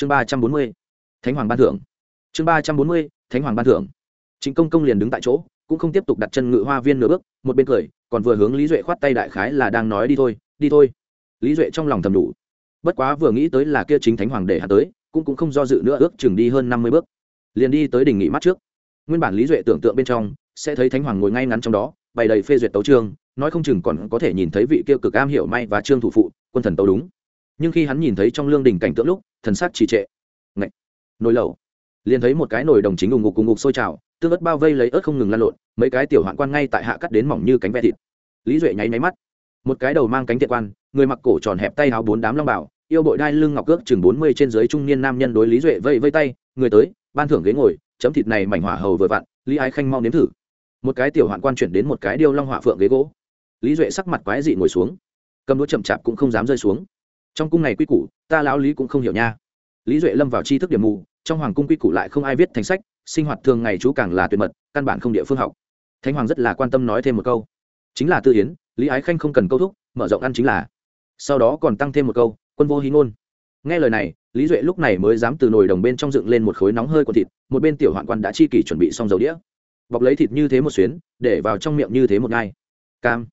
chương ba trăm bốn mươi, thánh hoàng ban thưởng. Chương ba trăm bốn mươi, thánh hoàng ban thưởng. Chính công công liền đứng tại chỗ, cũng không tiếp tục đặt chân ngự hoa viên nửa bước, một bên cười, còn vừa hướng lý duệ khoát tay đại khái là đang nói đi thôi đi thôi. Lý duệ trong lòng thầm đủ. Bất quá vừa nghĩ tới là kia chính thánh hoàng để hạ tới, cũng cũng không do dự nữa ước chừng đi hơn năm mươi bước. Liền đi tới đỉnh nghỉ mắt trước. Nguyên bản lý duệ tưởng tượng bên trong, sẽ thấy thánh hoàng ngồi ngay ngắn trong đó, bày đầy phê duyệt tấu trương nói không chừng còn có thể nhìn thấy vị kia cực am hiểu may và trương thủ phụ, quân thần tấu đúng nhưng khi hắn nhìn thấy trong lương đình cảnh tượng lúc, thần sắc trì trệ. Ngậy! nồi lẩu! Liền thấy một cái nồi đồng chính ủng ngục cùng ngục sôi trào, tương ớt bao vây lấy ớt không ngừng lan lộn, mấy cái tiểu hoạn quan ngay tại hạ cắt đến mỏng như cánh ve thịt. Lý duệ nháy máy mắt. Một cái đầu mang cánh tiện quan, người mặc cổ tròn hẹp tay áo bốn đám long bảo, yêu bội đai lưng ngọc cước chừng bốn mươi trên dưới trung niên nam nhân đối lý duệ vây vây tay, người tới, ban thưởng ghế ngồi, chấm thịt này mảnh hỏa hầu vừa vặn, lý ái khanh mau nếm thử. Một cái tiểu hoạn quan chuyển đến một cái điêu long hỏa phượng ghế gỗ. Lý duệ sắc mặt quái dị ngồi xuống. Cầm đũa chậm chạp cũng không dám rơi xuống trong cung này quy củ, ta lão lý cũng không hiểu nha. Lý duệ lâm vào tri thức điểm mù, trong hoàng cung quy củ lại không ai viết thành sách, sinh hoạt thường ngày chú càng là tuyệt mật, căn bản không địa phương học. Thánh hoàng rất là quan tâm nói thêm một câu. Chính là tư hiến lý ái khanh không cần câu thúc, mở rộng ăn chính là. Sau đó còn tăng thêm một câu, quân vô hí ngôn. Nghe lời này, lý duệ lúc này mới dám từ nồi đồng bên trong dựng lên một khối nóng hơi của thịt, một bên tiểu hoạn quan đã chi kỷ chuẩn bị xong dầu đĩa. Bọc lấy thịt như thế một xuyến, để vào trong miệng như thế một ngai. Cam.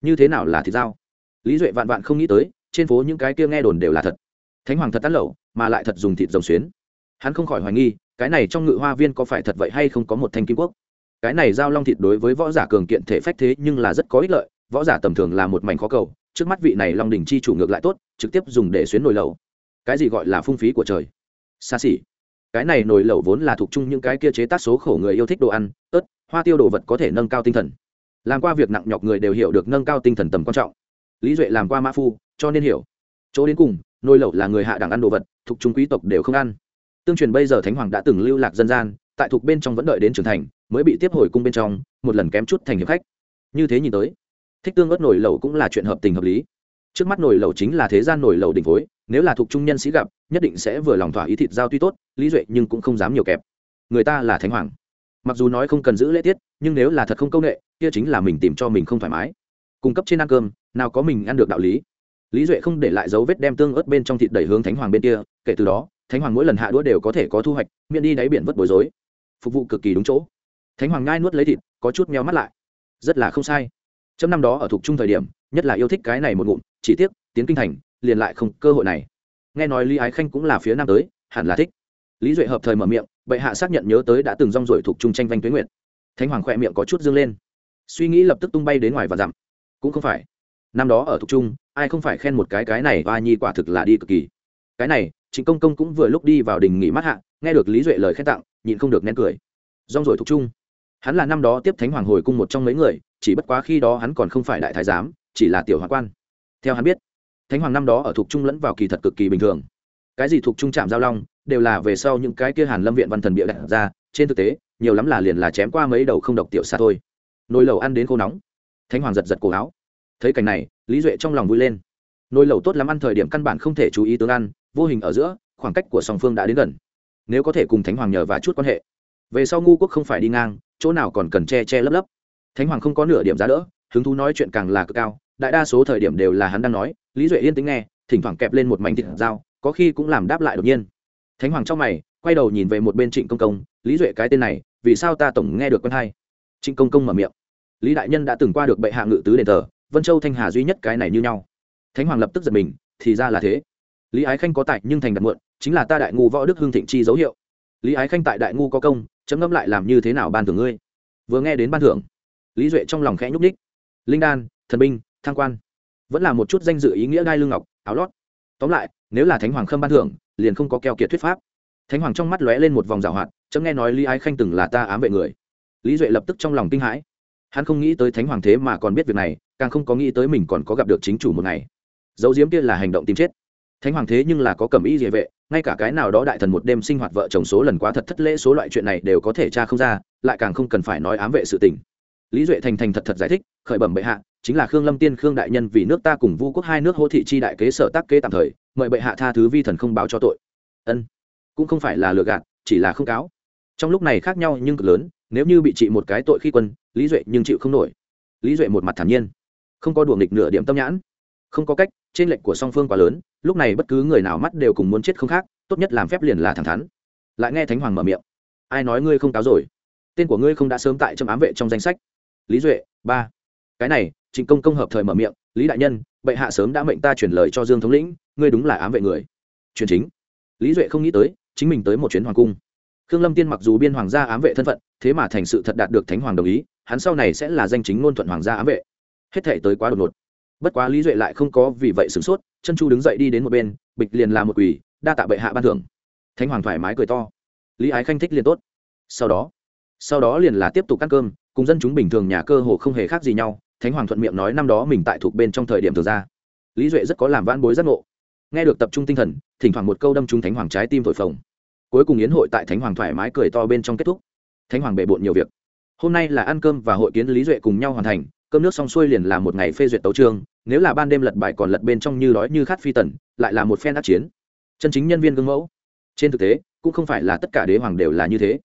Như thế nào là thịt dao? Lý duệ vạn vạn không nghĩ tới trên phố những cái kia nghe đồn đều là thật. Thánh hoàng thật tán lẩu mà lại thật dùng thịt rồng xuyến. Hắn không khỏi hoài nghi, cái này trong ngự hoa viên có phải thật vậy hay không có một thanh kim quốc. Cái này giao long thịt đối với võ giả cường kiện thể phách thế nhưng là rất có ích lợi, võ giả tầm thường là một mảnh khó cầu, trước mắt vị này long đình chi chủ ngược lại tốt, trực tiếp dùng để xuyến nồi lẩu. Cái gì gọi là phung phí của trời? Xa xỉ. Cái này nồi lẩu vốn là thuộc chung những cái kia chế tác số khổ người yêu thích đồ ăn, ớt, hoa tiêu đồ vật có thể nâng cao tinh thần. Làm qua việc nặng nhọc người đều hiểu được nâng cao tinh thần tầm quan trọng lý duệ làm qua mã phu, cho nên hiểu. Chỗ đến cùng, nồi lẩu là người hạ đẳng ăn đồ vật, thuộc chúng quý tộc đều không ăn. Tương truyền bây giờ thánh hoàng đã từng lưu lạc dân gian, tại thuộc bên trong vẫn đợi đến trưởng thành, mới bị tiếp hồi cung bên trong, một lần kém chút thành hiệp khách. Như thế nhìn tới, thích tương ớt nồi lẩu cũng là chuyện hợp tình hợp lý. Trước mắt nồi lẩu chính là thế gian nồi lẩu đỉnh phối, nếu là thuộc trung nhân sĩ gặp, nhất định sẽ vừa lòng thỏa ý thịt giao tuy tốt, lý duệ nhưng cũng không dám nhiều kẹp. Người ta là thánh hoàng. Mặc dù nói không cần giữ lễ tiết, nhưng nếu là thật không công nghệ, kia chính là mình tìm cho mình không thoải mái cung cấp trên ăn cơm, nào có mình ăn được đạo lý. Lý duệ không để lại dấu vết đem tương ớt bên trong thịt đẩy hướng thánh hoàng bên kia, kể từ đó, thánh hoàng mỗi lần hạ đũa đều có thể có thu hoạch, miễn đi đáy biển vất bối rối. Phục vụ cực kỳ đúng chỗ. Thánh hoàng ngai nuốt lấy thịt, có chút meo mắt lại. Rất là không sai. Trong năm đó ở thuộc trung thời điểm, nhất là yêu thích cái này một ngụm, chỉ tiếc, tiến kinh thành, liền lại không cơ hội này. Nghe nói lý ái khanh cũng là phía nam tới, hẳn là thích. Lý duệ hợp thời mở miệng, bệ hạ xác nhận nhớ tới đã từng rong rồi thuộc trung tranh vanh tuế nguyệt. Thánh hoàng khỏe miệng có chút dương lên. Suy nghĩ lập tức tung bay đến ngoài và dặm cũng không phải. Năm đó ở thuộc trung, ai không phải khen một cái cái này và nhi quả thực là đi cực kỳ. Cái này chính công công cũng vừa lúc đi vào đình nghỉ mát hạ, nghe được lý duệ lời khen tặng, nhịn không được nén cười. Rong rồi thuộc trung. Hắn là năm đó tiếp thánh hoàng hồi cung một trong mấy người, chỉ bất quá khi đó hắn còn không phải đại thái giám, chỉ là tiểu hoàng quan. Theo hắn biết, thánh hoàng năm đó ở thuộc trung lẫn vào kỳ thật cực kỳ bình thường. Cái gì thuộc trung trạm giao long, đều là về sau những cái kia hàn lâm viện văn thần bịa đặt ra, trên thực tế, nhiều lắm là liền là chém qua mấy đầu không độc tiểu xa thôi. Nồi lẩu ăn đến khô nóng thánh hoàng giật giật cổ áo. Thấy cảnh này, lý duệ trong lòng vui lên. Nồi lẩu tốt lắm ăn thời điểm căn bản không thể chú ý tướng ăn, vô hình ở giữa, khoảng cách của song phương đã đến gần. Nếu có thể cùng thánh hoàng nhờ và chút quan hệ. Về sau ngu quốc không phải đi ngang, chỗ nào còn cần che che lấp lấp. Thánh hoàng không có nửa điểm giá đỡ, hứng thú nói chuyện càng là cực cao. Đại đa số thời điểm đều là hắn đang nói, lý duệ yên tính nghe, thỉnh thoảng kẹp lên một mảnh thịt dao, có khi cũng làm đáp lại đột nhiên. Thánh hoàng trong mày, quay đầu nhìn về một bên trịnh công công. Lý duệ cái tên này, vì sao ta tổng nghe được con hai trịnh công công mở miệng lý đại nhân đã từng qua được bệ hạ ngự tứ đền thờ, vân châu thanh hà duy nhất cái này như nhau. Thánh hoàng lập tức giật mình, thì ra là thế. Lý ái khanh có tại nhưng thành đặt muộn chính là ta đại ngu võ đức hương thịnh chi dấu hiệu. Lý ái khanh tại đại ngu có công, chấm ngâm lại làm như thế nào ban thưởng ngươi? Vừa nghe đến ban thưởng, lý duệ trong lòng khẽ nhúc ních linh đan, thần binh, thăng quan. Vẫn là một chút danh dự ý nghĩa đai lương ngọc, áo lót. Tóm lại, nếu là thánh hoàng khâm ban thưởng, liền không có keo kiệt thuyết pháp. Thánh hoàng trong mắt lóe lên một vòng rào hoạt, chấm nghe nói lý ái khanh từng là ta ám vệ người. Lý duệ lập tức trong lòng kinh hãi hắn không nghĩ tới thánh hoàng thế mà còn biết việc này, càng không có nghĩ tới mình còn có gặp được chính chủ một ngày. Dấu diếm kia là hành động tìm chết. Thánh hoàng thế nhưng là có cầm ý địa vệ, ngay cả cái nào đó đại thần một đêm sinh hoạt vợ chồng số lần quá thật thất lễ số loại chuyện này đều có thể tra không ra, lại càng không cần phải nói ám vệ sự tình. Lý duệ thành thành thật thật giải thích, khởi bẩm bệ hạ, chính là khương lâm tiên khương đại nhân vì nước ta cùng vu quốc hai nước hỗ thị chi đại kế sở tác kế tạm thời, mời bệ hạ tha thứ vi thần không báo cho tội. Ân, cũng không phải là lừa gạt, chỉ là không cáo. Trong lúc này khác nhau nhưng cực lớn nếu như bị trị một cái tội khi quân, lý duệ nhưng chịu không nổi. Lý duệ một mặt thản nhiên, không có đùa nghịch nửa điểm tâm nhãn, không có cách, trên lệnh của song phương quá lớn, lúc này bất cứ người nào mắt đều cùng muốn chết không khác, tốt nhất làm phép liền là thẳng thắn. Lại nghe thánh hoàng mở miệng, ai nói ngươi không cáo rồi? Tên của ngươi không đã sớm tại trong ám vệ trong danh sách. Lý duệ, ba, cái này, trịnh công công hợp thời mở miệng, lý đại nhân, bệ hạ sớm đã mệnh ta chuyển lời cho dương thống lĩnh, ngươi đúng là ám vệ người. Truyền chính, lý duệ không nghĩ tới, chính mình tới một chuyến hoàng cung khương lâm tiên mặc dù biên hoàng gia ám vệ thân phận, thế mà thành sự thật đạt được thánh hoàng đồng ý, hắn sau này sẽ là danh chính ngôn thuận hoàng gia ám vệ. Hết thể tới quá đột ngột. Bất quá lý duệ lại không có vì vậy sửng sốt, chân chu đứng dậy đi đến một bên, bịch liền làm một quỷ đa tạ bệ hạ ban thưởng. Thánh hoàng thoải mái cười to. Lý ái khanh thích liền tốt. Sau đó sau đó liền là tiếp tục ăn cơm, cùng dân chúng bình thường nhà cơ hồ không hề khác gì nhau, thánh hoàng thuận miệng nói năm đó mình tại thuộc bên trong thời điểm thường ra. Lý duệ rất có làm vãn bối giác ngộ. Nghe được tập trung tinh thần, thỉnh thoảng một câu đâm trúng thánh hoàng trái tim thổi phồng cuối cùng yến hội tại thánh hoàng thoải mái cười to bên trong kết thúc. Thánh hoàng bề bộn nhiều việc. Hôm nay là ăn cơm và hội kiến lý duệ cùng nhau hoàn thành, cơm nước xong xuôi liền là một ngày phê duyệt tấu trương nếu là ban đêm lật bài còn lật bên trong như đói như khát phi tần, lại là một phen đắc chiến. Chân chính nhân viên gương mẫu. Trên thực tế, cũng không phải là tất cả đế hoàng đều là như thế.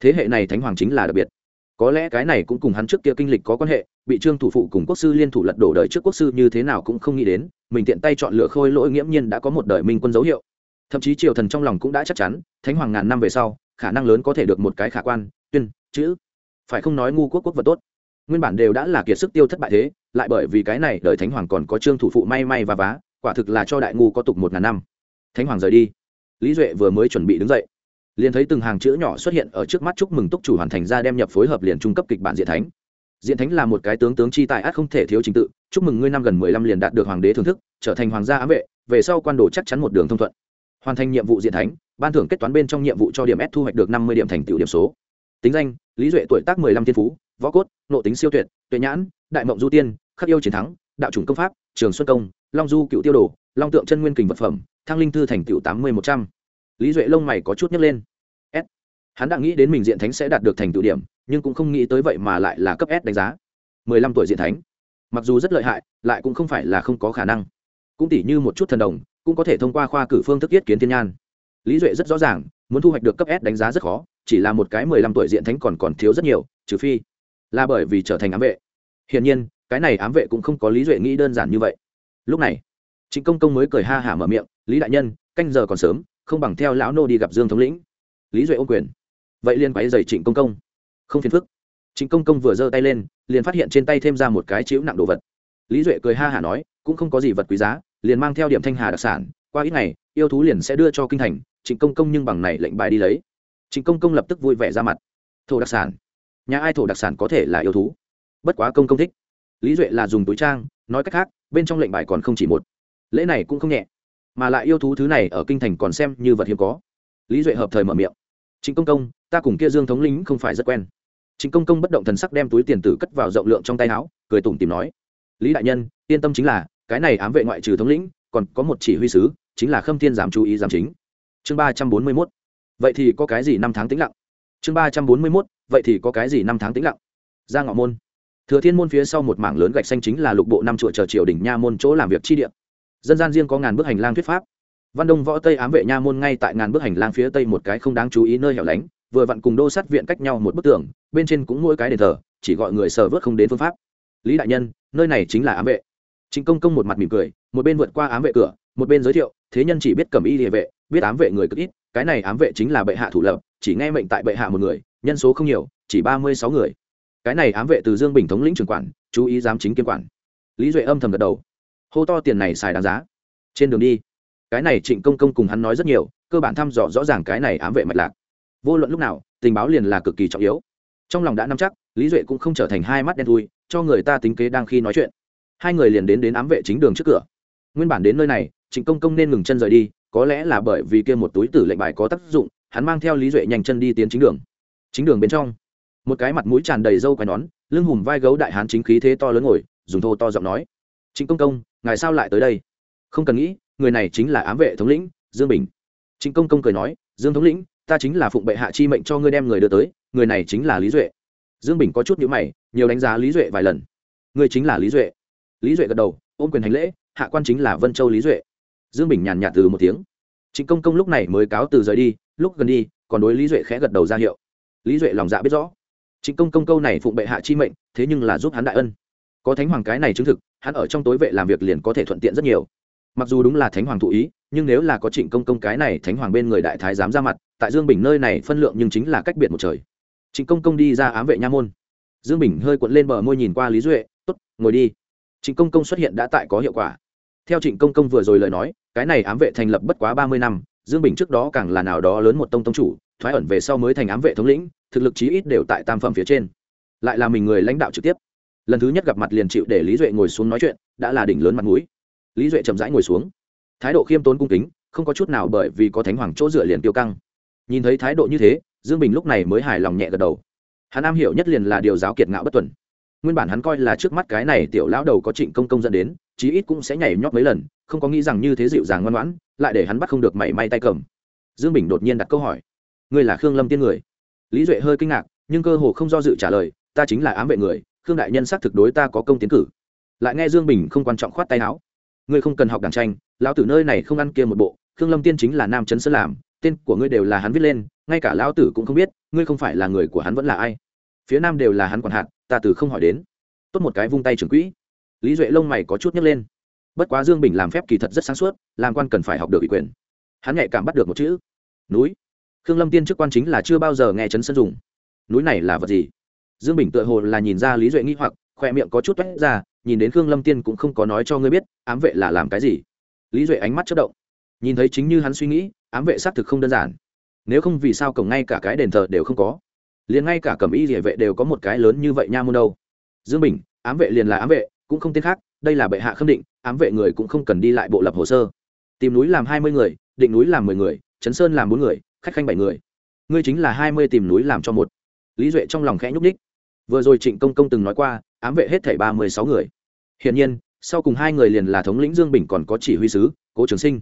Thế hệ này thánh hoàng chính là đặc biệt. Có lẽ cái này cũng cùng hắn trước kia kinh lịch có quan hệ, bị trương thủ phụ cùng quốc sư liên thủ lật đổ đời trước quốc sư như thế nào cũng không nghĩ đến, mình tiện tay chọn lựa khôi lỗi nghiễm nhiên đã có một đời minh quân dấu hiệu thậm chí triều thần trong lòng cũng đã chắc chắn, thánh hoàng ngàn năm về sau, khả năng lớn có thể được một cái khả quan, tuyên, chữ. Phải không nói ngu quốc quốc vật tốt? Nguyên bản đều đã là kiệt sức tiêu thất bại thế, lại bởi vì cái này đời thánh hoàng còn có trương thủ phụ may may và vá, quả thực là cho đại ngu có tục một ngàn năm. Thánh hoàng rời đi. Lý duệ vừa mới chuẩn bị đứng dậy, liền thấy từng hàng chữ nhỏ xuất hiện ở trước mắt chúc mừng túc chủ hoàn thành ra đem nhập phối hợp liền trung cấp kịch bản diện thánh. Diện thánh là một cái tướng tướng chi tài át không thể thiếu trình tự, chúc mừng ngươi năm gần mười lăm liền đạt được hoàng đế thưởng thức, trở thành hoàng gia ám vệ, về sau quan đồ chắc chắn một đường thông thuận hoàn thành nhiệm vụ diện thánh, ban thưởng kết toán bên trong nhiệm vụ cho điểm s thu hoạch được năm mươi điểm thành tựu điểm số. Tính danh, lý duệ tuổi tác mười lăm thiên phú, võ cốt, nộ tính siêu tuyệt, tuệ nhãn, đại mộng du tiên, khắc yêu chiến thắng, đạo chủng công pháp, trường xuân công, long du cựu tiêu đồ, long tượng chân nguyên kình vật phẩm, thăng linh thư thành tựu tám mươi một trăm. Lý duệ lông mày có chút nhấc lên. S. Hắn đã nghĩ đến mình diện thánh sẽ đạt được thành tựu điểm, nhưng cũng không nghĩ tới vậy mà lại là cấp s đánh giá. mười lăm tuổi diện thánh. Mặc dù rất lợi hại, lại cũng không phải là không có khả năng. Cũng tỉ như một chút thần đồng cũng có thể thông qua khoa cử phương thức yết kiến thiên nhan. Lý duệ rất rõ ràng, muốn thu hoạch được cấp s đánh giá rất khó, chỉ là một cái mười lăm tuổi diện thánh còn còn thiếu rất nhiều, trừ phi là bởi vì trở thành ám vệ. Hiển nhiên, cái này ám vệ cũng không có lý duệ nghĩ đơn giản như vậy. Lúc này, trịnh công công mới cười ha hả mở miệng, lý đại nhân, canh giờ còn sớm, không bằng theo lão nô đi gặp dương thống lĩnh. Lý duệ ô quyền. Vậy liền quáy dày trịnh công công. Không phiền phức. Trịnh công công vừa giơ tay lên, liền phát hiện trên tay thêm ra một cái chiếu nặng đồ vật. Lý duệ cười ha hả nói, cũng không có gì vật quý giá liền mang theo điểm thanh hà đặc sản, qua ít ngày, yêu thú liền sẽ đưa cho kinh thành, trịnh công công nhưng bằng này lệnh bài đi lấy. Trịnh công công lập tức vui vẻ ra mặt. Thổ đặc sản? Nhà ai thổ đặc sản có thể là yêu thú? Bất quá công công thích. Lý duệ là dùng túi trang, nói cách khác, bên trong lệnh bài còn không chỉ một. Lễ này cũng không nhẹ. Mà lại yêu thú thứ này ở kinh thành còn xem như vật hiếm có. Lý duệ hợp thời mở miệng. Trịnh công công, ta cùng kia dương thống lĩnh không phải rất quen. Trịnh công công bất động thần sắc đem túi tiền tử cất vào rộng lượng trong tay áo, cười tủm tìm nói. Lý đại nhân, yên tâm chính là cái này ám vệ ngoại trừ thống lĩnh, còn có một chỉ huy sứ, chính là khâm thiên giám chú ý giám chính. Chương ba trăm bốn mươi mốt. Vậy thì có cái gì năm tháng tĩnh lặng? Chương ba trăm bốn mươi mốt, vậy thì có cái gì năm tháng tĩnh lặng? Ra ngọ môn. Thừa thiên môn phía sau một mảng lớn gạch xanh chính là lục bộ năm chùa chờ triều đỉnh nha môn chỗ làm việc chi điện dân gian riêng có ngàn bước hành lang thuyết pháp. Văn đông võ tây ám vệ nha môn ngay tại ngàn bước hành lang phía tây một cái không đáng chú ý nơi hẻo lánh, vừa vặn cùng đô sát viện cách nhau một bức tường, bên trên cũng mỗi cái đền thờ, chỉ gọi người sờ vớt không đến phương pháp. Lý đại nhân, nơi này chính là ám vệ. Trịnh công công một mặt mỉm cười, một bên vượt qua ám vệ cửa, một bên giới thiệu, thế nhân chỉ biết cầm y địa vệ, biết ám vệ người cực ít, cái này ám vệ chính là bệ hạ thủ lập, chỉ nghe mệnh tại bệ hạ một người, nhân số không nhiều, chỉ ba mươi sáu người. Cái này ám vệ từ dương bình thống lĩnh trưởng quản, chú ý giám chính kiêm quản. Lý duệ âm thầm gật đầu. Hô to tiền này xài đáng giá. Trên đường đi. Cái này trịnh công công cùng hắn nói rất nhiều, cơ bản thăm dò rõ ràng cái này ám vệ mạch lạc. Vô luận lúc nào, tình báo liền là cực kỳ trọng yếu. Trong lòng đã nắm chắc, lý duệ cũng không trở thành hai mắt đen thui, cho người ta tính kế đang khi nói chuyện hai người liền đến đến ám vệ chính đường trước cửa. Nguyên bản đến nơi này, trịnh công công nên ngừng chân rời đi, có lẽ là bởi vì kia một túi tử lệnh bài có tác dụng, hắn mang theo lý duệ nhanh chân đi tiến chính đường. Chính đường bên trong, một cái mặt mũi tràn đầy râu quai nón, lưng hùm vai gấu đại hán chính khí thế to lớn ngồi, dùng thô to giọng nói, trịnh công công, ngài sao lại tới đây? Không cần nghĩ, người này chính là ám vệ thống lĩnh, dương bình. Trịnh công công cười nói, dương thống lĩnh, ta chính là phụng bệ hạ chi mệnh cho ngươi đem người đưa tới, người này chính là lý duệ. Dương bình có chút nhữ mày, nhiều đánh giá lý duệ vài lần. Ngươi chính là lý duệ lý duệ gật đầu, ôm quyền hành lễ, hạ quan chính là vân châu lý duệ. Dương bình nhàn nhạt từ một tiếng. Chính công công lúc này mới cáo từ rời đi, lúc gần đi, còn đối lý duệ khẽ gật đầu ra hiệu. Lý duệ lòng dạ biết rõ. Chính công công câu này phụng bệ hạ chi mệnh, thế nhưng là giúp hắn đại ân. Có thánh hoàng cái này chứng thực, hắn ở trong tối vệ làm việc liền có thể thuận tiện rất nhiều. Mặc dù đúng là thánh hoàng thụ ý, nhưng nếu là có trịnh công công cái này thánh hoàng bên người đại thái dám ra mặt, tại dương bình nơi này phân lượng nhưng chính là cách biệt một trời. Trịnh công công đi ra ám vệ nha môn. Dương bình hơi cuộn lên bờ môi nhìn qua lý duệ t ố t ngồi đi trịnh công công xuất hiện đã tại có hiệu quả. Theo trịnh công công vừa rồi lời nói, cái này ám vệ thành lập bất quá ba mươi năm, dương bình trước đó càng là nào đó lớn một tông tông chủ, thoái ẩn về sau mới thành ám vệ thống lĩnh, thực lực chí ít đều tại tam phẩm phía trên. Lại là mình người lãnh đạo trực tiếp. Lần thứ nhất gặp mặt liền chịu để lý duệ ngồi xuống nói chuyện, đã là đỉnh lớn mặt mũi. Lý duệ chậm rãi ngồi xuống. Thái độ khiêm tốn cung kính, không có chút nào bởi vì có thánh hoàng chỗ dựa liền tiêu căng. Nhìn thấy thái độ như thế, dương bình lúc này mới hài lòng nhẹ gật đầu. Hà nam hiểu nhất liền là điều giáo kiệt ngạo bất tuần nguyên bản hắn coi là trước mắt cái này tiểu lão đầu có trịnh công công dẫn đến, chí ít cũng sẽ nhảy nhót mấy lần, không có nghĩ rằng như thế dịu dàng ngoan ngoãn, lại để hắn bắt không được mảy may tay cầm. Dương bình đột nhiên đặt câu hỏi. Ngươi là khương lâm tiên người? Lý duệ hơi kinh ngạc, nhưng cơ hồ không do dự trả lời, ta chính là ám vệ người, khương đại nhân xác thực đối ta có công tiến cử. Lại nghe dương bình không quan trọng khoát tay áo. Ngươi không cần học đàng tranh, lão tử nơi này không ăn kia một bộ, khương lâm tiên chính là nam trấn sơn làm, tên của ngươi đều là hắn viết lên, ngay cả lão tử cũng không biết, ngươi không phải là người của hắn vẫn là ai. Phía nam đều là hắn quản hạt ta từ không hỏi đến. Tốt một cái vung tay trưởng quỹ. Lý duệ lông mày có chút nhấc lên. Bất quá dương bình làm phép kỳ thật rất sáng suốt, làm quan cần phải học được ủy quyền. Hắn nhạy cảm bắt được một chữ. Núi. Khương lâm tiên chức quan chính là chưa bao giờ nghe chấn sân dùng. Núi này là vật gì? Dương bình tựa hồ là nhìn ra lý duệ nghĩ hoặc, khoe miệng có chút toét ra, nhìn đến khương lâm tiên cũng không có nói cho ngươi biết, ám vệ là làm cái gì. Lý duệ ánh mắt chất động. Nhìn thấy chính như hắn suy nghĩ, ám vệ xác thực không đơn giản. Nếu không vì sao cổng ngay cả cái đền thờ đều không có? Liền ngay cả cẩm y địa vệ đều có một cái lớn như vậy nha môn đâu. Dương bình, ám vệ liền là ám vệ, cũng không tên khác, đây là bệ hạ khâm định, ám vệ người cũng không cần đi lại bộ lập hồ sơ. Tìm núi làm hai mươi người, định núi làm mười người chấn sơn làm bốn người, khách khanh bảy người. Ngươi chính là hai mươi tìm núi làm cho một. Lý duệ trong lòng khẽ nhúc ních vừa rồi trịnh công công từng nói qua, ám vệ hết thảy ba mươi sáu người. Hiển nhiên, sau cùng hai người liền là thống lĩnh dương bình còn có chỉ huy sứ, cố trường sinh.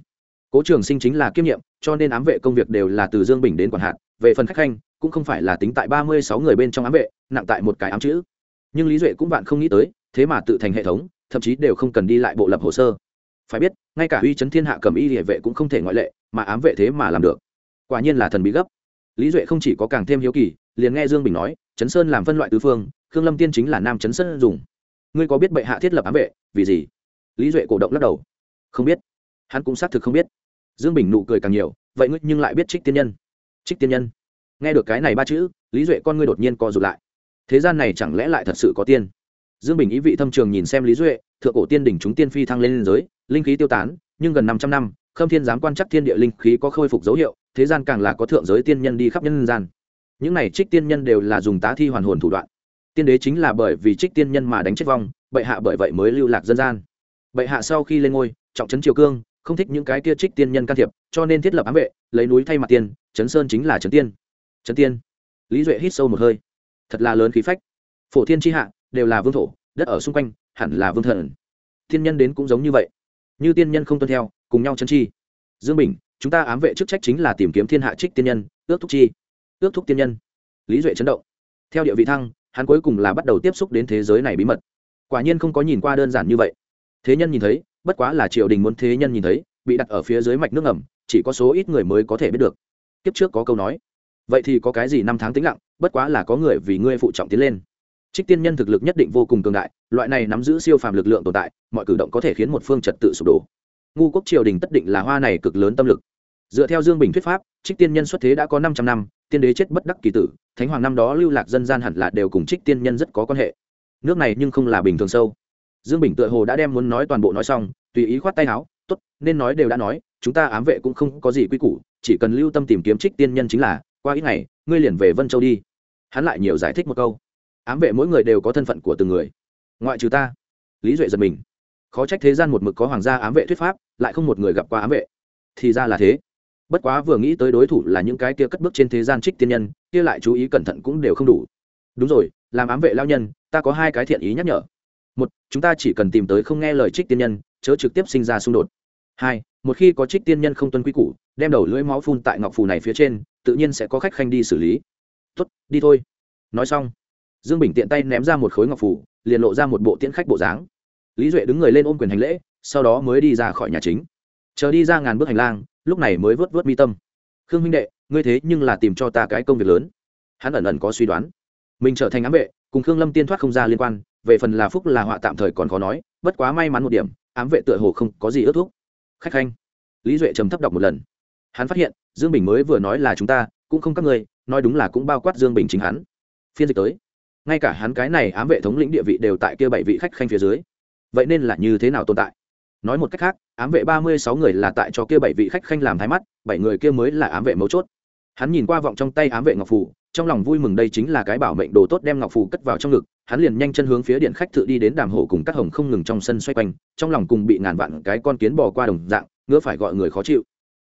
Cố trường sinh chính là kiêm nhiệm, cho nên ám vệ công việc đều là từ dương bình đến quản hạt, về phần khách khanh cũng không phải là tính tại ba mươi sáu người bên trong ám vệ, nặng tại một cái ám chữ. Nhưng lý duệ cũng bạn không nghĩ tới, thế mà tự thành hệ thống, thậm chí đều không cần đi lại bộ lập hồ sơ. Phải biết, ngay cả uy chấn thiên hạ cầm y địa vệ cũng không thể ngoại lệ, mà ám vệ thế mà làm được. Quả nhiên là thần bí gấp. Lý duệ không chỉ có càng thêm hiếu kỳ, liền nghe dương bình nói, chấn sơn làm phân loại tứ phương, khương lâm tiên chính là nam chấn sơn dùng. Ngươi có biết bệ hạ thiết lập ám vệ, vì gì? Lý duệ cổ động lắc đầu. Không biết. Hắn cũng xác thực không biết. Dương bình nụ cười càng nhiều, vậy ngươi nhưng lại biết trích tiên nhân. Trích tiên nhân? Nghe được cái này ba chữ, lý duệ con ngươi đột nhiên co rụt lại. Thế gian này chẳng lẽ lại thật sự có tiên? Dương bình ý vị thâm trường nhìn xem lý duệ, thượng cổ tiên đỉnh chúng tiên phi thăng lên lên giới, linh khí tiêu tán, nhưng gần năm trăm năm, khâm thiên giám quan chắc thiên địa linh khí có khôi phục dấu hiệu, thế gian càng là có thượng giới tiên nhân đi khắp nhân gian. Những này trích tiên nhân đều là dùng tá thi hoàn hồn thủ đoạn. Tiên đế chính là bởi vì trích tiên nhân mà đánh chết vong, bệ hạ bởi vậy mới lưu lạc dân gian. Bệ hạ sau khi lên ngôi, trọng trấn triều cương, không thích những cái kia trích tiên nhân can thiệp, cho nên thiết lập ám vệ, lấy núi thay mặt tiên, trấn sơn chính là trấn tiên trấn tiên. Lý duệ hít sâu một hơi. Thật là lớn khí phách. Phổ thiên tri hạ đều là vương thổ, đất ở xung quanh, hẳn là vương thần. Thiên nhân đến cũng giống như vậy. Như tiên nhân không tuân theo, cùng nhau chấn chi. Dương bình, chúng ta ám vệ chức trách chính là tìm kiếm thiên hạ trích tiên nhân, ước thúc chi. Ước thúc tiên nhân. Lý duệ chấn động. Theo địa vị thăng, hắn cuối cùng là bắt đầu tiếp xúc đến thế giới này bí mật. Quả nhiên không có nhìn qua đơn giản như vậy. Thế nhân nhìn thấy, bất quá là triều đình muốn thế nhân nhìn thấy, bị đặt ở phía dưới mạch nước ngầm, chỉ có số ít người mới có thể biết được. Kiếp trước có câu nói vậy thì có cái gì năm tháng tĩnh lặng, bất quá là có người vì ngươi phụ trọng tiến lên. Trích tiên nhân thực lực nhất định vô cùng cường đại, loại này nắm giữ siêu phàm lực lượng tồn tại, mọi cử động có thể khiến một phương trật tự sụp đổ. Ngu quốc triều đình tất định là hoa này cực lớn tâm lực. Dựa theo dương bình thuyết pháp, trích tiên nhân xuất thế đã có năm trăm năm, tiên đế chết bất đắc kỳ tử, thánh hoàng năm đó lưu lạc dân gian hẳn là đều cùng trích tiên nhân rất có quan hệ. Nước này nhưng không là bình thường sâu. Dương bình tựa hồ đã đem muốn nói toàn bộ nói xong, tùy ý khoát tay áo t ố t nên nói đều đã nói, chúng ta ám vệ cũng không có gì quy củ, chỉ cần lưu tâm tìm kiếm trích tiên nhân chính là qua ít ngày, ngươi liền về vân châu đi. Hắn lại nhiều giải thích một câu. Ám vệ mỗi người đều có thân phận của từng người. Ngoại trừ ta. Lý duệ giật mình. Khó trách thế gian một mực có hoàng gia ám vệ thuyết pháp, lại không một người gặp qua ám vệ. Thì ra là thế. Bất quá vừa nghĩ tới đối thủ là những cái kia cất bước trên thế gian trích tiên nhân, kia lại chú ý cẩn thận cũng đều không đủ. Đúng rồi, làm ám vệ lao nhân, ta có hai cái thiện ý nhắc nhở. Một, chúng ta chỉ cần tìm tới không nghe lời trích tiên nhân, chớ trực tiếp sinh ra xung đột hai, một khi có trích tiên nhân không tuân quy củ, đem đầu lưỡi máu phun tại ngọc phù này phía trên, tự nhiên sẽ có khách khanh đi xử lý. Tuất đi thôi. Nói xong, dương bình tiện tay ném ra một khối ngọc phù, liền lộ ra một bộ tiễn khách bộ dáng. Lý duệ đứng người lên ôm quyền hành lễ, sau đó mới đi ra khỏi nhà chính. Chờ đi ra ngàn bước hành lang, lúc này mới vớt vớt mi tâm. Khương huynh đệ, ngươi thế nhưng là tìm cho ta cái công việc lớn. Hắn ẩn ẩn có suy đoán. Mình trở thành ám vệ, cùng khương lâm tiên thoát không ra liên quan, về phần là phúc là họa tạm thời còn khó nói, bất quá may mắn một điểm, ám vệ tựa hồ không có gì ước thúc khách khanh. Lý duệ trầm thấp đọc một lần. Hắn phát hiện, dương bình mới vừa nói là chúng ta, cũng không các ngươi, nói đúng là cũng bao quát dương bình chính hắn. Phiên dịch tới. Ngay cả hắn cái này ám vệ thống lĩnh địa vị đều tại kia bảy vị khách khanh phía dưới. Vậy nên là như thế nào tồn tại? Nói một cách khác, ám vệ ba mươi sáu người là tại cho kia bảy vị khách khanh làm thái mắt, bảy người kia mới là ám vệ mấu chốt. Hắn nhìn qua vọng trong tay ám vệ ngọc phủ trong lòng vui mừng đây chính là cái bảo mệnh đồ tốt đem ngọc phù cất vào trong ngực, hắn liền nhanh chân hướng phía điện khách thự đi đến đàm hổ cùng các hồng không ngừng trong sân xoay quanh, trong lòng cùng bị ngàn vạn cái con kiến bò qua đồng dạng, ngứa phải gọi người khó chịu.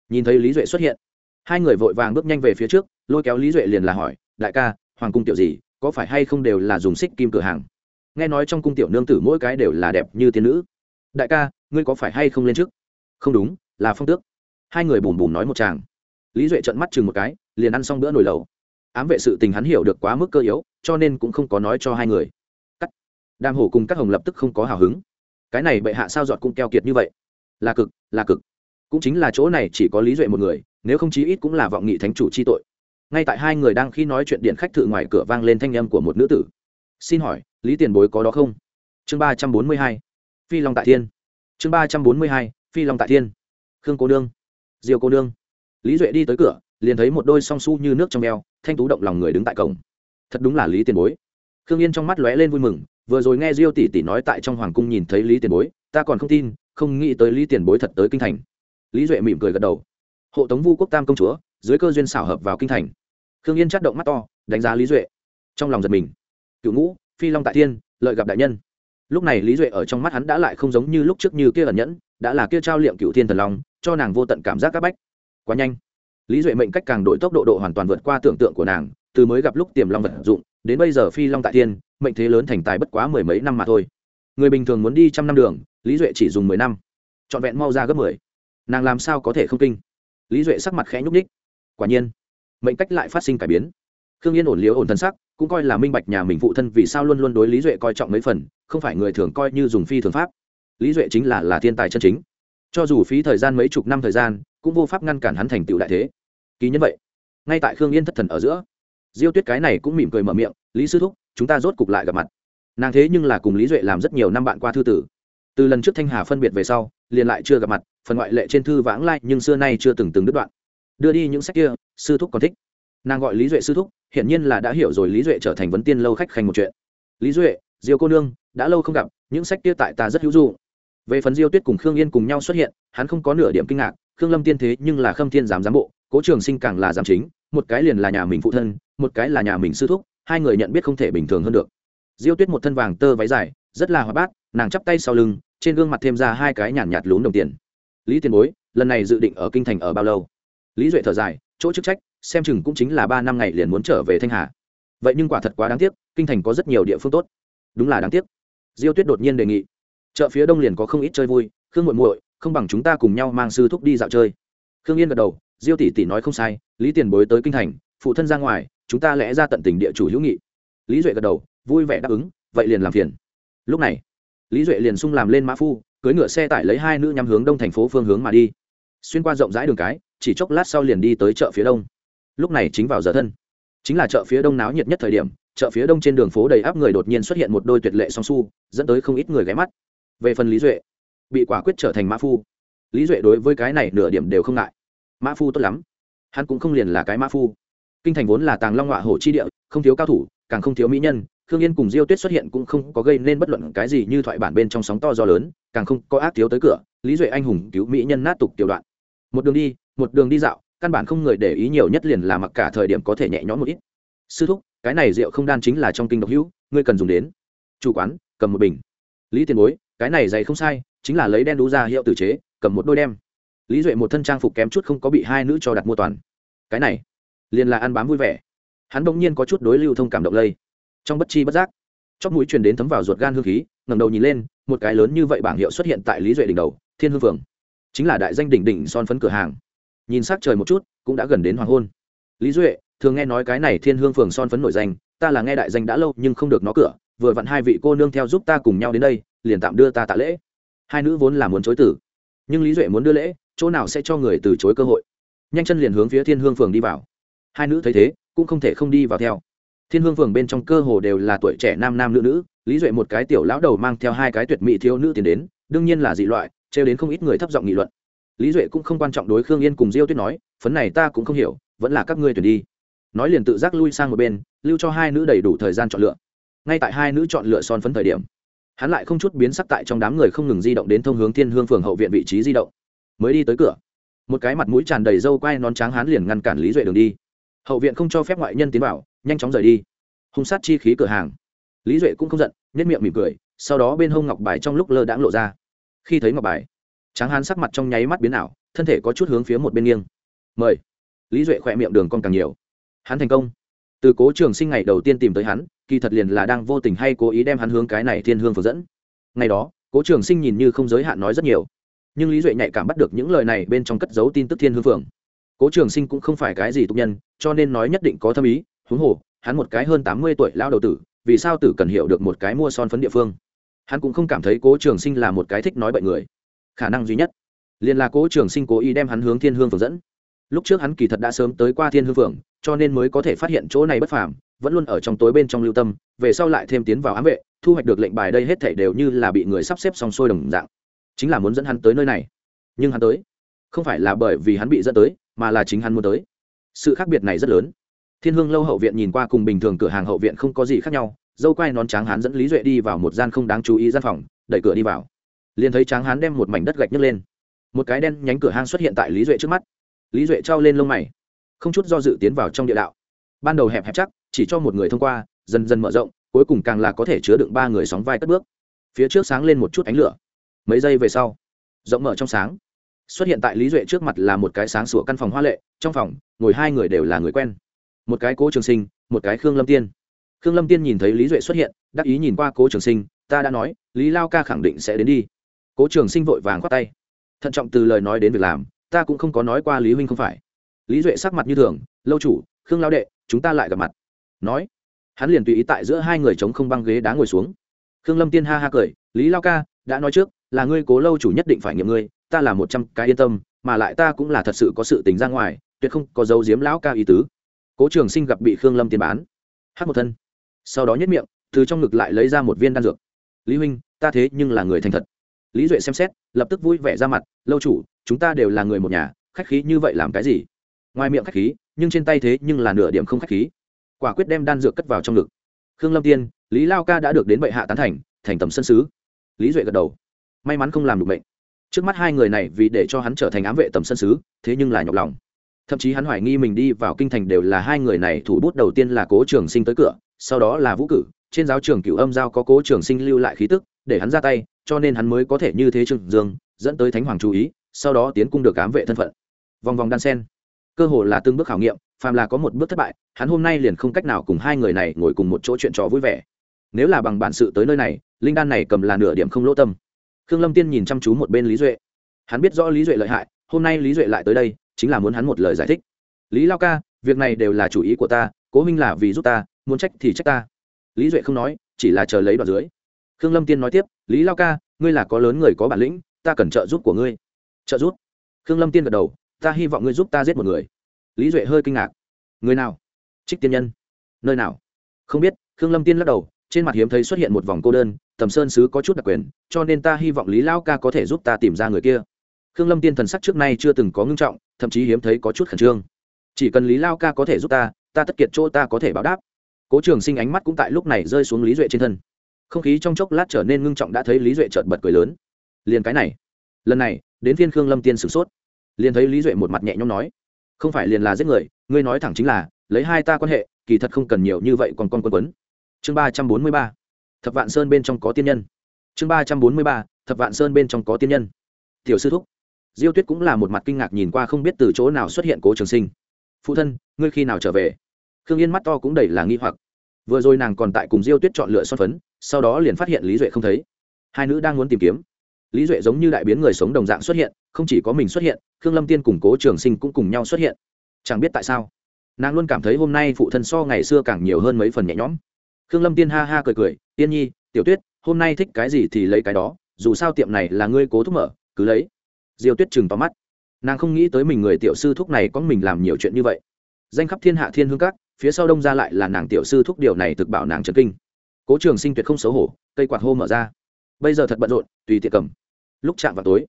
Nhìn thấy lý duệ xuất hiện, hai người vội vàng bước nhanh về phía trước, lôi kéo lý duệ liền là hỏi, đại ca, hoàng cung tiểu gì, có phải hay không đều là dùng xích kim cửa hàng? Nghe nói trong cung tiểu nương tử mỗi cái đều là đẹp như tiên nữ. Đại ca, ngươi có phải hay không lên trước? Không đúng, là phong tước. Hai người bùm bùm nói một chàng lý duệ trợn mắt chừng một cái, liền ăn xong bữa nồi lầu ám vệ sự tình hắn hiểu được quá mức cơ yếu, cho nên cũng không có nói cho hai người. Cắt. Đàm hổ cùng các hồng lập tức không có hào hứng. Cái này bệ hạ sao giọt cũng keo kiệt như vậy? Là cực là cực. Cũng chính là chỗ này chỉ có lý duệ một người, nếu không chí ít cũng là vọng nghị thánh chủ chi tội. Ngay tại hai người đang khi nói chuyện điện khách thự ngoài cửa vang lên thanh âm của một nữ tử. Xin hỏi, lý tiền bối có đó không? Chương ba trăm bốn mươi hai, phi long tại thiên. Chương ba trăm bốn mươi hai, phi long tại thiên. Khương cô đương diều cô đương lý duệ đi tới cửa liền thấy một đôi song su như nước trong eo, thanh tú động lòng người đứng tại cổng. Thật đúng là lý tiền bối. Khương yên trong mắt lóe lên vui mừng, vừa rồi nghe diêu tỷ tỷ nói tại trong hoàng cung nhìn thấy lý tiền bối, ta còn không tin, không nghĩ tới lý tiền bối thật tới kinh thành. Lý duệ mỉm cười gật đầu. Hộ tống vu quốc tam công chúa, dưới cơ duyên xảo hợp vào kinh thành. Khương yên chắt động mắt to, đánh giá lý duệ. Trong lòng giật mình. Cựu ngũ, phi long tại thiên, lợi gặp đại nhân. Lúc này lý duệ ở trong mắt hắn đã lại không giống như lúc trước như kia ẩn nhẫn, đã là kia trao liệm cựu thiên thần long, cho nàng vô tận cảm giác c áp bách. Quá nhanh lý duệ mệnh cách càng đổi tốc độ độ hoàn toàn vượt qua tưởng tượng của nàng, từ mới gặp lúc tiềm long vật dụng, đến bây giờ phi long tại thiên, mệnh thế lớn thành tài bất quá mười mấy năm mà thôi. Người bình thường muốn đi trăm năm đường, lý duệ chỉ dùng mười năm. Trọn vẹn mau ra gấp mười. Nàng làm sao có thể không kinh? Lý duệ sắc mặt khẽ nhúc ních quả nhiên, mệnh cách lại phát sinh cải biến. Khương yên ổn liếu ổn thân sắc, cũng coi là minh bạch nhà mình phụ thân vì sao luôn luôn đối lý duệ coi trọng mấy phần, không phải người thường coi như dùng phi thường pháp. Lý duệ chính là là thiên tài chân chính. Cho dù phí thời gian mấy chục năm thời gian, cũng vô pháp ngăn cản hắn thành tựu đại thế kỳ nhân vậy. Ngay tại khương yên thất thần ở giữa, diêu tuyết cái này cũng mỉm cười mở miệng, lý sư thúc, chúng ta rốt cục lại gặp mặt. Nàng thế nhưng là cùng lý duệ làm rất nhiều năm bạn qua thư tử. Từ lần trước thanh hà phân biệt về sau, liền lại chưa gặp mặt, phần ngoại lệ trên thư vãng lai nhưng xưa nay chưa từng từng đứt đoạn. Đưa đi những sách kia, sư thúc còn thích. Nàng gọi lý duệ sư thúc, hiển nhiên là đã hiểu rồi lý duệ trở thành vấn tiên lâu khách khanh một chuyện. Lý duệ, diêu cô nương, đã lâu không gặp, những sách kia tại ta rất hữu dụng. Về phần diêu tuyết cùng khương yên cùng nhau xuất hiện, hắn không có nửa điểm kinh ngạc, khương lâm tiên thế nhưng là khâm thiên giám giám bộ cố trường sinh càng là giảm chính một cái liền là nhà mình phụ thân một cái là nhà mình sư thúc hai người nhận biết không thể bình thường hơn được. Diêu tuyết một thân vàng tơ váy dài rất là hoa bát nàng chắp tay sau lưng trên gương mặt thêm ra hai cái nhàn nhạt, nhạt lún đồng tiền. Lý tiền bối lần này dự định ở kinh thành ở bao lâu? Lý duệ thở dài chỗ chức trách xem chừng cũng chính là ba năm ngày liền muốn trở về thanh hà. Vậy nhưng quả thật quá đáng tiếc kinh thành có rất nhiều địa phương tốt. Đúng là đáng tiếc. Diêu tuyết đột nhiên đề nghị. Chợ phía đông liền có không ít chơi vui khương muội muội không bằng chúng ta cùng nhau mang sư thúc đi dạo chơi. Khương yên gật đầu diêu tỷ tỷ nói không sai, lý tiền bối tới kinh thành, phụ thân ra ngoài, chúng ta lẽ ra tận tình địa chủ hữu nghị. Lý duệ gật đầu, vui vẻ đáp ứng, vậy liền làm phiền. Lúc này, lý duệ liền sung làm lên mã phu cưới ngựa xe tải lấy hai nữ nhắm hướng đông thành phố phương hướng mà đi. Xuyên qua rộng rãi đường cái, chỉ chốc lát sau liền đi tới chợ phía đông. Lúc này chính vào giờ thân. Chính là chợ phía đông náo nhiệt nhất thời điểm, chợ phía đông trên đường phố đầy áp người đột nhiên xuất hiện một đôi tuyệt lệ song su, dẫn tới không ít người ghé mắt. Về phần lý duệ, bị quả quyết trở thành mã phu. Lý duệ đối với cái này nửa điểm đều không ngại mã phu tốt lắm. Hắn cũng không liền là cái mã phu. Kinh thành vốn là tàng long họa hổ chi địa, không thiếu cao thủ, càng không thiếu mỹ nhân. Khương yên cùng diêu tuyết xuất hiện cũng không có gây nên bất luận cái gì như thoại bản bên trong sóng to gió lớn, càng không có ác thiếu tới cửa. Lý duệ anh hùng cứu mỹ nhân nát tục tiểu đoạn. Một đường đi, một đường đi dạo, căn bản không người để ý nhiều nhất liền là mặc cả thời điểm có thể nhẹ nhõm một ít. Sư thúc, cái này rượu không đan chính là trong kinh độc hữu, ngươi cần dùng đến. Chủ quán, cầm một bình. Lý tiền bối, cái này dày không sai, chính là lấy đen đú ra hiệu tử chế, cầm một đôi đem lý duệ một thân trang phục kém chút không có bị hai nữ cho đặt mua toàn. Cái này, liền là ăn bám vui vẻ. Hắn bỗng nhiên có chút đối lưu thông cảm động lây. Trong bất chi bất giác, chóp mũi truyền đến thấm vào ruột gan hương khí ngầm đầu nhìn lên, một cái lớn như vậy bảng hiệu xuất hiện tại lý duệ đỉnh đầu, thiên hương phường chính là đại danh đỉnh đỉnh son phấn cửa hàng. Nhìn s á c trời một chút, cũng đã gần đến hoàng hôn. Lý duệ, thường nghe nói cái này thiên hương phường son phấn nổi danh, ta là nghe đại danh đã lâu, nhưng không được nó cửa, vừa vặn hai vị cô nương theo giúp ta cùng nhau đến đây, liền tạm đưa ta tạ lễ. Hai nữ vốn là muốn chối tử, nhưng lý duệ muốn đưa lễ chỗ nào sẽ cho người từ chối cơ hội. Nhanh chân liền hướng phía thiên hương phường đi vào. Hai nữ thấy thế, cũng không thể không đi vào theo. Thiên hương phường bên trong cơ hồ đều là tuổi trẻ nam nam nữ nữ, lý duệ một cái tiểu lão đầu mang theo hai cái tuyệt mỹ thiếu nữ tiến đến, đương nhiên là dị loại, trêu đến không ít người thấp giọng nghị luận. Lý duệ cũng không quan trọng đối khương yên cùng diêu tuyết nói, phấn này ta cũng không hiểu, vẫn là các ngươi tuyển đi. Nói liền tự giác lui sang một bên, lưu cho hai nữ đầy đủ thời gian chọn lựa. Ngay tại hai nữ chọn lựa son phấn thời điểm, hắn lại không chút biến sắc tại trong đám người không ngừng di động đến thông hướng thiên hương phường hậu viện vị trí di động mới đi tới cửa. Một cái mặt mũi tràn đầy râu quai nón trắng hán liền ngăn cản lý duệ đường đi. Hậu viện không cho phép ngoại nhân tiến vào, nhanh chóng rời đi. Hung sát chi khí cửa hàng. Lý duệ cũng không giận nhất miệng mỉm cười, sau đó bên hông ngọc bài trong lúc lơ đãng lộ ra. Khi thấy ngọc bài, tráng hán sắc mặt trong nháy mắt biến ảo, thân thể có chút hướng phía một bên nghiêng. Mời. Lý duệ khỏe miệng đường con càng nhiều. Hắn thành công. Từ cố trường sinh ngày đầu tiên tìm tới hắn, kỳ thật liền là đang vô tình hay cố ý đem hắn hướng cái này thiên hương phật dẫn. Ngày đó, cố trường sinh nhìn như không giới hạn nói rất nhiều nhưng lý duệ nhạy cảm bắt được những lời này bên trong cất dấu tin tức thiên hương phượng. Cố trường sinh cũng không phải cái gì tục nhân, cho nên nói nhất định có thâm ý, huống hồ, hắn một cái hơn tám mươi tuổi lao đầu tử, vì sao tử cần hiểu được một cái mua son phấn địa phương? Hắn cũng không cảm thấy cố trường sinh là một cái thích nói bậy người. Khả năng duy nhất, liền là cố trường sinh cố ý đem hắn hướng thiên hương phượng dẫn. Lúc trước hắn kỳ thật đã sớm tới qua thiên hương phượng, cho nên mới có thể phát hiện chỗ này bất phàm, vẫn luôn ở trong tối bên trong lưu tâm, về sau lại thêm tiến vào ám vệ, thu hoạch được lệnh bài đây hết thảy đều như là bị người sắp xếp xong xuôi đồng dạng chính là muốn dẫn hắn tới nơi này. Nhưng hắn tới, không phải là bởi vì hắn bị dẫn tới, mà là chính hắn muốn tới. Sự khác biệt này rất lớn. Thiên hương lâu hậu viện nhìn qua cùng bình thường cửa hàng hậu viện không có gì khác nhau, dâu quai nón tráng hắn dẫn lý duệ đi vào một gian không đáng chú ý gian phòng, đẩy cửa đi vào. Liền thấy tráng hắn đem một mảnh đất gạch nhấc lên. Một cái đen nhánh cửa hang xuất hiện tại lý duệ trước mắt. Lý duệ trao lên lông mày, không chút do dự tiến vào trong địa đạo. Ban đầu hẹp hẹp chắc, chỉ cho một người thông qua, dần dần mở rộng, cuối cùng càng là có thể chứa đựng ba người sóng vai cất bước. Phía trước sáng lên một chút ánh lửa mấy giây về sau, rộng mở trong sáng, xuất hiện tại lý duệ trước mặt là một cái sáng sủa căn phòng hoa lệ, trong phòng, ngồi hai người đều là người quen. Một cái cố trường sinh, một cái khương lâm tiên. Khương lâm tiên nhìn thấy lý duệ xuất hiện, đắc ý nhìn qua cố trường sinh, ta đã nói, lý lao ca khẳng định sẽ đến đi. Cố trường sinh vội vàng khoát tay. Thận trọng từ lời nói đến việc làm, ta cũng không có nói qua lý huynh không phải. Lý duệ sắc mặt như thường, lâu chủ, khương lao đệ, chúng ta lại gặp mặt. Nói, hắn liền tùy ý tại giữa hai người chống không băng ghế đá ngồi xuống. Khương lâm tiên ha ha cười, lý lao ca, đã nói trước là ngươi cố lâu chủ nhất định phải nghiệm ngươi, ta là một trăm cái yên tâm, mà lại ta cũng là thật sự có sự tính ra ngoài, tuyệt không có dấu diếm lão ca ý tứ. Cố trường sinh gặp bị khương lâm tiền bán hát một thân. Sau đó nhất miệng, từ trong ngực lại lấy ra một viên đan dược. Lý huynh, ta thế nhưng là người thành thật. Lý duệ xem xét, lập tức vui vẻ ra mặt, lâu chủ, chúng ta đều là người một nhà, khách khí như vậy làm cái gì? Ngoài miệng khách khí, nhưng trên tay thế nhưng là nửa điểm không khách khí. Quả quyết đem đan dược cất vào trong ngực. Khương lâm tiên, lý lao ca đã được đến bệ hạ tán thành thành tầm sân sứ. Lý duệ gật đầu may mắn không làm được bệnh trước mắt hai người này vì để cho hắn trở thành ám vệ tầm sân sứ thế nhưng là nhọc lòng. Thậm chí hắn hoài nghi mình đi vào kinh thành đều là hai người này thủ bút đầu tiên là cố trường sinh tới cửa, sau đó là vũ cử. Trên giáo trường cửu âm giao có cố trường sinh lưu lại khí tức, để hắn ra tay, cho nên hắn mới có thể như thế trương dương, dẫn tới thánh hoàng chú ý, sau đó tiến cung được ám vệ thân phận. Vòng vòng đan sen. Cơ hồ là từng bước khảo nghiệm, phàm là có một bước thất bại, hắn hôm nay liền không cách nào cùng hai người này ngồi cùng một chỗ chuyện trò vui vẻ. Nếu là bằng bản sự tới nơi này, linh đan này cầm là nửa điểm không lỗ tâm khương lâm tiên nhìn chăm chú một bên lý duệ. Hắn biết rõ lý duệ lợi hại, hôm nay lý duệ lại tới đây, chính là muốn hắn một lời giải thích. Lý lao ca, việc này đều là chủ ý của ta, cố minh là vì giúp ta, muốn trách thì trách ta. Lý duệ không nói, chỉ là chờ lấy đoạn dưới. Khương lâm tiên nói tiếp, lý lao ca, ngươi là có lớn người có bản lĩnh, ta cần trợ giúp của ngươi. Trợ giúp? Khương lâm tiên gật đầu, ta hy vọng ngươi giúp ta giết một người. Lý duệ hơi kinh ngạc. Người nào? Trích tiên nhân. Nơi nào? Không biết. Khương lâm tiên lắc đầu trên mặt hiếm thấy xuất hiện một vòng cô đơn, tầm sơn sứ có chút đặc quyền, cho nên ta hy vọng lý lao ca có thể giúp ta tìm ra người kia. Khương lâm tiên thần sắc trước nay chưa từng có ngưng trọng, thậm chí hiếm thấy có chút khẩn trương. Chỉ cần lý lao ca có thể giúp ta ta tất kiệt chỗ ta có thể báo đáp. Cố trường sinh ánh mắt cũng tại lúc này rơi xuống lý duệ trên thân. Không khí trong chốc lát trở nên ngưng trọng đã thấy lý duệ trợt bật cười lớn. Liền cái này. Lần này, đến phiên khương lâm tiên sửng sốt. Liền thấy lý duệ một mặt nhẹ nhõm nói, không phải liền là giết người, ngươi nói thẳng chính là, lấy hai ta quan hệ, kỳ thật không cần nhiều như vậy còn con quân quấn chương ba trăm bốn mươi ba, thập vạn sơn bên trong có tiên nhân. Chương ba trăm bốn mươi ba, thập vạn sơn bên trong có tiên nhân. Tiểu sư thúc. Diêu tuyết cũng là một mặt kinh ngạc nhìn qua không biết từ chỗ nào xuất hiện cố trường sinh. Phụ thân, ngươi khi nào trở về? Khương yên mắt to cũng đầy là nghi hoặc. Vừa rồi nàng còn tại cùng diêu tuyết chọn lựa son phấn, sau đó liền phát hiện lý duệ không thấy. Hai nữ đang muốn tìm kiếm. Lý duệ giống như đại biến người sống đồng dạng xuất hiện, không chỉ có mình xuất hiện, khương lâm tiên cùng cố trường sinh cũng cùng nhau xuất hiện. Chẳng biết tại sao, nàng luôn cảm thấy hôm nay phụ thân so ngày xưa càng nhiều hơn mấy phần nhẹ nhõm khương lâm tiên ha ha cười cười, tiên nhi, tiểu tuyết, hôm nay thích cái gì thì lấy cái đó, dù sao tiệm này là ngươi cố thúc mở, cứ lấy. Diêu tuyết chừng tóm mắt. Nàng không nghĩ tới mình người tiểu sư thúc này có mình làm nhiều chuyện như vậy. Danh khắp thiên hạ thiên hương các, phía sau đông ra lại là nàng tiểu sư thúc điều này thực bảo nàng trần kinh. Cố trường sinh tuyệt không xấu hổ, cây quạt hô mở ra. Bây giờ thật bận rộn, tùy tiệc cầm. Lúc chạm vào tối,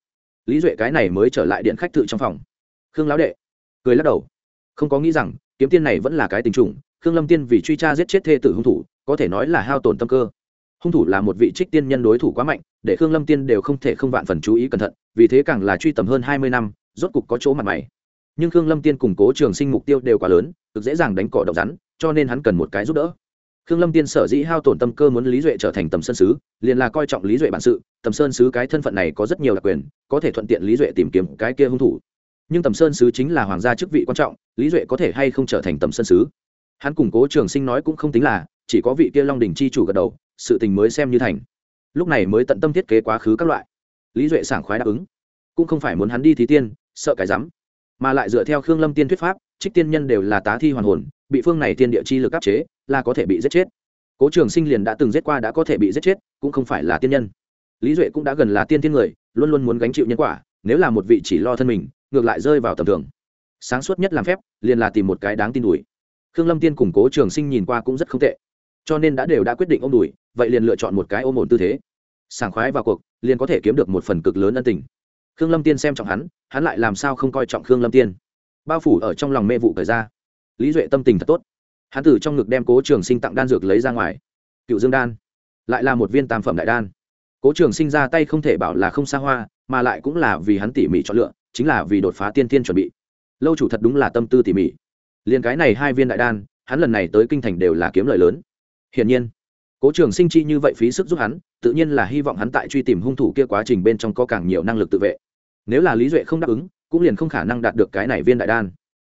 lý duệ cái này mới trở lại điện khách tự trong phòng. Khương lão đệ, cười lắc đầu. Không có nghĩ rằng, kiếm tiên này vẫn là cái tình trùng, khương lâm tiên vì truy tra giết chết thê tử hung thủ có thể nói là hao tổn tâm cơ. Hung thủ là một vị trích tiên nhân đối thủ quá mạnh, để khương lâm tiên đều không thể không vạn phần chú ý cẩn thận, vì thế càng là truy tầm hơn hai mươi năm, rốt cục có chỗ mặt mày. Nhưng khương lâm tiên củng cố trường sinh mục tiêu đều quá lớn, cực dễ dàng đánh cỏ độc rắn, cho nên hắn cần một cái giúp đỡ. Khương lâm tiên sở dĩ hao tổn tâm cơ muốn lý duệ trở thành tầm sơn sứ, liền là coi trọng lý duệ bản sự, tầm sơn sứ cái thân phận này có rất nhiều đặc quyền, có thể thuận tiện lý duệ tìm kiếm cái kia hung thủ. Nhưng tầm sơn sứ chính là hoàng gia chức vị quan trọng, lý duệ có thể hay không trở thành tầm sơn sứ? Hắn củng cố trường sinh nói cũng không tính là chỉ có vị kia long đình chi chủ gật đầu, sự tình mới xem như thành. Lúc này mới tận tâm thiết kế quá khứ các loại. Lý duệ sảng khoái đáp ứng. Cũng không phải muốn hắn đi thí tiên, sợ cái rắm. Mà lại dựa theo khương lâm tiên thuyết pháp, trích tiên nhân đều là tá thi hoàn hồn, bị phương này tiên địa chi lực áp chế, là có thể bị giết chết. Cố trường sinh liền đã từng giết qua đã có thể bị giết chết, cũng không phải là tiên nhân. Lý duệ cũng đã gần là tiên thiên người, luôn luôn muốn gánh chịu nhân quả, nếu là một vị chỉ lo thân mình, ngược lại rơi vào tầm thường. Sáng suốt nhất làm phép, liền là tìm một cái đáng tin đùi khương lâm tiên cùng cố trường sinh nhìn qua cũng rất không tệ cho nên đã đều đã quyết định ôm đùi, vậy liền lựa chọn một cái ôm ổn tư thế. Sảng khoái vào cuộc, liền có thể kiếm được một phần cực lớn ân tình. Khương lâm tiên xem trọng hắn hắn lại làm sao không coi trọng khương lâm tiên? Bao phủ ở trong lòng mê vụ thời ra. Lý duệ tâm tình thật tốt. Hắn từ trong ngực đem cố trường sinh tặng đan dược lấy ra ngoài. Cựu dương đan. Lại là một viên tam phẩm đại đan. Cố trường sinh ra tay không thể bảo là không xa hoa, mà lại cũng là vì hắn tỉ mỉ chọn lựa, chính là vì đột phá tiên tiên chuẩn bị. Lâu chủ thật đúng là tâm tư tỉ mỉ. Liền cái này hai viên đại đan, hắn lần này tới kinh thành đều là kiếm lợi lớn hiển nhiên, cố trường sinh chi như vậy phí sức giúp hắn, tự nhiên là hy vọng hắn tại truy tìm hung thủ kia quá trình bên trong có càng nhiều năng lực tự vệ. Nếu là lý duệ không đáp ứng, cũng liền không khả năng đạt được cái này viên đại đan.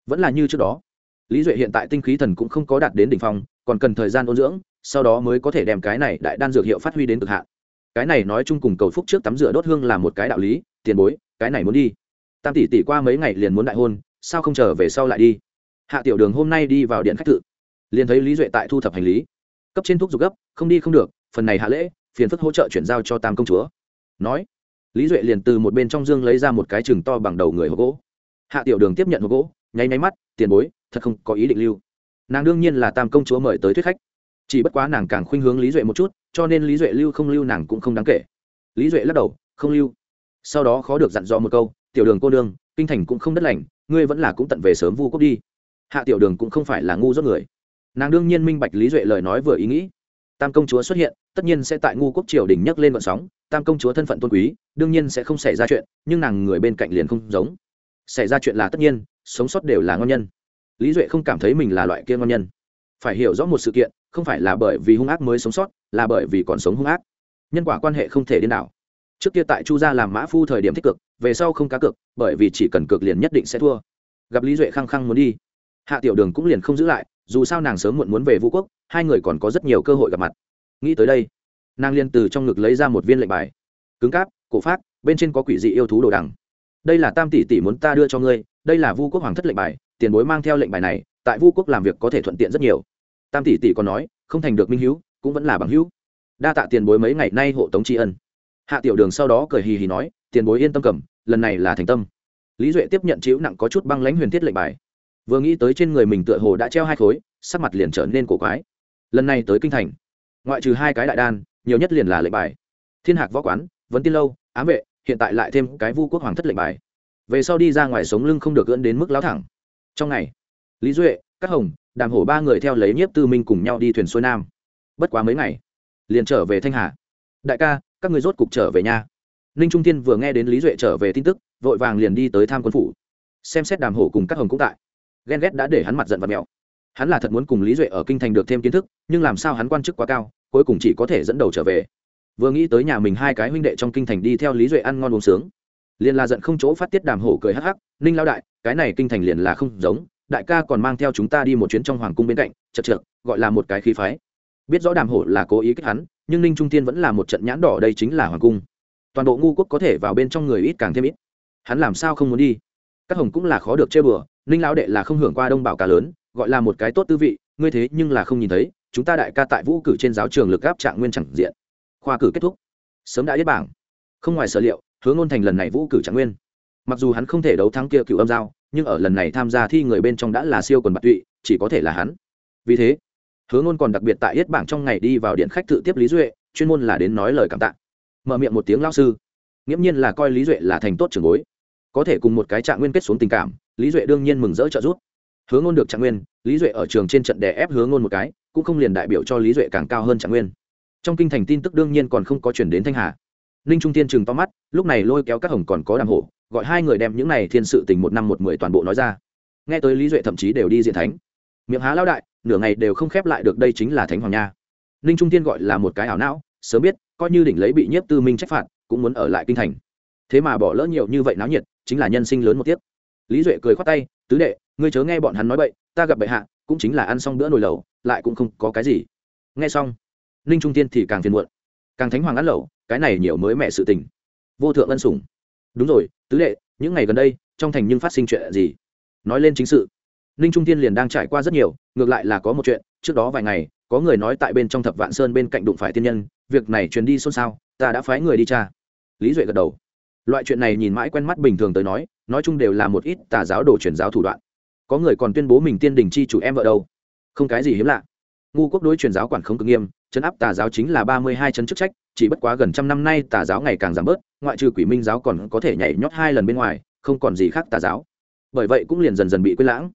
Vẫn là như trước đó, lý duệ hiện tại tinh khí thần cũng không có đạt đến đ ỉ n h phong, còn cần thời gian ôn dưỡng, sau đó mới có thể đem cái này đại đan dược hiệu phát huy đến cực hạn. Cái này nói chung cùng cầu phúc trước tắm rửa đốt hương là một cái đạo lý, tiền bối, cái này muốn đi. Tam tỷ tỷ qua mấy ngày liền muốn đại hôn, sao không trở về sau lại đi? Hạ tiểu đường hôm nay đi vào điện khách tự, liền thấy lý duệ tại thu thập hành lý cấp trên thuốc dục gấp, không đi không được, phần này hạ lễ, phiền phức hỗ trợ chuyển giao cho tam công chúa. Nói, lý duệ liền từ một bên trong dương lấy ra một cái chừng to bằng đầu người hộp gỗ. Hạ tiểu đường tiếp nhận hộp gỗ, nháy nháy mắt, tiền bối, thật không có ý định lưu. Nàng đương nhiên là tam công chúa mời tới thuyết khách. Chỉ bất quá nàng càng khuynh hướng lý duệ một chút, cho nên lý duệ lưu không lưu nàng cũng không đáng kể. Lý duệ lắc đầu, không lưu. Sau đó khó được dặn dò một câu, tiểu đường cô đương kinh thành cũng không đất lành, ngươi vẫn là cũng tận về sớm vu quốc đi. Hạ tiểu đường cũng không phải là ngu dốt người nàng đương nhiên minh bạch lý duệ lời nói vừa ý nghĩ. Tam công chúa xuất hiện, tất nhiên sẽ tại ngu quốc triều đình nhấc lên vận sóng, tam công chúa thân phận tôn quý, đương nhiên sẽ không xảy ra chuyện, nhưng nàng người bên cạnh liền không giống. Xảy ra chuyện là tất nhiên, sống sót đều là ngon nhân. Lý duệ không cảm thấy mình là loại kia ngon nhân. Phải hiểu rõ một sự kiện, không phải là bởi vì hung ác mới sống sót, là bởi vì còn sống hung ác. Nhân quả quan hệ không thể điên đảo. Trước kia tại chu gia làm mã phu thời điểm tích cực, về sau không cá cược bởi vì chỉ cần cược liền nhất định sẽ thua. Gặp lý duệ khăng khăng muốn đi. Hạ tiểu đường cũng liền không giữ lại dù sao nàng sớm muộn muốn về vũ quốc, hai người còn có rất nhiều cơ hội gặp mặt. Nghĩ tới đây, nàng liên từ trong ngực lấy ra một viên lệnh bài. Cứng cáp, cổ phát, bên trên có quỷ dị yêu thú đồ đằng. Đây là tam tỷ tỷ muốn ta đưa cho ngươi, đây là vu quốc hoàng thất lệnh bài, tiền bối mang theo lệnh bài này, tại vu quốc làm việc có thể thuận tiện rất nhiều. Tam tỷ tỷ còn nói, không thành được minh hữu, cũng vẫn là bằng hữu. Đa tạ tiền bối mấy ngày nay hộ tống tri ân. Hạ tiểu đường sau đó cười hì hì nói, tiền bối yên tâm cầm, lần này là thành tâm. Lý duệ tiếp nhận chịu nặng có chút băng lãnh huyền thiết lệnh bài vừa nghĩ tới trên người mình tựa hồ đã treo hai khối, sắc mặt liền trở nên cổ quái. Lần này tới kinh thành, ngoại trừ hai cái đại đan, nhiều nhất liền là lệnh bài. Thiên hạc võ quán vẫn tiên lâu, ám vệ, hiện tại lại thêm cái vu quốc hoàng thất lệnh bài. Về sau đi ra ngoài sống lưng không được gỡn đến mức láo thẳng. Trong ngày, lý duệ các hồng, đàm hổ ba người theo lấy nhiếp tư minh cùng nhau đi thuyền xuôi nam. Bất quá mấy ngày, liền trở về thanh hà. Đại ca, các người rốt cục trở về nhà ninh trung thiên vừa nghe đến lý duệ trở về tin tức, vội vàng liền đi tới tham quân phủ, xem xét đàm hổ cùng các hồng cũng tại ghen ghét đã để hắn mặt giận và mèo hắn là thật muốn cùng lý duệ ở kinh thành được thêm kiến thức, nhưng làm sao hắn quan chức quá cao, cuối cùng chỉ có thể dẫn đầu trở về. Vừa nghĩ tới nhà mình hai cái huynh đệ trong kinh thành đi theo lý duệ ăn ngon uống sướng. Liền là giận không chỗ phát tiết đàm hổ cười hắc hắc, ninh lao đại, cái này kinh thành liền là không giống, đại ca còn mang theo chúng ta đi một chuyến trong hoàng cung bên cạnh, chật trượt gọi là một cái khí phái. Biết rõ đàm hổ là cố ý kích hắn, nhưng ninh trung tiên vẫn là một trận nhãn đỏ đây chính là hoàng cung. Toàn bộ ngu quốc có thể vào bên trong người ít càng thêm ít. Hắn làm sao không muốn đi? Các hồng cũng là khó được chơi bừa ninh lão đệ là không hưởng qua đông bảo cá lớn, gọi là một cái tốt tư vị, ngươi thế nhưng là không nhìn thấy, chúng ta đại ca tại vũ cử trên giáo trường lực gáp trạng nguyên chẳng diện. Khoa cử kết thúc. Sớm đã biết bảng. Không ngoài sở liệu, hướng ngôn thành lần này vũ cử trạng nguyên. Mặc dù hắn không thể đấu thắng kia cựu âm giao, nhưng ở lần này tham gia thi người bên trong đã là siêu quần bạc tụy, chỉ có thể là hắn. Vì thế, hướng ngôn còn đặc biệt tại yết bảng trong ngày đi vào điện khách tự tiếp lý duệ, chuyên môn là đến nói lời cảm tạ. Mở miệng một tiếng lao sư. Nghiễm nhiên là coi lý duệ là thành tốt trường bối. Có thể cùng một cái trạng nguyên kết xuống tình cảm lý duệ đương nhiên mừng rỡ trợ giúp. Hướng ngôn được trạng nguyên, lý duệ ở trường trên trận đè ép hướng ngôn một cái, cũng không liền đại biểu cho lý duệ càng cao hơn trạng nguyên. Trong kinh thành tin tức đương nhiên còn không có chuyển đến thanh hà. Ninh trung tiên chừng to mắt, lúc này lôi kéo các hồng còn có đàm hổ gọi hai người đem những này thiên sự tình một năm một mười toàn bộ nói ra. Nghe tới lý duệ thậm chí đều đi diện thánh. Miệng há lao đại, nửa ngày đều không khép lại được đây chính là thánh hoàng nha. Ninh trung tiên gọi là một cái ảo não, sớm biết, coi như đỉnh lấy bị nhiếp tư minh trách phạt, cũng muốn ở lại kinh thành. Thế mà bỏ lỡ nhiều như vậy náo nhiệt, chính là nhân sinh lớn một tiếp lý duệ cười khoát tay, tứ đệ, ngươi chớ nghe bọn hắn nói bậy, ta gặp bệ hạ, cũng chính là ăn xong bữa nồi lẩu, lại cũng không có cái gì. Nghe xong, ninh trung tiên thì càng phiền muộn. Càng thánh hoàng ăn lẩu, cái này nhiều mới mẹ sự tình. Vô thượng ân sủng. Đúng rồi, tứ đệ, những ngày gần đây, trong thành nhưng phát sinh chuyện gì? Nói lên chính sự. Ninh trung tiên liền đang trải qua rất nhiều, ngược lại là có một chuyện, trước đó vài ngày, có người nói tại bên trong thập vạn sơn bên cạnh đụng phải tiên nhân, việc này truyền đi xôn xao, ta đã phái người đi tra. Lý duệ gật đầu. Loại chuyện này nhìn mãi quen mắt bình thường tới nói nói chung đều là một ít tà giáo đồ truyền giáo thủ đoạn. Có người còn tuyên bố mình tiên đình chi chủ em vợ đâu. Không cái gì hiếm lạ. Ngu quốc đối truyền giáo quản không cực nghiêm, chấn áp tà giáo chính là ba mươi hai chấn chức trách, chỉ bất quá gần trăm năm nay tà giáo ngày càng giảm bớt, ngoại trừ quỷ minh giáo còn có thể nhảy nhót hai lần bên ngoài, không còn gì khác tà giáo. Bởi vậy cũng liền dần dần bị quên lãng.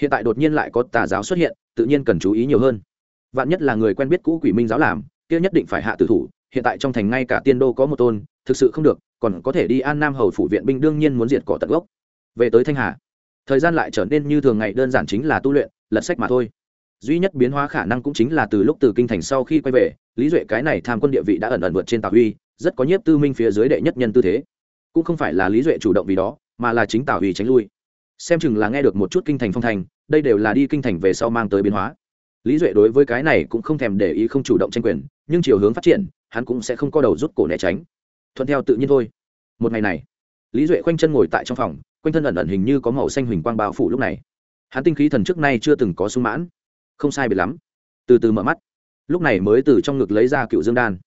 Hiện tại đột nhiên lại có tà giáo xuất hiện, tự nhiên cần chú ý nhiều hơn. Vạn nhất là người quen biết cũ quỷ minh giáo làm, kia nhất định phải hạ tử thủ, hiện tại trong thành ngay cả tiên đô có một tôn thực sự không được, còn có thể đi an nam hầu phủ viện binh đương nhiên muốn diệt cỏ tận gốc. Về tới thanh hà, thời gian lại trở nên như thường ngày, đơn giản chính là tu luyện, lật sách mà thôi. Duy nhất biến hóa khả năng cũng chính là từ lúc từ kinh thành sau khi quay về, lý duệ cái này tham quân địa vị đã ẩn ẩn vượt trên tào huy, rất có nhiếp tư minh phía dưới đệ nhất nhân tư thế. Cũng không phải là lý duệ chủ động vì đó, mà là chính tào huy tránh lui. Xem chừng là nghe được một chút kinh thành phong thành, đây đều là đi kinh thành về sau mang tới biến hóa. Lý duệ đối với cái này cũng không thèm để ý không chủ động tranh quyền, nhưng chiều hướng phát triển, hắn cũng sẽ không có đầu rút cổ né tránh thuận theo tự nhiên thôi. Một ngày này, lý duệ khoanh chân ngồi tại trong phòng, quanh thân ẩn ẩn hình như có màu xanh huỳnh quang bao phủ lúc này. Hắn tinh khí thần trước nay chưa từng có sung mãn. Không sai biệt lắm. Từ từ mở mắt. Lúc này mới từ trong ngực lấy ra cựu dương đan.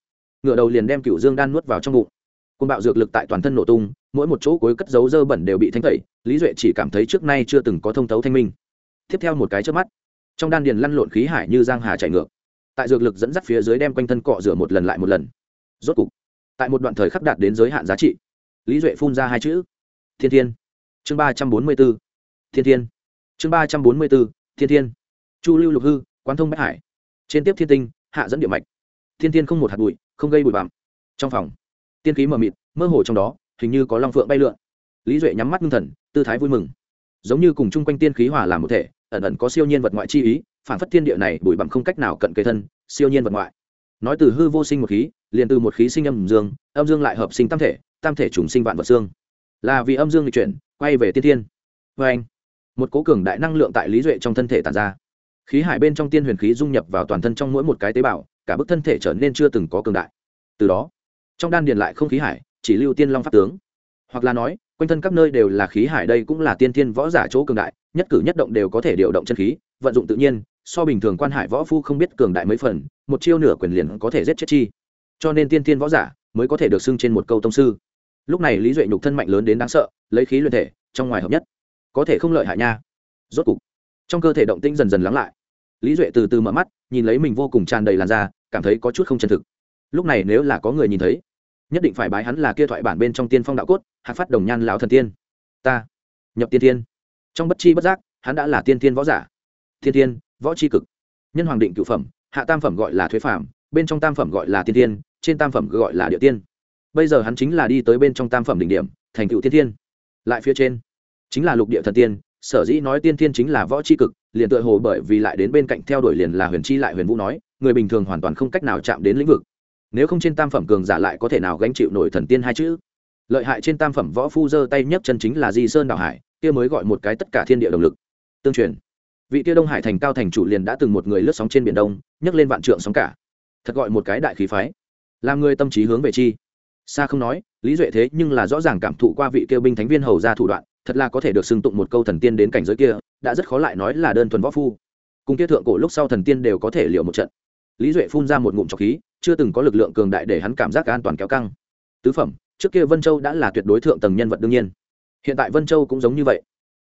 Ngựa đầu liền đem cựu dương đan nuốt vào trong bụng. Côn bạo dược lực tại toàn thân nổ tung, mỗi một chỗ cối cất dấu dơ bẩn đều bị thanh tẩy, lý duệ chỉ cảm thấy trước nay chưa từng có thông thấu thanh minh. Tiếp theo một cái trước mắt, trong đan điền lăn lộn khí hải như giang hà chạy ngược. Tại dược lực dẫn dắt phía dưới đem quanh thân cọ rửa một lần lại một lần. Rốt cục tại một đoạn thời khắc đạt đến giới hạn giá trị. Lý duệ phun ra hai chữ. Thiên thiên. Chương ba trăm bốn mươi b ố thiên thiên. Chương ba trăm bốn mươi b ố thiên thiên. Chu lưu lục hư, quán thông bách hải. Trên tiếp thiên tinh, hạ dẫn địa mạch. Thiên thiên không một hạt bụi, không gây bụi bặm. Trong phòng, tiên khí mờ mịt, mơ hồ trong đó, hình như có long phượng bay lượn. Lý duệ nhắm mắt ngưng thần, tư thái vui mừng. Giống như cùng chung quanh tiên khí hòa làm một thể, ẩn ẩn có siêu nhiên vật ngoại chi ý, phản phất thiên địa này bụi bặm không cách nào cận kề thân, siêu nhiên vật ngoại. Nói từ hư vô sinh một khí liền từ một khí sinh âm dương âm dương lại hợp sinh tam thể tam thể trùng sinh vạn vật xương. Là vì âm dương lịch chuyển, quay về tiên thiên. Vê anh, một cố cường đại năng lượng tại lý duệ trong thân thể tàn ra. Khí hải bên trong tiên huyền khí dung nhập vào toàn thân trong mỗi một cái tế bào, cả bức thân thể trở nên chưa từng có cường đại. Từ đó, trong đan điền lại không khí hải, chỉ lưu tiên long pháp tướng. Hoặc là nói, quanh thân các nơi đều là khí hải đây cũng là tiên thiên võ giả chỗ cường đại, nhất cử nhất động đều có thể điều động chân khí, vận dụng tự nhiên, so bình thường quan hải võ phu không biết cường đại mấy phần, một chiêu nửa quyền liền có thể giết chết chi cho nên tiên tiên võ giả mới có thể được xưng trên một câu tông sư. Lúc này lý duệ nhục thân mạnh lớn đến đáng sợ, lấy khí luyện thể, trong ngoài hợp nhất. Có thể không lợi hại nha. Rốt cục, trong cơ thể động tĩnh dần dần lắng lại. Lý duệ từ từ mở mắt, nhìn lấy mình vô cùng tràn đầy làn da, cảm thấy có chút không chân thực. Lúc này nếu là có người nhìn thấy, nhất định phải bái hắn là kia thoại bản bên trong tiên phong đạo cốt, hạc phát đồng nhan lão thần tiên. Ta, nhập tiên tiên. Trong bất chi bất giác, hắn đã là tiên tiên võ giả. Thiên tiên, võ c h i cực. Nhân hoàng định cựu phẩm, hạ tam phẩm gọi là thuế phạm bên trong tam phẩm gọi là tiên tiên trên tam phẩm gọi là địa tiên. Bây giờ hắn chính là đi tới bên trong tam phẩm đỉnh điểm, thành cựu tiên tiên lại phía trên, chính là lục địa thần tiên, sở dĩ nói tiên thiên chính là võ c h i cực, liền tựa hồ bởi vì lại đến bên cạnh theo đuổi liền là huyền chi lại huyền vũ nói, người bình thường hoàn toàn không cách nào chạm đến lĩnh vực. Nếu không trên tam phẩm cường giả lại có thể nào gánh chịu nổi thần tiên hai chữ? Lợi hại trên tam phẩm võ phu giơ tay nhấc chân chính là di sơn đảo hải, kia mới gọi một cái tất cả thiên địa động lực. Tương truyền, vị kia đông hải thành cao thành chủ liền đã từng một người lướt sóng trên biển đông, nhấc lên vạn trượng sóng cả. Thật gọi một cái đại khí phái làm người tâm trí hướng về chi. Xa không nói, lý duệ thế nhưng là rõ ràng cảm thụ qua vị kêu binh thánh viên hầu ra thủ đoạn, thật là có thể được xưng tụng một câu thần tiên đến cảnh giới kia, đã rất khó lại nói là đơn thuần võ phu. Cùng kia thượng cổ lúc sau thần tiên đều có thể liệu một trận. Lý duệ phun ra một ngụm trọc khí, chưa từng có lực lượng cường đại để hắn cảm giác an toàn kéo căng. Tứ phẩm, trước kia vân châu đã là tuyệt đối thượng tầng nhân vật đương nhiên. Hiện tại vân châu cũng giống như vậy.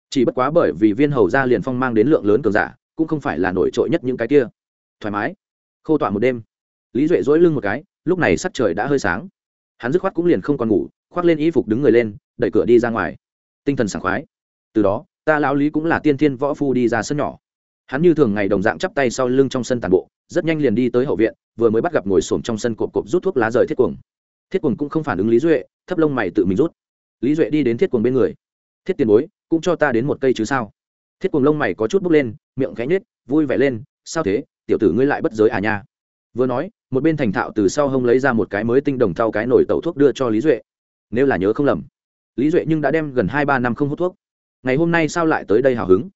Chỉ bất quá bởi vì viên hầu gia liền phong mang đến lượng lớn cường giả, cũng không phải là nổi trội nhất những cái kia. Thoải mái. Khô tỏa một đêm. Lý duệ dỗi lưng một cái lúc này sắc trời đã hơi sáng. Hắn dứt khoát cũng liền không còn ngủ, khoác lên y phục đứng người lên, đẩy cửa đi ra ngoài. Tinh thần sảng khoái. Từ đó, ta lão lý cũng là tiên thiên võ phu đi ra sân nhỏ. Hắn như thường ngày đồng dạng chắp tay sau lưng trong sân tàn bộ, rất nhanh liền đi tới hậu viện, vừa mới bắt gặp ngồi xổm trong sân cộp cộp rút thuốc lá rời thiết cuồng. Thiết cuồng cũng không phản ứng lý duệ, thấp lông mày tự mình rút. Lý duệ đi đến thiết cuồng bên người. Thiết tiền bối, cũng cho ta đến một cây chứ sao? Thiết cuồng lông mày có chút bốc lên, miệng gánh nết vui vẻ lên, sao thế, tiểu tử ngươi lại bất giới à nha? Vừa nói một bên thành thạo từ sau hông lấy ra một cái mới tinh đồng thau cái nổi tẩu thuốc đưa cho lý duệ nếu là nhớ không lầm lý duệ nhưng đã đem gần hai ba năm không hút thuốc ngày hôm nay sao lại tới đây hào hứng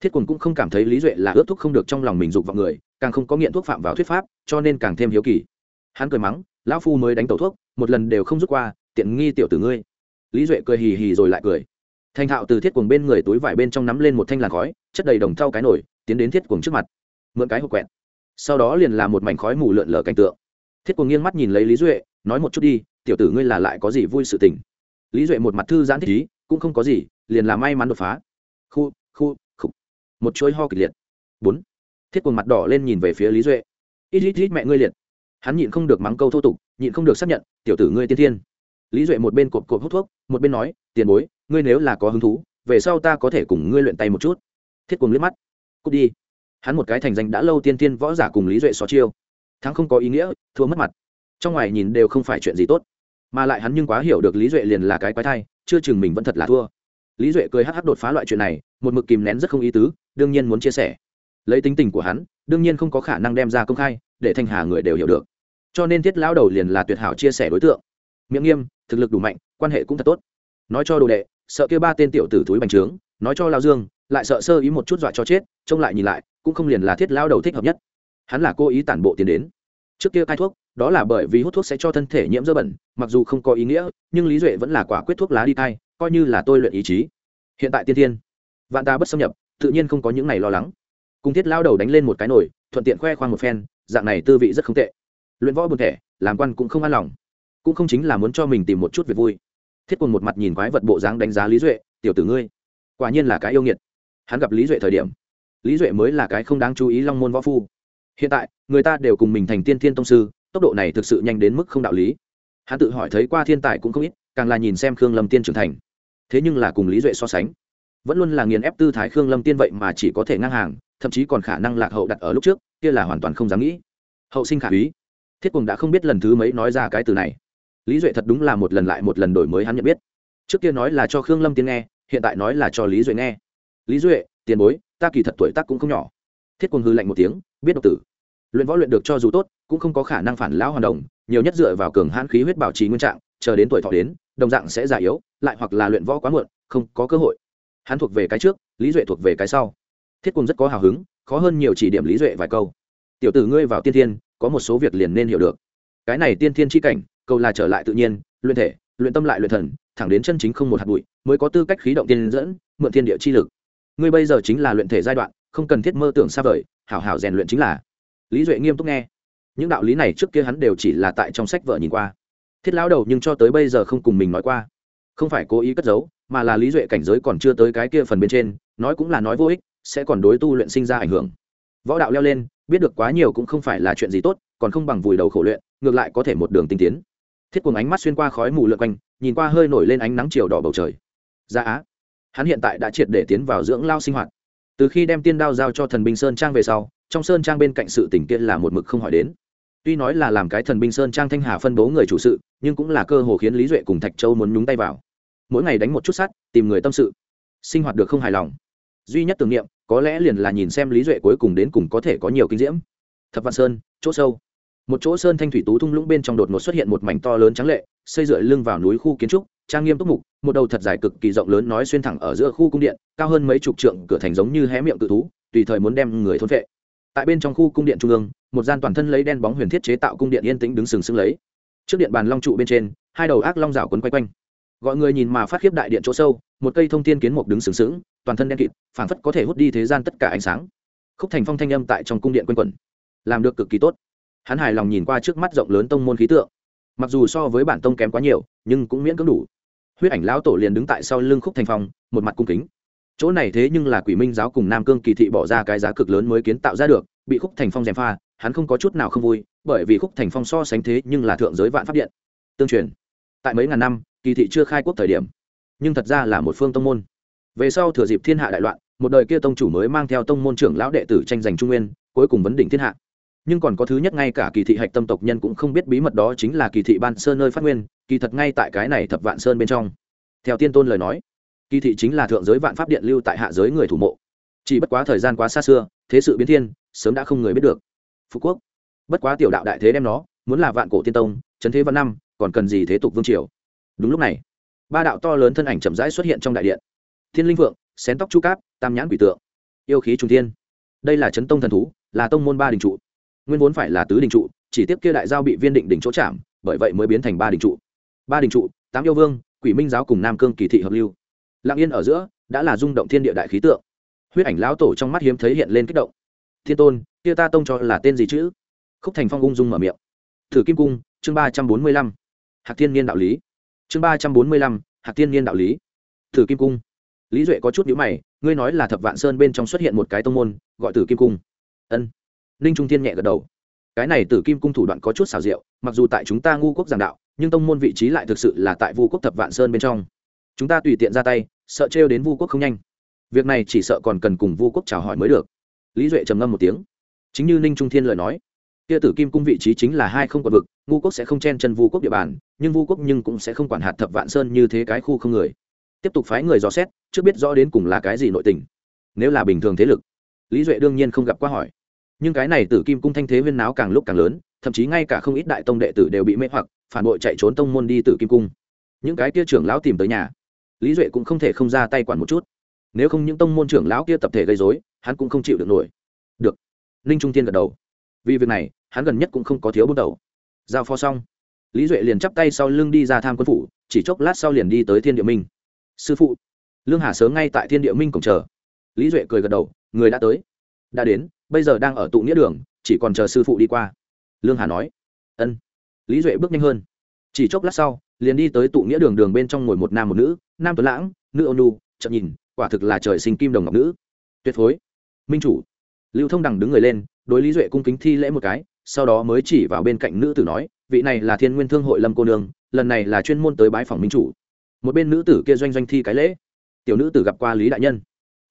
thiết quần cũng không cảm thấy lý duệ là ướt thuốc không được trong lòng mình dục vào người càng không có nghiện thuốc phạm vào thuyết pháp cho nên càng thêm hiếu kỳ hắn cười mắng lão phu mới đánh tẩu thuốc một lần đều không rút qua tiện nghi tiểu tử ngươi lý duệ cười hì hì rồi lại cười thành thạo từ thiết quần bên người túi vải bên trong nắm lên một thanh làn khói chất đầy đồng thau cái nổi tiến đến thiết quần trước mặt mượn cái hộp quẹt sau đó liền là một mảnh khói mù lượn lờ cảnh tượng. Thiết quần nghiêng mắt nhìn lấy lý duệ, nói một chút đi, tiểu tử ngươi là lại có gì vui sự tình? Lý duệ một mặt thư giãn thích ý, cũng không có gì, liền là may mắn đột phá. Khu khu khục một chuỗi ho kịch liệt. Bốn. Thiết quần mặt đỏ lên nhìn về phía lý duệ. Ít ít ít, mẹ ngươi liệt. Hắn nhịn không được mắng câu thô tục, nhịn không được xác nhận, tiểu tử ngươi tiên thiên. Lý duệ một bên cộp cộp hút thuốc, một bên nói, tiền bối, ngươi nếu là có hứng thú, về sau ta có thể cùng ngươi luyện tay một chút. Thiết quần liếc mắt. Cút đi hắn một cái thành danh đã lâu tiên tiên võ giả cùng lý duệ xó chiêu. Thắng không có ý nghĩa, thua mất mặt. Trong ngoài nhìn đều không phải chuyện gì tốt. Mà lại hắn nhưng quá hiểu được lý duệ liền là cái quái thai, chưa chừng mình vẫn thật là thua. Lý duệ cười hắc hắc đột phá loại chuyện này, một mực kìm nén rất không ý tứ, đương nhiên muốn chia sẻ. Lấy tính tình của hắn, đương nhiên không có khả năng đem ra công khai, để thanh hà người đều hiểu được. Cho nên thiết lão đầu liền là tuyệt hảo chia sẻ đối tượng. Miệng nghiêm, thực lực đủ mạnh, quan hệ cũng thật tốt. Nói cho đồ đệ, sợ kia ba tên tiểu tử túi bành trướng, nói cho lao dương, lại sợ sơ ý một chút dọa cho chết, trông lại nhìn lại cũng không liền là thiết lao đầu thích hợp nhất. Hắn là cố ý tản bộ tiến đến. Trước kia cai thuốc, đó là bởi vì hút thuốc sẽ cho thân thể nhiễm dơ bẩn, mặc dù không có ý nghĩa, nhưng lý duệ vẫn là quả quyết thuốc lá đi cai, coi như là tôi luyện ý chí. Hiện tại tiên tiên vạn ta bất xâm nhập, tự nhiên không có những này lo lắng. Cùng thiết lao đầu đánh lên một cái nồi thuận tiện khoe khoang một phen, dạng này tư vị rất không tệ. Luyện võ buồn thẻ, làm quan cũng không an lòng. Cũng không chính là muốn cho mình tìm một chút việc vui. Thiết quần một mặt nhìn quái vật bộ dáng đánh giá lý duệ, tiểu tử ngươi, quả nhiên là cái yêu nghiệt. Hắn gặp lý duệ thời điểm lý duệ mới là cái không đáng chú ý long môn võ phu. Hiện tại, người ta đều cùng mình thành tiên thiên tông sư, tốc độ này thực sự nhanh đến mức không đạo lý. Hắn tự hỏi thấy qua thiên tài cũng không ít, càng là nhìn xem khương lâm tiên trưởng thành. Thế nhưng là cùng lý duệ so sánh, vẫn luôn là nghiền ép tư thái khương lâm tiên vậy mà chỉ có thể ngang hàng, thậm chí còn khả năng lạc hậu đặt ở lúc trước, kia là hoàn toàn không dám nghĩ. Hậu sinh khả úy. Thiết cùng đã không biết lần thứ mấy nói ra cái từ này. Lý duệ thật đúng là một lần lại một lần đổi mới hắn nhận biết. Trước kia nói là cho khương lâm tiên nghe, hiện tại nói là cho lý duệ nghe. Lý duệ, tiền bối ta kỳ thật tuổi tác cũng không nhỏ. Thiết quân hư lạnh một tiếng, biết độc tử. Luyện võ luyện được cho dù tốt, cũng không có khả năng phản lão hoàn đồng, nhiều nhất dựa vào cường hãn khí huyết bảo trì nguyên trạng, chờ đến tuổi thọ đến, đồng dạng sẽ già yếu, lại hoặc là luyện võ quá muộn, không có cơ hội. Hắn thuộc về cái trước, lý duệ thuộc về cái sau. Thiết quân rất có hào hứng, khó hơn nhiều chỉ điểm lý duệ vài câu. Tiểu tử ngươi vào tiên thiên, có một số việc liền nên hiểu được. Cái này tiên thiên chi cảnh câu là trở lại tự nhiên, luyện thể, luyện tâm lại luyện thần, thẳng đến chân chính không một hạt bụi, mới có tư cách khí động tiên dẫn, mượn thiên địa chi lực ngươi bây giờ chính là luyện thể giai đoạn, không cần thiết mơ tưởng xa vời, hảo hảo rèn luyện chính là. Lý duệ nghiêm túc nghe. Những đạo lý này trước kia hắn đều chỉ là tại trong sách vợ nhìn qua. Thiết lão đầu nhưng cho tới bây giờ không cùng mình nói qua. Không phải cố ý cất giấu, mà là lý duệ cảnh giới còn chưa tới cái kia phần bên trên, nói cũng là nói vô ích, sẽ còn đối tu luyện sinh ra ảnh hưởng. Võ đạo leo lên, biết được quá nhiều cũng không phải là chuyện gì tốt, còn không bằng vùi đầu khổ luyện, ngược lại có thể một đường tinh tiến. Thiết cùng ánh mắt xuyên qua khói mù lượn quanh, nhìn qua hơi nổi lên ánh nắng chiều đỏ bầu trời. Ra á hắn hiện tại đã triệt để tiến vào dưỡng lao sinh hoạt. Từ khi đem tiên đao giao cho thần binh sơn trang về sau, trong sơn trang bên cạnh sự tỉnh kia là một mực không hỏi đến. Tuy nói là làm cái thần binh sơn trang thanh hà phân bố người chủ sự, nhưng cũng là cơ hồ khiến lý duệ cùng thạch châu muốn nhúng tay vào. Mỗi ngày đánh một chút sắt, tìm người tâm sự. Sinh hoạt được không hài lòng. Duy nhất tưởng niệm, có lẽ liền là nhìn xem lý duệ cuối cùng đến cùng có thể có nhiều kinh diễm. Thập văn sơn, chỗ sâu một chỗ sơn thanh thủy tú thung lũng bên trong đột ngột xuất hiện một mảnh to lớn trắng lệ, xây dựa lưng vào núi khu kiến trúc, trang nghiêm túc mục, một đầu thật dài cực kỳ rộng lớn nói xuyên thẳng ở giữa khu cung điện, cao hơn mấy chục trượng, cửa thành giống như hé miệng cự thú, tùy thời muốn đem người thôn vệ. Tại bên trong khu cung điện trung ương, một gian toàn thân lấy đen bóng huyền thiết chế tạo cung điện yên tĩnh đứng sừng sững lấy. Trước điện bàn long trụ bên trên, hai đầu ác long rào quấn quay quanh. Gọi người nhìn mà phát khiếp đại điện chỗ sâu, một cây thông thiên kiến mục đứng sừng sững, toàn thân đen kịt, phảng phất có thể hút đi thế gian tất cả ánh sáng. Khúc thành phong thanh âm tại trong cung điện quanh quẩn, làm được cực kỳ tốt hắn hài lòng nhìn qua trước mắt rộng lớn tông môn khí tượng. Mặc dù so với bản tông kém quá nhiều, nhưng cũng miễn cưỡng đủ. Huyết ảnh lão tổ liền đứng tại sau lưng khúc thành phong một mặt cung kính. Chỗ này thế nhưng là quỷ minh giáo cùng nam cương kỳ thị bỏ ra cái giá cực lớn mới kiến tạo ra được, bị khúc thành phong gièm pha, hắn không có chút nào không vui, bởi vì khúc thành phong so sánh thế nhưng là thượng giới vạn pháp điện. Tương truyền, tại mấy ngàn năm, kỳ thị chưa khai quốc thời điểm. Nhưng thật ra là một phương tông môn. Về sau thừa dịp thiên hạ đại loạn, một đời kia tông chủ mới mang theo tông môn trưởng lão đệ tử tranh giành trung nguyên, cuối cùng vấn đỉnh thiên hạ nhưng còn có thứ nhất ngay cả kỳ thị hạch tâm tộc nhân cũng không biết bí mật đó chính là kỳ thị ban sơn nơi phát nguyên, kỳ thật ngay tại cái này thập vạn sơn bên trong. Theo tiên tôn lời nói, kỳ thị chính là thượng giới vạn pháp điện lưu tại hạ giới người thủ mộ. Chỉ bất quá thời gian quá xa xưa, thế sự biến thiên, sớm đã không người biết được. Phú quốc, bất quá tiểu đạo đại thế đem nó, muốn là vạn cổ tiên tông, trấn thế văn năm, còn cần gì thế tục vương triều. Đúng lúc này, ba đạo to lớn thân ảnh chậm rãi xuất hiện trong đại điện. Thiên linh vượng xén tóc chu cáp, tam nhãn quỷ tượng, yêu khí trung thiên. Đây là trấn tông thần thú, là tông môn ba đình trụ nguyên vốn phải là tứ đình trụ, chỉ tiếp kia đại giao bị viên định đỉnh chỗ chạm, bởi vậy mới biến thành ba đình trụ. Ba đình trụ, tám yêu vương, quỷ minh giáo cùng nam cương kỳ thị hợp lưu. Lặng yên ở giữa, đã là rung động thiên địa đại khí tượng. Huyết ảnh lão tổ trong mắt hiếm thấy hiện lên kích động. Thiên tôn, kia ta tông cho là tên gì chữ khúc thành phong ung dung mở miệng. Thử kim cung, chương ba trăm bốn mươi lăm. Hạc thiên niên đạo lý. Chương ba trăm bốn mươi lăm, hạc thiên niên đạo lý. Thử kim cung. Lý duệ có chút nhữ mày, ngươi nói là thập vạn sơn bên trong xuất hiện một cái tông môn, gọi tử kim cung. Ân ninh trung thiên nhẹ gật đầu. Cái này tử kim cung thủ đoạn có chút xảo diệu, mặc dù tại chúng ta ngu quốc giảng đạo, nhưng tông môn vị trí lại thực sự là tại vu quốc thập vạn sơn bên trong. Chúng ta tùy tiện ra tay, sợ trêu đến vu quốc không nhanh. Việc này chỉ sợ còn cần cùng vu quốc chào hỏi mới được. Lý duệ trầm ngâm một tiếng. Chính như ninh trung thiên lời nói, kia tử kim cung vị trí chính là hai không quận vực, ngu quốc sẽ không chen chân vu quốc địa bàn, nhưng vu quốc nhưng cũng sẽ không quản hạt thập vạn sơn như thế cái khu không người. Tiếp tục phái người dò xét, trước biết rõ đến cùng là cái gì nội tình. Nếu là bình thường thế lực, lý duệ đương nhiên không gặp qua hỏi nhưng cái này tử kim cung thanh thế huyên náo càng lúc càng lớn, thậm chí ngay cả không ít đại tông đệ tử đều bị mê hoặc, phản bội chạy trốn tông môn đi tử kim cung. Những cái kia trưởng lão tìm tới nhà, lý duệ cũng không thể không ra tay quản một chút. Nếu không những tông môn trưởng lão kia tập thể gây dối hắn cũng không chịu được nổi. Được. Ninh trung tiên gật đầu. Vì việc này, hắn gần nhất cũng không có thiếu bút đầu. Giao phó xong, lý duệ liền chắp tay sau lưng đi ra tham quân phủ, chỉ chốc lát sau liền đi tới thiên địa minh. Sư phụ, lương hà sớm ngay tại thiên địa minh cổng chờ. Lý duệ cười gật đầu, người đã tới. Đã đến bây giờ đang ở tụ nghĩa đường, chỉ còn chờ sư phụ đi qua. Lương hà nói. Ân. Lý duệ bước nhanh hơn. Chỉ chốc lát sau, liền đi tới tụ nghĩa đường đường bên trong ngồi một nam một nữ, nam tuấn lãng, nữ ônu chậm nhìn, quả thực là trời sinh kim đồng ngọc nữ. Tuyệt phối. Minh chủ. Lưu thông đằng đứng người lên, đối lý duệ cung kính thi lễ một cái, sau đó mới chỉ vào bên cạnh nữ tử nói, vị này là thiên nguyên thương hội lâm cô nương, lần này là chuyên môn tới bái phòng minh chủ. Một bên nữ tử kia doanh doanh thi cái lễ. Tiểu nữ tử gặp qua lý đại nhân.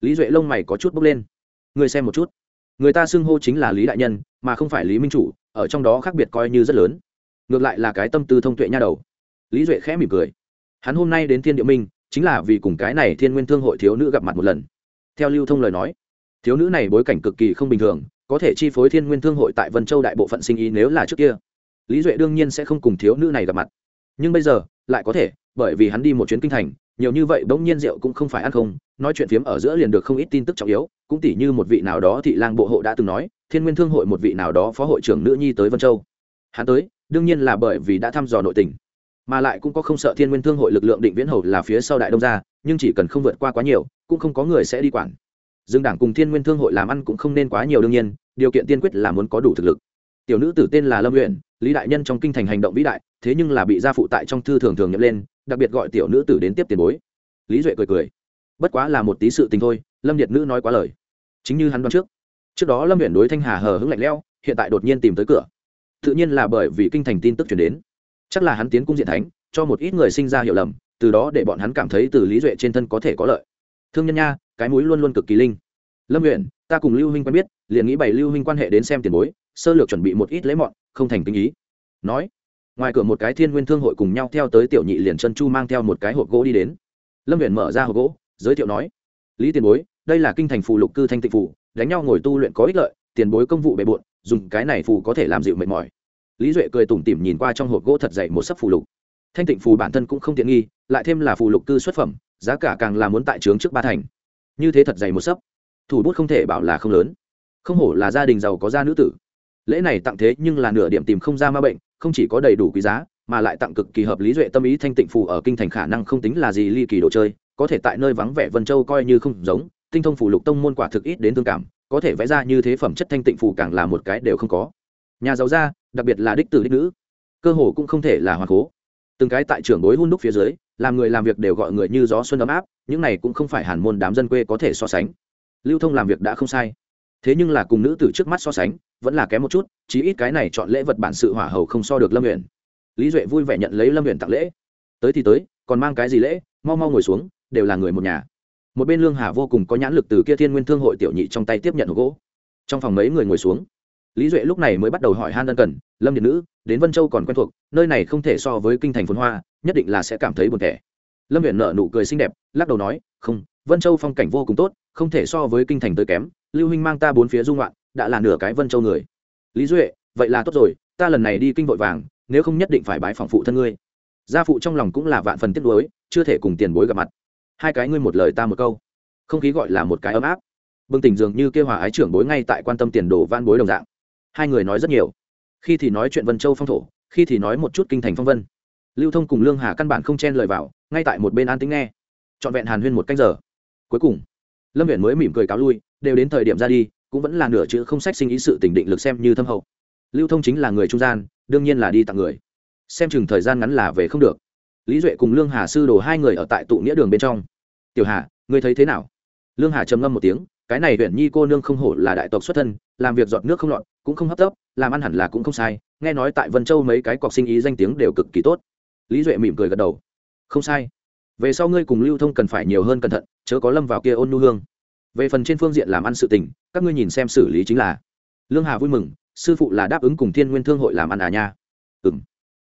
Lý duệ lông mày có chút bốc lên. Người xem một chút người ta xưng hô chính là lý đại nhân, mà không phải lý minh chủ, ở trong đó khác biệt coi như rất lớn. Ngược lại là cái tâm tư thông tuệ nha đầu. Lý duệ khẽ mỉm cười. Hắn hôm nay đến thiên địa minh, chính là vì cùng cái này thiên nguyên thương hội thiếu nữ gặp mặt một lần. Theo lưu thông lời nói, thiếu nữ này bối cảnh cực kỳ không bình thường, có thể chi phối thiên nguyên thương hội tại vân châu đại bộ phận sinh ý nếu là trước kia, lý duệ đương nhiên sẽ không cùng thiếu nữ này gặp mặt. Nhưng bây giờ, lại có thể, bởi vì hắn đi một chuyến kinh thành nhiều như vậy bỗng nhiên rượu cũng không phải ăn không, nói chuyện phiếm ở giữa liền được không ít tin tức trọng yếu, cũng tỉ như một vị nào đó thị lang bộ hộ đã từng nói, thiên nguyên thương hội một vị nào đó phó hội trưởng nữ nhi tới vân châu. Hắn tới, đương nhiên là bởi vì đã thăm dò nội tình, mà lại cũng có không sợ thiên nguyên thương hội lực lượng định viễn hầu là phía sau đại đông gia, nhưng chỉ cần không vượt qua quá nhiều, cũng không có người sẽ đi quản. Dương đảng cùng thiên nguyên thương hội làm ăn cũng không nên quá nhiều đương nhiên, điều kiện tiên quyết là muốn có đủ thực lực. Tiểu nữ tử tên là lâm uyển, lý đại nhân trong kinh thành hành động vĩ đại, thế nhưng là bị gia phụ tại trong thư thường thường nhập lên đặc biệt gọi tiểu nữ tử đến tiếp tiền bối. Lý duệ cười cười. Bất quá là một tí sự tình thôi, lâm điệt nữ nói quá lời. Chính như hắn đoán trước. Trước đó lâm huyện đối thanh hà hờ hững lạnh lẽo, hiện tại đột nhiên tìm tới cửa. Tự nhiên là bởi vì kinh thành tin tức chuyển đến. Chắc là hắn tiến cung diện thánh, cho một ít người sinh ra hiểu lầm, từ đó để bọn hắn cảm thấy từ lý duệ trên thân có thể có lợi. Thương nhân nha, cái mũi luôn luôn cực kỳ linh. Lâm huyện ta cùng lưu huynh quen biết, liền nghĩ bày lưu huynh quan hệ đến xem tiền bối, sơ lược chuẩn bị một ít lễ mọn, không thành kinh ý. Nói ngoài cửa một cái thiên nguyên thương hội cùng nhau theo tới tiểu nhị liền chân chu mang theo một cái hộp gỗ đi đến. Lâm huyện mở ra hộp gỗ, giới thiệu nói, lý tiền bối, đây là kinh thành phù lục cư thanh tịnh phù, đánh nhau ngồi tu luyện có ích lợi, tiền bối công vụ bề bộn, dùng cái này phù có thể làm dịu mệt mỏi. Lý duệ cười tủm tỉm nhìn qua trong hộp gỗ thật dày một sấp phù lục. Thanh tịnh phù bản thân cũng không tiện nghi, lại thêm là phù lục cư xuất phẩm, giá cả càng là muốn tại trướng trước ba thành. Như thế thật dày một sấp, thủ bút không thể bảo là không lớn. Không hổ là gia đình giàu có gia nữ tử. Lễ này tặng thế nhưng là nửa điểm tìm không ra ma bệnh không chỉ có đầy đủ quý giá, mà lại tặng cực kỳ hợp lý duệ tâm ý thanh tịnh phù ở kinh thành khả năng không tính là gì ly kỳ đồ chơi, có thể tại nơi vắng vẻ vân châu coi như không giống, tinh thông phù lục tông môn quả thực ít đến thương cảm, có thể vẽ ra như thế phẩm chất thanh tịnh phù càng là một cái đều không có. Nhà giàu gia, đặc biệt là đích tử đích nữ, cơ hồ cũng không thể là hoàng cố. Từng cái tại trưởng bối hôn đúc phía dưới, làm người làm việc đều gọi người như gió xuân ấm áp, những này cũng không phải hàn môn đám dân quê có thể so sánh. Lưu thông làm việc đã không sai thế nhưng là cùng nữ tử trước mắt so sánh, vẫn là kém một chút, chí ít cái này chọn lễ vật bản sự hỏa hầu không so được lâm nguyện lý duệ vui vẻ nhận lấy lâm nguyện tặng lễ. Tới thì tới, còn mang cái gì lễ, mau mau ngồi xuống, đều là người một nhà. Một bên lương hà vô cùng có nhãn lực từ kia thiên nguyên thương hội tiểu nhị trong tay tiếp nhận hộp gỗ. Trong phòng mấy người ngồi xuống. Lý duệ lúc này mới bắt đầu hỏi han ân cần, lâm điện nữ, đến vân châu còn quen thuộc, nơi này không thể so với kinh thành phồn hoa, nhất định là sẽ cảm thấy buồn thẻ lâm viện nợ nụ cười xinh đẹp, lắc đầu nói, không vân châu phong cảnh vô cùng tốt, không thể so với kinh thành tới kém, lưu huynh mang ta bốn phía dung loạn đã là nửa cái vân châu người. Lý duệ, vậy là tốt rồi, ta lần này đi kinh vội vàng, nếu không nhất định phải bái phòng phụ thân ngươi. Gia phụ trong lòng cũng là vạn phần tiếc nuối, chưa thể cùng tiền bối gặp mặt. Hai cái ngươi một lời ta một câu. Không khí gọi là một cái ấm áp. Bừng tỉnh dường như kêu hòa ái trưởng bối ngay tại quan tâm tiền đồ van bối đồng dạng. Hai người nói rất nhiều. Khi thì nói chuyện vân châu phong thổ, khi thì nói một chút kinh thành phong vân. Lưu thông cùng lương hà căn bản không chen lời vào, ngay tại một bên an tính nghe. Trọn vẹn hàn huyên một canh giờ cuối cùng, lâm viện mới mỉm cười cáo lui, đều đến thời điểm ra đi, cũng vẫn là nửa chữ không sách sinh ý sự tỉnh định lực xem như thâm hậu. Lưu thông chính là người trung gian, đương nhiên là đi tặng người. Xem chừng thời gian ngắn là về không được. Lý duệ cùng lương hà sư đồ hai người ở tại tụ nghĩa đường bên trong. Tiểu hà, ngươi thấy thế nào? Lương hà trầm ngâm một tiếng, cái này huyện nhi cô nương không hổ là đại tộc xuất thân, làm việc giọt nước không lọt, cũng không hấp tấp, làm ăn hẳn là cũng không sai, nghe nói tại vân châu mấy cái cọc sinh ý danh tiếng đều cực kỳ tốt. Lý duệ mỉm cười gật đầu. Không sai về sau ngươi cùng lưu thông cần phải nhiều hơn cẩn thận, chớ có lâm vào kia ôn nu hương. Về phần trên phương diện làm ăn sự tình, các ngươi nhìn xem xử lý chính là. Lương hà vui mừng, sư phụ là đáp ứng cùng thiên nguyên thương hội làm ăn à nha? Ừ m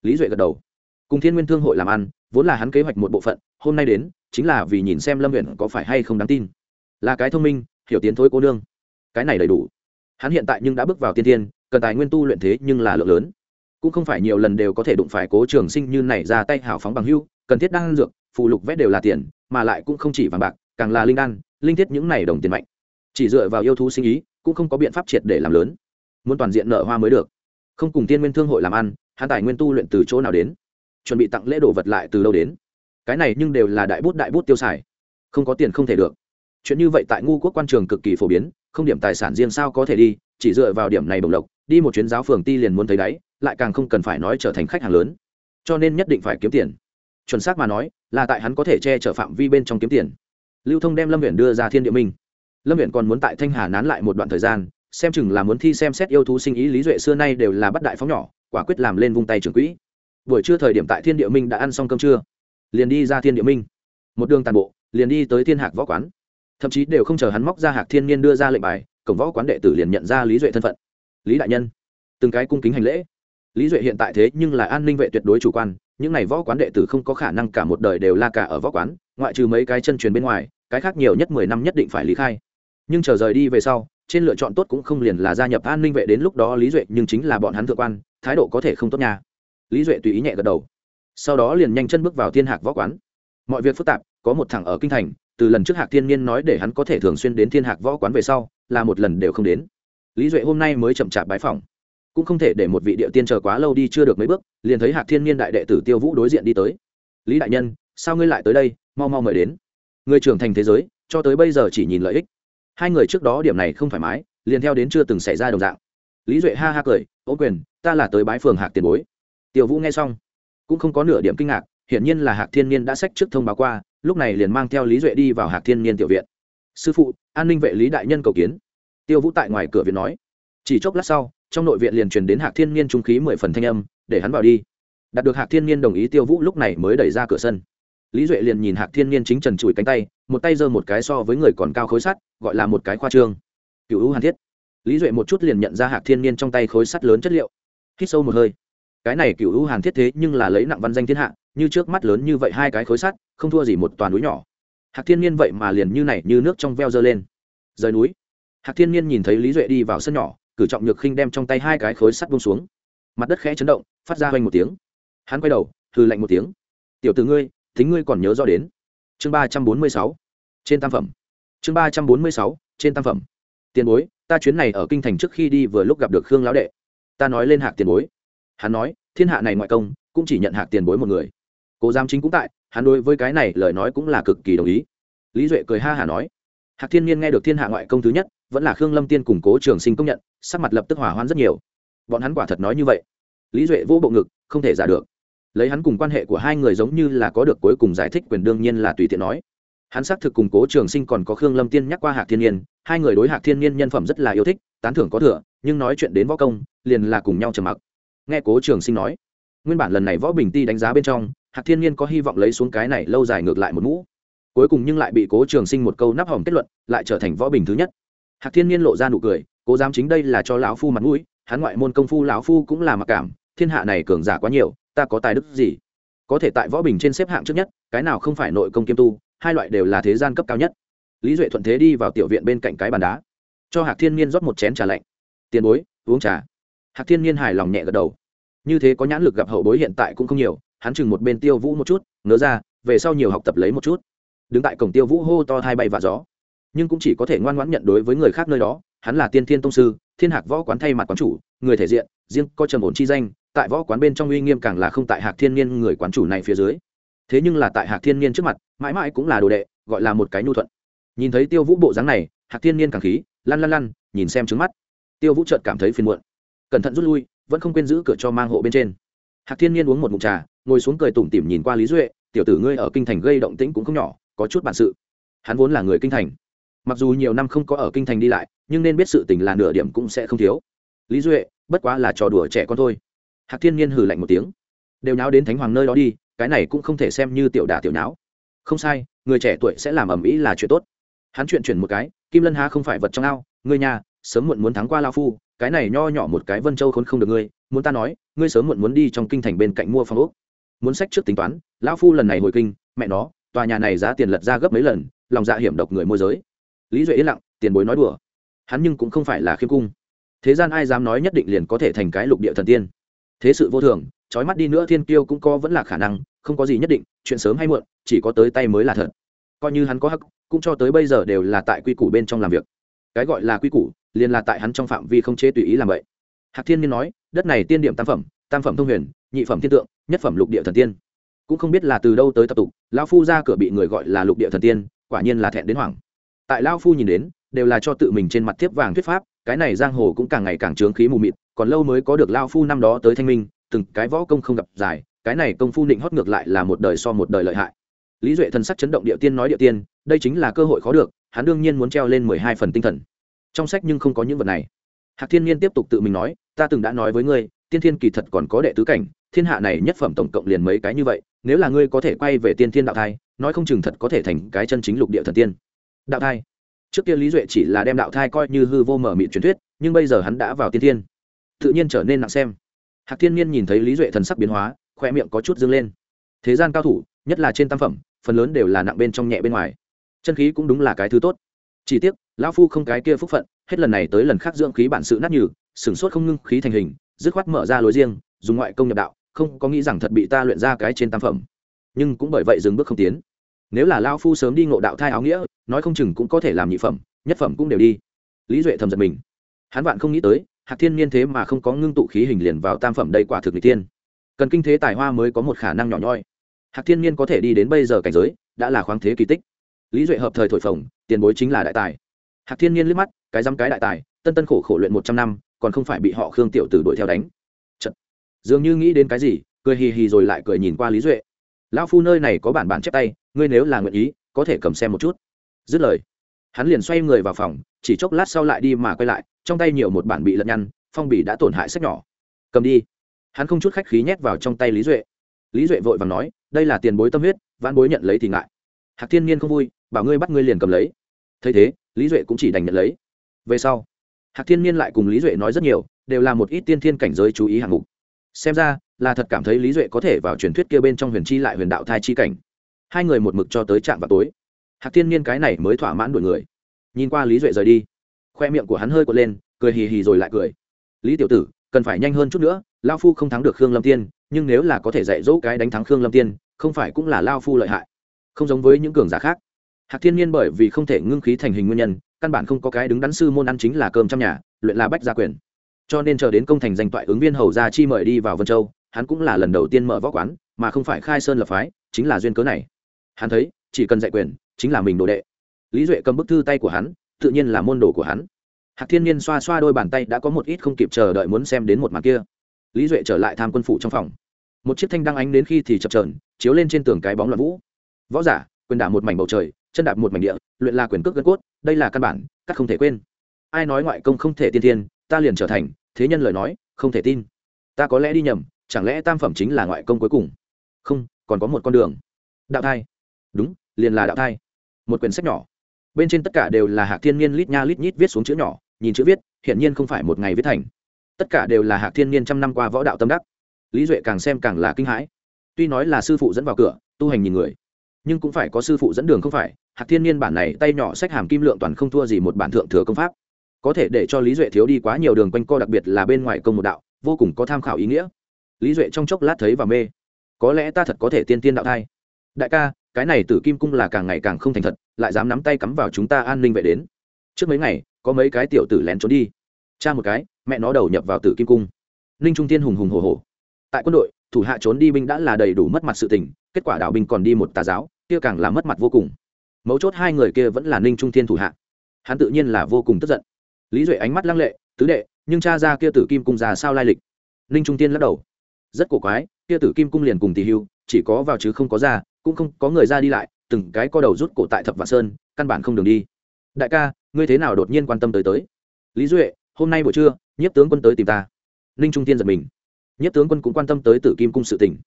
lý duệ gật đầu. Cùng thiên nguyên thương hội làm ăn, vốn là hắn kế hoạch một bộ phận, hôm nay đến, chính là vì nhìn xem lâm huyện có phải hay không đáng tin. Là cái thông minh, hiểu tiến thối cô nương. Cái này đầy đủ. Hắn hiện tại nhưng đã bước vào tiên tiên cần tài nguyên tu luyện thế nhưng là lượng lớn. Cũng không phải nhiều lần đều có thể đụng phải cố trường sinh như này ra tay hào phóng bằng hưu, cần thiết đan dược phù lục vét đều là tiền, mà lại cũng không chỉ vàng bạc, càng là linh đan, linh thiết những này đồng tiền mạnh. Chỉ dựa vào yêu thú sinh ý, cũng không có biện pháp triệt để làm lớn. Muốn toàn diện nợ hoa mới được. Không cùng tiên nguyên thương hội làm ăn hạ tài nguyên tu luyện từ chỗ nào đến? Chuẩn bị tặng lễ đồ vật lại từ đâu đến? Cái này nhưng đều là đại bút đại bút tiêu xài. Không có tiền không thể được. Chuyện như vậy tại ngu quốc quan trường cực kỳ phổ biến, không điểm tài sản riêng sao có thể đi, chỉ dựa vào điểm này đồng lộc, đi một chuyến giáo phường ti liền muốn thấy đáy, lại càng không cần phải nói trở thành khách hàng lớn. Cho nên nhất định phải kiếm tiền chuẩn xác mà nói, là tại hắn có thể che chở phạm vi bên trong kiếm tiền. Lưu thông đem lâm viện đưa ra thiên địa minh. Lâm viện còn muốn tại thanh hà nán lại một đoạn thời gian, xem chừng là muốn thi xem xét yêu thú sinh ý lý duệ xưa nay đều là bắt đại phóng nhỏ, quả quyết làm lên vung tay trưởng quỹ. Buổi trưa thời điểm tại thiên địa minh đã ăn xong cơm trưa, liền đi ra thiên địa minh. Một đường tàn bộ, liền đi tới thiên hạc võ quán. Thậm chí đều không chờ hắn móc ra hạc thiên niên đưa ra lệnh bài, cổng võ quán đệ tử liền nhận ra lý duệ thân phận. Lý đại nhân, từng cái cung kính hành lễ. Lý duệ hiện tại thế nhưng là an ninh vệ tuyệt đối chủ quan những n à y võ quán đệ tử không có khả năng cả một đời đều la cả ở võ quán, ngoại trừ mấy cái chân truyền bên ngoài, cái khác nhiều nhất mười năm nhất định phải lý khai. Nhưng chờ rời đi về sau, trên lựa chọn tốt cũng không liền là gia nhập an ninh vệ đến lúc đó lý duệ, nhưng chính là bọn hắn thượng quan, thái độ có thể không tốt nha. Lý duệ tùy ý nhẹ gật đầu. Sau đó liền nhanh chân bước vào thiên hạc võ quán. Mọi việc phức tạp, có một thằng ở kinh thành, từ lần trước hạc thiên niên nói để hắn có thể thường xuyên đến thiên hạc võ quán về sau, là một lần đều không đến. Lý duệ hôm nay mới chậm chạp bái phòng cũng không thể để một vị địa tiên chờ quá lâu đi chưa được mấy bước, liền thấy hạc thiên Niên đại đệ tử tiêu vũ đối diện đi tới. Lý đại nhân, sao ngươi lại tới đây? Mau mau mời đến. Người trưởng thành thế giới, cho tới bây giờ chỉ nhìn lợi ích. Hai người trước đó điểm này không thoải mái, liền theo đến chưa từng xảy ra đồng dạng. Lý duệ ha ha cười, ô quyền, ta là tới bái phường hạc tiền bối. Tiêu vũ nghe xong, cũng không có nửa điểm kinh ngạc, hiển nhiên là hạc thiên niên đã sách trước thông báo qua, lúc này liền mang theo lý duệ đi vào hạc thiên niên tiểu viện. Sư phụ, an ninh vệ lý đại nhân cầu kiến. Tiêu vũ tại ngoài cửa viện nói. Chỉ chốc lát sau trong nội viện liền truyền đến hạc thiên niên trung khí mười phần thanh âm, để hắn vào đi. Đạt được hạc thiên niên đồng ý tiêu vũ lúc này mới đẩy ra cửa sân. Lý duệ liền nhìn hạc thiên niên chính trần chùi cánh tay, một tay giơ một cái so với người còn cao khối sắt, gọi là một cái khoa trương. Cựu hữu hàn thiết. Lý duệ một chút liền nhận ra hạc thiên niên trong tay khối sắt lớn chất liệu. Hít sâu một hơi. Cái này cựu hữu hàn thiết thế nhưng là lấy nặng văn danh thiên hạ, như trước mắt lớn như vậy hai cái khối sắt, không thua gì một toàn núi nhỏ. Hạc thiên niên vậy mà liền như này như nước trong veo dơ lên. Rời núi. Hạc thiên niên nhìn thấy lý duệ đi vào sân nhỏ cử trọng nhược khinh đem trong tay hai cái khối sắt buông xuống. Mặt đất khẽ chấn động, phát ra hoành một tiếng. Hắn quay đầu thư lạnh một tiếng. Tiểu t ử ngươi, thính ngươi còn nhớ rõ đến. Chương ba trăm bốn mươi sáu. Trên tam phẩm. Chương ba trăm bốn mươi sáu, trên tam phẩm. Tiền bối, ta chuyến này ở kinh thành trước khi đi vừa lúc gặp được khương lão đệ. Ta nói lên hạc tiền bối. Hắn nói, thiên hạ này ngoại công, cũng chỉ nhận hạc tiền bối một người. Cố giám chính cũng tại, hắn đối với cái này lời nói cũng là cực kỳ đồng ý. Lý duệ cười ha hả nói, hạc thiên nhiên nghe được thiên hạ ngoại công thứ nhất vẫn là khương lâm tiên củng cố trường sinh công nhận, sắc mặt lập tức hỏa hoạn rất nhiều. Bọn hắn quả thật nói như vậy. Lý duệ vô bộ ngực, không thể giả được. Lấy hắn cùng quan hệ của hai người giống như là có được cuối cùng giải thích quyền đương nhiên là tùy tiện nói. Hắn xác thực cùng cố trường sinh còn có khương lâm tiên nhắc qua hạc thiên nhiên, hai người đối hạc thiên niên nhân phẩm rất là yêu thích, tán thưởng có thừa, nhưng nói chuyện đến võ công, liền là cùng nhau trầm mặc. Nghe cố trường sinh nói, nguyên bản lần này võ bình ti đánh giá bên trong, hạc thiên niên có hy vọng lấy xuống cái này lâu dài ngược lại một mũ. Cuối cùng nhưng lại bị cố trường sinh một câu nắp hỏng kết luận, lại trở thành võ bình thứ nhất hạc thiên niên lộ ra nụ cười, cố dám chính đây là cho lão phu mặt mũi, hắn ngoại môn công phu lão phu cũng là mặc cảm, thiên hạ này cường giả quá nhiều, ta có tài đức gì? Có thể tại võ bình trên xếp hạng trước nhất, cái nào không phải nội công kiêm tu, hai loại đều là thế gian cấp cao nhất. Lý duệ thuận thế đi vào tiểu viện bên cạnh cái bàn đá, cho hạc thiên niên rót một chén trà lạnh. Tiền bối, uống trà. Hạc thiên niên hài lòng nhẹ gật đầu. Như thế có nhãn lực gặp hậu bối hiện tại cũng không nhiều, hắn chừng một bên tiêu vũ một chút, ngớ ra, về sau nhiều học tập lấy một chút. Đứng tại cổng tiêu vũ hô to hai bay và gió nhưng cũng chỉ có thể ngoan ngoãn nhận đối với người khác nơi đó, hắn là tiên thiên tông sư, thiên hạc võ quán thay mặt quán chủ, người thể diện, riêng có trầm ổn chi danh, tại võ quán bên trong uy nghiêm càng là không tại hạc thiên niên người quán chủ này phía dưới. Thế nhưng là tại hạc thiên niên trước mặt, mãi mãi cũng là đồ đệ, gọi là một cái nhu thuận. Nhìn thấy tiêu vũ bộ dáng này, hạc thiên niên càng khí, lăn lăn lăn, nhìn xem trứng mắt. Tiêu vũ trợt cảm thấy phiền muộn. Cẩn thận rút lui, vẫn không quên giữ cửa cho mang hộ bên trên. Hạc thiên niên uống một mụt trà, ngồi xuống cười tủm tỉm nhìn qua lý duệ, tiểu tử ngươi ở kinh thành gây động tĩnh cũng không nhỏ, có chút bản sự. Hắn vốn là người kinh thành mặc dù nhiều năm không có ở kinh thành đi lại, nhưng nên biết sự tình là nửa điểm cũng sẽ không thiếu. Lý duệ, bất quá là trò đùa trẻ con thôi. Hạc thiên nhiên hừ lạnh một tiếng. Đều nháo đến thánh hoàng nơi đó đi, cái này cũng không thể xem như tiểu đả tiểu nháo. Không sai, người trẻ tuổi sẽ làm ầm ĩ là chuyện tốt. Hắn chuyện chuyển một cái, kim lân há không phải vật trong ao, ngươi nhà, sớm muộn muốn thắng qua lao phu, cái này nho nhỏ một cái vân châu khốn không được ngươi, muốn ta nói, ngươi sớm muộn muốn đi trong kinh thành bên cạnh mua phòng úc muốn sách trước tính toán lão phu lần này hồi kinh, mẹ nó, tòa nhà này giá tiền lật ra gấp mấy lần, lòng dạ hiểm độc người môi giới lý duệ yên lặng, tiền bối nói đùa. Hắn nhưng cũng không phải là khiêm cung. Thế gian ai dám nói nhất định liền có thể thành cái lục địa thần tiên. Thế sự vô thường, trói mắt đi nữa thiên kiêu cũng có vẫn là khả năng, không có gì nhất định, chuyện sớm hay muộn, chỉ có tới tay mới là thật. Coi như hắn có hắc, cũng cho tới bây giờ đều là tại quy củ bên trong làm việc. Cái gọi là quy củ, liền là tại hắn trong phạm vi không chế tùy ý làm vậy. Hạc thiên nhiên nói, đất này tiên điểm tam phẩm tam phẩm thông huyền, nhị phẩm thiên tượng, nhất phẩm lục địa thần tiên. Cũng không biết là từ đâu tới tập tục, lão phu ra cửa bị người gọi là lục địa thần tiên, quả nhiên là thẹn đến hoảng tại lão phu nhìn đến, đều là cho tự mình trên mặt tiếp vàng thuyết pháp, cái này giang hồ cũng càng ngày càng trướng khí mù mịt, còn lâu mới có được lao phu năm đó tới thanh minh, từng cái võ công không gặp dài, cái này công phu định hót ngược lại là một đời so một đời lợi hại. Lý duệ thần sắc chấn động địa tiên nói địa tiên, đây chính là cơ hội khó được, hắn đương nhiên muốn treo lên mười hai phần tinh thần. Trong sách nhưng không có những vật này. Hạc thiên nhiên tiếp tục tự mình nói, ta từng đã nói với ngươi, tiên thiên kỳ thật còn có đệ tứ cảnh, thiên hạ này nhất phẩm tổng cộng liền mấy cái như vậy, nếu là ngươi có thể quay về tiên thiên đạo thai, nói không chừng thật có thể thành cái chân chính lục địa thần tiên đạo thai. Trước kia lý duệ chỉ là đem đạo thai coi như hư vô mở mịt truyền thuyết, nhưng bây giờ hắn đã vào tiên thiên. Tự nhiên trở nên nặng xem. Hạc thiên nhiên nhìn thấy lý duệ thần sắc biến hóa khoe miệng có chút dâng lên. Thế gian cao thủ, nhất là trên tam phẩm, phần lớn đều là nặng bên trong nhẹ bên ngoài. Chân khí cũng đúng là cái thứ tốt. Chỉ tiếc, lão phu không cái kia phúc phận, hết lần này tới lần khác dưỡng khí bản sự nát nhừ, sửng sốt không ngưng khí thành hình, dứt khoát mở ra lối riêng, dùng ngoại công nhập đạo, không có nghĩ rằng thật bị ta luyện ra cái trên tam phẩm. Nhưng cũng bởi vậy dừng bước không tiến nếu là lao phu sớm đi ngộ đạo thai áo nghĩa, nói không chừng cũng có thể làm nhị phẩm, nhất phẩm cũng đều đi. Lý duệ thầm giật mình. Hắn vạn không nghĩ tới, hạc thiên niên thế mà không có ngưng tụ khí hình liền vào tam phẩm đây quả thực n tiên cần kinh thế tài hoa mới có một khả năng nhỏ nhoi. Hạc thiên niên có thể đi đến bây giờ cảnh giới, đã là khoáng thế kỳ tích. Lý duệ hợp thời thổi phồng, tiền bối chính là đại tài. Hạc thiên niên liếc mắt, cái dăm cái đại tài, tân tân khổ khổ luyện một trăm năm, còn không phải bị họ khương tiểu tử đuổi theo đánh. Chật. dường như nghĩ đến cái gì, cười hì hì rồi lại cười nhìn qua lý duệ lão phu nơi này có bản bản chép tay, ngươi nếu là nguyện ý, có thể cầm xem một chút. Dứt lời, hắn liền xoay người vào phòng, chỉ chốc lát sau lại đi mà quay lại, trong tay nhiều một bản bị lật nhăn, phong bì đã tổn hại sách nhỏ. Cầm đi. Hắn không chút khách khí nhét vào trong tay lý duệ. Lý duệ vội vàng nói, đây là tiền bối tâm huyết, vãn bối nhận lấy thì ngại. Hạc thiên nhiên không vui, bảo ngươi bắt ngươi liền cầm lấy. Thấy thế, lý duệ cũng chỉ đành nhận lấy. Về sau, hạc thiên nhiên lại cùng lý duệ nói rất nhiều, đều là một ít tiên thiên cảnh giới chú ý hạng mục xem ra, là thật cảm thấy lý duệ có thể vào truyền thuyết kia bên trong huyền chi lại huyền đạo thai chi cảnh. Hai người một mực cho tới trạm vào tối. Hạc thiên nhiên cái này mới thỏa mãn đuổi người. Nhìn qua lý duệ rời đi, khoe miệng của hắn hơi quật lên, cười hì hì rồi lại cười. Lý tiểu tử, cần phải nhanh hơn chút nữa, lao phu không thắng được khương lâm tiên, nhưng nếu là có thể dạy dỗ cái đánh thắng khương lâm tiên, không phải cũng là lao phu lợi hại. Không giống với những cường giả khác. Hạc thiên nhiên bởi vì không thể ngưng khí thành hình nguyên nhân, căn bản không có cái đứng đắn sư môn ăn chính là cơm trong nhà, luyện là bách gia quyền cho nên chờ đến công thành danh toại ứng viên hầu gia chi mời đi vào vân châu, hắn cũng là lần đầu tiên mở võ quán, mà không phải khai sơn lập phái, chính là duyên cớ này. Hắn thấy, chỉ cần dạy quyền, chính là mình đồ đệ. Lý duệ cầm bức thư tay của hắn, tự nhiên là môn đồ của hắn. Hạc thiên Niên xoa xoa đôi bàn tay đã có một ít không kịp chờ đợi muốn xem đến một mặt kia. Lý duệ trở lại tham quân phủ trong phòng. Một chiếc thanh đăng ánh đến khi thì chập trờn chiếu lên trên tường cái bóng loạn vũ. Võ giả, quyền đả một mảnh bầu trời, chân đạp một mảnh địa, luyện là quyền cước gân cốt, đây là căn bản, cắt không thể quên. Ai nói ngoại công không thể tiên tiên ta liền trở thành, thế nhân lời nói, không thể tin. Ta có lẽ đi nhầm, chẳng lẽ tam phẩm chính là ngoại công cuối cùng? Không, còn có một con đường. Đạo thai. Đúng, liền là đạo thai. Một quyển sách nhỏ. Bên trên tất cả đều là hạc thiên niên lít nha lít nhít viết xuống chữ nhỏ, nhìn chữ viết, hiển nhiên không phải một ngày viết thành. Tất cả đều là hạc thiên niên trăm năm qua võ đạo tâm đắc. Lý duệ càng xem càng là kinh hãi. Tuy nói là sư phụ dẫn vào cửa, tu hành nhìn người, nhưng cũng phải có sư phụ dẫn đường không phải. Hạc thiên niên bản này tay nhỏ sách hàm kim lượng toàn không thua gì một bản thượng thừa công pháp có thể để cho lý duệ thiếu đi quá nhiều đường quanh co đặc biệt là bên ngoài công một đạo, vô cùng có tham khảo ý nghĩa. Lý duệ trong chốc lát thấy và mê. Có lẽ ta thật có thể tiên tiên đạo thai. Đại ca, cái này tử kim cung là càng ngày càng không thành thật, lại dám nắm tay cắm vào chúng ta an ninh vệ đến. Trước mấy ngày, có mấy cái tiểu tử lén trốn đi. Cha một cái, mẹ nó đầu nhập vào tử kim cung. Ninh trung tiên hùng hùng hồ hồ tại quân đội, thủ hạ trốn đi binh đã là đầy đủ mất mặt sự tình, kết quả đạo binh còn đi một tà giáo, kia càng là mất mặt vô cùng. Mấu chốt hai người kia vẫn là ninh trung Thiên thủ hạ. Hắn tự nhiên là vô cùng tức giận lý duệ ánh mắt lăng lệ, tứ đệ, nhưng cha ra kia tử kim cung già sao lai lịch? Ninh trung tiên lắc đầu, rất cổ quái, kia tử kim cung liền cùng tỷ hưu, chỉ có vào chứ không có ra, cũng không có người ra đi lại, từng cái co đầu rút cổ tại thập vạn sơn, căn bản không đường đi. Đại ca, ngươi thế nào đột nhiên quan tâm tới tới? Lý duệ, hôm nay buổi trưa, nhiếp tướng quân tới tìm ta. Ninh trung tiên giật mình, nhiếp tướng quân cũng quan tâm tới tử kim cung sự tình.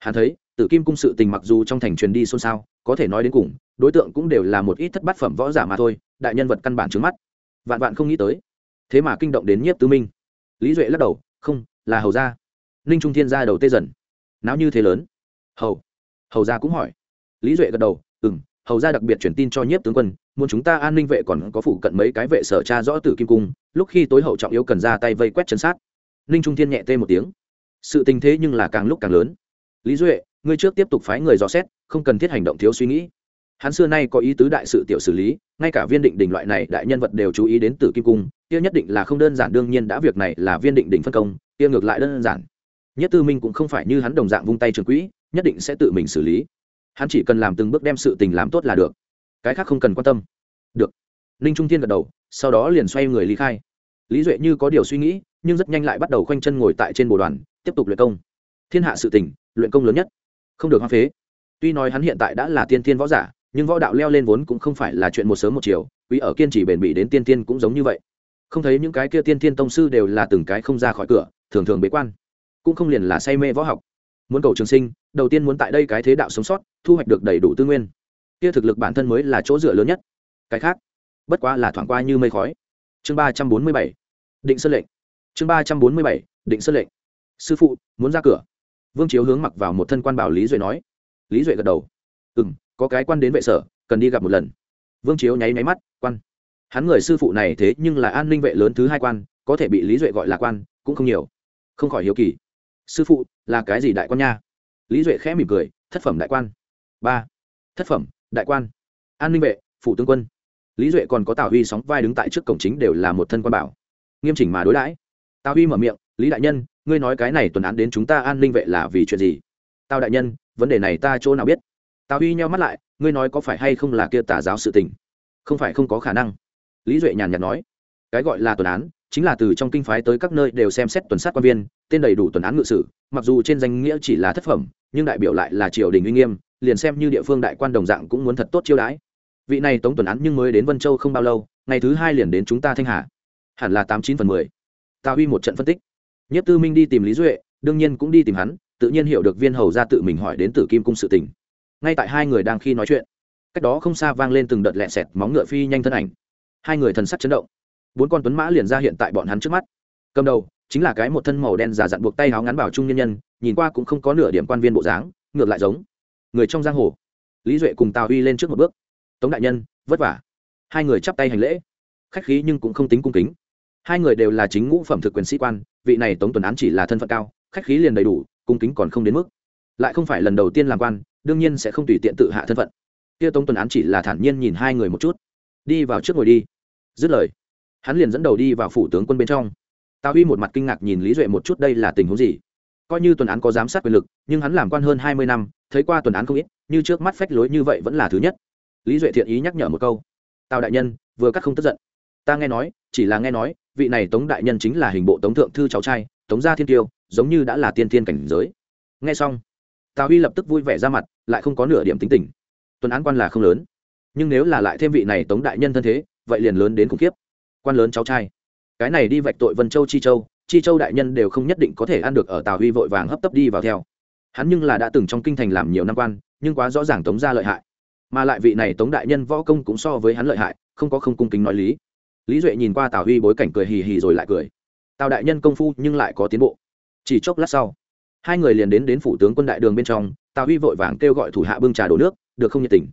Hắn thấy, tử kim cung sự tình mặc dù trong thành truyền đi xôn xao, có thể nói đến cùng, đối tượng cũng đều là một ít thất bát phẩm võ giả mà thôi, đại nhân vật căn bản trứng mắt vạn vạn không nghĩ tới. Thế mà kinh động đến nhiếp tứ minh. Lý duệ lắc đầu, không, là hầu gia. Ninh trung thiên ra đầu tê dần. Não như thế lớn? Hầu. Hầu gia cũng hỏi. Lý duệ gật đầu ừ m hầu gia đặc biệt truyền tin cho nhiếp tướng quân, muốn chúng ta an ninh vệ còn có phủ cận mấy cái vệ sở tra rõ tử kim cung, lúc khi tối hậu trọng yếu cần ra tay vây quét chân sát. Ninh trung thiên nhẹ tê một tiếng. Sự tình thế nhưng là càng lúc càng lớn. Lý duệ, ngươi trước tiếp tục phái người dò xét, không cần thiết hành động thiếu suy nghĩ hắn xưa nay có ý tứ đại sự tiểu xử lý, ngay cả viên định đình loại này đại nhân vật đều chú ý đến tử kim cung, kia nhất định là không đơn giản, đương nhiên đã việc này là viên định đình phân công, kia ngược lại đơn giản. Nhất tư minh cũng không phải như hắn đồng dạng vung tay trường quỹ, nhất định sẽ tự mình xử lý. Hắn chỉ cần làm từng bước đem sự tình làm tốt là được. Cái khác không cần quan tâm. Được. Ninh trung thiên gật đầu, sau đó liền xoay người lý khai. Lý duệ như có điều suy nghĩ, nhưng rất nhanh lại bắt đầu khoanh chân ngồi tại trên bồ đoàn, tiếp tục luyện công. Thiên hạ sự tình, luyện công lớn nhất. Không được hoang phế. Tuy nói hắn hiện tại đã là tiên thiên võ giả nhưng võ đạo leo lên vốn cũng không phải là chuyện một sớm một chiều, quý ở kiên trì bền bỉ đến tiên tiên cũng giống như vậy. Không thấy những cái kia tiên tiên tông sư đều là từng cái không ra khỏi cửa, thường thường bế quan, cũng không liền là say mê võ học. Muốn cầu trường sinh, đầu tiên muốn tại đây cái thế đạo sống sót, thu hoạch được đầy đủ tư nguyên. Kia thực lực bản thân mới là chỗ dựa lớn nhất. Cái khác, bất quá là thoảng qua như mây khói. Chương ba trăm bốn mươi bảy, định sơn lệnh. Chương ba trăm bốn mươi bảy, định sơn lệnh. Sư phụ, muốn ra cửa. Vương chiếu hướng mặc vào một thân quan bảo lý duệ nói. Lý duệ gật đầu. Ừ m có cái quan đến vệ sở, cần đi gặp một lần. Vương chiếu nháy máy mắt, quan. Hắn người sư phụ này thế nhưng là an ninh vệ lớn thứ hai quan, có thể bị lý duệ gọi là quan, cũng không nhiều. Không khỏi hiếu kỳ. Sư phụ, là cái gì đại quan nha? Lý duệ khẽ mỉm cười, thất phẩm đại quan. Ba. Thất phẩm, đại quan. An ninh vệ phụ tướng quân. Lý duệ còn có tào huy sóng vai đứng tại trước cổng chính đều là một thân quan bảo. Nghiêm chỉnh mà đối đãi. Tào huy mở miệng, lý đại nhân, ngươi nói cái này tuần án đến chúng ta an ninh vệ là vì chuyện gì? Tào đại nhân, vấn đề này ta chỗ nào biết? Tào huy nheo mắt lại, ngươi nói có phải hay không là kia tả giáo sự tình? Không phải không có khả năng. Lý duệ nhàn nhạt nói, cái gọi là tuần án, chính là từ trong kinh phái tới các nơi đều xem xét tuần sát quan viên, tên đầy đủ tuần án ngự sử, mặc dù trên danh nghĩa chỉ là thất phẩm, nhưng đại biểu lại là triều đình uy nghiêm, liền xem như địa phương đại quan đồng dạng cũng muốn thật tốt chiêu đãi. Vị này tống tuần án nhưng mới đến vân châu không bao lâu, ngày thứ hai liền đến chúng ta thanh hà. Hẳn là tám chín phần mười. Tào huy một trận phân tích. Nhất tư minh đi tìm lý duệ, đương nhiên cũng đi tìm hắn, tự nhiên hiểu được viên hầu ra tự mình hỏi đến tử kim cung sự tình ngay tại hai người đang khi nói chuyện. Cách đó không xa vang lên từng đợt lẹ sẹt móng ngựa phi nhanh thân ảnh. Hai người thần sắc chấn động. Bốn con tuấn mã liền ra hiện tại bọn hắn trước mắt. Cầm đầu, chính là cái một thân màu đen giả dặn buộc tay áo ngắn bảo trung nhân nhân, nhìn qua cũng không có nửa điểm quan viên bộ dáng, ngược lại giống người trong giang hồ. Lý duệ cùng tào huy lên trước một bước. Tống đại nhân, vất vả. Hai người chắp tay hành lễ. Khách khí nhưng cũng không tính cung kính. Hai người đều là chính ngũ phẩm thực quyền sĩ quan, vị này tống tuần án chỉ là thân phận cao, khách khí liền đầy đủ, cung kính còn không đến mức. Lại không phải lần đầu tiên làm quan đương nhiên sẽ không tùy tiện tự hạ thân phận. Kia tống tuần án chỉ là thản nhiên nhìn hai người một chút. Đi vào trước ngồi đi. Dứt lời, hắn liền dẫn đầu đi vào phủ tướng quân bên trong. Tào huy một mặt kinh ngạc nhìn lý duệ một chút đây là tình huống gì. Coi như tuần án có giám sát quyền lực, nhưng hắn làm quan hơn hai mươi năm, thấy qua tuần án không ít, như trước mắt phách lối như vậy vẫn là thứ nhất. Lý duệ thiện ý nhắc nhở một câu. Tào đại nhân, vừa cắt không tức giận. Ta nghe nói, chỉ là nghe nói, vị này tống đại nhân chính là hình bộ tống thượng thư cháu trai, tống gia thiên tiêu, giống như đã là tiên thiên cảnh giới. Nghe xong tào huy lập tức vui vẻ ra mặt, lại không có nửa điểm tính tình. Tuần án quan là không lớn, nhưng nếu là lại thêm vị này tống đại nhân thân thế, vậy liền lớn đến khủng khiếp. Quan lớn cháu trai. Cái này đi vạch tội vân châu chi châu chi châu đại nhân đều không nhất định có thể ăn được ở tào huy vội vàng hấp tấp đi vào theo. Hắn nhưng là đã từng trong kinh thành làm nhiều năm quan, nhưng quá rõ ràng tống ra lợi hại. Mà lại vị này tống đại nhân võ công cũng so với hắn lợi hại, không có không cung kính nói lý. Lý duệ nhìn qua tào huy bối cảnh cười hì hì rồi lại cười. Tào đại nhân công phu nhưng lại có tiến bộ. Chỉ chốc lát sau hai người liền đến đến phủ tướng quân đại đường bên trong, tào huy vội vàng kêu gọi thủ hạ bưng trà đổ nước, được không nhiệt tình.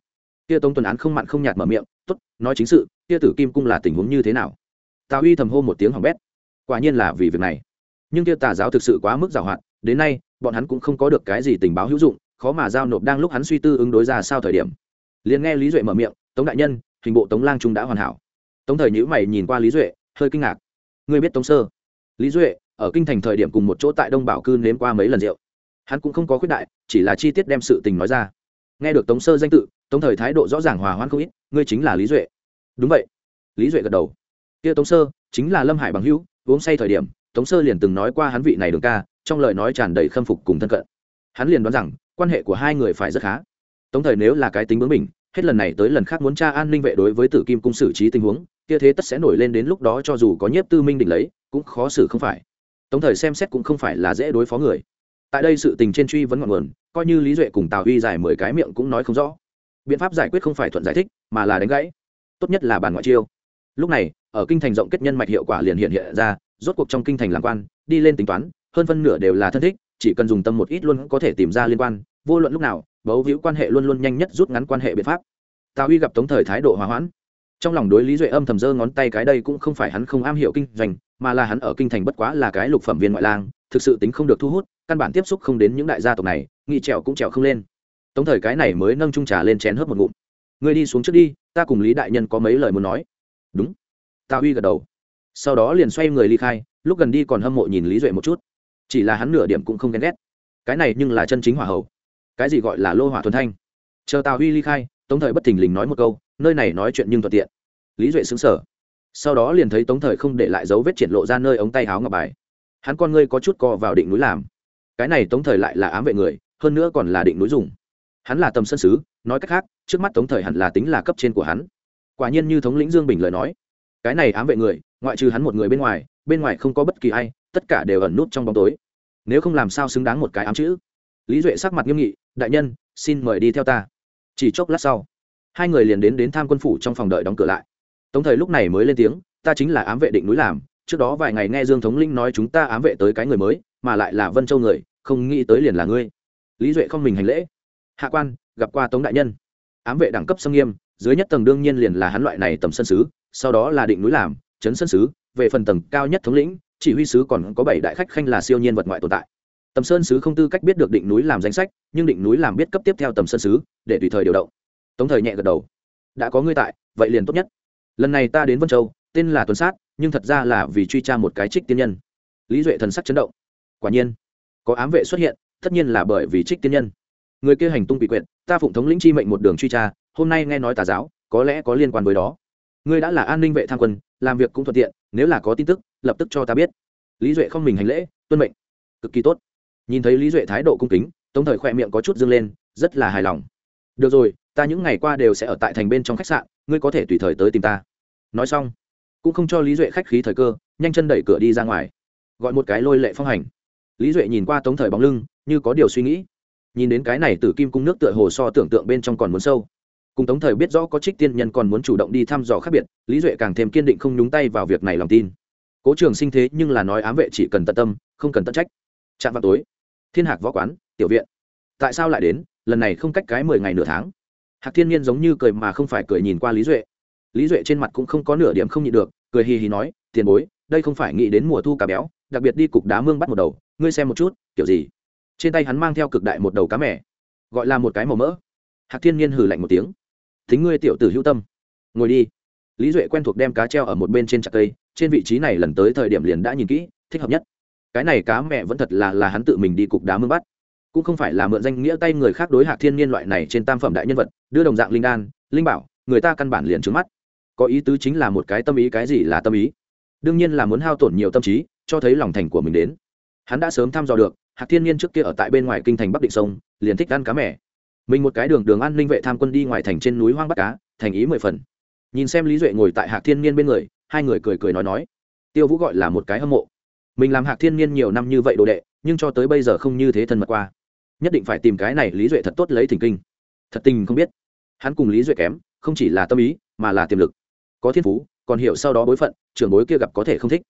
Kia tống tuần án không mặn không nhạt mở miệng t ố t nói chính sự, kia tử kim cung là tình huống như thế nào? Tào huy thầm hô một tiếng hỏng bét. Quả nhiên là vì việc này. Nhưng kia tà giáo thực sự quá mức giàu hạn, đến nay, bọn hắn cũng không có được cái gì tình báo hữu dụng, khó mà giao nộp đang lúc hắn suy tư ứng đối ra sao thời điểm. Liền nghe lý duệ mở miệng, tống đại nhân, hình bộ tống lang trung đã hoàn hảo. Tống thời nhữ mày nhìn qua lý duệ, hơi kinh ngạc. Ngươi biết tống sơ? Lý duệ ở kinh thành thời điểm cùng một chỗ tại đông bảo cư nếm qua mấy lần rượu. Hắn cũng không có khuyết đại, chỉ là chi tiết đem sự tình nói ra. Nghe được tống sơ danh tự, tống thời thái độ rõ ràng hòa hoãn không ít, ngươi chính là lý duệ. Đúng vậy. Lý duệ gật đầu. Kia tống sơ, chính là lâm hải bằng hữu, uống say thời điểm, tống sơ liền từng nói qua hắn vị này đường ca, trong lời nói tràn đầy khâm phục cùng thân cận. Hắn liền đoán rằng, quan hệ của hai người phải rất khá. Tống thời nếu là cái tính bướng mình hết lần này tới lần khác muốn tra an ninh vệ đối với tử kim cung xử trí tình huống, kia thế tất sẽ nổi lên đến lúc đó cho dù có nhiếp tư minh định lấy, cũng khó xử không phải tống thời xem xét cũng không phải là dễ đối phó người. Tại đây sự tình trên truy vẫn ngọn nguồn, coi như lý duệ cùng tào huy dài mười cái miệng cũng nói không rõ. Biện pháp giải quyết không phải thuận giải thích, mà là đánh gãy. Tốt nhất là bàn ngoại chiêu. Lúc này, ở kinh thành rộng kết nhân mạch hiệu quả liền hiện hiện ra, rốt cuộc trong kinh thành làm quan, đi lên tính toán, hơn phân nửa đều là thân thích, chỉ cần dùng tâm một ít luôn có thể tìm ra liên quan, vô luận lúc nào, bấu víu quan hệ luôn luôn nhanh nhất rút ngắn quan hệ biện pháp. Tào huy gặp tống thời thái độ hòa hoãn trong lòng đối lý duệ âm thầm dơ ngón tay cái đây cũng không phải hắn không am hiểu kinh doanh, mà là hắn ở kinh thành bất quá là cái lục phẩm viên ngoại lang, thực sự tính không được thu hút, căn bản tiếp xúc không đến những đại gia tộc này nghị trèo cũng trèo không lên. Tống thời cái này mới nâng trung trà lên chén hớp một ngụm. Người đi xuống trước đi, ta cùng lý đại nhân có mấy lời muốn nói. Đúng. Tào huy gật đầu. Sau đó liền xoay người ly khai, lúc gần đi còn hâm mộ nhìn lý duệ một chút. Chỉ là hắn nửa điểm cũng không ghen ghét. Cái này nhưng là chân chính hỏa hậu cái gì gọi là lô hỏa thuần thanh? Chờ tào huy ly khai tống thời bất thình lình nói một câu, nơi này nói chuyện nhưng thuận tiện. Lý duệ xứng sở sau đó liền thấy tống thời không để lại dấu vết triển lộ ra nơi ống tay áo ngọc bài. Hắn con ngươi có chút co vào định núi làm. Cái này tống thời lại là ám vệ người, hơn nữa còn là định núi dùng. Hắn là tầm sân sứ, nói cách khác, trước mắt tống thời hẳn là tính là cấp trên của hắn. Quả nhiên như thống lĩnh dương bình lời nói. Cái này ám vệ người, ngoại trừ hắn một người bên ngoài bên ngoài không có bất kỳ ai, tất cả đều ẩn nút trong bóng tối. Nếu không làm sao xứng đáng một cái ám chữ? Lý duệ sắc mặt nghiêm nghị, đại nhân, xin mời đi theo ta chỉ chốc lát sau, hai người liền đến đến tham quân phủ trong phòng đợi đóng cửa lại. Tống thời lúc này mới lên tiếng, ta chính là ám vệ định núi làm, trước đó vài ngày nghe dương thống linh nói chúng ta ám vệ tới cái người mới, mà lại là vân châu người, không nghĩ tới liền là ngươi. Lý duệ không mình hành lễ. Hạ quan, gặp qua tống đại nhân. Ám vệ đẳng cấp xâm nghiêm, dưới nhất tầng đương nhiên liền là hắn loại này tầm sân sứ, sau đó là định núi làm, trấn sân sứ, về phần tầng cao nhất thống lĩnh, chỉ huy sứ còn có bảy đại khách khanh là siêu nhiên vật ngoại tồn tại tầm sơn sứ không tư cách biết được định núi làm danh sách, nhưng định núi làm biết cấp tiếp theo tầm sơn sứ, để tùy thời điều động. Tống thời nhẹ gật đầu. Đã có ngươi tại, vậy liền tốt nhất. Lần này ta đến vân châu, tên là tuần sát, nhưng thật ra là vì truy tra một cái trích tiên nhân. Lý duệ thần sắc chấn động. Quả nhiên, có ám vệ xuất hiện, tất nhiên là bởi vì trích tiên nhân. Người kia hành tung bị quyện ta phụng thống lĩnh chi mệnh một đường truy tra, hôm nay nghe nói tà giáo, có lẽ có liên quan với đó. Ngươi đã là an ninh vệ tham quân, làm việc cũng thuận tiện, nếu là có tin tức, lập tức cho ta biết. Lý duệ không mình hành lễ, tuân mệnh. Cực kỳ tốt nhìn thấy lý duệ thái độ cung kính, tống thời khoe miệng có chút dâng lên, rất là hài lòng. Được rồi, ta những ngày qua đều sẽ ở tại thành bên trong khách sạn, ngươi có thể tùy thời tới tìm ta. Nói xong, cũng không cho lý duệ khách khí thời cơ, nhanh chân đẩy cửa đi ra ngoài, gọi một cái lôi lệ phong hành. Lý duệ nhìn qua tống thời bóng lưng, như có điều suy nghĩ. Nhìn đến cái này từ kim cung nước tựa hồ so tưởng tượng bên trong còn muốn sâu. Cùng tống thời biết rõ có trích tiên nhân còn muốn chủ động đi thăm dò khác biệt, lý duệ càng thêm kiên định không nhúng tay vào việc này lòng tin. Cố trường sinh thế nhưng là nói ám vệ chỉ cần tận tâm, không cần tận trách. Chạm vào tối thiên hạc võ quán, tiểu viện. Tại sao lại đến? Lần này không cách cái mười ngày nửa tháng. Hạc thiên nhiên giống như cười mà không phải cười nhìn qua lý duệ. Lý duệ trên mặt cũng không có nửa điểm không nhịn được, cười hì hì nói, tiền bối, đây không phải nghĩ đến mùa thu cá béo, đặc biệt đi cục đá mương bắt một đầu, ngươi xem một chút, kiểu gì? Trên tay hắn mang theo cực đại một đầu cá mẻ gọi là một cái màu mỡ. Hạc thiên nhiên hừ lạnh một tiếng, thính ngươi tiểu tử hữu tâm. Ngồi đi. Lý duệ quen thuộc đem cá treo ở một bên trên chặt cây, trên vị trí này lần tới thời điểm liền đã nhìn kỹ, thích hợp nhất cái này cá mẹ vẫn thật là là hắn tự mình đi cục đá mương bắt. Cũng không phải là mượn danh nghĩa tay người khác đối hạc thiên nhiên loại này trên tam phẩm đại nhân vật, đưa đồng dạng linh đan, linh bảo, người ta căn bản liền trứng mắt. Có ý tứ chính là một cái tâm ý, cái gì là tâm ý? Đương nhiên là muốn hao tổn nhiều tâm trí, cho thấy lòng thành của mình đến. Hắn đã sớm thăm dò được, hạc thiên nhiên trước kia ở tại bên ngoài kinh thành bắc định sông, liền thích ăn cá mẻ mình một cái đường đường an ninh vệ tham quân đi ngoài thành trên núi hoang bắt cá, thành ý mười phần. Nhìn xem lý duệ ngồi tại hạc thiên niên bên người, hai người cười cười nói nói. Tiêu vũ gọi là một cái hâm mộ mình làm hạc thiên niên nhiều năm như vậy đồ đệ, nhưng cho tới bây giờ không như thế thân mật qua. Nhất định phải tìm cái này lý duệ thật tốt lấy thỉnh kinh. Thật tình không biết. Hắn cùng lý duệ kém, không chỉ là tâm ý, mà là tiềm lực. Có thiên phú, còn hiểu sau đó bối phận, trưởng bối kia gặp có thể không thích.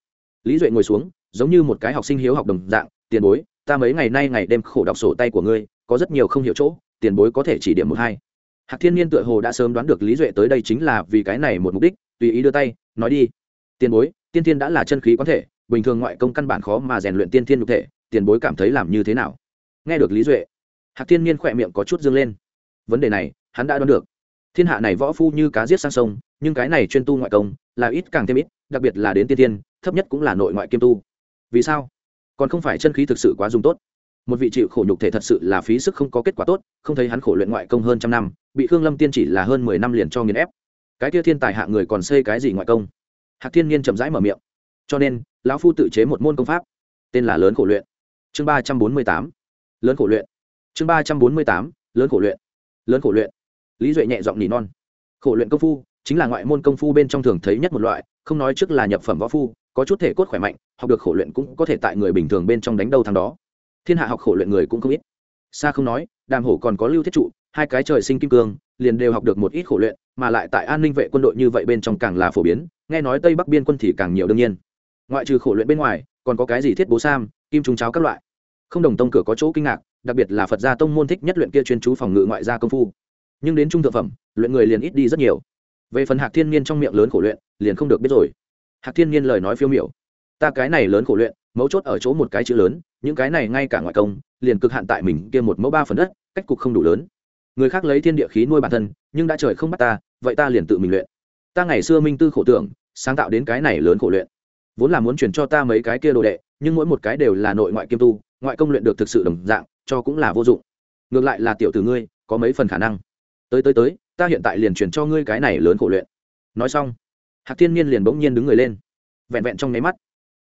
Lý duệ ngồi xuống, giống như một cái học sinh hiếu học đồng dạng, tiền bối, ta mấy ngày nay ngày đêm khổ đọc sổ tay của ngươi, có rất nhiều không hiểu chỗ, tiền bối có thể chỉ điểm một hai. Hạc thiên Niên tựa hồ đã sớm đoán được lý duệ tới đây chính là vì cái này một mục đích, tùy ý đưa tay, nói đi, tiền bối, tiên tiên đã là chân khí quán thể bình thường ngoại công căn bản khó mà rèn luyện tiên thiên nhục thể, tiền bối cảm thấy làm như thế nào? Nghe được lý duệ, hạc thiên nhiên khỏe miệng có chút dương lên. Vấn đề này, hắn đã đoán được. Thiên hạ này võ phu như cá giết sang sông, nhưng cái này chuyên tu ngoại công, là ít càng thêm ít, đặc biệt là đến tiên tiên thấp nhất cũng là nội ngoại kiêm tu. Vì sao? Còn không phải chân khí thực sự quá dùng tốt. Một vị chịu khổ nhục thể thật sự là phí sức không có kết quả tốt, không thấy hắn khổ luyện ngoại công hơn trăm năm, bị khương lâm tiên chỉ là hơn mười năm liền cho nghiền ép. Cái kia thiên tài hạ người còn xây cái gì ngoại công? Hạc thiên nhiên chậm rãi mở miệng. Cho nên lão phu tự chế một môn công pháp, tên là lớn khổ luyện. Chương ba trăm bốn mươi tám, lớn khổ luyện. Chương ba trăm bốn mươi tám, lớn khổ luyện. Lớn khổ luyện. Lý duệ nhẹ giọng nỉ non. Khổ luyện công phu chính là ngoại môn công phu bên trong thường thấy nhất một loại, không nói trước là nhập phẩm võ phu, có chút thể cốt khỏe mạnh, học được khổ luyện cũng có thể tại người bình thường bên trong đánh đầu thằng đó. Thiên hạ học khổ luyện người cũng không ít. Xa không nói, đàm hổ còn có lưu thiết trụ, hai cái trời sinh kim cương, liền đều học được một ít khổ luyện, mà lại tại an ninh vệ quân đội như vậy bên trong càng là phổ biến, nghe nói tây bắc biên quân thì càng nhiều đương nhiên ngoại trừ khổ luyện bên ngoài, còn có cái gì thiết bố sam, kim trung cháo các loại. Không đồng tông cửa có chỗ kinh ngạc, đặc biệt là phật gia tông môn thích nhất luyện kia chuyên chú phòng ngự ngoại gia công phu. Nhưng đến trung thượng phẩm, luyện người liền ít đi rất nhiều. Về phần hạc thiên niên trong miệng lớn khổ luyện, liền không được biết rồi. Hạc thiên niên lời nói phiêu miểu. Ta cái này lớn khổ luyện, mấu chốt ở chỗ một cái chữ lớn, những cái này ngay cả ngoại công, liền cực hạn tại mình kia một mẫu ba phần đất, cách cục không đủ lớn. Người khác lấy thiên địa khí nuôi bản thân, nhưng đã trời không bắt ta, vậy ta liền tự mình luyện. Ta ngày xưa minh tư khổ tưởng, sáng tạo đến cái này lớn khổ luyện vốn là muốn truyền cho ta mấy cái kia đồ đệ, nhưng mỗi một cái đều là nội ngoại kiêm tu, ngoại công luyện được thực sự đồng dạng, cho cũng là vô dụng. Ngược lại là tiểu tử ngươi, có mấy phần khả năng. Tới tới tới, ta hiện tại liền truyền cho ngươi cái này lớn khổ luyện. Nói xong, hạc thiên nhiên liền bỗng nhiên đứng người lên. Vẹn vẹn trong nháy mắt,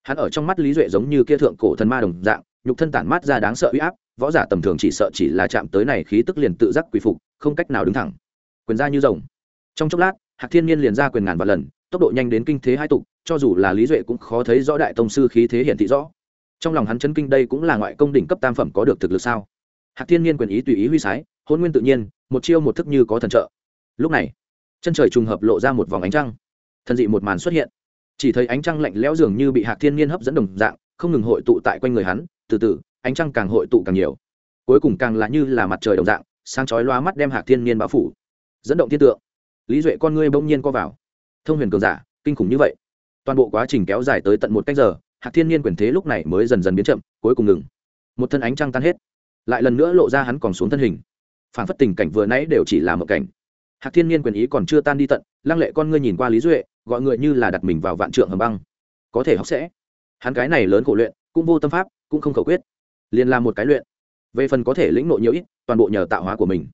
hắn ở trong mắt lý duệ giống như kia thượng cổ thần ma đồng dạng, nhục thân tản mát ra đáng sợ uy áp, võ giả tầm thường chỉ sợ chỉ là chạm tới này khí tức liền tự giác quỳ phục, không cách nào đứng thẳng. Quyền ra như rồng. Trong chốc lát, hạc thiên nhiên liền ra quyền ngàn vạn lần tốc độ nhanh đến kinh thế hai tục, cho dù là lý duệ cũng khó thấy rõ đại tông sư khí thế hiển thị rõ. Trong lòng hắn chấn kinh đây cũng là ngoại công đỉnh cấp tam phẩm có được thực lực sao? Hạc thiên nhiên quyền ý tùy ý huy sái, hôn nguyên tự nhiên, một chiêu một thức như có thần trợ. Lúc này, chân trời trùng hợp lộ ra một vòng ánh trăng. Thần dị một màn xuất hiện. Chỉ thấy ánh trăng lạnh lẽo dường như bị hạc thiên nhiên hấp dẫn đồng dạng, không ngừng hội tụ tại quanh người hắn, từ từ, ánh trăng càng hội tụ càng nhiều. Cuối cùng càng là như là mặt trời đồng dạng, sáng chói loa mắt đem hạc thiên nhiên bao phủ. Dẫn động thiên tượng. Lý duệ con ngươi bỗng nhiên co vào thông huyền cường giả, kinh khủng như vậy. Toàn bộ quá trình kéo dài tới tận một cách giờ, hạc thiên nhiên quyền thế lúc này mới dần dần biến chậm, cuối cùng ngừng. Một thân ánh trăng tan hết. Lại lần nữa lộ ra hắn còn xuống thân hình. Phản phất tình cảnh vừa nãy đều chỉ là một cảnh. Hạc thiên nhiên quyền ý còn chưa tan đi tận, lăng lệ con ngươi nhìn qua lý duệ, gọi người như là đặt mình vào vạn trượng hầm băng. Có thể học sẽ. Hắn cái này lớn khổ luyện, cũng vô tâm pháp, cũng không khẩu quyết. Liền làm một cái luyện. Về phần có thể lĩnh nội nhiều ít, toàn bộ nhờ tạo hóa của mình.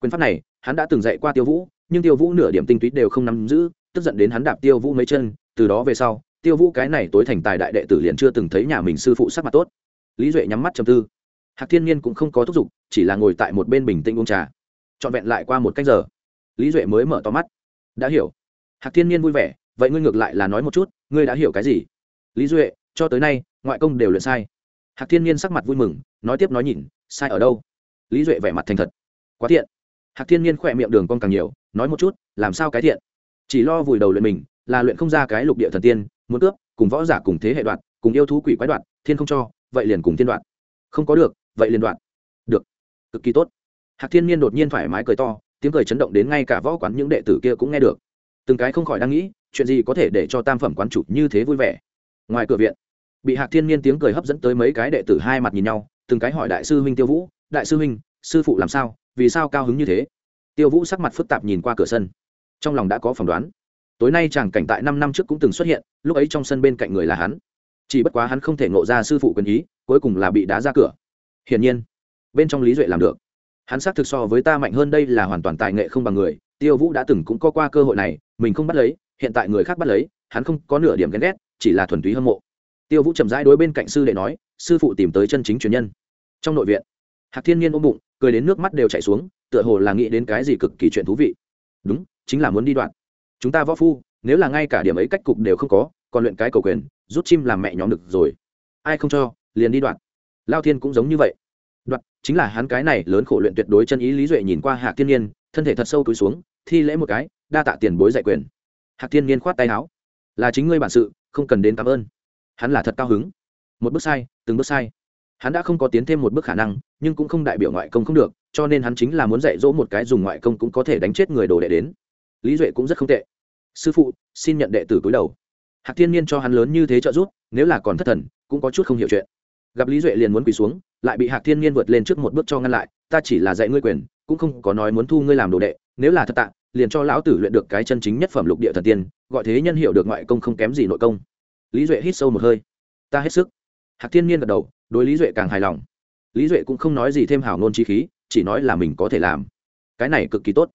Quyền pháp này, hắn đã từng dạy qua tiêu vũ, nhưng tiêu vũ nửa điểm tinh túy đều không nắm giữ tức giận đến hắn đạp tiêu vũ mấy chân, từ đó về sau, tiêu vũ cái này tối thành tài đại đệ tử liền chưa từng thấy nhà mình sư phụ sắc mặt tốt. Lý duệ nhắm mắt chầm tư. Hạc thiên nhiên cũng không có thúc giục, chỉ là ngồi tại một bên bình tĩnh uống trà. Trọn vẹn lại qua một cách giờ, lý duệ mới mở to mắt. Đã hiểu. Hạc thiên nhiên vui vẻ, vậy ngươi ngược lại là nói một chút, ngươi đã hiểu cái gì? Lý duệ, cho tới nay, ngoại công đều luyện sai. Hạc thiên nhiên sắc mặt vui mừng, nói tiếp nói nhìn, sai ở đâu? Lý duệ vẻ mặt thành thật. Quá thiện hạc thiên nhiên khỏe miệng đường con càng nhiều, nói một chút, làm sao cái thiện chỉ lo vùi đầu luyện mình, là luyện không ra cái lục địa thần tiên, muốn cướp, cùng võ giả cùng thế hệ đoạn, cùng yêu thú quỷ quái đoạn, thiên không cho, vậy liền cùng thiên đoạn. Không có được, vậy liền đoạn. Được. Cực kỳ tốt. Hạc thiên niên đột nhiên thoải mái cười to, tiếng cười chấn động đến ngay cả võ quán những đệ tử kia cũng nghe được. Từng cái không khỏi đang nghĩ, chuyện gì có thể để cho tam phẩm quán chủ như thế vui vẻ. Ngoài cửa viện, bị hạc thiên niên tiếng cười hấp dẫn tới mấy cái đệ tử hai mặt nhìn nhau, từng cái hỏi đại sư huynh tiêu vũ, đại sư huynh, sư phụ làm sao? Vì sao cao hứng như thế? Tiêu vũ sắc mặt phức tạp nhìn qua cửa sân trong lòng đã có phỏng đoán. Tối nay chàng cảnh tại năm năm trước cũng từng xuất hiện, lúc ấy trong sân bên cạnh người là hắn. Chỉ bất quá hắn không thể ngộ ra sư phụ quyền ý, cuối cùng là bị đá ra cửa. Hiển nhiên, bên trong lý duệ làm được. Hắn xác thực so với ta mạnh hơn đây là hoàn toàn tài nghệ không bằng người, tiêu vũ đã từng cũng có qua cơ hội này, mình không bắt lấy, hiện tại người khác bắt lấy, hắn không có nửa điểm ghen ghét, chỉ là thuần túy hâm mộ. Tiêu vũ chậm rãi đối bên cạnh sư đệ nói, sư phụ tìm tới chân chính truyền nhân. Trong nội viện, hạc thiên nhiên ôm bụng, cười đến nước mắt đều chảy xuống, tựa hồ là nghĩ đến cái gì cực kỳ chuyện thú vị. Đúng chính là muốn đi đoạn. Chúng ta võ phu, nếu là ngay cả điểm ấy cách cục đều không có, còn luyện cái cầu quyền, rút chim làm mẹ nhóm được rồi. Ai không cho, liền đi đoạn. Lao thiên cũng giống như vậy. Đoạn, chính là hắn cái này lớn khổ luyện tuyệt đối chân ý lý duệ nhìn qua hạc thiên nhiên thân thể thật sâu túi xuống, thi lễ một cái, đa tạ tiền bối dạy quyền. Hạc thiên nhiên khoát tay áo. Là chính ngươi bản sự, không cần đến cảm ơn. Hắn là thật cao hứng. Một bước sai, từng bước sai. Hắn đã không có tiến thêm một bước khả năng, nhưng cũng không đại biểu ngoại công không được, cho nên hắn chính là muốn dạy dỗ một cái dùng ngoại công cũng có thể đánh chết người đồ đệ đến lý duệ cũng rất không tệ. Sư phụ, xin nhận đệ tử cúi đầu. Hạc thiên nhiên cho hắn lớn như thế trợ giúp, nếu là còn thất thần, cũng có chút không hiểu chuyện. Gặp lý duệ liền muốn quỳ xuống, lại bị hạc thiên nhiên vượt lên trước một bước cho ngăn lại, ta chỉ là dạy ngươi quyền, cũng không có nói muốn thu ngươi làm đồ đệ, nếu là thật tạ, liền cho lão tử luyện được cái chân chính nhất phẩm lục địa thần tiên, gọi thế nhân hiểu được ngoại công không kém gì nội công. Lý duệ hít sâu một hơi. Ta hết sức. Hạc thiên nhiên gật đầu, đối lý duệ càng hài lòng. Lý duệ cũng không nói gì thêm hảo ngôn chi khí, chỉ nói là mình có thể làm. Cái này cực kỳ tốt.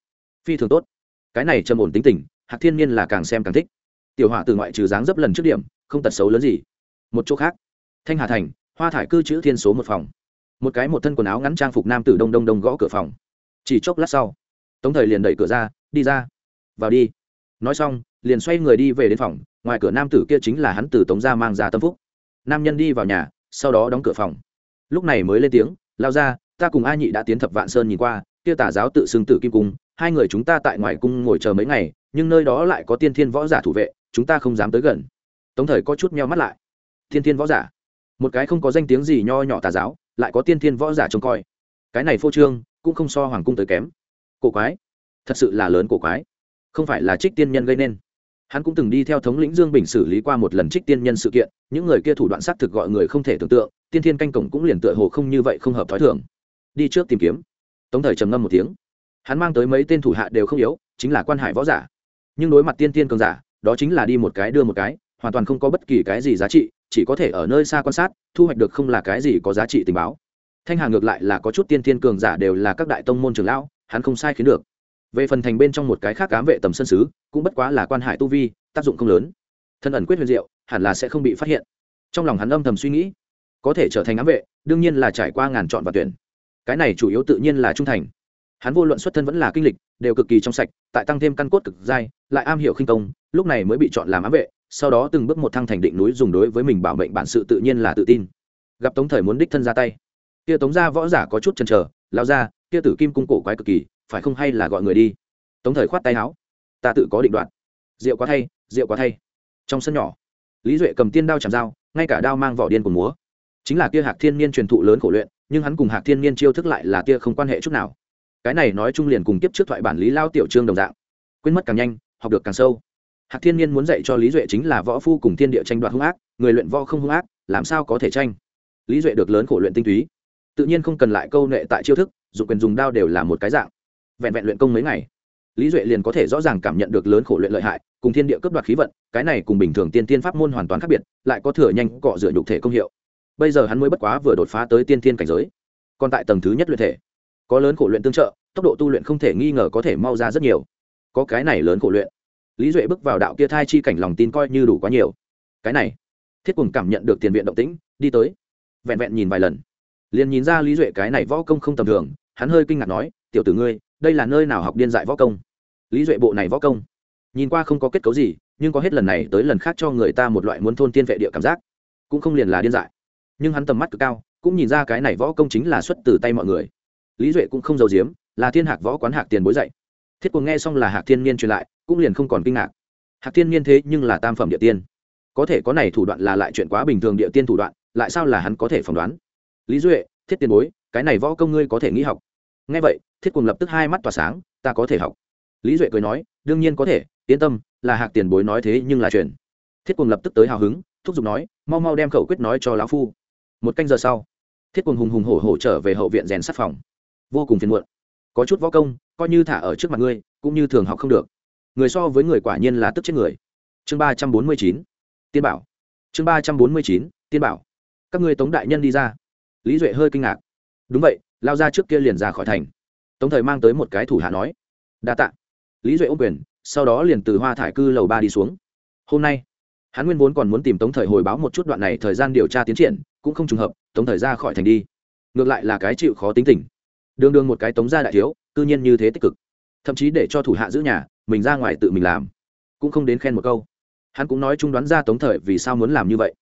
Phi thường tốt cái này trầm ổn tính tình, hạc thiên nhiên là càng xem càng thích. Tiểu hỏa từ ngoại trừ dáng dấp lần trước điểm, không tật xấu lớn gì. Một chỗ khác, thanh hà thành, hoa thải cư chữ thiên số một phòng. Một cái một thân quần áo ngắn trang phục nam tử đông đông đông gõ cửa phòng. Chỉ chốc lát sau, tống thời liền đẩy cửa ra, đi ra. Vào đi. Nói xong, liền xoay người đi về đến phòng, ngoài cửa nam tử kia chính là hắn từ tống ra mang ra tâm phúc. Nam nhân đi vào nhà, sau đó đóng cửa phòng. Lúc này mới lên tiếng, lao ra ta cùng a nhị đã tiến thập vạn sơn nhìn qua, kia tả giáo tự xưng tử kim cung hai người chúng ta tại ngoài cung ngồi chờ mấy ngày, nhưng nơi đó lại có tiên thiên võ giả thủ vệ, chúng ta không dám tới gần. Tống thời có chút meo mắt lại. Thiên thiên võ giả? Một cái không có danh tiếng gì nho nhỏ tà giáo, lại có tiên thiên võ giả trông coi. Cái này phô trương, cũng không so hoàng cung tới kém. Cổ quái. Thật sự là lớn cổ quái. Không phải là trích tiên nhân gây nên. Hắn cũng từng đi theo thống lĩnh dương bình xử lý qua một lần trích tiên nhân sự kiện, những người kia thủ đoạn xác thực gọi người không thể tưởng tượng, tiên thiên canh cổng cũng liền tựa hồ không như vậy không hợp t h ó i thường. Đi trước tìm kiếm. Tống thời trầm ngâm một tiếng hắn mang tới mấy tên thủ hạ đều không yếu, chính là quan hải võ giả. Nhưng đối mặt tiên tiên cường giả, đó chính là đi một cái đưa một cái, hoàn toàn không có bất kỳ cái gì giá trị, chỉ có thể ở nơi xa quan sát, thu hoạch được không là cái gì có giá trị tình báo. Thanh hà ngược lại là có chút tiên tiên cường giả đều là các đại tông môn trường lão, hắn không sai khiến được. Về phần thành bên trong một cái khác cám vệ tầm sân sứ cũng bất quá là quan hải tu vi, tác dụng không lớn. Thân ẩn quyết huyền diệu, hẳn là sẽ không bị phát hiện. Trong lòng hắn âm thầm suy nghĩ, có thể trở thành ám vệ, đương nhiên là trải qua ngàn chọn và tuyển. Cái này chủ yếu tự nhiên là trung thành hắn vô luận xuất thân vẫn là kinh lịch, đều cực kỳ trong sạch, tại tăng thêm căn cốt cực dai, lại am hiểu khinh công, lúc này mới bị chọn làm ám vệ, sau đó từng bước một thăng thành định núi dùng đối với mình bảo mệnh bản sự tự nhiên là tự tin. Gặp tống thời muốn đích thân ra tay. Kia tống gia võ giả có chút chần chờ lao ra kia tử kim cung cổ quái cực kỳ, phải không hay là gọi người đi? Tống thời khoát tay áo, ta tự có định đoạt. Rượu quá thay, rượu quá thay. Trong sân nhỏ, lý duệ cầm tiên đao chạm dao, ngay cả đao mang vỏ điên của múa. Chính là kia hạc thiên niên truyền thụ lớn khổ luyện, nhưng hắn cùng hạc thiên niên chiêu thức lại là tia không quan hệ chút nào cái này nói chung liền cùng kiếp trước thoại bản lý lao tiểu trương đồng dạng. Quên mất càng nhanh, học được càng sâu. Hạc thiên Nhiên muốn dạy cho lý duệ chính là võ phu cùng thiên địa tranh đoạt hung ác, người luyện võ không hung ác, làm sao có thể tranh? Lý duệ được lớn khổ luyện tinh túy. Tự nhiên không cần lại câu nệ tại chiêu thức, dụng quyền dùng đao đều là một cái dạng. Vẹn vẹn luyện công mấy ngày, lý duệ liền có thể rõ ràng cảm nhận được lớn khổ luyện lợi hại, cùng thiên địa cấp đoạt khí vận, cái này cùng bình thường tiên tiên pháp môn hoàn toàn khác biệt, lại có thừa nhanh cọ rửa nhục thể công hiệu. Bây giờ hắn mới bất quá vừa đột phá tới tiên tiên cảnh giới, còn tại tầng thứ nhất luyện thể có lớn khổ luyện tương trợ, tốc độ tu luyện không thể nghi ngờ có thể mau ra rất nhiều. Có cái này lớn khổ luyện. Lý duệ bước vào đạo kia thai chi cảnh lòng tin coi như đủ quá nhiều. Cái này, thiết cùng cảm nhận được tiền viện động tĩnh, đi tới. Vẹn vẹn nhìn vài lần, liền nhìn ra lý duệ cái này võ công không tầm thường, hắn hơi kinh ngạc nói, tiểu tử ngươi, đây là nơi nào học điên dại võ công? Lý duệ bộ này võ công, nhìn qua không có kết cấu gì, nhưng có hết lần này tới lần khác cho người ta một loại muốn thôn tiên vệ địa cảm giác. Cũng không liền là điên dại. Nhưng hắn tầm mắt cực cao, cũng nhìn ra cái này võ công chính là xuất từ tay mọi người lý duệ cũng không giàu diếm là thiên hạc võ quán hạc tiền bối dạy. Thiết cuồng nghe xong là hạc thiên niên truyền lại, cũng liền không còn kinh ngạc. Hạc thiên niên thế nhưng là tam phẩm địa tiên. Có thể có này thủ đoạn là lại chuyện quá bình thường địa tiên thủ đoạn, lại sao là hắn có thể phỏng đoán? Lý duệ, thiết tiền bối, cái này võ công ngươi có thể nghĩ học. Nghe vậy, thiết cùng lập tức hai mắt tỏa sáng, ta có thể học. Lý duệ cười nói, đương nhiên có thể, yên tâm, là hạc tiền bối nói thế nhưng là chuyện. Thiết cùng lập tức tới hào hứng, thúc giục nói, mau mau đem khẩu quyết nói cho lão phu. Một canh giờ sau, thiết cùng hùng hùng hổ hổ trở về hậu viện rèn sát phòng vô cùng phiền muộn. Có chút võ công, coi như thả ở trước mặt ngươi, cũng như thường học không được. Người so với người quả nhiên là tức chết người. Chương ba trăm bốn mươi chín, tiên bảo. Chương ba trăm bốn mươi chín, tiên bảo. Các ngươi tống đại nhân đi ra. Lý duệ hơi kinh ngạc. Đúng vậy, lao ra trước kia liền ra khỏi thành. Tống thời mang tới một cái thủ hạ nói, đa t ạ lý duệ ô quyền, sau đó liền từ hoa thải cư lầu ba đi xuống. Hôm nay, hắn nguyên vốn còn muốn tìm tống thời hồi báo một chút đoạn này thời gian điều tra tiến triển, cũng không trùng hợp, tống thời ra khỏi thành đi. Ngược lại là cái chịu khó tính tình đương đương một cái tống gia đại thiếu, cư nhiên như thế tích cực. Thậm chí để cho thủ hạ giữ nhà, mình ra ngoài tự mình làm. Cũng không đến khen một câu. Hắn cũng nói chung đoán ra tống thời vì sao muốn làm như vậy.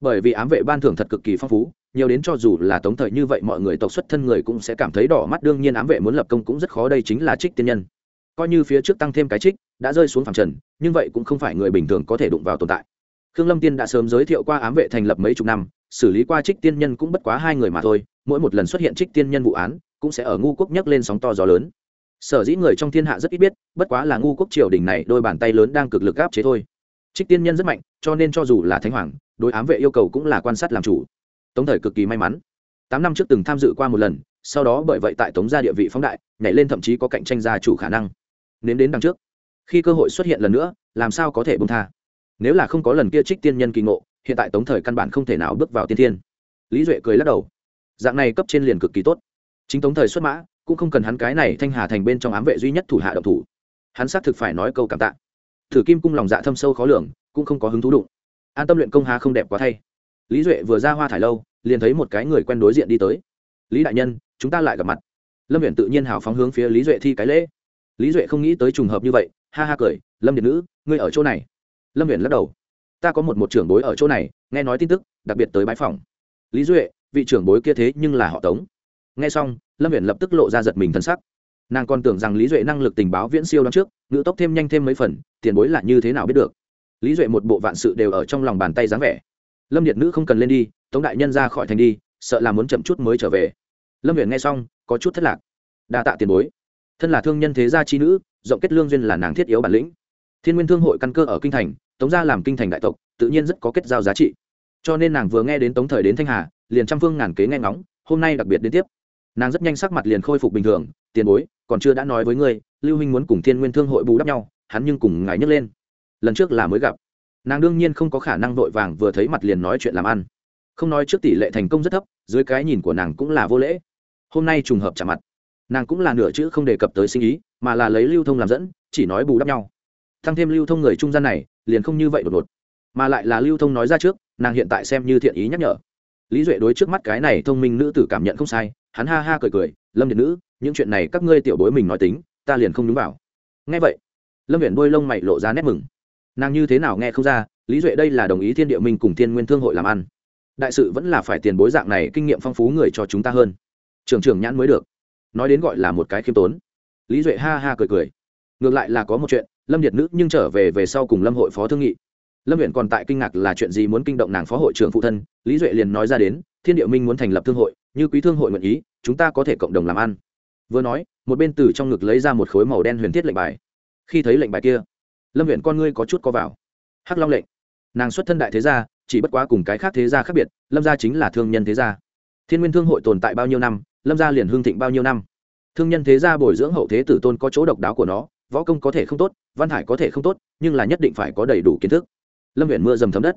Bởi vì ám vệ ban thưởng thật cực kỳ phong phú, nhiều đến cho dù là tống thời như vậy mọi người tộc xuất thân người cũng sẽ cảm thấy đỏ mắt, đương nhiên ám vệ muốn lập công cũng rất khó, đây chính là trích tiên nhân. Coi như phía trước tăng thêm cái trích, đã rơi xuống phẳng trần, nhưng vậy cũng không phải người bình thường có thể đụng vào tồn tại. Khương lâm tiên đã sớm giới thiệu qua ám vệ thành lập mấy chục năm, xử lý qua trích tiên nhân cũng bất quá hai người mà thôi, mỗi một lần xuất hiện trích tiên nhân vụ án cũng sẽ ở ngu quốc nhấc lên sóng to gió lớn. Sở dĩ người trong thiên hạ rất ít biết, bất quá là ngu quốc triều đình này đôi bàn tay lớn đang cực lực áp chế thôi. Trích tiên nhân rất mạnh, cho nên cho dù là thánh hoàng, đối ám vệ yêu cầu cũng là quan sát làm chủ. Tống thời cực kỳ may mắn. Tám năm trước từng tham dự qua một lần, sau đó bởi vậy tại tống gia địa vị phóng đại, nhảy lên thậm chí có cạnh tranh gia chủ khả năng. Nếm đến đằng trước, khi cơ hội xuất hiện lần nữa, làm sao có thể bông tha? Nếu là không có lần kia trích tiên nhân kỳ ngộ, hiện tại tống thời căn bản không thể nào bước vào tiên thiên. Lý duệ cười lắc đầu. Dạng này cấp trên liền cực kỳ tốt chính tống thời xuất mã, cũng không cần hắn cái này thanh hà thành bên trong ám vệ duy nhất thủ hạ độc thủ. Hắn xác thực phải nói câu cảm tạ. Thử kim cung lòng dạ thâm sâu khó lường, cũng không có hứng thú đụng. An tâm luyện công hà không đẹp quá thay. Lý duệ vừa ra hoa thải lâu, liền thấy một cái người quen đối diện đi tới. Lý đại nhân, chúng ta lại gặp mặt. Lâm viện tự nhiên hào phóng hướng phía lý duệ thi cái lễ. Lý duệ không nghĩ tới trùng hợp như vậy, ha ha cười, lâm điện nữ, ngươi ở chỗ này. Lâm viện lắc đầu. Ta có một một trưởng bối ở chỗ này, nghe nói tin tức, đặc biệt tới bãi phòng. Lý duệ, vị trưởng bối kia thế nhưng là họ tống nghe xong, lâm viện lập tức lộ ra giật mình thân sắc. Nàng còn tưởng rằng lý duệ năng lực tình báo viễn siêu đón trước, ngữ tốc thêm nhanh thêm mấy phần, tiền bối là như thế nào biết được? Lý duệ một bộ vạn sự đều ở trong lòng bàn tay dáng vẻ. Lâm điện nữ không cần lên đi, tống đại nhân ra khỏi thành đi, sợ là muốn chậm chút mới trở về. Lâm viện nghe xong, có chút thất lạc. Đa tạ tiền bối. Thân là thương nhân thế gia chi nữ, rộng kết lương duyên là nàng thiết yếu bản lĩnh. Thiên nguyên thương hội căn cơ ở kinh thành, tống gia làm kinh thành đại tộc, tự nhiên rất có kết giao giá trị. Cho nên nàng vừa nghe đến tống thời đến thanh hà, liền trăm phương ngàn kế nghe ngóng, hôm nay đặc biệt đến tiếp nàng rất nhanh sắc mặt liền khôi phục bình thường, tiền bối, còn chưa đã nói với ngươi, lưu huynh muốn cùng thiên nguyên thương hội bù đắp nhau, hắn nhưng cùng ngài nhấc lên. Lần trước là mới gặp. Nàng đương nhiên không có khả năng vội vàng vừa thấy mặt liền nói chuyện làm ăn. Không nói trước tỷ lệ thành công rất thấp, dưới cái nhìn của nàng cũng là vô lễ. Hôm nay trùng hợp chạm mặt. Nàng cũng là nửa chữ không đề cập tới sinh ý, mà là lấy lưu thông làm dẫn, chỉ nói bù đắp nhau. Thăng thêm lưu thông người trung gian này, liền không như vậy đột ngột. Mà lại là lưu thông nói ra trước, nàng hiện tại xem như thiện ý nhắc nhở lý duệ đối trước mắt cái này thông minh nữ tử cảm nhận không sai, hắn ha ha cười cười, lâm điện nữ, những chuyện này các ngươi tiểu bối mình nói tính, ta liền không đúng vào. Nghe vậy, lâm viện đôi lông mày lộ ra nét mừng. Nàng như thế nào nghe không ra, lý duệ đây là đồng ý thiên địa minh cùng thiên nguyên thương hội làm ăn. Đại sự vẫn là phải tiền bối dạng này kinh nghiệm phong phú người cho chúng ta hơn. Trường Trường nhãn mới được. Nói đến gọi là một cái khiêm tốn. Lý duệ ha ha cười cười. Ngược lại là có một chuyện, lâm điệt nữ nhưng trở về về sau cùng lâm hội phó thương nghị lâm huyện còn tại kinh ngạc là chuyện gì muốn kinh động nàng phó hội trưởng phụ thân, lý duệ liền nói ra đến, thiên địa minh muốn thành lập thương hội, như quý thương hội nguyện ý, chúng ta có thể cộng đồng làm ăn. Vừa nói, một bên từ trong ngực lấy ra một khối màu đen huyền thiết lệnh bài. Khi thấy lệnh bài kia, lâm huyện con ngươi có chút có vào. Hắc long lệnh. Nàng xuất thân đại thế gia, chỉ bất quá cùng cái khác thế gia khác biệt, lâm gia chính là thương nhân thế gia. Thiên nguyên thương hội tồn tại bao nhiêu năm, lâm gia liền hương thịnh bao nhiêu năm. Thương nhân thế gia bồi dưỡng hậu thế tử tôn có chỗ độc đáo của nó, võ công có thể không tốt, văn hải có thể không tốt, nhưng là nhất định phải có đầy đủ kiến thức lâm viện mưa dầm thấm đất.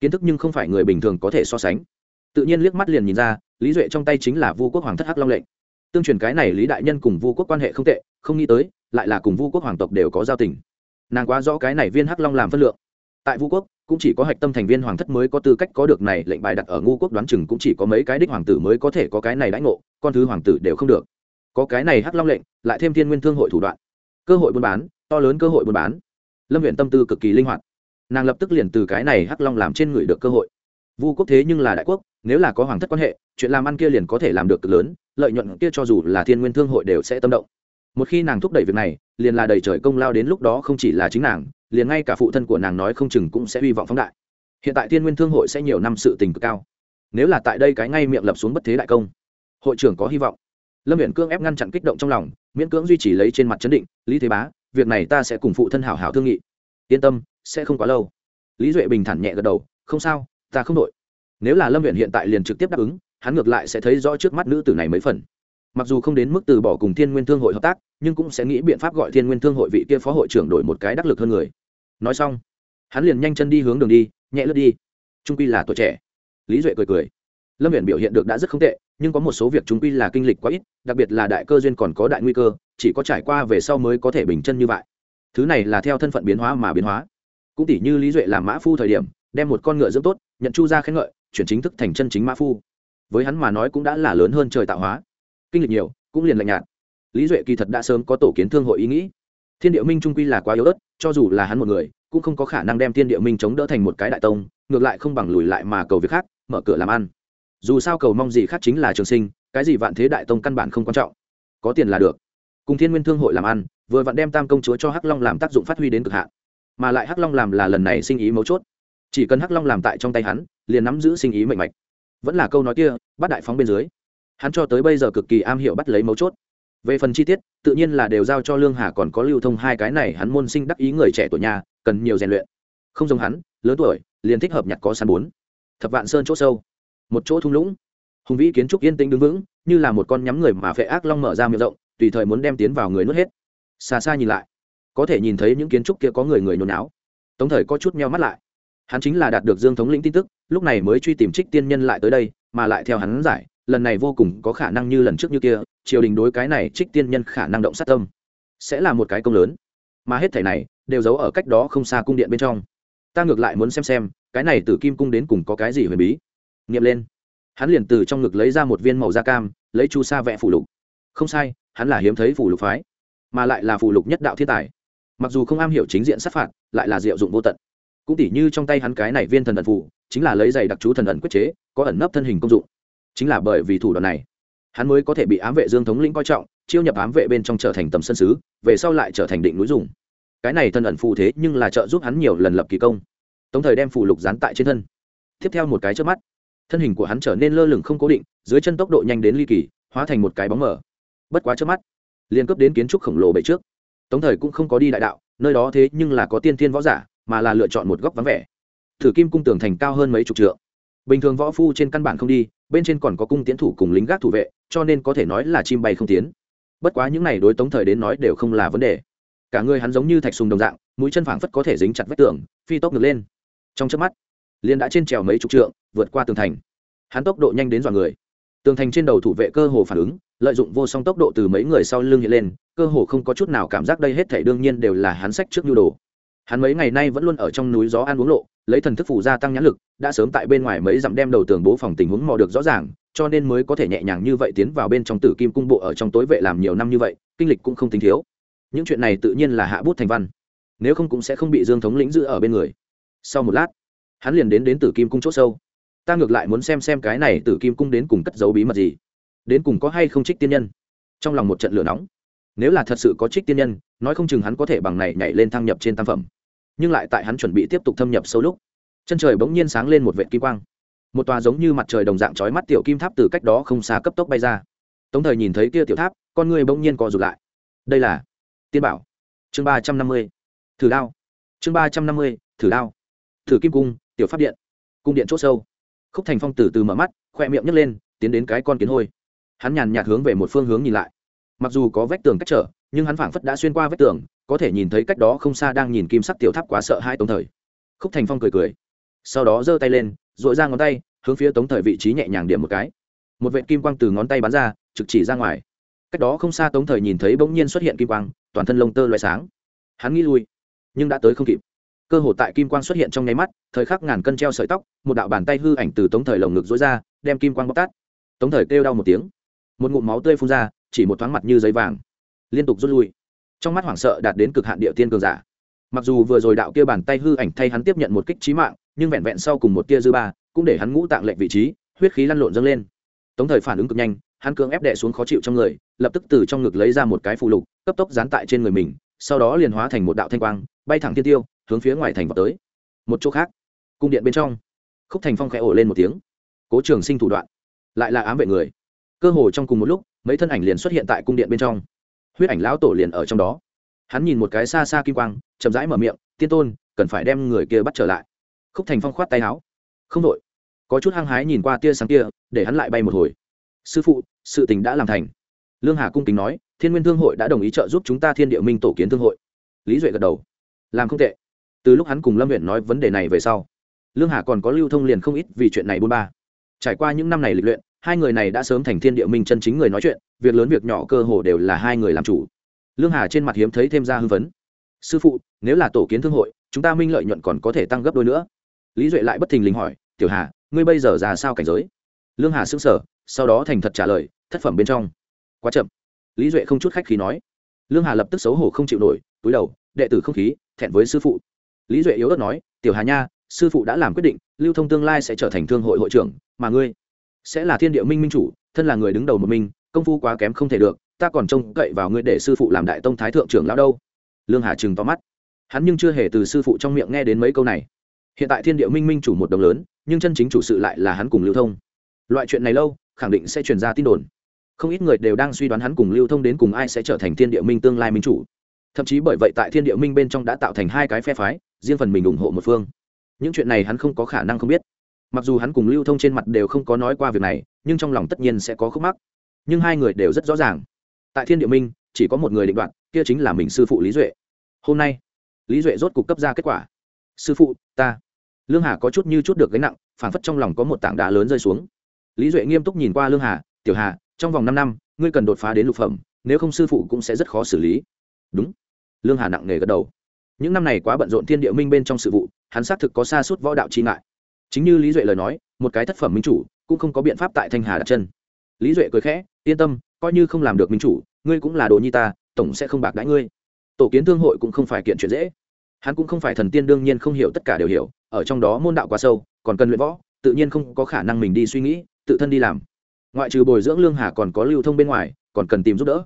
Kiến thức nhưng không phải người bình thường có thể so sánh. Tự nhiên liếc mắt liền nhìn ra, lý duệ trong tay chính là vu quốc hoàng thất hắc long lệnh. Tương truyền cái này lý đại nhân cùng vu quốc quan hệ không tệ, không nghĩ tới, lại là cùng vu quốc hoàng tộc đều có giao tình. Nàng quá rõ cái này viên hắc long làm phân lượng. Tại vu quốc, cũng chỉ có hạch tâm thành viên hoàng thất mới có tư cách có được này lệnh bài đặt ở ngu quốc đoán chừng cũng chỉ có mấy cái đích hoàng tử mới có thể có cái này đãi ngộ, con thứ hoàng tử đều không được. Có cái này hắc long lệnh, lại thêm thiên nguyên thương hội thủ đoạn. Cơ hội buôn bán, to lớn cơ hội buôn bán. Lâm huyện tâm tư cực kỳ linh hoạt nàng lập tức liền từ cái này hắc long làm trên người được cơ hội. Vu quốc thế nhưng là đại quốc, nếu là có hoàng thất quan hệ, chuyện làm ăn kia liền có thể làm được cực lớn, lợi nhuận kia cho dù là thiên nguyên thương hội đều sẽ tâm động. Một khi nàng thúc đẩy việc này, liền là đầy trời công lao đến lúc đó không chỉ là chính nàng, liền ngay cả phụ thân của nàng nói không chừng cũng sẽ hy vọng phóng đại. Hiện tại thiên nguyên thương hội sẽ nhiều năm sự tình cực cao. Nếu là tại đây cái ngay miệng lập xuống bất thế đại công, hội trưởng có hy vọng. Lâm viện cương ép ngăn chặn kích động trong lòng, miễn cưỡng duy trì lấy trên mặt chấn định, lý thế bá, việc này ta sẽ cùng phụ thân hảo hảo thương nghị. Yên tâm sẽ không quá lâu. Lý duệ bình thản nhẹ gật đầu, không sao, ta không đội. Nếu là lâm viện hiện tại liền trực tiếp đáp ứng, hắn ngược lại sẽ thấy rõ trước mắt nữ tử này mấy phần. Mặc dù không đến mức từ bỏ cùng thiên nguyên thương hội hợp tác, nhưng cũng sẽ nghĩ biện pháp gọi thiên nguyên thương hội vị kia phó hội trưởng đổi một cái đắc lực hơn người. Nói xong, hắn liền nhanh chân đi hướng đường đi, nhẹ lướt đi. Trung quy là tuổi trẻ. Lý duệ cười cười. Lâm viện biểu hiện được đã rất không tệ, nhưng có một số việc trung quy là kinh lịch quá ít, đặc biệt là đại cơ duyên còn có đại nguy cơ, chỉ có trải qua về sau mới có thể bình chân như vậy. Thứ này là theo thân phận biến hóa mà biến hóa cũng tỷ như lý duệ làm mã phu thời điểm, đem một con ngựa dưỡng tốt, nhận chu ra khen ngợi, chuyển chính thức thành chân chính mã phu. Với hắn mà nói cũng đã là lớn hơn trời tạo hóa. Kinh lịch nhiều, cũng liền lạnh nhạt. Lý duệ kỳ thật đã sớm có tổ kiến thương hội ý nghĩ. Thiên địa minh trung quy là quá yếu ớt, cho dù là hắn một người, cũng không có khả năng đem thiên địa minh chống đỡ thành một cái đại tông, ngược lại không bằng lùi lại mà cầu việc khác, mở cửa làm ăn. Dù sao cầu mong gì khác chính là trường sinh, cái gì vạn thế đại tông căn bản không quan trọng. Có tiền là được. Cùng thiên nguyên thương hội làm ăn, vừa vặn đem tam công chúa cho hắc long làm tác dụng phát huy đến cực hạn mà lại hắc long làm là lần này sinh ý mấu chốt. Chỉ cần hắc long làm tại trong tay hắn, liền nắm giữ sinh ý mạnh mạch. Vẫn là câu nói kia, bắt đại phóng bên dưới. Hắn cho tới bây giờ cực kỳ am hiểu bắt lấy mấu chốt. Về phần chi tiết, tự nhiên là đều giao cho lương hà còn có lưu thông hai cái này hắn môn sinh đắc ý người trẻ tuổi nhà, cần nhiều rèn luyện. Không giống hắn, lớn tuổi, liền thích hợp nhặt có săn bốn thập vạn sơn chỗ sâu. Một chỗ thung lũng. Hùng vĩ kiến trúc yên tĩnh đứng vững, như là một con nhắm người mà phệ ác long mở ra miệng rộng, tùy thời muốn đem tiến vào người nuốt hết. Xa xa nhìn lại có thể nhìn thấy những kiến trúc kia có người người nhốn náo. Tống thời có chút meo mắt lại. Hắn chính là đạt được dương thống lĩnh tin tức, lúc này mới truy tìm trích tiên nhân lại tới đây, mà lại theo hắn giải, lần này vô cùng có khả năng như lần trước như kia, triều đình đối cái này trích tiên nhân khả năng động sát tâm, sẽ là một cái công lớn. Mà hết thẻ này, đều giấu ở cách đó không xa cung điện bên trong. Ta ngược lại muốn xem xem, cái này từ kim cung đến cùng có cái gì huyền bí. Nghiệm lên. Hắn liền từ trong ngực lấy ra một viên màu da cam, lấy chu sa vẽ phủ lục. Không sai, hắn là hiếm thấy phủ lục phái, mà lại là phủ lục nhất đạo thiên tài mặc dù không am hiểu chính diện sát phạt, lại là diệu dụng vô tận. Cũng tỉ như trong tay hắn cái này viên thần ẩn phủ chính là lấy giày đặc chú thần ẩn quyết chế, có ẩn nấp thân hình công dụng. Chính là bởi vì thủ đoạn này, hắn mới có thể bị ám vệ dương thống lĩnh coi trọng, chiêu nhập ám vệ bên trong trở thành tầm sân sứ về sau lại trở thành định núi dùng. Cái này thần ẩn phù thế nhưng là trợ giúp hắn nhiều lần lập kỳ công. Tống thời đem phù lục dán tại trên thân. Tiếp theo một cái trước mắt, thân hình của hắn trở nên lơ lửng không cố định, dưới chân tốc độ nhanh đến ly kỳ, hóa thành một cái bóng mở bất quá trước mắt liên cấp đến kiến trúc khổng lồ bệ trước tống thời cũng không có đi đại đạo, nơi đó thế nhưng là có tiên thiên võ giả, mà là lựa chọn một góc vắng vẻ. Thử kim cung tường thành cao hơn mấy chục trượng. Bình thường võ phu trên căn bản không đi, bên trên còn có cung tiến thủ cùng lính gác thủ vệ, cho nên có thể nói là chim bay không tiến. Bất quá những này đối tống thời đến nói đều không là vấn đề. Cả người hắn giống như thạch sùng đồng dạng, mũi chân phảng phất có thể dính chặt vách tường, phi tốc ngược lên. Trong chớp mắt liên đã trên trèo mấy chục trượng, vượt qua tường thành. Hắn tốc độ nhanh đến dọa người. Tường thành trên đầu thủ vệ cơ hồ phản ứng lợi dụng vô song tốc độ từ mấy người sau lưng hiện lên, cơ hồ không có chút nào cảm giác đây hết thể đương nhiên đều là hắn sách trước nhu đồ. Hắn mấy ngày nay vẫn luôn ở trong núi gió ăn uống lộ, lấy thần thức phủ gia tăng nhãn lực, đã sớm tại bên ngoài mấy dặm đem đầu tường bố phòng tình huống mò được rõ ràng, cho nên mới có thể nhẹ nhàng như vậy tiến vào bên trong tử kim cung bộ ở trong tối vệ làm nhiều năm như vậy, kinh lịch cũng không tính thiếu. Những chuyện này tự nhiên là hạ bút thành văn, nếu không cũng sẽ không bị dương thống lĩnh giữ ở bên người. Sau một lát, hắn liền đến đến tử kim cung c h ỗ sâu. Ta ngược lại muốn xem xem cái này tử kim cung đến cùng cất dấu bí mật gì đến cùng có hay không trích tiên nhân. Trong lòng một trận lửa nóng. Nếu là thật sự có trích tiên nhân, nói không chừng hắn có thể bằng này nhảy lên thăng nhập trên tam phẩm. Nhưng lại tại hắn chuẩn bị tiếp tục thâm nhập sâu lúc, chân trời bỗng nhiên sáng lên một vệ kim quang. Một tòa giống như mặt trời đồng dạng trói mắt tiểu kim tháp từ cách đó không xa cấp tốc bay ra. Tống thời nhìn thấy kia tiểu tháp, con người bỗng nhiên co rụt lại. Đây là tiên bảo. Chương ba trăm năm mươi, thử đao. Chương ba trăm năm mươi, thử đao. Thử kim cung, tiểu pháp điện. Cung điện c h ỗ sâu. Khúc thành phong từ từ mở mắt, khoe miệng nhấc lên, tiến đến cái con kiến hôi hắn nhàn nhạt hướng về một phương hướng nhìn lại. Mặc dù có vách tường cách trở, nhưng hắn phảng phất đã xuyên qua vách tường, có thể nhìn thấy cách đó không xa đang nhìn kim sắc tiểu tháp quá sợ hai tống thời. Khúc thành phong cười cười, sau đó giơ tay lên dội ra ngón tay, hướng phía tống thời vị trí nhẹ nhàng điểm một cái. Một vệ kim quang từ ngón tay bắn ra, trực chỉ ra ngoài. Cách đó không xa tống thời nhìn thấy bỗng nhiên xuất hiện kim quang, toàn thân lông tơ loại sáng. Hắn nghĩ lui, nhưng đã tới không kịp. Cơ hồ tại kim quang xuất hiện trong nháy mắt, thời khắc ngàn cân treo sợi tóc, một đạo bàn tay hư ảnh từ tống thời lồng ngực dối ra, đem kim quang bóc tát. Tống thời kêu đau một tiếng một ngụm máu tươi phun ra, chỉ một thoáng mặt như giấy vàng, liên tục rút lui. Trong mắt hoảng sợ đạt đến cực hạn địa tiên cường giả. Mặc dù vừa rồi đạo kia bàn tay hư ảnh thay hắn tiếp nhận một kích trí mạng, nhưng vẹn vẹn sau cùng một tia dư ba, cũng để hắn ngũ tạng lệnh vị trí, huyết khí lăn lộn dâng lên. Tống thời phản ứng cực nhanh, hắn cưỡng ép đệ xuống khó chịu trong người, lập tức từ trong ngực lấy ra một cái phù lục, cấp tốc dán tại trên người mình, sau đó liền hóa thành một đạo thanh quang, bay thẳng thiên tiêu, hướng phía ngoài thành vào tới. Một chỗ khác, cung điện bên trong, khúc thành phong khẽ ổ lên một tiếng. Cố trường sinh thủ đoạn, lại là ám vệ người cơ hồ trong cùng một lúc, mấy thân ảnh liền xuất hiện tại cung điện bên trong. Huyết ảnh lão tổ liền ở trong đó. Hắn nhìn một cái xa xa kim quang, chậm rãi mở miệng, tiên tôn, cần phải đem người kia bắt trở lại. Khúc thành phong khoát tay áo. Không đội. Có chút hăng hái nhìn qua tia sáng kia, để hắn lại bay một hồi. Sư phụ, sự tình đã làm thành. Lương hà cung kính nói, thiên nguyên thương hội đã đồng ý trợ giúp chúng ta thiên địa minh tổ kiến thương hội. Lý duệ gật đầu. Làm không tệ. Từ lúc hắn cùng lâm huyện nói vấn đề này về sau, lương hà còn có lưu thông liền không ít vì chuyện này bôn ba. Trải qua những năm này lịch luyện hai người này đã sớm thành thiên địa minh chân chính người nói chuyện, việc lớn việc nhỏ cơ hồ đều là hai người làm chủ. Lương hà trên mặt hiếm thấy thêm ra hư vấn sư phụ, nếu là tổ kiến thương hội, chúng ta minh lợi nhuận còn có thể tăng gấp đôi nữa. Lý duệ lại bất thình lình hỏi, tiểu hà, ngươi bây giờ ra sao cảnh giới? Lương hà xứng sở sau đó thành thật trả lời, thất phẩm bên trong. Quá chậm. Lý duệ không chút khách khí nói. Lương hà lập tức xấu hổ không chịu nổi, túi đầu, đệ tử không khí, thẹn với sư phụ. Lý duệ yếu ớt nói, tiểu hà nha, sư phụ đã làm quyết định, lưu thông tương lai sẽ trở thành thương hội hội trưởng, mà ngươi sẽ là thiên địa minh minh chủ, thân là người đứng đầu một mình, công phu quá kém không thể được, ta còn trông cậy vào ngươi để sư phụ làm đại tông thái thượng trưởng lão đâu. Lương hà trừng to mắt. Hắn nhưng chưa hề từ sư phụ trong miệng nghe đến mấy câu này. Hiện tại thiên địa minh minh chủ một đồng lớn, nhưng chân chính chủ sự lại là hắn cùng lưu thông. Loại chuyện này lâu, khẳng định sẽ truyền ra tin đồn. Không ít người đều đang suy đoán hắn cùng lưu thông đến cùng ai sẽ trở thành thiên địa minh tương lai minh chủ. Thậm chí bởi vậy tại thiên địa minh bên trong đã tạo thành hai cái phe phái, riêng phần mình ủng hộ một phương. Những chuyện này hắn không có khả năng không biết mặc dù hắn cùng lưu thông trên mặt đều không có nói qua việc này, nhưng trong lòng tất nhiên sẽ có khúc mắc. Nhưng hai người đều rất rõ ràng. Tại thiên địa minh, chỉ có một người định đoạt, kia chính là mình sư phụ lý duệ. Hôm nay, lý duệ rốt cục cấp ra kết quả. Sư phụ, ta. Lương hà có chút như chút được gánh nặng phản phất trong lòng có một tảng đá lớn rơi xuống. Lý duệ nghiêm túc nhìn qua lương hà, tiểu hà, trong vòng năm năm, ngươi cần đột phá đến lục phẩm, nếu không sư phụ cũng sẽ rất khó xử lý. Đúng. Lương hà nặng nề gật đầu. Những năm này quá bận rộn thiên địa minh bên trong sự vụ, hắn xác thực có xa suốt võ đạo chi ngại chính như lý duệ lời nói, một cái thất phẩm minh chủ cũng không có biện pháp tại thanh hà đặt chân. Lý duệ cười khẽ, yên tâm, coi như không làm được minh chủ, ngươi cũng là đồ nhi ta, tổng sẽ không bạc đãi ngươi. Tổ kiến thương hội cũng không phải kiện chuyện dễ. Hắn cũng không phải thần tiên đương nhiên không hiểu tất cả đều hiểu, ở trong đó môn đạo quá sâu, còn cần luyện võ, tự nhiên không có khả năng mình đi suy nghĩ, tự thân đi làm. Ngoại trừ bồi dưỡng lương hà còn có lưu thông bên ngoài, còn cần tìm giúp đỡ.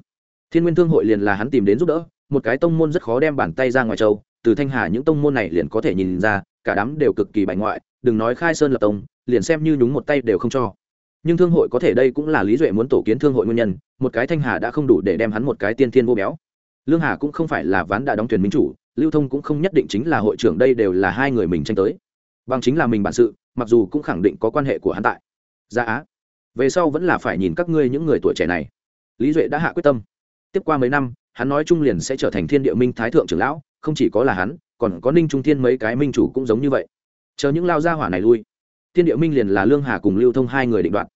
Thiên nguyên thương hội liền là hắn tìm đến giúp đỡ, một cái tông môn rất khó đem bàn tay ra ngoài châu, từ thanh hà những tông môn này liền có thể nhìn ra, cả đám đều cực kỳ bành ngoại đừng nói khai sơn lập tông, liền xem như nhúng một tay đều không cho. Nhưng thương hội có thể đây cũng là lý duệ muốn tổ kiến thương hội nguyên nhân, một cái thanh hà đã không đủ để đem hắn một cái tiên thiên vô béo. Lương hà cũng không phải là ván đã đóng thuyền minh chủ, lưu thông cũng không nhất định chính là hội trưởng đây đều là hai người mình tranh tới. Bằng chính là mình bản sự, mặc dù cũng khẳng định có quan hệ của hắn tại. Ra dạ á, về sau vẫn là phải nhìn các ngươi những người tuổi trẻ này. Lý duệ đã hạ quyết tâm. Tiếp qua mấy năm, hắn nói chung liền sẽ trở thành thiên địa minh thái thượng trưởng lão, không chỉ có là hắn, còn có ninh trung thiên mấy cái minh chủ cũng giống như vậy chờ những lao gia hỏa này lui. Thiên địa minh liền là lương hà cùng lưu thông hai người định đoạt.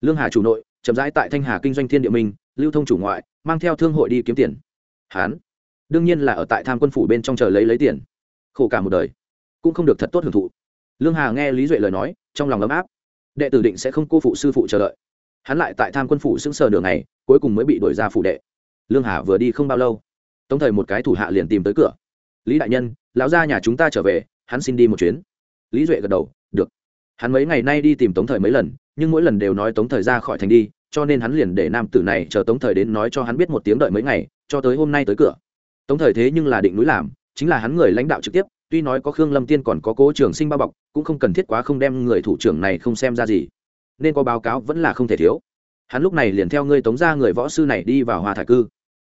Lương hà chủ nội, chậm rãi tại thanh hà kinh doanh thiên địa minh, lưu thông chủ ngoại, mang theo thương hội đi kiếm tiền. Hắn đương nhiên là ở tại tham quân phủ bên trong chờ lấy lấy tiền. Khổ cả một đời, cũng không được thật tốt hưởng thụ. Lương hà nghe lý duệ lời nói, trong lòng ấm áp. Đệ tử định sẽ không cô phụ sư phụ chờ đợi. Hắn lại tại tham quân phủ sững sờ đường này cuối cùng mới bị đổi ra phủ đệ. Lương hà vừa đi không bao lâu, tống thời một cái thủ hạ liền tìm tới cửa. Lý đại nhân, lão gia nhà chúng ta trở về, hắn xin đi một chuyến lý duệ gật đầu, được. Hắn mấy ngày nay đi tìm tống thời mấy lần, nhưng mỗi lần đều nói tống thời ra khỏi thành đi, cho nên hắn liền để nam tử này chờ tống thời đến nói cho hắn biết một tiếng đợi mấy ngày, cho tới hôm nay tới cửa. Tống thời thế nhưng là định núi làm, chính là hắn người lãnh đạo trực tiếp, tuy nói có khương lâm tiên còn có cố trường sinh bao bọc, cũng không cần thiết quá không đem người thủ trưởng này không xem ra gì, nên có báo cáo vẫn là không thể thiếu. Hắn lúc này liền theo ngươi tống ra người võ sư này đi vào hòa thải cư.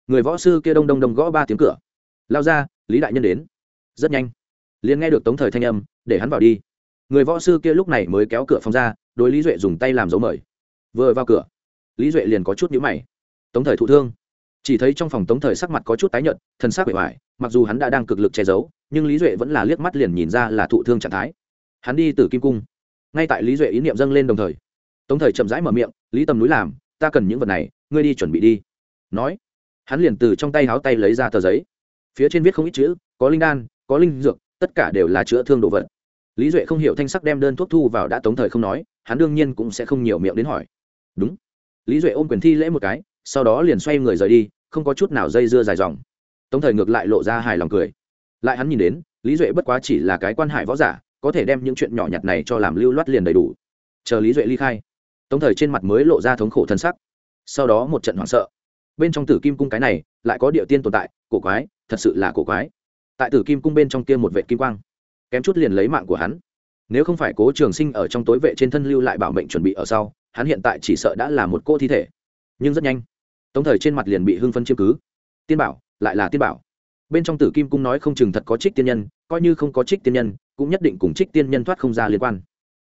Người võ sư kia đông đông đông gõ ba tiếng cửa. Lao ra lý đại nhân đến. Rất nhanh. Liền nghe được tống thời thanh âm để hắn vào đi. Người võ sư kia lúc này mới kéo cửa phòng ra, đối lý duệ dùng tay làm dấu mời. Vừa vào cửa, lý duệ liền có chút nhữ mày. Tống thời thụ thương. Chỉ thấy trong phòng tống thời sắc mặt có chút tái nhợt thân xác bề ngoài mặc dù hắn đã đang cực lực che giấu, nhưng lý duệ vẫn là liếc mắt liền nhìn ra là thụ thương trạng thái. Hắn đi từ kim cung. Ngay tại lý duệ ý niệm dâng lên đồng thời, tống thời chậm rãi mở miệng, lý tầm núi làm, ta cần những vật này, ngươi đi chuẩn bị đi. Nói, hắn liền từ trong tay háo tay lấy ra tờ giấy. Phía trên viết không ít chữ, có linh đan, có linh dược, tất cả đều là chữa thương đồ vật lý duệ không hiểu thanh sắc đem đơn thuốc thu vào đã tống thời không nói, hắn đương nhiên cũng sẽ không nhiều miệng đến hỏi. Đúng. Lý duệ ôm quyền thi lễ một cái, sau đó liền xoay người rời đi, không có chút nào dây dưa dài dòng. Tống thời ngược lại lộ ra hài lòng cười. Lại hắn nhìn đến, lý duệ bất quá chỉ là cái quan hải võ giả, có thể đem những chuyện nhỏ nhặt này cho làm lưu loát liền đầy đủ. Chờ lý duệ ly khai, tống thời trên mặt mới lộ ra thống khổ thân sắc. Sau đó một trận hoảng sợ. Bên trong tử kim cung cái này, lại có địa tiên tồn tại, cổ quái, thật sự là cổ quái. Tại tử kim cung bên trong kia một vệ kim quang kém chút liền lấy mạng của hắn. Nếu không phải cố trường sinh ở trong tối vệ trên thân lưu lại bảo mệnh chuẩn bị ở sau, hắn hiện tại chỉ sợ đã là một cô thi thể. Nhưng rất nhanh, tống thời trên mặt liền bị hưng phân chiếm cứ. Tiên bảo, lại là tiên bảo. Bên trong tử kim cung nói không chừng thật có trích tiên nhân, coi như không có trích tiên nhân, cũng nhất định cùng trích tiên nhân thoát không ra liên quan.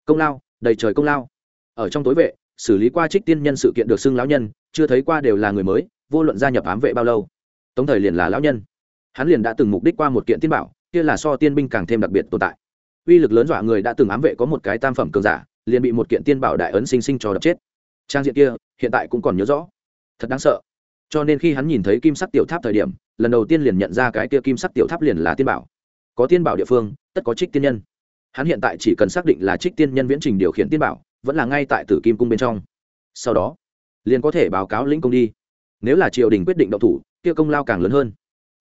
Công lao, đầy trời công lao. Ở trong tối vệ, xử lý qua trích tiên nhân sự kiện được xưng lão nhân, chưa thấy qua đều là người mới, vô luận gia nhập ám vệ bao lâu, tống thời liền là lão nhân. Hắn liền đã từng mục đích qua một kiện tiên bảo kia là so tiên binh càng thêm đặc biệt tồn tại. Uy lực lớn dọa người đã từng ám vệ có một cái tam phẩm cường giả, liền bị một kiện tiên bảo đại ấn sinh sinh cho đập chết. Trang diện kia, hiện tại cũng còn nhớ rõ. Thật đáng sợ. Cho nên khi hắn nhìn thấy kim sắc tiểu tháp thời điểm, lần đầu tiên liền nhận ra cái kia kim sắc tiểu tháp liền là tiên bảo. Có tiên bảo địa phương, tất có trích tiên nhân. Hắn hiện tại chỉ cần xác định là trích tiên nhân viễn trình điều khiển tiên bảo, vẫn là ngay tại tử kim cung bên trong. Sau đó, liền có thể báo cáo lĩnh công đi. Nếu là triều đình quyết định động thủ, kia công lao càng lớn hơn.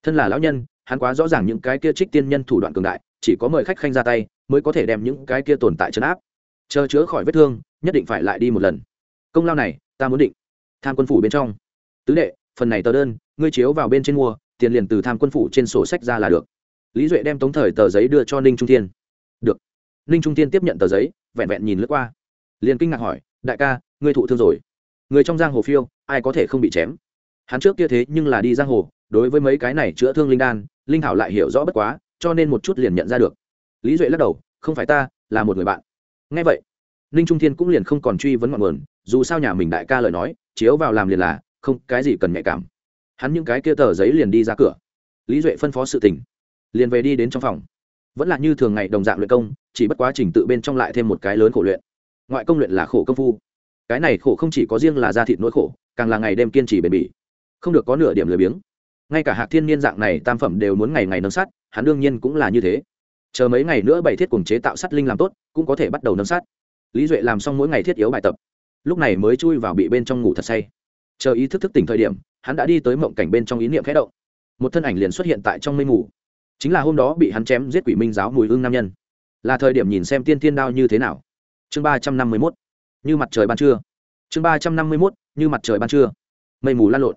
Thân là lão nhân hắn quá rõ ràng những cái kia trích tiên nhân thủ đoạn cường đại, chỉ có mời khách khanh ra tay, mới có thể đem những cái kia tồn tại chấn áp. Chờ chữa khỏi vết thương, nhất định phải lại đi một lần. Công lao này, ta muốn định. Tham quân phủ bên trong. Tứ đệ, phần này tờ đơn, ngươi chiếu vào bên trên mua, tiền liền từ tham quân phủ trên sổ sách ra là được. Lý duệ đem tống thời tờ giấy đưa cho ninh trung thiên. Được. Ninh trung thiên tiếp nhận tờ giấy, vẹn vẹn nhìn lướt qua. Liền kinh ngạc hỏi, đại ca, ngươi thụ thương rồi. Người trong giang hồ phiêu, ai có thể không bị chém? Hắn trước kia thế nhưng là đi giang hồ đối với mấy cái này chữa thương linh đan, linh thảo lại hiểu rõ bất quá, cho nên một chút liền nhận ra được. Lý duệ lắc đầu, không phải ta, là một người bạn. Ngay vậy, ninh trung thiên cũng liền không còn truy vấn ngọn nguồn, dù sao nhà mình đại ca lời nói, chiếu vào làm liền là, không, cái gì cần nhạy cảm. Hắn những cái kia tờ giấy liền đi ra cửa. Lý duệ phân phó sự tình, liền về đi đến trong phòng. Vẫn là như thường ngày đồng dạng luyện công, chỉ bất quá trình tự bên trong lại thêm một cái lớn khổ luyện. Ngoại công luyện là khổ công phu. Cái này khổ không chỉ có riêng là da thịt nỗi khổ, càng là ngày đêm kiên trì bền bỉ. Không được có nửa điểm lười biếng ngay cả hạc thiên niên dạng này tam phẩm đều muốn ngày ngày nâng sát, hắn đương nhiên cũng là như thế. Chờ mấy ngày nữa bảy thiết cùng chế tạo sắt linh làm tốt, cũng có thể bắt đầu nâng sát. Lý duệ làm xong mỗi ngày thiết yếu bài tập. Lúc này mới chui vào bị bên trong ngủ thật say. Chờ ý thức thức tỉnh thời điểm, hắn đã đi tới mộng cảnh bên trong ý niệm khẽ động. Một thân ảnh liền xuất hiện tại trong mây mù. Chính là hôm đó bị hắn chém giết quỷ minh giáo mùi hương nam nhân. Là thời điểm nhìn xem tiên tiên đao như thế nào. Chương ba trăm năm mươi mốt. Như mặt trời ban trưa. Chương ba trăm năm mươi mốt. Như mặt trời ban trưa. Mây mù lan lộn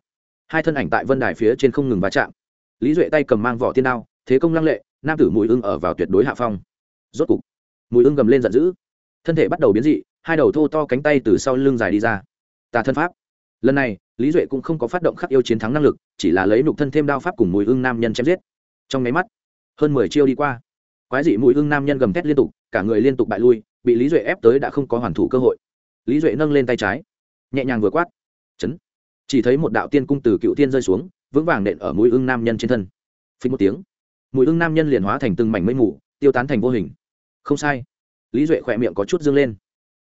hai thân ảnh tại vân đài phía trên không ngừng va chạm. Lý duệ tay cầm mang vỏ tiên đao, thế công lăng lệ, nam tử mùi ưng ở vào tuyệt đối hạ phong. Rốt cục mùi ưng gầm lên giận dữ. Thân thể bắt đầu biến dị, hai đầu thô to cánh tay từ sau lưng dài đi ra. Tà thân pháp. Lần này, lý duệ cũng không có phát động khắc yêu chiến thắng năng lực, chỉ là lấy nục thân thêm đao pháp cùng mùi ưng nam nhân chém giết. Trong nháy mắt, hơn mười chiêu đi qua. Quái dị mùi ưng nam nhân gầm thét liên tục, cả người liên tục bại lui, bị lý duệ ép tới đã không có hoàn thủ cơ hội. Lý duệ nâng lên tay trái, nhẹ nhàng vừa quát. Chấn! Chỉ thấy một đạo tiên cung từ cựu tiên rơi xuống, vững vàng nện ở mũi ưng nam nhân trên thân. Phí một tiếng, mũi ưng nam nhân liền hóa thành từng mảnh mây mù, tiêu tán thành vô hình. Không sai. Lý duệ khỏe miệng có chút dương lên.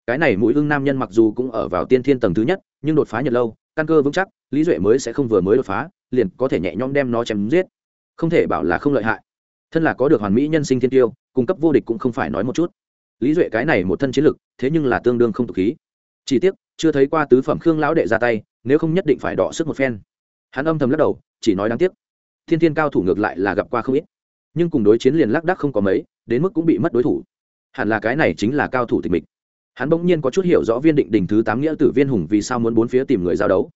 Cái này mũi ưng nam nhân mặc dù cũng ở vào tiên thiên tầng thứ nhất, nhưng đột phá nhật lâu, căn cơ vững chắc, lý duệ mới sẽ không vừa mới đột phá, liền có thể nhẹ nhõm đem nó chém giết. Không thể bảo là không lợi hại. Thân là có được hoàn mỹ nhân sinh thiên tiêu, cung cấp vô địch cũng không phải nói một chút. Lý duệ cái này một thân chiến lực, thế nhưng là tương đương không tục khí. Chỉ tiếc, chưa thấy qua tứ phẩm khương lão đệ ra tay nếu không nhất định phải đọ sức một phen. Hắn âm thầm lắc đầu, chỉ nói đáng tiếc. Thiên thiên cao thủ ngược lại là gặp qua không ít. Nhưng cùng đối chiến liền lác đác không có mấy, đến mức cũng bị mất đối thủ. Hẳn là cái này chính là cao thủ tịch mịch. Hắn bỗng nhiên có chút hiểu rõ viên định đình thứ tám nghĩa tử viên hùng vì sao muốn bốn phía tìm người giao đấu.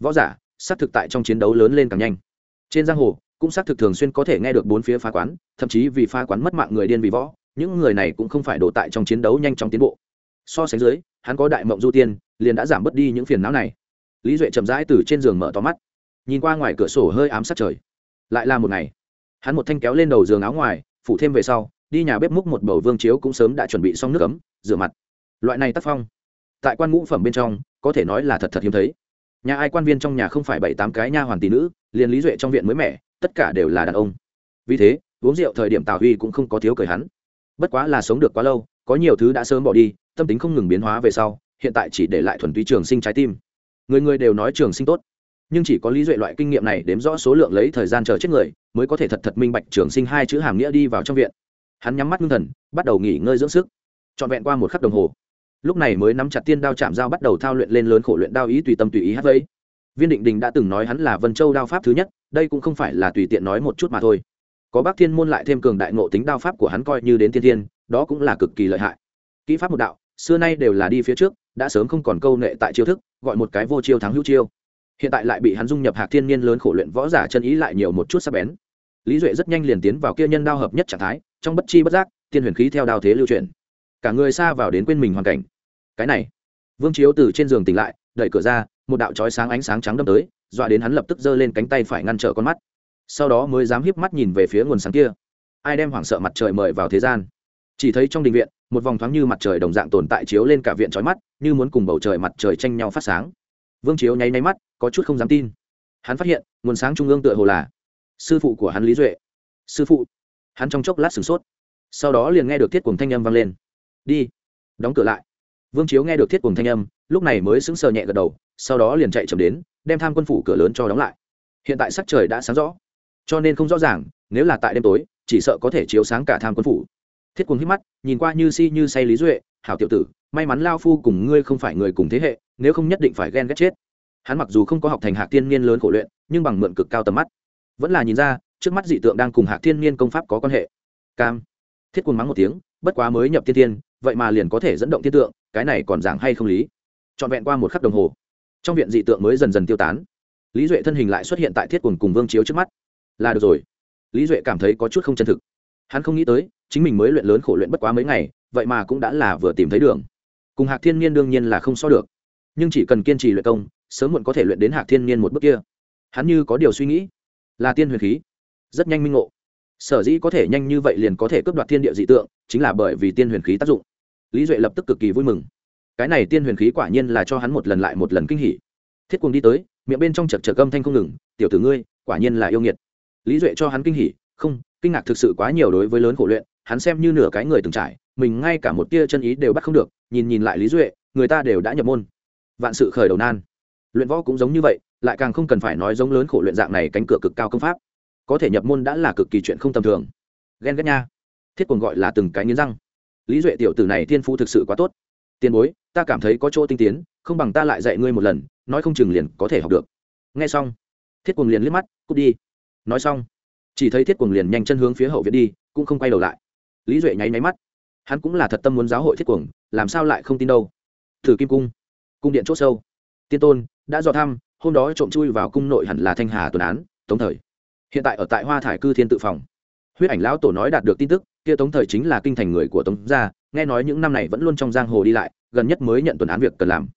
Võ giả, xác thực tại trong chiến đấu lớn lên càng nhanh. Trên giang hồ, cũng xác thực thường xuyên có thể nghe được bốn phía phá quán, thậm chí vì phá quán mất mạng người điên vì võ, những người này cũng không phải đổ tại trong chiến đấu nhanh chóng tiến bộ. So sánh dưới, hắn có đại mộng du tiên, liền đã giảm bớt đi những phiền não này lý duệ chậm rãi từ trên giường mở to mắt. Nhìn qua ngoài cửa sổ hơi ám sát trời. Lại là một ngày. Hắn một thanh kéo lên đầu giường áo ngoài, phủ thêm về sau, đi nhà bếp múc một bầu vương chiếu cũng sớm đã chuẩn bị xong nước ấm, rửa mặt. Loại này tác phong, tại quan ngũ phẩm bên trong, có thể nói là thật thật hiếm thấy. Nhà ai quan viên trong nhà không phải bảy tám cái nha hoàn tỷ nữ, liền lý duệ trong viện mới mẻ, tất cả đều là đàn ông. Vì thế, uống rượu thời điểm tào huy cũng không có thiếu cười hắn. Bất quá là sống được quá lâu, có nhiều thứ đã sớm bỏ đi, tâm tính không ngừng biến hóa về sau, hiện tại chỉ để lại thuần túy trường sinh trái tim người người đều nói trường sinh tốt. Nhưng chỉ có lý duệ loại kinh nghiệm này đếm rõ số lượng lấy thời gian chờ chết người, mới có thể thật thật minh bạch trường sinh hai chữ hàm nghĩa đi vào trong viện. Hắn nhắm mắt ngưng thần, bắt đầu nghỉ ngơi dưỡng sức. Trọn vẹn qua một khắc đồng hồ. Lúc này mới nắm chặt tiên đao chạm dao bắt đầu thao luyện lên lớn khổ luyện đao ý tùy tâm tùy ý hát vây viên định đình đã từng nói hắn là vân châu đao pháp thứ nhất, đây cũng không phải là tùy tiện nói một chút mà thôi. Có bác thiên môn lại thêm cường đại ngộ tính đao pháp của hắn coi như đến thiên thiên đó cũng là cực kỳ lợi hại. Kỹ pháp một đạo, xưa nay đều là đi phía trước đã sớm không còn câu nệ tại chiêu thức, gọi một cái vô chiêu thắng hữu chiêu. Hiện tại lại bị hắn dung nhập hạc thiên niên lớn khổ luyện võ giả chân ý lại nhiều một chút sắc bén. Lý duệ rất nhanh liền tiến vào kia nhân đao hợp nhất trạng thái, trong bất chi bất giác, tiên huyền khí theo đao thế lưu truyền cả người xa vào đến quên mình hoàn cảnh. Cái này, vương chiếu từ trên giường tỉnh lại, đẩy cửa ra, một đạo chói sáng ánh sáng trắng đâm tới, dọa đến hắn lập tức giơ lên cánh tay phải ngăn trở con mắt. Sau đó mới dám hiếp mắt nhìn về phía nguồn sáng kia. Ai đem hoảng sợ mặt trời mời vào thế gian? Chỉ thấy trong đình viện, một vòng thoáng như mặt trời đồng dạng tồn tại chiếu lên cả viện trói mắt, như muốn cùng bầu trời mặt trời tranh nhau phát sáng. Vương chiếu nháy nháy mắt, có chút không dám tin. Hắn phát hiện, nguồn sáng trung ương tựa hồ là sư phụ của hắn lý duệ. Sư phụ. Hắn trong chốc lát sửng sốt. Sau đó liền nghe được thiết cùng thanh âm vang lên. Đi, đóng cửa lại. Vương chiếu nghe được thiết cùng thanh âm, lúc này mới sững sờ nhẹ gật đầu, sau đó liền chạy chậm đến, đem tham quân phủ cửa lớn cho đóng lại. Hiện tại sắc trời đã sáng rõ, cho nên không rõ ràng, nếu là tại đêm tối, chỉ sợ có thể chiếu sáng cả tham quân phủ thiết cuồng hít mắt, nhìn qua như si như say lý duệ, hảo tiểu tử, may mắn lao phu cùng ngươi không phải người cùng thế hệ, nếu không nhất định phải ghen ghét chết. Hắn mặc dù không có học thành hạc tiên niên lớn khổ luyện, nhưng bằng mượn cực cao tầm mắt. Vẫn là nhìn ra, trước mắt dị tượng đang cùng hạc thiên niên công pháp có quan hệ. Cam. Thiết quân mắng một tiếng, bất quá mới nhập tiên tiên, vậy mà liền có thể dẫn động thiên tượng, cái này còn giảng hay không lý? Trọn vẹn qua một khắc đồng hồ, trong viện dị tượng mới dần dần tiêu tán. Lý duệ thân hình lại xuất hiện tại thiết quần cùng vương chiếu trước mắt. Là được rồi. Lý duệ cảm thấy có chút không chân thực. Hắn không nghĩ tới chính mình mới luyện lớn khổ luyện bất quá mấy ngày, vậy mà cũng đã là vừa tìm thấy đường. Cùng hạc thiên niên đương nhiên là không so được. Nhưng chỉ cần kiên trì luyện công, sớm muộn có thể luyện đến hạc thiên niên một bước kia. Hắn như có điều suy nghĩ. Là tiên huyền khí. Rất nhanh minh ngộ. Sở dĩ có thể nhanh như vậy liền có thể cướp đoạt thiên địa dị tượng, chính là bởi vì tiên huyền khí tác dụng. Lý duệ lập tức cực kỳ vui mừng. Cái này tiên huyền khí quả nhiên là cho hắn một lần lại một lần kinh hỉ. Thiết cùng đi tới, miệng bên trong chật chật âm thanh không ngừng, tiểu tử ngươi, quả nhiên là yêu nghiệt. Lý duệ cho hắn kinh hỉ, không, kinh ngạc thực sự quá nhiều đối với lớn khổ luyện hắn xem như nửa cái người từng trải, mình ngay cả một tia chân ý đều bắt không được, nhìn nhìn lại lý duệ, người ta đều đã nhập môn. Vạn sự khởi đầu nan. Luyện võ cũng giống như vậy, lại càng không cần phải nói giống lớn khổ luyện dạng này cánh cửa cực cao công pháp. Có thể nhập môn đã là cực kỳ chuyện không tầm thường. Ghen ghét nha. Thiết quần gọi là từng cái nghiến răng. Lý duệ tiểu tử này thiên phu thực sự quá tốt. Tiền bối, ta cảm thấy có chỗ tinh tiến, không bằng ta lại dạy ngươi một lần, nói không chừng liền có thể học được. Nghe xong, thiết quần liền liếc mắt, cút đi. Nói xong, chỉ thấy thiết quần liền nhanh chân hướng phía hậu viện đi, cũng không quay đầu lại lý duệ nháy nháy mắt. Hắn cũng là thật tâm muốn giáo hội thiết quần làm sao lại không tin đâu? Thử kim cung cung điện c h ỗ sâu. Tiên tôn, đã dò thăm, hôm đó trộm chui vào cung nội hẳn là thanh hà tuần án, tống thời. Hiện tại ở tại hoa thải cư thiên tự phòng. Huyết ảnh lão tổ nói đạt được tin tức, kia tống thời chính là kinh thành người của tống gia, nghe nói những năm này vẫn luôn trong giang hồ đi lại, gần nhất mới nhận tuần án việc cần làm.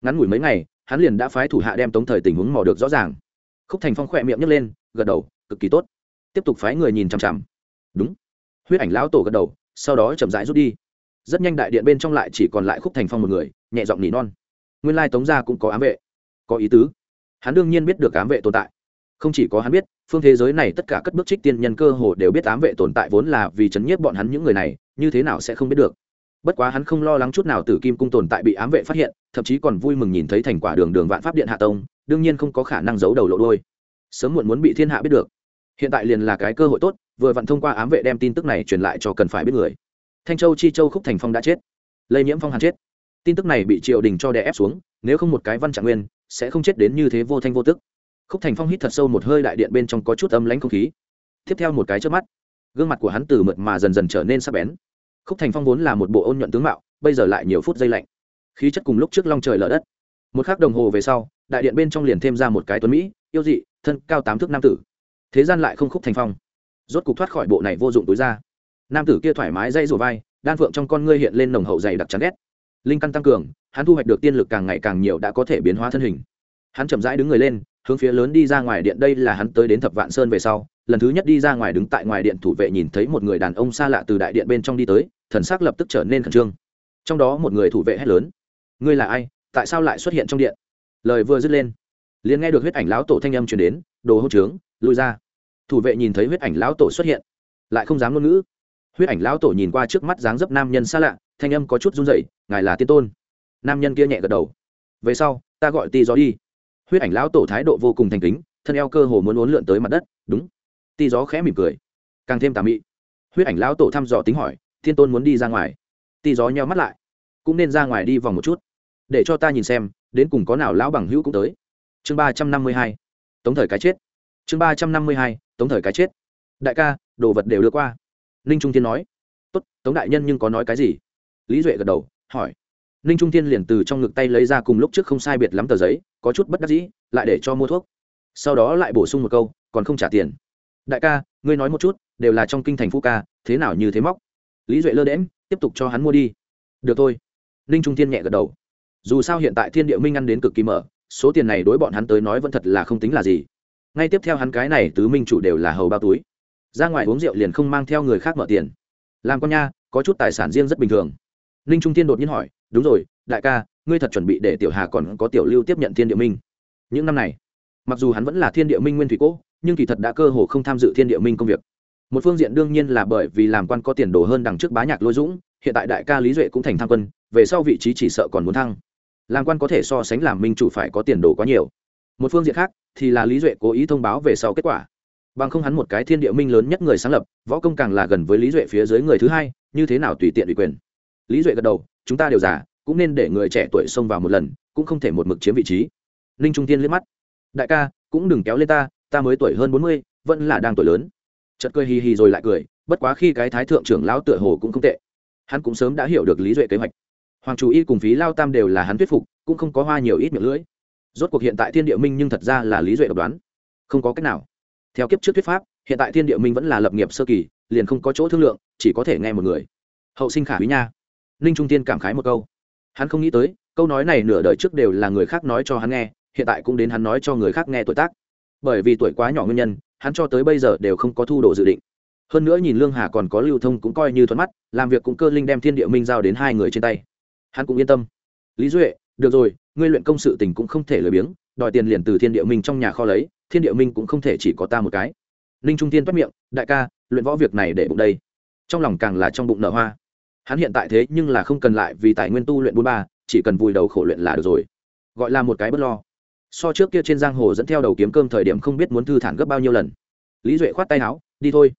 Ngắn ngủi mấy ngày, hắn liền đã phái thủ hạ đem tống thời tình huống mò được rõ ràng. Khúc thành phong khỏe miệng nhấc lên, gật đầu, cực kỳ tốt. Tiếp tục phái người nhìn chằm chằm. Đúng huyết ảnh lão tổ gật đầu, sau đó chậm rãi rút đi. Rất nhanh đại điện bên trong lại chỉ còn lại khúc thành phong một người, nhẹ giọng nỉ non. Nguyên lai tống gia cũng có ám vệ, có ý tứ. Hắn đương nhiên biết được ám vệ tồn tại. Không chỉ có hắn biết, phương thế giới này tất cả các bước trích tiên nhân cơ hồ đều biết ám vệ tồn tại vốn là vì chấn nhiếp bọn hắn những người này, như thế nào sẽ không biết được. Bất quá hắn không lo lắng chút nào tử kim cung tồn tại bị ám vệ phát hiện, thậm chí còn vui mừng nhìn thấy thành quả đường đường vạn pháp điện hạ tông, đương nhiên không có khả năng giấu đầu lộ đôi sớm muộn muốn bị thiên hạ biết được. Hiện tại liền là cái cơ hội tốt vừa vặn thông qua ám vệ đem tin tức này truyền lại cho cần phải biết người. Thanh châu chi châu khúc thành phong đã chết. Lây nhiễm phong hàn chết. Tin tức này bị triều đình cho đè ép xuống, nếu không một cái văn trạng nguyên, sẽ không chết đến như thế vô thanh vô tức. Khúc thành phong hít thật sâu một hơi đại điện bên trong có chút âm lãnh không khí. Tiếp theo một cái trước mắt, gương mặt của hắn từ mượt mà dần dần trở nên sắc bén. Khúc thành phong vốn là một bộ ôn nhuận tướng mạo, bây giờ lại nhiều phút dây lạnh. Khí chất cùng lúc trước long trời lở đất. Một k h ắ c đồng hồ về sau, đại điện bên trong liền thêm ra một cái tuấn mỹ, yêu dị, thân, cao tám thước nam tử. Thế gian lại không khúc thành phong rốt cục thoát khỏi bộ này vô dụng tối ra nam tử kia thoải mái dây rùa vai, đan phượng trong con ngươi hiện lên nồng hậu dày đặc chắn ghét. Linh căn tăng cường, hắn thu hoạch được tiên lực càng ngày càng nhiều đã có thể biến hóa thân hình. Hắn chậm rãi đứng người lên, hướng phía lớn đi ra ngoài điện, đây là hắn tới đến thập vạn sơn về sau, lần thứ nhất đi ra ngoài đứng tại ngoài điện thủ vệ nhìn thấy một người đàn ông xa lạ từ đại điện bên trong đi tới, thần sắc lập tức trở nên khẩn trương. Trong đó một người thủ vệ hét lớn, ngươi là ai? Tại sao lại xuất hiện trong điện? Lời vừa dứt lên, liền nghe được huyết ảnh lão tổ thanh âm truyền đến, đồ hô trướng, lui ra thủ vệ nhìn thấy huyết ảnh lão tổ xuất hiện, lại không dám ngôn ngữ. Huyết ảnh lão tổ nhìn qua trước mắt dáng dấp nam nhân xa lạ, thanh âm có chút run rẩy, ngài là tiên tôn. Nam nhân kia nhẹ gật đầu. Về sau, ta gọi ti gió đi. Huyết ảnh lão tổ thái độ vô cùng thành kính, thân eo cơ hồ muốn uốn lượn tới mặt đất, đúng. Ti gió khẽ mỉm cười. Càng thêm tà mị. Huyết ảnh lão tổ thăm dò tính hỏi, thiên tôn muốn đi ra ngoài? Ti gió nheo mắt lại. Cũng nên ra ngoài đi vòng một chút. Để cho ta nhìn xem, đến cùng có nào lão bằng hữu cũng tới. Chương ba trăm năm mươi hai. Tống thời cái chết chương ba trăm năm mươi hai, tống thời cái chết. Đại ca, đồ vật đều đưa qua. Ninh trung thiên nói. Tốt, tống đại nhân nhưng có nói cái gì? Lý duệ gật đầu, hỏi. Ninh trung thiên liền từ trong ngực tay lấy ra cùng lúc trước không sai biệt lắm tờ giấy, có chút bất đắc dĩ, lại để cho mua thuốc. Sau đó lại bổ sung một câu, còn không trả tiền. Đại ca, ngươi nói một chút, đều là trong kinh thành phú ca, thế nào như thế móc? Lý duệ lơ đễm tiếp tục cho hắn mua đi. Được thôi. Ninh trung thiên nhẹ gật đầu. Dù sao hiện tại thiên địa minh ăn đến cực kỳ mở, số tiền này đối bọn hắn tới nói vẫn thật là không tính là gì ngay tiếp theo hắn cái này tứ minh chủ đều là hầu bao túi. Ra ngoài uống rượu liền không mang theo người khác mở tiền. Làm con nha, có chút tài sản riêng rất bình thường. Ninh trung thiên đột nhiên hỏi, đúng rồi, đại ca, ngươi thật chuẩn bị để tiểu hà còn có tiểu lưu tiếp nhận thiên địa minh? Những năm này, mặc dù hắn vẫn là thiên địa minh nguyên thủy cố nhưng kỳ thật đã cơ hồ không tham dự thiên địa minh công việc. Một phương diện đương nhiên là bởi vì làm quan có tiền đồ hơn đằng trước bá nhạc lôi dũng, hiện tại đại ca lý duệ cũng thành tham quân, về sau vị trí chỉ sợ còn muốn thăng. Làm quan có thể so sánh làm minh chủ phải có tiền đồ quá nhiều một phương diện khác thì là lý duệ cố ý thông báo về sau kết quả bằng không hắn một cái thiên địa minh lớn nhất người sáng lập võ công càng là gần với lý duệ phía dưới người thứ hai như thế nào tùy tiện ủy quyền lý duệ gật đầu chúng ta đều già cũng nên để người trẻ tuổi xông vào một lần cũng không thể một mực chiếm vị trí ninh trung tiên liếc mắt đại ca cũng đừng kéo lên ta ta mới tuổi hơn bốn mươi vẫn là đang tuổi lớn chật cười hì hì rồi lại cười bất quá khi cái thái thượng trưởng lão tựa hồ cũng không tệ hắn cũng sớm đã hiểu được lý duệ kế hoạch hoàng chủ y cùng phí lao tam đều là hắn thuyết phục cũng không có hoa nhiều ít miệng lưỡi rốt cuộc hiện tại thiên địa minh nhưng thật ra là lý duệ độc đoán. Không có cách nào. Theo kiếp trước thuyết pháp, hiện tại thiên địa minh vẫn là lập nghiệp sơ kỳ, liền không có chỗ thương lượng, chỉ có thể nghe một người. Hậu sinh khả quý nha. Ninh trung tiên cảm khái một câu. Hắn không nghĩ tới, câu nói này nửa đời trước đều là người khác nói cho hắn nghe, hiện tại cũng đến hắn nói cho người khác nghe tuổi tác. Bởi vì tuổi quá nhỏ nguyên nhân, hắn cho tới bây giờ đều không có thu đồ dự định. Hơn nữa nhìn lương hà còn có lưu thông cũng coi như thuận mắt, làm việc cũng cơ linh đem thiên địa minh giao đến hai người trên tay. Hắn cũng yên tâm. Lý duệ được rồi, ngươi luyện công sự tình cũng không thể lười biếng, đòi tiền liền từ thiên địa minh trong nhà kho lấy, thiên địa minh cũng không thể chỉ có ta một cái. Ninh trung tiên toát miệng, đại ca, luyện võ việc này để bụng đây. Trong lòng càng là trong bụng nở hoa. Hắn hiện tại thế nhưng là không cần lại vì tài nguyên tu luyện bốn ba, chỉ cần vùi đầu khổ luyện là được rồi. Gọi là một cái bất lo. So trước kia trên giang hồ dẫn theo đầu kiếm cơm thời điểm không biết muốn thư thản gấp bao nhiêu lần. Lý duệ khoát tay áo, đi thôi.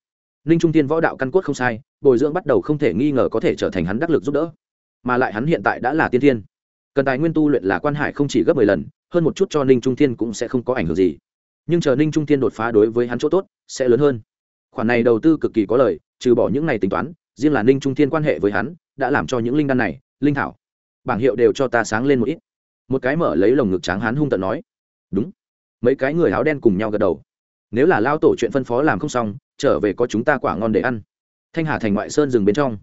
Ninh trung tiên võ đạo căn cốt không sai, bồi dưỡng bắt đầu không thể nghi ngờ có thể trở thành hắn đắc lực giúp đỡ. Mà lại hắn hiện tại đã là tiên thiên cần tài nguyên tu luyện là quan hải không chỉ gấp mười lần, hơn một chút cho ninh trung thiên cũng sẽ không có ảnh hưởng gì. Nhưng chờ ninh trung thiên đột phá đối với hắn chỗ tốt, sẽ lớn hơn. Khoản này đầu tư cực kỳ có lời trừ bỏ những này tính toán, riêng là ninh trung thiên quan hệ với hắn, đã làm cho những linh đan này, linh thảo, bảng hiệu đều cho ta sáng lên một ít. Một cái mở lấy lồng ngực tráng hắn hung tận nói, đúng. Mấy cái người áo đen cùng nhau gật đầu. Nếu là lao tổ chuyện phân phó làm không xong, trở về có chúng ta quả ngon để ăn. Thanh hà thành ngoại sơn rừng bên trong.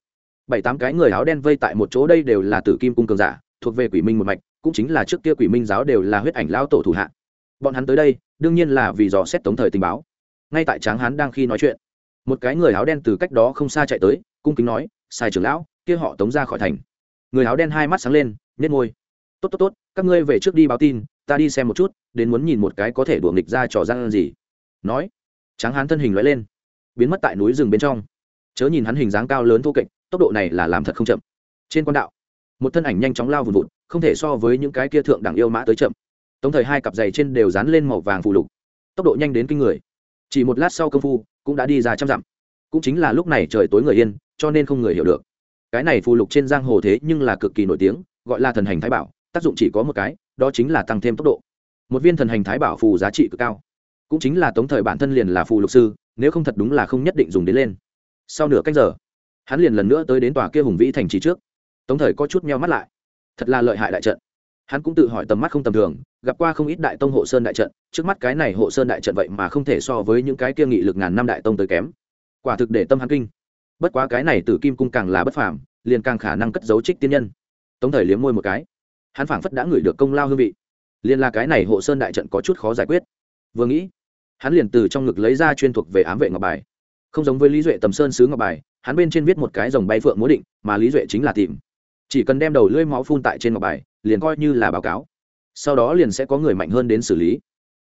Bảy tám cái người áo đen vây tại một chỗ đây đều là tử kim cung cường giả thuộc về quỷ minh một mạch, cũng chính là trước kia quỷ minh giáo đều là huyết ảnh lao tổ thủ hạ. Bọn hắn tới đây, đương nhiên là vì dò xét tống thời tình báo. Ngay tại tráng hán đang khi nói chuyện, một cái người áo đen từ cách đó không xa chạy tới, cung kính nói, sai trưởng lão, kia họ tống ra khỏi thành. Người áo đen hai mắt sáng lên nhét môi. Tốt tốt tốt, các ngươi về trước đi báo tin, ta đi xem một chút, đến muốn nhìn một cái có thể đuổi nghịch ra trò gian gì. Nói, tráng hán thân hình loại lên, biến mất tại núi rừng bên trong. Chớ nhìn hắn hình dáng cao lớn thô kệch, tốc độ này là làm thật không chậm. Trên con đạo một thân ảnh nhanh chóng lao vùn vụt, không thể so với những cái kia thượng đẳng yêu mã tới chậm. Tống thời hai cặp giày trên đều dán lên màu vàng phù lục. Tốc độ nhanh đến kinh người. Chỉ một lát sau công phu, cũng đã đi ra trăm dặm. Cũng chính là lúc này trời tối người yên, cho nên không người hiểu được. Cái này phù lục trên giang hồ thế nhưng là cực kỳ nổi tiếng, gọi là thần hành thái bảo, tác dụng chỉ có một cái, đó chính là tăng thêm tốc độ. Một viên thần hành thái bảo phù giá trị cực cao. Cũng chính là tống thời bản thân liền là phù lục sư, nếu không thật đúng là không nhất định dùng đến lên. Sau nửa cách giờ, hắn liền lần nữa tới đến tòa kia hùng vĩ thành trì trước tống thời có chút meo mắt lại. Thật là lợi hại đại trận. Hắn cũng tự hỏi tầm mắt không tầm thường, gặp qua không ít đại tông hộ sơn đại trận, trước mắt cái này hộ sơn đại trận vậy mà không thể so với những cái kia nghị lực ngàn năm đại tông tới kém. Quả thực để tâm hắn kinh. Bất quá cái này từ kim cung càng là bất phàm, liền càng khả năng cất giấu trích tiên nhân. Tống thời liếm môi một cái. Hắn phảng phất đã ngửi được công lao hương vị. Liền là cái này hộ sơn đại trận có chút khó giải quyết. Vừa nghĩ, hắn liền từ trong ngực lấy ra chuyên thuộc về ám vệ ngọc bài. Không giống với lý duệ tầm sơn sứ ngọc bài, hắn bên trên viết một cái dòng bay phượng múa định, mà lý duệ chính là tìm chỉ cần đem đầu lưỡi máu phun tại trên ngọc bài, liền coi như là báo cáo. Sau đó liền sẽ có người mạnh hơn đến xử lý.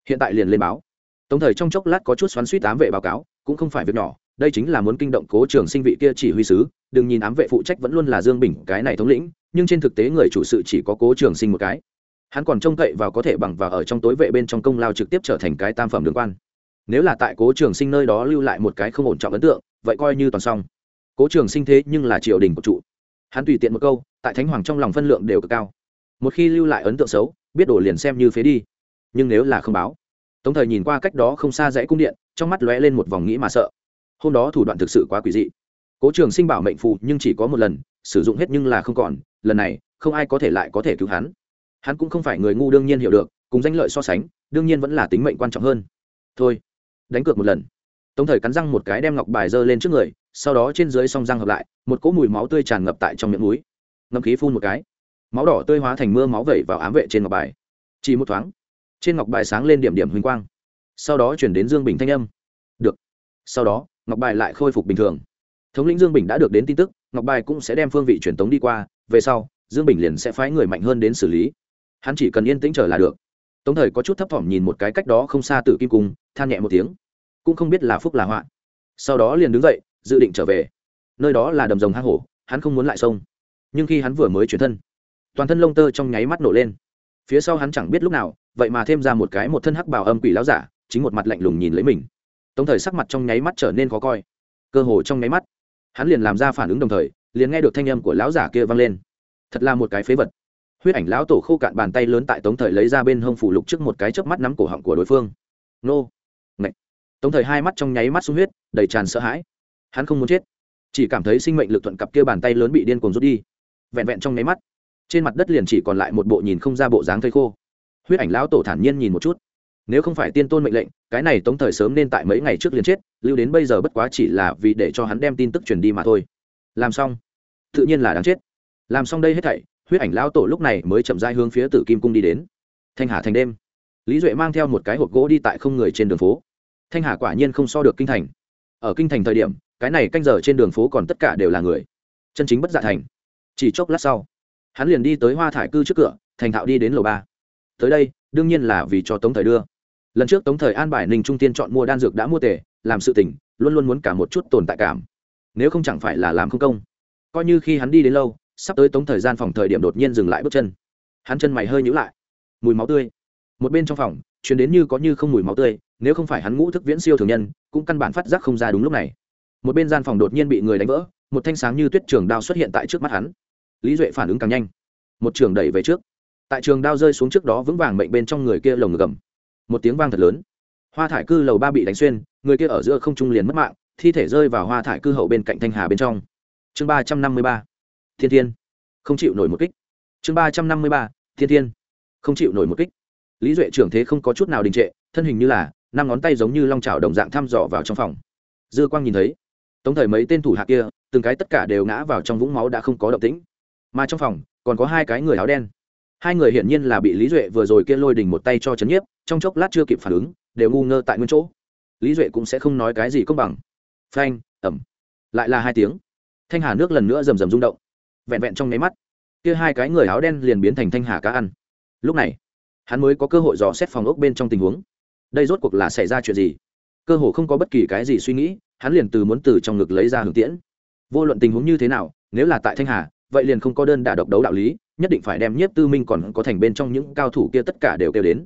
Hiện tại liền lên báo. Tống thời trong chốc lát có chút xoắn suýt ám vệ báo cáo, cũng không phải việc nhỏ, đây chính là muốn kinh động cố trường sinh vị kia chỉ huy sứ. Đừng nhìn ám vệ phụ trách vẫn luôn là dương bình, cái này thống lĩnh, nhưng trên thực tế người chủ sự chỉ có cố trường sinh một cái. Hắn còn trông cậy vào có thể bằng và ở trong tối vệ bên trong công lao trực tiếp trở thành cái tam phẩm đường quan. Nếu là tại cố trường sinh nơi đó lưu lại một cái không ổn trọng ấn tượng, vậy coi như toàn xong. Cố trường sinh thế nhưng là triều đình của trụ hắn tùy tiện một câu, tại thánh hoàng trong lòng phân lượng đều cực cao. Một khi lưu lại ấn tượng xấu, biết đổ liền xem như phế đi. Nhưng nếu là không báo, tống thời nhìn qua cách đó không xa dãy cung điện, trong mắt lóe lên một vòng nghĩ mà sợ. Hôm đó thủ đoạn thực sự quá quỷ dị. Cố trường sinh bảo mệnh phù nhưng chỉ có một lần, sử dụng hết nhưng là không còn, lần này, không ai có thể lại có thể cứu hắn. Hắn cũng không phải người ngu đương nhiên hiểu được, cùng danh lợi so sánh, đương nhiên vẫn là tính mệnh quan trọng hơn. Thôi, đánh cược một lần tống thời cắn răng một cái đem ngọc bài giơ lên trước người, sau đó trên dưới song răng hợp lại, một cỗ mùi máu tươi tràn ngập tại trong miệng núi. Ngâm khí phun một cái. Máu đỏ tươi hóa thành mưa máu vẩy vào ám vệ trên ngọc bài. Chỉ một thoáng, trên ngọc bài sáng lên điểm điểm huỳnh quang. Sau đó chuyển đến dương bình thanh âm. Được. Sau đó, ngọc bài lại khôi phục bình thường. Thống lĩnh dương bình đã được đến tin tức, ngọc bài cũng sẽ đem phương vị truyền tống đi qua, về sau, dương bình liền sẽ phái người mạnh hơn đến xử lý. Hắn chỉ cần yên tĩnh chờ là được. Tống thời có chút thấp thỏm nhìn một cái cách đó không xa từ kim cung, than nhẹ một tiếng cũng không biết là phúc là họa. Sau đó liền đứng dậy, dự định trở về. Nơi đó là đầm rồng hang hổ, hắn không muốn lại sông. Nhưng khi hắn vừa mới chuyển thân, toàn thân lông tơ trong nháy mắt nổ lên. Phía sau hắn chẳng biết lúc nào, vậy mà thêm ra một cái một thân hắc bào âm quỷ láo giả, chính một mặt lạnh lùng nhìn lấy mình. Tống thời sắc mặt trong nháy mắt trở nên khó coi. Cơ hồ trong nháy mắt, hắn liền làm ra phản ứng đồng thời, liền nghe được thanh âm của lão giả kia vang lên. Thật là một cái phế vật. Huyết ảnh lão tổ khô cạn bàn tay lớn tại tống thời lấy ra bên hông phủ lục trước một cái chớp mắt nắm cổ họng của đối phương. Nô! Tống thời hai mắt trong nháy mắt sung huyết, đầy tràn sợ hãi. Hắn không muốn chết, chỉ cảm thấy sinh mệnh lực thuận cặp kia bàn tay lớn bị điên cuồng rút đi. Vẹn vẹn trong nháy mắt, trên mặt đất liền chỉ còn lại một bộ nhìn không ra bộ dáng thây khô. Huyết ảnh lão tổ thản nhiên nhìn một chút. Nếu không phải tiên tôn mệnh lệnh, cái này tống thời sớm nên tại mấy ngày trước liền chết, lưu đến bây giờ bất quá chỉ là vì để cho hắn đem tin tức truyền đi mà thôi. Làm xong, tự nhiên là đáng chết. Làm xong đây hết thảy, huyết ảnh lão tổ lúc này mới chậm rãi hướng phía tử kim cung đi đến. Thanh hà thành đêm, lý duệ mang theo một cái hộp gỗ đi tại không người trên đường phố thanh hà quả nhiên không so được kinh thành. Ở kinh thành thời điểm, cái này canh giờ trên đường phố còn tất cả đều là người. Chân chính bất dạ thành. Chỉ chốc lát sau, hắn liền đi tới hoa thải cư trước cửa, thành thạo đi đến lầu ba. Tới đây, đương nhiên là vì cho tống thời đưa. Lần trước tống thời an bài ninh trung tiên chọn mua đan dược đã mua tề, làm sự tỉnh luôn luôn muốn cả một chút tồn tại cảm. Nếu không chẳng phải là làm không công. Coi như khi hắn đi đến lâu, sắp tới tống thời gian phòng thời điểm đột nhiên dừng lại bước chân. Hắn chân mày hơi nhữ lại. Mùi máu tươi. Một bên trong phòng chuyến đến như có như không mùi máu tươi, nếu không phải hắn ngũ thức viễn siêu thường nhân, cũng căn bản phát giác không ra đúng lúc này. Một bên gian phòng đột nhiên bị người đánh vỡ, một thanh sáng như tuyết trường đao xuất hiện tại trước mắt hắn. Lý duệ phản ứng càng nhanh. Một trường đẩy về trước. Tại trường đao rơi xuống trước đó vững vàng mệnh bên trong người kia lồng ngực gầm. Một tiếng vang thật lớn. Hoa thải cư lầu ba bị đánh xuyên, người kia ở giữa không trung liền mất mạng, thi thể rơi vào hoa thải cư hậu bên cạnh thanh hà bên trong. Chương ba trăm năm mươi ba. Thiên thiên. Không chịu nổi một kích. Chương ba trăm năm mươi ba. Thiên thiên. Không chịu nổi một kích lý duệ trưởng thế không có chút nào đình trệ, thân hình như là, năm ngón tay giống như long trào đồng dạng thăm dò vào trong phòng. Dư quang nhìn thấy, tống thời mấy tên thủ hạ kia, từng cái tất cả đều ngã vào trong vũng máu đã không có động tĩnh. Mà trong phòng, còn có hai cái người áo đen. Hai người hiển nhiên là bị lý duệ vừa rồi kia lôi đình một tay cho chấn nhiếp, trong chốc lát chưa kịp phản ứng, đều ngu ngơ tại nguyên chỗ. Lý duệ cũng sẽ không nói cái gì công bằng. Phanh ẩm lại là hai tiếng. Thanh hà nước lần nữa rầm rầm rung động. Vẹn vẹn trong nháy mắt, kia hai cái người áo đen liền biến thành thanh hà cá ăn. Lúc này hắn mới có cơ hội dò xét phòng ốc bên trong tình huống. Đây rốt cuộc là xảy ra chuyện gì? Cơ hồ không có bất kỳ cái gì suy nghĩ, hắn liền từ muốn từ trong ngực lấy ra hưởng tiễn. Vô luận tình huống như thế nào, nếu là tại thanh hà, vậy liền không có đơn đả độc đấu đạo lý, nhất định phải đem nhiếp tư minh còn có thành bên trong những cao thủ kia tất cả đều kêu đến.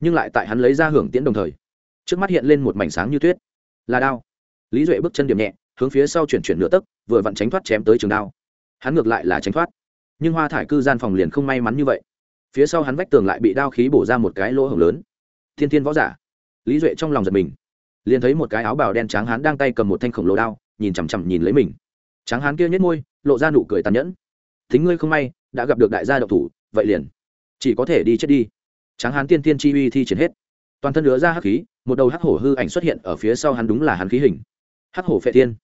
Nhưng lại tại hắn lấy ra hưởng tiễn đồng thời, trước mắt hiện lên một mảnh sáng như tuyết. Là đao. Lý duệ bước chân điểm nhẹ, hướng phía sau chuyển chuyển nửa tấc, vừa vặn tránh thoát chém tới trường đao. Hắn ngược lại là tránh thoát. Nhưng hoa thải cư gian phòng liền không may mắn như vậy phía sau hắn vách tường lại bị đao khí bổ ra một cái lỗ hổng lớn. Thiên thiên võ giả. Lý duệ trong lòng giật mình. Liền thấy một cái áo bào đen trắng hắn đang tay cầm một thanh khổng lồ đao, nhìn chằm chằm nhìn lấy mình. Tráng hán kia nhếch môi, lộ ra nụ cười tàn nhẫn. Thính ngươi không may, đã gặp được đại gia độc thủ, vậy liền, chỉ có thể đi chết đi. Tráng hán tiên tiên chi uy thi triển hết. Toàn thân lứa ra hắc khí, một đầu hắc hổ hư ảnh xuất hiện ở phía sau hắn đúng là hắn khí hình. Hắc hổ phệ thiên.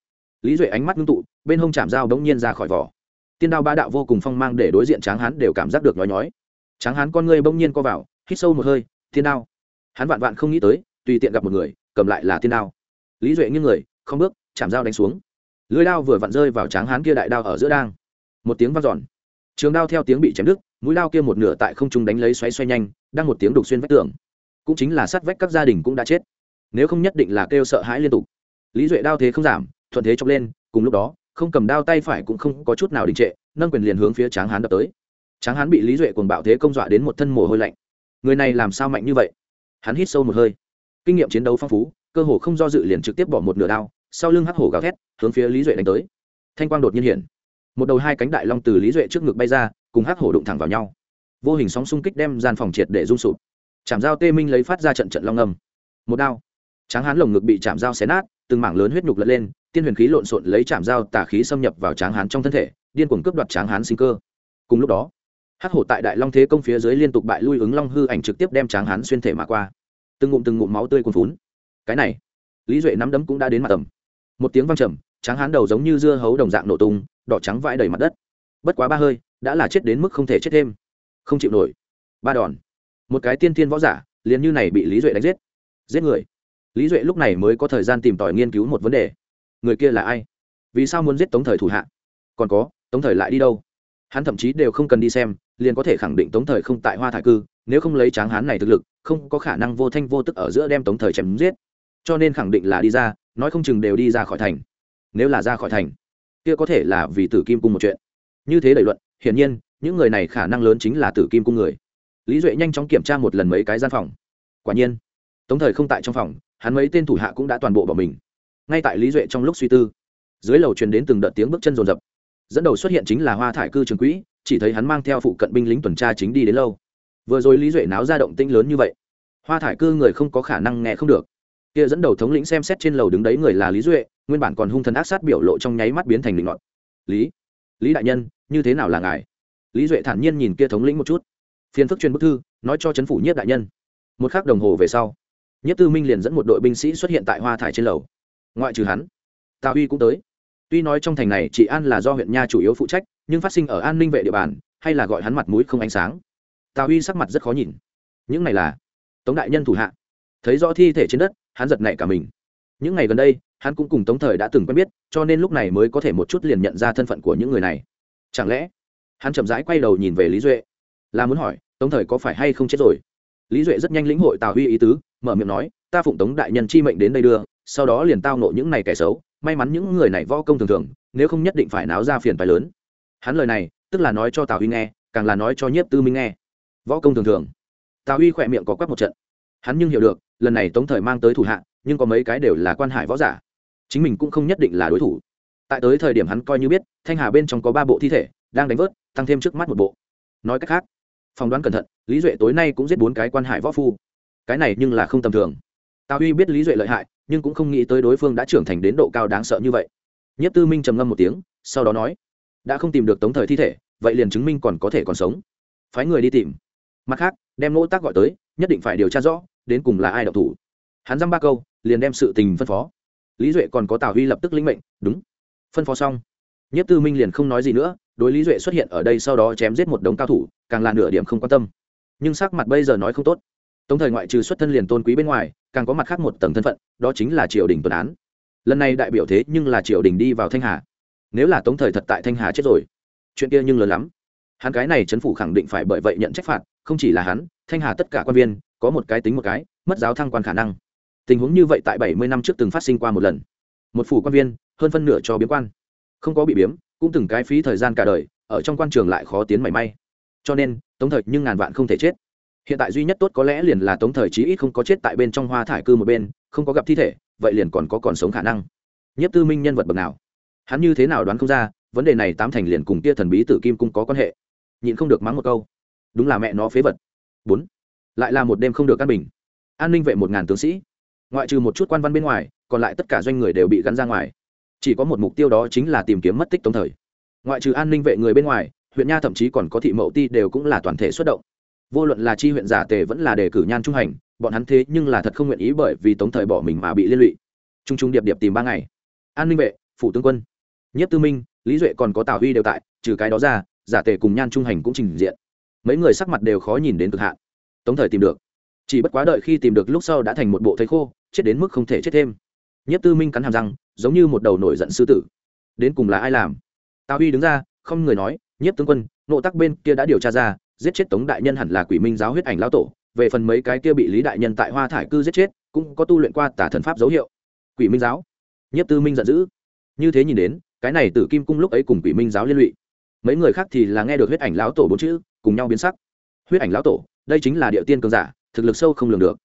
Lý duệ ánh mắt ngưng tụ, bên hông chạm dao bỗng nhiên ra khỏi vỏ. Tiên đao ba đạo vô cùng phong mang để đối diện tráng hán đều cảm giác được nói nhói tráng hán con ngươi bỗng nhiên co vào, hít sâu một hơi, thiên đao. Hắn vạn vạn không nghĩ tới, tùy tiện gặp một người, cầm lại là thiên đao. Lý duệ nghiêng người, không bước, chạm dao đánh xuống. Lưới đao vừa vặn rơi vào tráng hán kia đại đao ở giữa đang. Một tiếng vang dọn. Trường đao theo tiếng bị chém đứt, mũi đao kia một nửa tại không trung đánh lấy xoáy xoay nhanh, đang một tiếng đục xuyên vách tường. Cũng chính là sát vách các gia đình cũng đã chết. Nếu không nhất định là kêu sợ hãi liên tục. Lý duệ đao thế không giảm, thuận thế chọc lên, cùng lúc đó, không cầm đao tay phải cũng không có chút nào đình trệ, nâng quyền liền hướng phía tráng hán đập tới tráng hán bị lý duệ cuồng bạo thế công dọa đến một thân mồ hôi lạnh. Người này làm sao mạnh như vậy? Hắn hít sâu một hơi. Kinh nghiệm chiến đấu phong phú, cơ hồ không do dự liền trực tiếp bỏ một nửa đao, sau lưng hắc hổ gào thét, hướng phía lý duệ đánh tới. Thanh quang đột nhiên hiện. Một đầu hai cánh đại long từ lý duệ trước ngực bay ra, cùng hắc hổ đụng thẳng vào nhau. Vô hình sóng xung kích đem gian phòng triệt để rung sụp. Chạm dao tê minh lấy phát ra trận trận long âm. Một đao. Tráng hán lồng ngực bị chạm dao xé nát, từng mảng lớn huyết nhục lật lên, tiên huyền khí lộn xộn lấy chạm dao tà khí xâm nhập vào tráng hán trong thân thể, điên cuồng cướp đoạt tráng hán sinh cơ. Cùng lúc đó hắc hổ tại đại long thế công phía dưới liên tục bại lui ứng long hư ảnh trực tiếp đem tráng hán xuyên thể mà qua. Từng ngụm từng ngụm máu tươi cuồn phún cái này, lý duệ nắm đấm cũng đã đến mặt tầm. Một tiếng vang trầm, tráng hán đầu giống như dưa hấu đồng dạng nổ tung, đỏ trắng vãi đầy mặt đất. Bất quá ba hơi, đã là chết đến mức không thể chết thêm. Không chịu nổi. Ba đòn. Một cái tiên thiên võ giả, liền như này bị lý duệ đánh giết. Giết người. Lý duệ lúc này mới có thời gian tìm tòi nghiên cứu một vấn đề. Người kia là ai? Vì sao muốn giết tống thời thủ hạ? Còn có, tống thời lại đi đâu? Hắn thậm chí đều không cần đi xem liền có thể khẳng định tống thời không tại hoa thải cư, nếu không lấy tráng hán này thực lực, không có khả năng vô thanh vô tức ở giữa đem tống thời chém giết. Cho nên khẳng định là đi ra, nói không chừng đều đi ra khỏi thành. Nếu là ra khỏi thành, kia có thể là vì tử kim cung một chuyện. Như thế đẩy luận, hiển nhiên, những người này khả năng lớn chính là tử kim cung người. Lý duệ nhanh chóng kiểm tra một lần mấy cái gian phòng. Quả nhiên, tống thời không tại trong phòng, hắn mấy tên thủ hạ cũng đã toàn bộ bỏ mình. Ngay tại lý duệ trong lúc suy tư, dưới lầu truyền đến từng đợt tiếng bước chân rồn rập dẫn đầu xuất hiện chính là hoa thải cư trường quỹ chỉ thấy hắn mang theo phụ cận binh lính tuần tra chính đi đến lâu. Vừa rồi lý duệ náo ra động tĩnh lớn như vậy, hoa thải cư người không có khả năng nghe không được. Kia dẫn đầu thống lĩnh xem xét trên lầu đứng đấy người là lý duệ, nguyên bản còn hung thần ác sát biểu lộ trong nháy mắt biến thành định luận lý lý đại nhân, như thế nào là ngài? Lý duệ thản nhiên nhìn kia thống lĩnh một chút. Phiền phức truyền bức thư, nói cho chấn phủ nhiếp đại nhân. Một khắc đồng hồ về sau Nhất tư minh liền dẫn một đội binh sĩ xuất hiện tại hoa thải trên lầu. Ngoại trừ hắn, tào huy cũng tới. Tuy nói trong thành này chị an là do huyện nha chủ yếu phụ trách nhưng phát sinh ở an ninh vệ địa bàn, hay là gọi hắn mặt mũi không ánh sáng. Tào Huy sắc mặt rất khó nhìn. Những này là tống đại nhân thủ hạ. Thấy rõ thi thể trên đất, hắn giật nảy cả mình. Những ngày gần đây, hắn cũng cùng tống thời đã từng quen biết, cho nên lúc này mới có thể một chút liền nhận ra thân phận của những người này. Chẳng lẽ hắn chậm rãi quay đầu nhìn về lý duệ? Là muốn hỏi, tống thời có phải hay không chết rồi? Lý duệ rất nhanh lĩnh hội tào huy ý tứ, mở miệng nói, ta phụng tống đại nhân chi mệnh đến đây đưa, sau đó liền tao nộ những này kẻ xấu, may mắn những người này võ công thường thường, nếu không nhất định phải náo ra phiền phái lớn hắn lời này, tức là nói cho tào huy nghe, càng là nói cho nhiếp tư minh nghe. Võ công thường thường. Tào huy khỏe miệng có quắc một trận. Hắn nhưng hiểu được, lần này tống thời mang tới thủ hạ, nhưng có mấy cái đều là quan hải võ giả. Chính mình cũng không nhất định là đối thủ. Tại tới thời điểm hắn coi như biết, thanh hà bên trong có ba bộ thi thể, đang đánh vớt, tăng thêm trước mắt một bộ. Nói cách khác, phỏng đoán cẩn thận, lý duệ tối nay cũng giết bốn cái quan hải võ phu. Cái này nhưng là không tầm thường. Tào huy biết lý duệ lợi hại, nhưng cũng không nghĩ tới đối phương đã trưởng thành đến độ cao đáng sợ như vậy. Nhất tư minh trầm ngâm một tiếng, sau đó nói đã không tìm được tống thời thi thể, vậy liền chứng minh còn có thể còn sống. Phái người đi tìm. Mặt khác, đem nỗ tác gọi tới, nhất định phải điều tra rõ, đến cùng là ai đậu thủ. Hắn dăm ba câu, liền đem sự tình phân phó. Lý duệ còn có tào huy lập tức lĩnh mệnh, đúng. Phân phó xong, nhất tư minh liền không nói gì nữa, đối lý duệ xuất hiện ở đây sau đó chém giết một đống cao thủ, càng là nửa điểm không quan tâm. Nhưng sắc mặt bây giờ nói không tốt. Tống thời ngoại trừ xuất thân liền tôn quý bên ngoài, càng có mặt khác một tầng thân phận, đó chính là triều đình tuần án. Lần này đại biểu thế nhưng là triều đình đi vào thanh hà nếu là tống thời thật tại thanh hà chết rồi, chuyện kia nhưng lớn lắm. Hắn cái này chấn phủ khẳng định phải bởi vậy nhận trách phạt, không chỉ là hắn, thanh hà tất cả quan viên, có một cái tính một cái, mất giáo thăng quan khả năng. Tình huống như vậy tại bảy mươi năm trước từng phát sinh qua một lần. Một phủ quan viên, hơn phân nửa cho biếm quan. Không có bị biếm, cũng từng cái phí thời gian cả đời, ở trong quan trường lại khó tiến mảy may. Cho nên, tống thời nhưng ngàn vạn không thể chết. Hiện tại duy nhất tốt có lẽ liền là tống thời chí ít không có chết tại bên trong hoa thải cư một bên, không có gặp thi thể, vậy liền còn có còn sống khả năng. Nhất tư minh nhân vật bậc nào? Hắn như thế nào đoán không ra, vấn đề này tám thành liền cùng tia thần bí tử kim cung có quan hệ. Nhịn không được mắng một câu. Đúng là mẹ nó phế vật. Bốn. Lại là một đêm không được căn bình. An ninh vệ một ngàn tướng sĩ. Ngoại trừ một chút quan văn bên ngoài, còn lại tất cả doanh người đều bị gắn ra ngoài. Chỉ có một mục tiêu đó chính là tìm kiếm mất tích tống thời. Ngoại trừ an ninh vệ người bên ngoài, huyện nha thậm chí còn có thị mậu ti đều cũng là toàn thể xuất động. Vô luận là chi huyện giả tề vẫn là đề cử nhan trung hành, bọn hắn thế nhưng là thật không nguyện ý bởi vì tống thời bỏ mình mà bị liên lụy. T r u n g t r u n g điệp điệp tìm ba ngày. An ninh vệ, phủ tướng quân nhất tư minh, lý duệ còn có tào huy đều tại, trừ cái đó ra, giả tề cùng nhan trung hành cũng trình diện. Mấy người sắc mặt đều khó nhìn đến cực hạn. Tống thời tìm được. Chỉ bất quá đợi khi tìm được lúc sau đã thành một bộ thấy khô, chết đến mức không thể chết thêm. Nhất tư minh cắn hàm răng, giống như một đầu nổi giận sư tử. Đến cùng là ai làm? Tào huy đứng ra, không người nói, nhất tướng quân, nộ tắc bên kia đã điều tra ra, giết chết tống đại nhân hẳn là quỷ minh giáo huyết ảnh lão tổ, về phần mấy cái kia bị lý đại nhân tại hoa thải cư giết chết, cũng có tu luyện qua tả thần pháp dấu hiệu. Quỷ minh giáo? Nhất tư minh giận dữ. Như thế nhìn đến cái này tử kim cung lúc ấy cùng quỷ minh giáo liên lụy. Mấy người khác thì là nghe được huyết ảnh lão tổ bốn chữ, cùng nhau biến sắc. Huyết ảnh lão tổ, đây chính là địa tiên cường giả, thực lực sâu không lường được.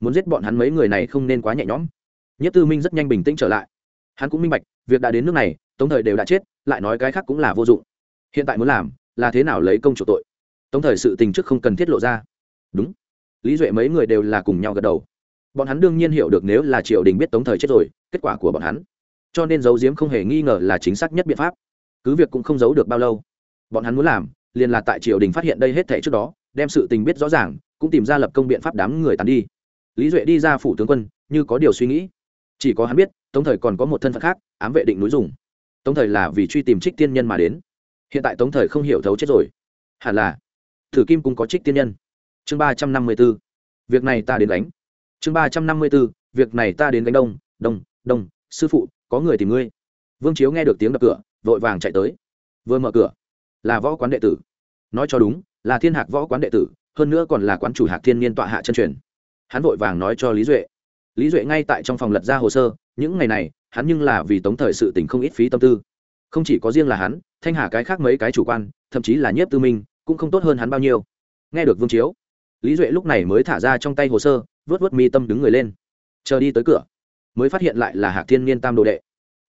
Muốn giết bọn hắn mấy người này không nên quá nhẹ nhõm. Nhất tư minh rất nhanh bình tĩnh trở lại. Hắn cũng minh bạch, việc đã đến nước này, tống thời đều đã chết, lại nói cái khác cũng là vô dụng. Hiện tại muốn làm, là thế nào lấy công chủ tội? Tống thời sự tình trước không cần thiết lộ ra. Đúng. Lý duệ mấy người đều là cùng nhau gật đầu. Bọn hắn đương nhiên hiểu được nếu là triều đình biết tống thời chết rồi, kết quả của bọn hắn cho nên giấu giếm không hề nghi ngờ là chính xác nhất biện pháp. Cứ việc cũng không giấu được bao lâu, bọn hắn muốn làm, liền là tại triều đình phát hiện đây hết thể trước đó, đem sự tình biết rõ ràng, cũng tìm ra lập công biện pháp đám người tàn đi. Lý duệ đi ra phủ tướng quân, như có điều suy nghĩ. Chỉ có hắn biết, tống thời còn có một thân phận khác, ám vệ định núi dùng. Tống thời là vì truy tìm trích tiên nhân mà đến. Hiện tại tống thời không hiểu thấu chết rồi. Hẳn là, thử kim cũng có trích tiên nhân. Chương ba trăm năm mươi b ố việc này ta đến đánh chương ba trăm năm mươi b ố việc này ta đến đánh đông đông đông, sư phụ có người tìm ngươi. Vương chiếu nghe được tiếng đập cửa, vội vàng chạy tới. Vừa mở cửa, là võ quán đệ tử. Nói cho đúng, là thiên hạc võ quán đệ tử, hơn nữa còn là quán chủ hạc thiên niên tọa hạ chân truyền. Hắn vội vàng nói cho lý duệ. Lý duệ ngay tại trong phòng lật ra hồ sơ, những ngày này, hắn nhưng là vì tống thời sự tình không ít phí tâm tư. Không chỉ có riêng là hắn, thanh hà cái khác mấy cái chủ quan, thậm chí là nhiếp tư minh, cũng không tốt hơn hắn bao nhiêu. Nghe được vương chiếu, lý duệ lúc này mới thả ra trong tay hồ sơ, vớt vớt mi tâm đứng người lên. Chờ đi tới cửa mới phát hiện lại là hạc thiên niên tam đồ đệ.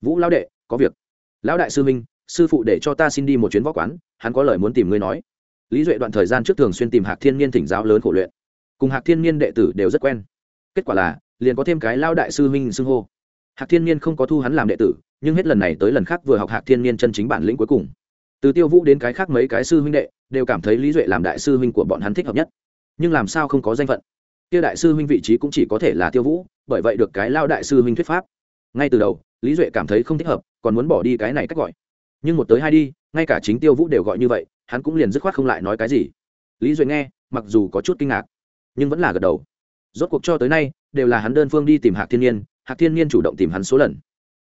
Vũ lão đệ, có việc. Lão đại sư minh, sư phụ để cho ta xin đi một chuyến võ quán, hắn có lời muốn tìm ngươi nói. Lý duệ đoạn thời gian trước thường xuyên tìm hạc thiên niên thỉnh giáo lớn khổ luyện. Cùng hạc thiên niên đệ tử đều rất quen. Kết quả là, liền có thêm cái lao đại sư minh xưng hô. Hạc thiên niên không có thu hắn làm đệ tử, nhưng hết lần này tới lần khác vừa học hạc thiên niên chân chính bản lĩnh cuối cùng. Từ tiêu vũ đến cái khác mấy cái sư huynh đệ, đều cảm thấy lý duệ làm đại sư huynh của bọn hắn thích hợp nhất. Nhưng làm sao không có danh phận? Kia đại sư huynh vị trí cũng chỉ có thể là tiêu vũ bởi vậy được cái lao đại sư huynh thuyết pháp. Ngay từ đầu, lý duệ cảm thấy không thích hợp, còn muốn bỏ đi cái này cách gọi. Nhưng một tới hai đi, ngay cả chính tiêu vũ đều gọi như vậy, hắn cũng liền dứt khoát không lại nói cái gì. Lý duệ nghe, mặc dù có chút kinh ngạc, nhưng vẫn là gật đầu. Rốt cuộc cho tới nay, đều là hắn đơn phương đi tìm hạc thiên nhiên, hạc thiên nhiên chủ động tìm hắn số lần.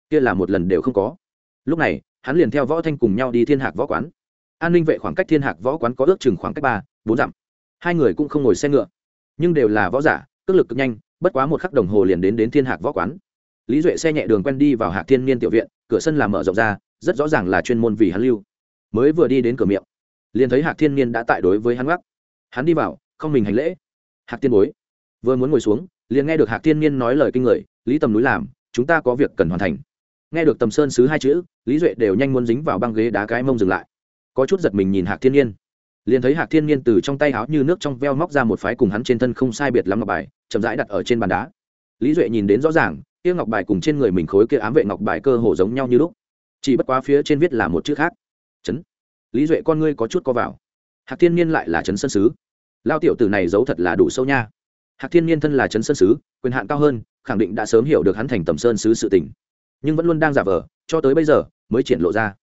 Kia là một lần đều không có. Lúc này, hắn liền theo võ thanh cùng nhau đi thiên hạc võ quán. An ninh vệ khoảng cách thiên hạc võ quán có ước chừng khoảng cách ba, bốn dặm. Hai người cũng không ngồi xe ngựa, nhưng đều là võ giả, cước lực cực nhanh bất quá một khắc đồng hồ liền đến đến thiên hạc võ quán. Lý duệ xe nhẹ đường quen đi vào hạc thiên niên tiểu viện, cửa sân làm mở rộng ra, rất rõ ràng là chuyên môn vì hắn lưu. Mới vừa đi đến cửa miệng, liền thấy hạc thiên niên đã tại đối với hắn gác hắn đi vào, không mình hành lễ. Hạc tiên bối, vừa muốn ngồi xuống, liền nghe được hạc thiên niên nói lời kinh người, lý tầm núi làm, chúng ta có việc cần hoàn thành. Nghe được tầm sơn sứ hai chữ, lý duệ đều nhanh muốn dính vào băng ghế đá cái mông dừng lại. Có chút giật mình nhìn hạc thiên niên. Liền thấy hạc thiên niên từ trong tay áo như nước trong veo móc ra một phái cùng hắn trên thân không sai biệt lắm ngọc bài chậm rãi đặt ở trên bàn đá. Lý duệ nhìn đến rõ ràng, kia ngọc bài cùng trên người mình khối kia ám vệ ngọc bài cơ hồ giống nhau như lúc. Chỉ bất quá phía trên viết là một chữ khác. Chấn. Lý duệ con ngươi có chút co vào. Hạc thiên niên lại là trấn sân sứ. Lao tiểu tử này giấu thật là đủ sâu nha. Hạc thiên niên thân là trấn sân sứ, quyền hạn cao hơn, khẳng định đã sớm hiểu được hắn thành tầm sơn sứ sự tình. Nhưng vẫn luôn đang giả vờ, cho tới bây giờ mới triển lộ ra.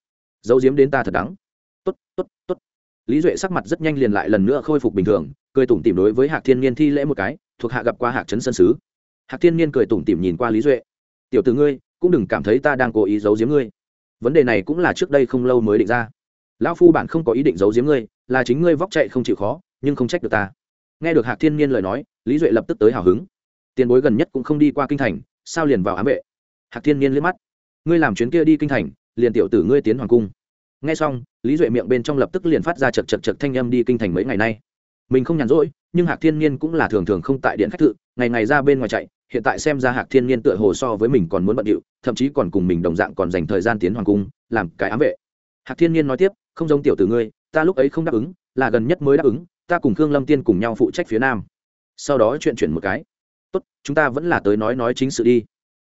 Giấu diếm đến ta thật đắng. Tốt tốt tốt. Lý duệ sắc mặt rất nhanh liền lại lần nữa khôi phục bình thường, cười tủm tỉm đối với hạc thiên niên thi lễ một cái thuộc hạ gặp qua hạc trấn sân sứ. Hạc thiên niên cười tủm tỉm nhìn qua lý duệ. Tiểu từ ngươi, cũng đừng cảm thấy ta đang cố ý giấu giếm ngươi. Vấn đề này cũng là trước đây không lâu mới định ra. Lão phu bản không có ý định giấu giếm ngươi, là chính ngươi vóc chạy không chịu khó, nhưng không trách được ta. Nghe được hạc thiên niên lời nói, lý duệ lập tức tới hào hứng. Tiền bối gần nhất cũng không đi qua kinh thành, sao liền vào ám vệ? Hạc thiên niên liếc mắt. Ngươi làm chuyến kia đi kinh thành, liền tiểu tử ngươi tiến hoàng cung. Nghe xong, lý duệ miệng bên trong lập tức liền phát ra chật chật chật thanh â m đi kinh thành mấy ngày nay. Mình không nhàn rỗi nhưng hạc thiên niên cũng là thường thường không tại điện khách tự ngày ngày ra bên ngoài chạy, hiện tại xem ra hạc thiên niên tựa hồ so với mình còn muốn bận điệu, thậm chí còn cùng mình đồng dạng còn dành thời gian tiến hoàng cung, làm cái ám vệ. Hạc thiên niên nói tiếp, không giống tiểu tử ngươi, ta lúc ấy không đáp ứng, là gần nhất mới đáp ứng, ta cùng khương lâm tiên cùng nhau phụ trách phía nam. Sau đó chuyện chuyển một cái. Tốt, chúng ta vẫn là tới nói nói chính sự đi.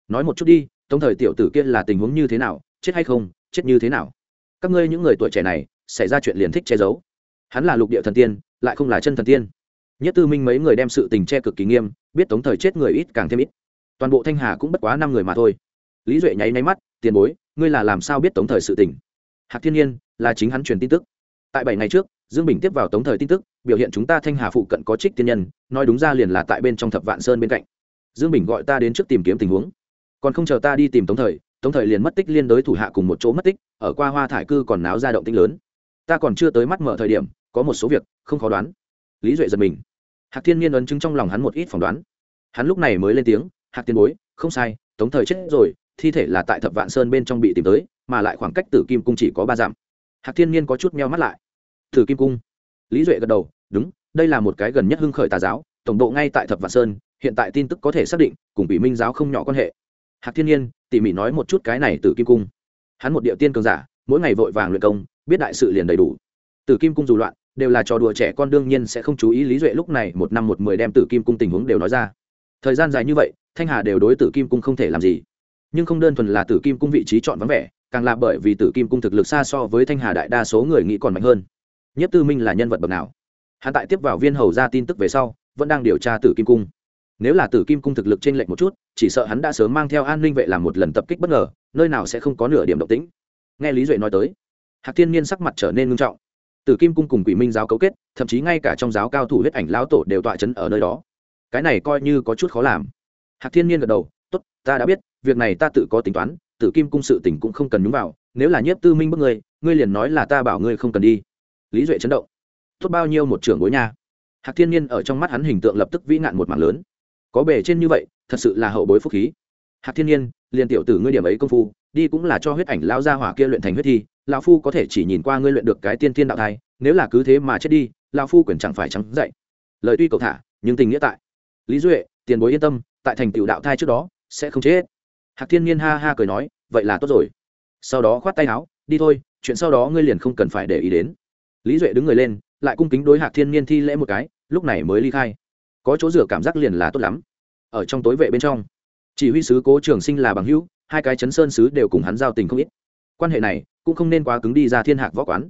Nói một chút đi, tống thời tiểu tử kia là tình huống như thế nào, chết hay không, chết như thế nào? Các ngươi những người tuổi trẻ này, xảy ra chuyện liền thích che giấu. Hắn là lục địa thần tiên, lại không là chân thần tiên nhất tư minh mấy người đem sự tình che cực kỳ nghiêm, biết tống thời chết người ít càng thêm ít. Toàn bộ thanh hà cũng bất quá năm người mà thôi. Lý duệ nháy nháy mắt, tiền bối, ngươi là làm sao biết tống thời sự tình? Hạc thiên nhiên, là chính hắn truyền tin tức. Tại bảy ngày trước, dương bình tiếp vào tống thời tin tức, biểu hiện chúng ta thanh hà phụ cận có trích tiên nhân, nói đúng ra liền là tại bên trong thập vạn sơn bên cạnh. Dương bình gọi ta đến trước tìm kiếm tình huống. Còn không chờ ta đi tìm tống thời tống thời liền mất tích liên đối thủ hạ cùng một chỗ mất tích, ở qua hoa thải cư còn náo ra động tích lớn. Ta còn chưa tới mắt mở thời điểm, có một số việc, không khó đoán. Lý duệ giật mình hạc thiên Niên ấn chứng trong lòng hắn một ít phỏng đoán. Hắn lúc này mới lên tiếng hạc tiên bối không sai tống thời chết rồi thi thể là tại thập vạn sơn bên trong bị tìm tới mà lại khoảng cách tử kim cung chỉ có ba dặm. Hạc thiên Niên có chút meo mắt lại. Tử kim cung? Lý duệ gật đầu đúng đây là một cái gần nhất hưng khởi tà giáo tổng độ ngay tại thập vạn sơn hiện tại tin tức có thể xác định cùng bị minh giáo không nhỏ quan hệ. Hạc thiên Niên, tỉ mỉ nói một chút cái này từ kim cung. Hắn một địa tiên cường giả mỗi ngày vội vàng luyện công biết đại sự liền đầy đủ. Từ kim cung dù loạn đều là trò đùa trẻ con, đương nhiên sẽ không chú ý lý duệ lúc này một năm một mười đem tử kim cung tình huống đều nói ra. Thời gian dài như vậy, thanh hà đều đối tử kim cung không thể làm gì. Nhưng không đơn thuần là tử kim cung vị trí chọn vắng vẻ, càng là bởi vì tử kim cung thực lực xa so với thanh hà đại đa số người nghĩ còn mạnh hơn. Nhất tư minh là nhân vật bậc nào? Hắn tại tiếp vào viên hầu ra tin tức về sau, vẫn đang điều tra tử kim cung. Nếu là tử kim cung thực lực t r ê n lệch một chút, chỉ sợ hắn đã sớm mang theo an ninh vệ làm một lần tập kích bất ngờ, nơi nào sẽ không có nửa điểm động tĩnh. Nghe lý duệ nói tới, hạc thiên niên sắc mặt trở nên ngưng trọng tử kim cung cùng quỷ minh giáo cấu kết, thậm chí ngay cả trong giáo cao thủ huyết ảnh lão tổ đều tọa chấn ở nơi đó. Cái này coi như có chút khó làm. Hạc thiên nhiên gật đầu, tốt, ta đã biết, việc này ta tự có tính toán tử kim cung sự tình cũng không cần nhúng vào, nếu là nhiếp tư minh bức ngươi ngươi liền nói là ta bảo ngươi không cần đi. Lý duệ chấn động. Tốt bao nhiêu một trưởng bối nha. Hạc thiên nhiên ở trong mắt hắn hình tượng lập tức vĩ nạn một mảng lớn. Có bề trên như vậy, thật sự là hậu bối phúc khí. Hạc thiên nhiên liền tiểu tử ngươi điểm ấy công phu, đi cũng là cho huyết ảnh lão gia hỏa kia luyện thành huyết thi lão phu có thể chỉ nhìn qua ngươi luyện được cái tiên tiên đạo thai, nếu là cứ thế mà chết đi, lão phu quyền chẳng phải trắng dậy. Lời tuy cầu thả, nhưng tình nghĩa tại. Lý duệ, tiền bối yên tâm, tại thành tựu đạo thai trước đó, sẽ không chết. Hạc thiên nhiên ha ha cười nói, vậy là tốt rồi. Sau đó khoát tay áo, đi thôi, chuyện sau đó ngươi liền không cần phải để ý đến. Lý duệ đứng người lên, lại cung kính đối hạc thiên nhiên thi lễ một cái, lúc này mới ly khai. Có chỗ rửa cảm giác liền là tốt lắm. Ở trong tối vệ bên trong, chỉ huy sứ cố trường sinh là bằng hữu, hai cái chấn sơn sứ đều cùng hắn giao tình không ít. Quan hệ này cũng không nên quá cứng đi ra thiên hạc võ quán.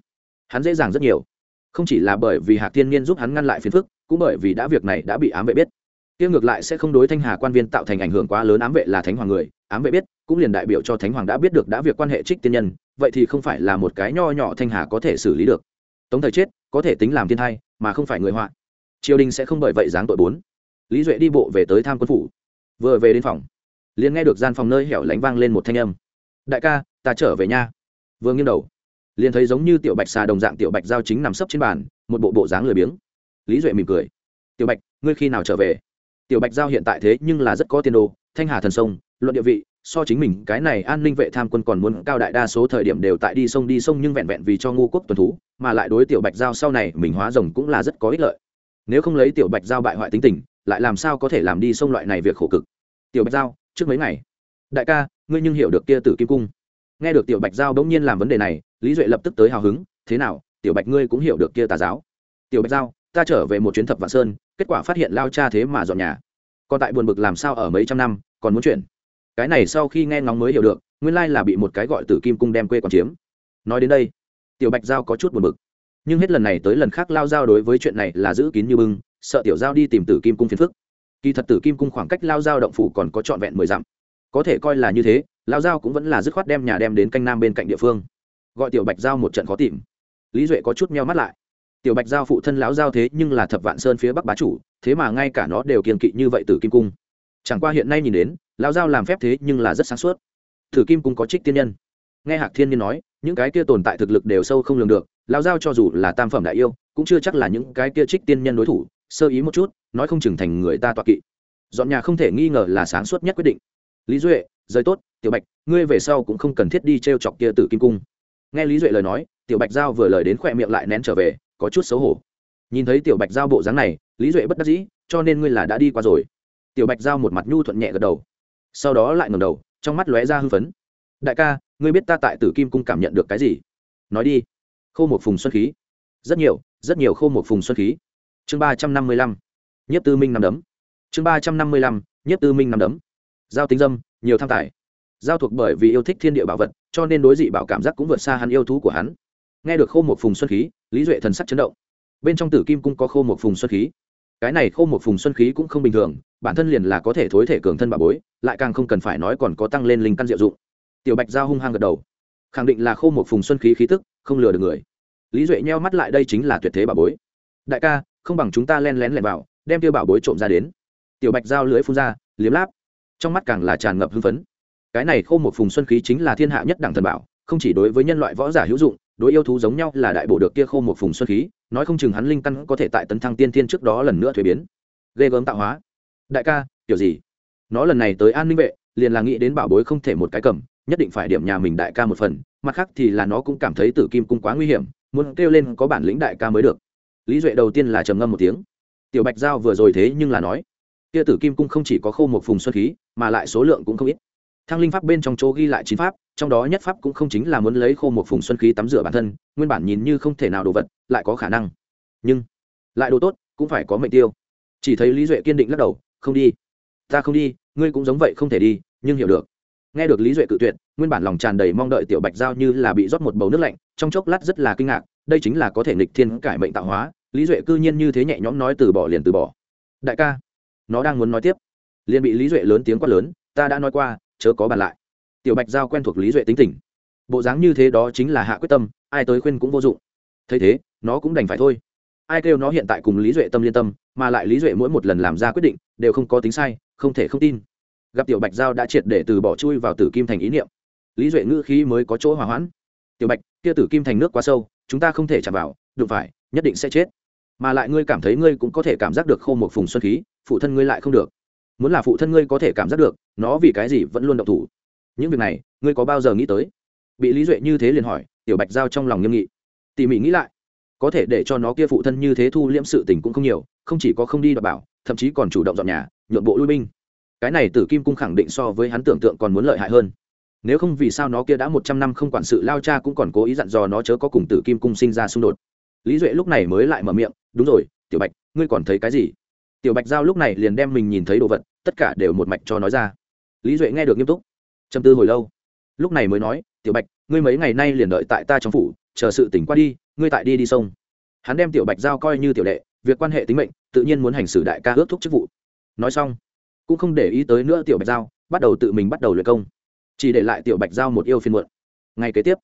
Hắn dễ dàng rất nhiều. Không chỉ là bởi vì hạc thiên niên giúp hắn ngăn lại phiền phức, cũng bởi vì đã việc này đã bị ám vệ biết. Tiêu ngược lại sẽ không đối thanh hà quan viên tạo thành ảnh hưởng quá lớn ám vệ là thánh hoàng người, ám vệ biết, cũng liền đại biểu cho thánh hoàng đã biết được đã việc quan hệ trích tiên nhân, vậy thì không phải là một cái nho nhỏ thanh hà có thể xử lý được. Tống thời chết, có thể tính làm thiên thai, mà không phải người họa. Triều đình sẽ không bởi vậy dáng tội bốn. Lý duệ đi bộ về tới tham quân phủ. Vừa về đến phòng, liền nghe được gian phòng nơi hẻo lánh vang lên một thanh âm. Đại ca, ta trở về nha vừa nghiêng đầu, liền thấy giống như tiểu bạch xà đồng dạng tiểu bạch giao chính nằm sấp trên bàn, một bộ bộ dáng lười biếng. Lý duệ mỉm cười. Tiểu bạch, ngươi khi nào trở về? Tiểu bạch giao hiện tại thế nhưng là rất có tiền đồ, thanh hà thần sông, luận địa vị, so chính mình cái này an ninh vệ tham quân còn muốn cao đại đa số thời điểm đều tại đi sông đi sông nhưng vẹn vẹn vì cho ngu quốc tuần thú, mà lại đối tiểu bạch giao sau này mình hóa rồng cũng là rất có ích lợi. Nếu không lấy tiểu bạch giao bại hoại tính tình, lại làm sao có thể làm đi sông loại này việc khổ cực? Tiểu bạch giao, trước mấy ngày, đại ca, ngươi nhưng hiểu được kia tử kim cung nghe được tiểu bạch giao bỗng nhiên làm vấn đề này, lý duệ lập tức tới hào hứng, thế nào, tiểu bạch ngươi cũng hiểu được kia tà giáo. Tiểu bạch giao, ta trở về một chuyến thập vạn sơn, kết quả phát hiện lao cha thế mà dọn nhà. Còn tại buồn bực làm sao ở mấy trăm năm, còn muốn chuyển. Cái này sau khi nghe ngóng mới hiểu được, nguyên lai là bị một cái gọi tử kim cung đem quê còn chiếm. Nói đến đây, tiểu bạch giao có chút buồn bực. Nhưng hết lần này tới lần khác lao giao đối với chuyện này là giữ kín như bưng, sợ tiểu giao đi tìm tử kim cung phiền phức. Kỳ thật tử kim cung khoảng cách lao giao động phủ còn có trọn vẹn mười dặm. Có thể coi là như thế lao giao cũng vẫn là dứt khoát đem nhà đem đến canh nam bên cạnh địa phương. Gọi tiểu bạch giao một trận khó tìm. Lý duệ có chút meo mắt lại. Tiểu bạch giao phụ thân lão giao thế nhưng là thập vạn sơn phía bắc bá chủ, thế mà ngay cả nó đều kiên kỵ như vậy từ kim cung. Chẳng qua hiện nay nhìn đến, lão giao làm phép thế nhưng là rất sáng suốt. Thử kim cung có trích tiên nhân. Nghe hạc thiên nhiên nói, những cái kia tồn tại thực lực đều sâu không lường được, lão giao cho dù là tam phẩm đại yêu, cũng chưa chắc là những cái kia trích tiên nhân đối thủ, sơ ý một chút, nói không chừng thành người ta tọa kỵ. Dọn nhà không thể nghi ngờ là sáng suốt nhất quyết định. Lý duệ, rời tốt tiểu bạch, ngươi về sau cũng không cần thiết đi t r e o chọc kia tử kim cung. Nghe lý duệ lời nói, tiểu bạch giao vừa lời đến khỏe miệng lại nén trở về, có chút xấu hổ. Nhìn thấy tiểu bạch giao bộ dáng này, lý duệ bất đắc dĩ, cho nên ngươi là đã đi qua rồi. Tiểu bạch giao một mặt nhu thuận nhẹ gật đầu. Sau đó lại ngầm đầu, trong mắt lóe ra hưng phấn. Đại ca, ngươi biết ta tại tử kim cung cảm nhận được cái gì? Nói đi. Khô một phùng xuân khí. Rất nhiều rất nhiều khô một phùng xuân khí. Chương ba trăm năm mươi lăm. Nhất tư minh nằm đấm. Chương ba trăm năm mươi lăm nhất tư minh nằm đấm. Giao tính dâm, nhiều tham tài giao thuộc bởi vì yêu thích thiên địa bảo vật, cho nên đối dị bảo cảm giác cũng vượt xa hắn yêu thú của hắn. Nghe được khô một phùng xuân khí, lý duệ thần sắc chấn động. Bên trong tử kim cung có khô một phùng xuân khí. Cái này khô một phùng xuân khí cũng không bình thường, bản thân liền là có thể thối thể cường thân bà bối, lại càng không cần phải nói còn có tăng lên linh căn diệu dụng. Tiểu bạch giao hung hăng gật đầu. Khẳng định là khô một phùng xuân khí khí tức, không lừa được người. Lý duệ nheo mắt lại đây chính là tuyệt thế bà bối. Đại ca, không bằng chúng ta len lén lẻn vào, đem tiêu bảo bối trộm ra đến. Tiểu bạch giao lưới phun ra, liếm láp. Trong mắt càng là tràn ngập hưng phấn cái này khô một phùng xuân khí chính là thiên hạ nhất đẳng thần bảo, không chỉ đối với nhân loại võ giả hữu dụng, đối yêu thú giống nhau là đại bổ được kia khô một phùng xuân khí, nói không chừng hắn linh căn có thể tại tấn thăng tiên thiên trước đó lần nữa thuế biến. Ghê gớm tạo hóa. Đại ca, kiểu gì? Nó lần này tới an ninh vệ, liền là nghĩ đến bảo bối không thể một cái cầm, nhất định phải điểm nhà mình đại ca một phần, mặt khác thì là nó cũng cảm thấy tử kim cung quá nguy hiểm, muốn kêu lên có bản lĩnh đại ca mới được. Lý duệ đầu tiên là trầm ngâm một tiếng. Tiểu bạch giao vừa rồi thế nhưng là nói, kia tử kim cung không chỉ có khô một phùng xuân khí, mà lại số lượng cũng không ít. Thang linh pháp bên trong chỗ ghi lại chín pháp, trong đó nhất pháp cũng không chính là muốn lấy khô một phùng xuân khí tắm rửa bản thân, nguyên bản nhìn như không thể nào đồ vật, lại có khả năng. Nhưng, lại đồ tốt, cũng phải có mệnh tiêu. Chỉ thấy lý duệ kiên định lắc đầu, không đi. Ta không đi, ngươi cũng giống vậy không thể đi, nhưng hiểu được. Nghe được lý duệ cự tuyệt, nguyên bản lòng tràn đầy mong đợi tiểu bạch giao như là bị rót một bầu nước lạnh, trong chốc lát rất là kinh ngạc, đây chính là có thể nghịch thiên cải mệnh tạo hóa, lý duệ cư nhiên như thế nhẹ nhõm nói từ bỏ liền từ bỏ. Đại ca, nó đang muốn nói tiếp. Liền bị lý duệ lớn tiếng quát lớn, ta đã nói qua chớ có bàn lại. Tiểu bạch giao quen thuộc lý duệ tính tình. Bộ dáng như thế đó chính là hạ quyết tâm, ai tới khuyên cũng vô dụng. Thấy thế, nó cũng đành phải thôi. Ai kêu nó hiện tại cùng lý duệ tâm liên tâm, mà lại lý duệ mỗi một lần làm ra quyết định đều không có tính sai, không thể không tin. Gặp tiểu bạch giao đã triệt để từ bỏ chui vào tử kim thành ý niệm. Lý duệ ngữ khí mới có chỗ hòa hoãn. Tiểu bạch, kia tử kim thành nước quá sâu, chúng ta không thể chạm vào, đụng phải, nhất định sẽ chết. Mà lại ngươi cảm thấy ngươi cũng có thể cảm giác được khô một phùng xuân khí, phụ thân ngươi lại không được muốn là phụ thân ngươi có thể cảm giác được, nó vì cái gì vẫn luôn độc thủ. Những việc này, ngươi có bao giờ nghĩ tới? Bị lý duệ như thế liền hỏi, tiểu bạch giao trong lòng nghiêm nghị. Tỉ mỉ nghĩ lại, có thể để cho nó kia phụ thân như thế thu liễm sự tình cũng không nhiều, không chỉ có không đi đọc bảo, thậm chí còn chủ động dọn nhà nhượng bộ lui binh. Cái này tử kim cung khẳng định so với hắn tưởng tượng còn muốn lợi hại hơn. Nếu không vì sao nó kia đã một trăm năm không quản sự lao cha cũng còn cố ý dặn dò nó chớ có cùng tử kim cung sinh ra xung đột. Lý duệ lúc này mới lại mở miệng, đúng rồi, tiểu bạch, ngươi còn thấy cái gì? Tiểu bạch giao lúc này liền đem mình nhìn thấy đồ vật, tất cả đều một mạch cho nói ra. Lý duệ nghe được nghiêm túc. Trầm tư hồi lâu. Lúc này mới nói, tiểu bạch, ngươi mấy ngày nay liền đợi tại ta trong phủ, chờ sự tỉnh qua đi, ngươi tại đi đi sông. Hắn đem tiểu bạch giao coi như tiểu đệ, việc quan hệ tính mệnh, tự nhiên muốn hành xử đại ca ước thúc chức vụ. Nói xong, cũng không để ý tới nữa tiểu bạch giao, bắt đầu tự mình bắt đầu luyện công. Chỉ để lại tiểu bạch giao một yêu phiên muộn. Ngày kế tiếp,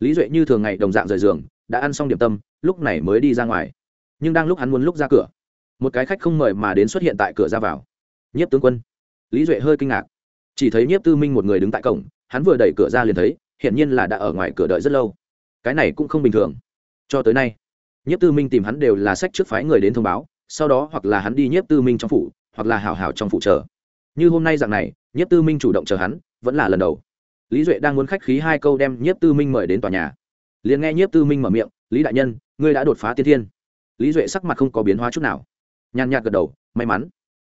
lý duệ như thường ngày đồng dạng rời giường, đã ăn xong điểm tâm, lúc này mới đi ra ngoài. Nhưng đang lúc hắn muốn lúc ra cửa một cái khách không mời mà đến xuất hiện tại cửa ra vào. Nhiếp tướng quân. Lý duệ hơi kinh ngạc. Chỉ thấy nhiếp tư minh một người đứng tại cổng, hắn vừa đẩy cửa ra liền thấy, hiển nhiên là đã ở ngoài cửa đợi rất lâu. Cái này cũng không bình thường. Cho tới nay, nhiếp tư minh tìm hắn đều là sách trước phái người đến thông báo, sau đó hoặc là hắn đi nhiếp tư minh trong phủ, hoặc là hảo hảo trong phủ chờ. Như hôm nay dạng này, nhiếp tư minh chủ động chờ hắn, vẫn là lần đầu. Lý duệ đang muốn khách khí hai câu đem nhiếp tư minh mời đến tòa nhà. Liền nghe nhiếp tư minh mở miệng, lý đại nhân, ngươi đã đột phá tiên thiên. Lý duệ sắc mặt không có biến hóa chút nào nhàn nhạt gật đầu, may mắn.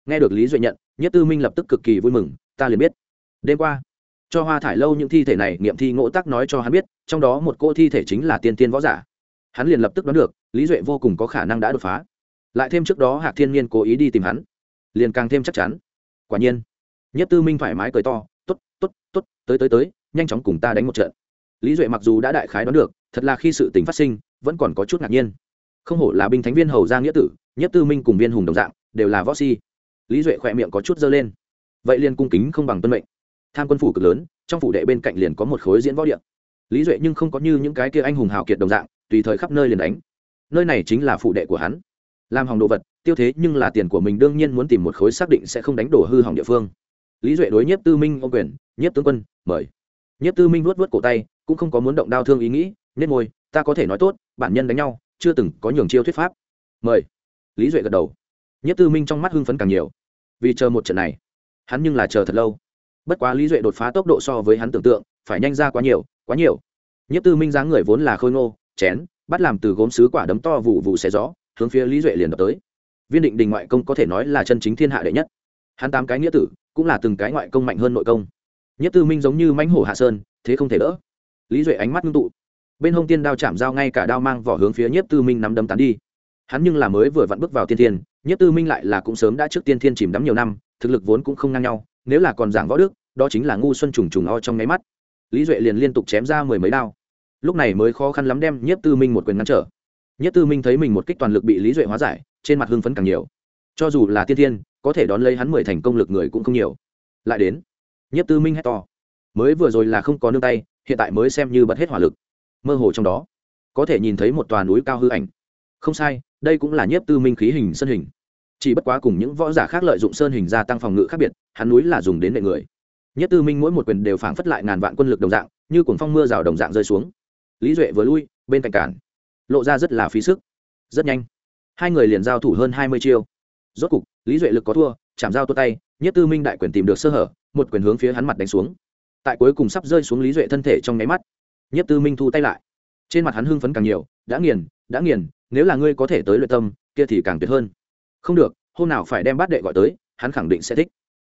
Nghe được lý duệ nhận, Nhất tư minh lập tức cực kỳ vui mừng, ta liền biết. Đêm qua, cho hoa thải lâu những thi thể này nghiệm thi ngộ tắc nói cho hắn biết, trong đó một cô thi thể chính là tiên tiên võ giả. Hắn liền lập tức đoán được, lý duệ vô cùng có khả năng đã đột phá. Lại thêm trước đó hạc thiên nhiên cố ý đi tìm hắn, liền càng thêm chắc chắn. Quả nhiên, nhất tư minh thoải mái cười to t ố t t ố t t ố t tới tới tới, nhanh chóng cùng ta đánh một trận. Lý duệ mặc dù đã đại khái đoán được, thật là khi sự tình phát sinh, vẫn còn có chút ngạc nhiên không hổ là binh thánh viên hầu gia nghĩa tử, nhất tư minh cùng viên hùng đồng dạng, đều là võ si. Lý duệ khỏe miệng có chút dơ lên. Vậy liền cung kính không bằng tuân mệnh. Tham quân phủ cực lớn, trong phủ đệ bên cạnh liền có một khối diễn võ điện lý duệ nhưng không có như những cái kia anh hùng hào kiệt đồng dạng, tùy thời khắp nơi liền đánh. Nơi này chính là phủ đệ của hắn. Làm hỏng đồ vật, tiêu thế nhưng là tiền của mình đương nhiên muốn tìm một khối xác định sẽ không đánh đổ hư hỏng địa phương. Lý duệ đối nhiếp tư minh ô quyền, nhiếp tướng quân, mời. Nhiếp tư minh vuốt vớt cổ tay, cũng không có muốn động đao thương ý nghĩ nết môi ta có thể nói tốt, bản nhân đánh nhau chưa từng có nhường chiêu thuyết pháp. Mời. Lý duệ gật đầu. Nhất tư minh trong mắt hưng phấn càng nhiều. Vì chờ một trận này, hắn nhưng là chờ thật lâu. Bất quá lý duệ đột phá tốc độ so với hắn tưởng tượng, phải nhanh ra quá nhiều quá nhiều. Nhất tư minh dáng người vốn là khôi ngô, chén, bắt làm từ gốm sứ quả đấm to vụ vụ xé gió, hướng phía lý duệ liền đập tới. Viên định đình ngoại công có thể nói là chân chính thiên hạ đệ nhất. Hắn tám cái nghĩa tử, cũng là từng cái ngoại công mạnh hơn nội công. Nhất tư minh giống như mãnh hổ hạ sơn, thế không thể đỡ. Lý duệ ánh mắt ngưng tụ bên hông tiên đao chạm dao ngay cả đao mang vỏ hướng phía nhất tư minh nắm đấm tán đi. Hắn nhưng là mới vừa vặn bước vào tiên thiên nhất tư minh lại là cũng sớm đã trước tiên thiên chìm đắm nhiều năm, thực lực vốn cũng không ngang nhau, nếu là còn giảng võ đức, đó chính là ngu xuân trùng trùng o trong nháy mắt. Lý duệ liền liên tục chém ra mười mấy đao. Lúc này mới khó khăn lắm đem nhất tư minh một quyền ngăn trở. Nhất tư minh thấy mình một kích toàn lực bị lý duệ hóa giải, trên mặt hưng phấn càng nhiều. Cho dù là tiên thiên, có thể đón lấy hắn mười thành công lực người cũng không nhiều. Lại đến nhất tư minh hét to. Mới vừa rồi là không có nương tay, hiện tại mới xem như bật hết hỏa lực mơ hồ trong đó. Có thể nhìn thấy một tòa núi cao hư ảnh. Không sai, đây cũng là nhiếp tư minh khí hình sân hình. Chỉ bất quá cùng những võ giả khác lợi dụng sơn hình gia tăng phòng ngự khác biệt, hắn núi là dùng đến nệ người. Nhất tư minh mỗi một quyền đều phảng phất lại ngàn vạn quân lực đồng dạng, như cuồng phong mưa rào đồng dạng rơi xuống. Lý duệ vừa lui, bên cạnh cản. Lộ ra rất là phí sức. Rất nhanh. Hai người liền giao thủ hơn hai mươi chiêu. Rốt cục, lý duệ lực có thua, chạm giao tua tay nhất tư minh đại quyền tìm được sơ hở, một quyền hướng phía hắn mặt đánh xuống. Tại cuối cùng sắp rơi xuống lý duệ thân thể trong nháy mắt nhất tư minh thu tay lại. Trên mặt hắn hưng phấn càng nhiều, đã nghiền đã nghiền, nếu là ngươi có thể tới luyện tâm, kia thì càng tuyệt hơn. Không được, hôm nào phải đem bát đệ gọi tới, hắn khẳng định sẽ thích.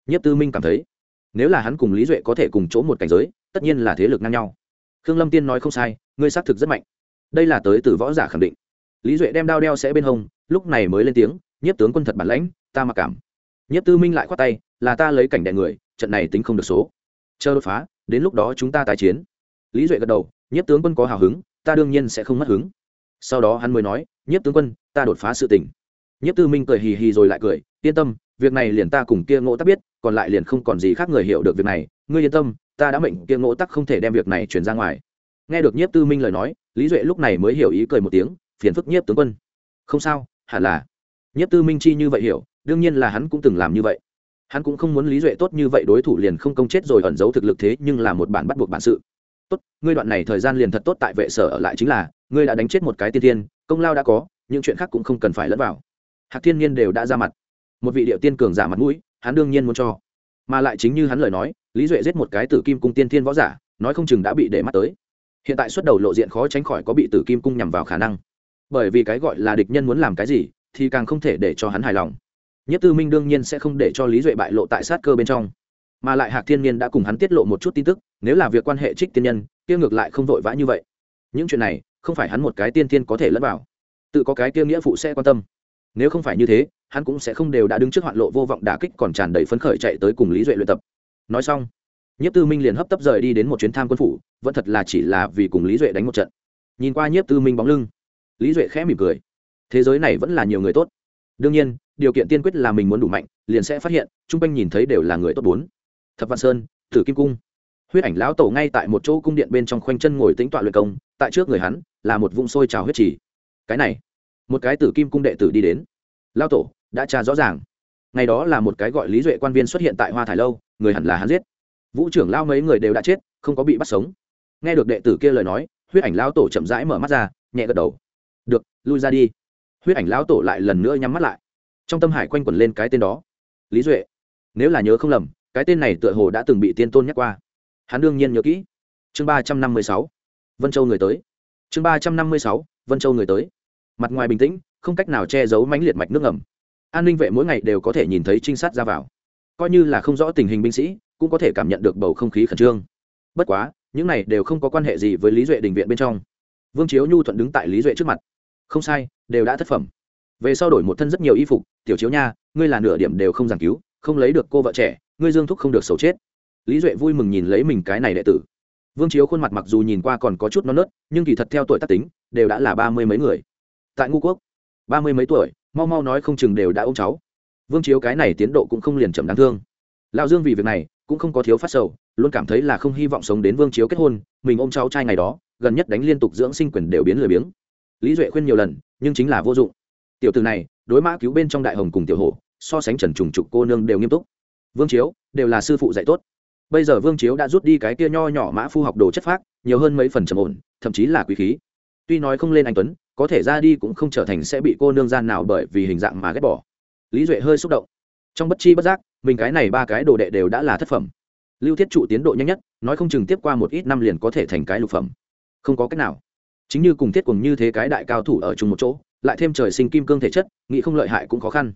Nhất tư minh cảm thấy, nếu là hắn cùng lý duệ có thể cùng chỗ một cảnh giới, tất nhiên là thế lực ngang nhau. Khương lâm tiên nói không sai, ngươi xác thực rất mạnh. Đây là tới từ võ giả khẳng định. Lý duệ đem đao đeo sẽ bên hông, lúc này mới lên tiếng, nhiếp tướng quân thật bản lãnh, ta mặc cảm. Nhiếp tư minh lại khoát tay, là ta lấy cảnh đại người, trận này tính không được số. Chờ đột phá, đến lúc đó chúng ta tái chiến lý duệ gật đầu, nhiếp tướng quân có hào hứng, ta đương nhiên sẽ không mất hứng. Sau đó hắn mới nói, nhiếp tướng quân, ta đột phá sự tình. Nhất tư minh cười hì hì rồi lại cười, yên tâm, việc này liền ta cùng kia ngộ tắc biết, còn lại liền không còn gì khác người hiểu được việc này. Ngươi yên tâm, ta đã mệnh kia ngộ tắc không thể đem việc này truyền ra ngoài. Nghe được nhiếp tư minh lời nói, lý duệ lúc này mới hiểu ý cười một tiếng, phiền phức nhiếp tướng quân. Không sao, hẳn là. Nhiếp tư minh chi như vậy hiểu, đương nhiên là hắn cũng từng làm như vậy. Hắn cũng không muốn lý duệ tốt như vậy đối thủ liền không công chết rồi ẩn giấu thực lực thế nhưng là một bản bắt buộc bản sự tốt, ngươi đoạn này thời gian liền thật tốt, tại vệ sở ở lại chính là, ngươi đã đánh chết một cái tiên tiên công lao đã có, những chuyện khác cũng không cần phải lẫn vào. Hạc thiên nhiên đều đã ra mặt. Một vị điệu tiên cường giả mặt mũi, hắn đương nhiên muốn cho. Mà lại chính như hắn lời nói, lý duệ giết một cái tử kim cung tiên thiên võ giả, nói không chừng đã bị để mắt tới. Hiện tại xuất đầu lộ diện khó tránh khỏi có bị tử kim cung nhằm vào khả năng. Bởi vì cái gọi là địch nhân muốn làm cái gì, thì càng không thể để cho hắn hài lòng. Nhất tư minh đương nhiên sẽ không để cho lý duệ bại lộ tại sát cơ bên trong mà lại hạc thiên Niên đã cùng hắn tiết lộ một chút tin tức, nếu là việc quan hệ trích tiên nhân, kia ngược lại không vội vã như vậy. Những chuyện này, không phải hắn một cái tiên thiên có thể lẫn vào. Tự có cái kia nghĩa phụ sẽ quan tâm. Nếu không phải như thế, hắn cũng sẽ không đều đã đứng trước hoạn lộ vô vọng đả kích còn tràn đầy phấn khởi chạy tới cùng lý duệ luyện tập. Nói xong, nhiếp tư minh liền hấp tấp rời đi đến một chuyến tham quân phủ, vẫn thật là chỉ là vì cùng lý duệ đánh một trận. Nhìn qua nhiếp tư minh bóng lưng, lý duệ khẽ mỉm cười. Thế giới này vẫn là nhiều người tốt. Đương nhiên, điều kiện tiên quyết là mình muốn đủ mạnh, liền sẽ phát hiện, chung quanh nhìn thấy đều là người tốt bốn thập văn sơn thử kim cung. Huyết ảnh lão tổ ngay tại một chỗ cung điện bên trong khoanh chân ngồi tính tọa luyện công, tại trước người hắn là một vũng sôi trào huyết trì. Cái này, một cái tử kim cung đệ tử đi đến. Lão tổ, đã tra rõ ràng. Ngày đó là một cái gọi lý duệ quan viên xuất hiện tại hoa thải lâu, người hẳn là hắn giết. Vũ trưởng lao mấy người đều đã chết, không có bị bắt sống. Nghe được đệ tử kia lời nói, huyết ảnh Lão tổ chậm rãi mở mắt ra, nhẹ gật đầu. Được, lui ra đi. Huyết ảnh Lão tổ lại lần nữa nhắm mắt lại. Trong tâm hải quanh quẩn lên cái tên đó. Lý duệ, nếu là nhớ không lầm cái tên này tựa hồ đã từng bị tiên tôn nhắc qua. Hắn đương nhiên nhớ kỹ. Chương ba trăm năm mươi sáu. Vân châu người tới. Chương ba trăm năm mươi sáu. Vân châu người tới. Mặt ngoài bình tĩnh, không cách nào che giấu mãnh liệt mạch nước ngầm. An ninh vệ mỗi ngày đều có thể nhìn thấy trinh sát ra vào. Coi như là không rõ tình hình binh sĩ, cũng có thể cảm nhận được bầu không khí khẩn trương. Bất quá, những này đều không có quan hệ gì với lý duệ đình viện bên trong. Vương chiếu nhu thuận đứng tại lý duệ trước mặt. Không sai, đều đã thất phẩm. Về sau đổi một thân rất nhiều y phục. Tiểu chiếu nha, ngươi là nửa điểm đều không giảng cứu, không lấy được cô vợ trẻ ngươi dương thúc không được xấu chết. Lý duệ vui mừng nhìn lấy mình cái này đệ tử. Vương chiếu khuôn mặt mặc dù nhìn qua còn có chút non nớt, nhưng kỳ thật theo tuổi tác tính, đều đã là ba mươi mấy người. Tại ngũ quốc, ba mươi mấy tuổi, mau mau nói không chừng đều đã ôm cháu. Vương chiếu cái này tiến độ cũng không liền chậm đáng thương. Lão dương vì việc này, cũng không có thiếu phát sầu, luôn cảm thấy là không hy vọng sống đến vương chiếu kết hôn, mình ôm cháu trai ngày đó, gần nhất đánh liên tục dưỡng sinh quyền đều biến lười biếng. Lý duệ khuyên nhiều lần, nhưng chính là vô dụng. Tiểu từ này, đối mã cứu bên trong đại hồng cùng tiểu hổ, so sánh trần trùng trục cô nương đều nghiêm túc vương chiếu, đều là sư phụ dạy tốt. Bây giờ vương chiếu đã rút đi cái kia nho nhỏ mã phu học đồ chất phác, nhiều hơn mấy phần trầm ổn, thậm chí là quý khí. Tuy nói không lên anh tuấn, có thể ra đi cũng không trở thành sẽ bị cô nương gian nào bởi vì hình dạng mà ghét bỏ. Lý duệ hơi xúc động. Trong bất chi bất giác, mình cái này ba cái đồ đệ đều đã là thất phẩm. Lưu thiết trụ tiến độ nhanh nhất, nói không chừng tiếp qua một ít năm liền có thể thành cái lục phẩm. Không có cách nào. Chính như cùng thiết cùng như thế cái đại cao thủ ở chung một chỗ, lại thêm trời sinh kim cương thể chất, nghĩ không lợi hại cũng khó khăn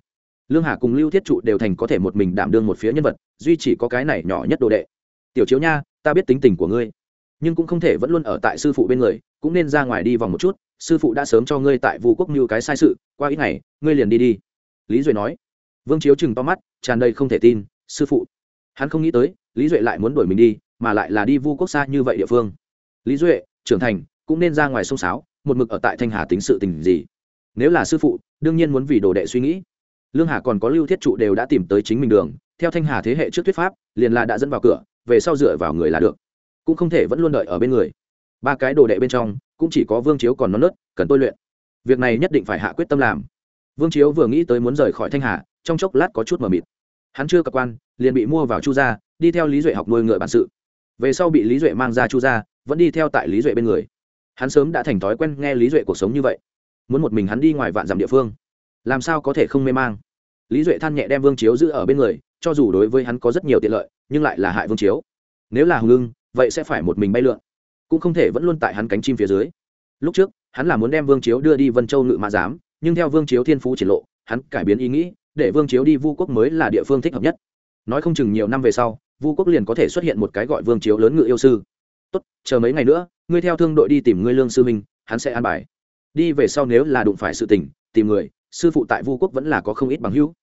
lương hà cùng lưu thiết trụ đều thành có thể một mình đảm đương một phía nhân vật, duy chỉ có cái này nhỏ nhất đồ đệ. Tiểu chiếu nha, ta biết tính tình của ngươi, nhưng cũng không thể vẫn luôn ở tại sư phụ bên người, cũng nên ra ngoài đi vòng một chút, sư phụ đã sớm cho ngươi tại vu quốc mưu cái sai sự, qua ít ngày, ngươi liền đi đi. Lý duệ nói. Vương chiếu chừng to mắt, tràn đầy không thể tin, sư phụ. Hắn không nghĩ tới, lý duệ lại muốn đuổi mình đi, mà lại là đi vu quốc xa như vậy địa phương. Lý duệ, trưởng thành, cũng nên ra ngoài sông sáo, một mực ở tại thanh hà tính sự tình gì? Nếu là sư phụ, đương nhiên muốn vì đồ đệ suy nghĩ lương hà còn có lưu thiết trụ đều đã tìm tới chính mình đường, theo thanh hà thế hệ trước thuyết pháp, liền là đã dẫn vào cửa, về sau dựa vào người là được. Cũng không thể vẫn luôn đợi ở bên người. Ba cái đồ đệ bên trong, cũng chỉ có vương chiếu còn non nớt, cần tôi luyện. Việc này nhất định phải hạ quyết tâm làm. Vương chiếu vừa nghĩ tới muốn rời khỏi thanh hà, trong chốc lát có chút mờ mịt. Hắn chưa cập quan, liền bị mua vào chu gia, đi theo lý duệ học nuôi ngựa bản sự. Về sau bị lý duệ mang ra chu gia, vẫn đi theo tại lý duệ bên người. Hắn sớm đã thành thói quen nghe lý duệ cuộc sống như vậy. Muốn một mình hắn đi ngoài vạn dặm địa phương làm sao có thể không mê mang? Lý duệ than nhẹ đem vương chiếu giữ ở bên người, cho dù đối với hắn có rất nhiều tiện lợi, nhưng lại là hại vương chiếu. Nếu là hùng ưng, vậy sẽ phải một mình bay lượn, cũng không thể vẫn luôn tại hắn cánh chim phía dưới. Lúc trước, hắn là muốn đem vương chiếu đưa đi vân châu ngự mã giám, nhưng theo vương chiếu thiên phú triển lộ, hắn cải biến ý nghĩ, để vương chiếu đi vu quốc mới là địa phương thích hợp nhất. Nói không chừng nhiều năm về sau, vu quốc liền có thể xuất hiện một cái gọi vương chiếu lớn ngự yêu sư. Tốt, chờ mấy ngày nữa, ngươi theo thương đội đi tìm ngươi lương sư minh, hắn sẽ an bài. Đi về sau nếu là đụng phải sự tình, tìm người sư phụ tại vu quốc vẫn là có không ít bằng hữu.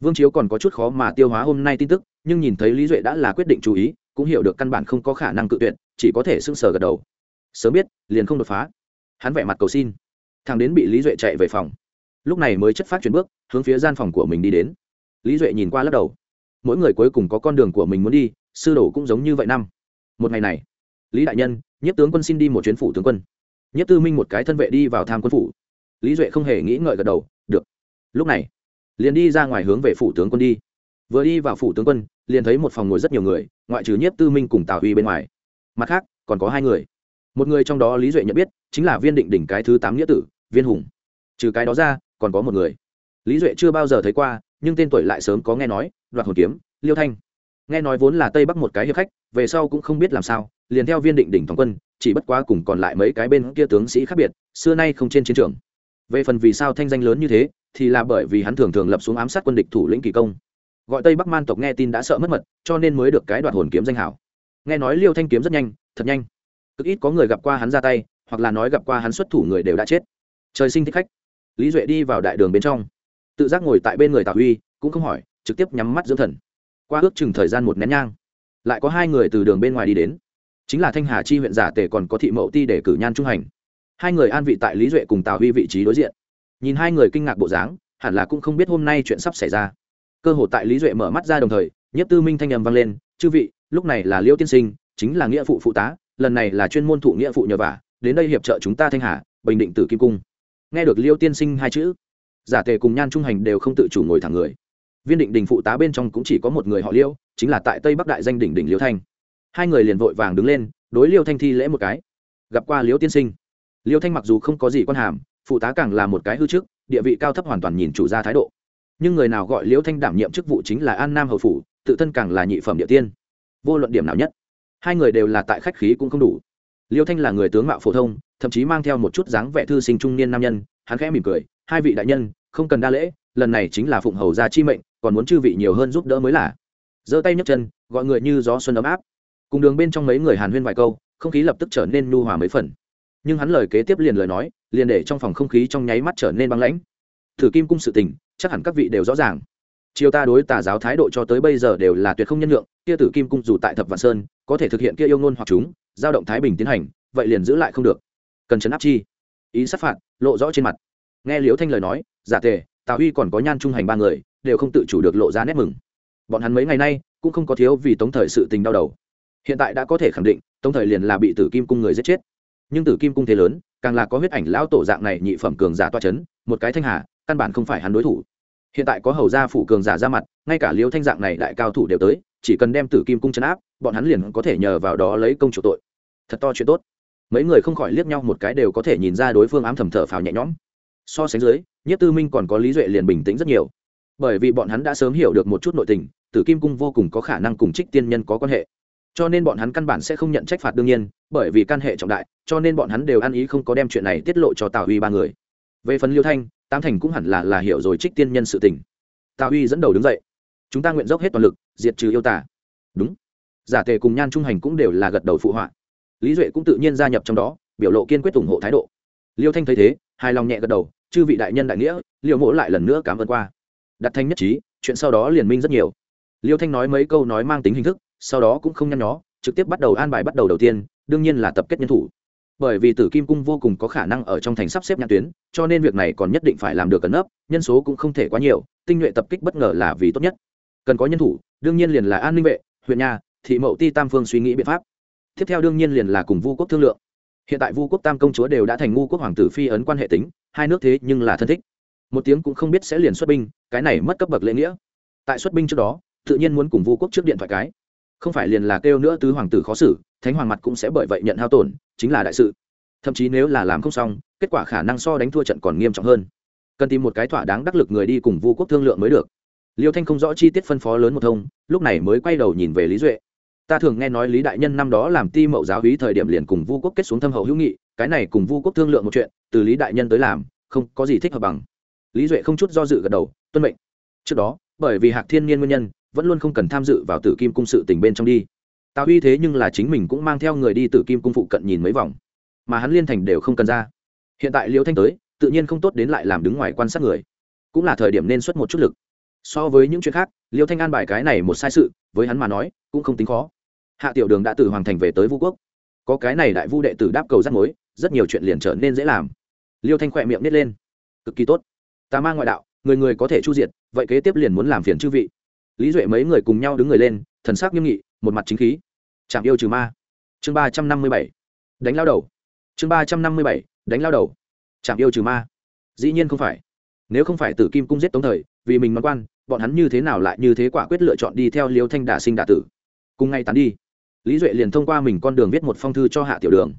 Vương chiếu còn có chút khó mà tiêu hóa hôm nay tin tức, nhưng nhìn thấy lý duệ đã là quyết định chú ý, cũng hiểu được căn bản không có khả năng cự tuyệt, chỉ có thể sưng sờ gật đầu. Sớm biết, liền không đột phá. Hắn vẻ mặt cầu xin. Thằng đến bị lý duệ chạy về phòng. Lúc này mới chất phát chuyển bước, hướng phía gian phòng của mình đi đến. Lý duệ nhìn qua lắc đầu. Mỗi người cuối cùng có con đường của mình muốn đi, sư đồ cũng giống như vậy năm. Một ngày này, lý đại nhân nhất tướng quân xin đi một chuyến phủ tướng quân. Nhất tư minh một cái thân vệ đi vào tham quân phủ lý duệ không hề nghĩ ngợi gật đầu, được, lúc này, liền đi ra ngoài hướng về phủ tướng quân đi. Vừa đi vào phủ tướng quân, liền thấy một phòng ngồi rất nhiều người, ngoại trừ nhiếp tư minh cùng tào huy bên ngoài. Mặt khác, còn có hai người. Một người trong đó lý duệ nhận biết, chính là viên định đỉnh cái thứ tám nghĩa tử, viên hùng. Trừ cái đó ra, còn có một người. Lý duệ chưa bao giờ thấy qua, nhưng tên tuổi lại sớm có nghe nói, đoạt hồn kiếm, liêu thanh. Nghe nói vốn là tây bắc một cái hiệp khách, về sau cũng không biết làm sao, liền theo viên định đỉnh thống quân, chỉ bất quá cùng còn lại mấy cái bên kia tướng sĩ khác biệt, xưa nay không trên chiến trường về phần vì sao thanh danh lớn như thế, thì là bởi vì hắn thường thường lập xuống ám sát quân địch thủ lĩnh kỳ công. Gọi tây bắc man tộc nghe tin đã sợ mất mật, cho nên mới được cái đoạt hồn kiếm danh hảo. Nghe nói liêu thanh kiếm rất nhanh, thật nhanh. Cực ít có người gặp qua hắn ra tay, hoặc là nói gặp qua hắn xuất thủ người đều đã chết. Trời sinh thích khách. Lý duệ đi vào đại đường bên trong. Tự giác ngồi tại bên người tào huy, cũng không hỏi, trực tiếp nhắm mắt dưỡng thần. Qua ước chừng thời gian một nén nhang, lại có hai người từ đường bên ngoài đi đến. Chính là thanh hà chi huyện giả tề còn có thị mậu ti để cử nhan trung hành hai người an vị tại lý duệ cùng tào huy vị trí đối diện. Nhìn hai người kinh ngạc bộ dáng, hẳn là cũng không biết hôm nay chuyện sắp xảy ra. Cơ hội tại lý duệ mở mắt ra đồng thời nhất tư minh thanh n m vang lên, chư vị, lúc này là liễu tiên sinh, chính là nghĩa phụ phụ tá, lần này là chuyên môn thụ nghĩa phụ nhờ vả, đến đây hiệp trợ chúng ta thanh hà, bình định tử kim cung. Nghe được liêu tiên sinh hai chữ, giả tề cùng nhan trung hành đều không tự chủ ngồi thẳng người. Viên định đình phụ tá bên trong cũng chỉ có một người họ liêu, chính là tại tây bắc đại danh đỉnh đỉnh liêu thanh. Hai người liền vội vàng đứng lên, đối liêu thanh thi lễ một cái. Gặp qua liêu tiên sinh liêu thanh mặc dù không có gì quan hàm, phụ tá càng là một cái hư chức địa vị cao thấp hoàn toàn nhìn chủ gia thái độ. Nhưng người nào gọi liêu thanh đảm nhiệm chức vụ chính là an nam hầu phủ, tự thân càng là nhị phẩm địa tiên. Vô luận điểm nào nhất, hai người đều là tại khách khí cũng không đủ. Liêu thanh là người tướng mạo phổ thông, thậm chí mang theo một chút dáng vẻ thư sinh trung niên nam nhân, hắn khẽ mỉm cười, hai vị đại nhân, không cần đa lễ, lần này chính là phụng hầu gia chi mệnh, còn muốn chư vị nhiều hơn giúp đỡ mới là. Giơ tay nhấc chân, gọi người như gió xuân ấm áp. Cùng đường bên trong mấy người hàn huyên vài câu, không khí lập tức trở nên nu hòa mấy phần nhưng hắn lời kế tiếp liền lời nói, liền để trong phòng không khí trong nháy mắt trở nên băng lãnh. Thử kim cung sự tình, chắc hẳn các vị đều rõ ràng. Chiều ta đối tà giáo thái độ cho tới bây giờ đều là tuyệt không nhân lượng kia tử kim cung dù tại thập vạn sơn, có thể thực hiện kia yêu ngôn hoặc chúng, giao động thái bình tiến hành, vậy liền giữ lại không được. Cần chấn áp chi? Ý sát phạt, lộ rõ trên mặt. Nghe liễu thanh lời nói, giả tề, tào huy còn có nhan trung hành ba người, đều không tự chủ được lộ ra nét mừng. Bọn hắn mấy ngày nay, cũng không có thiếu vì tống thời sự tình đau đầu. Hiện tại đã có thể khẳng định, tống thời liền là bị tử kim cung người giết chết nhưng tử kim cung thế lớn, càng là có huyết ảnh lão tổ dạng này nhị phẩm cường giả toa c h ấ n một cái thanh hà, căn bản không phải hắn đối thủ. Hiện tại có hầu gia phủ cường giả ra mặt, ngay cả liêu thanh dạng này đại cao thủ đều tới, chỉ cần đem tử kim cung chấn áp, bọn hắn liền có thể nhờ vào đó lấy công chủ tội. Thật to chuyện tốt. Mấy người không khỏi liếc nhau một cái đều có thể nhìn ra đối phương ám thầm thở phào nhẹ nhõm. So sánh dưới nhất tư minh còn có lý duệ liền bình tĩnh rất nhiều. Bởi vì bọn hắn đã sớm hiểu được một chút nội tình, tử kim cung vô cùng có khả năng cùng trích tiên nhân có quan hệ cho nên bọn hắn căn bản sẽ không nhận trách phạt đương nhiên, bởi vì căn hệ trọng đại, cho nên bọn hắn đều ăn ý không có đem chuyện này tiết lộ cho tào huy ba người. Về phần liêu thanh tam thành cũng hẳn là là hiểu rồi trích tiên nhân sự tình. Tào huy dẫn đầu đứng dậy. Chúng ta nguyện dốc hết toàn lực, diệt trừ yêu tả đúng. Giả tề cùng nhan trung hành cũng đều là gật đầu phụ họa. Lý duệ cũng tự nhiên gia nhập trong đó, biểu lộ kiên quyết ủng hộ thái độ. Liêu thanh thấy thế, hài lòng nhẹ gật đầu, chư vị đại nhân đại nghĩa liệu mỗ lại lần nữa cảm ơn qua. Đặt thanh nhất trí, chuyện sau đó liền minh rất nhiều. Liêu thanh nói mấy câu nói mang tính hình thức sau đó cũng không nhăn nhó, trực tiếp bắt đầu an bài bắt đầu đầu tiên, đương nhiên là tập kết nhân thủ. Bởi vì tử kim cung vô cùng có khả năng ở trong thành sắp xếp nhãn tuyến, cho nên việc này còn nhất định phải làm được cẩn nấp, nhân số cũng không thể quá nhiều, tinh nhuệ tập kích bất ngờ là vì tốt nhất. Cần có nhân thủ, đương nhiên liền là an ninh vệ, huyện nhà, thị mậu ti tam phương suy nghĩ biện pháp. Tiếp theo đương nhiên liền là cùng vu quốc thương lượng. Hiện tại vu quốc tam công chúa đều đã thành ngu quốc hoàng tử phi ấn quan hệ tính, hai nước thế nhưng là thân thích. Một tiếng cũng không biết sẽ liền xuất binh, cái này mất cấp bậc lễ nghĩa. Tại xuất binh trước đó, tự nhiên muốn cùng vu quốc trước điện thoại cái không phải liền là kêu nữa tứ hoàng tử khó xử, thánh hoàng mặt cũng sẽ bởi vậy nhận hao tổn, chính là đại sự. Thậm chí nếu là làm không xong, kết quả khả năng so đánh thua trận còn nghiêm trọng hơn. Cần tìm một cái thỏa đáng đắc lực người đi cùng vu quốc thương lượng mới được. Liêu thanh không rõ chi tiết phân phó lớn một thông, lúc này mới quay đầu nhìn về lý duệ. Ta thường nghe nói lý đại nhân năm đó làm ti mậu giáo hí thời điểm liền cùng vu quốc kết xuống thâm hậu hữu nghị, cái này cùng vu quốc thương lượng một chuyện, từ lý đại nhân tới làm, không có gì thích hợp bằng. Lý duệ không chút do dự gật đầu, tuân mệnh. Trước đó, bởi vì hạc thiên niên nguyên nhân vẫn luôn không cần tham dự vào tử kim cung sự tình bên trong đi. Tào uy thế nhưng là chính mình cũng mang theo người đi tử kim cung phụ cận nhìn mấy vòng, mà hắn liên thành đều không cần ra. Hiện tại liễu thanh tới, tự nhiên không tốt đến lại làm đứng ngoài quan sát người. Cũng là thời điểm nên xuất một chút lực. So với những chuyện khác, liễu thanh an bài cái này một sai sự, với hắn mà nói, cũng không tính khó. Hạ tiểu đường đã từ hoàng thành về tới vũ quốc. Có cái này đại vu đệ tử đáp cầu rắt mối, rất nhiều chuyện liền trở nên dễ làm. Liêu thanh khỏe miệng nít lên. Cực kỳ tốt. Ta mang ngoại đạo, người người có thể chu diệt, vậy kế tiếp liền muốn làm phiền chư vị lý duệ mấy người cùng nhau đứng người lên, thần sắc nghiêm nghị, một mặt chính khí. Chạm yêu trừ ma. Chương ba trăm năm mươi bảy. Đánh lao đầu. Chương ba trăm năm mươi bảy. Đánh lao đầu. Chạm yêu trừ ma. Dĩ nhiên không phải. Nếu không phải tử kim cung giết tống thời, vì mình món quan, bọn hắn như thế nào lại như thế quả quyết lựa chọn đi theo liêu thanh đả sinh đả tử? Cùng ngay tán đi. Lý duệ liền thông qua mình con đường viết một phong thư cho hạ tiểu đường.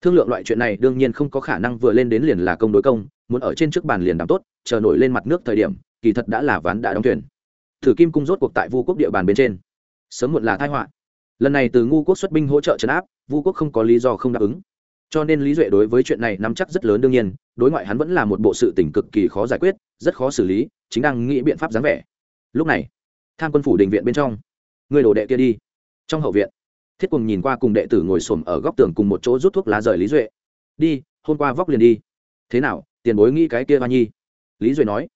Thương lượng loại chuyện này đương nhiên không có khả năng vừa lên đến liền là công đối công, muốn ở trên trước bàn liền đảm tốt, chờ nổi lên mặt nước thời điểm, kỳ thật đã là ván đã đóng thuyền thử kim cung rốt cuộc tại vu quốc địa bàn bên trên. Sớm muộn là thái họa. Lần này từ ngu quốc xuất binh hỗ trợ trấn áp, vu quốc không có lý do không đáp ứng. Cho nên lý duệ đối với chuyện này nắm chắc rất lớn đương nhiên, đối ngoại hắn vẫn là một bộ sự tỉnh cực kỳ khó giải quyết, rất khó xử lý, chính đang nghĩ biện pháp dáng vẻ. Lúc này, tham quân phủ đình viện bên trong, người đổ đệ kia đi. Trong hậu viện, thiết cùng nhìn qua cùng đệ tử ngồi xổm ở góc tường cùng một chỗ rút thuốc lá rời lý duệ. Đi, hôm qua vóc liền đi. Thế nào, tiền bối nghĩ cái kia hoa nhi? Lý duệ nói.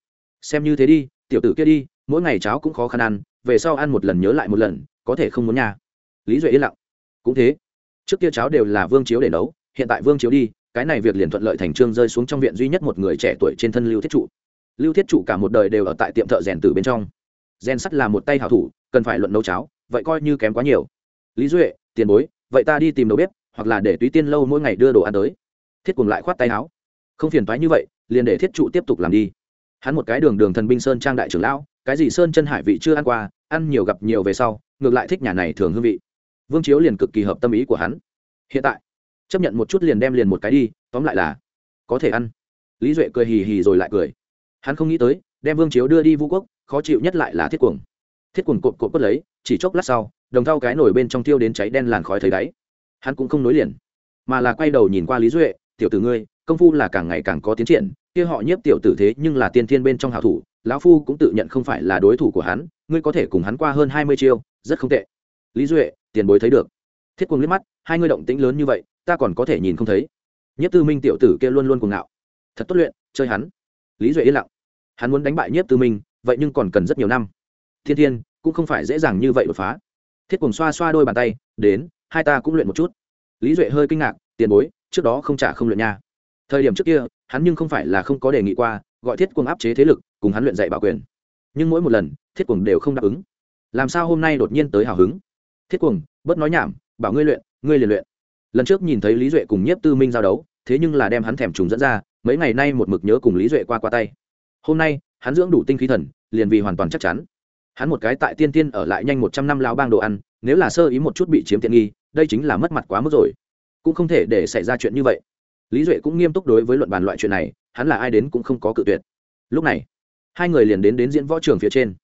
Xem như thế đi, tiểu tử kia đi mỗi ngày cháo cũng khó khăn ăn, về sau ăn một lần nhớ lại một lần, có thể không muốn nhà lý duệ yên lặng. Cũng thế. Trước kia cháo đều là vương chiếu để nấu, hiện tại vương chiếu đi, cái này việc liền thuận lợi thành trương rơi xuống trong viện duy nhất một người trẻ tuổi trên thân lưu thiết trụ. Lưu thiết trụ cả một đời đều ở tại tiệm thợ rèn từ bên trong. Rèn sắt là một tay hảo thủ, cần phải luận nấu cháo, vậy coi như kém quá nhiều. Lý duệ, tiền bối, vậy ta đi tìm đầu bếp, hoặc là để túy tiên lâu mỗi ngày đưa đồ ăn tới. Thiết cùng lại khoát tay áo. Không phiền toái như vậy, liền để thiết trụ tiếp tục làm đi hắn một cái đường đường thần binh sơn trang đại trưởng lão, cái gì sơn chân hải vị chưa ăn qua, ăn nhiều gặp nhiều về sau, ngược lại thích nhà này thường hương vị. Vương chiếu liền cực kỳ hợp tâm ý của hắn. Hiện tại, chấp nhận một chút liền đem liền một cái đi, tóm lại là, có thể ăn. Lý duệ cười hì hì rồi lại cười. Hắn không nghĩ tới, đem vương chiếu đưa đi vũ quốc, khó chịu nhất lại là thiết cuồng. Thiết cuồng cộp cộp quất lấy, chỉ chốc lát sau, đồng thau cái nổi bên trong tiêu đến cháy đen làn khói thấy đáy. Hắn cũng không nối liền, mà là quay đầu nhìn qua lý duệ, tiểu tử ngươi, công phu là càng ngày càng có tiến triển kia họ nhiếp tiểu tử thế nhưng là tiên thiên bên trong hảo thủ, lão phu cũng tự nhận không phải là đối thủ của hắn, ngươi có thể cùng hắn qua hơn hai mươi chiêu, rất không tệ. Lý duệ, tiền bối thấy được. Thiết quân liếc mắt, hai ngươi động tĩnh lớn như vậy, ta còn có thể nhìn không thấy. Nhất tư minh tiểu tử kia luôn luôn cuồng ngạo. Thật tốt luyện, chơi hắn. Lý duệ yên lặng. Hắn muốn đánh bại nhất tư minh, vậy nhưng còn cần rất nhiều năm. Thiên thiên, cũng không phải dễ dàng như vậy đột phá. Thiết cùng xoa xoa đôi bàn tay, đến, hai ta cũng luyện một chút. Lý duệ hơi kinh ngạc, tiền bối, trước đó không trả không luyện nha. Thời điểm trước kia hắn nhưng không phải là không có đề nghị qua, gọi thiết quân áp chế thế lực, cùng hắn luyện dạy bảo quyền. Nhưng mỗi một lần, thiết quân đều không đáp ứng. Làm sao hôm nay đột nhiên tới hào hứng? Thiết quân bớt nói nhảm, bảo ngươi luyện, ngươi liền luyện. Lần trước nhìn thấy lý duệ cùng nhiếp tư minh giao đấu, thế nhưng là đem hắn thèm trùng dẫn ra, mấy ngày nay một mực nhớ cùng lý duệ qua qua tay. Hôm nay, hắn dưỡng đủ tinh khí thần, liền vì hoàn toàn chắc chắn. Hắn một cái tại tiên tiên ở lại nhanh một trăm năm lao bang đồ ăn, nếu là sơ ý một chút bị chiếm tiện nghi, đây chính là mất mặt quá mức rồi. Cũng không thể để xảy ra chuyện như vậy lý duệ cũng nghiêm túc đối với luận bàn loại chuyện này, hắn là ai đến cũng không có cự tuyệt. Lúc này, hai người liền đến đến diễn võ trường phía trên.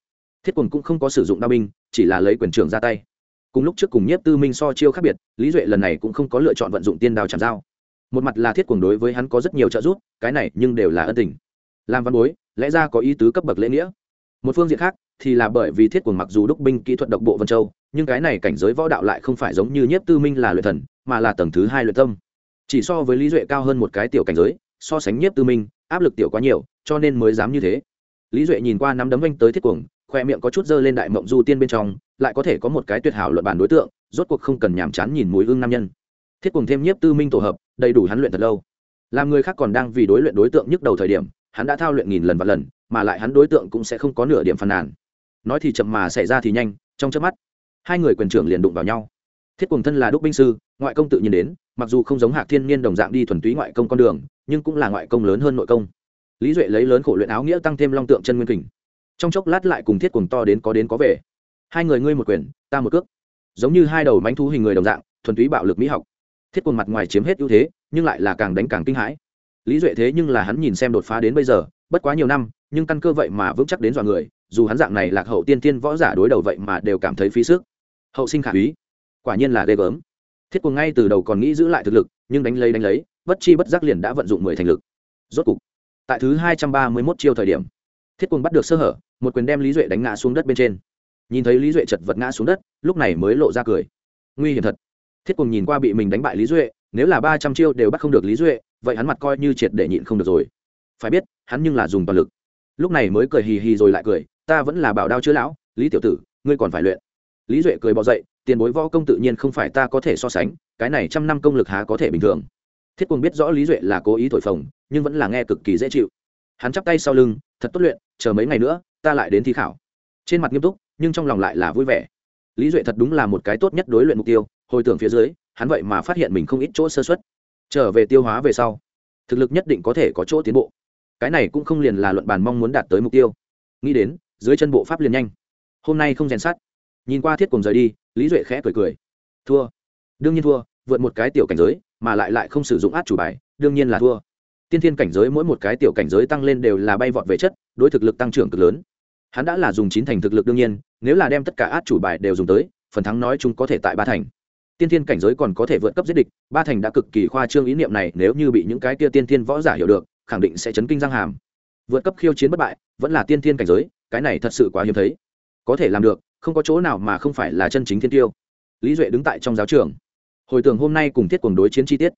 Thiết quần cũng không có sử dụng đao binh, chỉ là lấy quyền trường ra tay. Cùng lúc trước cùng nhiếp tư minh so chiêu khác biệt, lý duệ lần này cũng không có lựa chọn vận dụng tiên đao chạm dao. Một mặt là thiết quần đối với hắn có rất nhiều trợ giúp, cái này nhưng đều là ân tình. Làm văn bối, lẽ ra có ý tứ cấp bậc lễ nghĩa. Một phương diện khác, thì là bởi vì thiết quần mặc dù đúc binh kỹ thuật độc bộ vân châu, nhưng cái này cảnh giới võ đạo lại không phải giống như nhiếp tư minh là luyện thần, mà là tầng thứ hai luyện tâm chỉ so với lý duệ cao hơn một cái tiểu cảnh giới, so sánh nhiếp tư minh, áp lực tiểu quá nhiều, cho nên mới dám như thế. Lý duệ nhìn qua nắm đấm anh tới thiết cuồng khoe miệng có chút dơ lên đại mộng du tiên bên trong, lại có thể có một cái tuyệt hảo luận bàn đối tượng, rốt cuộc không cần nhàm chán nhìn mùi hương nam nhân. Thiết cuồng thêm nhiếp tư minh tổ hợp, đầy đủ hắn luyện thật lâu. Làm người khác còn đang vì đối luyện đối tượng nhức đầu thời điểm, hắn đã thao luyện nghìn lần và lần, mà lại hắn đối tượng cũng sẽ không có nửa điểm phàn nàn. Nói thì chậm mà xảy ra thì nhanh, trong chớp mắt, hai người quyền trưởng liền đụng vào nhau thiết cùng thân là đúc binh sư, ngoại công tự nhiên đến, mặc dù không giống hạc thiên niên đồng dạng đi thuần túy ngoại công con đường, nhưng cũng là ngoại công lớn hơn nội công. Lý duệ lấy lớn khổ luyện áo nghĩa tăng thêm long tượng chân nguyên kình. Trong chốc lát lại cùng thiết cùng to đến có đến có về. Hai người ngươi một quyền, ta một cước. Giống như hai đầu mánh thú hình người đồng dạng, thuần túy bạo lực mỹ học. Thiết cùng mặt ngoài chiếm hết ưu thế, nhưng lại là càng đánh càng kinh hãi. Lý duệ thế nhưng là hắn nhìn xem đột phá đến bây giờ, bất quá nhiều năm, nhưng căn cơ vậy mà vững chắc đến dọa người, dù hắn dạng này lạc hậu tiên tiên võ giả đối đầu vậy mà đều cảm thấy phí sức. Hậu sinh khả úy quả nhiên là ghê gớm. Thiết cuồng ngay từ đầu còn nghĩ giữ lại thực lực, nhưng đánh lấy đánh lấy, bất chi bất giác liền đã vận dụng mười thành lực. Rốt cục, tại thứ hai trăm ba mươi mốt chiêu thời điểm, thiết cuồng bắt được sơ hở, một quyền đem lý duệ đánh ngã xuống đất bên trên. Nhìn thấy lý duệ chật vật ngã xuống đất, lúc này mới lộ ra cười. Nguy hiểm thật. Thiết cuồng nhìn qua bị mình đánh bại lý duệ, nếu là ba trăm chiêu đều bắt không được lý duệ, vậy hắn mặt coi như triệt để nhịn không được rồi. Phải biết, hắn nhưng là dùng toàn lực. Lúc này mới cười hì hì rồi lại cười, ta vẫn là bảo đao chữ lão, lý tiểu tử, ngươi còn phải luyện. Lý duệ cười bỏ dậy tiền bối võ công tự nhiên không phải ta có thể so sánh, cái này trăm năm công lực há có thể bình thường. Thiết quân biết rõ lý duệ là cố ý thổi phồng, nhưng vẫn là nghe cực kỳ dễ chịu. Hắn chắp tay sau lưng, thật tốt luyện, chờ mấy ngày nữa, ta lại đến thi khảo. Trên mặt nghiêm túc, nhưng trong lòng lại là vui vẻ. Lý duệ thật đúng là một cái tốt nhất đối luyện mục tiêu, hồi tưởng phía dưới, hắn vậy mà phát hiện mình không ít chỗ sơ xuất trở về tiêu hóa về sau, thực lực nhất định có thể có chỗ tiến bộ. Cái này cũng không liền là luận bàn mong muốn đạt tới mục tiêu. Nghĩ đến, dưới chân bộ pháp liền nhanh. Hôm nay không rèn sát nhìn qua thiết cùng rời đi, lý duệ khẽ cười cười. Thua. Đương nhiên thua, vượt một cái tiểu cảnh giới, mà lại lại không sử dụng át chủ bài, đương nhiên là thua. Tiên thiên cảnh giới mỗi một cái tiểu cảnh giới tăng lên đều là bay vọt về chất, đối thực lực tăng trưởng cực lớn. Hắn đã là dùng chín thành thực lực đương nhiên, nếu là đem tất cả át chủ bài đều dùng tới, phần thắng nói chúng có thể tại ba thành. Tiên thiên cảnh giới còn có thể vượt cấp giết địch, ba thành đã cực kỳ khoa trương ý niệm này, nếu như bị những cái kia tiên thiên võ giả hiểu được, khẳng định sẽ chấn kinh răng hàm. Vượt cấp khiêu chiến bất bại, vẫn là tiên thiên cảnh giới, cái này thật sự quá hiếm thấy. Có thể làm được không có chỗ nào mà không phải là chân chính thiên tiêu. Lý duệ đứng tại trong giáo trường. Hồi tưởng hôm nay cùng thiết quần đối chiến chi tiết.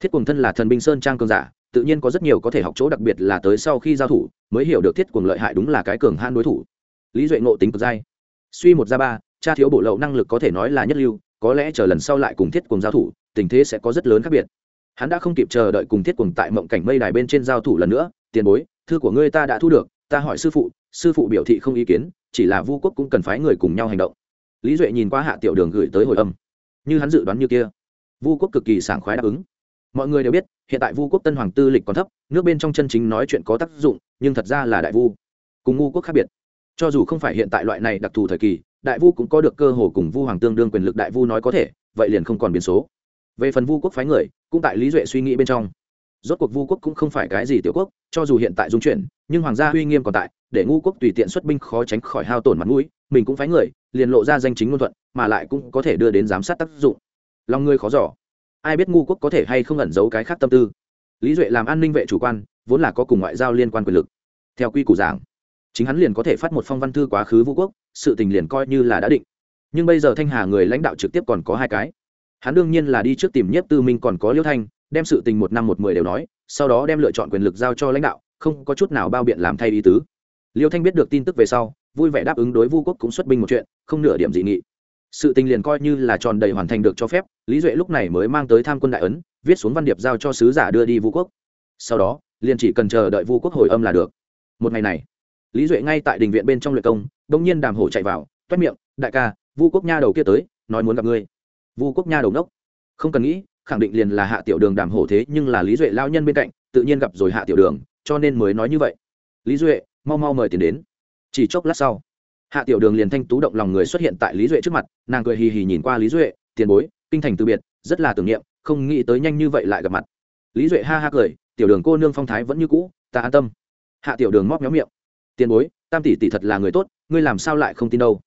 Thiết quần thân là thần binh sơn trang cường giả, tự nhiên có rất nhiều có thể học chỗ đặc biệt là tới sau khi giao thủ, mới hiểu được thiết quần lợi hại đúng là cái cường han đối thủ. Lý duệ ngộ tính cực dai. Suy một ra ba, cha thiếu bổ lậu năng lực có thể nói là nhất lưu, có lẽ chờ lần sau lại cùng thiết cùng giao thủ, tình thế sẽ có rất lớn khác biệt. Hắn đã không kịp chờ đợi cùng thiết cùng tại mộng cảnh mây đài bên trên giao thủ lần nữa, tiền bối, thư của ngươi ta đã thu được, ta hỏi sư phụ sư phụ biểu thị không ý kiến chỉ là vu quốc cũng cần phái người cùng nhau hành động. Lý duệ nhìn qua hạ tiểu đường gửi tới hồi âm. Như hắn dự đoán như kia, vu quốc cực kỳ sảng khoái đáp ứng. Mọi người đều biết, hiện tại vu quốc tân hoàng tư lịch còn thấp, nước bên trong chân chính nói chuyện có tác dụng, nhưng thật ra là đại vu. Cùng ngu quốc khác biệt. Cho dù không phải hiện tại loại này đặc thù thời kỳ, đại vu cũng có được cơ hồ cùng vu hoàng tương đương quyền lực đại vu nói có thể, vậy liền không còn biến số. Về phần vu quốc phái người, cũng tại lý duệ suy nghĩ bên trong rốt cuộc vu quốc cũng không phải cái gì tiểu quốc, cho dù hiện tại dung chuyển, nhưng hoàng gia uy nghiêm còn tại, để ngu quốc tùy tiện xuất binh khó tránh khỏi hao tổn mặt mũi, mình cũng phái người, liền lộ ra danh chính ngôn thuận, mà lại cũng có thể đưa đến giám sát tác dụng. Lòng người khó giỏ ai biết ngu quốc có thể hay không ẩn giấu cái khác tâm tư. Lý duệ làm an ninh vệ chủ quan, vốn là có cùng ngoại giao liên quan quyền lực. Theo quy củ giảng, chính hắn liền có thể phát một phong văn thư quá khứ vũ quốc, sự tình liền coi như là đã định. Nhưng bây giờ thanh hà người lãnh đạo trực tiếp còn có hai cái. Hắn đương nhiên là đi trước tìm nhất tư minh còn có liêu thanh đem sự tình một năm một mười đều nói, sau đó đem lựa chọn quyền lực giao cho lãnh đạo, không có chút nào bao biện làm thay ý tứ. Liêu thanh biết được tin tức về sau, vui vẻ đáp ứng đối vu quốc cũng xuất binh một chuyện, không nửa điểm dị nghị. Sự tình liền coi như là tròn đầy hoàn thành được cho phép, lý duệ lúc này mới mang tới tham quân đại ấn, viết xuống văn điệp giao cho sứ giả đưa đi vu quốc. Sau đó, liền chỉ cần chờ đợi vu quốc hồi âm là được. Một ngày này, lý duệ ngay tại đình viện bên trong luyện công đông nhiên đàm hổ chạy vào, toét miệng, đại ca, vu quốc nha đầu kia tới, nói muốn gặp ngươi. Vu quốc nha đầu nốc không cần nghĩ khẳng định liền là hạ tiểu đường đàm hổ thế, nhưng là lý duệ lao nhân bên cạnh, tự nhiên gặp rồi hạ tiểu đường, cho nên mới nói như vậy. Lý duệ, mau mau mời tiền đến. Chỉ chốc lát sau, hạ tiểu đường liền thanh tú động lòng người xuất hiện tại lý duệ trước mặt, nàng cười hì hì nhìn qua lý duệ, tiền bối, kinh thành từ biệt, rất là tưởng niệm, không nghĩ tới nhanh như vậy lại gặp mặt. Lý duệ ha ha cười, tiểu đường cô nương phong thái vẫn như cũ, ta an tâm. Hạ tiểu đường móc méo miệng, tiền bối, tam tỷ tỷ thật là người tốt, ngươi làm sao lại không tin đâu?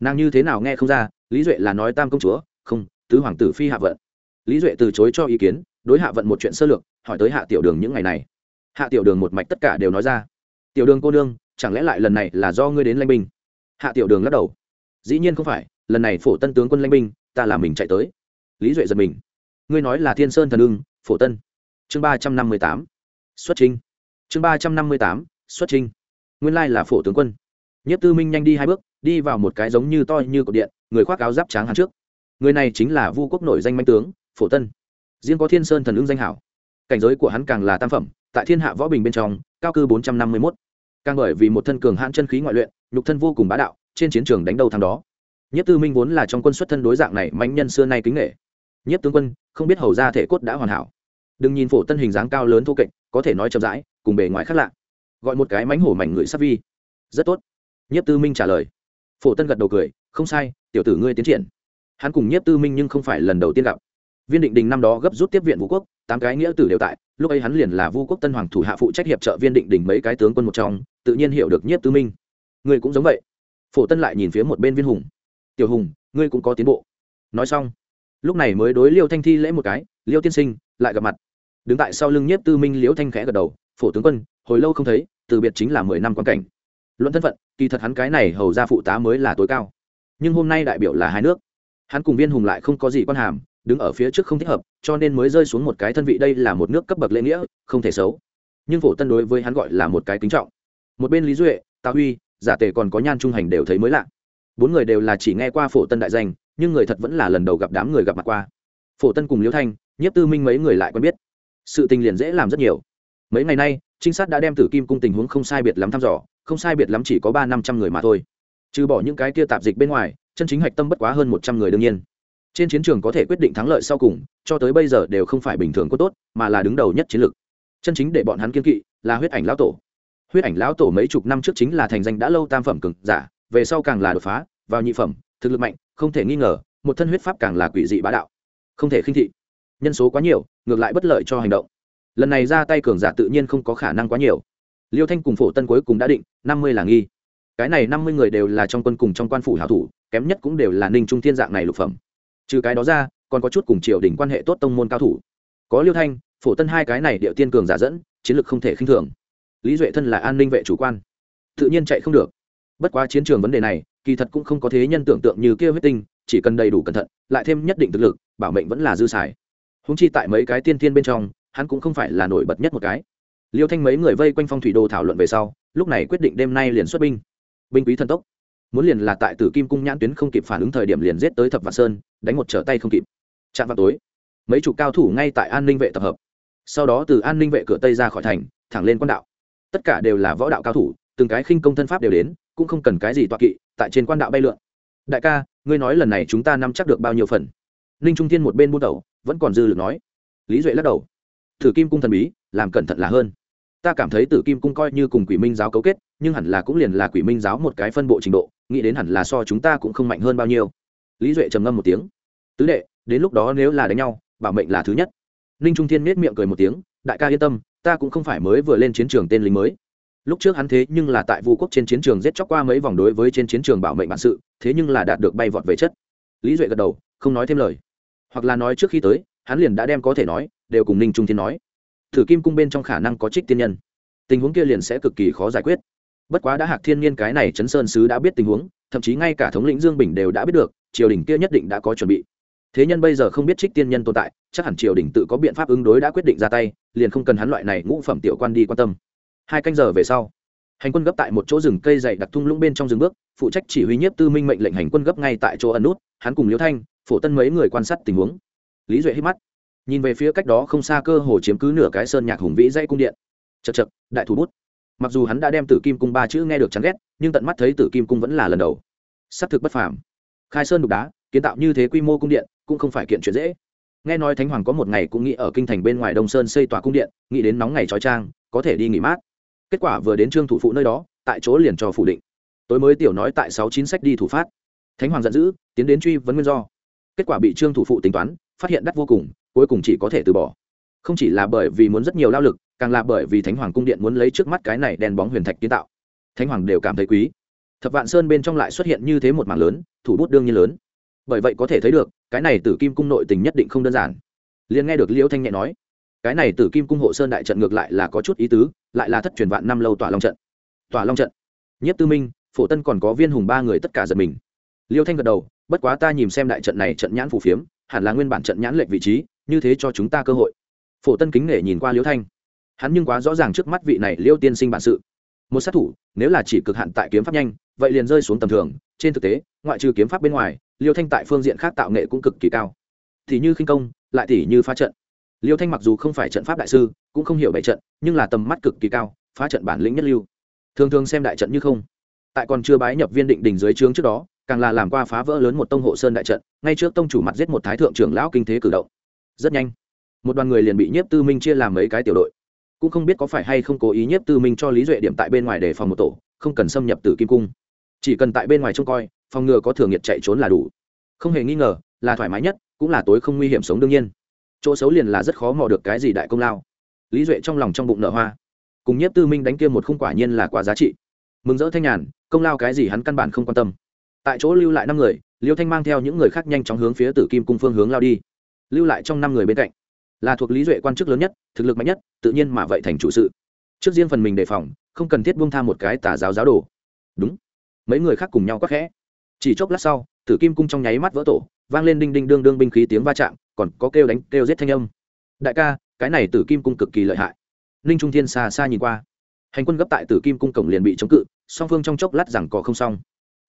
Nàng như thế nào nghe không ra, lý duệ là nói tam công chúa, không, tứ hoàng tử phi hạ vận lý duệ từ chối cho ý kiến, đối hạ vận một chuyện sơ lược, hỏi tới hạ tiểu đường những ngày này. Hạ tiểu đường một mạch tất cả đều nói ra. Tiểu đường cô nương, chẳng lẽ lại lần này là do ngươi đến lanh binh hạ tiểu đường lắc đầu. Dĩ nhiên không phải, lần này phổ tân tướng quân lanh binh ta là mình chạy tới. Lý duệ giật mình. Ngươi nói là thiên sơn thần ưng, phổ tân. Chương ba trăm năm mươi tám. Xuất trinh chương ba trăm năm mươi tám. Xuất trinh nguyên lai là phổ tướng quân. Nhất tư minh nhanh đi hai bước, đi vào một cái giống như to như cột điện, người khoác áo giáp tráng hắn trước. Người này chính là vu quốc nổi danh manh tướng phổ tân. Riêng có thiên sơn thần ưng danh hảo. Cảnh giới của hắn càng là tam phẩm, tại thiên hạ võ bình bên trong, cao cư bốn trăm năm mươi mốt. Càng bởi vì một thân cường hãn chân khí ngoại luyện, nhục thân vô cùng bá đạo, trên chiến trường đánh đầu thằng đó. Nhất tư minh vốn là trong quân xuất thân đối dạng này mạnh nhân xưa nay kính nghệ nhất tướng quân, không biết hầu ra thể cốt đã hoàn hảo. Đừng nhìn phổ tân hình dáng cao lớn thô kệch, có thể nói chậm rãi, cùng bề ngoài khác lạ. Gọi một cái mánh hổ mảnh người sắc vi. Rất tốt. Nhất tư minh trả lời. Phổ tân gật đầu cười, không sai, tiểu tử ngươi tiến triển. Hắn cùng nhất tư minh nhưng không phải lần đầu tiên gặp viên định đình năm đó gấp rút tiếp viện vũ quốc, tám cái nghĩa tử đều tại, lúc ấy hắn liền là vu quốc tân hoàng thủ hạ phụ trách hiệp trợ viên định đình mấy cái tướng quân một trong, tự nhiên hiểu được nhiếp tư minh. Ngươi cũng giống vậy. Phổ tân lại nhìn phía một bên viên hùng. Tiểu hùng, ngươi cũng có tiến bộ. Nói xong, lúc này mới đối liêu thanh thi lễ một cái, liêu tiên sinh, lại gặp mặt. Đứng tại sau lưng nhiếp tư minh liễu thanh khẽ gật đầu, phổ tướng quân, hồi lâu không thấy, từ biệt chính là mười năm quan cảnh. Luận thân phận, kỳ thật hắn cái này hầu ra phụ tá mới là tối cao. Nhưng hôm nay đại biểu là hai nước. Hắn cùng viên hùng lại không có gì quan hàm đứng ở phía trước không thích hợp, cho nên mới rơi xuống một cái thân vị đây là một nước cấp bậc lễ nghĩa, không thể xấu. Nhưng phổ tân đối với hắn gọi là một cái kính trọng. Một bên lý duệ tào huy, giả tề còn có nhan trung hành đều thấy mới lạ. Bốn người đều là chỉ nghe qua phổ tân đại danh, nhưng người thật vẫn là lần đầu gặp đám người gặp mặt qua. Phổ tân cùng liễu thanh, nhiếp tư minh mấy người lại quen biết. Sự tình liền dễ làm rất nhiều. Mấy ngày nay, trinh sát đã đem tử kim cung tình huống không sai biệt lắm thăm dò, không sai biệt lắm chỉ có ba năm trăm người mà thôi. Trừ bỏ những cái kia tạp dịch bên ngoài, chân chính hạch tâm bất quá hơn một trăm người đương nhiên trên chiến trường có thể quyết định thắng lợi sau cùng, cho tới bây giờ đều không phải bình thường có tốt, mà là đứng đầu nhất chiến lược. Chân chính để bọn hắn kiên kỵ là huyết ảnh lão tổ. Huyết ảnh lão tổ mấy chục năm trước chính là thành danh đã lâu tam phẩm cực giả, về sau càng là đột phá vào nhị phẩm, thực lực mạnh, không thể nghi ngờ, một thân huyết pháp càng là quỷ dị bá đạo. Không thể khinh thị. Nhân số quá nhiều, ngược lại bất lợi cho hành động. Lần này ra tay cường giả tự nhiên không có khả năng quá nhiều. Liêu thanh cùng phổ tân cuối cùng đã định, năm mươi là nghi. Cái này năm mươi người đều là trong quân cùng trong quan phủ hảo thủ, kém nhất cũng đều là ninh trung thiên dạng này lục phẩm trừ cái đó ra, còn có chút cùng triều đình quan hệ tốt tông môn cao thủ. Có liêu thanh, phổ tân hai cái này điệu tiên cường giả dẫn, chiến lược không thể khinh thường. Lý duệ thân là an ninh vệ chủ quan. Tự nhiên chạy không được. Bất quá chiến trường vấn đề này, kỳ thật cũng không có thế nhân tưởng tượng như kia huyết tinh, chỉ cần đầy đủ cẩn thận, lại thêm nhất định thực lực, bảo mệnh vẫn là dư xài. Húng chi tại mấy cái tiên tiên bên trong, hắn cũng không phải là nổi bật nhất một cái. Liêu thanh mấy người vây quanh phong thủy đô thảo luận về sau, lúc này quyết định đêm nay liền xuất binh. Binh quý thần tốc muốn liền là tại tử kim cung nhãn tuyến không kịp phản ứng thời điểm liền giết tới thập vạn sơn, đánh một trở tay không kịp. Chạm vào tối, mấy chục cao thủ ngay tại an ninh vệ tập hợp. Sau đó từ an ninh vệ cửa tây ra khỏi thành, thẳng lên quan đạo. Tất cả đều là võ đạo cao thủ, từng cái khinh công thân pháp đều đến, cũng không cần cái gì toa kỵ, tại trên quan đạo bay lượn. Đại ca, ngươi nói lần này chúng ta nắm chắc được bao nhiêu phần? Ninh trung thiên một bên buôn đầu vẫn còn dư lực nói. Lý duệ lắc đầu. Thử kim cung thần bí, làm cẩn thận là hơn. Ta cảm thấy tử kim cung coi như cùng quỷ minh giáo cấu kết nhưng hẳn là cũng liền là quỷ minh giáo một cái phân bộ trình độ, nghĩ đến hẳn là so chúng ta cũng không mạnh hơn bao nhiêu. Lý duệ trầm ngâm một tiếng. Tứ đệ, đến lúc đó nếu là đánh nhau, bảo mệnh là thứ nhất. Ninh trung thiên nết miệng cười một tiếng. Đại ca yên tâm, ta cũng không phải mới vừa lên chiến trường tên lính mới. Lúc trước hắn thế nhưng là tại vu quốc trên chiến trường giết chóc qua mấy vòng đối với trên chiến trường bảo mệnh bản sự, thế nhưng là đạt được bay vọt về chất. Lý duệ gật đầu, không nói thêm lời. Hoặc là nói trước khi tới, hắn liền đã đem có thể nói, đều cùng ninh trung thiên nói. Thử kim cung bên trong khả năng có trích tiên nhân. Tình huống kia liền sẽ cực kỳ khó giải quyết bất quá đã hạc thiên nhiên cái này chấn sơn sứ đã biết tình huống, thậm chí ngay cả thống lĩnh dương bình đều đã biết được, triều đình kia nhất định đã có chuẩn bị. Thế nhân bây giờ không biết trích tiên nhân tồn tại, chắc hẳn triều đình tự có biện pháp ứng đối đã quyết định ra tay, liền không cần hắn loại này ngũ phẩm tiểu quan đi quan tâm. Hai canh giờ về sau, hành quân gấp tại một chỗ rừng cây dày đặc thung lũng bên trong rừng bước, phụ trách chỉ huy nhiếp tư minh mệnh lệnh hành quân gấp ngay tại chỗ ẩn nút, hắn cùng liễu thanh, phổ tân mấy người quan sát tình huống. Lý duệ hít mắt, nhìn về phía cách đó không xa cơ hồ chiếm cứ nửa cái sơn nhạc hùng vĩ dãy cung điện. Chật chật đại thủ bút mặc dù hắn đã đem tử kim cung ba chữ nghe được chán ghét, nhưng tận mắt thấy tử kim cung vẫn là lần đầu. S ắ c thực bất phàm. Khai sơn đục đá, kiến tạo như thế quy mô cung điện, cũng không phải kiện chuyện dễ. Nghe nói thánh hoàng có một ngày cũng nghĩ ở kinh thành bên ngoài đông sơn xây tòa cung điện, nghĩ đến nóng ngày trói trang, có thể đi nghỉ mát. Kết quả vừa đến trương thủ phụ nơi đó, tại chỗ liền cho phủ định. Tối mới tiểu nói tại sáu chín sách đi thủ phát. Thánh hoàng giận dữ, tiến đến truy vấn nguyên do. Kết quả bị trương thủ phụ tính toán, phát hiện đắt vô cùng, cuối cùng chỉ có thể từ bỏ. Không chỉ là bởi vì muốn rất nhiều lao lực càng là bởi vì thánh hoàng cung điện muốn lấy trước mắt cái này đèn bóng huyền thạch kiến tạo. Thánh hoàng đều cảm thấy quý. Thập vạn sơn bên trong lại xuất hiện như thế một mảng lớn, thủ bút đương nhiên lớn. Bởi vậy có thể thấy được, cái này tử kim cung nội tình nhất định không đơn giản. Liền nghe được liễu thanh nhẹ nói, cái này tử kim cung hộ sơn đại trận ngược lại là có chút ý tứ, lại là thất truyền vạn năm lâu tỏa long trận. Tỏa long trận. Nhất tư minh, phổ tân còn có viên hùng ba người tất cả giật mình. Liêu thanh gật đầu, bất quá ta nhìn xem đại trận này trận nhãn phù phiếm, hẳn là nguyên bản trận nhãn lệnh vị trí, như thế cho chúng ta cơ hội. Phổ tân kính nể nhìn qua liêu thanh hắn nhưng quá rõ ràng trước mắt vị này liêu tiên sinh bản sự. Một sát thủ, nếu là chỉ cực hạn tại kiếm pháp nhanh, vậy liền rơi xuống tầm thường. Trên thực tế, ngoại trừ kiếm pháp bên ngoài, liêu thanh tại phương diện khác tạo nghệ cũng cực kỳ cao. Thì như khinh công, lại thì như phá trận. Liêu thanh mặc dù không phải trận pháp đại sư, cũng không hiểu bảy trận, nhưng là tầm mắt cực kỳ cao, phá trận bản lĩnh nhất lưu. Thường thường xem đại trận như không. Tại còn chưa bái nhập viên định đình dưới trướng trước đó, càng là làm qua phá vỡ lớn một tông hộ sơn đại trận, ngay trước tông chủ mặt giết một thái thượng trưởng lão kinh thế cử động. Rất nhanh, một đoàn người liền bị nhiếp tư minh chia làm mấy cái tiểu đội cũng không biết có phải hay không cố ý nhiếp tư minh cho lý duệ điểm tại bên ngoài để phòng một tổ, không cần xâm nhập từ kim cung. Chỉ cần tại bên ngoài trông coi, phòng ngừa có thường nhiệt chạy trốn là đủ. Không hề nghi ngờ, là thoải mái nhất, cũng là tối không nguy hiểm sống đương nhiên. Chỗ xấu liền là rất khó mò được cái gì đại công lao. Lý duệ trong lòng trong bụng nở hoa. Cùng nhiếp tư minh đánh kia một khung quả nhiên là quá giá trị. Mừng rỡ thanh nhàn, công lao cái gì hắn căn bản không quan tâm. Tại chỗ lưu lại năm người, liêu thanh mang theo những người khác nhanh chóng hướng phía tử kim cung phương hướng lao đi. Lưu lại trong năm người bên cạnh là thuộc lý duệ quan chức lớn nhất, thực lực mạnh nhất, tự nhiên mà vậy thành chủ sự. Trước riêng phần mình đề phòng, không cần thiết buông tha một cái tà giáo giáo đồ. Đúng. Mấy người khác cùng nhau quắc khẽ. Chỉ chốc lát sau, tử kim cung trong nháy mắt vỡ tổ, vang lên đinh đinh đương đương binh khí tiếng va chạm, còn có kêu đánh, kêu giết thanh âm. Đại ca, cái này tử kim cung cực kỳ lợi hại. Ninh trung thiên xa xa nhìn qua. Hành quân gấp tại tử kim cung cổng liền bị chống cự, song phương trong chốc lát rằng có không xong.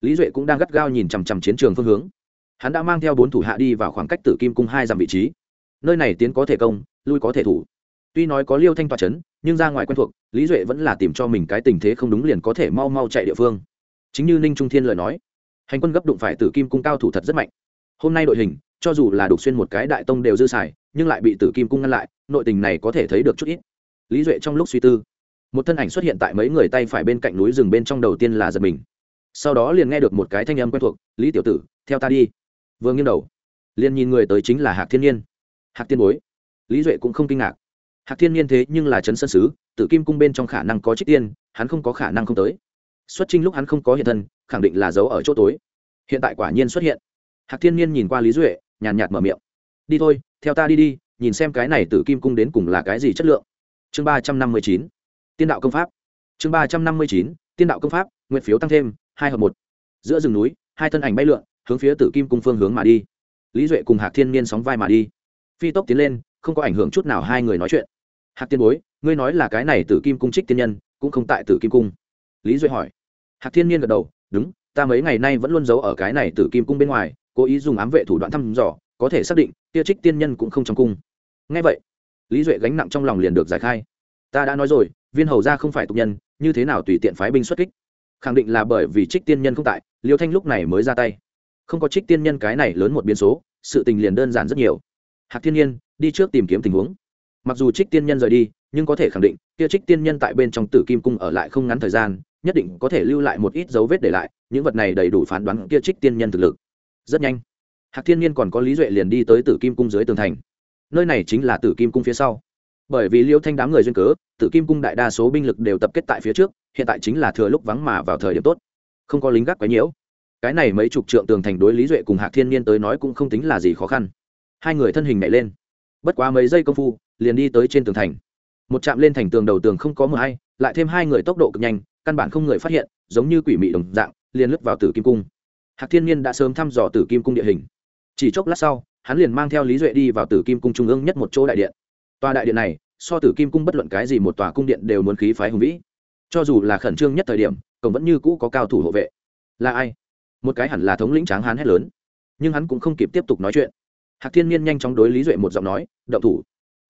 Lý duệ cũng đang gắt gao nhìn chằm chằm chiến trường phương hướng. Hắn đã mang theo bốn thủ hạ đi vào khoảng cách tử kim cung hai dặm vị trí nơi này tiến có thể công, lui có thể thủ. Tuy nói có liêu thanh toa c h ấ n nhưng ra ngoài quen thuộc, lý duệ vẫn là tìm cho mình cái tình thế không đúng liền có thể mau mau chạy địa phương. Chính như ninh trung thiên lời nói, hành quân gấp đụng phải tử kim cung cao thủ thật rất mạnh. Hôm nay đội hình, cho dù là đục xuyên một cái đại tông đều dư xài, nhưng lại bị tử kim cung ngăn lại, nội tình này có thể thấy được chút ít. Lý duệ trong lúc suy tư, một thân ảnh xuất hiện tại mấy người tay phải bên cạnh núi rừng bên trong đầu tiên là giật mình. Sau đó liền nghe được một cái thanh âm quen thuộc, lý tiểu tử, theo ta đi. Vừa nghiêng đầu, liền nhìn người tới chính là hạc thiên nhiên hạc tiên bối. Lý duệ cũng không kinh ngạc. Hạc thiên nhiên thế nhưng là trấn sân sứ tự kim cung bên trong khả năng có trích tiên, hắn không có khả năng không tới. Xuất trinh lúc hắn không có hiện thân, khẳng định là giấu ở chỗ tối. Hiện tại quả nhiên xuất hiện. Hạc thiên nhiên nhìn qua lý duệ, nhàn nhạt mở miệng. Đi thôi, theo ta đi đi, nhìn xem cái này Tử kim cung đến cùng là cái gì chất lượng. Chương ba trăm năm mươi chín. Tiên đạo công pháp. Chương ba trăm năm mươi chín. Tiên đạo công pháp, nguyện phiếu tăng thêm, hai hợp một. Giữa rừng núi, hai thân ảnh bay lượn, hướng phía tử kim cung phương hướng mà đi. Lý duệ cùng hạc thiên niên sóng vai mà đi phi tốc tiến lên, không có ảnh hưởng chút nào hai người nói chuyện. Hạc tiên bối, ngươi nói là cái này tử kim cung trích tiên nhân, cũng không tại tử kim cung. Lý duệ hỏi. Hạc thiên Nhiên gật đầu, đúng, ta mấy ngày nay vẫn luôn giấu ở cái này Tử kim cung bên ngoài, cố ý dùng ám vệ thủ đoạn thăm dò, có thể xác định, kia trích tiên nhân cũng không trong cung. Ngay vậy, lý duệ gánh nặng trong lòng liền được giải khai. Ta đã nói rồi, viên hầu ra không phải tục nhân, như thế nào tùy tiện phái binh xuất kích? Khẳng định là bởi vì trích tiên nhân không tại, liêu thanh lúc này mới ra tay. Không có trích tiên nhân cái này lớn một biến số, sự tình liền đơn giản rất nhiều hạc thiên nhiên, đi trước tìm kiếm tình huống. Mặc dù trích tiên nhân rời đi, nhưng có thể khẳng định, kia trích tiên nhân tại bên trong tử kim cung ở lại không ngắn thời gian, nhất định có thể lưu lại một ít dấu vết để lại, những vật này đầy đủ phán đoán kia trích tiên nhân thực lực. Rất nhanh, hạc thiên nhiên còn có lý duệ liền đi tới tử kim cung dưới tường thành. Nơi này chính là tử kim cung phía sau. Bởi vì liêu thanh đám người duyên cớ, tử kim cung đại đa số binh lực đều tập kết tại phía trước, hiện tại chính là thừa lúc vắng mà vào thời điểm tốt. Không có lính gác quấy nhiễu. Cái này mấy chục trượng tường thành đối lý duệ cùng hạc thiên niên tới nói cũng không tính là gì khó khăn hai người thân hình nhảy lên. Bất quá mấy giây công phu, liền đi tới trên tường thành. Một chạm lên thành tường đầu tường không có mờ hay, lại thêm hai người tốc độ cực nhanh, căn bản không người phát hiện, giống như quỷ mị đồng dạng, liền lướt vào tử kim cung. Hạc thiên Nhiên đã sớm thăm dò tử kim cung địa hình. Chỉ chốc lát sau, hắn liền mang theo lý duệ đi vào tử kim cung trung ương nhất một chỗ đại điện. Tòa đại điện này, so tử kim cung bất luận cái gì một tòa cung điện đều muốn khí phái hùng vĩ. Cho dù là khẩn trương nhất thời điểm, cổng vẫn như cũ có cao thủ hộ vệ. Là ai? Một cái hẳn là thống lĩnh tráng hán hét lớn. Nhưng hắn cũng không kịp tiếp tục nói chuyện hạc thiên nhiên nhanh chóng đối lý duệ một giọng nói, động thủ.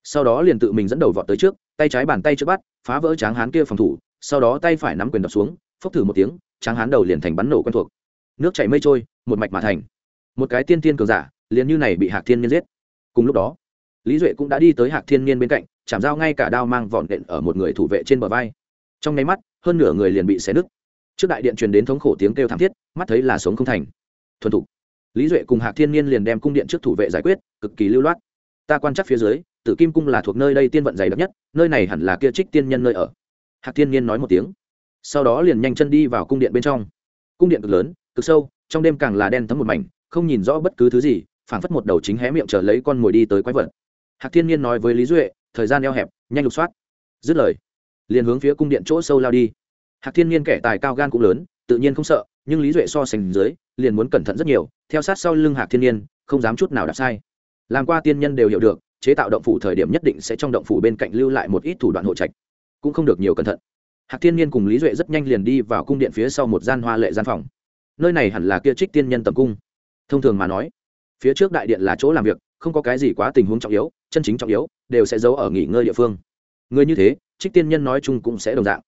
Sau đó liền tự mình dẫn đầu vọt tới trước, tay trái bàn tay trước bắt, phá vỡ tráng hán kia phòng thủ, sau đó tay phải nắm quyền đập xuống, phốc thử một tiếng, tráng hán đầu liền thành bắn nổ quen thuộc. Nước chảy mây trôi, một mạch mà thành. Một cái tiên tiên cường giả, liền như này bị hạc thiên nhiên giết. Cùng lúc đó, lý duệ cũng đã đi tới hạc thiên nhiên bên cạnh, chạm dao ngay cả đao mang vọn đện ở một người thủ vệ trên bờ vai. Trong nháy mắt, hơn nửa người liền bị xé nứt. Trước đại điện truyền đến thống khổ tiếng kêu thảm thiết, mắt thấy là sống không thành. Thuần thục lý duệ cùng hạc thiên Niên liền đem cung điện trước thủ vệ giải quyết, cực kỳ lưu loát. Ta quan chắc phía dưới, tử kim cung là thuộc nơi đây tiên vận dày đặc nhất, nơi này hẳn là kia trích tiên nhân nơi ở. Hạc thiên Niên nói một tiếng. Sau đó liền nhanh chân đi vào cung điện bên trong. Cung điện cực lớn, cực sâu, trong đêm càng là đen thấm một mảnh, không nhìn rõ bất cứ thứ gì, phảng phất một đầu chính hé miệng chờ lấy con mồi đi tới quái vật. Hạc thiên Niên nói với lý duệ, thời gian eo hẹp, nhanh lục soát. Dứt lời, liền hướng phía cung điện chỗ sâu lao đi. Hạc thiên Niên kẻ tài cao gan cũng lớn tự nhiên không sợ, nhưng lý duệ so sánh dưới, liền muốn cẩn thận rất nhiều, theo sát sau lưng hạc thiên nhiên, không dám chút nào đạp sai. Làm qua tiên nhân đều hiểu được, chế tạo động phủ thời điểm nhất định sẽ trong động phủ bên cạnh lưu lại một ít thủ đoạn hộ trạch, cũng không được nhiều cẩn thận. Hạc thiên nhiên cùng lý duệ rất nhanh liền đi vào cung điện phía sau một gian hoa lệ gian phòng. Nơi này hẳn là kia trích tiên nhân tầm cung. Thông thường mà nói, phía trước đại điện là chỗ làm việc, không có cái gì quá tình huống trọng yếu, chân chính trọng yếu, đều sẽ giấu ở nghỉ ngơi địa phương. Người như thế, trích tiên nhân nói chung cũng sẽ đồng dạng.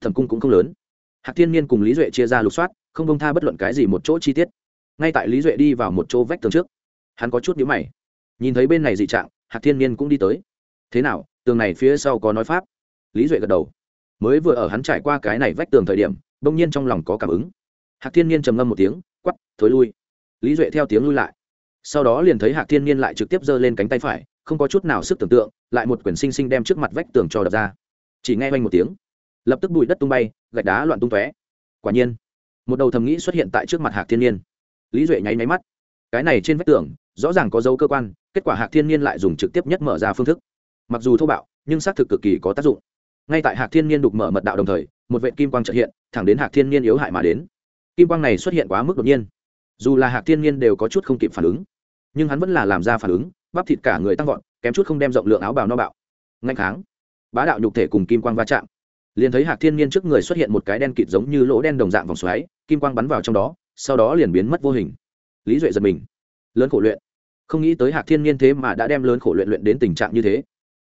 Thẩm cung cũng không lớn hạc Thiên niên cùng lý duệ chia ra lục soát, không bông tha bất luận cái gì một chỗ chi tiết. Ngay tại lý duệ đi vào một chỗ vách tường trước, hắn có chút nhíu mày. Nhìn thấy bên này dị trạng, hạc thiên niên cũng đi tới. Thế nào, tường này phía sau có nói pháp? Lý duệ gật đầu. Mới vừa ở hắn trải qua cái này vách tường thời điểm, bỗng nhiên trong lòng có cảm ứng. Hạc thiên niên trầm ngâm một tiếng quắp thối lui. Lý duệ theo tiếng lui lại. Sau đó liền thấy hạc thiên niên lại trực tiếp giơ lên cánh tay phải, không có chút nào sức tưởng tượng, lại một quyển sinh sinh đem trước mặt vách tường cho đập ra. Chỉ nghe oanh một tiếng lập tức bụi đất tung bay, gạch đá loạn tung tóe. Quả nhiên, một đầu thầm nghĩ xuất hiện tại trước mặt hạc thiên niên. Lý duệ nháy máy mắt. Cái này trên vách tường, rõ ràng có dấu cơ quan, kết quả hạc thiên niên lại dùng trực tiếp nhất mở ra phương thức. Mặc dù thô bạo, nhưng xác thực cực kỳ có tác dụng. Ngay tại hạc thiên niên đục mở mật đạo đồng thời, một vệ kim quang trợ hiện, thẳng đến hạc thiên niên yếu hại mà đến. Kim quang này xuất hiện quá mức đột nhiên. Dù là hạc thiên niên đều có chút không kịp phản ứng, nhưng hắn vẫn là làm ra phản ứng, bắp thịt cả người tăng vọt, kém chút không đem rộng lượng áo bào no bạo. Ngay kháng. Bá đạo nhục thể cùng kim quang va chạm liền thấy hạc thiên niên trước người xuất hiện một cái đen kịt giống như lỗ đen đồng dạng vòng xoáy, kim quang bắn vào trong đó, sau đó liền biến mất vô hình. Lý duệ giật mình. Lớn khổ luyện. Không nghĩ tới hạc thiên niên thế mà đã đem lớn khổ luyện luyện đến tình trạng như thế.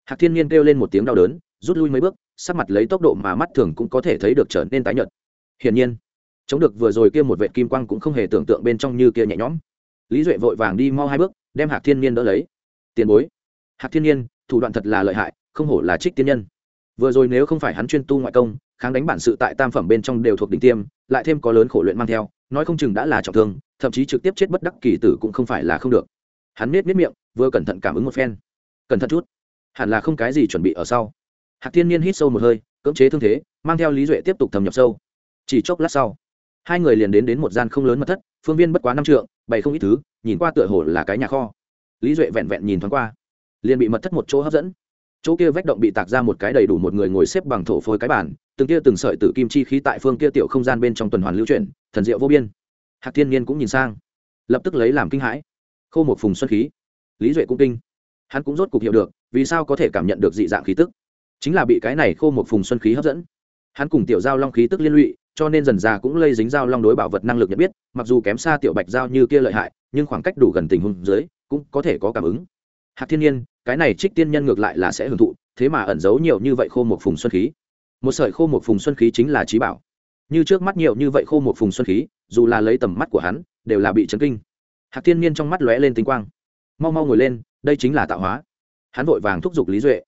Hạc thiên niên kêu lên một tiếng đau đớn, rút lui mấy bước, sắc mặt lấy tốc độ mà mắt thường cũng có thể thấy được trở nên tái nhợt. Hiển nhiên, chống được vừa rồi kia một vệ kim quang cũng không hề tưởng tượng bên trong như kia nhẹ nhõm. Lý duệ vội vàng đi mau hai bước, đem hạc thiên niên đỡ lấy. Tiền bối. Hạc thiên niên thủ đoạn thật là lợi hại, không hổ là trích tiên nhân vừa rồi nếu không phải hắn chuyên tu ngoại công, kháng đánh bản sự tại tam phẩm bên trong đều thuộc đỉnh tiêm, lại thêm có lớn khổ luyện mang theo, nói không chừng đã là trọng thương, thậm chí trực tiếp chết bất đắc kỳ tử cũng không phải là không được. Hắn nết nết miệng, vừa cẩn thận cảm ứng một phen. Cẩn thận chút. Hẳn là không cái gì chuẩn bị ở sau. Hạc thiên niên hít sâu một hơi, cưỡng chế thương thế, mang theo lý duệ tiếp tục thâm nhập sâu. Chỉ chốc lát sau, hai người liền đến đến một gian không lớn mật thất, phương viên bất quá năm trượng, bày không ít thứ, nhìn qua tựa hồ là cái nhà kho. Lý duệ vẹn vẹn nhìn thoáng qua, liền bị mật thất một chỗ hấp dẫn chỗ kia vách động bị tạc ra một cái đầy đủ một người ngồi xếp bằng thổ phôi cái bản từng kia từng sợi tử kim chi khí tại phương kia tiểu không gian bên trong tuần hoàn lưu chuyển, thần diệu vô biên. Hạc thiên nhiên cũng nhìn sang, lập tức lấy làm kinh hãi. Khô một phùng xuân khí. Lý duệ cũng kinh. Hắn cũng rốt cục hiểu được, vì sao có thể cảm nhận được dị dạng khí tức. Chính là bị cái này khô một phùng xuân khí hấp dẫn. Hắn cùng tiểu giao long khí tức liên lụy, cho nên dần ra cũng lây dính giao long đối bảo vật năng lực nhận biết, mặc dù kém xa tiểu bạch giao như kia lợi hại, nhưng khoảng cách đủ gần tình huống dưới, cũng có thể có cảm ứng. Hạc thiên nhiên cái này trích tiên nhân ngược lại là sẽ hưởng thụ, thế mà ẩn giấu nhiều như vậy khô một phùng xuân khí. Một sợi khô một phùng xuân khí chính là trí bảo. Như trước mắt nhiều như vậy khô một phùng xuân khí, dù là lấy tầm mắt của hắn, đều là bị chấn kinh. Hạc thiên nhiên trong mắt lóe lên tinh quang. Mau mau ngồi lên, đây chính là tạo hóa. Hắn vội vàng thúc giục lý duệ.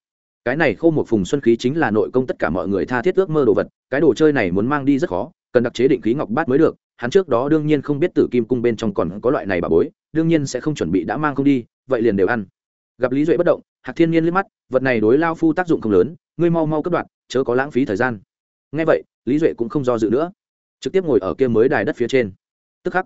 Cái này khô một phùng xuân khí chính là nội công tất cả mọi người tha thiết ước mơ đồ vật, cái đồ chơi này muốn mang đi rất khó, cần đặc chế định khí ngọc bát mới được, hắn trước đó đương nhiên không biết tử kim cung bên trong còn có loại này bà bối, đương nhiên sẽ không chuẩn bị đã mang không đi, vậy liền đều ăn gặp lý duệ bất động hạc thiên nhiên liếc mắt vật này đối lao phu tác dụng không lớn ngươi mau mau cất đoạn chớ có lãng phí thời gian ngay vậy lý duệ cũng không do dự nữa trực tiếp ngồi ở kia mới đài đất phía trên tức khắc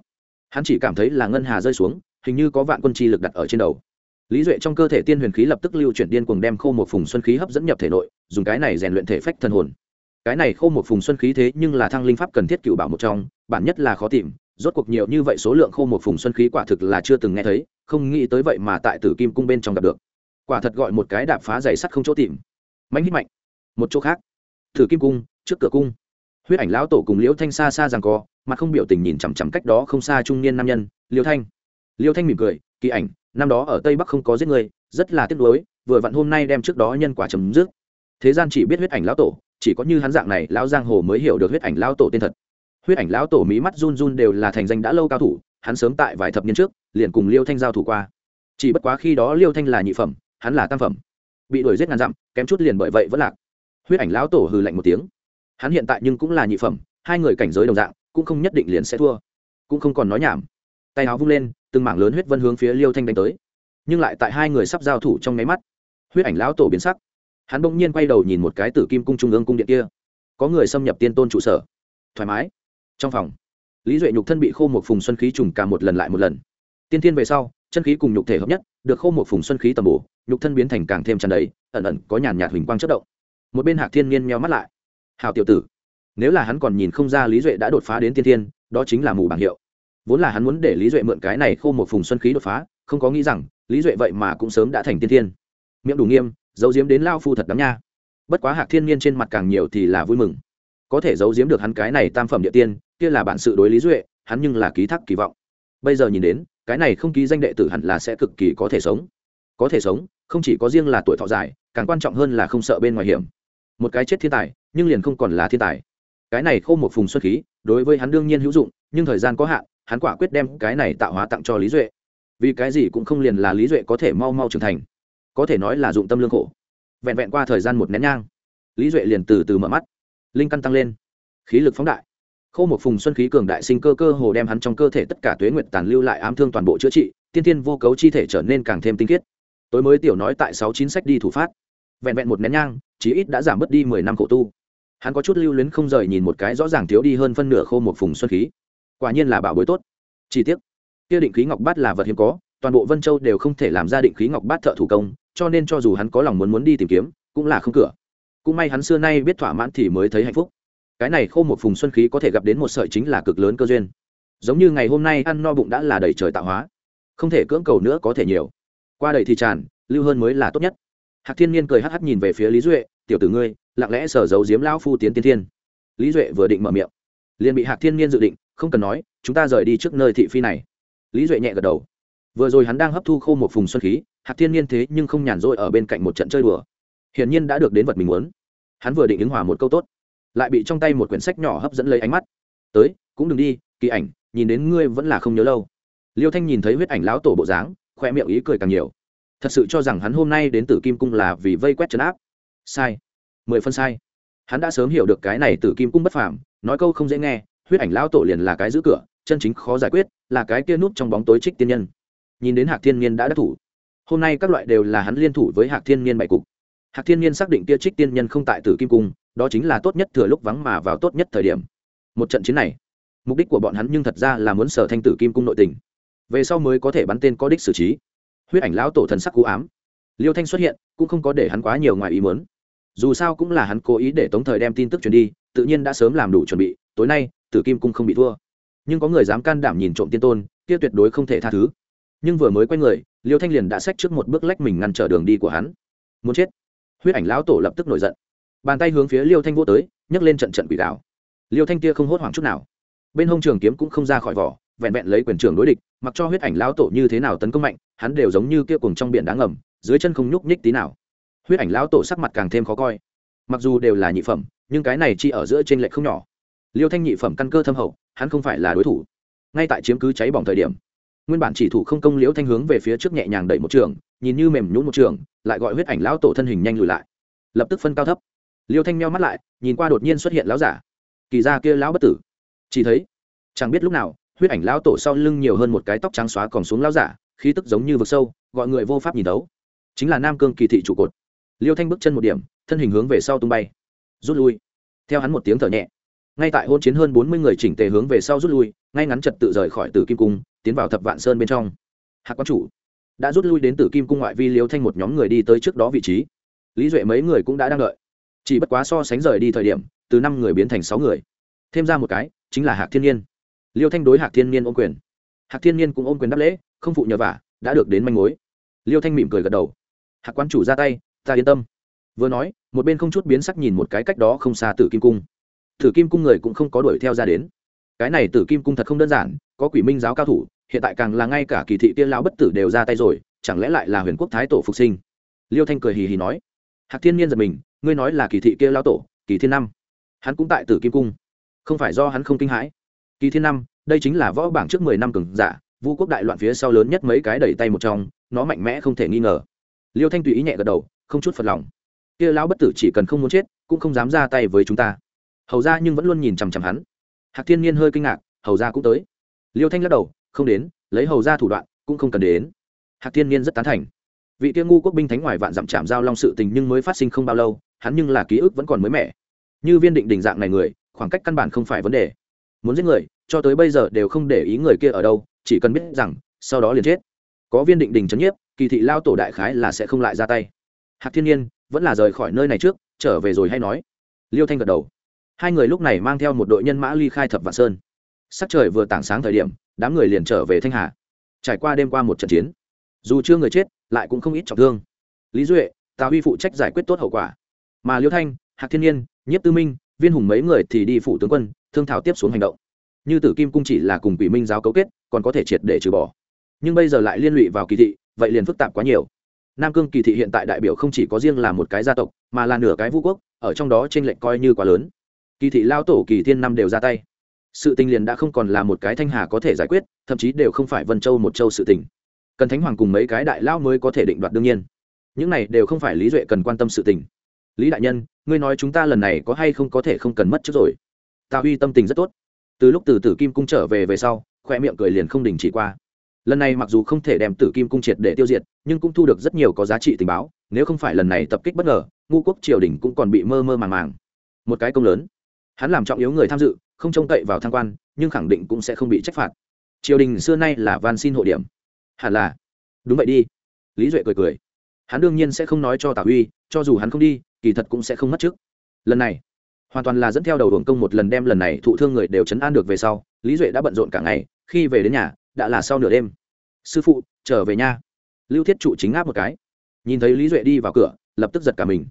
hắn chỉ cảm thấy là ngân hà rơi xuống hình như có vạn quân chi lực đặt ở trên đầu lý duệ trong cơ thể tiên huyền khí lập tức lưu chuyển điên cuồng đem khô một phùng xuân khí hấp dẫn nhập thể nội dùng cái này rèn luyện thể phách thần hồn cái này khô một phùng xuân khí thế nhưng là thăng linh pháp cần thiết cựu bảo một trong bản nhất là khó tìm rốt cuộc nhiều như vậy số lượng khô một phùng xuân khí quả thực là chưa từng nghe thấy, không nghĩ tới vậy mà tại tử kim cung bên trong gặp được. Quả thật gọi một cái đạp phá giày sắt không chỗ tìm. Mạnh hít mạnh. Một chỗ khác. Thử kim cung, trước cửa cung. Huyết ảnh lão tổ cùng liễu thanh xa xa rằng co, mặt không biểu tình nhìn chằm chằm cách đó không xa trung niên nam nhân, liễu thanh. Liễu thanh mỉm cười, kỳ ảnh, năm đó ở tây bắc không có giết người, rất là tiếc nuối, vừa vặn hôm nay đem trước đó nhân quả chấm dứt. Thế gian chỉ biết huyết ảnh lão tổ, chỉ có như hắn dạng này, lão giang hồ mới hiểu được huyết ảnh lão tổ tên thật huyết ảnh lão tổ mí mắt run run đều là thành danh đã lâu cao thủ, hắn sớm tại vài thập niên trước, liền cùng liêu thanh giao thủ qua. Chỉ bất quá khi đó liêu thanh là nhị phẩm, hắn là tam phẩm. Bị đuổi giết ngàn dặm, kém chút liền bởi vậy vẫn lạc. Huyết ảnh lão tổ hừ lạnh một tiếng. Hắn hiện tại nhưng cũng là nhị phẩm, hai người cảnh giới đồng dạng, cũng không nhất định liền sẽ thua. Cũng không còn nói nhảm. Tay áo vung lên, từng mảng lớn huyết vân hướng phía liêu thanh đánh tới. Nhưng lại tại hai người sắp giao thủ trong nháy mắt, huyết ảnh lão tổ biến sắc. Hắn bỗng nhiên quay đầu nhìn một cái tử kim cung trung ương cung điện kia. Có người xâm nhập tiên tôn trụ sở. Thoải mái trong phòng, lý duệ nhục thân bị khô một phùng xuân khí trùng cả một lần lại một lần. Tiên tiên về sau, chân khí cùng nhục thể hợp nhất, được khô một phùng xuân khí tầm bổ, nhục thân biến thành càng thêm tràn đầy, ẩn ẩn có nhàn nhạt huỳnh quang chất động. Một bên hạc thiên nhiên meo mắt lại. Hào tiểu tử, nếu là hắn còn nhìn không ra lý duệ đã đột phá đến tiên tiên đó chính là mù bảng hiệu. Vốn là hắn muốn để lý duệ mượn cái này khô một phùng xuân khí đột phá, không có nghĩ rằng lý duệ vậy mà cũng sớm đã thành tiên tiên miệng đủ nghiêm, giấu diếm đến lao phu thật đắm nha. Bất quá hạc thiên nhiên trên mặt càng nhiều thì là vui mừng. Có thể giấu diếm được hắn cái này tam phẩm địa tiên kia là bản sự đối lý duệ, hắn nhưng là ký thác kỳ vọng. Bây giờ nhìn đến, cái này không ký danh đệ tử hẳn là sẽ cực kỳ có thể sống. Có thể sống, không chỉ có riêng là tuổi thọ dài, càng quan trọng hơn là không sợ bên ngoài hiểm. Một cái chết thiên tài, nhưng liền không còn là thiên tài. Cái này khô một phùng xuất khí, đối với hắn đương nhiên hữu dụng, nhưng thời gian có hạn, hắn quả quyết đem cái này tạo hóa tặng cho lý duệ. Vì cái gì cũng không liền là lý duệ có thể mau mau trưởng thành. Có thể nói là dụng tâm lương khổ. Vẹn vẹn qua thời gian một nén nhang, lý duệ liền từ từ mở mắt. Linh căn tăng lên. Khí lực phóng đại khô một phùng xuân khí cường đại sinh cơ cơ hồ đem hắn trong cơ thể tất cả tuế nguyệt tàn lưu lại ám thương toàn bộ chữa trị, tiên tiên vô cấu chi thể trở nên càng thêm tinh khiết. Tối mới tiểu nói tại sáu chín sách đi thủ phát. Vẹn vẹn một nén nhang, chí ít đã giảm bớt đi mười năm khổ tu. Hắn có chút lưu luyến không rời nhìn một cái rõ ràng thiếu đi hơn phân nửa khô một phùng xuân khí. Quả nhiên là bảo bối tốt. Chi tiết kia định khí ngọc bát là vật hiếm có, toàn bộ vân châu đều không thể làm ra định khí ngọc bát thợ thủ công, cho nên cho dù hắn có lòng muốn muốn đi tìm kiếm, cũng là không cửa. Cũng may hắn xưa nay biết thỏa mãn thì mới thấy hạnh phúc cái này khô một phùng xuân khí có thể gặp đến một sợi chính là cực lớn cơ duyên. Giống như ngày hôm nay ăn no bụng đã là đầy trời tạo hóa. Không thể cưỡng cầu nữa có thể nhiều. Qua đầy thì tràn, lưu hơn mới là tốt nhất. Hạc thiên niên cười hắc hắc nhìn về phía lý duệ, tiểu tử ngươi, lặng lẽ sở giấu diếm lão phu tiến tiên thiên. Lý duệ vừa định mở miệng, liền bị hạc thiên niên dự định, không cần nói, chúng ta rời đi trước nơi thị phi này. Lý duệ nhẹ gật đầu. Vừa rồi hắn đang hấp thu khô một phùng xuân khí, hạc thiên niên thế nhưng không nhàn rỗi ở bên cạnh một trận chơi đùa. Hiển nhiên đã được đến vật mình muốn. Hắn vừa định ứng hòa một câu tốt lại bị trong tay một quyển sách nhỏ hấp dẫn lấy ánh mắt. Tới, cũng đừng đi, kỳ ảnh, nhìn đến ngươi vẫn là không nhớ lâu. Liêu thanh nhìn thấy huyết ảnh lão tổ bộ dáng khoe miệng ý cười càng nhiều. Thật sự cho rằng hắn hôm nay đến tử kim cung là vì vây quét trấn áp. Sai. Mười phân sai. Hắn đã sớm hiểu được cái này tử kim cung bất phàm, nói câu không dễ nghe, huyết ảnh lão tổ liền là cái giữ cửa, chân chính khó giải quyết, là cái kia núp trong bóng tối trích tiên nhân. Nhìn đến hạc thiên Niên đã đắc thủ. Hôm nay các loại đều là hắn liên thủ với hạc thiên Niên bại cục. Hạc thiên Niên xác định kia trích tiên nhân không tại tử kim cung đó chính là tốt nhất thừa lúc vắng mà vào tốt nhất thời điểm. Một trận chiến này, mục đích của bọn hắn nhưng thật ra là muốn sở thanh tử kim cung nội tình. Về sau mới có thể bắn tên có đích xử trí. Huyết ảnh lão tổ thần sắc cú ám. Liêu thanh xuất hiện, cũng không có để hắn quá nhiều ngoài ý muốn. Dù sao cũng là hắn cố ý để tống thời đem tin tức truyền đi, tự nhiên đã sớm làm đủ chuẩn bị, tối nay, tử kim cung không bị thua. Nhưng có người dám can đảm nhìn trộm tiên tôn, kia tuyệt đối không thể tha thứ. Nhưng vừa mới quay người, liêu thanh liền đã xách trước một bước lách mình ngăn trở đường đi của hắn. Muốn chết. Huyết ảnh lão tổ lập tức nổi giận bàn tay hướng phía liêu thanh vô tới, nhấc lên trận trận quỷ đạo liêu thanh kia không hốt hoảng chút nào. Bên hông trường kiếm cũng không ra khỏi vỏ, vẹn vẹn lấy quyền trưởng đối địch, mặc cho huyết ảnh lão tổ như thế nào tấn công mạnh, hắn đều giống như kia cùng trong biển đá ngầm, dưới chân không nhúc nhích tí nào. Huyết ảnh lão tổ sắc mặt càng thêm khó coi. Mặc dù đều là nhị phẩm, nhưng cái này chỉ ở giữa trên lệch không nhỏ. Liêu thanh nhị phẩm căn cơ thâm hậu, hắn không phải là đối thủ. Ngay tại chiếm cứ cháy bỏng thời điểm, nguyên bản chỉ thủ không công liễu thanh hướng về phía trước nhẹ nhàng đẩy một trường, nhìn như mềm nhún một trường, lại gọi huyết ảnh lão tổ thân hình nhanh lùi lại. Lập tức phân cao thấp liêu thanh meo mắt lại, nhìn qua đột nhiên xuất hiện lão giả. Kỳ ra kia lão bất tử. Chỉ thấy, chẳng biết lúc nào, huyết ảnh lão tổ sau lưng nhiều hơn một cái tóc trắng xóa còn xuống lão giả, khí tức giống như vực sâu, gọi người vô pháp nhìn đấu chính là nam cương kỳ thị trụ cột. Liêu thanh bước chân một điểm, thân hình hướng về sau tung bay, rút lui. Theo hắn một tiếng thở nhẹ, ngay tại hôn chiến hơn bốn mươi người chỉnh tề hướng về sau rút lui, ngay ngắn trật tự rời khỏi tử kim cung, tiến vào thập vạn sơn bên trong. Hạc quan chủ đã rút lui đến tử kim cung ngoại vi liêu thanh một nhóm người đi tới trước đó vị trí. Lý duệ mấy người cũng đã đang đợi chỉ bất quá so sánh rời đi thời điểm, từ năm người biến thành sáu người. Thêm ra một cái, chính là hạc thiên nhiên. Liêu thanh đối hạc thiên nhiên ôm quyền. Hạc thiên nhiên cũng ôm quyền đáp lễ, không phụ nhờ vả, đã được đến manh mối. Liêu thanh mỉm cười gật đầu. Hạc quan chủ ra tay, ta yên tâm. Vừa nói, một bên không chút biến sắc nhìn một cái cách đó không xa tử kim cung. Tử kim cung người cũng không có đuổi theo ra đến. Cái này tử kim cung thật không đơn giản, có quỷ minh giáo cao thủ, hiện tại càng là ngay cả kỳ thị tiên lão bất tử đều ra tay rồi, chẳng lẽ lại là huyền quốc thái tổ phục sinh? Liêu thanh cười hì hì nói. Hạc thiên nhiên giật mình ngươi nói là kỳ thị kia lão tổ, kỳ thiên năm. Hắn cũng tại tử kim cung. Không phải do hắn không kinh hãi. Kỳ thiên năm, đây chính là võ bảng trước mười năm cường giả, vu quốc đại loạn phía sau lớn nhất mấy cái đẩy tay một trong, nó mạnh mẽ không thể nghi ngờ. Liêu thanh tùy ý nhẹ gật đầu, không chút phật lòng. Kia lão bất tử chỉ cần không muốn chết, cũng không dám ra tay với chúng ta. Hầu ra nhưng vẫn luôn nhìn chằm chằm hắn. Hạc thiên nhiên hơi kinh ngạc, hầu ra cũng tới. Liêu thanh lắc đầu, không đến, lấy hầu ra thủ đoạn, cũng không cần đến. Hạc thiên nhiên rất tán thành. Vị kia ngu quốc binh thánh ngoài vạn dặm chạm giao long sự tình nhưng mới phát sinh không bao lâu hắn nhưng là ký ức vẫn còn mới mẻ. Như viên định đình dạng này người, khoảng cách căn bản không phải vấn đề. Muốn giết người, cho tới bây giờ đều không để ý người kia ở đâu, chỉ cần biết rằng, sau đó liền chết. Có viên định đình c h ấ n nhiếp, kỳ thị lao tổ đại khái là sẽ không lại ra tay. Hạc thiên nhiên vẫn là rời khỏi nơi này trước, trở về rồi hay nói. Liêu thanh gật đầu. Hai người lúc này mang theo một đội nhân mã ly khai thập vạn sơn. Sắc trời vừa tảng sáng thời điểm, đám người liền trở về thanh hà. Trải qua đêm qua một trận chiến, dù chưa người chết, lại cũng không ít trọng thương. Lý duệ, tào huy phụ trách giải quyết tốt hậu quả mà liêu thanh, hạc thiên nhiên, nhiếp tư minh, viên hùng mấy người thì đi phủ tướng quân, thương thảo tiếp xuống hành động. Như tử kim cung chỉ là cùng quỷ minh giáo cấu kết, còn có thể triệt để trừ bỏ. Nhưng bây giờ lại liên lụy vào kỳ thị, vậy liền phức tạp quá nhiều. Nam cương kỳ thị hiện tại đại biểu không chỉ có riêng là một cái gia tộc, mà là nửa cái vũ quốc, ở trong đó t r ê n lệch coi như quá lớn. Kỳ thị lao tổ, kỳ thiên năm đều ra tay. Sự tình liền đã không còn là một cái thanh hà có thể giải quyết, thậm chí đều không phải vân châu một châu sự tình. Cần thánh hoàng cùng mấy cái đại lao mới có thể định đoạt đương nhiên. Những này đều không phải lý duệ cần quan tâm sự tình lý đại nhân, ngươi nói chúng ta lần này có hay không có thể không cần mất trước rồi? Tào huy tâm tình rất tốt. Từ lúc từ tử kim cung trở về về sau, khoe miệng cười liền không đình chỉ qua. Lần này mặc dù không thể đem tử kim cung triệt để tiêu diệt, nhưng cũng thu được rất nhiều có giá trị tình báo, nếu không phải lần này tập kích bất ngờ, ngu quốc triều đình cũng còn bị mơ mơ màng màng. Một cái công lớn. Hắn làm trọng yếu người tham dự, không trông cậy vào thăng quan, nhưng khẳng định cũng sẽ không bị trách phạt. Triều đình xưa nay là van xin hộ điểm. Hẳn là. Đúng vậy đi. Lý duệ cười cười. Hắn đương nhiên sẽ không nói cho tả huy, cho dù hắn không đi kỳ thật cũng sẽ không mất trước. Lần này, hoàn toàn là dẫn theo đầu hưởng công một lần đem lần này thụ thương người đều chấn an được về sau, lý duệ đã bận rộn cả ngày, khi về đến nhà, đã là sau nửa đêm. Sư phụ, trở về nhà lưu thiết trụ chính áp một cái. Nhìn thấy lý duệ đi vào cửa, lập tức giật cả mình.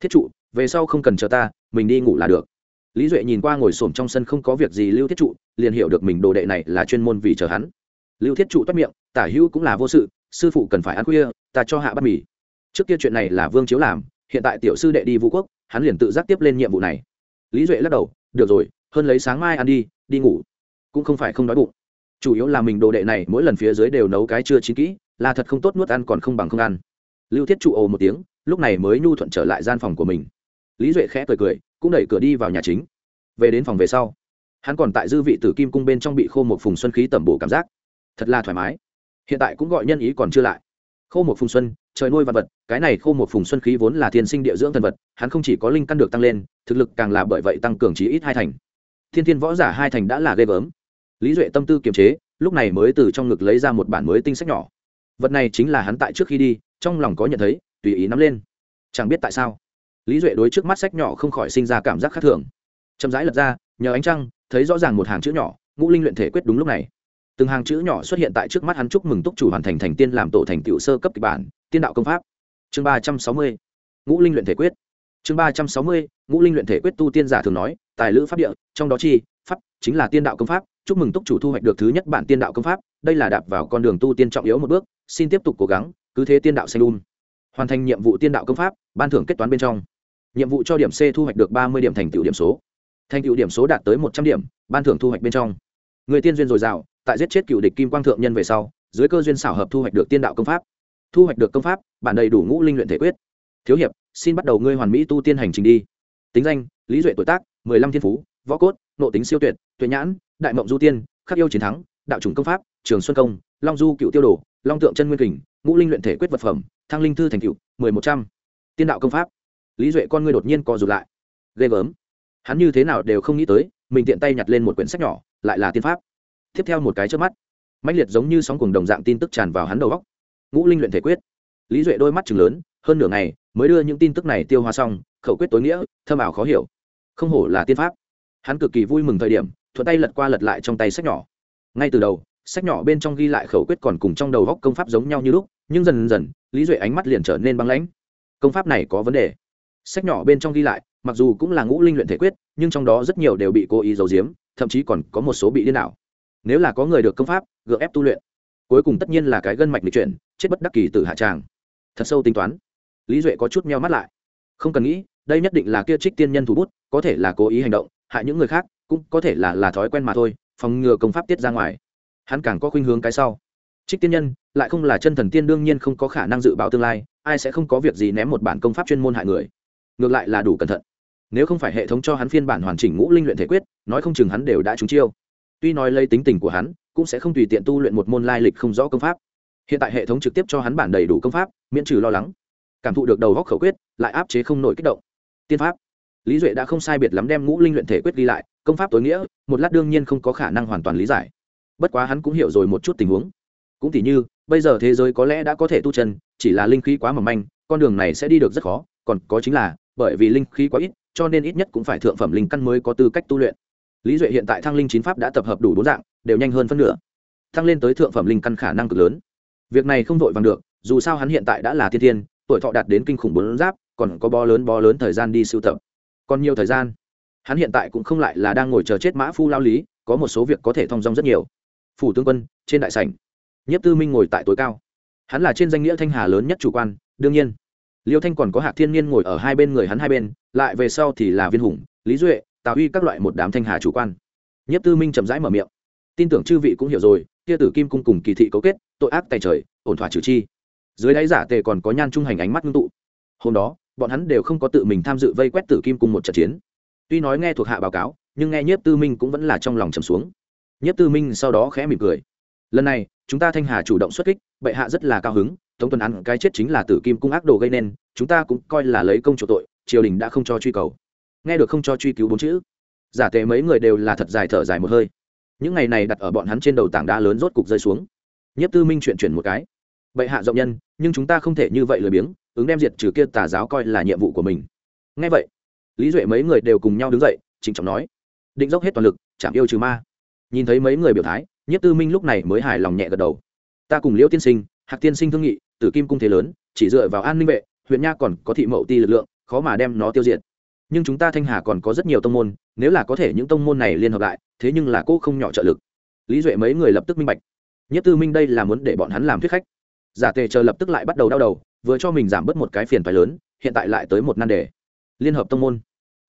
Thiết trụ, về sau không cần chờ ta, mình đi ngủ là được. Lý duệ nhìn qua ngồi s ổ m trong sân không có việc gì, lưu thiết trụ liền hiểu được mình đồ đệ này là chuyên môn vì chờ hắn. Lưu thiết trụ toát miệng, tả hữu cũng là vô sự, sư phụ cần phải ăn khuya, ta cho hạ bát mì. Trước kia chuyện này là vương chiếu làm hiện tại tiểu sư đệ đi vũ quốc, hắn liền tự giác tiếp lên nhiệm vụ này. Lý duệ lắc đầu, được rồi, hơn lấy sáng mai ăn đi đi ngủ. Cũng không phải không đói bụng. Chủ yếu là mình đồ đệ này mỗi lần phía dưới đều nấu cái chưa chín kỹ, là thật không tốt nuốt ăn còn không bằng không ăn. Lưu thiết trụ ồ một tiếng, lúc này mới nhu thuận trở lại gian phòng của mình. Lý duệ khẽ cười cười, cũng đẩy cửa đi vào nhà chính. Về đến phòng về sau, hắn còn tại dư vị tử kim cung bên trong bị khô một phùng xuân khí tẩm bổ cảm giác. Thật là thoải mái. Hiện tại cũng gọi nhân ý còn chưa lại khô một phùng xuân, trời nuôi vật vật, cái này khô một phùng xuân khí vốn là thiên sinh địa dưỡng thần vật, hắn không chỉ có linh căn được tăng lên, thực lực càng là bởi vậy tăng cường chí ít hai thành. Thiên thiên võ giả hai thành đã là ghê gớm. Lý duệ tâm tư kiềm chế, lúc này mới từ trong ngực lấy ra một bản mới tinh sách nhỏ. Vật này chính là hắn tại trước khi đi, trong lòng có nhận thấy, tùy ý nắm lên. Chẳng biết tại sao, lý duệ đối trước mắt sách nhỏ không khỏi sinh ra cảm giác khác thường. Chậm rãi lật ra, nhờ ánh trăng, thấy rõ ràng một hàng chữ nhỏ, ngũ linh luyện thể quyết đúng lúc này từng hàng chữ nhỏ xuất hiện tại trước mắt hắn chúc mừng túc chủ hoàn thành thành tiên làm tổ thành tựu sơ cấp kịch bản, tiên đạo công pháp. Chương ba trăm sáu mươi, ngũ linh luyện thể quyết. Chương ba trăm sáu mươi, ngũ linh luyện thể quyết tu tiên giả thường nói, tài lữ pháp địa, trong đó chi, pháp, chính là tiên đạo công pháp. Chúc mừng túc chủ thu hoạch được thứ nhất bản tiên đạo công pháp, đây là đạp vào con đường tu tiên trọng yếu một bước, xin tiếp tục cố gắng, cứ thế tiên đạo xanh lum hoàn thành nhiệm vụ tiên đạo công pháp, ban thưởng kết toán bên trong. Nhiệm vụ cho điểm c thu hoạch được ba mươi điểm thành tựu điểm số. Thành tựu điểm số đạt tới một trăm điểm, ban thưởng thu hoạch bên trong. Người tiên duyên dồi dào tại giết chết cựu địch kim quang thượng nhân về sau, dưới cơ duyên xảo hợp thu hoạch được tiên đạo công pháp. Thu hoạch được công pháp, bản đầy đủ ngũ linh luyện thể quyết. Thiếu hiệp, xin bắt đầu ngươi hoàn mỹ tu tiên hành trình đi. Tính danh, lý duệ tuổi tác, mười lăm thiên phú, võ cốt, nộ tính siêu tuyệt, tuệ nhãn, đại mộng du tiên, khắc yêu chiến thắng, đạo chủng công pháp, trường xuân công, long du cựu tiêu đồ, long tượng chân nguyên kình, ngũ linh luyện thể quyết vật phẩm, thăng linh thư thành cựu mười một trăm. Tiên đạo công pháp. Lý duệ con ngươi đột nhiên co rụt lại. Ghê gớm. Hắn như thế nào đều không nghĩ tới, mình tiện tay nhặt lên một quyển sách nhỏ, lại là tiên pháp tiếp theo một cái trước mắt. Mạnh liệt giống như sóng cùng đồng dạng tin tức tràn vào hắn đầu góc ngũ linh luyện thể quyết. Lý duệ đôi mắt chừng lớn, hơn nửa ngày mới đưa những tin tức này tiêu hóa xong, khẩu quyết tối nghĩa thơm ảo khó hiểu. Không hổ là tiên pháp. Hắn cực kỳ vui mừng thời điểm, thuận tay lật qua lật lại trong tay sách nhỏ. Ngay từ đầu, sách nhỏ bên trong ghi lại khẩu quyết còn cùng trong đầu góc công pháp giống nhau như lúc, nhưng dần dần, lý duệ ánh mắt liền trở nên băng lãnh. Công pháp này có vấn đề. Sách nhỏ bên trong ghi lại, mặc dù cũng là ngũ linh luyện thể quyết, nhưng trong đó rất nhiều đều bị cố ý giấu giếm, thậm chí còn có một số bị điên đảo nếu là có người được công pháp, gượng ép tu luyện, cuối cùng tất nhiên là cái gân mạch lịch chuyển, chết bất đắc kỳ từ hạ tràng. Thật sâu tính toán. Lý duệ có chút meo mắt lại. Không cần nghĩ, đây nhất định là kia trích tiên nhân thủ bút, có thể là cố ý hành động, hại những người khác, cũng có thể là là thói quen mà thôi, phòng ngừa công pháp tiết ra ngoài. Hắn càng có khuynh hướng cái sau. Trích tiên nhân, lại không là chân thần tiên đương nhiên không có khả năng dự báo tương lai, ai sẽ không có việc gì ném một bản công pháp chuyên môn hại người. Ngược lại là đủ cẩn thận. Nếu không phải hệ thống cho hắn phiên bản hoàn chỉnh ngũ linh luyện thể quyết, nói không chừng hắn đều đã trúng chiêu tuy nói lấy tính tình của hắn, cũng sẽ không tùy tiện tu luyện một môn lai lịch không rõ công pháp. Hiện tại hệ thống trực tiếp cho hắn bản đầy đủ công pháp, miễn trừ lo lắng. Cảm thụ được đầu góc khẩu quyết, lại áp chế không nổi kích động. Tiên pháp. Lý duệ đã không sai biệt lắm đem ngũ linh luyện thể quyết ghi lại, công pháp tối nghĩa, một lát đương nhiên không có khả năng hoàn toàn lý giải. Bất quá hắn cũng hiểu rồi một chút tình huống. Cũng tỉ như, bây giờ thế giới có lẽ đã có thể tu chân, chỉ là linh khí quá mỏng manh, con đường này sẽ đi được rất khó, còn có chính là, bởi vì linh khí quá ít, cho nên ít nhất cũng phải thượng phẩm linh căn mới có tư cách tu luyện lý duệ hiện tại thăng linh chín pháp đã tập hợp đủ bốn dạng, đều nhanh hơn phân nửa. Thăng lên tới thượng phẩm linh căn khả năng cực lớn. Việc này không vội vàng được, dù sao hắn hiện tại đã là thiên thiên, tuổi thọ đạt đến kinh khủng bốn giáp, còn có bo lớn bo lớn thời gian đi sưu tập. Còn nhiều thời gian. Hắn hiện tại cũng không lại là đang ngồi chờ chết mã phu lao lý, có một số việc có thể thong dong rất nhiều. Phủ tướng quân, trên đại sảnh. Nhất tư minh ngồi tại tối cao. Hắn là trên danh nghĩa thanh hà lớn nhất chủ quan, đương nhiên. Liêu thanh còn có hạc thiên Niên ngồi ở hai bên người hắn hai bên, lại về sau thì là viên hùng, lý duệ tào uy các loại một đám thanh hà chủ quan. Nhất tư minh chậm rãi mở miệng. Tin tưởng chư vị cũng hiểu rồi, kia tử kim cung cùng kỳ thị cấu kết, tội ác tài trời, ổn thỏa trừ chi. Dưới đáy giả tề còn có nhan trung hành ánh mắt ngưng tụ. Hôm đó, bọn hắn đều không có tự mình tham dự vây quét tử kim cung một trận chiến. Tuy nói nghe thuộc hạ báo cáo, nhưng nghe nhiếp tư minh cũng vẫn là trong lòng trầm xuống. Nhiếp tư minh sau đó khẽ mỉm cười. Lần này, chúng ta thanh hà chủ động xuất kích, bệ hạ rất là cao hứng, tống tuần ăn cái chết chính là tử kim cung ác đồ gây nên, chúng ta cũng coi là lấy công chủ tội, triều đình đã không cho truy cầu nghe được không cho truy cứu bốn chữ. Giả tệ mấy người đều là thật dài thở dài một hơi. Những ngày này đặt ở bọn hắn trên đầu tảng đá lớn rốt cục rơi xuống. Nhất tư minh chuyện chuyển một cái. Bệ hạ rộng nhân, nhưng chúng ta không thể như vậy lười biếng, ứng đem diệt trừ kia tà giáo coi là nhiệm vụ của mình. Ngay vậy, lý duệ mấy người đều cùng nhau đứng dậy, trịnh trọng nói, định dốc hết toàn lực, chạm yêu trừ ma. Nhìn thấy mấy người biểu thái nhất tư minh lúc này mới hài lòng nhẹ gật đầu. Ta cùng liễu tiên sinh, hạc tiên sinh thương nghị, tử kim cung thế lớn, chỉ dựa vào an ninh vệ, huyện nha còn có thị mậu ti lực lượng, khó mà đem nó tiêu diệt nhưng chúng ta thanh hà còn có rất nhiều tông môn, nếu là có thể những tông môn này liên hợp lại, thế nhưng là cô không nhỏ trợ lực. Lý duệ mấy người lập tức minh bạch. Nhất tư minh đây là muốn để bọn hắn làm thuyết khách. Giả tề chờ lập tức lại bắt đầu đau đầu, vừa cho mình giảm bớt một cái phiền phái lớn, hiện tại lại tới một nan đề. Liên hợp tông môn.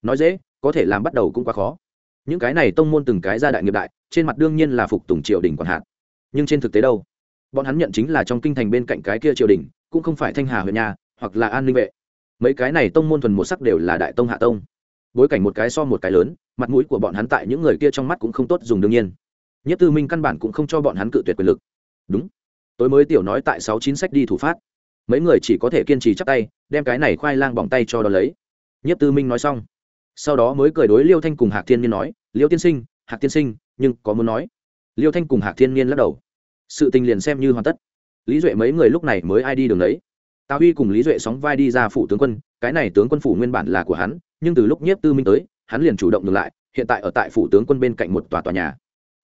Nói dễ, có thể làm bắt đầu cũng quá khó. Những cái này tông môn từng cái gia đại nghiệp đại, trên mặt đương nhiên là phục tùng triều đình còn hạn nhưng trên thực tế đâu? Bọn hắn nhận chính là trong kinh thành bên cạnh cái kia triều đình, cũng không phải thanh hà huyện nhà, hoặc là an ninh vệ mấy cái này tông môn thuần một sắc đều là đại tông hạ tông. Bối cảnh một cái so một cái lớn, mặt mũi của bọn hắn tại những người kia trong mắt cũng không tốt dùng đương nhiên. Nhất tư minh căn bản cũng không cho bọn hắn cự tuyệt quyền lực. Đúng. Tối mới tiểu nói tại sáu chín sách đi thủ phát. Mấy người chỉ có thể kiên trì chắc tay, đem cái này khoai lang bỏng tay cho đó lấy. Nhất tư minh nói xong. Sau đó mới cười đối liêu thanh cùng hạc thiên nhiên nói, liêu tiên sinh, hạc tiên sinh, nhưng có muốn nói? Liêu thanh cùng hạc thiên nhiên lắc đầu. Sự tình liền xem như hoàn tất. Lý duệ mấy người lúc này mới ai đi đường đấy tào huy cùng lý duệ sóng vai đi ra phủ tướng quân, cái này tướng quân phủ nguyên bản là của hắn, nhưng từ lúc nhiếp tư minh tới, hắn liền chủ động ngừng lại, hiện tại ở tại phủ tướng quân bên cạnh một tòa tòa nhà.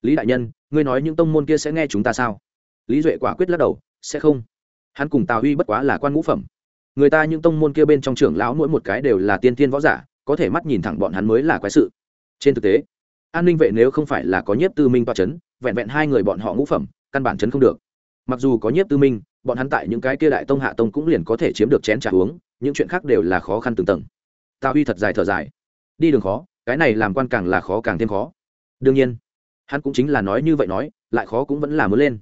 Lý đại nhân, ngươi nói những tông môn kia sẽ nghe chúng ta sao? Lý duệ quả quyết lắc đầu, sẽ không. Hắn cùng tào huy bất quá là quan ngũ phẩm. Người ta những tông môn kia bên trong trưởng lão mỗi một cái đều là tiên tiên võ giả, có thể mắt nhìn thẳng bọn hắn mới là quái sự. Trên thực tế, an ninh vệ nếu không phải là có nhiếp tư minh toa c h ấ n vẹn vẹn hai người bọn họ ngũ phẩm, căn bản chấn không được. Mặc dù có nhiếp tư minh bọn hắn tại những cái kia đại tông hạ tông cũng liền có thể chiếm được chén trà uống, những chuyện khác đều là khó khăn từng tầng. Tào huy thật dài thở dài. Đi đường khó, cái này làm quan càng là khó càng thêm khó. Đương nhiên, hắn cũng chính là nói như vậy nói, lại khó cũng vẫn là mới lên.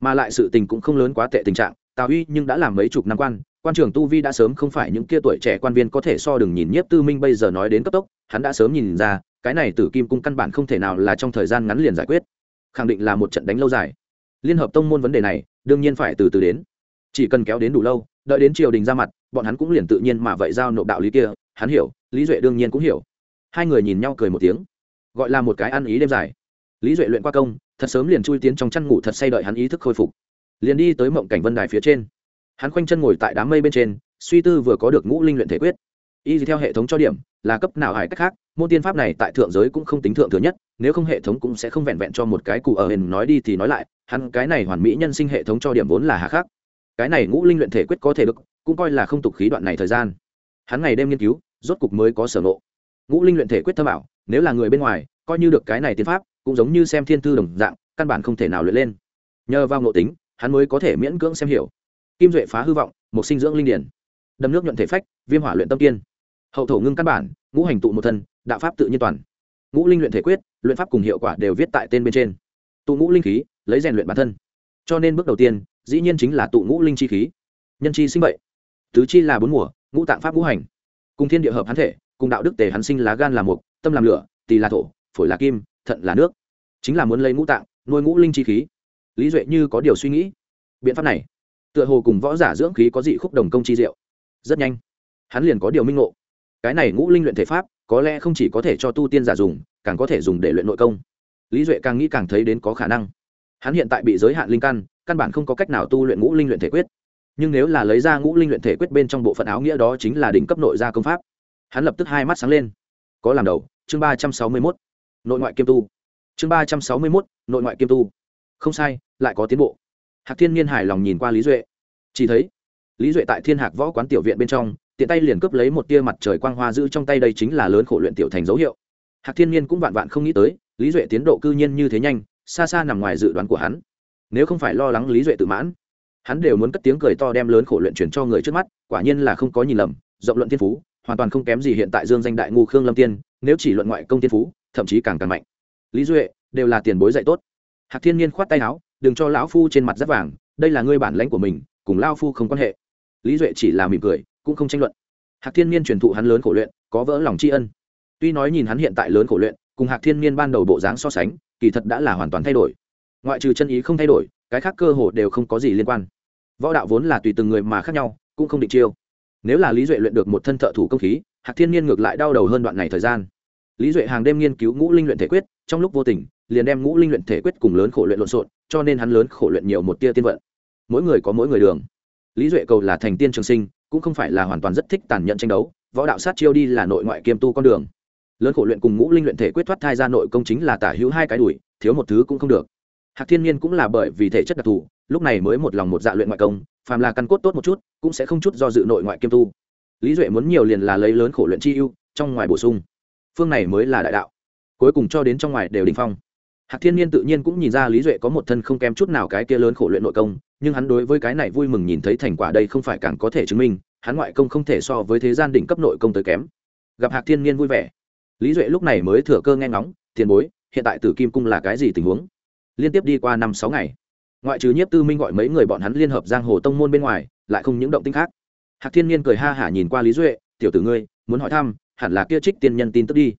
Mà lại sự tình cũng không lớn quá tệ tình trạng, tào huy nhưng đã làm mấy chục năm quan quan trưởng tu vi đã sớm không phải những kia tuổi trẻ quan viên có thể so đừng nhìn nhiếp tư minh bây giờ nói đến cấp tốc, hắn đã sớm nhìn ra, cái này tử kim cung căn bản không thể nào là trong thời gian ngắn liền giải quyết. Khẳng định là một trận đánh lâu dài. Liên hợp tông môn vấn đề này đương nhiên phải từ từ đến. Chỉ cần kéo đến đủ lâu, đợi đến triều đình ra mặt, bọn hắn cũng liền tự nhiên mà vậy giao nộp đạo lý kia, hắn hiểu, lý duệ đương nhiên cũng hiểu. Hai người nhìn nhau cười một tiếng. Gọi là một cái ăn ý đêm dài. Lý duệ luyện qua công, thật sớm liền chui tiến trong chăn ngủ thật say đợi hắn ý thức khôi phục. Liền đi tới mộng cảnh vân đài phía trên. Hắn khoanh chân ngồi tại đám mây bên trên, suy tư vừa có được ngũ linh luyện thể quyết. Y theo hệ thống cho điểm, là cấp nào hải cách khác? Môn tiên pháp này tại thượng giới cũng không tính thượng thừa nhất, nếu không hệ thống cũng sẽ không vẹn vẹn cho một cái cụ ở hình nói đi thì nói lại, hắn cái này hoàn mỹ nhân sinh hệ thống cho điểm vốn là hạ khác cái này ngũ linh luyện thể quyết có thể được, cũng coi là không tục khí đoạn này thời gian. Hắn ngày đêm nghiên cứu, rốt cục mới có sở nộ ngũ linh luyện thể quyết thâm ảo, nếu là người bên ngoài, coi như được cái này tiên pháp, cũng giống như xem thiên thư đồng dạng, căn bản không thể nào luyện lên. Nhờ vào ngộ tính, hắn mới có thể miễn cưỡng xem hiểu. Kim duệ phá hư vọng, một sinh dưỡng linh điển. Đâm nước nhuận thể phách, viêm hỏa luyện tâm kiên hậu thổ ngưng căn bản, ngũ hành tụ một thân đạo pháp tự nhiên toàn. Ngũ linh luyện thể quyết, luyện pháp cùng hiệu quả đều viết tại tên bên trên. Tụ ngũ linh khí, lấy rèn luyện bản thân. Cho nên bước đầu tiên, dĩ nhiên chính là tụ ngũ linh chi khí. Nhân chi sinh vậy. Tứ chi là bốn mùa, ngũ tạng pháp ngũ hành. Cùng thiên địa hợp hắn thể, cùng đạo đức tề hắn sinh lá gan là mục, tâm làm lửa, tỳ là thổ, phổi là kim, thận là nước. Chính là muốn lấy ngũ tạng, nuôi ngũ linh chi khí. Lý duệ như có điều suy nghĩ. Biện pháp này, tựa hồ cùng võ giả dưỡng khí có dị khúc đồng công chi diệu. Rất nhanh, hắn liền có điều minh ngộ. Cái này ngũ linh luyện thể pháp có lẽ không chỉ có thể cho tu tiên giả dùng, càng có thể dùng để luyện nội công. Lý duệ càng nghĩ càng thấy đến có khả năng. Hắn hiện tại bị giới hạn linh căn căn bản không có cách nào tu luyện ngũ linh luyện thể quyết. Nhưng nếu là lấy ra ngũ linh luyện thể quyết bên trong bộ phận áo nghĩa đó chính là đỉnh cấp nội gia công pháp. Hắn lập tức hai mắt sáng lên. Có làm đầu, chương ba trăm sáu mươi mốt. Nội ngoại kiêm tu. Chương ba trăm sáu mươi mốt, nội ngoại kiêm tu. Không sai, lại có tiến bộ. Hạc thiên niên hài lòng nhìn qua lý duệ. Chỉ thấy, lý duệ tại thiên hạc võ quán tiểu viện bên trong tiện tay liền cướp lấy một tia mặt trời quang hoa giữ trong tay đây chính là lớn khổ luyện tiểu thành dấu hiệu. Hạc thiên niên cũng vạn vạn không nghĩ tới, lý duệ tiến độ cư nhiên như thế nhanh, xa xa nằm ngoài dự đoán của hắn. Nếu không phải lo lắng lý duệ tự mãn, hắn đều muốn cất tiếng cười to đem lớn khổ luyện chuyển cho người trước mắt, quả nhiên là không có nhìn lầm, rộng luận thiên phú, hoàn toàn không kém gì hiện tại dương danh đại ngu khương lâm tiên, nếu chỉ luận ngoại công thiên phú, thậm chí càng càng mạnh. Lý duệ, đều là tiền bối dạy tốt. Hạc thiên niên khoát tay áo, đừng cho lão phu trên mặt rất vàng, đây là ngươi bản lãnh của mình, cùng lao phu không quan hệ. Lý duệ chỉ là mỉm cười cũng không tranh luận. Hạc thiên niên truyền thụ hắn lớn khổ luyện, có vỡ lòng tri ân. Tuy nói nhìn hắn hiện tại lớn khổ luyện, cùng hạc thiên niên ban đầu bộ dáng so sánh, kỳ thật đã là hoàn toàn thay đổi. Ngoại trừ chân ý không thay đổi, cái khác cơ hồ đều không có gì liên quan. Võ đạo vốn là tùy từng người mà khác nhau, cũng không định chiêu. Nếu là lý duệ luyện được một thân thợ thủ công khí, hạc thiên niên ngược lại đau đầu hơn đoạn này thời gian. Lý duệ hàng đêm nghiên cứu ngũ linh luyện thể quyết, trong lúc vô tình, liền đem ngũ linh luyện thể quyết cùng lớn khổ luyện lộn xộn, cho nên hắn lớn khổ luyện nhiều một tia tiên vận. Mỗi người có mỗi người đường. Lý duệ cầu là thành tiên trường sinh cũng không phải là hoàn toàn rất thích tàn nhẫn tranh đấu, võ đạo sát chiêu đi là nội ngoại kiêm tu con đường. Lớn khổ luyện cùng ngũ linh luyện thể quyết thoát thai ra nội công chính là tả hữu hai cái đùi thiếu một thứ cũng không được. Hạc thiên nhiên cũng là bởi vì thể chất đặc thù, lúc này mới một lòng một dạ luyện ngoại công, phàm là căn cốt tốt một chút, cũng sẽ không chút do dự nội ngoại kiêm tu. Lý duệ muốn nhiều liền là lấy lớn khổ luyện chi ưu, trong ngoài bổ sung. Phương này mới là đại đạo. Cuối cùng cho đến trong ngoài đều đình phong hạc thiên nhiên tự nhiên cũng nhìn ra lý duệ có một thân không kém chút nào cái kia lớn khổ luyện nội công, nhưng hắn đối với cái này vui mừng nhìn thấy thành quả đây không phải càng có thể chứng minh, hắn ngoại công không thể so với thế gian đỉnh cấp nội công tới kém. Gặp hạc thiên nhiên vui vẻ, lý duệ lúc này mới thừa cơ nghe ngóng, tiền bối, hiện tại tử kim cung là cái gì tình huống? Liên tiếp đi qua năm sáu ngày. Ngoại trừ nhiếp tư minh gọi mấy người bọn hắn liên hợp giang hồ tông môn bên ngoài, lại không những động tinh khác. Hạc thiên nhiên cười ha hả nhìn qua lý duệ, tiểu tử ngươi, muốn hỏi thăm, hẳn là kia trích tiên nhân tin tức đi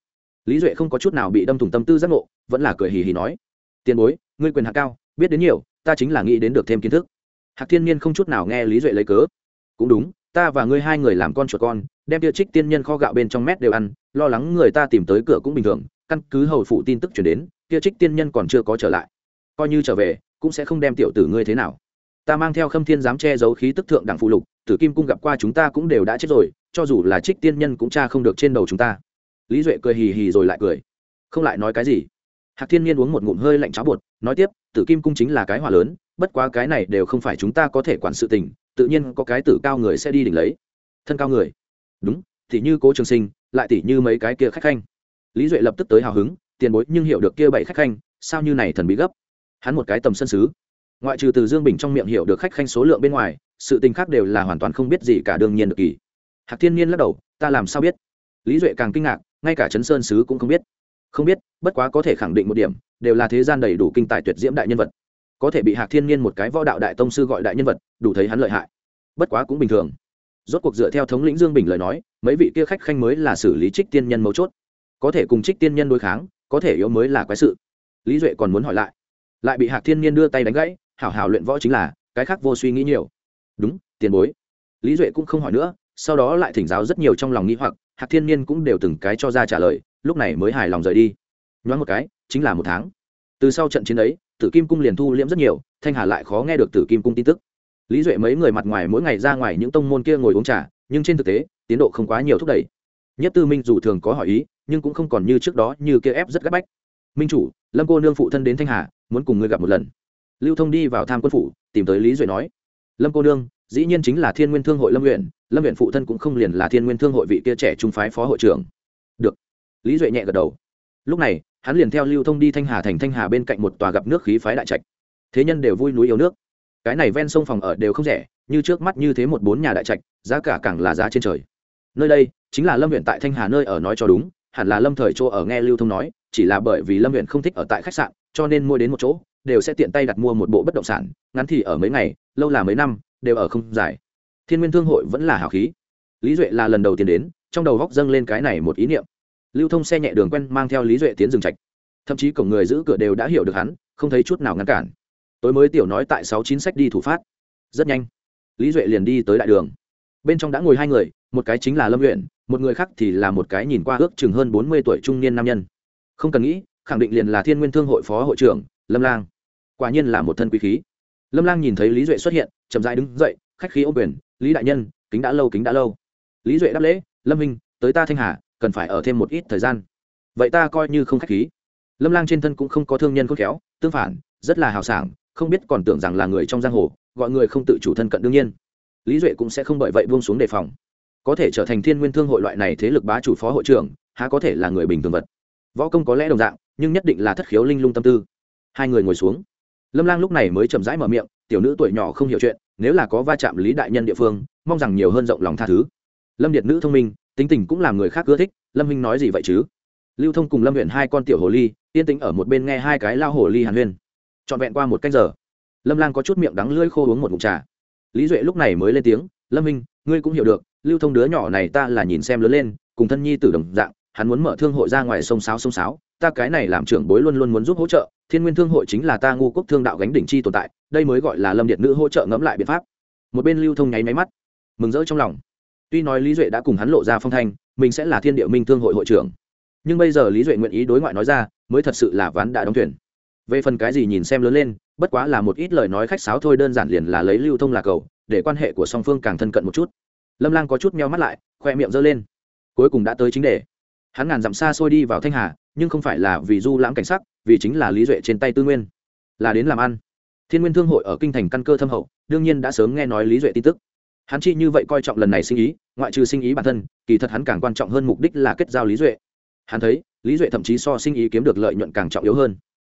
lý duệ không có chút nào bị đâm thủng tâm tư giác ngộ, vẫn là cười hì hì nói, tiền bối, ngươi quyền hạ cao, biết đến nhiều, ta chính là nghĩ đến được thêm kiến thức. Hạc thiên nhiên không chút nào nghe lý duệ lấy cớ, cũng đúng, ta và ngươi hai người làm con chuột con, đem tiêu trích tiên nhân kho gạo bên trong mét đều ăn, lo lắng người ta tìm tới cửa cũng bình thường, căn cứ hầu phụ tin tức chuyển đến tiêu trích tiên nhân còn chưa có trở lại, coi như trở về, cũng sẽ không đem tiểu tử ngươi thế nào. Ta mang theo khâm thiên dám che giấu khí tức thượng đẳng phụ lục, tử kim cung gặp qua chúng ta cũng đều đã chết rồi, cho dù là trích tiên nhân cũng cha không được trên đầu chúng ta lý duệ cười hì hì rồi lại cười. Không lại nói cái gì. Hạc thiên nhiên uống một ngụm hơi lạnh cháo bột, nói tiếp, tử kim cung chính là cái hỏa lớn, bất quá cái này đều không phải chúng ta có thể quản sự tình, tự nhiên có cái tử cao người sẽ đi đỉnh lấy. Thân cao người? Đúng, thì như cố trường sinh, lại tỉ như mấy cái kia khách khanh. Lý duệ lập tức tới hào hứng, tiền bối nhưng hiểu được kia bảy khách khanh, sao như này thần bí gấp? Hắn một cái tầm sân sứ. Ngoại trừ từ dương bình trong miệng hiểu được khách khanh số lượng bên ngoài, sự tình khác đều là hoàn toàn không biết gì cả đương nhiên được kỳ. Hạc thiên nhiên lắc đầu, ta làm sao biết? Lý duệ càng kinh ngạc ngay cả trấn sơn sứ cũng không biết. Không biết, bất quá có thể khẳng định một điểm, đều là thế gian đầy đủ kinh tài tuyệt diễm đại nhân vật. Có thể bị hạc thiên nhiên một cái võ đạo đại tông sư gọi đại nhân vật, đủ thấy hắn lợi hại. Bất quá cũng bình thường. Rốt cuộc dựa theo thống lĩnh dương bình lời nói, mấy vị kia khách khanh mới là xử lý trích tiên nhân mấu chốt. Có thể cùng trích tiên nhân đối kháng, có thể yếu mới là quái sự. Lý duệ còn muốn hỏi lại. Lại bị hạc thiên nhiên đưa tay đánh gãy, hảo hảo luyện võ chính là, cái khác vô suy nghĩ nhiều. Đúng, tiền bối. Lý duệ cũng không hỏi nữa sau đó lại thỉnh giáo rất nhiều trong lòng nghĩ hoặc, hạc thiên niên cũng đều từng cái cho ra trả lời, lúc này mới hài lòng rời đi. Nhoáng một cái, chính là một tháng. Từ sau trận chiến ấy, tử kim cung liền thu liễm rất nhiều, thanh hà lại khó nghe được tử kim cung tin tức. Lý duệ mấy người mặt ngoài mỗi ngày ra ngoài những tông môn kia ngồi uống trà, nhưng trên thực tế, tiến độ không quá nhiều thúc đẩy. Nhất tư minh dù thường có hỏi ý, nhưng cũng không còn như trước đó như kia ép rất gấp bách. Minh chủ, lâm cô nương phụ thân đến thanh hà, muốn cùng ngươi gặp một lần. Lưu thông đi vào tham quân phủ, tìm tới lý duệ nói. Lâm cô nương, dĩ nhiên chính là thiên nguyên thương hội lâm huyện lâm viện phụ thân cũng không liền là thiên nguyên thương hội vị kia trẻ trung phái phó hội trưởng. Được. Lý duệ nhẹ gật đầu. Lúc này, hắn liền theo lưu thông đi thanh hà thành thanh hà bên cạnh một tòa gặp nước khí phái đại trạch. Thế nhân đều vui núi yêu nước. Cái này ven sông phòng ở đều không rẻ, như trước mắt như thế một bốn nhà đại trạch, giá cả càng là giá trên trời. Nơi đây, chính là lâm huyện tại thanh hà nơi ở nói cho đúng, hẳn là lâm thời chỗ ở nghe lưu thông nói, chỉ là bởi vì lâm huyện không thích ở tại khách sạn, cho nên mua đến một chỗ, đều sẽ tiện tay đặt mua một bộ bất động sản, ngắn thì ở mấy ngày, lâu là mấy năm, đều ở không dài thiên nguyên thương hội vẫn là hào khí. Lý duệ là lần đầu tiên đến, trong đầu góc dâng lên cái này một ý niệm. Lưu thông xe nhẹ đường quen mang theo lý duệ tiến rừng trạch. Thậm chí cổng người giữ cửa đều đã hiểu được hắn, không thấy chút nào ngăn cản. Tối mới tiểu nói tại sáu chín sách đi thủ phát. Rất nhanh, lý duệ liền đi tới đại đường. Bên trong đã ngồi hai người, một cái chính là lâm luyện một người khác thì là một cái nhìn qua ước chừng hơn bốn mươi tuổi trung niên nam nhân. Không cần nghĩ, khẳng định liền là thiên nguyên thương hội phó hội trưởng, lâm lang. Quả nhiên là một thân quý khí. Lâm lang nhìn thấy lý duệ xuất hiện, chậm dãi đứng dậy, khách khí ô quyền lý đại nhân, kính đã lâu, kính đã lâu. Lý duệ đáp lễ, lâm minh tới ta thanh hà, cần phải ở thêm một ít thời gian. Vậy ta coi như không khách khí. Lâm lang trên thân cũng không có thương nhân khôn khéo, tương phản, rất là hào sảng, không biết còn tưởng rằng là người trong giang hồ, gọi người không tự chủ thân cận đương nhiên. Lý duệ cũng sẽ không bởi vậy buông xuống đề phòng. Có thể trở thành thiên nguyên thương hội loại này thế lực bá chủ phó hội trưởng, há có thể là người bình thường vật. Võ công có lẽ đồng dạng, nhưng nhất định là thất khiếu linh lung tâm tư. Hai người ngồi xuống. Lâm lang lúc này mới chậm rãi mở miệng, tiểu nữ tuổi nhỏ không hiểu chuyện nếu là có va chạm lý đại nhân địa phương, mong rằng nhiều hơn rộng lòng tha thứ. Lâm điệt nữ thông minh, tính tình cũng làm người khác ưa thích, lâm minh nói gì vậy chứ? Lưu thông cùng lâm huyện hai con tiểu hồ ly, yên tĩnh ở một bên nghe hai cái lao hồ ly hàn huyên. Trọn vẹn qua một canh giờ, lâm lang có chút miệng đắng lưỡi khô uống một mụn trà. Lý duệ lúc này mới lên tiếng, lâm minh ngươi cũng hiểu được, lưu thông đứa nhỏ này ta là nhìn xem lớn lên, cùng thân nhi tử đồng dạng, hắn muốn mở thương hội ra ngoài sông sáo sông sáo ta cái này làm trưởng bối luôn luôn muốn giúp hỗ trợ, thiên nguyên thương hội chính là ta ngu quốc thương đạo gánh đỉnh chi tồn tại, đây mới gọi là lâm điện nữ hỗ trợ ngẫm lại biện pháp. Một bên lưu thông nháy máy mắt, mừng rỡ trong lòng. Tuy nói lý duệ đã cùng hắn lộ ra phong thanh, mình sẽ là thiên địa minh thương hội hội trưởng. Nhưng bây giờ lý duệ nguyện ý đối ngoại nói ra, mới thật sự là ván đã đóng thuyền. Về phần cái gì nhìn xem lớn lên, bất quá là một ít lời nói khách sáo thôi, đơn giản liền là lấy lưu thông là cầu, để quan hệ của song phương càng thân cận một chút. Lâm lang có chút meo mắt lại, khoe miệng giơ lên. Cuối cùng đã tới chính đề hắn ngàn dặm xa xôi đi vào thanh hà, nhưng không phải là vì du lãm cảnh sắc, vì chính là lý duệ trên tay tư nguyên. Là đến làm ăn. Thiên nguyên thương hội ở kinh thành căn cơ thâm hậu, đương nhiên đã sớm nghe nói lý duệ tin tức. Hắn chi như vậy coi trọng lần này sinh ý, ngoại trừ sinh ý bản thân, kỳ thật hắn càng quan trọng hơn mục đích là kết giao lý duệ. Hắn thấy, lý duệ thậm chí so sinh ý kiếm được lợi nhuận càng trọng yếu hơn.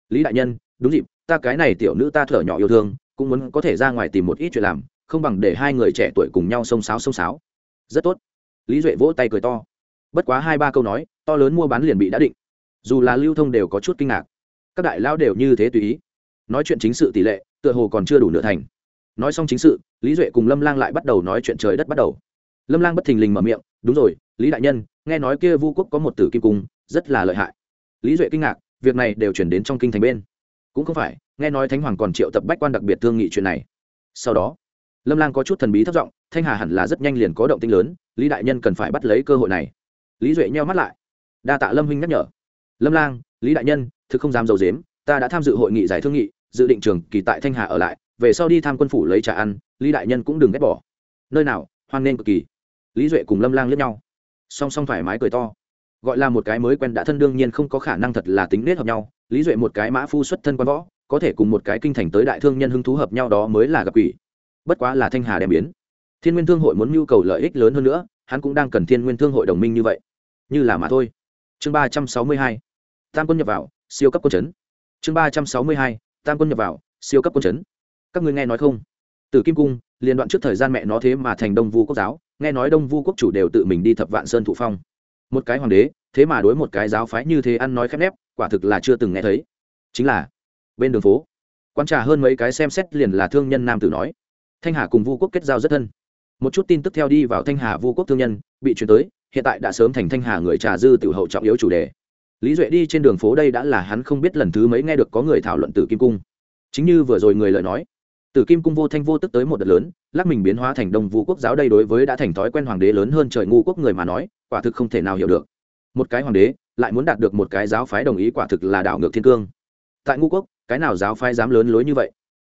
Lý đại nhân, đúng dịp, ta cái này tiểu nữ ta thở nhỏ yêu thương, cũng muốn có thể ra ngoài tìm một ít chuyện làm, không bằng để hai người trẻ tuổi cùng nhau xông xáo xông xáo. Rất tốt. Lý duệ vỗ tay cười to bất quá hai ba câu nói, to lớn mua bán liền bị đã định. Dù là lưu thông đều có chút kinh ngạc. Các đại lao đều như thế tùy ý. Nói chuyện chính sự tỷ lệ, tựa hồ còn chưa đủ nửa thành. Nói xong chính sự, lý duệ cùng lâm lang lại bắt đầu nói chuyện trời đất bắt đầu. Lâm lang bất thình lình mở miệng, đúng rồi, lý đại nhân, nghe nói kia vu quốc có một tử kim cung, rất là lợi hại. Lý duệ kinh ngạc, việc này đều chuyển đến trong kinh thành bên. Cũng không phải, nghe nói thánh hoàng còn triệu tập bách quan đặc biệt thương nghị chuyện này. Sau đó, lâm lang có chút thần bí thất vọng thanh hà hẳn là rất nhanh liền có động tinh lớn, lý đại nhân cần phải bắt lấy cơ hội này lý duệ nheo mắt lại. Đa tạ lâm huynh nhắc nhở. Lâm lang, lý đại nhân, thực không dám d i ấ u dếm, ta đã tham dự hội nghị giải thương nghị, dự định trường kỳ tại thanh hà ở lại, về sau đi tham quân phủ lấy trà ăn, lý đại nhân cũng đừng ghét bỏ. Nơi nào, hoan nghênh cực kỳ. Lý duệ cùng lâm lang lướt nhau. Song song thoải mái cười to. Gọi là một cái mới quen đã thân đương nhiên không có khả năng thật là tính nết hợp nhau, lý duệ một cái mã phu xuất thân quan võ, có thể cùng một cái kinh thành tới đại thương nhân hứng thú hợp nhau đó mới là gặp quỷ. Bất quá là thanh hà đem biến. Thiên nguyên thương hội muốn nhu cầu lợi ích lớn hơn nữa, hắn cũng đang cần thiên nguyên thương hội đồng minh như vậy như là mà thôi. Chương ba trăm sáu mươi hai, tam quân nhập vào, siêu cấp quân chấn. Chương ba trăm sáu mươi hai, tam quân nhập vào, siêu cấp quân chấn. Các ngươi nghe nói không? Từ kim cung, liên đoạn trước thời gian mẹ nó thế mà thành đông vu quốc giáo, nghe nói đông vu quốc chủ đều tự mình đi thập vạn sơn thụ phong. Một cái hoàng đế, thế mà đối một cái giáo phái như thế ăn nói khép nép, quả thực là chưa từng nghe thấy. Chính là, bên đường phố, quan trà hơn mấy cái xem xét liền là thương nhân nam tử nói. Thanh hà cùng vu quốc kết giao rất thân. Một chút tin tức theo đi vào thanh hà vu quốc thương nhân, bị chuyển tới hiện tại đã sớm thành thanh hà người trà dư tiểu hậu trọng yếu chủ đề. Lý duệ đi trên đường phố đây đã là hắn không biết lần thứ mấy nghe được có người thảo luận tử kim cung. Chính như vừa rồi người lời nói, tử kim cung vô thanh vô tức tới một đợt lớn, lắc mình biến hóa thành đông vũ quốc giáo đây đối với đã thành thói quen hoàng đế lớn hơn trời ngu quốc người mà nói, quả thực không thể nào hiểu được. Một cái hoàng đế lại muốn đạt được một cái giáo phái đồng ý quả thực là đảo ngược thiên cương. Tại ngu quốc, cái nào giáo phái dám lớn lối như vậy?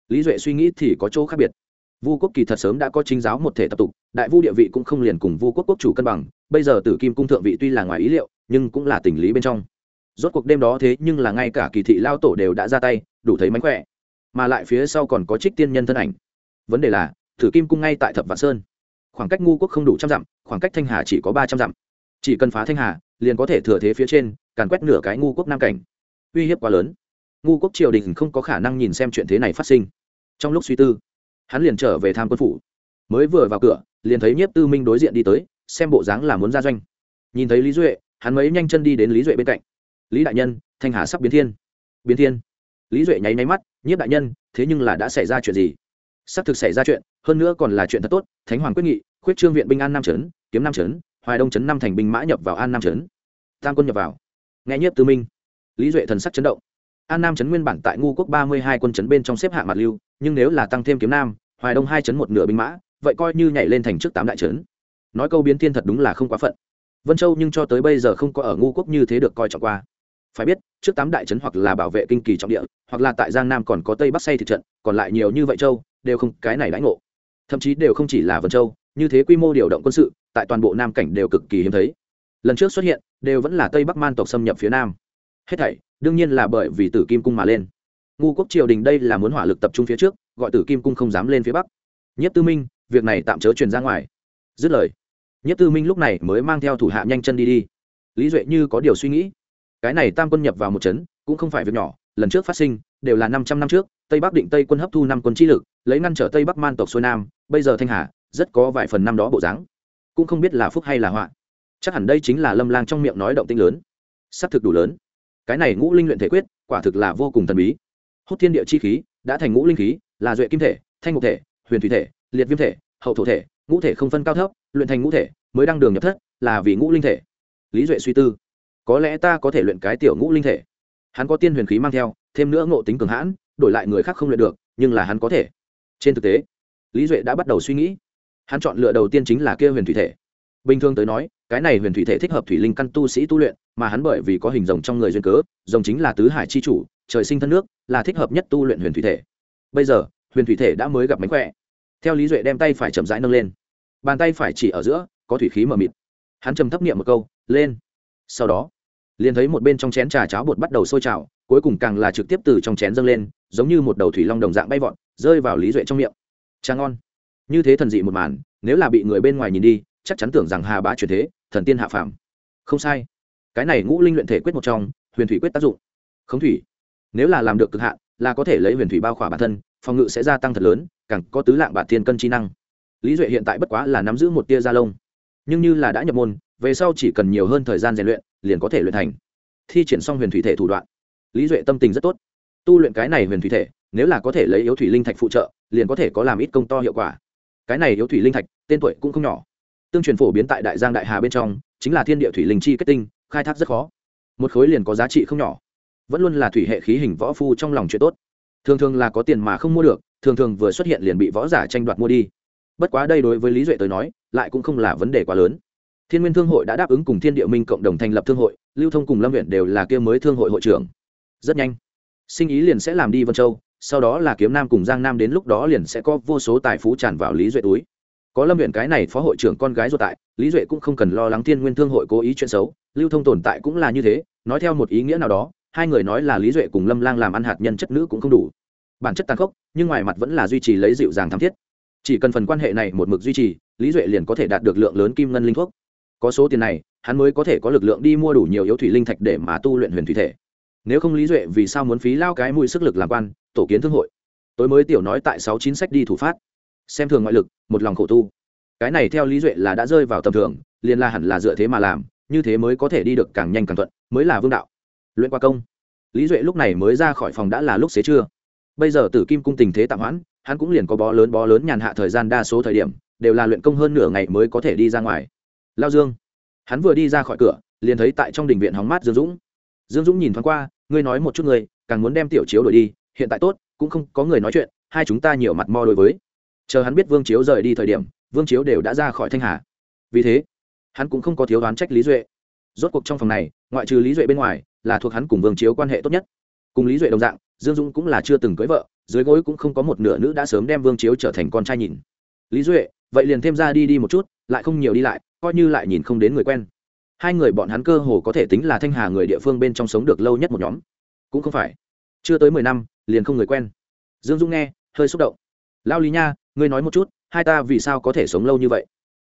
Lý duệ suy nghĩ thì có chỗ khác biệt vu quốc kỳ thật sớm đã có chính giáo một thể tập tục, đại vu địa vị cũng không liền cùng vu quốc quốc chủ cân bằng, bây giờ tử kim cung thượng vị tuy là ngoài ý liệu, nhưng cũng là tình lý bên trong. Rốt cuộc đêm đó thế nhưng là ngay cả kỳ thị lao tổ đều đã ra tay, đủ thấy mánh khỏe. Mà lại phía sau còn có trích tiên nhân thân ảnh. Vấn đề là, tử kim cung ngay tại thập vạn sơn. Khoảng cách ngu quốc không đủ trăm dặm, khoảng cách thanh hà chỉ có ba trăm dặm. Chỉ cần phá thanh hà, liền có thể thừa thế phía trên, càn quét nửa cái ngu quốc nam cảnh. Uy hiếp quá lớn. Ngu quốc triều đình không có khả năng nhìn xem chuyện thế này phát sinh. Trong lúc suy tư hắn liền trở về tham quân phủ. Mới vừa vào cửa, liền thấy nhiếp tư minh đối diện đi tới, xem bộ dáng là muốn ra doanh. Nhìn thấy lý duệ, hắn mới nhanh chân đi đến lý duệ bên cạnh. Lý đại nhân, thanh hà sắp biến thiên. Biến thiên? Lý duệ nháy máy mắt, nhiếp đại nhân, thế nhưng là đã xảy ra chuyện gì? Sắp thực xảy ra chuyện, hơn nữa còn là chuyện thật tốt, thánh hoàng quyết nghị, khuyết trương viện binh an nam trấn, kiếm nam trấn, hoài đông trấn năm thành binh mã nhập vào an nam trấn. Tam quân nhập vào. Nghe nhiếp tư minh, lý duệ thần sắc chấn động. An nam trấn nguyên bản tại ngu quốc ba mươi hai quân trấn bên trong xếp hạng mặt lưu nhưng nếu là tăng thêm kiếm nam, hoài đông hai trấn một nửa binh mã, vậy coi như nhảy lên thành trước tám đại trấn nói câu biến thiên thật đúng là không quá phận. Vân châu nhưng cho tới bây giờ không có ở ngu quốc như thế được coi trọng qua. Phải biết, trước tám đại trấn hoặc là bảo vệ kinh kỳ trọng địa, hoặc là tại giang nam còn có tây bắc xây thực trận, còn lại nhiều như vậy châu, đều không, cái này đãi ngộ. Thậm chí đều không chỉ là vân châu, như thế quy mô điều động quân sự, tại toàn bộ nam cảnh đều cực kỳ hiếm thấy. Lần trước xuất hiện, đều vẫn là tây bắc man tộc xâm nhập phía nam. Hết thảy, đương nhiên là bởi vì tử kim cung mà lên ngu quốc triều đình đây là muốn hỏa lực tập trung phía trước, gọi tử kim cung không dám lên phía bắc. Nhất tư minh, việc này tạm chớ truyền ra ngoài. Dứt lời nhất tư minh lúc này mới mang theo thủ hạ nhanh chân đi đi. Lý duệ như có điều suy nghĩ. Cái này tam quân nhập vào một trấn, cũng không phải việc nhỏ, lần trước phát sinh, đều là năm trăm năm trước, tây bắc định tây quân hấp thu năm quân chi lực, lấy ngăn trở tây bắc man tộc xuôi nam, bây giờ thanh hà, rất có vài phần năm đó bộ dáng. Cũng không biết là phúc hay là họa. Chắc hẳn đây chính là lâm lang trong miệng nói động tinh lớn. S ắ c thực đủ lớn. Cái này ngũ linh luyện thể quyết, quả thực là vô cùng thần bí hút thiên địa chi khí, đã thành ngũ linh khí, là duệ kim thể, thanh ngục thể, huyền thủy thể, liệt viêm thể, hậu thổ thể, ngũ thể không phân cao thấp, luyện thành ngũ thể, mới đăng đường nhập thất, là vì ngũ linh thể. Lý duệ suy tư, có lẽ ta có thể luyện cái tiểu ngũ linh thể. Hắn có tiên huyền khí mang theo, thêm nữa ngộ tính cường hãn, đổi lại người khác không luyện được, nhưng là hắn có thể. Trên thực tế, lý duệ đã bắt đầu suy nghĩ. Hắn chọn lựa đầu tiên chính là kia huyền thủy thể. Bình thường tới nói, cái này huyền thủy thể thích hợp thủy linh căn tu sĩ tu luyện, mà hắn bởi vì có hình rồng trong người duyên cớ, rồng chính là tứ hải chi chủ, trời sinh thân nước là thích hợp nhất tu luyện huyền thủy thể. Bây giờ, huyền thủy thể đã mới gặp mánh khỏe. Theo lý duệ đem tay phải chậm rãi nâng lên. Bàn tay phải chỉ ở giữa, có thủy khí mờ mịt. Hắn trầm thấp niệm một câu, lên. Sau đó, liền thấy một bên trong chén trà cháo bột bắt đầu sôi trào, cuối cùng càng là trực tiếp từ trong chén dâng lên, giống như một đầu thủy long đồng dạng bay vọt, rơi vào lý duệ trong miệng. Trà ngon. Như thế thần dị một màn, nếu là bị người bên ngoài nhìn đi, chắc chắn tưởng rằng hà bá truyền thế, thần tiên hạ phàm. Không sai. Cái này ngũ linh luyện thể quyết một trong, huyền thủy quyết tác dụng. Khống thủy nếu là làm được cực hạn, là có thể lấy huyền thủy bao khỏa bản thân, phòng ngự sẽ gia tăng thật lớn, càng có tứ lạng bản thiên cân chi năng. Lý duệ hiện tại bất quá là nắm giữ một tia da lông. Nhưng như là đã nhập môn, về sau chỉ cần nhiều hơn thời gian rèn luyện, liền có thể luyện thành. Thi triển xong huyền thủy thể thủ đoạn, lý duệ tâm tình rất tốt. Tu luyện cái này huyền thủy thể, nếu là có thể lấy yếu thủy linh thạch phụ trợ, liền có thể có làm ít công to hiệu quả. Cái này yếu thủy linh thạch, tên tuổi cũng không nhỏ. Tương truyền phổ biến tại đại giang đại hà bên trong, chính là thiên địa thủy linh chi kết tinh, khai thác rất khó. Một khối liền có giá trị không nhỏ vẫn luôn là thủy hệ khí hình võ phu trong lòng chuyện tốt. Thường thường là có tiền mà không mua được, thường thường vừa xuất hiện liền bị võ giả tranh đoạt mua đi. Bất quá đây đối với lý duệ tới nói, lại cũng không là vấn đề quá lớn. Thiên nguyên thương hội đã đáp ứng cùng thiên địa minh cộng đồng thành lập thương hội, lưu thông cùng lâm huyện đều là kia mới thương hội hội trưởng. Rất nhanh, sinh ý liền sẽ làm đi vân châu, sau đó là kiếm nam cùng giang nam đến lúc đó liền sẽ có vô số tài phú tràn vào lý duệ túi. Có lâm huyện cái này phó hội trưởng con gái ruột tại, lý duệ cũng không cần lo lắng thiên nguyên thương hội cố ý chuyện xấu, lưu thông tồn tại cũng là như thế, nói theo một ý nghĩa nào đó hai người nói là lý duệ cùng lâm lang làm ăn hạt nhân chất nữ cũng không đủ. Bản chất tàn khốc, nhưng ngoài mặt vẫn là duy trì lấy dịu dàng thắm thiết. Chỉ cần phần quan hệ này một mực duy trì, lý duệ liền có thể đạt được lượng lớn kim ngân linh thuốc. Có số tiền này, hắn mới có thể có lực lượng đi mua đủ nhiều yếu thủy linh thạch để mà tu luyện huyền thủy thể. Nếu không lý duệ vì sao muốn phí lao cái mũi sức lực làm quan, tổ kiến thương hội? Tối mới tiểu nói tại sáu chín sách đi thủ phát. Xem thường ngoại lực, một lòng khổ tu. Cái này theo lý duệ là đã rơi vào tầm thường, liền là hẳn là dựa thế mà làm, như thế mới có thể đi được càng nhanh càng thuận, mới là vương đạo luyện qua công. Lý duệ lúc này mới ra khỏi phòng đã là lúc xế trưa. Bây giờ tử kim cung tình thế tạm hoãn, hắn cũng liền có bó lớn bó lớn nhàn hạ thời gian đa số thời điểm, đều là luyện công hơn nửa ngày mới có thể đi ra ngoài. Lao dương, hắn vừa đi ra khỏi cửa, liền thấy tại trong đình viện hóng mát dương dũng. Dương dũng nhìn thoáng qua, ngươi nói một chút ngươi, càng muốn đem tiểu chiếu đổi đi, hiện tại tốt, cũng không có người nói chuyện, hai chúng ta nhiều mặt mo đối với. Chờ hắn biết vương chiếu rời đi thời điểm, vương chiếu đều đã ra khỏi thanh hà. Vì thế, hắn cũng không có thiếu đoán trách lý duệ. Rốt cuộc trong phòng này, ngoại trừ lý duệ bên ngoài là thuộc hắn cùng vương chiếu quan hệ tốt nhất. Cùng lý duệ đồng dạng, dương dũng cũng là chưa từng cưới vợ, dưới gối cũng không có một nửa nữ đã sớm đem vương chiếu trở thành con trai nhìn. Lý duệ, vậy liền thêm ra đi đi một chút, lại không nhiều đi lại, coi như lại nhìn không đến người quen. Hai người bọn hắn cơ hồ có thể tính là thanh hà người địa phương bên trong sống được lâu nhất một nhóm. Cũng không phải. Chưa tới mười năm, liền không người quen. Dương dung nghe, hơi xúc động. Lao lý nha, ngươi nói một chút, hai ta vì sao có thể sống lâu như vậy?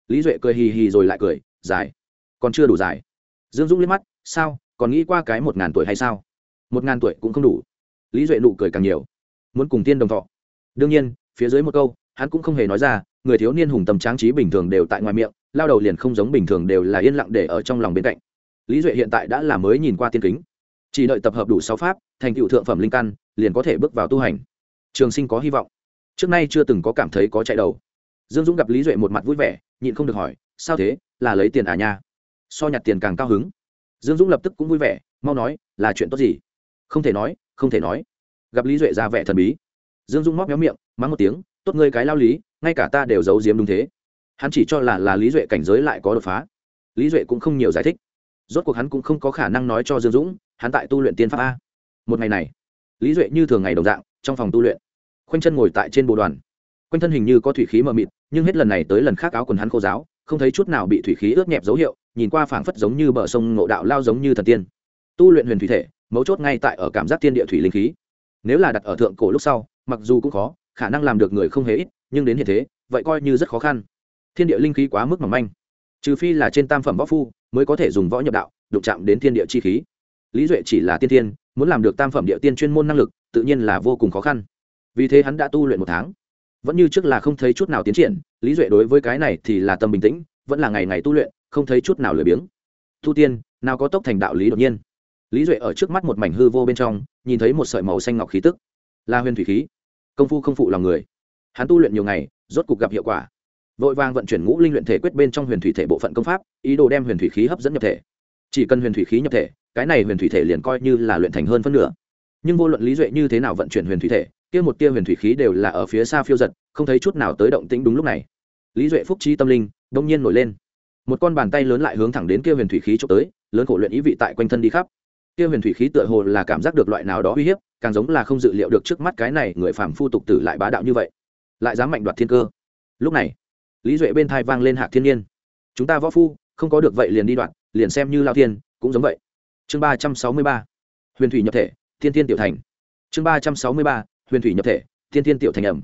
Lý duệ cười hì hì rồi lại cười dài còn chưa đủ dài dương dũng liếc mắt, sao? Còn nghĩ qua cái một ngàn tuổi hay sao? Một ngàn tuổi cũng không đủ. Lý duệ nụ cười càng nhiều. Muốn cùng tiên đồng thọ. Đương nhiên, phía dưới một câu, hắn cũng không hề nói ra, người thiếu niên hùng tầm tráng trí bình thường đều tại ngoài miệng, lao đầu liền không giống bình thường đều là yên lặng để ở trong lòng bên cạnh. Lý duệ hiện tại đã là mới nhìn qua tiên kính. Chỉ đợi tập hợp đủ sáu pháp, thành tựu thượng phẩm linh căn, liền có thể bước vào tu hành. Trường sinh có hy vọng. Trước nay chưa từng có cảm thấy có chạy đầu. Dương dũng gặp lý duệ một mặt vui vẻ, nhịn không được hỏi, sao thế? Là lấy tiền à nha? So nhặt tiền càng cao hứng dương dũng lập tức cũng vui vẻ, mau nói, là chuyện tốt gì? Không thể nói, không thể nói. Gặp lý duệ ra vẻ thần bí. Dương dũng móc méo miệng, mắng một tiếng, tốt ngươi cái lao lý, ngay cả ta đều giấu giếm đúng thế. Hắn chỉ cho là là lý duệ cảnh giới lại có đột phá. Lý duệ cũng không nhiều giải thích. Rốt cuộc hắn cũng không có khả năng nói cho dương dũng, hắn tại tu luyện tiên pháp a. Một ngày này, lý duệ như thường ngày đồng dạng, trong phòng tu luyện. Khoanh chân ngồi tại trên bộ đoàn. Quanh thân hình như có thủy khí mờ mịt, nhưng hết lần này tới lần khác áo quần hắn khô giáo không thấy chút nào bị thủy khí ướt nhẹp dấu hiệu nhìn qua phảng phất giống như bờ sông ngộ đạo lao giống như thần tiên. Tu luyện huyền thủy thể, mấu chốt ngay tại ở cảm giác thiên địa thủy linh khí. Nếu là đặt ở thượng cổ lúc sau, mặc dù cũng khó, khả năng làm được người không hề ít, nhưng đến hiện thế, vậy coi như rất khó khăn. Thiên địa linh khí quá mức mỏng manh. Trừ phi là trên tam phẩm võ phu, mới có thể dùng võ nhập đạo, đụng chạm đến thiên địa chi khí. Lý duệ chỉ là tiên tiên muốn làm được tam phẩm địa tiên chuyên môn năng lực, tự nhiên là vô cùng khó khăn. Vì thế hắn đã tu luyện một tháng. Vẫn như trước là không thấy chút nào tiến triển, lý duệ đối với cái này thì là tâm bình tĩnh, vẫn là ngày ngày tu luyện không thấy chút nào lười biếng. Thu tiên, nào có tốc thành đạo lý đột nhiên? Lý duệ ở trước mắt một mảnh hư vô bên trong, nhìn thấy một sợi màu xanh ngọc khí tức. Là huyền thủy khí, công phu không phụ lòng người. Hắn tu luyện nhiều ngày, rốt cục gặp hiệu quả. Vội vàng vận chuyển ngũ linh luyện thể quyết bên trong huyền thủy thể bộ phận công pháp, ý đồ đem huyền thủy khí hấp dẫn nhập thể. Chỉ cần huyền thủy khí nhập thể, cái này huyền thủy thể liền coi như là luyện thành hơn phân nửa. Nhưng vô luận lý duệ như thế nào vận chuyển huyền thủy thể, kia một tia huyền thủy khí đều là ở phía xa phiêu giật, không thấy chút nào tới động tĩnh đúng lúc này. Lý duệ phúc trí tâm linh, đông nhiên nổi lên một con bàn tay lớn lại hướng thẳng đến kia huyền thủy khí trộm tới, lớn cổ luyện ý vị tại quanh thân đi khắp. Kia huyền thủy khí tựa hồ là cảm giác được loại nào đó uy hiếp, càng giống là không dự liệu được trước mắt cái này người phàm phu tục tử lại bá đạo như vậy. Lại dám mạnh đoạt thiên cơ. Lúc này, lý duệ bên thai vang lên hạc thiên nhiên. Chúng ta võ phu, không có được vậy liền đi đoạn, liền xem như lao thiên, cũng giống vậy. Chương ba trăm sáu mươi ba, huyền thủy nhập thể, thiên thiên tiểu thành. Chương ba trăm sáu mươi ba, huyền thủy nhập thể, thiên thiên tiểu thành ẩm.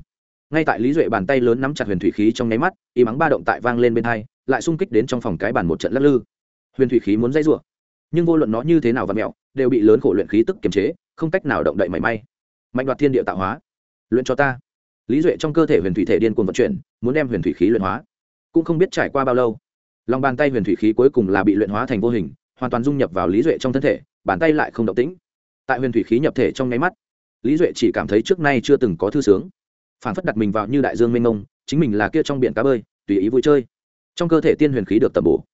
Ngay tại lý duệ bàn tay lớn nắm chặt huyền thủy khí trong nháy mắt, y mắng ba động tại vang lên bên hai lại xung kích đến trong phòng cái bàn một trận lắc lư. Huyền thủy khí muốn dây rủa, nhưng vô luận nó như thế nào và mẹo, đều bị lớn khổ luyện khí tức kiềm chế, không cách nào động đậy mảy may. Mạnh đoạt thiên địa tạo hóa, luyện cho ta. Lý duệ trong cơ thể huyền thủy thể điên cuồng vận chuyển, muốn đem huyền thủy khí luyện hóa. Cũng không biết trải qua bao lâu, lòng bàn tay huyền thủy khí cuối cùng là bị luyện hóa thành vô hình, hoàn toàn dung nhập vào lý duệ trong thân thể, bàn tay lại không động tĩnh. Tại huyền thủy khí nhập thể trong nháy mắt, lý duệ chỉ cảm thấy trước nay chưa từng có thư sướng. Phản phất đặt mình vào như đại dương mênh mông, chính mình là kia trong biển cá bơi, tùy ý vui chơi trong cơ thể tiên huyền khí được tầm bổ.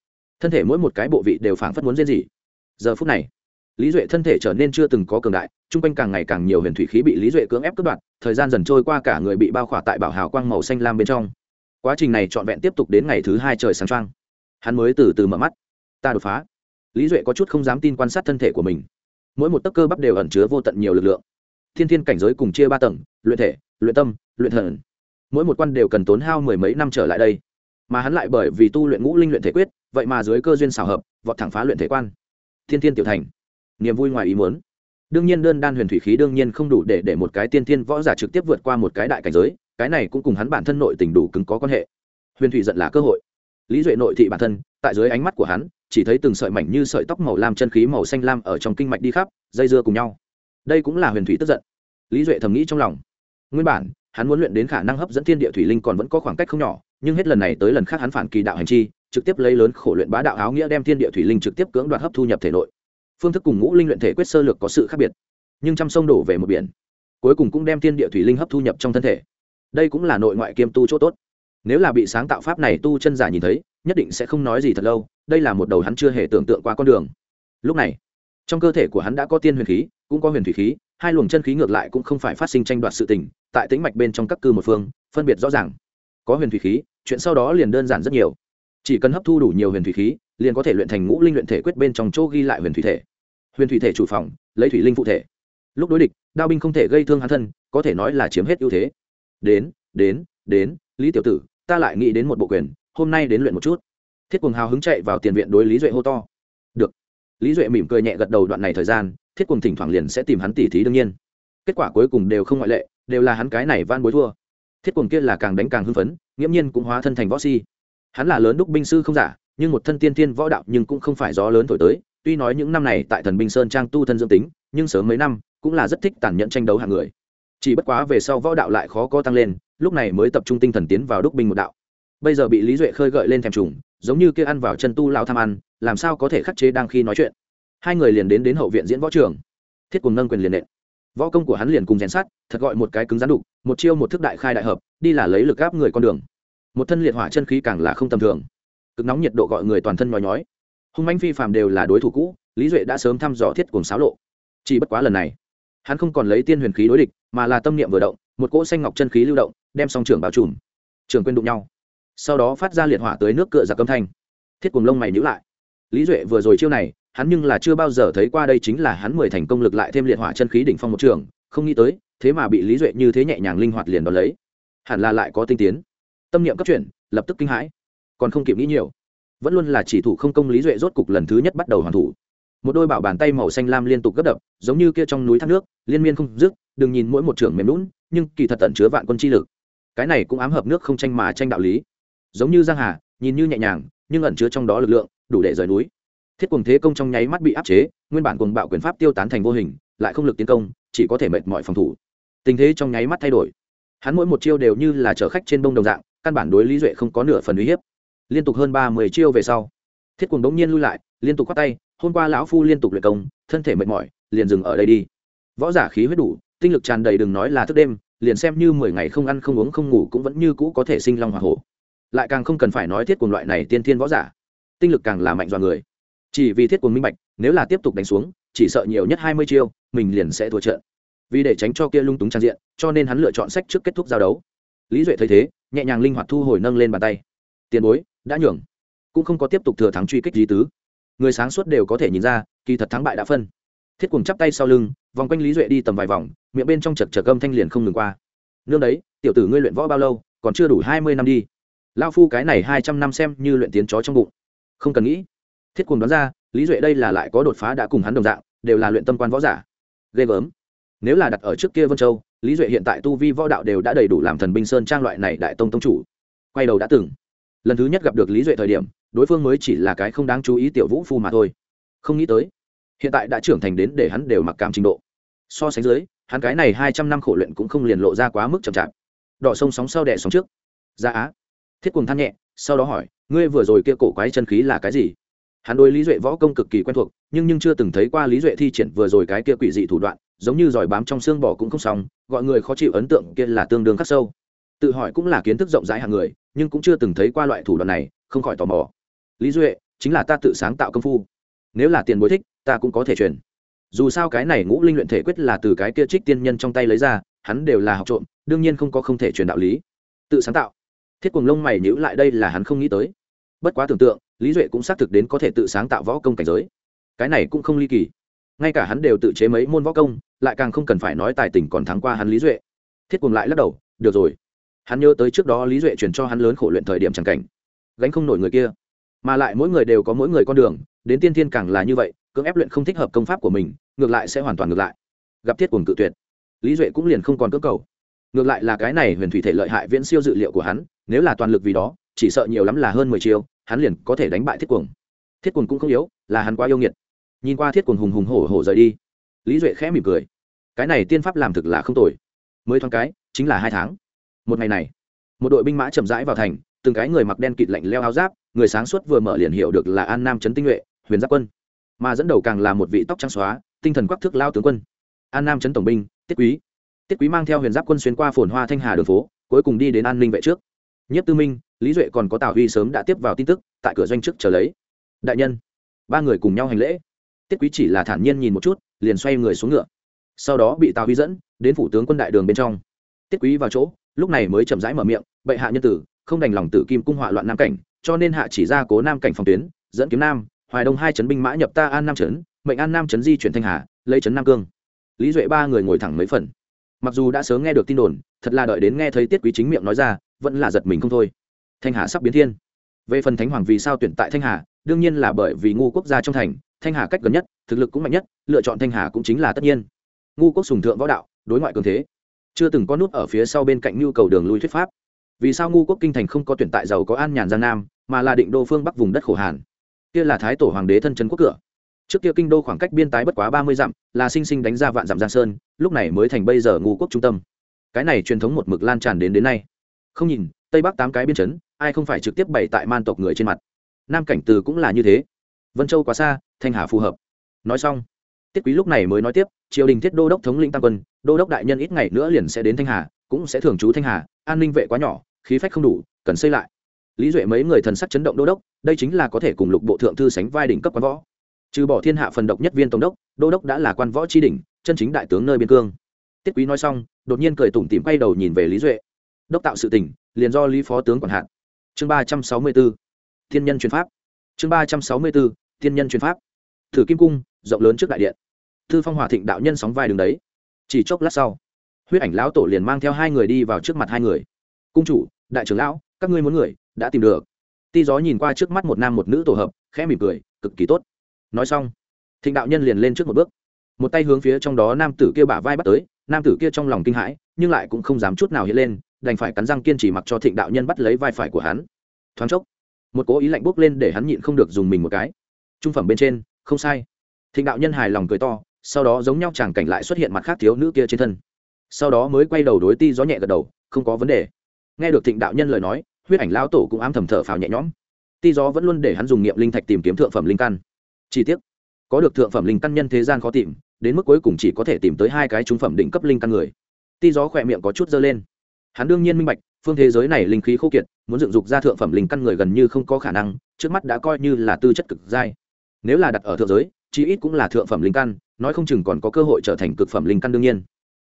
Thân thể mỗi một cái bộ vị đều phản phất muốn riêng gì giờ phút này, lý duệ thân thể trở nên chưa từng có cường đại t r u n g quanh càng ngày càng nhiều huyền thủy khí bị lý duệ cưỡng ép cướp đoạt, thời gian dần trôi qua cả người bị bao khỏa tại bảo hào quang màu xanh lam bên trong. Quá trình này trọn vẹn tiếp tục đến ngày thứ hai trời sáng trăng hắn mới từ từ mở mắt. Ta đột phá. Lý duệ có chút không dám tin quan sát thân thể của mình. Mỗi một tấc cơ bắp đều ẩn chứa vô tận nhiều lực lượng. Thiên thiên cảnh giới cùng chia ba tầng, luyện thể, luyện tâm, luyện thần. Mỗi một quan đều cần tốn hao mười mấy năm trở lại đây mà hắn lại bởi vì tu luyện ngũ linh luyện thể quyết, vậy mà dưới cơ duyên xảo hợp, vọt thẳng phá luyện thể quan. Thiên thiên tiểu thành, niềm vui ngoài ý muốn. Đương nhiên đơn đan huyền thủy khí đương nhiên không đủ để để một cái tiên thiên võ giả trực tiếp vượt qua một cái đại cảnh giới, cái này cũng cùng hắn bản thân nội tình đủ cứng có quan hệ. Huyền thủy giận là cơ hội. Lý duệ nội thị bản thân, tại dưới ánh mắt của hắn, chỉ thấy từng sợi mảnh như sợi tóc màu lam chân khí màu xanh lam ở trong kinh mạch đi khắp, dây dưa cùng nhau. Đây cũng là huyền thủy tức giận. Lý duệ thầm nghĩ trong lòng. Nguyên bản, hắn muốn luyện đến khả năng hấp dẫn thiên địa thủy linh còn vẫn có khoảng cách không nhỏ nhưng hết lần này tới lần khác hắn phản kỳ đạo hành chi, trực tiếp lấy lớn khổ luyện bá đạo áo nghĩa đem thiên địa thủy linh trực tiếp cưỡng đoạt hấp thu nhập thể nội. Phương thức cùng ngũ linh luyện thể quyết sơ lược có sự khác biệt, nhưng trăm sông đổ về một biển, cuối cùng cũng đem thiên địa thủy linh hấp thu nhập trong thân thể. Đây cũng là nội ngoại kiêm tu chỗ tốt. Nếu là bị sáng tạo pháp này tu chân giả nhìn thấy, nhất định sẽ không nói gì thật lâu, đây là một đầu hắn chưa hề tưởng tượng qua con đường. Lúc này, trong cơ thể của hắn đã có tiên huyền khí, cũng có huyền thủy khí, hai luồng chân khí ngược lại cũng không phải phát sinh tranh đoạt sự tình, tại tĩnh mạch bên trong các cư một phương, phân biệt rõ ràng có huyền thủy khí, chuyện sau đó liền đơn giản rất nhiều. Chỉ cần hấp thu đủ nhiều huyền thủy khí, liền có thể luyện thành ngũ linh luyện thể quyết bên trong chỗ ghi lại huyền thủy thể. Huyền thủy thể chủ phòng, lấy thủy linh phụ thể. Lúc đối địch, đao binh không thể gây thương hắn thân, có thể nói là chiếm hết ưu thế. Đến đến đến, lý tiểu tử, ta lại nghĩ đến một bộ quyền, hôm nay đến luyện một chút. Thiết quần hào hứng chạy vào tiền viện đối lý duệ hô to. Được. Lý duệ mỉm cười nhẹ gật đầu đoạn này thời gian, thiết quần thỉnh thoảng liền sẽ tìm hắn tỉ thí đương nhiên. Kết quả cuối cùng đều không ngoại lệ, đều là hắn cái này van bối thua thiết cuồng kia là càng đánh càng hưng phấn, nghiễm nhiên cũng hóa thân thành võ si. Hắn là lớn đúc binh sư không giả, nhưng một thân tiên tiên võ đạo nhưng cũng không phải gió lớn thổi tới. Tuy nói những năm này tại thần binh sơn trang tu thân dương tính, nhưng sớm mấy năm cũng là rất thích tàn nhẫn tranh đấu hàng người. Chỉ bất quá về sau võ đạo lại khó có tăng lên, lúc này mới tập trung tinh thần tiến vào đúc binh một đạo. Bây giờ bị lý duệ khơi gợi lên thèm trùng, giống như kia ăn vào chân tu lao tham ăn, làm sao có thể khắc chế đang khi nói chuyện. Hai người liền đến đến hậu viện diễn võ trường. Thiết cùng nâng quyền liền nện võ công của hắn liền cùng rèn sát thật gọi một cái cứng rắn đục một chiêu một thức đại khai đại hợp, đi là lấy lực gáp người con đường. Một thân liệt hỏa chân khí càng là không tầm thường. Cực nóng nhiệt độ gọi người toàn thân nhói nhói. Hung manh phi phàm đều là đối thủ cũ, lý duệ đã sớm thăm dò thiết cùng xáo lộ. Chỉ bất quá lần này, hắn không còn lấy tiên huyền khí đối địch, mà là tâm niệm vừa động, một cỗ xanh ngọc chân khí lưu động, đem song trưởng bao trùm. Trường quên đụng nhau. Sau đó phát ra liệt hỏa tới nước cựa giặc âm thanh. Thiết cùng lông mày nhữ lại. Lý duệ vừa rồi chiêu này hắn nhưng là chưa bao giờ thấy qua đây chính là hắn mười thành công lực lại thêm liệt hỏa chân khí đỉnh phong một trường, không nghĩ tới, thế mà bị lý duệ như thế nhẹ nhàng linh hoạt liền đón lấy. Hẳn là lại có tinh tiến. Tâm niệm cấp chuyển, lập tức kinh hãi. Còn không kịp nghĩ nhiều, vẫn luôn là chỉ thủ không công lý duệ rốt cục lần thứ nhất bắt đầu hoàn thủ. Một đôi bảo bàn tay màu xanh lam liên tục gấp đập, giống như kia trong núi thác nước, liên miên không dứt, đừng nhìn mỗi một trường mềm lún nhưng kỳ thật tận chứa vạn quân chi lực. Cái này cũng ám hợp nước không tranh mà tranh đạo lý. Giống như giang hà, nhìn như nhẹ nhàng, nhưng ẩn chứa trong đó lực lượng, đủ để rời núi thiết quần thế công trong nháy mắt bị áp chế, nguyên bản cuồng bạo quyền pháp tiêu tán thành vô hình, lại không lực tiến công, chỉ có thể mệt mỏi phòng thủ. Tình thế trong nháy mắt thay đổi. Hắn mỗi một chiêu đều như là chở khách trên bông đồng dạng, căn bản đối lý duệ không có nửa phần uy hiếp. Liên tục hơn ba mươi chiêu về sau, thiết quần bỗng nhiên lui lại, liên tục khoát tay, hôm qua lão phu liên tục luyện công, thân thể mệt mỏi, liền dừng ở đây đi. Võ giả khí huyết đủ, tinh lực tràn đầy đừng nói là thức đêm, liền xem như mười ngày không ăn không uống không ngủ cũng vẫn như cũ có thể sinh long hoa hổ. Lại càng không cần phải nói thiết cùng loại này tiên thiên võ giả. Tinh lực càng là mạnh dọa người chỉ vì thiết quân minh bạch, nếu là tiếp tục đánh xuống, chỉ sợ nhiều nhất hai mươi chiêu, mình liền sẽ thua trận. Vì để tránh cho kia lung túng trang diện, cho nên hắn lựa chọn sách trước kết thúc giao đấu. Lý duệ thấy thế, nhẹ nhàng linh hoạt thu hồi nâng lên bàn tay. Tiền bối, đã nhường. Cũng không có tiếp tục thừa thắng truy kích gì tứ. Người sáng suốt đều có thể nhìn ra, kỳ thật thắng bại đã phân. Thiết cùng chắp tay sau lưng, vòng quanh lý duệ đi tầm vài vòng, miệng bên trong chật chật âm thanh liền không ngừng qua. Nương đấy, tiểu tử ngươi luyện võ bao lâu, còn chưa đủ hai mươi năm đi. Lao phu cái này hai trăm năm xem như luyện tiến chó trong bụng. Không cần nghĩ thiết cùng đoán ra, lý duệ đây là lại có đột phá đã cùng hắn đồng dạng, đều là luyện tâm quan võ giả. Ghê gớm. Nếu là đặt ở trước kia vân châu, lý duệ hiện tại tu vi võ đạo đều đã đầy đủ làm thần binh sơn trang loại này đại tông tông chủ. Quay đầu đã từng. Lần thứ nhất gặp được lý duệ thời điểm, đối phương mới chỉ là cái không đáng chú ý tiểu vũ phu mà thôi. Không nghĩ tới, hiện tại đã trưởng thành đến để hắn đều mặc cảm trình độ. So sánh dưới, hắn cái này hai trăm năm khổ luyện cũng không liền lộ ra quá mức chậm chạp. Đỏ sông sóng sau đẻ sóng trước. Ra á. Thiết cùng than nhẹ, sau đó hỏi, ngươi vừa rồi kia cổ quái chân khí là cái gì? Hắn đối lý duệ võ công cực kỳ quen thuộc, nhưng nhưng chưa từng thấy qua lý duệ thi triển vừa rồi cái kia quỷ dị thủ đoạn, giống như giỏi bám trong xương bỏ cũng không xong, gọi người khó chịu ấn tượng kia là tương đương khắc sâu. Tự hỏi cũng là kiến thức rộng rãi hàng người, nhưng cũng chưa từng thấy qua loại thủ đoạn này, không khỏi tò mò. Lý duệ, chính là ta tự sáng tạo công phu. Nếu là tiền bối thích, ta cũng có thể truyền. Dù sao cái này ngũ linh luyện thể quyết là từ cái kia trích tiên nhân trong tay lấy ra, hắn đều là học trộm, đương nhiên không có không thể truyền đạo lý. Tự sáng tạo. Thiết quần lông mày nhữ lại đây là hắn không nghĩ tới. Bất quá tưởng tượng lý duệ cũng xác thực đến có thể tự sáng tạo võ công cảnh giới. Cái này cũng không ly kỳ. Ngay cả hắn đều tự chế mấy môn võ công, lại càng không cần phải nói tài tình còn thắng qua hắn lý duệ. Thiết cùng lại lắc đầu, được rồi. Hắn nhớ tới trước đó lý duệ truyền cho hắn lớn khổ luyện thời điểm c cảnh. Gánh không nổi người kia. Mà lại mỗi người đều có mỗi người con đường, đến tiên thiên càng là như vậy, cưỡng ép luyện không thích hợp công pháp của mình, ngược lại sẽ hoàn toàn ngược lại. Gặp thiết cùng cự tuyệt, lý duệ cũng liền không còn cơ cầu. Ngược lại là cái này huyền thủy thể lợi hại viễn siêu dự liệu của hắn, nếu là toàn lực vì đó, chỉ sợ nhiều lắm là hơn mười chiêu hắn liền có thể đánh bại thiết cuồng. Thiết cuồng cũng không yếu, là hắn quá yêu nghiệt. Nhìn qua thiết cuồng hùng hùng hổ hổ rời đi, lý duệ khẽ mỉm cười. Cái này tiên pháp làm thực là không tồi. Mới thoáng cái, chính là hai tháng. Một ngày này, một đội binh mã chậm rãi vào thành, từng cái người mặc đen kịt lạnh leo áo giáp, người sáng suốt vừa mở liền hiểu được là an nam trấn tinh nhuệ, huyền giáp quân. Mà dẫn đầu càng là một vị tóc trắng xóa, tinh thần quắc thước lao tướng quân. An nam trấn tổng binh, tiết quý. Tiết quý mang theo huyền giáp quân xuyên qua phồn hoa thanh hà đường phố, cuối cùng đi đến an ninh vệ trước nhất tư minh, lý duệ còn có tào huy sớm đã tiếp vào tin tức, tại cửa doanh chức chờ lấy. Đại nhân, ba người cùng nhau hành lễ. Tiết quý chỉ là thản nhiên nhìn một chút, liền xoay người xuống ngựa. Sau đó bị tào huy dẫn đến phủ tướng quân đại đường bên trong. Tiết quý vào chỗ, lúc này mới chậm rãi mở miệng, bệ hạ nhân tử, không đành lòng tử kim cung họa loạn nam cảnh, cho nên hạ chỉ ra cố nam cảnh phòng tuyến, dẫn kiếm nam, hoài đông hai trấn binh mã nhập ta an nam trấn mệnh an nam trấn di chuyển thanh hà, lấy trấn nam cương. Lý duệ ba người ngồi thẳng mấy phần. Mặc dù đã sớm nghe được tin đồn, thật là đợi đến nghe thấy tiết quý chính miệng nói ra vẫn là giật mình không thôi. Thanh hà sắp biến thiên. Về phần thánh hoàng vì sao tuyển tại thanh hà, đương nhiên là bởi vì ngu quốc gia trong thành, thanh hà cách gần nhất, thực lực cũng mạnh nhất, lựa chọn thanh hà cũng chính là tất nhiên. Ngu quốc sùng thượng võ đạo, đối ngoại cường thế. Chưa từng có nút ở phía sau bên cạnh nhu cầu đường lui thuyết pháp. Vì sao ngu quốc kinh thành không có tuyển tại giàu có an nhàn giang nam, mà là định đô phương bắc vùng đất khổ hàn? Kia là thái tổ hoàng đế thân trấn quốc cửa. Trước kia kinh đô khoảng cách biên tái bất quá ba mươi dặm, là sinh sinh đánh ra vạn dặm giang sơn, lúc này mới thành bây giờ ngu quốc trung tâm. Cái này truyền thống một mực lan tràn đến đến nay không nhìn, tây bắc tám cái biên chấn, ai không phải trực tiếp bày tại man tộc người trên mặt. Nam cảnh từ cũng là như thế. Vân châu quá xa, thanh hà phù hợp. Nói xong, tiết quý lúc này mới nói tiếp, triều đình thiết đô đốc thống lĩnh tam quân, đô đốc đại nhân ít ngày nữa liền sẽ đến thanh hà, cũng sẽ thường trú thanh hà, an ninh vệ quá nhỏ, khí phách không đủ, cần xây lại. Lý duệ mấy người thần sắc chấn động đô đốc, đây chính là có thể cùng lục bộ thượng thư sánh vai đỉnh cấp quán võ. Trừ bỏ thiên hạ phần độc nhất viên tổng đốc, đô đốc đã là quan võ tri đỉnh, chân chính đại tướng nơi biên cương. Tiết quý nói xong, đột nhiên cười tủm tìm quay đầu nhìn về lý duệ đốc tạo sự tỉnh liền do lý phó tướng quản hạn chương ba trăm sáu mươi b ố thiên nhân chuyển pháp. Chương ba trăm sáu mươi b ố thiên nhân chuyển pháp. Thử kim cung, rộng lớn trước đại điện. Thư phong hòa thịnh đạo nhân sóng vai đường đấy. Chỉ chốc lát sau, huyết ảnh lão tổ liền mang theo hai người đi vào trước mặt hai người. Cung chủ, đại trưởng lão, các ngươi muốn người, đã tìm được. Ti gió nhìn qua trước mắt một nam một nữ tổ hợp, khẽ mỉm cười, cực kỳ tốt. Nói xong, thịnh đạo nhân liền lên trước một bước. Một tay hướng phía trong đó nam tử kia bả vai bắt tới, nam tử kia trong lòng kinh hãi, nhưng lại cũng không dám chút nào hiện lên đành phải cắn răng kiên trì mặc cho thịnh đạo nhân bắt lấy vai phải của hắn. Thoáng chốc, một cố ý lạnh bốc lên để hắn nhịn không được dùng mình một cái. Trung phẩm bên trên, không sai. Thịnh đạo nhân hài lòng cười to, sau đó giống nhau chàng cảnh lại xuất hiện mặt khác thiếu nữ kia trên thân. Sau đó mới quay đầu đối ti gió nhẹ gật đầu, không có vấn đề. Nghe được thịnh đạo nhân lời nói, huyết ảnh lao tổ cũng ám thầm thở phào nhẹ nhõm. Ti gió vẫn luôn để hắn dùng nghiệm linh thạch tìm kiếm thượng phẩm linh căn. Chi tiết có được thượng phẩm linh căn nhân thế gian khó tìm, đến mức cuối cùng chỉ có thể tìm tới hai cái trung phẩm đỉnh cấp linh căn người. Ti gió khỏe miệng có chút dơ lên hắn đương nhiên minh bạch, phương thế giới này linh khí khô kiệt, muốn dựng dục ra thượng phẩm linh căn người gần như không có khả năng, trước mắt đã coi như là tư chất cực dai. nếu là đặt ở thượng giới, chí ít cũng là thượng phẩm linh căn, nói không chừng còn có cơ hội trở thành cực phẩm linh căn đương nhiên.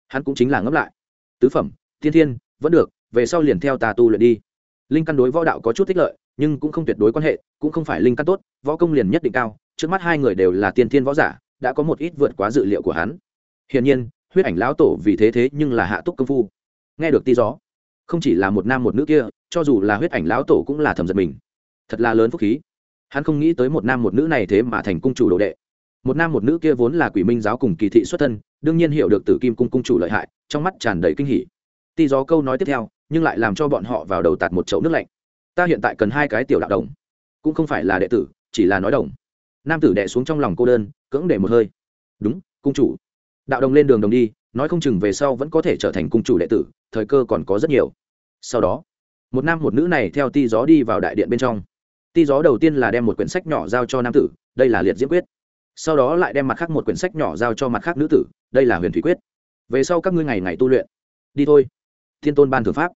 Hắn cũng chính là ngấp lại. Tứ phẩm, thiên thiên, vẫn được, về sau liền theo tà tu luyện đi. Linh căn đối võ đạo có chút tích lợi, nhưng cũng không tuyệt đối quan hệ, cũng không phải linh căn tốt, võ công liền nhất định cao, trước mắt hai người đều là tiên thiên võ giả, đã có một ít vượt quá dự liệu của hắn. Hiển nhiên, huyết ảnh lão tổ vì thế thế nhưng là hạ túc công phu nghe được tí gió. Không chỉ là một nam một nữ kia, cho dù là huyết ảnh lão tổ cũng là thầm giật mình. Thật là lớn phúc khí. Hắn không nghĩ tới một nam một nữ này thế mà thành cung chủ đồ đệ. Một nam một nữ kia vốn là quỷ minh giáo cùng kỳ thị xuất thân, đương nhiên hiểu được tử kim cung cung chủ lợi hại, trong mắt tràn đầy kinh hỉ. Ti gió câu nói tiếp theo, nhưng lại làm cho bọn họ vào đầu tạt một chậu nước lạnh. Ta hiện tại cần hai cái tiểu đạo đồng. Cũng không phải là đệ tử, chỉ là nói đồng. Nam tử đệ xuống trong lòng cô đơn, cưỡng để một hơi. Đúng, cung chủ. Đạo đồng lên đường đồng đi, nói không chừng về sau vẫn có thể trở thành cung chủ đệ tử thời cơ còn có rất nhiều. Sau đó, một nam một nữ này theo ti gió đi vào đại điện bên trong. Ti gió đầu tiên là đem một quyển sách nhỏ giao cho nam tử, đây là liệt diễm quyết. Sau đó lại đem mặt khác một quyển sách nhỏ giao cho mặt khác nữ tử, đây là huyền thủy quyết. Về sau các ngươi ngày ngày tu luyện. Đi thôi. Thiên tôn ban thượng pháp.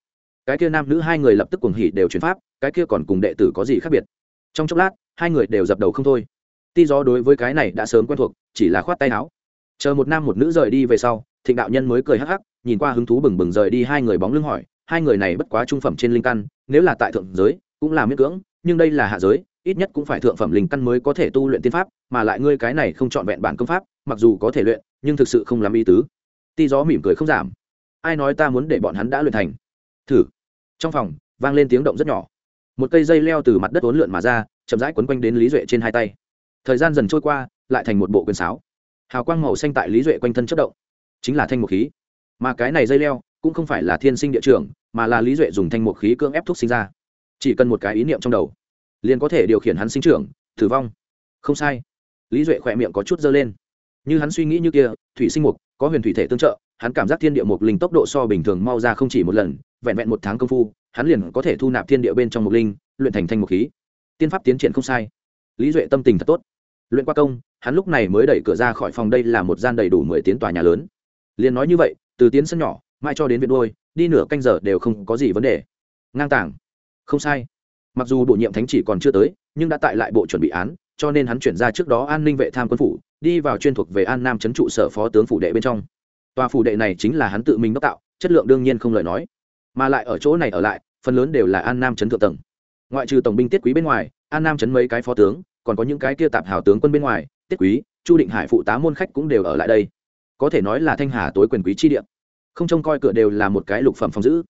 Cái kia nam nữ hai người lập tức cuồng hỉ đều chuyển pháp, cái kia còn cùng đệ tử có gì khác biệt? Trong chốc lát, hai người đều dập đầu không thôi. Ti gió đối với cái này đã sớm quen thuộc, chỉ là khoát tay áo. Chờ một nam một nữ rời đi về sau, thịnh đạo nhân mới cười hắc hắc nhìn qua hứng thú bừng bừng rời đi hai người bóng lưng hỏi, hai người này bất quá trung phẩm trên linh căn, nếu là tại thượng giới, cũng là miễn cưỡng, nhưng đây là hạ giới, ít nhất cũng phải thượng phẩm linh căn mới có thể tu luyện tiên pháp, mà lại ngươi cái này không trọn vẹn bản công pháp, mặc dù có thể luyện, nhưng thực sự không làm ý tứ. Ti gió mỉm cười không giảm. Ai nói ta muốn để bọn hắn đã luyện thành? Thử. Trong phòng, vang lên tiếng động rất nhỏ. Một cây dây leo từ mặt đất uốn lượn mà ra, chậm rãi quấn quanh đến lý duệ trên hai tay. Thời gian dần trôi qua, lại thành một bộ quyền sáo. Hào quang màu xanh tại lý duệ quanh thân chất động. Chính là thanh một khí mà cái này dây leo cũng không phải là thiên sinh địa trường, mà là lý duệ dùng thanh một khí cưỡng ép thuốc sinh ra. Chỉ cần một cái ý niệm trong đầu, liền có thể điều khiển hắn sinh trưởng, tử vong. Không sai. Lý duệ khỏe miệng có chút dơ lên. Như hắn suy nghĩ như kia, thủy sinh mục có huyền thủy thể tương trợ, hắn cảm giác thiên địa mục linh tốc độ so bình thường mau ra không chỉ một lần, vẹn vẹn một tháng công phu, hắn liền có thể thu nạp thiên địa bên trong mục linh, luyện thành thanh mục khí. Tiên pháp tiến triển không sai. Lý duệ tâm tình thật tốt. Luyện qua công, hắn lúc này mới đẩy cửa ra khỏi phòng, đây là một gian đầy đủ mười tiến tòa nhà lớn. Liền nói như vậy từ tiến sân nhỏ, mãi cho đến viện đôi đi nửa canh giờ đều không có gì vấn đề. Ngang tàng. Không sai. Mặc dù bổ nhiệm thánh chỉ còn chưa tới, nhưng đã tại lại bộ chuẩn bị án, cho nên hắn chuyển ra trước đó an ninh vệ tham quân phủ, đi vào chuyên thuộc về an nam trấn trụ sở phó tướng phủ đệ bên trong. Tòa phủ đệ này chính là hắn tự mình đốc tạo, chất lượng đương nhiên không lời nói. Mà lại ở chỗ này ở lại, phần lớn đều là an nam trấn thượng tầng. Ngoại trừ tổng binh tiết quý bên ngoài, an nam trấn mấy cái phó tướng, còn có những cái kia tạp hào tướng quân bên ngoài, tiết quý, chu định hải phụ tá môn khách cũng đều ở lại đây có thể nói là thanh hà tối quyền quý chi địa. Không trông coi cửa đều là một cái lục phẩm phòng giữ.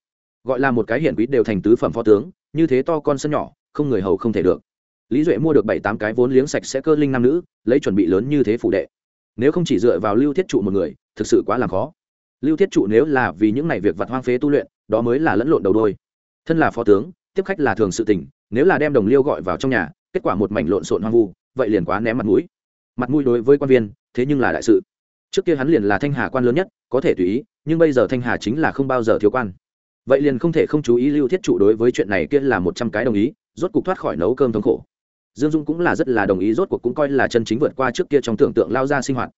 Gọi là một cái hiển quý đều thành tứ phẩm phó tướng, như thế to con sân nhỏ, không người hầu không thể được. Lý duệ mua được bảy tám cái vốn liếng sạch sẽ cơ linh nam nữ, lấy chuẩn bị lớn như thế phụ đệ. Nếu không chỉ dựa vào lưu thiết trụ một người, thực sự quá là khó. Lưu thiết trụ nếu là vì những ngày việc vặt hoang phế tu luyện, đó mới là lẫn lộn đầu đôi. Thân là phó tướng, tiếp khách là thường sự tình, nếu là đem đồng liêu gọi vào trong nhà, kết quả một mảnh lộn xộn hoang vu, vậy liền quá ném mặt mũi. Mặt mũi đối với quan viên, thế nhưng là đại sự trước kia hắn liền là thanh hà quan lớn nhất, có thể tùy ý, nhưng bây giờ thanh hà chính là không bao giờ thiếu quan. Vậy liền không thể không chú ý lưu thiết trụ đối với chuyện này kia là một trăm cái đồng ý, rốt cuộc thoát khỏi nấu cơm thống khổ. Dương dung cũng là rất là đồng ý, rốt cuộc cũng coi là chân chính vượt qua trước kia trong tưởng tượng lao ra sinh hoạt.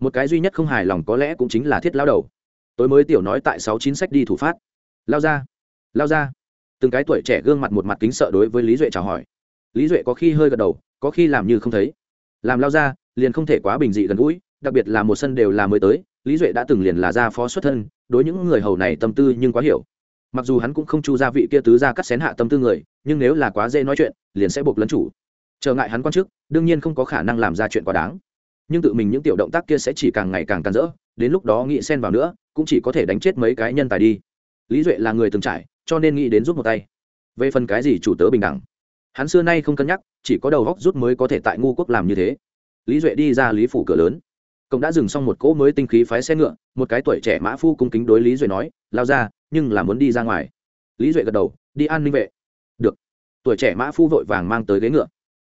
Một cái duy nhất không hài lòng có lẽ cũng chính là thiết lao đầu. Tối mới tiểu nói tại sáu chín sách đi thủ phát. Lao ra lao ra. Từng cái tuổi trẻ gương mặt một mặt kính sợ đối với lý duệ chào hỏi. Lý duệ có khi hơi gật đầu, có khi làm như không thấy. Làm lao ra, liền không thể quá bình dị gần gũi đặc biệt là một sân đều là mới tới, lý duệ đã từng liền là gia phó xuất thân, đối những người hầu này tâm tư nhưng quá hiểu. Mặc dù hắn cũng không chu gia vị kia tứ ra cắt xén hạ tâm tư người, nhưng nếu là quá dễ nói chuyện, liền sẽ buộc lấn chủ. Trở ngại hắn quan chức, đương nhiên không có khả năng làm ra chuyện quá đáng. Nhưng tự mình những tiểu động tác kia sẽ chỉ càng ngày càng tàn rỡ, đến lúc đó nghĩ xen vào nữa, cũng chỉ có thể đánh chết mấy cái nhân tài đi. Lý duệ là người từng trải, cho nên nghĩ đến rút một tay. Về phần cái gì chủ tớ bình đẳng, hắn xưa nay không cân nhắc, chỉ có đầu góc rút mới có thể tại ngu quốc làm như thế. Lý duệ đi ra lý phủ cửa lớn cộng đã dừng xong một cỗ mới tinh khí phái xe ngựa, một cái tuổi trẻ mã phu cung kính đối lý duệ nói, lao ra, nhưng là muốn đi ra ngoài. Lý duệ gật đầu, đi an ninh vệ. Được. Tuổi trẻ mã phu vội vàng mang tới ghế ngựa.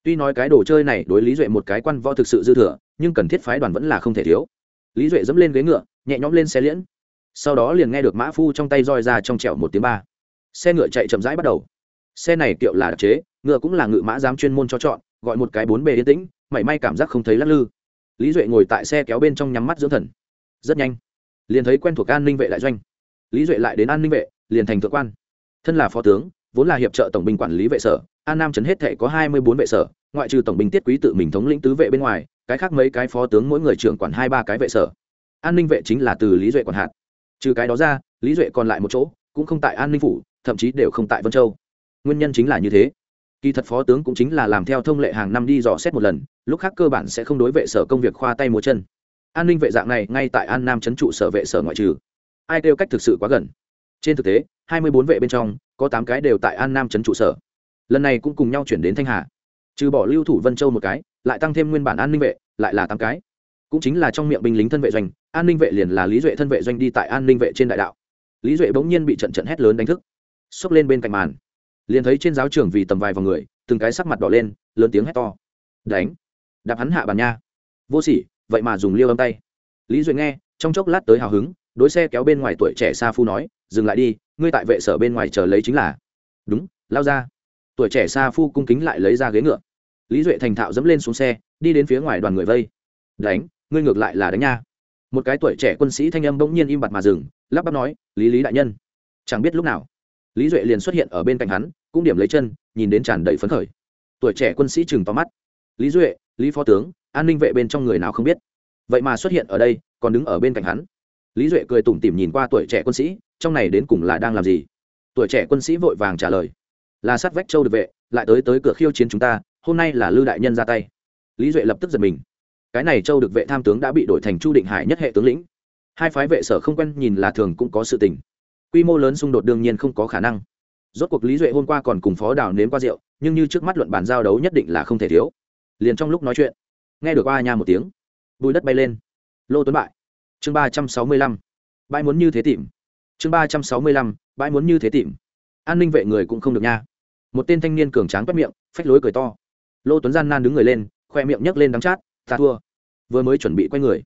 Tuy nói cái đồ chơi này đối lý duệ một cái quan võ thực sự dư thừa, nhưng cần thiết phái đoàn vẫn là không thể thiếu. Lý duệ dẫm lên ghế ngựa, nhẹ nhõm lên xe liễn. Sau đó liền nghe được mã phu trong tay roi ra trong trẹo một tiếng ba. Xe ngựa chạy chậm rãi bắt đầu. Xe này kiệu là đặc chế, ngựa cũng là ngựa mã giám chuyên môn cho chọn, gọi một cái bốn bề yên tĩnh, mảy may cảm giác không thấy lắc lư lý duệ ngồi tại xe kéo bên trong nhắm mắt dưỡng thần. Rất nhanh, liền thấy quen thuộc an ninh vệ đại doanh. Lý duệ lại đến an ninh vệ, liền thành thượng quan. Thân là phó tướng, vốn là hiệp trợ tổng binh quản lý vệ sở, an nam trấn hết thể có hai mươi bốn vệ sở, ngoại trừ tổng binh tiết quý tự mình thống lĩnh tứ vệ bên ngoài, cái khác mấy cái phó tướng mỗi người trưởng quản hai ba cái vệ sở. An ninh vệ chính là từ lý duệ quản hạt. Trừ cái đó ra, lý duệ còn lại một chỗ, cũng không tại an ninh phủ, thậm chí đều không tại vân châu. Nguyên nhân chính là như thế kỳ thật phó tướng cũng chính là làm theo thông lệ hàng năm đi dò xét một lần, lúc khác cơ bản sẽ không đối vệ sở công việc khoa tay múa chân. An ninh vệ dạng này, ngay tại an nam trấn trụ sở vệ sở ngoại trừ. Ai kêu cách thực sự quá gần. Trên thực tế, hai mươi bốn vệ bên trong, có tám cái đều tại an nam trấn trụ sở. Lần này cũng cùng nhau chuyển đến thanh hà. Trừ bỏ lưu thủ vân châu một cái, lại tăng thêm nguyên bản an ninh vệ, lại là tám cái. Cũng chính là trong miệng binh lính thân vệ doanh, an ninh vệ liền là lý duệ thân vệ doanh đi tại an ninh vệ trên đại đạo. Lý duệ bỗng nhiên bị trận trận hét lớn đánh thức. Xốc lên bên cạnh màn liền thấy trên giáo trường vì tầm vài vào người, từng cái sắc mặt đỏ lên, lớn tiếng hét to. Đánh. Đạp hắn hạ bàn nha. Vô sỉ, vậy mà dùng liêu âm tay. Lý duệ nghe, trong chốc lát tới hào hứng, đối xe kéo bên ngoài tuổi trẻ sa phu nói, dừng lại đi, ngươi tại vệ sở bên ngoài chờ lấy chính là. Đúng, lao ra. Tuổi trẻ sa phu cung kính lại lấy ra ghế ngựa. Lý duệ thành thạo dẫm lên xuống xe, đi đến phía ngoài đoàn người vây. Đánh, ngươi ngược lại là đánh nha. Một cái tuổi trẻ quân sĩ thanh âm bỗng nhiên im bặt mà dừng, lắp bắp nói, lý lý đại nhân. Chẳng biết lúc nào lý duệ liền xuất hiện ở bên cạnh hắn, cũng điểm lấy chân, nhìn đến tràn đầy phấn khởi. Tuổi trẻ quân sĩ chừng to mắt. Lý duệ, lý phó tướng, an ninh vệ bên trong người nào không biết? Vậy mà xuất hiện ở đây, còn đứng ở bên cạnh hắn. Lý duệ cười tủm tỉm nhìn qua tuổi trẻ quân sĩ, trong này đến cùng là đang làm gì? Tuổi trẻ quân sĩ vội vàng trả lời, là sát vách châu được vệ, lại tới tới cửa khiêu chiến chúng ta, hôm nay là lư đại nhân ra tay. Lý duệ lập tức giật mình. Cái này châu được vệ tham tướng đã bị đổi thành chu định hải nhất hệ tướng lĩnh. Hai phái vệ sở không quen nhìn là thường cũng có sự tình quy mô lớn xung đột đương nhiên không có khả năng. Rốt cuộc lý duệ hôm qua còn cùng phó đào nếm qua rượu, nhưng như trước mắt luận bàn giao đấu nhất định là không thể thiếu. Liền trong lúc nói chuyện, nghe được oa nha một tiếng, bùi đất bay lên. Lô tuấn bại, chương ba trăm sáu mươi lăm, bãi muốn như thế tìm. Chương ba trăm sáu mươi lăm, bãi muốn như thế tìm. An ninh vệ người cũng không được nha. Một tên thanh niên cường tráng quét miệng, phách lối cười to. Lô tuấn gian nan đứng người lên, khoe miệng nhấc lên đắng chát, ta thua. Vừa mới chuẩn bị quay người,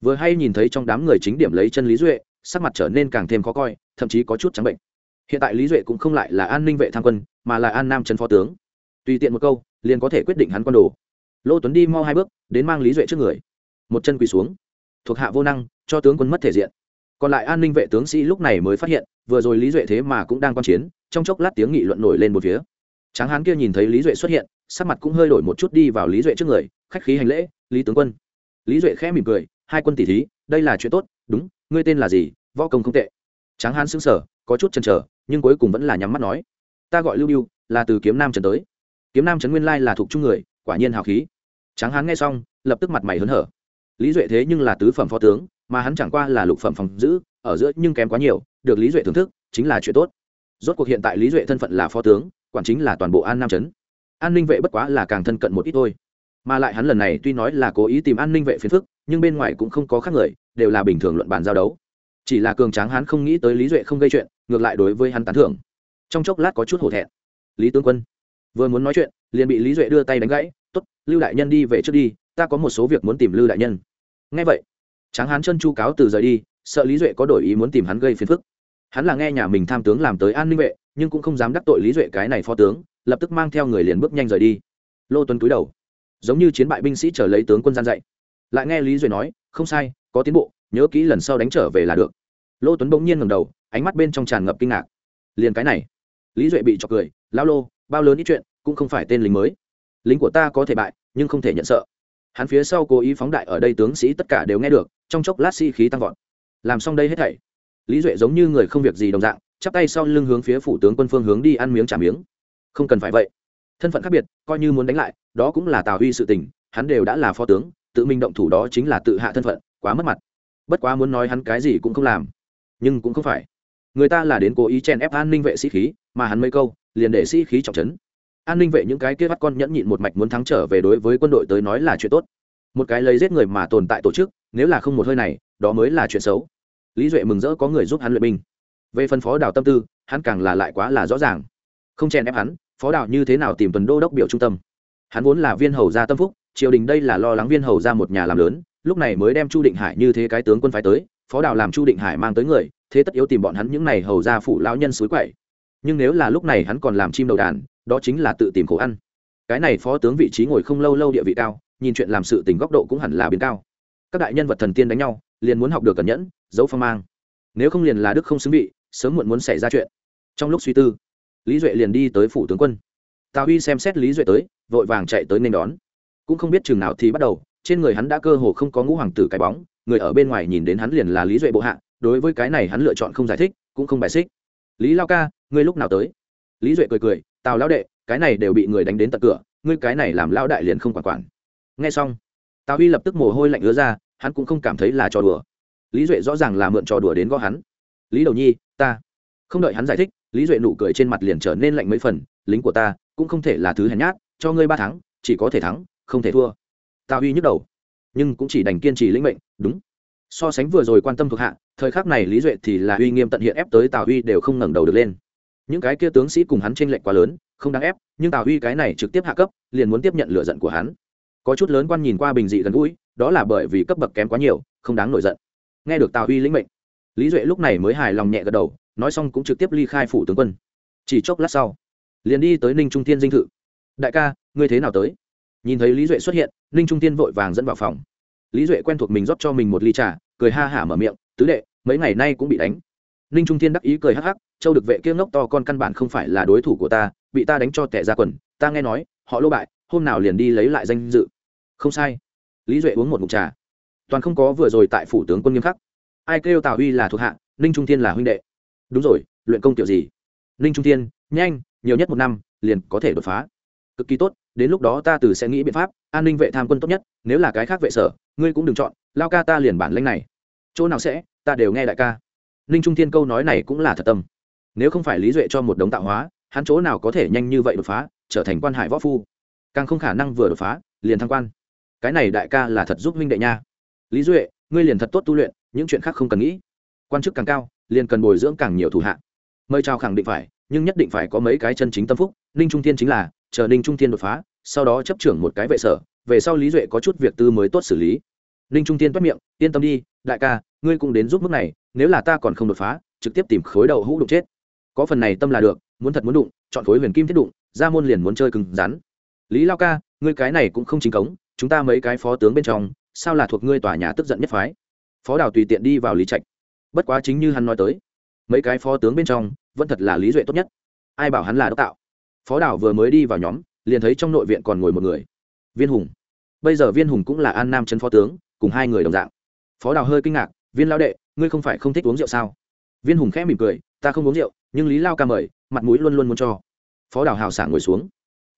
vừa hay nhìn thấy trong đám người chính điểm lấy chân lý duệ sắc mặt trở nên càng thêm khó coi, thậm chí có chút trắng bệnh. Hiện tại lý duệ cũng không lại là an ninh vệ tham quân, mà là an nam trần phó tướng. Tùy tiện một câu, liền có thể quyết định hắn quan đồ. Lô tuấn đi mau hai bước, đến mang lý duệ trước người. Một chân quỳ xuống. Thuộc hạ vô năng, cho tướng quân mất thể diện. Còn lại an ninh vệ tướng sĩ lúc này mới phát hiện, vừa rồi lý duệ thế mà cũng đang quan chiến, trong chốc lát tiếng nghị luận nổi lên một phía. Tráng hán kia nhìn thấy lý duệ xuất hiện, sắc mặt cũng hơi đổi một chút đi vào lý duệ trước người, khách khí hành lễ, lý tướng quân. Lý duệ khẽ mỉm cười, hai quân tỷ thí, đây là chuyện tốt, đúng ngươi tên là gì, võ công không tệ. Tráng hán xứng sở có chút chần chờ, nhưng cuối cùng vẫn là nhắm mắt nói. Ta gọi lưu biêu là từ kiếm nam trần tới. Kiếm nam trấn nguyên lai là thuộc trung người, quả nhiên hào khí. Tráng hán nghe xong, lập tức mặt mày hớn hở. Lý duệ thế nhưng là tứ phẩm phó tướng, mà hắn chẳng qua là lục phẩm phòng giữ, ở giữa nhưng kém quá nhiều, được lý duệ thưởng thức, chính là chuyện tốt. Rốt cuộc hiện tại lý duệ thân phận là phó tướng, quản chính là toàn bộ an nam trấn. An ninh vệ bất quá là càng thân cận một ít thôi. Mà lại hắn lần này tuy nói là cố ý tìm an ninh vệ phiền phức nhưng bên ngoài cũng không có khác người, đều là bình thường luận bàn giao đấu. Chỉ là cường tráng hắn không nghĩ tới lý duệ không gây chuyện, ngược lại đối với hắn tán thưởng. Trong chốc lát có chút hổ thẹn. Lý tướng quân, vừa muốn nói chuyện, liền bị lý duệ đưa tay đánh gãy t ố t lưu đại nhân đi về trước đi, ta có một số việc muốn tìm lưu đại nhân. Ngay vậy, tráng hán chân chu cáo từ rời đi, sợ lý duệ có đổi ý muốn tìm hắn gây phiền phức. Hắn là nghe nhà mình tham tướng làm tới an ninh vệ, nhưng cũng không dám đắc tội lý duệ cái này phó tướng, lập tức mang theo người liền bước nhanh rời đi. Lô tuấn cúi đầu, giống như chiến bại binh sĩ trở lấy tướng quân gian dạy lại nghe lý duệ nói, không sai, có tiến bộ, nhớ kỹ lần sau đánh trở về là được. Lô tuấn bỗng nhiên ngầm đầu, ánh mắt bên trong tràn ngập kinh ngạc. Liền cái này. Lý duệ bị chọc cười lao lô, bao lớn ít chuyện, cũng không phải tên lính mới. Lính của ta có thể bại, nhưng không thể nhận sợ. Hắn phía sau cố ý phóng đại ở đây tướng sĩ tất cả đều nghe được, trong chốc lát si-khí tăng vọt. Làm xong đây hết thảy, lý duệ giống như người không việc gì đồng dạng, chắp tay sau lưng hướng phía phủ tướng quân phương hướng đi ăn miếng trả miếng. Không cần phải vậy. Thân phận khác biệt, coi như muốn đánh lại, đó cũng là tào huy sự tình, hắn đều đã là phó tướng tự mình động thủ đó chính là tự hạ thân phận, quá mất mặt. Bất quá muốn nói hắn cái gì cũng không làm. Nhưng cũng không phải. Người ta là đến cố ý chen ép an ninh vệ sĩ khí, mà hắn mấy câu, liền để sĩ khí trọng trấn. An ninh vệ những cái kia bắt con nhẫn nhịn một mạch muốn thắng trở về đối với quân đội tới nói là chuyện tốt. Một cái lấy giết người mà tồn tại tổ chức, nếu là không một hơi này, đó mới là chuyện xấu. Lý duệ mừng rỡ có người giúp hắn luyện binh. Về phần phó đào tâm tư, hắn càng là lại quá là rõ ràng. Không chen ép hắn, phó đào như thế nào tìm tuần đô đốc biểu trung tâm. Hắn vốn là viên hầu gia tâm phúc triều đình đây là lo lắng viên hầu ra một nhà làm lớn, lúc này mới đem chu định hải như thế cái tướng quân phái tới, phó đào làm chu định hải mang tới người, thế tất yếu tìm bọn hắn những này hầu ra phụ lão nhân suối quậy. Nhưng nếu là lúc này hắn còn làm chim đầu đàn, đó chính là tự tìm khổ ăn. Cái này phó tướng vị trí ngồi không lâu lâu địa vị cao, nhìn chuyện làm sự tình góc độ cũng hẳn là biến cao. Các đại nhân vật thần tiên đánh nhau, liền muốn học được cẩn nhẫn, giấu phong mang. Nếu không liền là đức không xứng vị, sớm muộn muốn xảy ra chuyện. Trong lúc suy tư, lý duệ liền đi tới phủ tướng quân. Tào huy xem xét lý duệ tới, vội vàng chạy tới nên đón cũng không biết chừng nào thì bắt đầu, trên người hắn đã cơ hồ không có ngũ hoàng tử cái bóng, người ở bên ngoài nhìn đến hắn liền là lý duệ bộ hạ, đối với cái này hắn lựa chọn không giải thích, cũng không bài xích. Lý lao ca, ngươi lúc nào tới? Lý duệ cười cười, tào lão đệ, cái này đều bị người đánh đến tận cửa, ngươi cái này làm lao đại liền không quản quản. Nghe xong, tào huy lập tức mồ hôi lạnh ứa ra, hắn cũng không cảm thấy là trò đùa. Lý duệ rõ ràng là mượn trò đùa đến gõ hắn. Lý đầu nhi, ta. Không đợi hắn giải thích, lý duệ nụ cười trên mặt liền trở nên lạnh mấy phần, lính của ta, cũng không thể là thứ hèn nhát, cho ngươi ba tháng chỉ có thể thắng không thể thua. Tào huy nhức đầu, nhưng cũng chỉ đành kiên trì lĩnh mệnh, đúng. So sánh vừa rồi quan tâm thuộc hạ, thời khắc này lý duệ thì là uy nghiêm tận hiện ép tới tào huy đều không ngẩng đầu được lên. Những cái kia tướng sĩ cùng hắn tranh lệch quá lớn, không đáng ép, nhưng tào huy cái này trực tiếp hạ cấp, liền muốn tiếp nhận lựa giận của hắn. Có chút lớn quan nhìn qua bình dị gần gũi, đó là bởi vì cấp bậc kém quá nhiều, không đáng nổi giận. Nghe được tào huy lĩnh mệnh, lý duệ lúc này mới hài lòng nhẹ gật đầu, nói xong cũng trực tiếp ly khai phủ tướng quân. Chỉ chốc lát sau, liền đi tới ninh trung thiên dinh thự. Đại ca, ngươi thế nào tới? Nhìn thấy lý duệ xuất hiện, ninh trung tiên vội vàng dẫn vào phòng. Lý duệ quen thuộc mình rót cho mình một ly trà, cười ha hả mở miệng, tứ đệ, mấy ngày nay cũng bị đánh. Ninh trung tiên đắc ý cười hắc hắc, châu được vệ kia ngốc to con căn bản không phải là đối thủ của ta, bị ta đánh cho tẻ ra quần, ta nghe nói, họ lô bại, hôm nào liền đi lấy lại danh dự. Không sai. Lý duệ uống một mụn trà. Toàn không có vừa rồi tại phủ tướng quân nghiêm khắc. Ai kêu tào huy là thuộc hạ, ninh trung tiên là huynh đệ. Đúng rồi, luyện công tiểu gì? Ninh trung tiên, nhanh, nhiều nhất một năm, liền có thể đột phá. Cực kỳ tốt đến lúc đó ta từ sẽ nghĩ biện pháp, an ninh vệ tham quân tốt nhất, nếu là cái khác vệ sở, ngươi cũng đừng chọn, lao ca ta liền bản lãnh này. Chỗ nào sẽ, ta đều nghe đại ca. Ninh trung thiên câu nói này cũng là thật tâm. Nếu không phải lý duệ cho một đống tạo hóa, hắn chỗ nào có thể nhanh như vậy đột phá, trở thành quan hải võ phu? Càng không khả năng vừa đột phá, liền thăng quan. Cái này đại ca là thật giúp minh đệ nha. Lý duệ, ngươi liền thật tốt tu luyện, những chuyện khác không cần nghĩ. Quan chức càng cao, liền cần bồi dưỡng càng nhiều thủ hạ. Mời chào khẳng định phải, nhưng nhất định phải có mấy cái chân chính tâm phúc, ninh trung thiên chính là chờ ninh trung thiên đột phá, sau đó chấp trưởng một cái vệ sở, về sau lý duệ có chút việc tư mới tốt xử lý. Ninh trung thiên toát miệng, yên tâm đi, đại ca, ngươi cũng đến giúp mức này, nếu là ta còn không đột phá, trực tiếp tìm khối đầu hũ đụng chết. Có phần này tâm là được, muốn thật muốn đụng, chọn khối huyền kim thiết đụng, ra môn liền muốn chơi cứng rắn. Lý lao ca, ngươi cái này cũng không chính cống, chúng ta mấy cái phó tướng bên trong, sao là thuộc ngươi tòa nhà tức giận nhất phái? Phó đào tùy tiện đi vào lý trạch. Bất quá chính như hắn nói tới, mấy cái phó tướng bên trong, vẫn thật là lý duệ tốt nhất. Ai bảo hắn là đốc tạo? Phó đào vừa mới đi vào nhóm, liền thấy trong nội viện còn ngồi một người. Viên hùng. Bây giờ viên hùng cũng là an nam trấn phó tướng, cùng hai người đồng dạng. Phó đào hơi kinh ngạc, viên lao đệ, ngươi không phải không thích uống rượu sao? Viên hùng khẽ mỉm cười, ta không uống rượu, nhưng lý lao ca mời, mặt mũi luôn luôn muốn cho. Phó đào hào sảng ngồi xuống.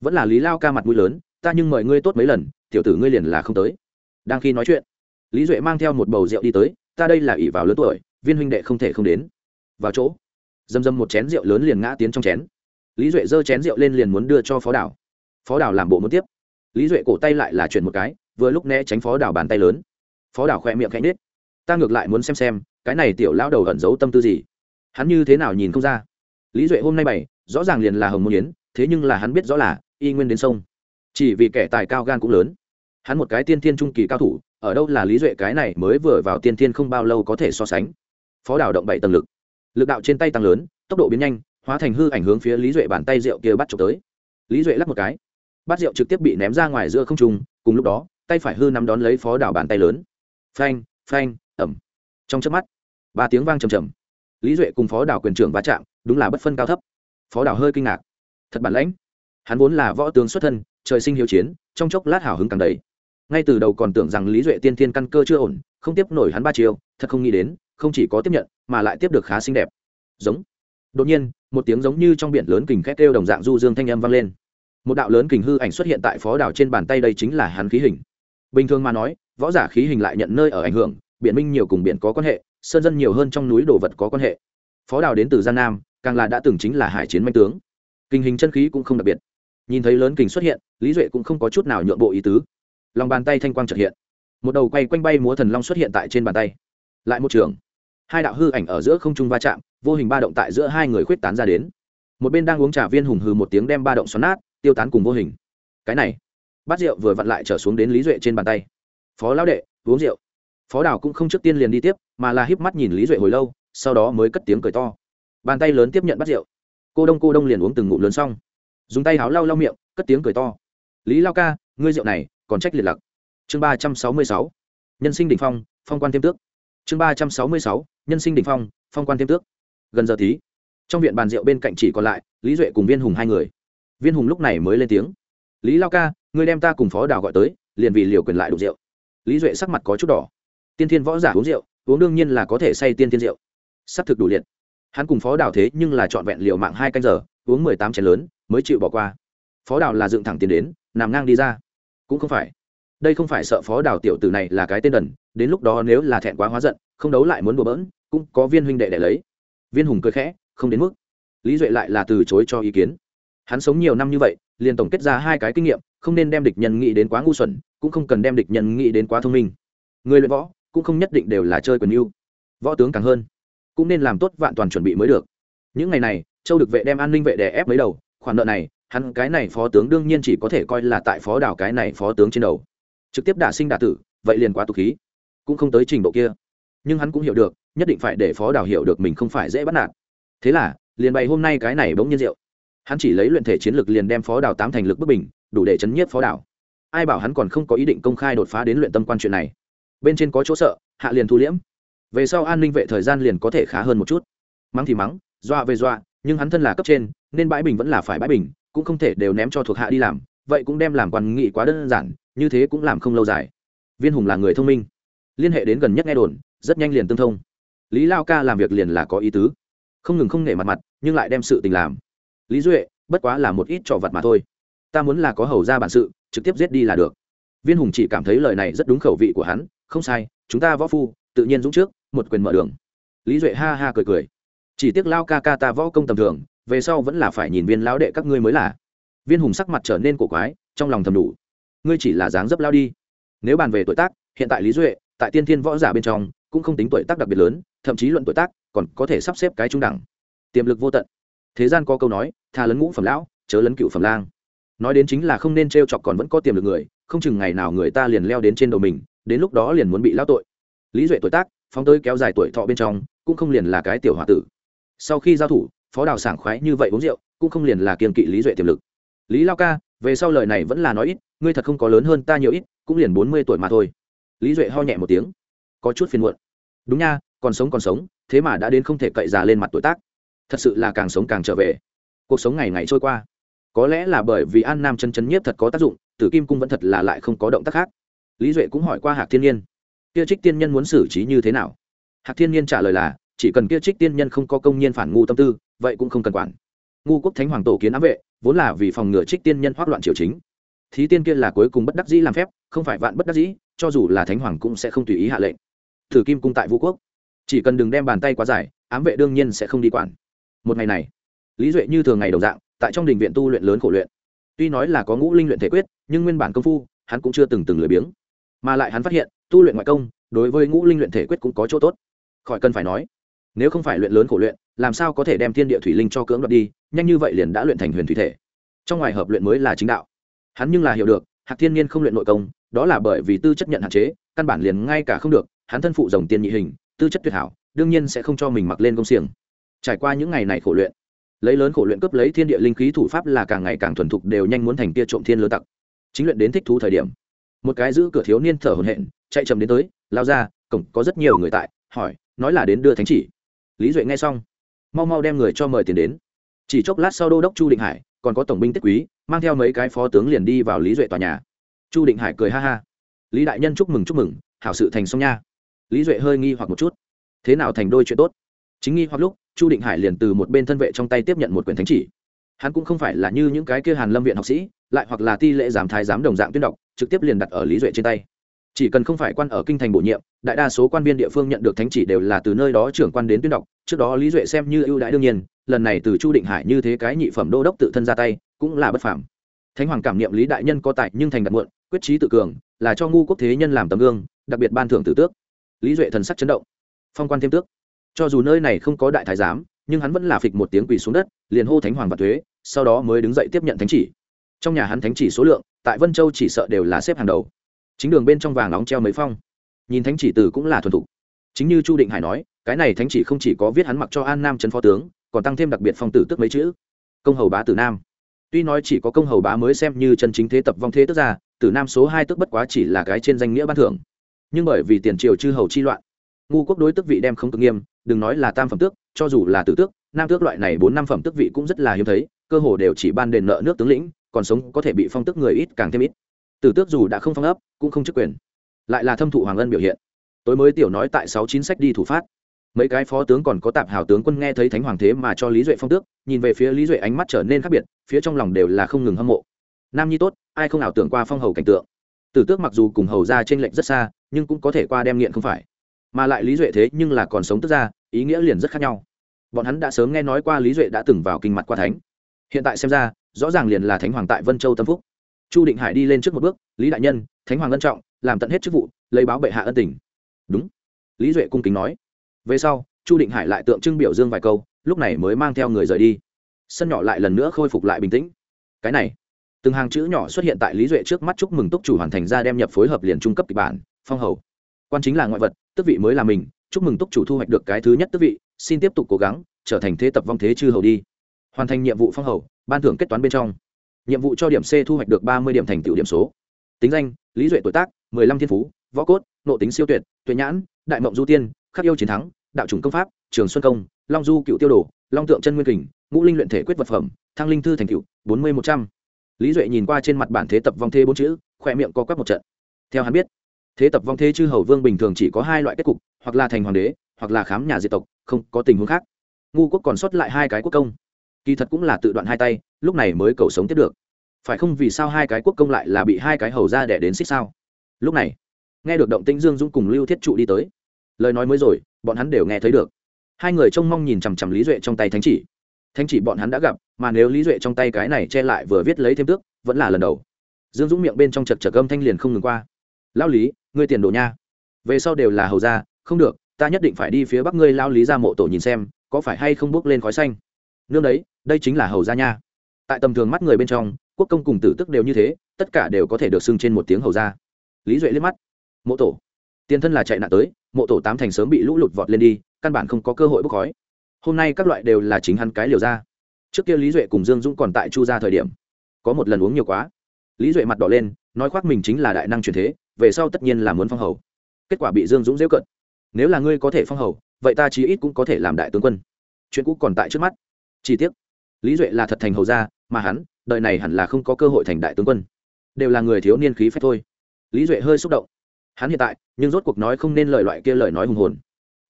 Vẫn là lý lao ca mặt mũi lớn, ta nhưng mời ngươi tốt mấy lần, tiểu tử ngươi liền là không tới. Đang khi nói chuyện, lý duệ mang theo một bầu rượu đi tới, ta đây là ỷ vào lớn tuổi, viên huynh đệ không thể không đến. Vào chỗ, dầm dầm một chén rượu lớn liền ngã tiến trong chén lý duệ giơ chén rượu lên liền muốn đưa cho phó đảo. Phó đảo làm bộ muốn tiếp. Lý duệ cổ tay lại là chuyển một cái, vừa lúc né tránh phó đảo bàn tay lớn. Phó đảo khoe miệng khẽ nết ta ngược lại muốn xem xem, cái này tiểu lão đầu ẩn giấu tâm tư gì. Hắn như thế nào nhìn không ra. Lý duệ hôm nay bày, rõ ràng liền là hồng môn yến, thế nhưng là hắn biết rõ là, y nguyên đến sông. Chỉ vì kẻ tài cao gan cũng lớn. Hắn một cái tiên thiên trung kỳ cao thủ, ở đâu là lý duệ cái này mới vừa vào tiên thiên không bao lâu có thể so sánh. Phó đảo động bảy tầng lực. Lực đạo trên tay tăng lớn, tốc độ biến nhanh hóa thành hư ảnh hướng phía lý duệ bàn tay rượu kia bắt trộm tới. Lý duệ lắp một cái. Bát rượu trực tiếp bị ném ra ngoài giữa không trung, cùng lúc đó, tay phải hư nắm đón lấy phó đảo bàn tay lớn. Phanh phanh ẩm trong chớp mắt, ba tiếng vang trầm trầm. Lý duệ cùng phó đảo quyền trưởng va chạm, đúng là bất phân cao thấp. Phó đảo hơi kinh ngạc. Thật bản lãnh. Hắn vốn là võ tướng xuất thân, trời sinh hiếu chiến, trong chốc lát hào hứng càng đầy. Ngay từ đầu còn tưởng rằng lý duệ tiên thiên căn cơ chưa ổn, không tiếp nổi hắn ba chiều thật không nghĩ đến, không chỉ có tiếp nhận, mà lại tiếp được khá xinh đẹp. Giống đột nhiên, một tiếng giống như trong biển lớn kình khét kêu đồng dạng du dương thanh âm vang lên. Một đạo lớn kình hư ảnh xuất hiện tại phó đảo trên bàn tay đây chính là hắn khí hình. Bình thường mà nói, võ giả khí hình lại nhận nơi ở ảnh hưởng, biển minh nhiều cùng biển có quan hệ, sơn dân nhiều hơn trong núi đồ vật có quan hệ. Phó đảo đến từ gian nam, càng là đã từng chính là hải chiến manh tướng. Kinh hình chân khí cũng không đặc biệt. Nhìn thấy lớn kình xuất hiện, lý duệ cũng không có chút nào nhượng bộ ý tứ. Lòng bàn tay thanh quang trật hiện. Một đầu quay quanh bay múa thần long xuất hiện tại trên bàn tay. Lại một trường hai đạo hư ảnh ở giữa không trung va chạm, vô hình ba động tại giữa hai người khuyết tán ra đến. Một bên đang uống trà viên hùng hừ một tiếng đem ba động xoắn nát, tiêu tán cùng vô hình. Cái này, bát rượu vừa vặn lại trở xuống đến lý duệ trên bàn tay. Phó lão đệ, uống rượu. Phó đào cũng không trước tiên liền đi tiếp, mà là híp mắt nhìn lý duệ hồi lâu, sau đó mới cất tiếng cười to. Bàn tay lớn tiếp nhận bát rượu. Cô đông cô đông liền uống từng ngụm lớn xong. Dùng tay háo lau lau miệng, cất tiếng cười to. Lý lao ca, ngươi rượu này còn trách liệt lặc. Chương ba trăm sáu mươi sáu. Nhân sinh đỉnh phong phong quan thêm tước. Chương ba trăm sáu mươi sáu nhân sinh đỉnh phong phong quan thêm tước. Gần giờ tí trong viện bàn rượu bên cạnh chỉ còn lại lý duệ cùng viên hùng hai người. Viên hùng lúc này mới lên tiếng. Lý lao ca, ngươi đem ta cùng phó đào gọi tới, liền vì liều quyền lại đục rượu. Lý duệ sắc mặt có chút đỏ. Tiên thiên võ giả uống rượu, uống đương nhiên là có thể say tiên thiên rượu. S ắ c thực đủ liệt. Hắn cùng phó đào thế nhưng là trọn vẹn liều mạng hai canh giờ, uống mười tám chén lớn, mới chịu bỏ qua. Phó đào là dựng thẳng tiền đến, nằm ngang đi ra. Cũng không phải đây không phải sợ phó đào tiểu tử này là cái tên đần, đến lúc đó nếu là thẹn quá hóa giận, không đấu lại muốn bừa bỡn, cũng có viên huynh đệ để lấy. Viên hùng cười khẽ, không đến mức. Lý duệ lại là từ chối cho ý kiến. Hắn sống nhiều năm như vậy, liền tổng kết ra hai cái kinh nghiệm, không nên đem địch nhân nghĩ đến quá ngu xuẩn, cũng không cần đem địch nhân nghĩ đến quá thông minh. Người luyện võ, cũng không nhất định đều là chơi quyền yêu. võ tướng càng hơn, cũng nên làm tốt vạn toàn chuẩn bị mới được. Những ngày này, châu được vệ đem an ninh vệ đè ép mấy đầu, khoản nợ này, hắn cái này phó tướng đương nhiên chỉ có thể coi là tại phó đảo cái này phó tướng trên đầu trực tiếp đả sinh đả tử, vậy liền quá tục khí. Cũng không tới trình độ kia. Nhưng hắn cũng hiểu được, nhất định phải để phó đào hiểu được mình không phải dễ bắt nạt. Thế là, liền bày hôm nay cái này bỗng nhiên rượu. Hắn chỉ lấy luyện thể chiến lược liền đem phó đào tám thành lực bất bình, đủ để chấn nhiếp phó đào. ai bảo hắn còn không có ý định công khai đột phá đến luyện tâm quan chuyện này. Bên trên có chỗ sợ, hạ liền thu liễm. Về sau an ninh vệ thời gian liền có thể khá hơn một chút. Mắng thì mắng, dọa về dọa, nhưng hắn thân là cấp trên, nên bãi bình vẫn là phải bãi bình, cũng không thể đều ném cho thuộc hạ đi làm, vậy cũng đem làm quan nghị quá đơn giản như thế cũng làm không lâu dài. Viên hùng là người thông minh. Liên hệ đến gần nhất nghe đồn, rất nhanh liền tương thông. Lý lao ca làm việc liền là có ý tứ. Không ngừng không nể mặt mặt, nhưng lại đem sự tình làm. Lý duệ, bất quá là một ít trò vật mà thôi. Ta muốn là có hầu ra bản sự, trực tiếp giết đi là được. Viên hùng chỉ cảm thấy lời này rất đúng khẩu vị của hắn. Không sai, chúng ta võ phu, tự nhiên dũng trước, một quyền mở đường. Lý duệ ha ha cười cười. Chỉ tiếc lao ca ca ta võ công tầm thường, về sau vẫn là phải nhìn viên lão đệ các ngươi mới là. Viên hùng sắc mặt trở nên cổ quái, trong lòng thầm đủ ngươi chỉ là dáng dấp lao đi. Nếu bàn về tuổi tác, hiện tại lý duệ, tại tiên thiên võ giả bên trong, cũng không tính tuổi tác đặc biệt lớn, thậm chí luận tuổi tác, còn có thể sắp xếp cái trung đẳng. Tiềm lực vô tận. Thế gian có câu nói thà lấn ngũ phẩm lão, chớ lấn cựu phẩm lang. Nói đến chính là không nên t r e o chọc còn vẫn có tiềm lực người, không chừng ngày nào người ta liền leo đến trên đầu mình, đến lúc đó liền muốn bị lao tội. Lý duệ tuổi tác, phóng tới kéo dài tuổi thọ bên trong, cũng không liền là cái tiểu h o a tử. Sau khi giao thủ, phó đào sảng khoái như vậy uống rượu, cũng không liền là kiềm kỵ lý duệ tiềm lực. Lý lao ca, về sau lời này vẫn là nói ít ngươi thật không có lớn hơn ta nhiều ít, cũng liền bốn mươi tuổi mà thôi. Lý duệ ho nhẹ một tiếng. Có chút phiền muộn. Đúng nha, còn sống còn sống, thế mà đã đến không thể cậy già lên mặt tuổi tác. Thật sự là càng sống càng trở về. Cuộc sống ngày ngày trôi qua. Có lẽ là bởi vì an nam chân chân nhiếp thật có tác dụng, tử kim cung vẫn thật là lại không có động tác khác. Lý duệ cũng hỏi qua hạc thiên nhiên. Kia trích tiên nhân muốn xử trí như thế nào? Hạc thiên nhiên trả lời là, chỉ cần kia trích tiên nhân không có công nhiên phản ngu tâm tư, vậy cũng không cần quản. Ngu quốc thánh hoàng tổ kiến ám vệ, vốn là vì phòng ngừa trích tiên nhân hoác loạn triều chính thí tiên kia là cuối cùng bất đắc dĩ làm phép, không phải vạn bất đắc dĩ, cho dù là thánh hoàng cũng sẽ không tùy ý hạ lệnh. Thử kim cung tại vũ quốc. Chỉ cần đừng đem bàn tay quá dài, ám vệ đương nhiên sẽ không đi quản. Một ngày này, lý duệ như thường ngày đồng dạng, tại trong đình viện tu luyện lớn khổ luyện. Tuy nói là có ngũ linh luyện thể quyết, nhưng nguyên bản công phu, hắn cũng chưa từng từng lười biếng. Mà lại hắn phát hiện, tu luyện ngoại công, đối với ngũ linh luyện thể quyết cũng có chỗ tốt. Khỏi cần phải nói, nếu không phải luyện lớn khổ luyện, làm sao có thể đem thiên địa thủy linh cho cưỡng đoạt đi, nhanh như vậy liền đã luyện thành huyền thủy thể. Trong ngoài hợp luyện mới là chính đạo hắn nhưng là hiểu được, hạc thiên nhiên không luyện nội công, đó là bởi vì tư chất nhận hạn chế, căn bản liền ngay cả không được, hắn thân phụ dòng tiên nhị hình, tư chất tuyệt hảo, đương nhiên sẽ không cho mình mặc lên công xiềng. Trải qua những ngày này khổ luyện, lấy lớn khổ luyện cướp lấy thiên địa linh khí thủ pháp là càng ngày càng thuần thục đều nhanh muốn thành kia trộm thiên lơ tặc. Chính luyện đến thích thú thời điểm, một cái giữ cửa thiếu niên thở hổn hển, chạy chậm đến tới, lao ra, cổng, có rất nhiều người tại. Hỏi, nói là đến đưa thánh chỉ. Lý duệ nghe xong, mau mau đem người cho mời tiền đến. Chỉ chốc lát sau đô đốc chu định hải còn có tổng binh tiết quý, mang theo mấy cái phó tướng liền đi vào lý duệ tòa nhà. Chu định hải cười ha ha. Lý đại nhân chúc mừng chúc mừng, hảo sự thành xong nha. Lý duệ hơi nghi hoặc một chút. Thế nào thành đôi chuyện tốt? Chính nghi hoặc lúc, chu định hải liền từ một bên thân vệ trong tay tiếp nhận một quyển thánh chỉ. Hắn cũng không phải là như những cái kia hàn lâm viện học sĩ, lại hoặc là ti lệ giám thái giám đồng dạng tuyên đọc, trực tiếp liền đặt ở lý duệ trên tay. Chỉ cần không phải quan ở kinh thành bổ nhiệm, đại đa số quan viên địa phương nhận được thánh chỉ đều là từ nơi đó trưởng quan đến tuyên đọc, trước đó lý duệ xem như ưu đãi đương nhiên lần này từ chu định hải như thế cái nhị phẩm đô đốc tự thân ra tay, cũng là bất phàm. Thánh hoàng cảm niệm lý đại nhân có tài nhưng thành đạt muộn, quyết trí tự cường, là cho ngu quốc thế nhân làm tấm gương, đặc biệt ban thưởng tử tước. Lý duệ thần sắc chấn động. Phong quan thêm tước. Cho dù nơi này không có đại thái giám, nhưng hắn vẫn là phịch một tiếng quỳ xuống đất, liền hô thánh hoàng và thuế, sau đó mới đứng dậy tiếp nhận thánh chỉ. Trong nhà hắn thánh chỉ số lượng, tại vân châu chỉ sợ đều là xếp hàng đầu. Chính đường bên trong vàng nóng treo mấy phong. Nhìn thánh chỉ từ cũng là thuần thục. Chính như chu định hải nói, cái này thánh chỉ không chỉ có viết hắn mặc cho an nam trấn phó tướng còn tăng thêm đặc biệt phong tử tức mấy chữ. Công hầu bá tử nam. Tuy nói chỉ có công hầu bá mới xem như chân chính thế tập vong thế tức ra, tử nam số hai tức bất quá chỉ là cái trên danh nghĩa ban thưởng. Nhưng bởi vì tiền triều chư hầu chi loạn, ngu quốc đối tức vị đem không cực nghiêm, đừng nói là tam phẩm tước, cho dù là tử tước, nam tước loại này bốn năm phẩm tước vị cũng rất là hiếm thấy, cơ hồ đều chỉ ban đền nợ nước tướng lĩnh, còn sống có thể bị phong tước người ít càng thêm ít. Tử tước dù đã không phong ấp, cũng không chức quyền. Lại là thâm thụ hoàng ân biểu hiện. Tối mới tiểu nói tại sáu chín sách đi thủ phát mấy cái phó tướng còn có tạp hào tướng quân nghe thấy thánh hoàng thế mà cho lý duệ phong tước, nhìn về phía lý duệ ánh mắt trở nên khác biệt, phía trong lòng đều là không ngừng hâm mộ. Nam nhi tốt, ai không ảo tưởng qua phong hầu cảnh tượng? Tử tước mặc dù cùng hầu ra t r ê n lệch rất xa, nhưng cũng có thể qua đem nghiện không phải. Mà lại lý duệ thế nhưng là còn sống tức ra ý nghĩa liền rất khác nhau. Bọn hắn đã sớm nghe nói qua lý duệ đã từng vào kinh mặt qua thánh. Hiện tại xem ra, rõ ràng liền là thánh hoàng tại vân châu tâm phúc. Chu định hải đi lên trước một bước, lý đại nhân, thánh hoàng ân trọng, làm tận hết chức vụ, lấy báo bệ hạ ân tình. Đúng. Lý duệ cung kính nói về sau, chu định hải lại tượng trưng biểu dương vài câu, lúc này mới mang theo người rời đi. Sân nhỏ lại lần nữa khôi phục lại bình tĩnh. Cái này, từng hàng chữ nhỏ xuất hiện tại lý duệ trước mắt chúc mừng túc chủ hoàn thành ra đem nhập phối hợp liền trung cấp kịch bản, phong hầu. Quan chính là ngoại vật tức vị mới là mình, chúc mừng túc chủ thu hoạch được cái thứ nhất tức vị, xin tiếp tục cố gắng, trở thành thế tập vong thế chư hầu đi. Hoàn thành nhiệm vụ phong hầu, ban thưởng kết toán bên trong. Nhiệm vụ cho điểm c thu hoạch được ba mươi điểm thành tựu điểm số. Tính danh, lý duệ tuổi tác, mười lăm thiên phú, võ cốt, nộ tính siêu tuyệt tuyệt nhãn, đại mộng du tiên khắc yêu chiến thắng, đạo chủng công pháp, trường xuân công, long du cựu tiêu đồ, long tượng chân nguyên kình, ngũ linh luyện thể quyết vật phẩm, thăng linh thư thành cựu bốn mươi một trăm. Lý duệ nhìn qua trên mặt bản thế tập vong thế bốn chữ khoe miệng co quắp một trận. Theo hắn biết, thế tập vong thế chư hầu vương bình thường chỉ có hai loại kết cục, hoặc là thành hoàng đế, hoặc là khám nhà diệt tộc, không có tình huống khác. Ngu quốc còn sót lại hai cái quốc công. Kỳ thật cũng là tự đoạn hai tay, lúc này mới cầu sống tiếp được. Phải không vì sao hai cái quốc công lại là bị hai cái hầu ra đẻ đến xích sao? Lúc này, nghe được động tĩnh dương dũng cùng lưu thiết trụ đi tới lời nói mới rồi, bọn hắn đều nghe thấy được. Hai người trông mong nhìn chằm chằm lý duệ trong tay thánh chỉ. Thánh chỉ bọn hắn đã gặp, mà nếu lý duệ trong tay cái này che lại vừa viết lấy thêm tước, vẫn là lần đầu. Dương dũng miệng bên trong chật chật âm thanh liền không ngừng qua. Lao lý, ngươi tiền đồ nha. Về sau đều là hầu gia, không được, ta nhất định phải đi phía bắc ngươi lao lý ra mộ tổ nhìn xem, có phải hay không bước lên khói xanh. Nương đấy, đây chính là hầu gia nha. Tại tầm thường mắt người bên trong, quốc công cùng tử tức đều như thế, tất cả đều có thể được xưng trên một tiếng hầu gia. Lý duệ liếc mắt. Mộ tổ tiền thân là chạy nạn tới, mộ tổ tám thành sớm bị lũ lụt vọt lên đi, căn bản không có cơ hội bốc khói. Hôm nay các loại đều là chính hắn cái liều ra. Trước kia lý duệ cùng dương dũng còn tại chu ra thời điểm, có một lần uống nhiều quá. Lý duệ mặt đỏ lên, nói khoác mình chính là đại năng truyền thế, về sau tất nhiên là muốn phong hầu. Kết quả bị dương dũng dễu cận nếu là ngươi có thể phong hầu, vậy ta chí ít cũng có thể làm đại tướng quân. Chuyện cũ còn tại trước mắt. Chi tiết lý duệ là thật thành hầu gia, mà hắn đợi này hẳn là không có cơ hội thành đại tướng quân. Đều là người thiếu niên khí phép thôi. Lý duệ hơi xúc động hắn hiện tại, nhưng rốt cuộc nói không nên lời loại kia lời nói hùng hồn.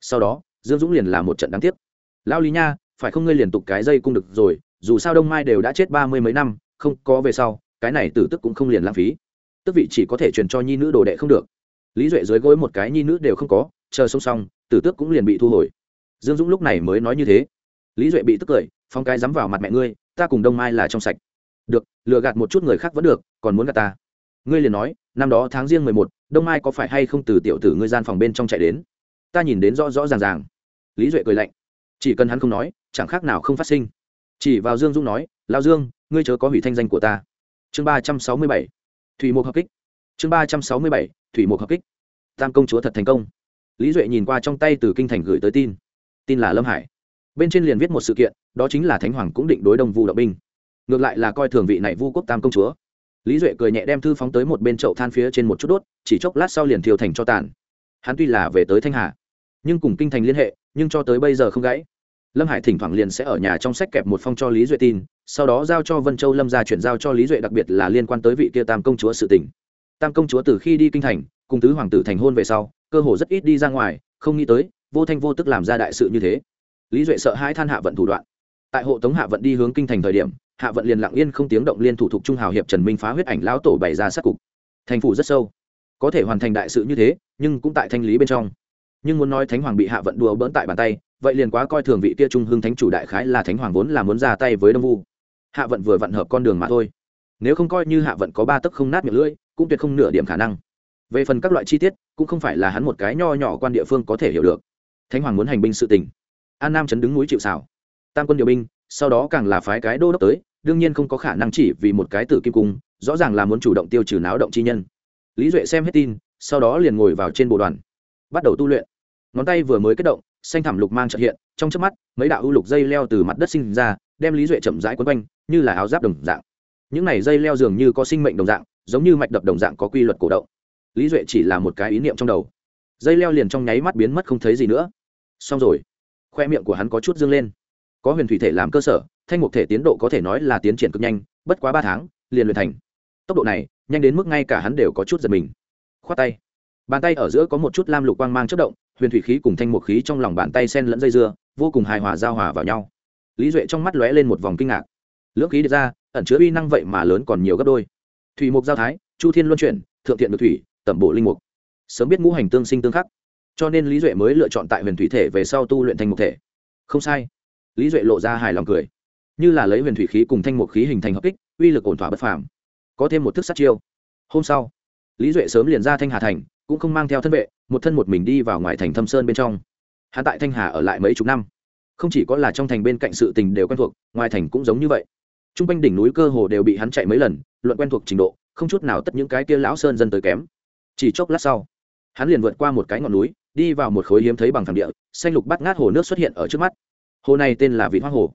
Sau đó, dương dũng liền là một trận đáng tiếc. Lao lý nha, phải không ngươi liền tục cái dây cung được rồi, dù sao đông mai đều đã chết ba mươi mấy năm, không có về sau, cái này tử tức cũng không liền lãng phí. Tức vị chỉ có thể truyền cho nhi nữ đồ đệ không được. Lý duệ dưới gối một cái nhi nữ đều không có, chờ song song, tử tước cũng liền bị thu hồi. Dương dũng lúc này mới nói như thế. Lý duệ bị tức cười, phong cái dám vào mặt mẹ ngươi, ta cùng đông mai là trong sạch. Được, lừa gạt một chút người khác vẫn được, còn muốn gạt ta ngươi liền nói, năm đó tháng riêng mười một, đông mai có phải hay không từ tiểu tử ngươi gian phòng bên trong chạy đến? Ta nhìn đến rõ rõ ràng ràng. Lý duệ cười lạnh. Chỉ cần hắn không nói, chẳng khác nào không phát sinh. Chỉ vào dương dũng nói lao dương, ngươi chớ có hủy thanh danh của ta. Chương ba trăm sáu mươi bảy. Thủy mục hợp kích. Chương ba trăm sáu mươi bảy, thủy mục hợp kích. Tam công chúa thật thành công. Lý duệ nhìn qua trong tay từ kinh thành gửi tới tin. Tin là lâm hải. Bên trên liền viết một sự kiện, đó chính là thánh hoàng cũng định đối đông vu động binh. Ngược lại là coi thường vị này vu quốc tam công chúa lý duệ cười nhẹ đem thư phóng tới một bên chậu than phía trên một chút đốt, chỉ chốc lát sau liền thiêu thành cho tàn. Hắn tuy là về tới thanh hà, nhưng cùng kinh thành liên hệ, nhưng cho tới bây giờ không gãy. Lâm hải thỉnh thoảng liền sẽ ở nhà trong sách kẹp một phong cho lý duệ tin, sau đó giao cho vân châu lâm ra chuyển giao cho lý duệ đặc biệt là liên quan tới vị kia tam công chúa sự tỉnh tam công chúa từ khi đi kinh thành, cùng tứ hoàng tử thành hôn về sau, cơ hồ rất ít đi ra ngoài, không nghĩ tới, vô thanh vô tức làm ra đại sự như thế. Lý duệ sợ hai than hạ vận thủ đoạn. Tại hộ tống hạ vận đi hướng kinh thành thời điểm hạ vận liền lặng yên không tiếng động liên thủ thuộc trung hào hiệp trần minh phá huyết ảnh lão tổ bày ra sát cục. Thành phủ rất sâu. Có thể hoàn thành đại sự như thế, nhưng cũng tại thanh lý bên trong. Nhưng muốn nói thánh hoàng bị hạ vận đùa bỡn tại bàn tay, vậy liền quá coi thường vị kia trung hưng thánh chủ đại khái là thánh hoàng vốn là muốn ra tay với đông vu. Hạ vận vừa vận hợp con đường mà thôi. Nếu không coi như hạ vận có ba tấc không nát miệng lưỡi, cũng tuyệt không nửa điểm khả năng. Về phần các loại chi tiết, cũng không phải là hắn một cái nho nhỏ quan địa phương có thể hiểu được. Thánh hoàng muốn hành binh sự tình. An nam chấn đứng núi chịu xảo tam quân điều binh sau đó càng là phái cái đô đốc tới, đương nhiên không có khả năng chỉ vì một cái tử kim cung, rõ ràng là muốn chủ động tiêu trừ náo động chi nhân. Lý duệ xem hết tin, sau đó liền ngồi vào trên bộ đoàn, bắt đầu tu luyện. Ngón tay vừa mới kết động, xanh thảm lục mang trợ hiện, trong chớp mắt, mấy đạo ưu lục dây leo từ mặt đất sinh ra, đem lý duệ chậm rãi quấn quanh, như là áo giáp đồng dạng. Những này dây leo dường như có sinh mệnh đồng dạng, giống như mạch đập đồng dạng có quy luật cổ động. Lý duệ chỉ là một cái ý niệm trong đầu. Dây leo liền trong nháy mắt biến mất không thấy gì nữa. Xong rồi. Khoe miệng của hắn có chút dương lên có huyền thủy thể làm cơ sở, thanh mục thể tiến độ có thể nói là tiến triển cực nhanh, bất quá ba tháng, liền luyện thành. Tốc độ này, nhanh đến mức ngay cả hắn đều có chút giật mình. Khoát tay. Bàn tay ở giữa có một chút lam lục quang mang chất động, huyền thủy khí cùng thanh mục khí trong lòng bàn tay sen lẫn dây dưa, vô cùng hài hòa giao hòa vào nhau. Lý duệ trong mắt lóe lên một vòng kinh ngạc. Lưỡng khí được ra, ẩn chứa uy năng vậy mà lớn còn nhiều gấp đôi. Thủy mục giao thái, chu thiên luân chuyển, thượng thiện được thủy, tẩm bộ linh mục. Sớm biết ngũ hành tương sinh tương khắc. Cho nên lý duệ mới lựa chọn tại huyền thủy thể về sau tu luyện thanh mục thể. Không sai lý duệ lộ ra hài lòng cười. Như là lấy huyền thủy khí cùng thanh mục khí hình thành hợp kích, uy lực ổn thỏa bất phàm. Có thêm một thức sát chiêu. Hôm sau, lý duệ sớm liền ra thanh hà thành, cũng không mang theo thân vệ, một thân một mình đi vào ngoài thành thâm sơn bên trong. Hắn tại thanh hà ở lại mấy chục năm. Không chỉ có là trong thành bên cạnh sự tình đều quen thuộc, ngoài thành cũng giống như vậy. T r u n g quanh đỉnh núi cơ hồ đều bị hắn chạy mấy lần, luận quen thuộc trình độ, không chút nào tất những cái kia lão sơn dân tới kém. Chỉ chốc lát sau, hắn liền vượt qua một cái ngọn núi, đi vào một khối hiếm thấy bằng thẳng địa, xanh lục bắt ngát hồ nước xuất hiện ở trước mắt hồ này tên là vị hoa hồ.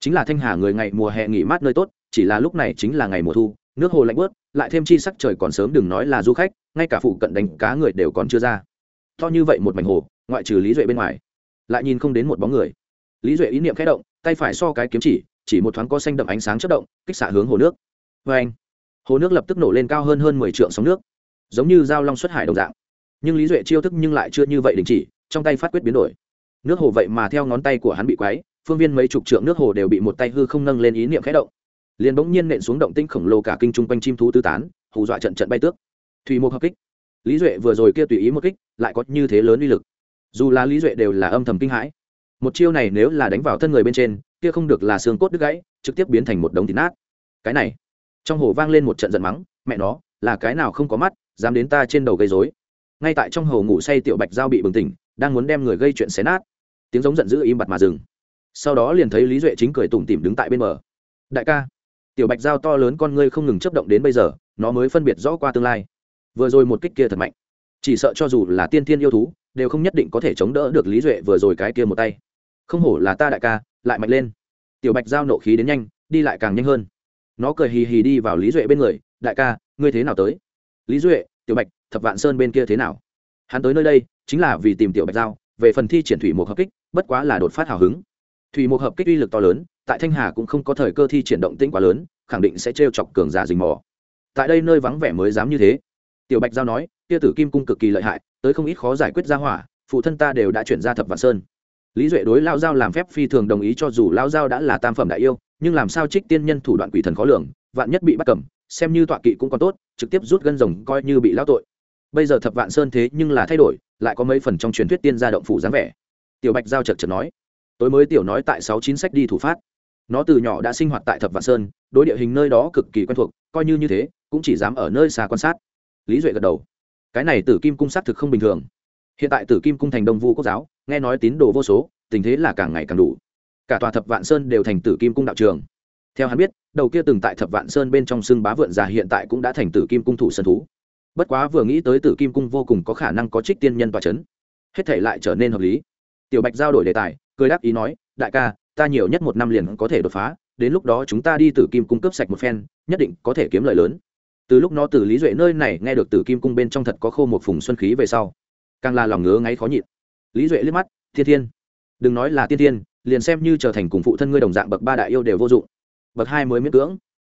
Chính là thanh hà người ngày mùa hè nghỉ mát nơi tốt, chỉ là lúc này chính là ngày mùa thu, nước hồ lạnh bớt, lại thêm chi sắc trời còn sớm đừng nói là du khách, ngay cả phụ cận đánh cá người đều còn chưa ra. To như vậy một mảnh hồ, ngoại trừ lý duệ bên ngoài, lại nhìn không đến một bóng người. Lý duệ ý niệm khẽ động, tay phải so cái kiếm chỉ chỉ một thoáng có xanh đậm ánh sáng chất động, kích xạ hướng hồ nước. Vê anh, hồ nước lập tức nổ lên cao hơn hơn mười trượng sóng nước, giống như dao long xuất hải đồng dạng. Nhưng lý duệ chiêu thức nhưng lại chưa như vậy đình chỉ, trong tay phát quyết biến đổi nước hồ vậy mà theo ngón tay của hắn bị quáy phương viên mấy chục trượng nước hồ đều bị một tay hư không nâng lên ý niệm khẽ động. Liền bỗng nhiên nện xuống động tinh khổng lồ cả kinh chung quanh chim thú tứ tán, hù dọa trận trận bay tước. Thủy mục hợp kích. Lý duệ vừa rồi kia tùy ý một kích, lại có như thế lớn uy lực. Dù là lý duệ đều là âm thầm kinh hãi. Một chiêu này nếu là đánh vào thân người bên trên, kia không được là xương cốt đứt gãy, trực tiếp biến thành một đống thịt nát. Cái này, trong hồ vang lên một trận giận mắng, mẹ nó, là cái nào không có mắt, dám đến ta trên đầu gây dối ngay tại trong hồ ngủ say tiểu bạch giao bị bừng tỉnh, đang muốn đem người gây chuyện xé nát tiếng giống giận dữ im bặt mà dừng. Sau đó liền thấy lý duệ chính cười tủm tỉm đứng tại bên bờ. Đại ca, tiểu bạch giao to lớn con ngươi không ngừng chấp động đến bây giờ, nó mới phân biệt rõ qua tương lai. Vừa rồi một kích kia thật mạnh. Chỉ sợ cho dù là tiên thiên yêu thú, đều không nhất định có thể chống đỡ được lý duệ vừa rồi cái kia một tay. Không hổ là ta đại ca, lại mạnh lên. Tiểu bạch giao nộ khí đến nhanh, đi lại càng nhanh hơn. Nó cười hì hì đi vào lý duệ bên người, đại ca, ngươi thế nào tới? Lý duệ, tiểu bạch, thập vạn sơn bên kia thế nào? Hắn tới nơi đây, chính là vì tìm tiểu bạch giao về phần thi triển thủy một hợp kích, bất quá là đột phát hào hứng. Thủy một hợp kích uy lực to lớn, tại thanh hà cũng không có thời cơ thi triển động tĩnh quá lớn, khẳng định sẽ t chọc cường giả rình mò. Tại đây nơi vắng vẻ mới dám như thế. Tiểu bạch giao nói tia tử kim cung cực kỳ lợi hại, tới không ít khó giải quyết ra hỏa, phụ thân ta đều đã chuyển ra thập vạn sơn. Lý duệ đối lao giao làm phép phi thường đồng ý cho dù lao giao đã là tam phẩm đại yêu, nhưng làm sao trích tiên nhân thủ đoạn quỷ thần khó lường, vạn nhất bị bắt cầm, xem như tọa kỵ cũng còn tốt, trực tiếp rút gân rồng coi như bị lao tội. Bây giờ thập vạn sơn thế nhưng là thay đổi lại có mấy phần trong truyền thuyết tiên gia động phủ dáng vẻ. Tiểu bạch giao chật chật nói, tối mới tiểu nói tại sáu chín sách đi thủ phát. Nó từ nhỏ đã sinh hoạt tại thập vạn sơn, đối địa hình nơi đó cực kỳ quen thuộc, coi như như thế, cũng chỉ dám ở nơi xa quan sát. Lý duệ gật đầu, cái này tử kim cung xác thực không bình thường. Hiện tại tử kim cung thành đông vu quốc giáo, nghe nói tín đồ vô số, tình thế là càng ngày càng đủ. Cả tòa thập vạn sơn đều thành tử kim cung đạo trường. Theo hắn biết, đầu kia từng tại thập vạn sơn bên trong xưng bá vượn già hiện tại cũng đã thành tử kim cung thủ sân thú bất quá vừa nghĩ tới tử kim cung vô cùng có khả năng có trích tiên nhân tòa c h ấ n hết thể lại trở nên hợp lý. Tiểu bạch giao đổi đề tài, cười đáp ý nói, đại ca, ta nhiều nhất một năm liền có thể đột phá, đến lúc đó chúng ta đi tử kim cung cấp sạch một phen, nhất định có thể kiếm lời lớn. Từ lúc nó từ lý duệ nơi này nghe được tử kim cung bên trong thật có khô một phùng xuân khí về sau, càng là lòng ngứa ngáy khó nhịn. Lý duệ liếc mắt, thiên thiên, đừng nói là tiên thiên liền xem như trở thành cùng phụ thân ngươi đồng dạng bậc ba đại yêu đều vô dụng. Bậc hai mới miễn cưỡng.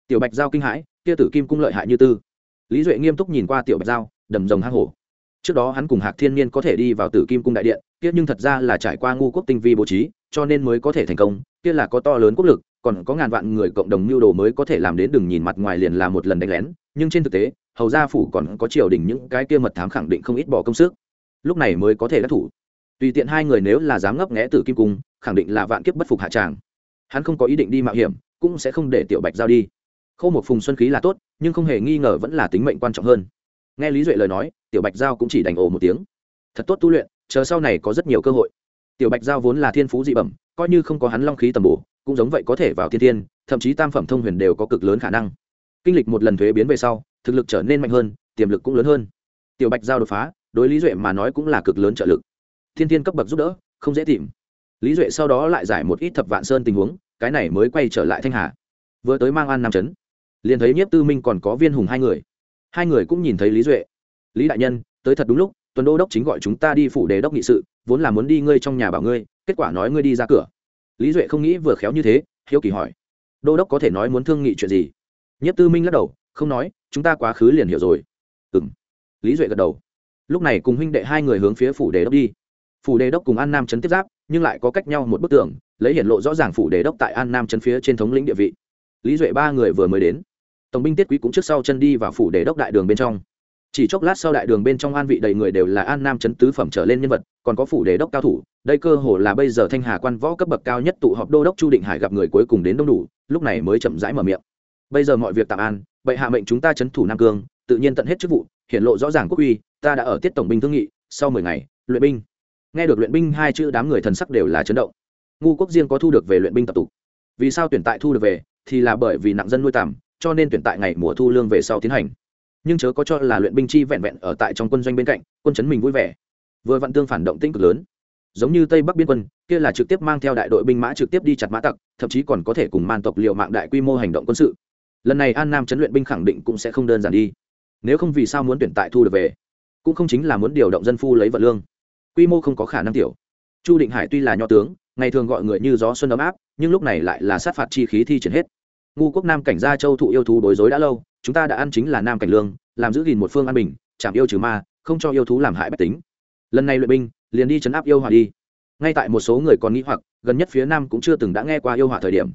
Tiểu bạch giao kinh hãi, kia tử kim cung lợi hại như tư lý duệ nghiêm túc nhìn qua tiểu bạch giao, đầm rồng hang hổ. Trước đó hắn cùng hạc thiên nhiên có thể đi vào tử kim cung đại điện, kia nhưng thật ra là trải qua ngu quốc tinh vi bố trí, cho nên mới có thể thành công, kia là có to lớn quốc lực, còn có ngàn vạn người cộng đồng mưu đồ mới có thể làm đến đừng nhìn mặt ngoài liền là một lần đánh lén, nhưng trên thực tế, hầu gia phủ còn có triều đình những cái kia mật thám khẳng định không ít bỏ công sức. Lúc này mới có thể đắc thủ. Tùy tiện hai người nếu là dám ngấp nghẽ tử kim cung, khẳng định là vạn kiếp bất phục hạ tràng. Hắn không có ý định đi mạo hiểm, cũng sẽ không để tiểu bạch giao đi khâu một phùng xuân khí là tốt, nhưng không hề nghi ngờ vẫn là tính mệnh quan trọng hơn. Nghe lý duệ lời nói, tiểu bạch giao cũng chỉ đành ồ một tiếng. Thật tốt tu luyện, chờ sau này có rất nhiều cơ hội. Tiểu bạch giao vốn là thiên phú dị bẩm, coi như không có hắn long khí tầm bổ, cũng giống vậy có thể vào thiên thiên, thậm chí tam phẩm thông huyền đều có cực lớn khả năng. Kinh lịch một lần thuế biến về sau, thực lực trở nên mạnh hơn, tiềm lực cũng lớn hơn. Tiểu bạch giao đột phá, đối lý duệ mà nói cũng là cực lớn trợ lực. Thiên thiên cấp bậc giúp đỡ, không dễ tìm. Lý duệ sau đó lại giải một ít thập vạn sơn tình huống, cái này mới quay trở lại thanh hà. Vừa tới mang an nam trấn liền thấy nhiếp tư minh còn có viên hùng hai người. Hai người cũng nhìn thấy lý duệ. Lý đại nhân, tới thật đúng lúc, tuần đô đốc chính gọi chúng ta đi phủ đề đốc nghị sự, vốn là muốn đi ngươi trong nhà bảo ngươi, kết quả nói ngươi đi ra cửa. Lý duệ không nghĩ vừa khéo như thế, hiếu kỳ hỏi, đô đốc có thể nói muốn thương nghị chuyện gì? Nhất tư minh lắc đầu, không nói, chúng ta quá khứ liền hiểu rồi. Ừ m lý duệ gật đầu. Lúc này cùng huynh đệ hai người hướng phía phủ đề đốc đi. Phủ đề đốc cùng an nam trấn tiếp giáp, nhưng lại có cách nhau một bức tường, lấy hiển lộ rõ ràng phủ đề đốc tại an nam trấn phía trên thống lĩnh địa vị. Lý duệ ba người vừa mới đến tổng binh tiết quý cũng trước sau chân đi vào phủ để đốc đại đường bên trong. Chỉ chốc lát sau đại đường bên trong an vị đầy người đều là an nam chấn tứ phẩm trở lên nhân vật, còn có phủ đề đốc cao thủ. Đây cơ hồ là bây giờ thanh hà quan võ cấp bậc cao nhất tụ họp đô đốc chu định hải gặp người cuối cùng đến đông đủ, lúc này mới chậm rãi mở miệng. Bây giờ mọi việc tạm an vậy hạ mệnh chúng ta chấn thủ nam cương, tự nhiên tận hết chức vụ hiện lộ rõ ràng quốc uy, ta đã ở tiết tổng binh thương nghị, sau mười ngày, luyện binh. Nghe được luyện binh hai chữ, đám người thần sắc đều là chấn động. Ngu quốc riêng có thu được về luyện binh tập tục. Vì sao tuyển tại thu được về, thì là bởi vì nặng dân nuôi tạm cho nên tuyển tại ngày mùa thu lương về sau tiến hành. Nhưng chớ có cho là luyện binh chi vẹn vẹn ở tại trong quân doanh bên cạnh, quân chấn mình vui vẻ. Vừa vặn tương phản động tinh cực lớn. Giống như tây bắc biên quân, kia là trực tiếp mang theo đại đội binh mã trực tiếp đi chặt mã tặc, thậm chí còn có thể cùng man tộc liệu mạng đại quy mô hành động quân sự. Lần này an nam chấn luyện binh khẳng định cũng sẽ không đơn giản đi. Nếu không vì sao muốn tuyển tại thu được về, cũng không chính là muốn điều động dân phu lấy vật lương. Quy mô không có khả năng tiểu. Chu định hải tuy là nho tướng, ngày thường gọi người như gió xuân ấm áp, nhưng lúc này lại là sát phạt chi khí thi triển hết ngu quốc nam cảnh gia châu thụ yêu thú đối rối đã lâu, chúng ta đã ăn chính là nam cảnh lương, làm giữ gìn một phương an bình, chạm yêu trừ ma, không cho yêu thú làm hại bách tính. Lần này luyện binh, liền đi chấn áp yêu hỏa đi. Ngay tại một số người còn nghĩ hoặc, gần nhất phía nam cũng chưa từng đã nghe qua yêu hỏa thời điểm.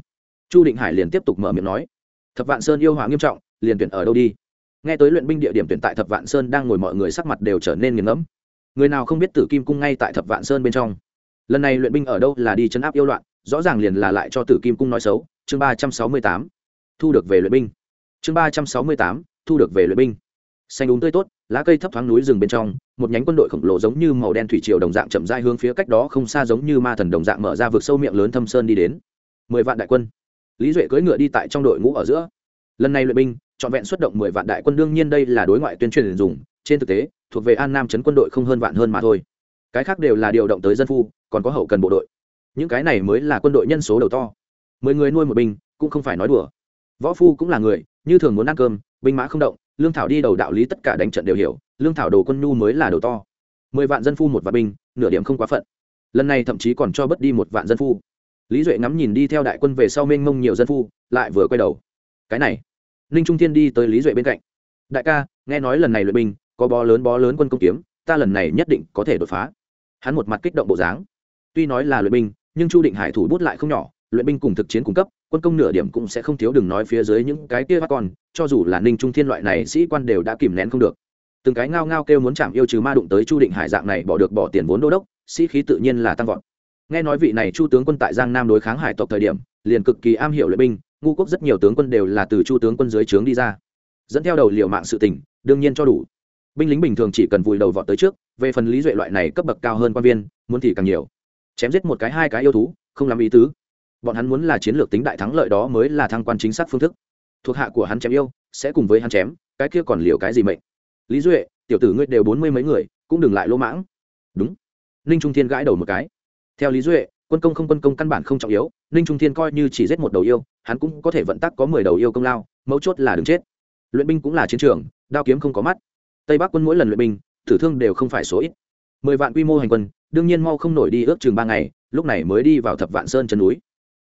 Chu định hải liền tiếp tục mở miệng nói, thập vạn sơn yêu hỏa nghiêm trọng, liền tuyển ở đâu đi? Nghe tới luyện binh địa điểm tuyển tại thập vạn sơn đang ngồi mọi người sắc mặt đều trở nên nghiền ngẫm. Người nào không biết tử kim cung ngay tại thập vạn sơn bên trong. Lần này luyện binh ở đâu là đi chấn áp yêu loạn rõ ràng liền là lại cho tử kim cung nói xấu, chương ba trăm sáu mươi tám, thu được về luyện binh. Chương ba trăm sáu mươi tám, thu được về luyện binh. Xanh đúng tươi tốt, lá cây thấp thoáng núi rừng bên trong, một nhánh quân đội khổng lồ giống như màu đen thủy triều đồng dạng chậm rãi hướng phía cách đó không xa giống như ma thần đồng dạng mở ra vực sâu miệng lớn thâm sơn đi đến. Mười vạn đại quân. Lý duệ cưỡi ngựa đi tại trong đội ngũ ở giữa. Lần này luyện binh, trọn vẹn xuất động mười vạn đại quân, đương nhiên đây là đối ngoại tuyên truyền dùng, trên thực tế, thuộc về an nam chấn quân đội không hơn vạn hơn mà thôi. Cái khác đều là điều động tới dân phu, còn có hậu cần bộ đội những cái này mới là quân đội nhân số đầu to. Mười người nuôi một binh, cũng không phải nói đùa. Võ phu cũng là người, như thường muốn ăn cơm, binh mã không động, lương thảo đi đầu đạo lý tất cả đánh trận đều hiểu, lương thảo đồ quân nhu mới là đầu to. Mười vạn dân phu một vạn binh, nửa điểm không quá phận. Lần này thậm chí còn cho bớt đi một vạn dân phu. Lý duệ ngắm nhìn đi theo đại quân về sau mênh mông nhiều dân phu, lại vừa quay đầu. Cái này, ninh trung thiên đi tới lý duệ bên cạnh. Đại ca, nghe nói lần này luyện binh, có bó lớn bó lớn quân công kiếm, ta lần này nhất định có thể đột phá. Hắn một mặt kích động bộ dáng. Tuy nói là luyện binh nhưng chu định hải thủ bút lại không nhỏ, luyện binh cùng thực chiến cung cấp, quân công nửa điểm cũng sẽ không thiếu đừng nói phía dưới những cái kia bắt con, cho dù là ninh trung thiên loại này sĩ quan đều đã kìm nén không được. Từng cái ngao ngao kêu muốn chạm yêu trừ ma đụng tới chu định hải dạng này bỏ được bỏ tiền vốn đô đốc, sĩ khí tự nhiên là tăng vọt. Nghe nói vị này chu tướng quân tại giang nam đối kháng hải tộc thời điểm, liền cực kỳ am hiểu luyện binh, ngu quốc rất nhiều tướng quân đều là từ chu tướng quân dưới trướng đi ra. Dẫn theo đầu liệu mạng sự tình, đương nhiên cho đủ. Binh lính bình thường chỉ cần vùi đầu vọt tới trước, về phần lý duệ loại này cấp bậc cao hơn quan viên, muốn thì càng nhiều chém giết một cái hai cái yêu thú, không làm ý tứ. Bọn hắn muốn là chiến lược tính đại thắng lợi đó mới là thăng quan chính xác phương thức. Thuộc hạ của hắn chém yêu, sẽ cùng với hắn chém, cái kia còn liều cái gì mệnh? Lý duệ, tiểu tử ngươi đều bốn mươi mấy người, cũng đừng lại lỗ mãng. Đúng. Ninh trung thiên gãi đầu một cái. Theo lý duệ, quân công không quân công căn bản không trọng yếu, ninh trung thiên coi như chỉ giết một đầu yêu, hắn cũng có thể vận tắc có mười đầu yêu công lao, mấu chốt là đừng chết. Luyện binh cũng là chiến trường, đao kiếm không có mắt. Tây bắc quân mỗi lần luyện binh, tử thương đều không phải số ít. Mười vạn quy mô hành quân đương nhiên mau không nổi đi ước chừng ba ngày, lúc này mới đi vào thập vạn sơn chân núi.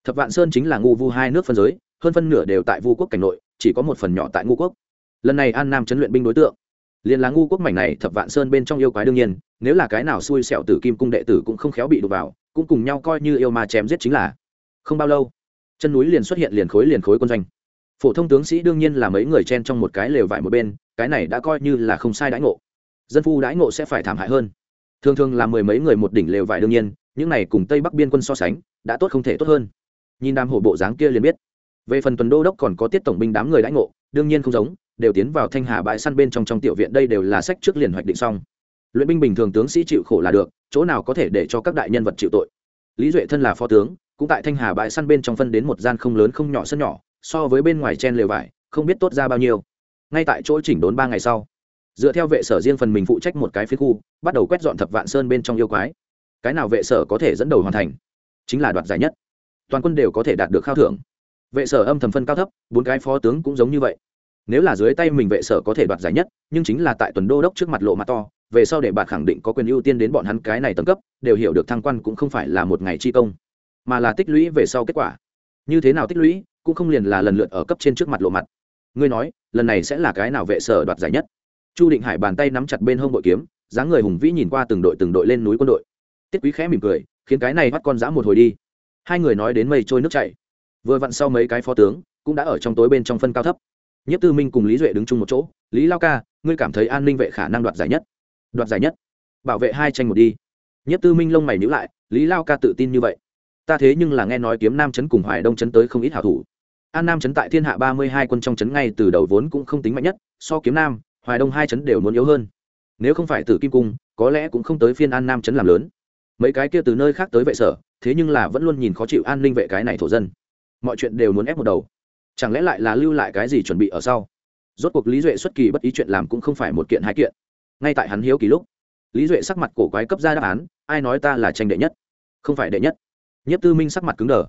Thập vạn sơn chính là ngu vu hai nước phân giới, hơn phân nửa đều tại vu quốc cảnh nội, chỉ có một phần nhỏ tại ngu quốc. Lần này an nam chấn luyện binh đối tượng. Liền là ngu quốc mảnh này, thập vạn sơn bên trong yêu quái đương nhiên, nếu là cái nào xui xẻo tử kim cung đệ tử cũng không khéo bị đụt vào, cũng cùng nhau coi như yêu ma chém giết chính là. Không bao lâu, chân núi liền xuất hiện liền khối liền khối quân doanh. Phổ thông tướng sĩ đương nhiên là mấy người chen trong một cái lều vải một bên, cái này đã coi như là không sai đãi ngộ. Dân phu đãi ngộ sẽ phải thảm hại hơn thường thường là mười mấy người một đỉnh lều vải đương nhiên, những này cùng tây bắc biên quân so sánh, đã tốt không thể tốt hơn. Nhìn đám hổ bộ dáng kia liền biết. Về phần tuần đô đốc còn có tiết tổng binh đám người đãi ngộ, đương nhiên không giống, đều tiến vào thanh hà bãi săn bên trong trong tiểu viện đây đều là sách trước liền hoạch định xong. Luyện binh bình thường tướng sĩ chịu khổ là được, chỗ nào có thể để cho các đại nhân vật chịu tội. Lý duệ thân là phó tướng, cũng tại thanh hà bãi săn bên trong phân đến một gian không lớn không nhỏ sân nhỏ, so với bên ngoài chen lều vải, không biết tốt ra bao nhiêu. Ngay tại chỗ chỉnh đốn ba ngày sau dựa theo vệ sở riêng phần mình phụ trách một cái phía khu, bắt đầu quét dọn thập vạn sơn bên trong yêu quái. Cái nào vệ sở có thể dẫn đầu hoàn thành? Chính là đoạt giải nhất. Toàn quân đều có thể đạt được khao thưởng. Vệ sở âm thầm phân cao thấp, bốn cái phó tướng cũng giống như vậy. Nếu là dưới tay mình vệ sở có thể đoạt giải nhất, nhưng chính là tại tuần đô đốc trước mặt lộ mặt to, về sau để bạn khẳng định có quyền ưu tiên đến bọn hắn cái này tầng cấp, đều hiểu được thăng quan cũng không phải là một ngày chi công, mà là tích lũy về sau kết quả. Như thế nào tích lũy, cũng không liền là lần lượt ở cấp trên trước mặt lộ mặt. Ngươi nói, lần này sẽ là cái nào vệ sở đoạt giải nhất? Chu định hải bàn tay nắm chặt bên hông bội kiếm, dáng người hùng vĩ nhìn qua từng đội từng đội lên núi quân đội. Tiết quý khẽ mỉm cười, khiến cái này bắt con dã một hồi đi. Hai người nói đến mây trôi nước chảy. Vừa vặn sau mấy cái phó tướng, cũng đã ở trong tối bên trong phân cao thấp. Nhất tư minh cùng lý duệ đứng chung một chỗ, lý lao ca, ngươi cảm thấy an ninh vệ khả năng đoạt giải nhất? Đoạt giải nhất? Bảo vệ hai tranh một đi. Nhất tư minh lông mày nhữ lại, lý lao ca tự tin như vậy. Ta thế nhưng là nghe nói kiếm nam chấn cùng hoài đông chấn tới không ít hảo thủ. An nam chấn tại thiên hạ ba mươi hai quân trong chấn ngay từ đầu vốn cũng không tính mạnh nhất, so kiếm nam hoài đông hai chấn đều muốn yếu hơn. Nếu không phải tử kim cung, có lẽ cũng không tới phiên an nam chấn làm lớn. Mấy cái kia từ nơi khác tới vệ sở, thế nhưng là vẫn luôn nhìn khó chịu an ninh vệ cái này thổ dân. Mọi chuyện đều muốn ép một đầu. Chẳng lẽ lại là lưu lại cái gì chuẩn bị ở sau? Rốt cuộc lý duệ xuất kỳ bất ý chuyện làm cũng không phải một kiện hai kiện. Ngay tại hắn hiếu kỳ lúc, lý duệ sắc mặt cổ quái cấp ra đáp án, ai nói ta là tranh đệ nhất? Không phải đệ nhất. Nhất tư minh sắc mặt cứng đờ.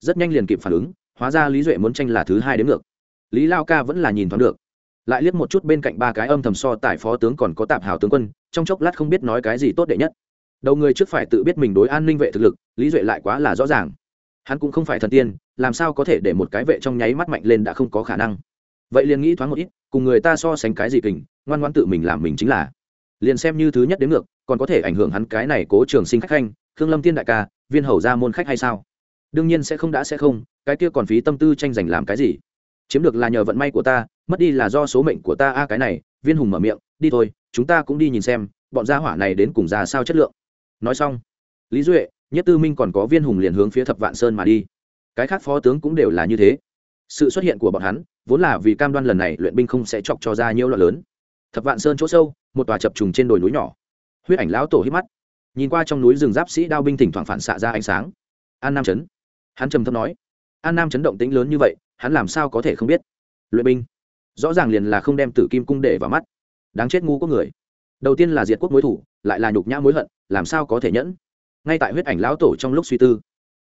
Rất nhanh liền kịp phản ứng, hóa ra lý duệ muốn tranh là thứ hai đến ngược. Lý lao ca vẫn là nhìn thoáng được lại liếc một chút bên cạnh ba cái âm thầm so tại phó tướng còn có tạp hảo tướng quân, trong chốc lát không biết nói cái gì tốt đệ nhất. Đầu người trước phải tự biết mình đối an ninh vệ thực lực, lý duệ lại quá là rõ ràng. Hắn cũng không phải thần tiên, làm sao có thể để một cái vệ trong nháy mắt mạnh lên đã không có khả năng. Vậy liền nghĩ thoáng một ít, cùng người ta so sánh cái gì kình, ngoan ngoan tự mình làm mình chính là. Liền xem như thứ nhất đến ngược, còn có thể ảnh hưởng hắn cái này cố trường sinh khách khanh, khương lâm tiên đại ca, viên hầu ra môn khách hay sao? Đương nhiên sẽ không đã sẽ không, cái kia còn phí tâm tư tranh giành làm cái gì? Chiếm được là nhờ vận may của ta, mất đi là do số mệnh của ta. A, cái này, viên hùng mở miệng, đi thôi, chúng ta cũng đi nhìn xem, bọn gia hỏa này đến cùng ra sao chất lượng. Nói xong, lý duệ, nhất tư minh còn có viên hùng liền hướng phía thập vạn sơn mà đi. Cái khác phó tướng cũng đều là như thế. Sự xuất hiện của bọn hắn, vốn là vì cam đoan lần này luyện binh không sẽ chọc cho ra nhiều loại lớn. Thập vạn sơn chỗ sâu, một tòa chập trùng trên đồi núi nhỏ. Huyết ảnh lão tổ hít mắt. Nhìn qua trong núi rừng giáp sĩ đao binh thỉnh thoảng phản xạ ra ánh sáng. An nam chấn. Hắn trầm thấp nói. An nam chấn động tĩnh lớn như vậy hắn làm sao có thể không biết? Luyện binh. Rõ ràng liền là không đem tử kim cung để vào mắt. Đáng chết ngu có người. Đầu tiên là diệt quốc mối thủ, lại là nhục nhã mối hận, làm sao có thể nhẫn? Ngay tại huyết ảnh lão tổ trong lúc suy tư,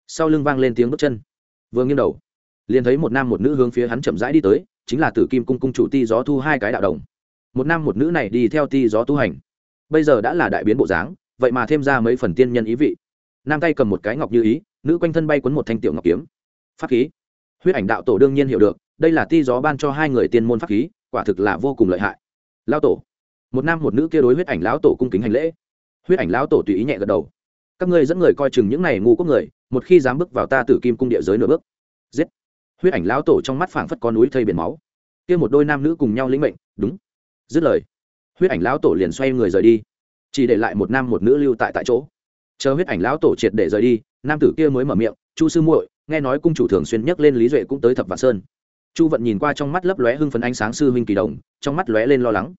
sau lưng vang lên tiếng bước chân. Vừa nghiêng đầu, liền thấy một nam một nữ hướng phía hắn chậm rãi đi tới, chính là tử kim cung cung chủ ti gió thu hai cái đạo đồng. Một nam một nữ này đi theo ti gió tu hành. Bây giờ đã là đại biến bộ dáng, vậy mà thêm ra mấy phần tiên nhân ý vị. Nam tay cầm một cái ngọc như ý, nữ quanh thân bay quấn một thanh tiểu ngọc kiếm. Pháp khí huyết ảnh đạo tổ đương nhiên hiểu được, đây là ti gió ban cho hai người tiên môn pháp khí, quả thực là vô cùng lợi hại. Lao tổ. Một nam một nữ kia đối huyết ảnh lão tổ cung kính hành lễ. Huyết ảnh lão tổ tùy ý nhẹ gật đầu. Các ngươi dẫn người coi chừng những này ngu quốc người, một khi dám bước vào ta tử kim cung địa giới nửa bước. Giết. Huyết ảnh lão tổ trong mắt phảng phất có núi thây biển máu. Kia một đôi nam nữ cùng nhau lĩnh mệnh, đúng. Dứt lời. Huyết ảnh lão tổ liền xoay người rời đi. Chỉ để lại một nam một nữ lưu tại tại chỗ. Chờ huyết ảnh lão tổ triệt để rời đi, nam tử kia mới mở miệng, chu sư muội nghe nói cung chủ thường xuyên nhắc lên lý duệ cũng tới thập vạn sơn. Chu vận nhìn qua trong mắt lấp lóe hưng phấn ánh sáng sư huynh kỳ đồng, trong mắt lóe lên lo lắng.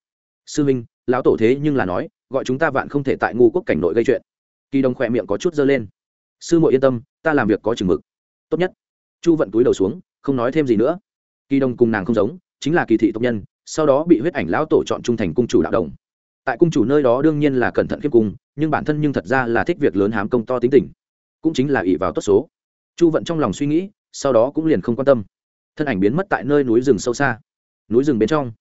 Sư huynh, lão tổ thế nhưng là nói, gọi chúng ta vạn không thể tại ngu quốc cảnh nội gây chuyện. Kỳ đồng khỏe miệng có chút dơ lên. Sư muội yên tâm, ta làm việc có chừng mực. Tốt nhất. Chu vận túi đầu xuống, không nói thêm gì nữa. Kỳ đồng cùng nàng không giống, chính là kỳ thị tộc nhân, sau đó bị huyết ảnh lão tổ chọn trung thành cung chủ đạo đồng. Tại cung chủ nơi đó đương nhiên là cẩn thận kiếp cung, nhưng bản thân nhưng thật ra là thích việc lớn hám công to tính tình. Cũng chính là ỷ vào tốt số chu vận trong lòng suy nghĩ, sau đó cũng liền không quan tâm. Thân ảnh biến mất tại nơi núi rừng sâu xa. Núi rừng bên trong,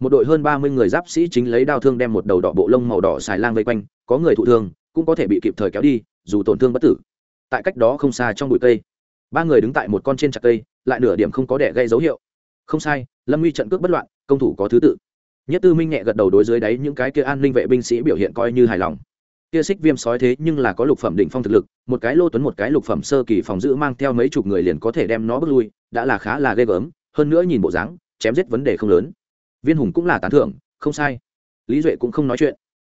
một đội hơn ba mươi người giáp sĩ chính lấy đao thương đem một đầu đỏ bộ lông màu đỏ xài lang vây quanh, có người thụ thương, cũng có thể bị kịp thời kéo đi, dù tổn thương bất tử. Tại cách đó không xa trong bụi cây, ba người đứng tại một con trên chặt cây, lại nửa điểm không có đẻ gây dấu hiệu. Không sai, lâm nguy trận cước bất loạn, công thủ có thứ tự. Nhất tư minh nhẹ gật đầu đối dưới đáy những cái kia an ninh vệ binh sĩ biểu hiện coi như hài lòng kia xích viêm sói thế nhưng là có lục phẩm đỉnh phong thực lực, một cái lô tuấn một cái lục phẩm sơ kỳ phòng giữ mang theo mấy chục người liền có thể đem nó bước lui, đã là khá là ghê gớm, hơn nữa nhìn bộ dáng, chém giết vấn đề không lớn. Viên hùng cũng là tán thưởng, không sai. Lý duệ cũng không nói chuyện.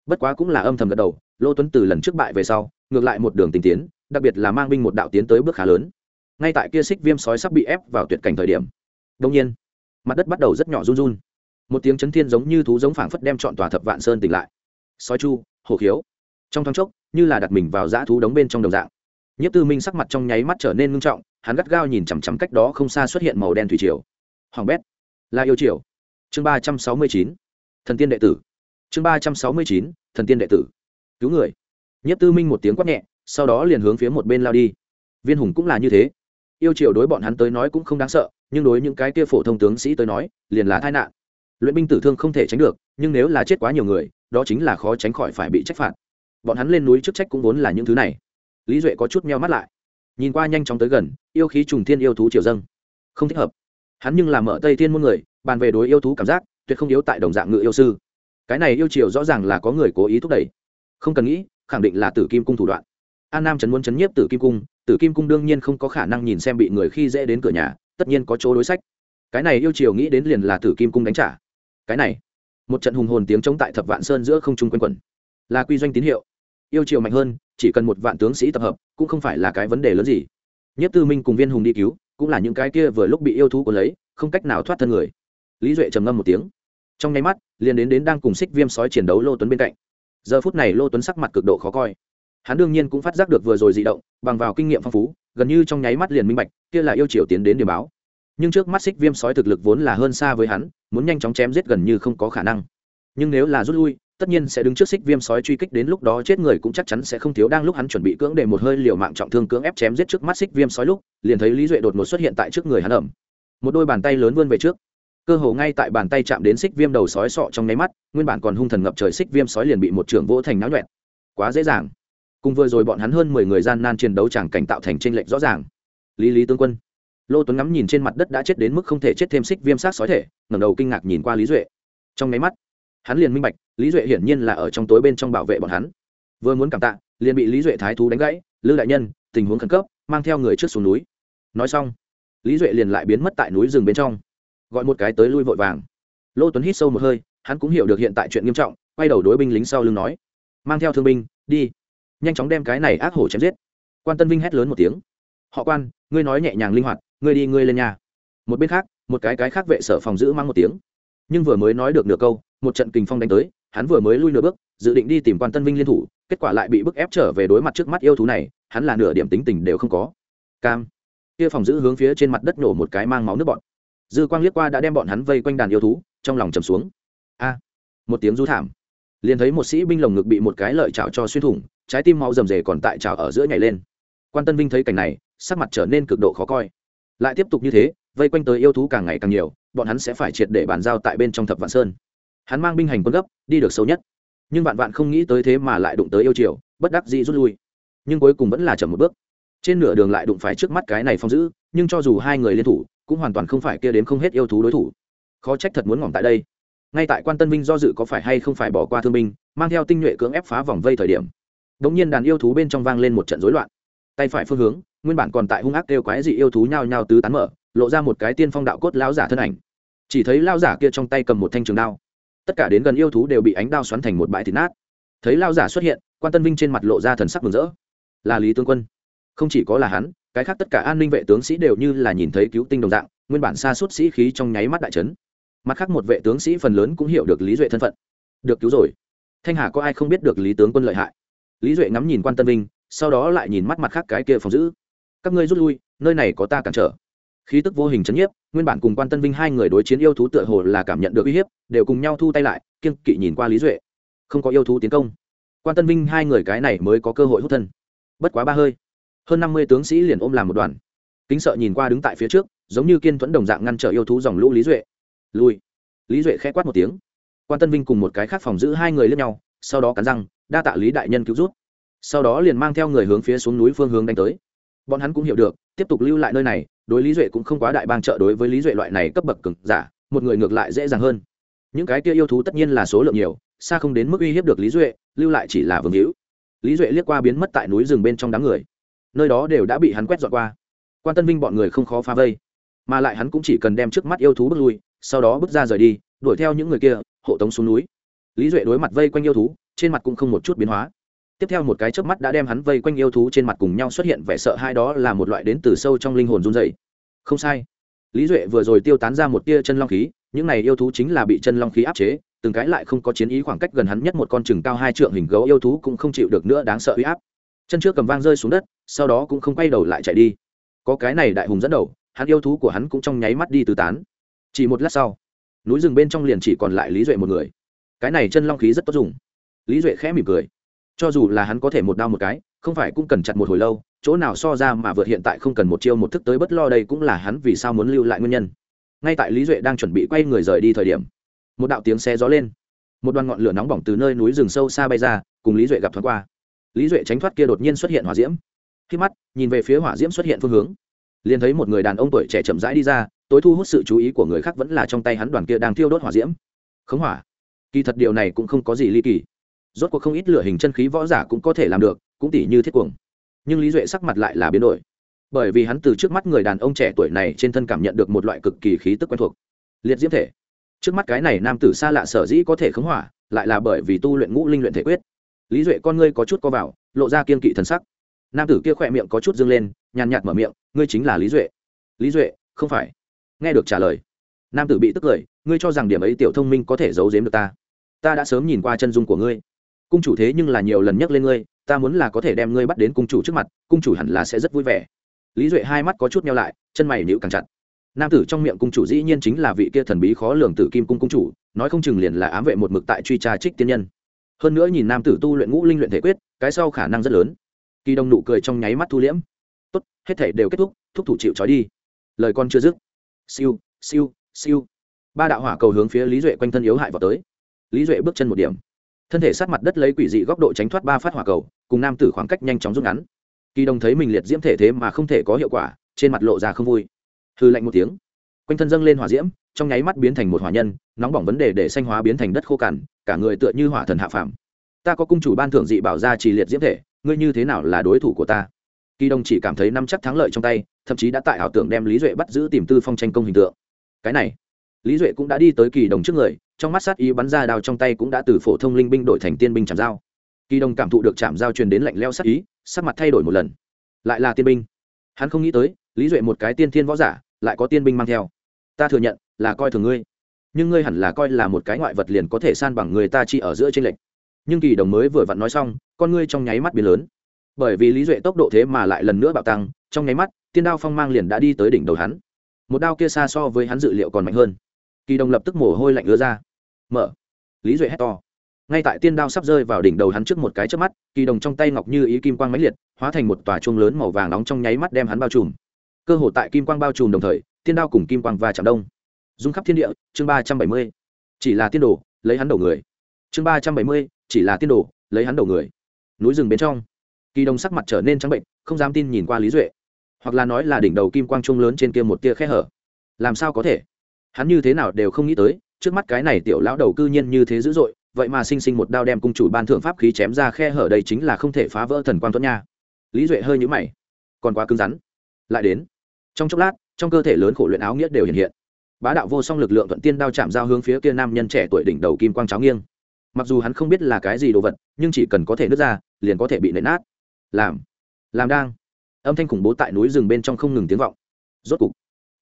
Bất quá cũng là âm thầm gật đầu, lô tuấn từ lần trước bại về sau, ngược lại một đường tình tiến, đặc biệt là mang binh một đạo tiến tới bước khá lớn. Ngay tại kia xích viêm sói sắp bị ép vào tuyệt cảnh thời điểm đông nhiên, mặt đất bắt đầu rất nhỏ run run. Một tiếng chấn thiên giống như thú giống phảng phất đem trọn tòa thập vạn sơn tỉnh lại. Sói chu, hổ khiếu trong thoáng chốc, như là đặt mình vào dã thú đóng bên trong đồng dạng. Nhất tư minh sắc mặt trong nháy mắt trở nên ngưng trọng, hắn gắt gao nhìn chằm chằm cách đó không xa xuất hiện màu đen thủy triều. Hoàng bét, là yêu triều. Chương ba trăm sáu mươi chín, thần tiên đệ tử. Chương ba trăm sáu mươi chín, thần tiên đệ tử. Cứu người. Nhất tư minh một tiếng quát nhẹ, sau đó liền hướng phía một bên lao đi. Viên hùng cũng là như thế. Yêu triều đối bọn hắn tới nói cũng không đáng sợ, nhưng đối những cái kia phổ thông tướng sĩ tới nói, liền là tai nạn. Luyện binh tử thương không thể tránh được, nhưng nếu là chết quá nhiều người, đó chính là khó tránh khỏi phải bị trách phạt bọn hắn lên núi chức trách cũng vốn là những thứ này. Lý duệ có chút meo mắt lại. Nhìn qua nhanh chóng tới gần, yêu khí trùng thiên yêu thú triều dâng. Không thích hợp. Hắn nhưng làm mở tây thiên môn người, bàn về đối yêu thú cảm giác, tuyệt không yếu tại đồng dạng ngự yêu sư. Cái này yêu triều rõ ràng là có người cố ý thúc đẩy. Không cần nghĩ, khẳng định là tử kim cung thủ đoạn. An nam trấn muốn chấn nhiếp tử kim cung, tử kim cung đương nhiên không có khả năng nhìn xem bị người khi dễ đến cửa nhà, tất nhiên có chỗ đối sách. Cái này yêu triều nghĩ đến liền là tử kim cung đánh trả. Cái này, một trận hùng hồn tiếng chống tại thập vạn sơn giữa không trung quanh quẩn. Là quy doanh tín hiệu yêu triều mạnh hơn, chỉ cần một vạn tướng sĩ tập hợp, cũng không phải là cái vấn đề lớn gì. Nhất tư minh cùng viên hùng đi cứu, cũng là những cái kia vừa lúc bị yêu thú cuốn lấy, không cách nào thoát thân người. Lý duệ trầm ngâm một tiếng. Trong nháy mắt, liền đến đến đang cùng xích viêm sói chiến đấu lô tuấn bên cạnh. Giờ phút này lô tuấn sắc mặt cực độ khó coi. Hắn đương nhiên cũng phát giác được vừa rồi dị động, bằng vào kinh nghiệm phong phú, gần như trong nháy mắt liền minh bạch, kia là yêu triều tiến đến điểm báo. Nhưng trước mắt xích viêm sói thực lực vốn là hơn xa với hắn, muốn nhanh chóng chém giết gần như không có khả năng. Nhưng nếu là rút lui tất nhiên sẽ đứng trước xích viêm sói truy kích đến lúc đó chết người cũng chắc chắn sẽ không thiếu. Đang lúc hắn chuẩn bị cưỡng để một hơi liều mạng trọng thương cưỡng ép chém giết trước mắt xích viêm sói lúc, liền thấy lý duệ đột ngột xuất hiện tại trước người hắn ẩm. Một đôi bàn tay lớn vươn về trước. Cơ hồ ngay tại bàn tay chạm đến xích viêm đầu sói sọ trong nháy mắt, nguyên bản còn hung thần ngập trời xích viêm sói liền bị một trưởng vỗ thành náo nhuẹn. Quá dễ dàng. Cùng vừa rồi bọn hắn hơn mười người gian nan chiến đấu chẳng cảnh tạo thành tranh lệch rõ ràng. Lý lý tướng quân. Lô tuấn ngắm nhìn trên mặt đất đã chết đến mức không thể chết thêm xích viêm sát sói thể, ngẩng đầu kinh ngạc nhìn qua lý duệ. Trong nháy mắt hắn liền minh bạch, lý duệ hiển nhiên là ở trong tối bên trong bảo vệ bọn hắn. Vừa muốn cảm tạ, liền bị lý duệ thái thú đánh gãy, lư đại nhân, tình huống khẩn cấp, mang theo người trước xuống núi. Nói xong, lý duệ liền lại biến mất tại núi rừng bên trong. Gọi một cái tới lui vội vàng. Lô tuấn hít sâu một hơi, hắn cũng hiểu được hiện tại chuyện nghiêm trọng, quay đầu đối binh lính sau lưng nói, mang theo thương binh, đi. Nhanh chóng đem cái này ác hổ chém giết. Quan tân vinh hét lớn một tiếng, họ quan, ngươi nói nhẹ nhàng linh hoạt, ngươi đi, ngươi lên nhà. Một bên khác, một cái cái khác vệ sở phòng giữ mang một tiếng, nhưng vừa mới nói được nửa câu một trận kình phong đánh tới, hắn vừa mới lui nửa bước, dự định đi tìm quan tân vinh liên thủ, kết quả lại bị bức ép trở về đối mặt trước mắt yêu thú này, hắn là nửa điểm tính tình đều không có. Cam. Kia phòng giữ hướng phía trên mặt đất nổ một cái mang máu nước bọn dư quang liếc qua đã đem bọn hắn vây quanh đàn yêu thú, trong lòng trầm xuống. A. Một tiếng rú thảm. Liền thấy một sĩ binh lồng ngực bị một cái lợi chảo cho xuyên thủng, trái tim máu rầm rề còn tại chảo ở giữa nhảy lên. Quan tân vinh thấy cảnh này, sắc mặt trở nên cực độ khó coi. Lại tiếp tục như thế, vây quanh tới yêu thú càng ngày càng nhiều, bọn hắn sẽ phải triệt để bàn giao tại bên trong thập vạn sơn hắn mang binh hành quân gấp, đi được sâu nhất. Nhưng vạn vạn không nghĩ tới thế mà lại đụng tới yêu triều, bất đắc dĩ rút lui. Nhưng cuối cùng vẫn là chậm một bước. Trên nửa đường lại đụng phải trước mắt cái này phong giữ nhưng cho dù hai người liên thủ, cũng hoàn toàn không phải kia đến không hết yêu thú đối thủ. Khó trách thật muốn ngỏm tại đây. Ngay tại quan tân vinh do dự có phải hay không phải bỏ qua thương binh, mang theo tinh nhuệ cưỡng ép phá vòng vây thời điểm. Đ ỗ n g nhiên đàn yêu thú bên trong vang lên một trận rối loạn. Tay phải phương hướng, nguyên bản còn tại hung ác kêu quái dị yêu thú nhao nhao tứ tán mở, lộ ra một cái tiên phong đạo cốt lao giả thân ảnh. Chỉ thấy lao giả kia trong tay cầm một thanh trường đao tất cả đến gần yêu thú đều bị ánh đao xoắn thành một bãi thịt nát. Thấy lao giả xuất hiện, quan tân vinh trên mặt lộ ra thần sắc mừng rỡ. Là lý tướng quân. Không chỉ có là hắn, cái khác tất cả an ninh vệ tướng sĩ đều như là nhìn thấy cứu tinh đồng dạng, nguyên bản xa suốt sĩ khí trong nháy mắt đại trấn mặt khác một vệ tướng sĩ phần lớn cũng hiểu được lý duệ thân phận. Được cứu rồi. Thanh hà có ai không biết được lý tướng quân lợi hại? Lý duệ ngắm nhìn quan tân vinh, sau đó lại nhìn mắt mặt khác cái kia phòng giữ. Các ngươi rút lui, nơi này có ta cản trở khí tức vô hình chấn nhiếp, nguyên bản cùng quan tân vinh hai người đối chiến yêu thú tựa hồ là cảm nhận được uy hiếp, đều cùng nhau thu tay lại kiên kỵ nhìn qua lý duệ. Không có yêu thú tiến công. Quan tân vinh hai người cái này mới có cơ hội hút thân. Bất quá ba hơi, hơn năm mươi tướng sĩ liền ôm làm một đoàn. Kính sợ nhìn qua đứng tại phía trước, giống như kiên thuẫn đồng dạng ngăn trở yêu thú dòng lũ lý duệ. Lui. Lý duệ k h ẽ quát một tiếng. Quan tân vinh cùng một cái khác phòng giữ hai người lướt nhau, sau đó cắn răng, đa tạ lý đại nhân cứu rút sau đó liền mang theo người hướng phía xuống núi phương hướng đánh tới. Bọn hắn cũng hiểu được, tiếp tục lưu lại nơi này đối lý duệ cũng không quá đại bang trợ đối với lý duệ loại này cấp bậc cực giả, một người ngược lại dễ dàng hơn. Những cái kia yêu thú tất nhiên là số lượng nhiều, xa không đến mức uy hiếp được lý duệ, lưu lại chỉ là vương hữu. Lý duệ liếc qua biến mất tại núi rừng bên trong đám người. Nơi đó đều đã bị hắn quét dọn qua. Quan tân vinh bọn người không khó phá vây, mà lại hắn cũng chỉ cần đem trước mắt yêu thú bước lui, sau đó bước ra rời đi, đuổi theo những người kia, hộ tống xuống núi. Lý duệ đối mặt vây quanh yêu thú, trên mặt cũng không một chút biến hóa tiếp theo một cái chớp mắt đã đem hắn vây quanh yêu thú trên mặt cùng nhau xuất hiện vẻ sợ hai đó là một loại đến từ sâu trong linh hồn run dày không sai. Lý duệ vừa rồi tiêu tán ra một tia chân long khí, những này yêu thú chính là bị chân long khí áp chế, từng cái lại không có chiến ý khoảng cách gần hắn nhất một con chừng cao hai trượng hình gấu yêu thú cũng không chịu được nữa đáng sợ uy áp. Chân trước cầm vang rơi xuống đất, sau đó cũng không quay đầu lại chạy đi. Có cái này đại hùng dẫn đầu, hắn yêu thú của hắn cũng trong nháy mắt đi tứ tán. Chỉ một lát sau, núi rừng bên trong liền chỉ còn lại lý duệ một người. Cái này chân long khí rất tốt dùng. Lý duệ khẽ mỉm cười cho dù là hắn có thể một đao một cái, không phải cũng cần chặt một hồi lâu, chỗ nào so ra mà vượt hiện tại không cần một chiêu một thức tới bất lo đây cũng là hắn vì sao muốn lưu lại nguyên nhân. Ngay tại lý duệ đang chuẩn bị quay người rời đi thời điểm, một đạo tiếng xe gió lên. Một đoàn ngọn lửa nóng bỏng từ nơi núi rừng sâu xa bay ra, cùng lý duệ gặp thoáng qua. Lý duệ tránh thoát kia đột nhiên xuất hiện hỏa diễm. Khi mắt nhìn về phía hỏa diễm xuất hiện phương hướng, liền thấy một người đàn ông tuổi trẻ chậm rãi đi ra, tối thu hút sự chú ý của người khác vẫn là trong tay hắn đoàn kia đang thiêu đốt hỏa diễm. Khống hỏa. Kỳ thật điều này cũng không có gì ly kỳ rốt cuộc không ít lửa hình chân khí võ giả cũng có thể làm được, cũng tỉ như thiết cuồng. Nhưng lý duệ sắc mặt lại là biến đổi. Bởi vì hắn từ trước mắt người đàn ông trẻ tuổi này trên thân cảm nhận được một loại cực kỳ khí tức quen thuộc. Liệt diễm thể. Trước mắt cái này nam tử xa lạ sở dĩ có thể khống hỏa, lại là bởi vì tu luyện ngũ linh luyện thể quyết. Lý duệ con ngươi có chút co vào, lộ ra kiên kỵ thần sắc. Nam tử kia khỏe miệng có chút dâng lên, nhàn nhạt mở miệng, ngươi chính là lý duệ. Lý duệ, không phải. Nghe được trả lời, nam tử bị tức cười, ngươi cho rằng điểm ấy tiểu thông minh có thể giấu giếm được ta? Ta đã sớm nhìn qua chân dung của ngươi cung chủ thế nhưng là nhiều lần nhắc lên ngươi, ta muốn là có thể đem ngươi bắt đến cung chủ trước mặt, cung chủ hẳn là sẽ rất vui vẻ. Lý duệ hai mắt có chút nhau lại, chân mày nhịu càng chặt. Nam tử trong miệng cung chủ dĩ nhiên chính là vị kia thần bí khó lường tử kim cung cung chủ, nói không chừng liền là ám vệ một mực tại truy tra trích tiên nhân. Hơn nữa nhìn nam tử tu luyện ngũ linh luyện thể quyết, cái sau khả năng rất lớn. Kỳ Đông nụ cười trong nháy mắt thu liễm. Tốt, hết thể đều kết thúc thúc thủ chịu trói đi. Lời con chưa dứt. Siêu siêu siêu. Ba đạo hỏa cầu hướng phía lý duệ quanh thân yếu hại vào tới. Lý duệ bước chân một điểm thân thể sát mặt đất lấy quỷ dị góc độ tránh thoát ba phát hỏa cầu, cùng nam tử khoảng cách nhanh chóng rút ngắn. Kỳ đồng thấy mình liệt diễm thể thế mà không thể có hiệu quả, trên mặt lộ ra không vui. Hư lạnh một tiếng. Quanh thân dâng lên hỏa diễm, trong nháy mắt biến thành một hỏa nhân, nóng bỏng vấn đề để xanh hóa biến thành đất khô cằn, cả người tựa như hỏa thần hạ phàm. Ta có cung chủ ban thưởng dị bảo ra trì liệt diễm thể, ngươi như thế nào là đối thủ của ta? Kỳ đồng chỉ cảm thấy năm chắc thắng lợi trong tay, thậm chí đã tại ảo tưởng đem lý duệ bắt giữ tìm tư phong tranh công hình tượng. Cái này, lý duệ cũng đã đi tới kỳ đồng trước người trong mắt sát ý bắn ra đao trong tay cũng đã từ phổ thông linh binh đổi thành tiên binh chạm dao. Kỳ đồng cảm thụ được chạm dao truyền đến lạnh leo sát ý, sắc mặt thay đổi một lần. Lại là tiên binh. Hắn không nghĩ tới, lý duệ một cái tiên thiên võ giả, lại có tiên binh mang theo. Ta thừa nhận, là coi thường ngươi. Nhưng ngươi hẳn là coi là một cái ngoại vật liền có thể san bằng người ta chỉ ở giữa tranh lệch. Nhưng kỳ đồng mới vừa vặn nói xong, con ngươi trong nháy mắt biến lớn. Bởi vì lý duệ tốc độ thế mà lại lần nữa bạo tăng, trong nháy mắt, tiên đao phong mang liền đã đi tới đỉnh đầu hắn. Một đao kia xa so với hắn dự liệu còn mạnh hơn. Kỳ đồng lập tức mồ hôi lạnh ứa ra mở. Lý duệ hét to. Ngay tại tiên đao sắp rơi vào đỉnh đầu hắn trước một cái trước mắt, kỳ đồng trong tay ngọc như ý kim quang máy liệt, hóa thành một tòa chuông lớn màu vàng nóng trong nháy mắt đem hắn bao trùm. Cơ hồ tại kim quang bao trùm đồng thời, tiên đao cùng kim quang và chạm đông. Dung khắp thiên địa, chương ba trăm bảy mươi. Chỉ là tiên đồ, lấy hắn đầu người. Chương ba trăm bảy mươi, chỉ là tiên đồ, lấy hắn đầu người. Núi rừng bên trong. Kỳ đồng sắc mặt trở nên trắng bệnh, không dám tin nhìn qua lý duệ. Hoặc là nói là đỉnh đầu kim quang trung lớn trên kia một tia khe hở. Làm sao có thể? Hắn như thế nào đều không nghĩ tới trước mắt cái này tiểu lão đầu cư nhiên như thế dữ dội, vậy mà sinh sinh một đao đem cung chủ ban thượng pháp khí chém ra khe hở đây chính là không thể phá vỡ thần quang tuấn nha. Lý duệ hơi nhũ mày. Còn quá cứng rắn. Lại đến. Trong chốc lát, trong cơ thể lớn khổ luyện áo nghĩa đều hiện hiện. Bá đạo vô song lực lượng thuận tiên đao chạm giao hướng phía kia nam nhân trẻ tuổi đỉnh đầu kim quang cháo nghiêng. Mặc dù hắn không biết là cái gì đồ vật, nhưng chỉ cần có thể nứt ra, liền có thể bị nện nát. Làm. Làm đang. Âm thanh khủng bố tại núi rừng bên trong không ngừng tiếng vọng. Rốt cục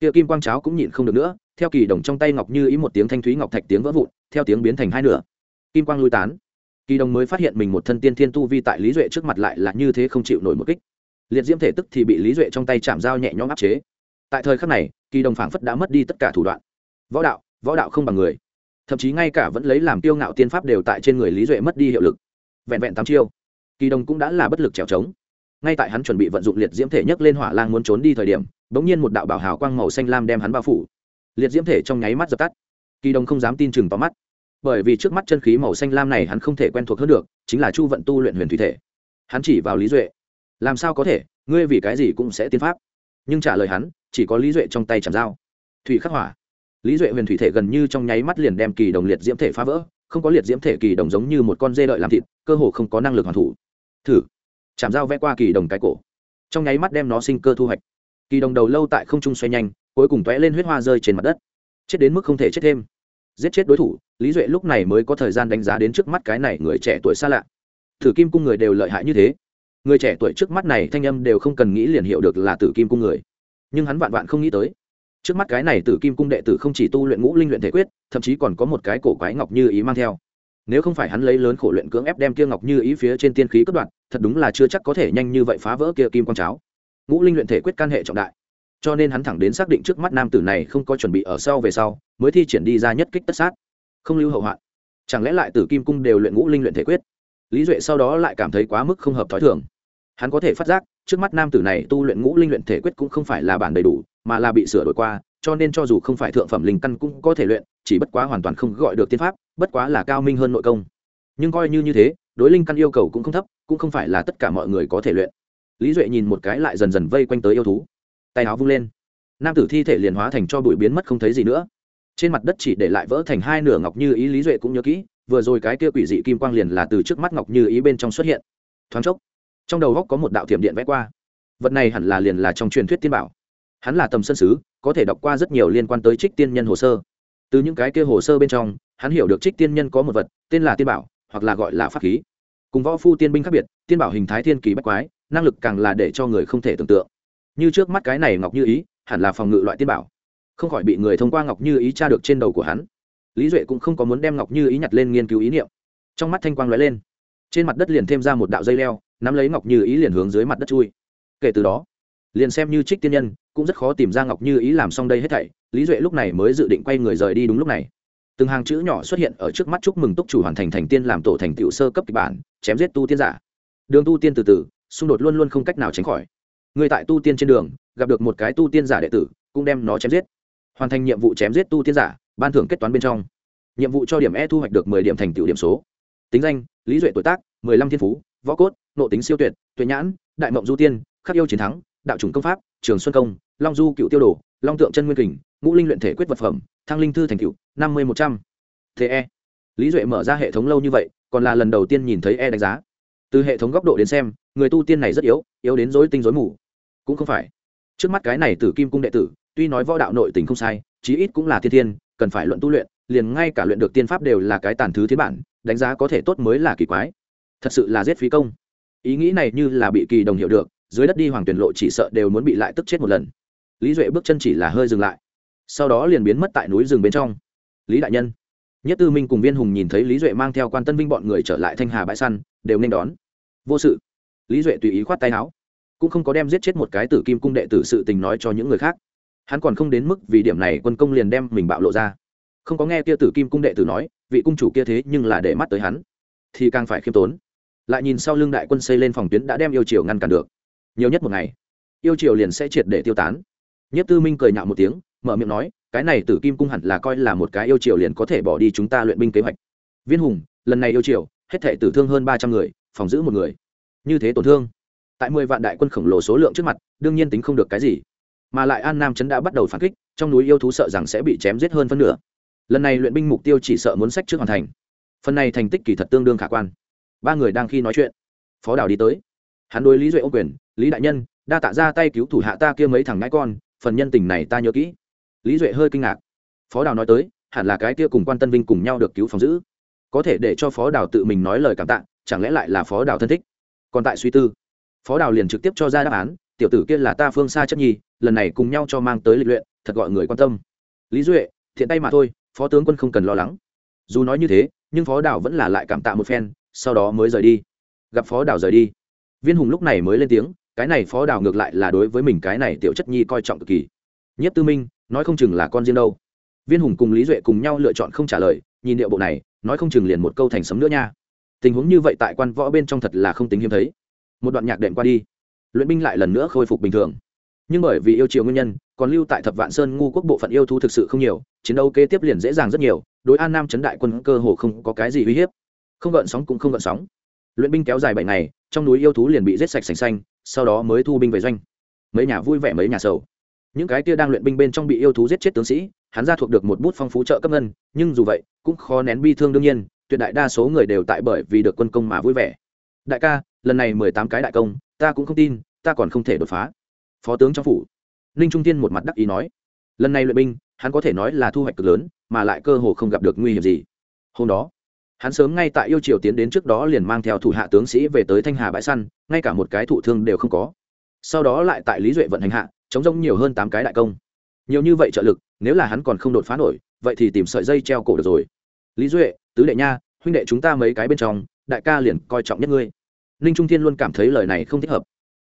kia kim quang cháo cũng nhịn không được nữa, theo kỳ đồng trong tay ngọc như ý một tiếng thanh thúy ngọc thạch tiếng vỡ vụn, theo tiếng biến thành hai nửa. Kim quang lui tán. Kỳ đồng mới phát hiện mình một thân tiên thiên tu vi tại lý duệ trước mặt lại là như thế không chịu nổi một kích. Liệt diễm thể tức thì bị lý duệ trong tay chạm dao nhẹ nhõm áp chế. Tại thời khắc này, kỳ đồng phảng phất đã mất đi tất cả thủ đoạn. Võ đạo võ đạo không bằng người. Thậm chí ngay cả vẫn lấy làm tiêu ngạo tiên pháp đều tại trên người lý duệ mất đi hiệu lực. Vẹn vẹn tám chiêu, kỳ đồng cũng đã là bất lực trèo trống ngay tại hắn chuẩn bị vận dụng liệt diễm thể nhấc lên hỏa lang muốn trốn đi thời điểm, bỗng nhiên một đạo bảo hào quang màu xanh lam đem hắn bao phủ. Liệt diễm thể trong nháy mắt dập tắt. Kỳ đồng không dám tin chừng vào mắt. Bởi vì trước mắt chân khí màu xanh lam này hắn không thể quen thuộc hơn được, chính là chu vận tu luyện huyền thủy thể. Hắn chỉ vào lý duệ. Làm sao có thể? Ngươi vì cái gì cũng sẽ tiến pháp. Nhưng trả lời hắn, chỉ có lý duệ trong tay chạm dao. Thủy khắc hỏa. Lý duệ huyền thủy thể gần như trong nháy mắt liền đem kỳ đồng liệt diễm thể phá vỡ, không có liệt diễm thể kỳ đồng giống như một con dê đợi làm thịt, cơ hồ không có năng lực hoàn thủ. Thử chạm dao vẽ qua kỳ đồng cái cổ. Trong nháy mắt đem nó sinh cơ thu hoạch. Kỳ đồng đầu lâu tại không trung xoay nhanh, cuối cùng tóe lên huyết hoa rơi trên mặt đất. Chết đến mức không thể chết thêm. Giết chết đối thủ, lý duệ lúc này mới có thời gian đánh giá đến trước mắt cái này người trẻ tuổi xa lạ. Thử kim cung người đều lợi hại như thế. Người trẻ tuổi trước mắt này thanh âm đều không cần nghĩ liền hiểu được là tử kim cung người. Nhưng hắn vạn vạn không nghĩ tới. Trước mắt cái này tử kim cung đệ tử không chỉ tu luyện ngũ linh luyện thể quyết, thậm chí còn có một cái cổ quái ngọc như ý mang theo nếu không phải hắn lấy lớn khổ luyện cưỡng ép đem kia ngọc như ý phía trên tiên khí cất đoạn thật đúng là chưa chắc có thể nhanh như vậy phá vỡ kia kim quang cháo. Ngũ linh luyện thể quyết can hệ trọng đại. Cho nên hắn thẳng đến xác định trước mắt nam tử này không có chuẩn bị ở sau về sau, mới thi triển đi ra nhất kích tất sát. Không lưu hậu hoạn. Chẳng lẽ lại tử kim cung đều luyện ngũ linh luyện thể quyết? Lý duệ sau đó lại cảm thấy quá mức không hợp t h ó i thường. Hắn có thể phát giác, trước mắt nam tử này tu luyện ngũ linh luyện thể quyết cũng không phải là bản đầy đủ, mà là bị sửa đổi qua cho nên cho dù không phải thượng phẩm linh căn cũng có thể luyện, chỉ bất quá hoàn toàn không gọi được tiên pháp, bất quá là cao minh hơn nội công. Nhưng coi như như thế, đối linh căn yêu cầu cũng không thấp, cũng không phải là tất cả mọi người có thể luyện. Lý duệ nhìn một cái lại dần dần vây quanh tới yêu thú. Tay áo vung lên. Nam tử thi thể liền hóa thành cho bụi biến mất không thấy gì nữa. Trên mặt đất chỉ để lại vỡ thành hai nửa ngọc như ý, lý duệ cũng nhớ kỹ, vừa rồi cái kia quỷ dị kim quang liền là từ trước mắt ngọc như ý bên trong xuất hiện. Thoáng chốc, trong đầu góc có một đạo thiểm điện vẽ qua. Vật này hẳn là liền là trong truyền thuyết tiên bảo hắn là tầm sân sứ, có thể đọc qua rất nhiều liên quan tới trích tiên nhân hồ sơ. Từ những cái kia hồ sơ bên trong, hắn hiểu được trích tiên nhân có một vật, tên là tiên bảo, hoặc là gọi là pháp khí. Cùng võ phu tiên binh khác biệt, tiên bảo hình thái thiên kỳ bách quái, năng lực càng là để cho người không thể tưởng tượng. Như trước mắt cái này ngọc như ý, hẳn là phòng ngự loại tiên bảo. Không khỏi bị người thông qua ngọc như ý tra được trên đầu của hắn. Lý duệ cũng không có muốn đem ngọc như ý nhặt lên nghiên cứu ý niệm. Trong mắt thanh quang lóe lên. Trên mặt đất liền thêm ra một đạo dây leo, nắm lấy ngọc như ý liền hướng dưới mặt đất chui. Kể từ đó liền xem như trích tiên nhân, cũng rất khó tìm ra ngọc như ý làm xong đây hết thảy. Lý duệ lúc này mới dự định quay người rời đi đúng lúc này. Từng hàng chữ nhỏ xuất hiện ở trước mắt chúc mừng túc chủ hoàn thành thành tiên làm tổ thành tựu sơ cấp kịch bản, chém giết tu tiên giả. Đường tu tiên từ từ, xung đột luôn luôn không cách nào tránh khỏi. Người tại tu tiên trên đường, gặp được một cái tu tiên giả đệ tử, cũng đem nó chém giết. Hoàn thành nhiệm vụ chém giết tu tiên giả, ban thưởng kết toán bên trong. Nhiệm vụ cho điểm e thu hoạch được mười điểm thành tựu điểm số. Tính danh, lý duệ tuổi tác, mười lăm thiên phú, võ cốt, nộ tính siêu tuyệt, tuệ nhãn, đại mộng du tiên, khắc yêu chiến thắng đạo chủng công pháp, trường xuân công, long du cựu tiêu đồ, long tượng chân nguyên kình, ngũ linh luyện thể quyết vật phẩm, thăng linh thư thành cựu năm mươi một trăm. Thế e. Lý duệ mở ra hệ thống lâu như vậy, còn là lần đầu tiên nhìn thấy e đánh giá. Từ hệ thống góc độ đến xem, người tu tiên này rất yếu yếu đến dối tinh dối mù. Cũng không phải. Trước mắt cái này tử kim cung đệ tử, tuy nói võ đạo nội tình không sai, chí ít cũng là thiên thiên, cần phải luận tu luyện, liền ngay cả luyện được tiên pháp đều là cái tàn thứ thiên bản, đánh giá có thể tốt mới là kỳ quái. Thật sự là giết phí công. Ý nghĩ này như là bị kỳ đồng hiểu được dưới đất đi hoàng tuyển lộ chỉ sợ đều muốn bị lại tức chết một lần. Lý duệ bước chân chỉ là hơi dừng lại. Sau đó liền biến mất tại núi rừng bên trong. Lý đại nhân. Nhất tư minh cùng viên hùng nhìn thấy lý duệ mang theo quan tân vinh bọn người trở lại thanh hà bãi săn, đều nên đón. Vô sự. Lý duệ tùy ý khoát tay áo. Cũng không có đem giết chết một cái tử kim cung đệ tử sự tình nói cho những người khác. Hắn còn không đến mức vì điểm này quân công liền đem mình bạo lộ ra. Không có nghe kia tử kim cung đệ tử nói, vị cung chủ kia thế nhưng là để mắt tới hắn. Thì càng phải khiêm tốn. Lại nhìn sau lưng đại quân xây lên phòng tuyến đã đem yêu triều ngăn cản được nhiều nhất một ngày. Yêu triều liền sẽ triệt để tiêu tán. Nhất tư minh cười nhạo một tiếng, mở miệng nói, cái này tử kim cung hẳn là coi là một cái yêu triều liền có thể bỏ đi chúng ta luyện binh kế hoạch. Viên hùng, lần này yêu triều, hết thể tử thương hơn ba trăm người, phòng giữ một người. Như thế tổn thương. Tại mười vạn đại quân khổng lồ số lượng trước mặt, đương nhiên tính không được cái gì. Mà lại an nam trấn đã bắt đầu phản kích, trong núi yêu thú sợ rằng sẽ bị chém giết hơn phân nửa. Lần này luyện binh mục tiêu chỉ sợ muốn sách trước hoàn thành. Phần này thành tích kỳ thật tương đương khả quan. Ba người đang khi nói chuyện. Phó đảo đi tới. Hắn đối lý duệ ô quyền lý đại nhân, đa tạ ra tay cứu thủ hạ ta kia mấy thằng ngãi con, phần nhân tình này ta nhớ kỹ. Lý duệ hơi kinh ngạc. Phó đào nói tới, hẳn là cái kia cùng quan tân vinh cùng nhau được cứu phòng giữ. Có thể để cho phó đào tự mình nói lời cảm tạ, chẳng lẽ lại là phó đào thân thích? Còn tại suy tư, phó đào liền trực tiếp cho ra đáp án, tiểu tử kia là ta phương xa chất nhi, lần này cùng nhau cho mang tới lịch luyện, thật gọi người quan tâm. Lý duệ, thiện tay mà thôi, phó tướng quân không cần lo lắng. Dù nói như thế, nhưng phó đào vẫn là lại cảm tạ một phen, sau đó mới rời đi. Gặp phó đào rời đi. Viên hùng lúc này mới lên tiếng cái này phó đào ngược lại là đối với mình cái này tiểu chất nhi coi trọng cực kỳ. Nhất tư minh, nói không chừng là con riêng đâu. Viên hùng cùng lý duệ cùng nhau lựa chọn không trả lời, nhìn điệu bộ này, nói không chừng liền một câu thành sấm nữa nha. Tình huống như vậy tại quan võ bên trong thật là không tính hiếm thấy. Một đoạn nhạc đệm qua đi, luyện binh lại lần nữa khôi phục bình thường. Nhưng bởi vì yêu chiều nguyên nhân, còn lưu tại thập vạn sơn ngu quốc bộ phận yêu thú thực sự không nhiều, chiến đấu kế tiếp liền dễ dàng rất nhiều, đối an nam chấn đại quân cơ hồ không có cái gì uy hiếp. Không gợn sóng cũng không gợn sóng. Luyện binh kéo dài bảy ngày, trong núi yêu thú liền bị rết sạch sành xanh sau đó mới thu binh về doanh. Mấy nhà vui vẻ, mấy nhà sầu. Những cái kia đang luyện binh bên trong bị yêu thú giết chết tướng sĩ, hắn ra thuộc được một bút phong phú trợ cấp ngân, nhưng dù vậy, cũng khó nén bi thương đương nhiên, tuyệt đại đa số người đều tại bởi vì được quân công mà vui vẻ. Đại ca, lần này mười tám cái đại công, ta cũng không tin, ta còn không thể đột phá. Phó tướng trong phủ. Ninh trung tiên một mặt đắc ý nói. Lần này luyện binh, hắn có thể nói là thu hoạch cực lớn, mà lại cơ hồ không gặp được nguy hiểm gì. Hôm đó hắn sớm ngay tại yêu triều tiến đến trước đó liền mang theo thủ hạ tướng sĩ về tới thanh hà bãi săn, ngay cả một cái thụ thương đều không có. Sau đó lại tại lý duệ vận hành hạ, chống rông nhiều hơn tám cái đại công. Nhiều như vậy trợ lực, nếu là hắn còn không đột phá nổi, vậy thì tìm sợi dây treo cổ được rồi. Lý duệ, tứ đệ nha, huynh đệ chúng ta mấy cái bên trong, đại ca liền coi trọng nhất ngươi. Ninh trung thiên luôn cảm thấy lời này không thích hợp.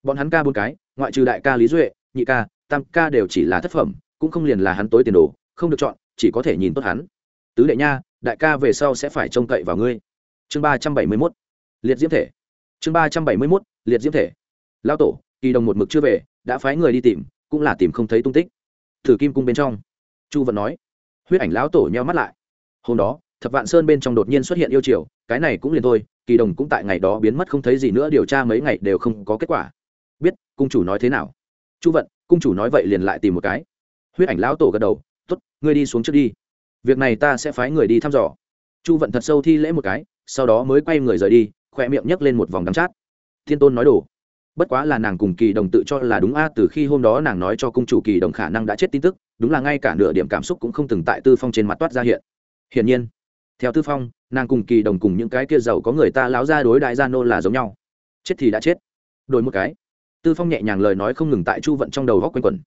Bọn hắn ca bốn cái, ngoại trừ đại ca lý duệ, nhị ca, tam ca đều chỉ là thất phẩm, cũng không liền là hắn tối tiền đồ, không được chọn, chỉ có thể nhìn tốt hắn. Tứ đệ nha đại ca về sau sẽ phải trông cậy vào ngươi. Chương ba trăm bảy mươi mốt, liệt diễm thể. Chương ba trăm bảy mươi mốt, liệt diễm thể. Lao tổ, kỳ đồng một mực chưa về, đã phái người đi tìm, cũng là tìm không thấy tung tích. Thử kim cung bên trong. Chu vận nói. Huyết ảnh lão tổ nheo mắt lại. Hôm đó, thập vạn sơn bên trong đột nhiên xuất hiện yêu triều, cái này cũng liền thôi, kỳ đồng cũng tại ngày đó biến mất không thấy gì nữa điều tra mấy ngày đều không có kết quả. Biết, cung chủ nói thế nào? Chu vận, cung chủ nói vậy liền lại tìm một cái. Huyết ảnh lão tổ gật đầu t ố t ngươi đi xuống trước đi việc này ta sẽ phái người đi thăm dò. Chu vận thật sâu thi lễ một cái, sau đó mới quay người rời đi, khỏe miệng nhấc lên một vòng đắm chát. Thiên tôn nói đồ. Bất quá là nàng cùng kỳ đồng tự cho là đúng a, từ khi hôm đó nàng nói cho cung chủ kỳ đồng khả năng đã chết tin tức, đúng là ngay cả nửa điểm cảm xúc cũng không từng tại tư phong trên mặt toát ra hiện. Hiển nhiên, theo tư phong, nàng cùng kỳ đồng cùng những cái kia giàu có người ta láo ra đối đại gia nô là giống nhau. Chết thì đã chết. Đổi một cái. Tư phong nhẹ nhàng lời nói không ngừng tại chu vận trong đầu góc quanh quẩn.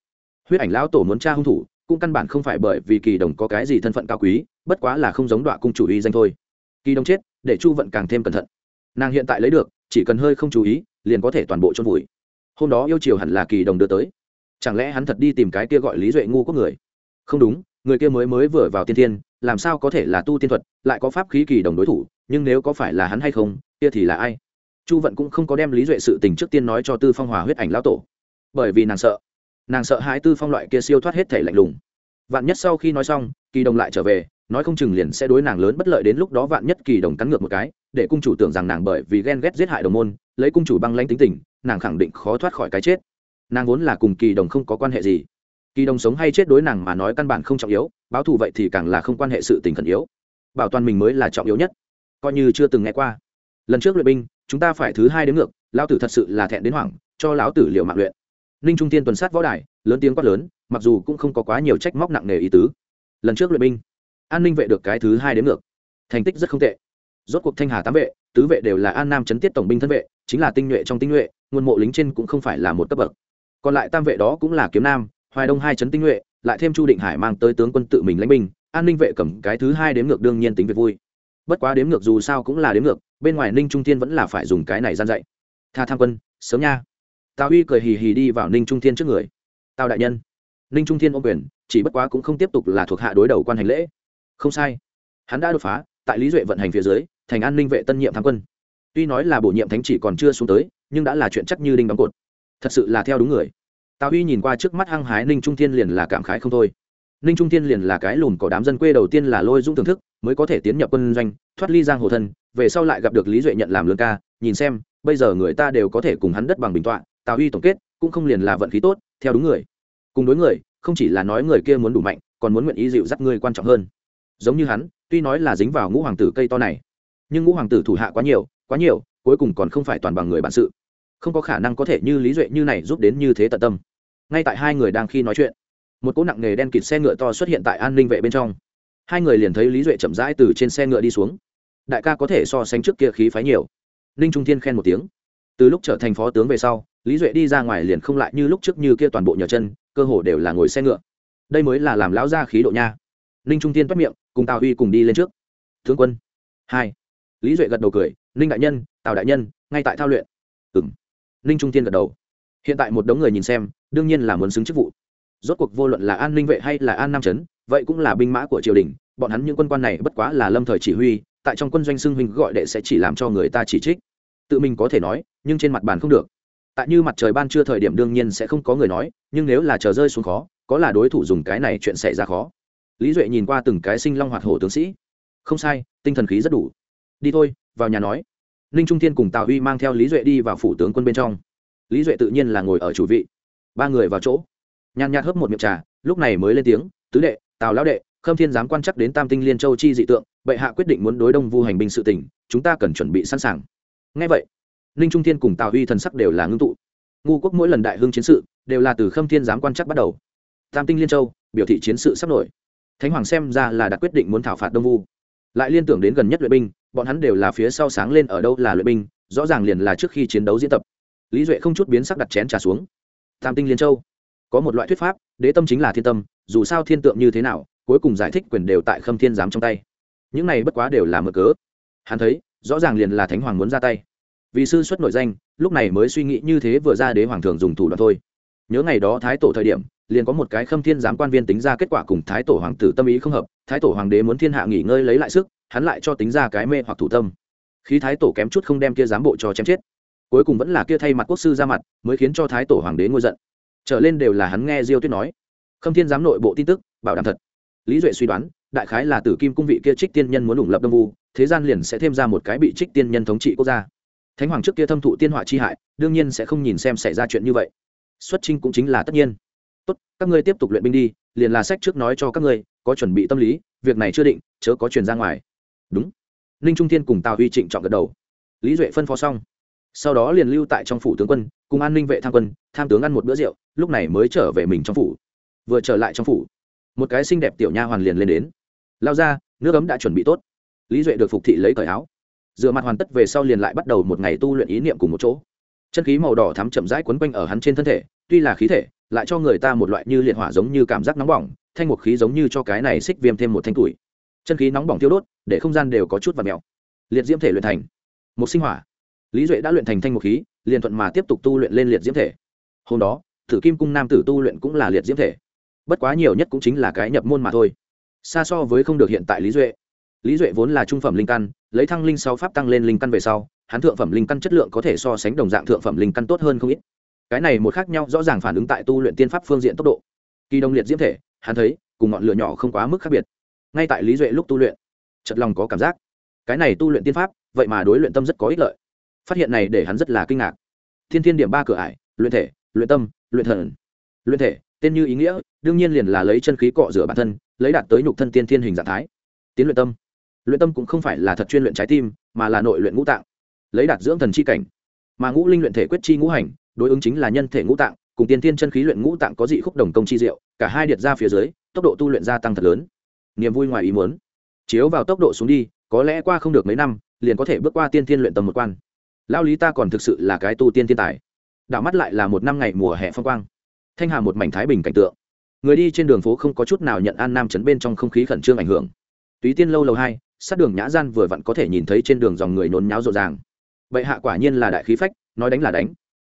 Huyết ảnh lão tổ muốn tra hung thủ cũng căn bản không phải bởi vì kỳ đồng có cái gì thân phận cao quý, bất quá là không giống đoạn cung chủ y danh thôi. Kỳ đồng chết, để chu vận càng thêm cẩn thận. Nàng hiện tại lấy được, chỉ cần hơi không chú ý, liền có thể toàn bộ chôn vùi. Hôm đó yêu chiều hẳn là kỳ đồng đưa tới. Chẳng lẽ hắn thật đi tìm cái kia gọi lý duệ ngu có người? Không đúng, người kia mới mới vừa vào tiên thiên, làm sao có thể là tu tiên thuật, lại có pháp khí kỳ đồng đối thủ, nhưng nếu có phải là hắn hay không, kia thì là ai? Chu vận cũng không có đem lý duệ sự tình trước tiên nói cho tư phong hòa huyết ảnh lão tổ. Bởi vì nàng sợ nàng sợ hãi tư phong loại kia siêu thoát hết thể lạnh lùng. Vạn nhất sau khi nói xong, kỳ đồng lại trở về, nói không chừng liền sẽ đối nàng lớn bất lợi đến lúc đó vạn nhất kỳ đồng cắn ngược một cái, để cung chủ tưởng rằng nàng bởi vì ghen ghét giết hại đồng môn, lấy cung chủ băng lãnh tính tình, nàng khẳng định khó thoát khỏi cái chết. Nàng vốn là cùng kỳ đồng không có quan hệ gì. Kỳ đồng sống hay chết đối nàng mà nói căn bản không trọng yếu, báo thù vậy thì càng là không quan hệ sự tình khẩn yếu. Bảo toàn mình mới là trọng yếu nhất. Coi như chưa từng nghe qua. Lần trước luyện binh, chúng ta phải thứ hai đến ngược, lão tử thật sự là thẹn đến hoảng, cho lão tử liệu mạng luyện ninh trung tiên tuần sát võ đài, lớn tiếng quát lớn, mặc dù cũng không có quá nhiều trách móc nặng nề ý tứ. Lần trước luyện binh, an ninh vệ được cái thứ hai đến ngược. Thành tích rất không tệ. Rốt cuộc thanh hà tám vệ, tứ vệ đều là an nam chấn tiết tổng binh thân vệ, chính là tinh nhuệ trong tinh nhuệ, nguồn mộ lính trên cũng không phải là một cấp bậc. Còn lại tam vệ đó cũng là kiếm nam, hoài đông hai chấn tinh nhuệ, lại thêm chu định hải mang tới tướng quân tự mình lãnh binh, an ninh vệ cầm cái thứ hai đếm ngược đương nhiên tính việc vui. Bất quá đếm ngược dù sao cũng là đếm ngược, bên ngoài ninh trung thiên vẫn là phải dùng cái này gian dạy. Tha tham quân, sớm nha tào uy cười hì hì đi vào ninh trung thiên trước người tào đại nhân ninh trung thiên ôm quyền chỉ bất quá cũng không tiếp tục là thuộc hạ đối đầu quan hành lễ không sai hắn đã đột phá tại lý duệ vận hành phía dưới thành an ninh vệ tân nhiệm tham quân tuy nói là bổ nhiệm thánh chỉ còn chưa xuống tới nhưng đã là chuyện chắc như đinh đóng cột thật sự là theo đúng người tào huy nhìn qua trước mắt hăng hái ninh trung thiên liền là cảm khái không thôi ninh trung thiên liền là cái lùn cỏ đám dân quê đầu tiên là lôi dung thưởng thức mới có thể tiến nhập quân doanh thoát ly giang hồ thân về sau lại gặp được lý duệ nhận làm lương ca nhìn xem bây giờ người ta đều có thể cùng hắn đất bằng bình tọa tào uy tổng kết, cũng không liền là vận khí tốt, theo đúng người. Cùng đối người, không chỉ là nói người kia muốn đủ mạnh, còn muốn nguyện ý dịu dắt ngươi quan trọng hơn. Giống như hắn, tuy nói là dính vào ngũ hoàng tử cây to này, nhưng ngũ hoàng tử thủ hạ quá nhiều quá nhiều, cuối cùng còn không phải toàn bằng người bản sự. Không có khả năng có thể như lý duệ như này giúp đến như thế tận tâm. Ngay tại hai người đang khi nói chuyện, một cỗ nặng nghề đen kịt xe ngựa to xuất hiện tại an ninh vệ bên trong. Hai người liền thấy lý duệ chậm rãi từ trên xe ngựa đi xuống. Đại ca có thể so sánh trước kia khí phái nhiều. Ninh trung thiên khen một tiếng. Từ lúc trở thành phó tướng về sau lý duệ đi ra ngoài liền không lại như lúc trước như kia toàn bộ nhờ chân, cơ hồ đều là ngồi xe ngựa. Đây mới là làm lão ra khí độ nha. Ninh trung thiên bắt miệng, cùng tào huy cùng đi lên trước. Tướng quân. Hai. Lý duệ gật đầu cười, ninh đại nhân, tào đại nhân, ngay tại thao luyện. Ừ m ninh trung thiên gật đầu. Hiện tại một đống người nhìn xem, đương nhiên là muốn xứng chức vụ. Rốt cuộc vô luận là an ninh vệ hay là an nam trấn, vậy cũng là binh mã của triều đình, bọn hắn những quân quan này bất quá là lâm thời chỉ huy, tại trong quân doanh xưng huynh gọi đệ sẽ chỉ làm cho người ta chỉ trích. Tự mình có thể nói, nhưng trên mặt bàn không được tại như mặt trời ban trưa thời điểm đương nhiên sẽ không có người nói, nhưng nếu là chờ rơi xuống khó, có là đối thủ dùng cái này chuyện xảy ra khó. Lý duệ nhìn qua từng cái sinh long hoạt hổ tướng sĩ. Không sai, tinh thần khí rất đủ. Đi thôi, vào nhà nói. Ninh trung thiên cùng tào huy mang theo lý duệ đi vào phủ tướng quân bên trong. Lý duệ tự nhiên là ngồi ở chủ vị. Ba người vào chỗ. Nhàn nhạt hớp một miệng trà, lúc này mới lên tiếng, tứ đệ, tào lão đệ, khâm thiên dám quan chắc đến tam tinh liên châu chi dị tượng, bệ hạ quyết định muốn đối đông vu hành binh sự tỉnh chúng ta cần chuẩn bị sẵn sàng. Ngay vậy ninh trung thiên cùng tào huy thần sắc đều là ngưng tụ. Ngu quốc mỗi lần đại hưng chiến sự đều là từ khâm thiên giám quan chắc bắt đầu. Tam tinh liên châu, biểu thị chiến sự sắp nổi. Thánh hoàng xem ra là đã quyết định muốn thảo phạt đông vu. Lại liên tưởng đến gần nhất luyện binh, bọn hắn đều là phía sau sáng lên ở đâu là luyện binh, rõ ràng liền là trước khi chiến đấu diễn tập. Lý duệ không chút biến sắc đặt chén trà xuống. Tam tinh liên châu, có một loại thuyết pháp, đế tâm chính là thiên tâm, dù sao thiên tượng như thế nào, cuối cùng giải thích quyền đều tại khâm thiên giám trong tay. Những này bất quá đều là mở cớ. Hắn thấy, rõ ràng liền là thánh hoàng muốn ra tay vì sư xuất nội danh, lúc này mới suy nghĩ như thế vừa ra đế hoàng thường dùng thủ đoạn thôi. Nhớ ngày đó thái tổ thời điểm, liền có một cái khâm thiên giám quan viên tính ra kết quả cùng thái tổ hoàng tử tâm ý không hợp, thái tổ hoàng đế muốn thiên hạ nghỉ ngơi lấy lại sức, hắn lại cho tính ra cái mê hoặc thủ tâm. Khi thái tổ kém chút không đem kia giám bộ cho chém chết, cuối cùng vẫn là kia thay mặt quốc sư ra mặt, mới khiến cho thái tổ hoàng đế ngôi giận. Trở lên đều là hắn nghe diêu tuyết nói. Khâm thiên giám nội bộ tin tức, bảo đảm thật. Lý duệ suy đoán, đại khái là tử kim cung vị kia trích tiên nhân muốn ủng lập đông vu, thế gian liền sẽ thêm ra một cái bị trích tiên nhân thống trị quốc gia thánh hoàng trước kia thâm thụ tiên họa chi hại, đương nhiên sẽ không nhìn xem xảy ra chuyện như vậy. Xuất trinh cũng chính là tất nhiên. Tốt, các ngươi tiếp tục luyện binh đi, liền là sách trước nói cho các ngươi, có chuẩn bị tâm lý, việc này chưa định, chớ có truyền ra ngoài. Đúng. Ninh trung thiên cùng tào huy trịnh chọn gật đầu. Lý duệ phân phó xong. Sau đó liền lưu tại trong phủ tướng quân, cùng an ninh vệ tham quân, tham tướng ăn một bữa rượu, lúc này mới trở về mình trong phủ. Vừa trở lại trong phủ, một cái xinh đẹp tiểu nha hoàn liền lên đến. Lao ra, nước ấm đã chuẩn bị tốt. Lý duệ được phục thị lấy cởi áo dựa mặt hoàn tất về sau liền lại bắt đầu một ngày tu luyện ý niệm cùng một chỗ. Chân khí màu đỏ thắm chậm rãi quấn quanh ở hắn trên thân thể, tuy là khí thể, lại cho người ta một loại như liệt hỏa giống như cảm giác nóng bỏng, thanh một khí giống như cho cái này xích viêm thêm một thanh tuổi. Chân khí nóng bỏng thiêu đốt, để không gian đều có chút và mèo. Liệt diễm thể luyện thành. Một sinh hỏa. Lý duệ đã luyện thành thanh một khí, liền thuận mà tiếp tục tu luyện lên liệt diễm thể. Hôm đó, thử kim cung nam tử tu luyện cũng là liệt diễm thể. Bất quá nhiều nhất cũng chính là cái nhập môn mà thôi. Xa so với không được hiện tại lý duệ. Lý duệ vốn là trung phẩm linh căn lấy thăng linh sau pháp tăng lên linh căn về sau, hắn thượng phẩm linh căn chất lượng có thể so sánh đồng dạng thượng phẩm linh căn tốt hơn không ít. Cái này một khác nhau rõ ràng phản ứng tại tu luyện tiên pháp phương diện tốc độ. Kỳ đông liệt diễm thể, hắn thấy, cùng ngọn lửa nhỏ không quá mức khác biệt. Ngay tại lý duệ lúc tu luyện chật lòng có cảm giác. Cái này tu luyện tiên pháp, vậy mà đối luyện tâm rất có ích lợi. Phát hiện này để hắn rất là kinh ngạc. Thiên thiên điểm ba cửa ải, luyện thể, luyện tâm, luyện thần. Luyện thể, tên như ý nghĩa, đương nhiên liền là lấy chân khí cọ rửa bản thân, lấy đạt tới nhục thân tiên thiên hình dạng thái. Tiến luyện tâm luyện tâm cũng không phải là thật chuyên luyện trái tim, mà là nội luyện ngũ tạng. Lấy đạt dưỡng thần chi cảnh, mà ngũ linh luyện thể quyết chi ngũ hành, đối ứng chính là nhân thể ngũ tạng, cùng tiên tiên chân khí luyện ngũ tạng có dị khúc đồng công chi diệu, cả hai điệt ra phía dưới, tốc độ tu luyện gia tăng thật lớn. Niềm vui ngoài ý muốn. Chiếu vào tốc độ xuống đi, có lẽ qua không được mấy năm, liền có thể bước qua tiên tiên luyện tầm một quan. Lao lý ta còn thực sự là cái tu tiên thiên tài. Đảo mắt lại là một năm ngày mùa hè phong quang. Thanh hà một mảnh thái bình cảnh tượng. Người đi trên đường phố không có chút nào nhận an nam chấn bên trong không khí khẩn trương ảnh hưởng. Túy tiên lâu lâu hai sát đường nhã gian vừa vặn có thể nhìn thấy trên đường dòng người nôn nháo rộn ràng. Bệ hạ quả nhiên là đại khí phách, nói đánh là đánh.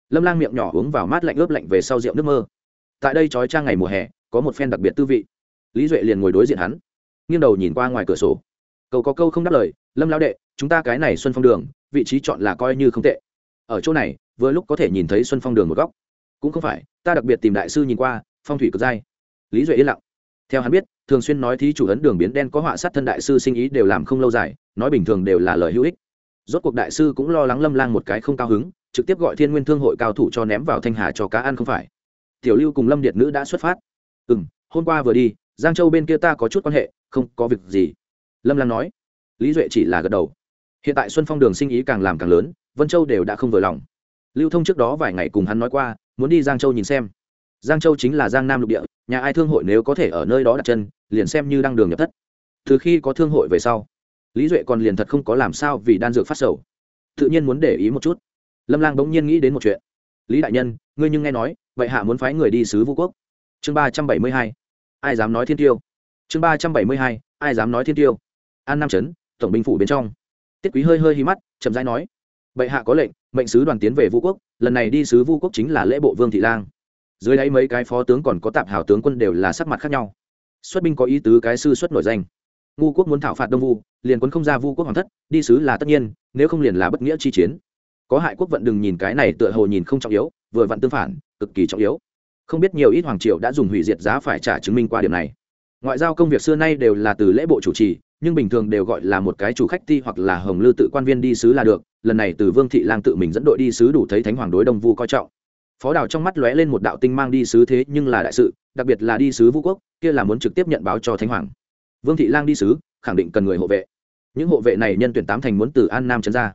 Lâm lang miệng nhỏ uống vào mát lạnh ướp lạnh về sau rượu nước mơ. Tại đây trói trang ngày mùa hè, có một phen đặc biệt tư vị. Lý duệ liền ngồi đối diện hắn, nghiêng đầu nhìn qua ngoài cửa sổ. Cầu có câu không đáp lời, lâm lao đệ, chúng ta cái này xuân phong đường, vị trí chọn là coi như không tệ. Ở chỗ này, vừa lúc có thể nhìn thấy xuân phong đường một góc. Cũng không phải, ta đặc biệt tìm đại sư nhìn qua, phong thủy cực dai. Lý duệ yên lặng theo hắn biết, thường xuyên nói thí chủ ấn đường biến đen có họa sát thân đại sư sinh ý đều làm không lâu dài, nói bình thường đều là lời hữu ích. Rốt cuộc đại sư cũng lo lắng lâm lang một cái không cao hứng, trực tiếp gọi thiên nguyên thương hội cao thủ cho ném vào thanh hà cho cá ăn không phải. Tiểu lưu cùng lâm điệt nữ đã xuất phát. Ừ m hôm qua vừa đi, giang châu bên kia ta có chút quan hệ, không có việc gì. Lâm lang nói. Lý duệ chỉ là gật đầu. Hiện tại xuân phong đường sinh ý càng làm càng lớn, vân châu đều đã không vừa lòng. Lưu thông trước đó vài ngày cùng hắn nói qua, muốn đi giang châu nhìn xem. Giang châu chính là giang nam lục địa nhà ai thương hội nếu có thể ở nơi đó đặt chân, liền xem như đang đường nhập thất. Từ khi có thương hội về sau, lý duệ còn liền thật không có làm sao vì đan dược phát sầu. Tự nhiên muốn để ý một chút. Lâm lang bỗng nhiên nghĩ đến một chuyện. Lý đại nhân, ngươi nhưng nghe nói, vậy hạ muốn phái người đi sứ vũ quốc. Chương ba trăm bảy mươi hai. Ai dám nói thiên tiêu? Chương ba trăm bảy mươi hai. Ai dám nói thiên tiêu? An nam trấn, tổng binh phủ bên trong. Tiết quý hơi hơi hí mắt, chậm rãi nói, bệ hạ có lệnh, mệnh sứ đoàn tiến về vũ quốc, lần này đi sứ vũ quốc chính là lễ bộ vương thị lang dưới đáy mấy cái phó tướng còn có tạp hào tướng quân đều là sắc mặt khác nhau. Xuất binh có ý tứ cái sư xuất nổi danh. Ngu quốc muốn thảo phạt đông vu, liền quân không ra vu quốc hoàng thất, đi sứ là tất nhiên, nếu không liền là bất nghĩa chi chiến. Có hại quốc vận đừng nhìn cái này tựa hồ nhìn không trọng yếu, vừa vặn tương phản, cực kỳ trọng yếu. Không biết nhiều ít hoàng triều đã dùng hủy diệt giá phải trả chứng minh qua điểm này. Ngoại giao công việc xưa nay đều là từ lễ bộ chủ trì, nhưng bình thường đều gọi là một cái chủ khách ti hoặc là hồng lư tự quan viên đi sứ là được, lần này từ vương thị lang tự mình dẫn đội đi sứ đủ thấy thánh hoàng đối đông vu coi trọng phó đào trong mắt lóe lên một đạo tinh mang đi sứ thế nhưng là đại sự, đặc biệt là đi sứ vũ quốc, kia là muốn trực tiếp nhận báo cho thánh hoàng. Vương thị lang đi sứ, khẳng định cần người hộ vệ. Những hộ vệ này nhân tuyển tám thành muốn từ an nam trấn ra.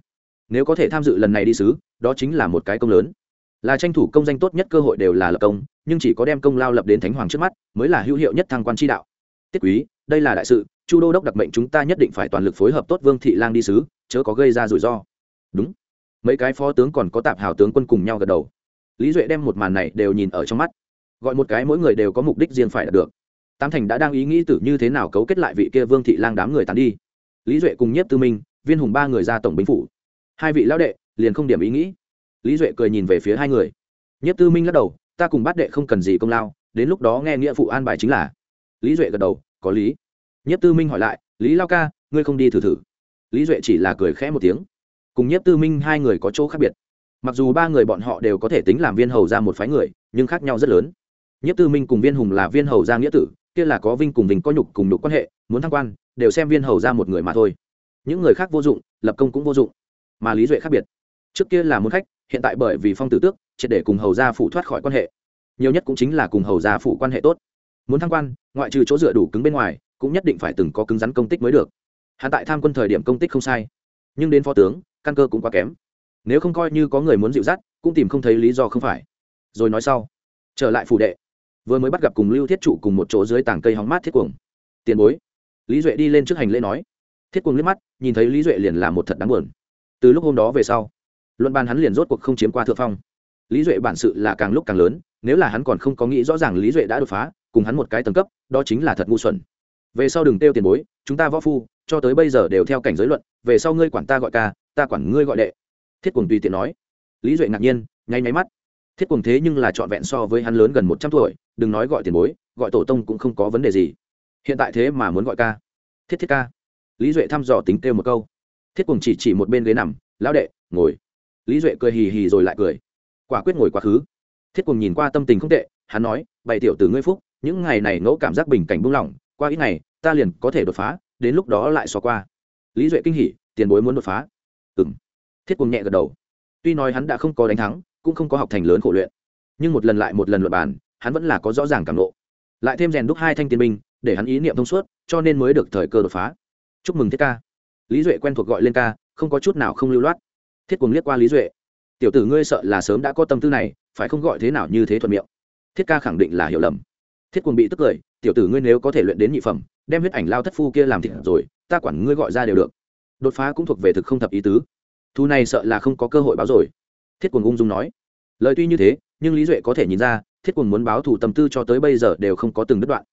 Nếu có thể tham dự lần này đi sứ, đó chính là một cái công lớn. Là tranh thủ công danh tốt nhất cơ hội đều là lập công, nhưng chỉ có đem công lao lập đến thánh hoàng trước mắt, mới là hữu hiệu nhất thăng quan tri đạo. Tiết quý, đây là đại sự, chu đô đốc đặc mệnh chúng ta nhất định phải toàn lực phối hợp tốt vương thị lang đi sứ, chớ có gây ra rủi ro. Đúng. Mấy cái phó tướng còn có tạp hào tướng quân cùng nhau gật đầu lý duệ đem một màn này đều nhìn ở trong mắt. Gọi một cái mỗi người đều có mục đích riêng phải đạt được. Tam thành đã đang ý nghĩ tử như thế nào cấu kết lại vị kia vương thị lang đám người tàn đi. Lý duệ cùng nhiếp tư minh, viên hùng ba người ra tổng binh phủ. Hai vị lão đệ liền không điểm ý nghĩ. Lý duệ cười nhìn về phía hai người. Nhiếp tư minh lắc đầu, ta cùng bát đệ không cần gì công lao, đến lúc đó nghe nghĩa phụ an bài chính là. Lý duệ gật đầu, có lý. Nhiếp tư minh hỏi lại, lý lao ca, ngươi không đi thử thử? Lý duệ chỉ là cười khẽ một tiếng. Cùng nhiếp tư minh hai người có chỗ khác biệt mặc dù ba người bọn họ đều có thể tính làm viên hầu ra một phái người, nhưng khác nhau rất lớn. Nhất tư minh cùng viên hùng là viên hầu ra nghĩa tử, kia là có vinh cùng vinh có nhục cùng nhục quan hệ, muốn thăng quan, đều xem viên hầu ra một người mà thôi. Những người khác vô dụng, lập công cũng vô dụng, mà lý duệ khác biệt. Trước kia là muốn khách, hiện tại bởi vì phong tử tước, triệt để cùng hầu gia phủ thoát khỏi quan hệ. Nhiều nhất cũng chính là cùng hầu gia phủ quan hệ tốt. Muốn thăng quan, ngoại trừ chỗ dựa đủ cứng bên ngoài, cũng nhất định phải từng có cứng rắn công tích mới được. Hạn tại tham quân thời điểm công tích không sai, nhưng đến phó tướng, căn cơ cũng quá kém nếu không coi như có người muốn dịu dắt, cũng tìm không thấy lý do không phải. Rồi nói sau. Trở lại phủ đệ. Vừa mới bắt gặp cùng lưu thiết trụ cùng một chỗ dưới tảng cây hóng mát thiết cuồng. Tiền bối. Lý duệ đi lên trước hành lễ nói. Thiết cuồng liếc mắt, nhìn thấy lý duệ liền là một thật đáng buồn. Từ lúc hôm đó về sau, luận bàn hắn liền rốt cuộc không chiếm qua thượng phong. Lý duệ bản sự là càng lúc càng lớn, nếu là hắn còn không có nghĩ rõ ràng lý duệ đã đột phá, cùng hắn một cái tầng cấp, đó chính là thật ngu xuẩn. Về sau đừng tiêu tiền bối, chúng ta võ phu, cho tới bây giờ đều theo cảnh giới luận, về sau ngươi quản ta gọi ca, ta quản ngươi gọi đệ thiết cuồng tùy tiện nói. Lý duệ ngạc nhiên, nháy máy mắt. Thiết cuồng thế nhưng là trọn vẹn so với hắn lớn gần một trăm tuổi, đừng nói gọi tiền bối, gọi tổ tông cũng không có vấn đề gì. Hiện tại thế mà muốn gọi ca. Thiết thiết ca. Lý duệ thăm dò tính kêu một câu. Thiết cuồng chỉ chỉ một bên ghế nằm, lão đệ, ngồi. Lý duệ cười hì hì rồi lại cười. Quả quyết ngồi quá khứ. Thiết cuồng nhìn qua tâm tình không tệ, hắn nói, bày tiểu từ ngươi phúc, những ngày này ngẫu cảm giác bình cảnh buông lỏng, qua ít ngày, ta liền có thể đột phá, đến lúc đó lại xóa qua. Lý duệ kinh hỉ, tiền bối muốn đột phá? Ừng thiết cùng nhẹ gật đầu. Tuy nói hắn đã không có đánh thắng, cũng không có học thành lớn khổ luyện, nhưng một lần lại một lần luật bàn, hắn vẫn là có rõ ràng cảm lộ lại thêm rèn đúc hai thanh tiên binh, để hắn ý niệm thông suốt, cho nên mới được thời cơ đột phá. Chúc mừng thiết ca. Lý duệ quen thuộc gọi lên ca, không có chút nào không lưu loát. Thiết cùng liếc qua lý duệ. Tiểu tử ngươi sợ là sớm đã có tâm tư này, phải không gọi thế nào như thế thuận miệng. Thiết ca khẳng định là hiểu lầm. Thiết cùng bị tức cười, tiểu tử ngươi nếu có thể luyện đến nhị phẩm, đem huyết ảnh lao thất phu kia làm thịt rồi, ta quản ngươi gọi ra đều được. Đột phá cũng thuộc về thực không thập ý tứ thu này sợ là không có cơ hội báo rồi. Thiết quần ung dung nói. Lời tuy như thế, nhưng lý duệ có thể nhìn ra, thiết quần muốn báo thù tâm tư cho tới bây giờ đều không có từng đứt đoạn.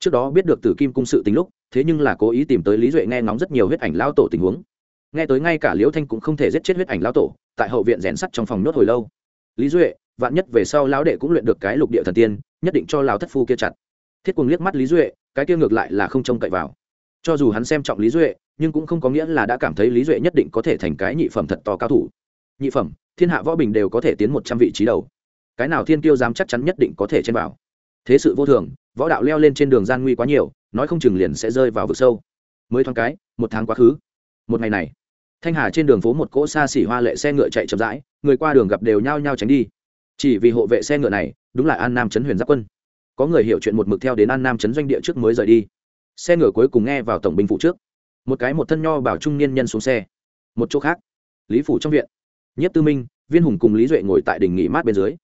Trước đó biết được tử kim cung sự tính lúc, thế nhưng là cố ý tìm tới lý duệ nghe ngóng rất nhiều huyết ảnh lao tổ tình huống. Nghe tới ngay cả liễu thanh cũng không thể giết chết huyết ảnh lao tổ, tại hậu viện rèn sắt trong phòng nhốt hồi lâu. Lý duệ, vạn nhất về sau lão đệ cũng luyện được cái lục địa thần tiên, nhất định cho lão thất phu kia chặt. Thiết quần liếc mắt lý duệ, cái kia ngược lại là không trông cậy vào. Cho dù hắn xem trọng lý duệ nhưng cũng không có nghĩa là đã cảm thấy lý duệ nhất định có thể thành cái nhị phẩm thật to cao thủ. Nhị phẩm, thiên hạ võ bình đều có thể tiến một trăm vị trí đầu. Cái nào thiên tiêu dám chắc chắn nhất định có thể trên vào thế sự vô thường, võ đạo leo lên trên đường gian nguy quá nhiều, nói không chừng liền sẽ rơi vào vực sâu. Mới thoáng cái, một tháng quá khứ. Một ngày này, thanh hà trên đường phố một cỗ xa xỉ hoa lệ xe ngựa chạy chậm rãi, người qua đường gặp đều nhao nhao tránh đi. Chỉ vì hộ vệ xe ngựa này, đúng là an nam trấn huyền giáp quân. Có người hiểu chuyện một mực theo đến an nam trấn doanh địa trước mới rời đi. Xe ngựa cuối cùng nghe vào tổng binh phụ trước một cái một thân nho bảo trung niên nhân xuống xe. Một chỗ khác, lý phủ trong viện. Nhất tư minh, viên hùng cùng lý duệ ngồi tại đình nghỉ mát bên dưới.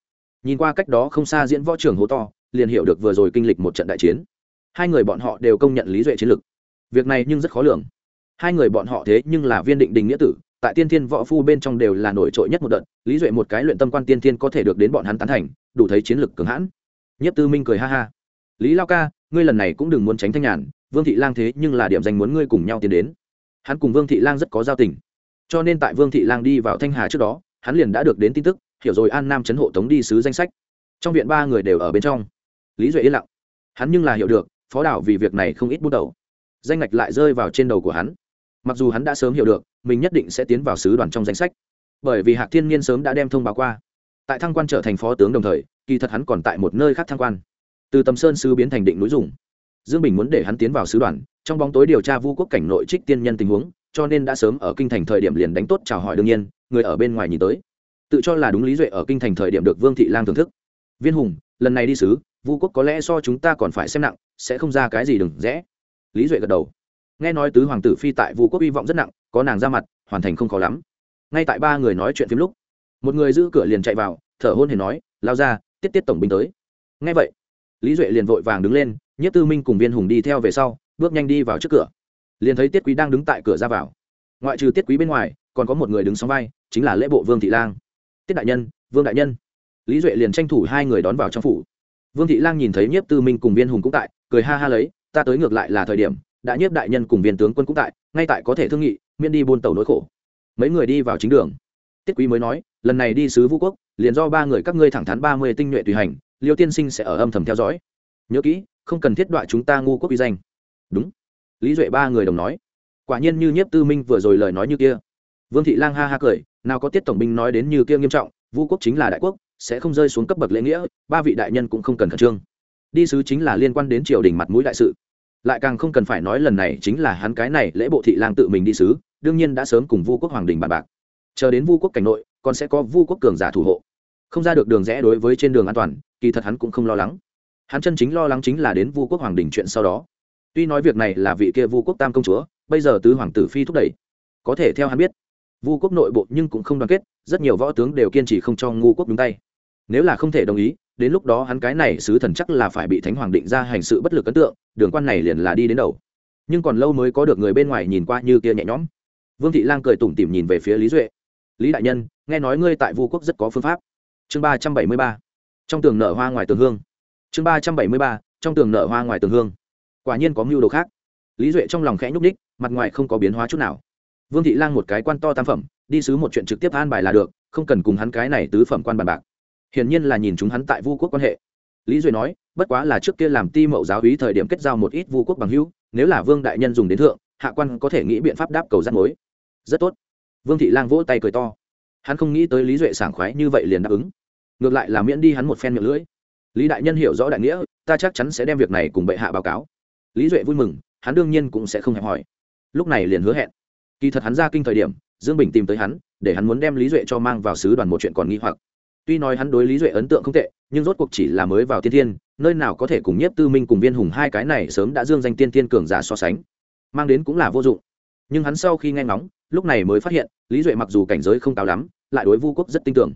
Nhìn qua cách đó không xa diễn võ trường hố to, liền hiểu được vừa rồi kinh lịch một trận đại chiến. Hai người bọn họ đều công nhận lý duệ chiến lực. Việc này nhưng rất khó lường. Hai người bọn họ thế nhưng là viên định đình nghĩa tử, tại tiên thiên võ phu bên trong đều là nổi trội nhất một đợt, lý duệ một cái luyện tâm quan tiên thiên có thể được đến bọn hắn tán thành, đủ thấy chiến lực cường hãn. Nhất tư minh cười ha ha. Lý lao ca, ngươi lần này cũng đừng muốn tránh thanh nhàn vương thị lang thế nhưng là điểm danh muốn ngươi cùng nhau tiến đến. Hắn cùng vương thị lang rất có giao tình. Cho nên tại vương thị lang đi vào thanh hà trước đó, hắn liền đã được đến tin tức, hiểu rồi an nam chấn hộ tống đi sứ danh sách. Trong viện ba người đều ở bên trong. Lý duệ yên lặng. Hắn nhưng là hiểu được, phó đảo vì việc này không ít bút đầu. Danh ngạch lại rơi vào trên đầu của hắn. Mặc dù hắn đã sớm hiểu được, mình nhất định sẽ tiến vào sứ đoàn trong danh sách. Bởi vì hạc thiên niên sớm đã đem thông báo qua. Tại thăng quan trở thành phó tướng đồng thời, kỳ thật hắn còn tại một nơi khác thăng quan. Từ tầm sơn sứ biến thành định núi dùng dương bình muốn để hắn tiến vào sứ đoàn, trong bóng tối điều tra vu quốc cảnh nội trích tiên nhân tình huống, cho nên đã sớm ở kinh thành thời điểm liền đánh tốt chào hỏi đương nhiên, người ở bên ngoài nhìn tới. Tự cho là đúng lý duệ ở kinh thành thời điểm được vương thị lang thưởng thức. Viên hùng, lần này đi sứ, vu quốc có lẽ so chúng ta còn phải xem nặng, sẽ không ra cái gì đừng rẽ. Lý duệ gật đầu. Nghe nói tứ hoàng tử phi tại vu quốc hy vọng rất nặng, có nàng ra mặt, hoàn thành không khó lắm. Ngay tại ba người nói chuyện phim lúc, một người giữ cửa liền chạy vào, thở hôn hề nói, lao ra, tiết tiết tổng binh tới. Nghe vậy, lý duệ liền vội vàng đứng lên nhất tư minh cùng viên hùng đi theo về sau, bước nhanh đi vào trước cửa. Liền thấy tiết quý đang đứng tại cửa ra vào. Ngoại trừ tiết quý bên ngoài, còn có một người đứng sóng vai, chính là lễ bộ vương thị lang. Tiết đại nhân, vương đại nhân. Lý duệ liền tranh thủ hai người đón vào trong phủ. Vương thị lang nhìn thấy nhiếp tư minh cùng viên hùng cũng tại, cười ha ha lấy, ta tới ngược lại là thời điểm, đã nhiếp đại nhân cùng viên tướng quân cũng tại, ngay tại có thể thương nghị, miễn đi buôn tàu nỗi khổ. Mấy người đi vào chính đường. Tiết quý mới nói, lần này đi sứ vũ quốc, liền do ba người các ngươi thẳng thắn ba mươi tinh nhuệ tùy hành, liêu tiên sinh sẽ ở âm thầm theo dõi. Nhớ kỹ không cần thiết đoạ chúng ta ngu quốc uy danh. Đúng. Lý duệ ba người đồng nói. Quả nhiên như nhiếp tư minh vừa rồi lời nói như kia. Vương thị lang ha ha cười, nào có tiết tổng binh nói đến như kia nghiêm trọng, vu quốc chính là đại quốc, sẽ không rơi xuống cấp bậc lễ nghĩa, ba vị đại nhân cũng không cần khẩn trương. Đi sứ chính là liên quan đến triều đình mặt mũi đại sự. Lại càng không cần phải nói lần này chính là hắn cái này lễ bộ thị lang tự mình đi sứ, đương nhiên đã sớm cùng vu quốc hoàng đình bàn bạc. Chờ đến vu quốc cảnh nội, còn sẽ có vu quốc cường giả thủ hộ. Không ra được đường rẽ đối với trên đường an toàn, kỳ thật hắn cũng không lo lắng hắn chân chính lo lắng chính là đến vu quốc hoàng đình chuyện sau đó. Tuy nói việc này là vị kia vu quốc tam công chúa, bây giờ tứ hoàng tử phi thúc đẩy. Có thể theo hắn biết, vu quốc nội bộ nhưng cũng không đoàn kết, rất nhiều võ tướng đều kiên trì không cho ngu quốc nhúng tay. Nếu là không thể đồng ý, đến lúc đó hắn cái này sứ thần chắc là phải bị thánh hoàng định ra hành sự bất lực ấn tượng, đường quan này liền là đi đến đầu. Nhưng còn lâu mới có được người bên ngoài nhìn qua như kia nhẹ nhõm. Vương thị lang cười tủm tỉm nhìn về phía lý duệ. Lý đại nhân, nghe nói ngươi tại vu quốc rất có phương pháp. Chương ba trăm bảy mươi ba. Trong tường nở hoa ngoài tường hương chương ba trăm bảy mươi ba, trong tường nở hoa ngoài tường hương. Quả nhiên có mưu đồ khác. Lý duệ trong lòng khẽ nhúc ních mặt ngoài không có biến hóa chút nào. Vương thị lang một cái quan to tam phẩm, đi sứ một chuyện trực tiếp an bài là được, không cần cùng hắn cái này tứ phẩm quan bàn bạc. Hiển nhiên là nhìn chúng hắn tại vu quốc quan hệ. Lý duệ nói, bất quá là trước kia làm ti mậu giáo hí thời điểm kết giao một ít vu quốc bằng hữu, nếu là vương đại nhân dùng đến thượng, hạ quan có thể nghĩ biện pháp đáp cầu rắt mối. Rất tốt. Vương thị lang vỗ tay cười to. Hắn không nghĩ tới lý duệ sảng khoái như vậy liền đáp ứng. Ngược lại là miễn đi hắn một phen miệng lưỡi lý đại nhân hiểu rõ đại nghĩa, ta chắc chắn sẽ đem việc này cùng bệ hạ báo cáo. Lý duệ vui mừng, hắn đương nhiên cũng sẽ không hẹp hỏi. Lúc này liền hứa hẹn. Kỳ thật hắn ra kinh thời điểm, dương bình tìm tới hắn, để hắn muốn đem lý duệ cho mang vào sứ đoàn một chuyện còn nghi hoặc. Tuy nói hắn đối lý duệ ấn tượng không tệ, nhưng rốt cuộc chỉ là mới vào tiên thiên, nơi nào có thể cùng nhiếp tư minh cùng viên hùng hai cái này sớm đã dương danh tiên Tiên cường giả so sánh. Mang đến cũng là vô dụng. Nhưng hắn sau khi nghe ngóng, lúc này mới phát hiện, lý duệ mặc dù cảnh giới không cao lắm, lại đối vu quốc rất tin tưởng.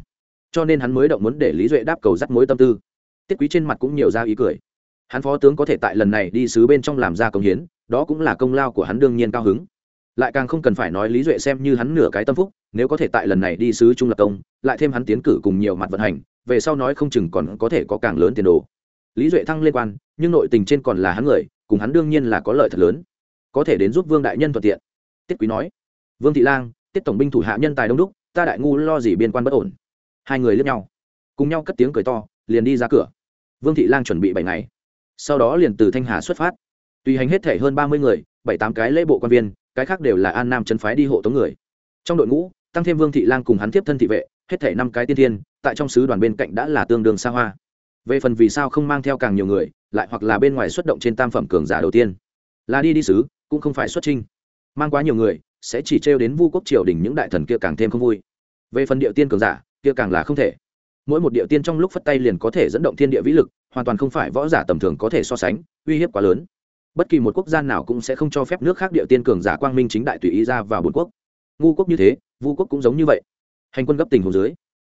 Cho nên hắn mới động muốn để lý duệ đáp cầu dắt mối tâm tư tiết quý trên mặt cũng nhiều ra ý cười. Hắn phó tướng có thể tại lần này đi sứ bên trong làm ra công hiến, đó cũng là công lao của hắn đương nhiên cao hứng. Lại càng không cần phải nói lý duệ xem như hắn nửa cái tâm phúc, nếu có thể tại lần này đi sứ trung lập công lại thêm hắn tiến cử cùng nhiều mặt vận hành, về sau nói không chừng còn có thể có càng lớn tiền đồ. Lý duệ thăng liên quan, nhưng nội tình trên còn là hắn người, cùng hắn đương nhiên là có lợi thật lớn. Có thể đến giúp vương đại nhân thuận tiện. Tiết quý nói, vương thị lang, tiết tổng binh thủ hạ nhân tài đông đúc, ta đại ngu lo gì biên quan bất ổn? Hai người lướt nhau. Cùng nhau cất tiếng cười to liền đi ra cửa. Vương thị lang chuẩn bị bảy ngày. Sau đó liền từ thanh hà xuất phát. Tùy hành hết thể hơn ba mươi người, bảy, tám cái lễ bộ quan viên, cái khác đều là an nam chân phái đi hộ tống người. Trong đội ngũ, tăng thêm vương thị lang cùng hắn tiếp thân thị vệ, hết thể năm cái tiên thiên, tại trong sứ đoàn bên cạnh đã là tương đương xa hoa. Về phần vì sao không mang theo càng nhiều người, lại hoặc là bên ngoài xuất động trên tam phẩm cường giả đầu tiên, là đi đi sứ, cũng không phải xuất trinh mang quá nhiều người, sẽ chỉ trêu đến vu quốc triều đình những đại thần kia càng thêm không vui. Về phần địa tiên cường giả, kia càng là không thể mỗi một địa tiên trong lúc phất tay liền có thể dẫn động thiên địa vĩ lực, hoàn toàn không phải võ giả tầm thường có thể so sánh, uy hiếp quá lớn. Bất kỳ một quốc gia nào cũng sẽ không cho phép nước khác địa tiên cường giả quang minh chính đại tùy ý ra vào bốn quốc. Ngu quốc như thế, vu quốc cũng giống như vậy. Hành quân gấp tình hồ dưới,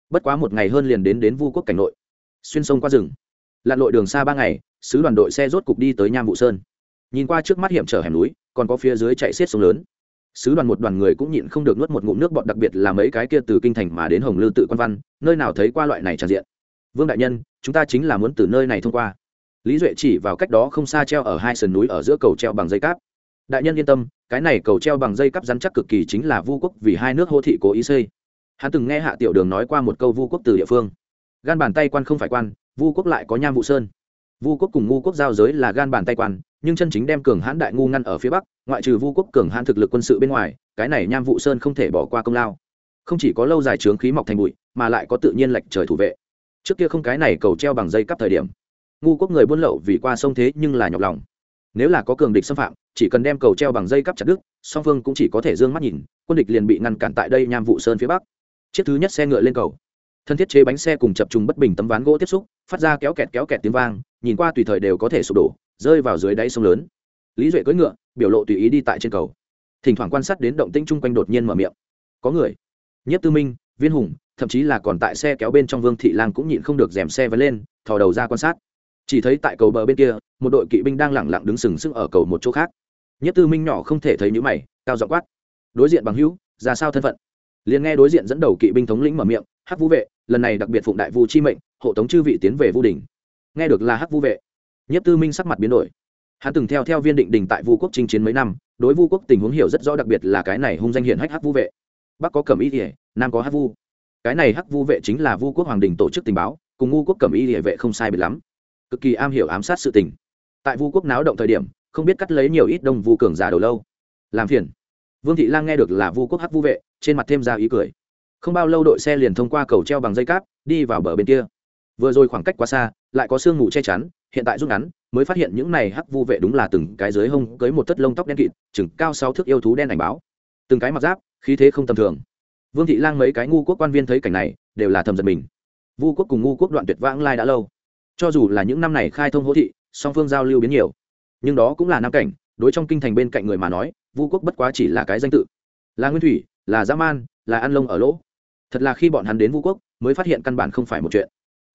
bất quá một ngày hơn liền đến đến vu quốc cảnh nội. Xuyên sông qua rừng, lặn lội đường xa ba ngày, sứ đoàn đội xe rốt cục đi tới nham vụ sơn. Nhìn qua trước mắt hiểm trở hẻm núi, còn có phía dưới chạy xiết sông lớn sứ đoàn một đoàn người cũng nhịn không được nuốt một ngụm nước bọt, đặc biệt là mấy cái kia từ kinh thành mà đến hồng lư tự quan văn, nơi nào thấy qua loại này tràn diện. Vương đại nhân, chúng ta chính là muốn từ nơi này thông qua. Lý duệ chỉ vào cách đó không xa treo ở hai sườn núi ở giữa cầu treo bằng dây cáp. Đại nhân yên tâm, cái này cầu treo bằng dây cáp rắn chắc cực kỳ chính là vu quốc vì hai nước hô thị cố ý xây. Hắn từng nghe hạ tiểu đường nói qua một câu vu quốc từ địa phương. Gan bàn tay quan không phải quan, vu quốc lại có nham vụ sơn. Vu quốc cùng ngu quốc giao giới là gan bàn tay quan nhưng chân chính đem cường hãn đại ngu ngăn ở phía bắc, ngoại trừ vu quốc cường hãn thực lực quân sự bên ngoài, cái này nham vụ sơn không thể bỏ qua công lao. Không chỉ có lâu dài trướng khí mọc thành bụi, mà lại có tự nhiên lệch trời thủ vệ. Trước kia không cái này cầu treo bằng dây cắp thời điểm. Ngu quốc người buôn lậu vì qua sông thế nhưng là nhọc lòng. Nếu là có cường địch xâm phạm, chỉ cần đem cầu treo bằng dây cắp chặt đứt, song phương cũng chỉ có thể d ư ơ n g mắt nhìn, quân địch liền bị ngăn cản tại đây nham vụ sơn phía bắc. Chiếc thứ nhất xe ngựa lên cầu. Thân thiết chế bánh xe cùng chập trùng bất bình tấm ván gỗ tiếp xúc, phát ra kéo kẹt kéo kẹt tiếng vang, nhìn qua tùy thời đều có thể sụp đổ rơi vào dưới đáy sông lớn. Lý duệ cưỡi ngựa, biểu lộ tùy ý đi tại trên cầu. Thỉnh thoảng quan sát đến động tĩnh chung quanh đột nhiên mở miệng. Có người. Nhất tư minh, viên hùng, thậm chí là còn tại xe kéo bên trong vương thị lang cũng nhịn không được dèm xe vẫn lên, thò đầu ra quan sát. Chỉ thấy tại cầu bờ bên kia, một đội kỵ binh đang lẳng lặng đứng sừng sững ở cầu một chỗ khác. Nhất tư minh nhỏ không thể thấy nhữ mày, cao dọ quát. Đối diện bằng hữu, ra sao thân phận? Liền nghe đối diện dẫn đầu kỵ binh thống lĩnh mở miệng, hắc vũ vệ, lần này đặc biệt phụng đại vu chi mệnh, hộ tống chư vị tiến về vu đình. Nghe được là hắc vũ vệ nhất tư minh sắc mặt biến đổi. Hắn từng theo theo viên định đình tại vu quốc chinh chiến mấy năm, đối vu quốc tình huống hiểu rất rõ đặc biệt là cái này hung danh hiển hách hắc vu vệ. Bắc có cẩm y địa nam có hắc vu. Cái này hắc vu vệ chính là vu quốc hoàng đình tổ chức tình báo, cùng ngu quốc cẩm y địa vệ không sai biệt lắm. Cực kỳ am hiểu ám sát sự tình. Tại vu quốc náo động thời điểm, không biết cắt lấy nhiều ít đông vu cường giả đầu lâu. Làm phiền. Vương thị lang nghe được là vu quốc hắc vu vệ, trên mặt thêm ra ý cười. Không bao lâu đội xe liền thông qua cầu treo bằng dây cáp, đi vào bờ bên kia. Vừa rồi khoảng cách quá xa, lại có sương mù che chắn hiện tại rút ngắn, mới phát hiện những này hắc vu vệ đúng là từng cái dưới hông cưới một tất lông tóc đen kịt, chừng cao sáu thước yêu thú đen ảnh báo. Từng cái mặc giáp, khí thế không tầm thường. Vương thị lang mấy cái ngu quốc quan viên thấy cảnh này, đều là thầm giật mình. Vu quốc cùng ngu quốc đoạn tuyệt vãng lai đã lâu. Cho dù là những năm này khai thông hỗ thị, song phương giao lưu biến nhiều. Nhưng đó cũng là nam cảnh, đối trong kinh thành bên cạnh người mà nói, vu quốc bất quá chỉ là cái danh tự. Là nguyên thủy, là dã man, là ăn lông ở lỗ. Thật là khi bọn hắn đến vu quốc, mới phát hiện căn bản không phải một chuyện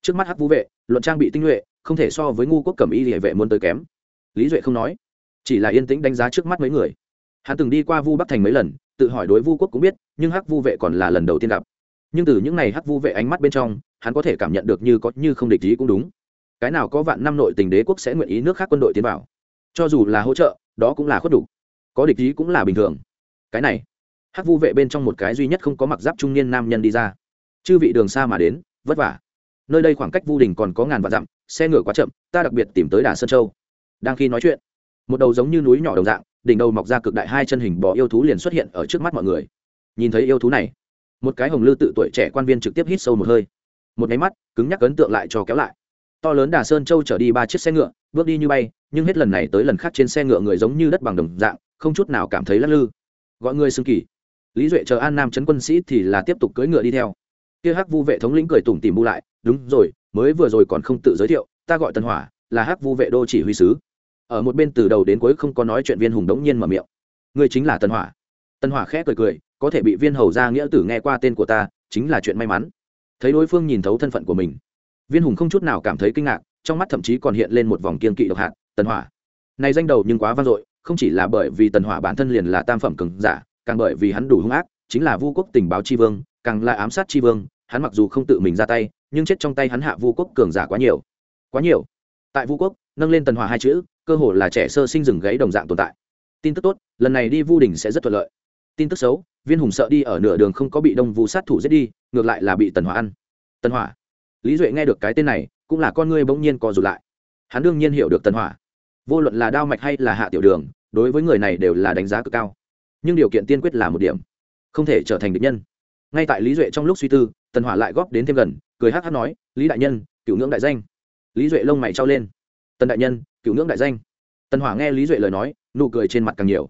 trước mắt hắc vũ vệ, luận trang bị tinh nhuệ, không thể so với ngu quốc cẩm y địa vệ muốn tới kém. Lý duệ không nói, chỉ là yên tĩnh đánh giá trước mắt mấy người. Hắn từng đi qua vu bắc thành mấy lần, tự hỏi đối vu quốc cũng biết, nhưng hắc vu vệ còn là lần đầu tiên gặp. Nhưng từ những n à y hắc vu vệ ánh mắt bên trong, hắn có thể cảm nhận được như có như không địch ý cũng đúng. Cái nào có vạn năm nội tình đế quốc sẽ nguyện ý nước khác quân đội tiến vào? Cho dù là hỗ trợ, đó cũng là khuất đủ. Có địch ý cũng là bình thường. Cái này, hắc vu vệ bên trong một cái duy nhất không có mặc giáp trung niên nam nhân đi ra. Chư vị đường xa mà đến, vất vả nơi đây khoảng cách vu đình còn có ngàn vạn dặm, xe ngựa quá chậm, ta đặc biệt tìm tới đà sơn châu. Đang khi nói chuyện, một đầu giống như núi nhỏ đồng dạng, đỉnh đầu mọc ra cực đại hai chân hình bò yêu thú liền xuất hiện ở trước mắt mọi người. Nhìn thấy yêu thú này, một cái hồng lư tự tuổi trẻ quan viên trực tiếp hít sâu một hơi. Một máy mắt, cứng nhắc ấn tượng lại cho kéo lại. To lớn đà sơn châu chở đi ba chiếc xe ngựa, bước đi như bay, nhưng hết lần này tới lần khác trên xe ngựa người giống như đất bằng đồng dạng, không chút nào cảm thấy lắc lư. Gọi người xưng kỳ. Lý duệ chờ an nam trấn quân sĩ thì là tiếp tục cưỡi ngựa đi theo kia hắc vu vệ thống lĩnh cười tủm tìm bu lại, đúng rồi, mới vừa rồi còn không tự giới thiệu, ta gọi tân hỏa, là hắc vu vệ đô chỉ huy sứ. Ở một bên từ đầu đến cuối không có nói chuyện viên hùng đống nhiên mở miệng, ngươi chính là tân hỏa. Tân hỏa khẽ cười cười, có thể bị viên hầu ra nghĩa tử nghe qua tên của ta, chính là chuyện may mắn. Thấy đối phương nhìn thấu thân phận của mình, viên hùng không chút nào cảm thấy kinh ngạc, trong mắt thậm chí còn hiện lên một vòng kiên kỵ độc hạt, tần hỏa. Này danh đầu nhưng quá vang dội, không chỉ là bởi vì tần hỏa bản thân liền là tam phẩm cường giả, càng bởi vì hắn đủ hung ác, chính là vu quốc tình báo tri vương, càng là ám sát tri vương hắn mặc dù không tự mình ra tay, nhưng chết trong tay hắn hạ vu quốc cường giả quá nhiều. Quá nhiều. Tại vu quốc, nâng lên tần hỏa hai chữ, cơ hồ là trẻ sơ sinh rừng gáy đồng dạng tồn tại. Tin tức tốt, lần này đi vu đình sẽ rất thuận lợi. Tin tức xấu, viên hùng sợ đi ở nửa đường không có bị đông vu sát thủ giết đi, ngược lại là bị tần hỏa ăn. Tần hỏa lý duệ nghe được cái tên này, cũng là con ngươi bỗng nhiên co rụt lại. Hắn đương nhiên hiểu được tần hỏa vô luận là đao mạch hay là hạ tiểu đường, đối với người này đều là đánh giá cực cao. Nhưng điều kiện tiên quyết là một điểm, không thể trở thành địch nhân. Ngay tại lý duệ trong lúc suy tư tần hỏa lại góp đến thêm gần, cười hát hát nói, lý đại nhân, cựu ngưỡng đại danh. Lý duệ lông mày trao lên. Tần đại nhân, cựu ngưỡng đại danh. Tần hỏa nghe lý duệ lời nói, nụ cười trên mặt càng nhiều.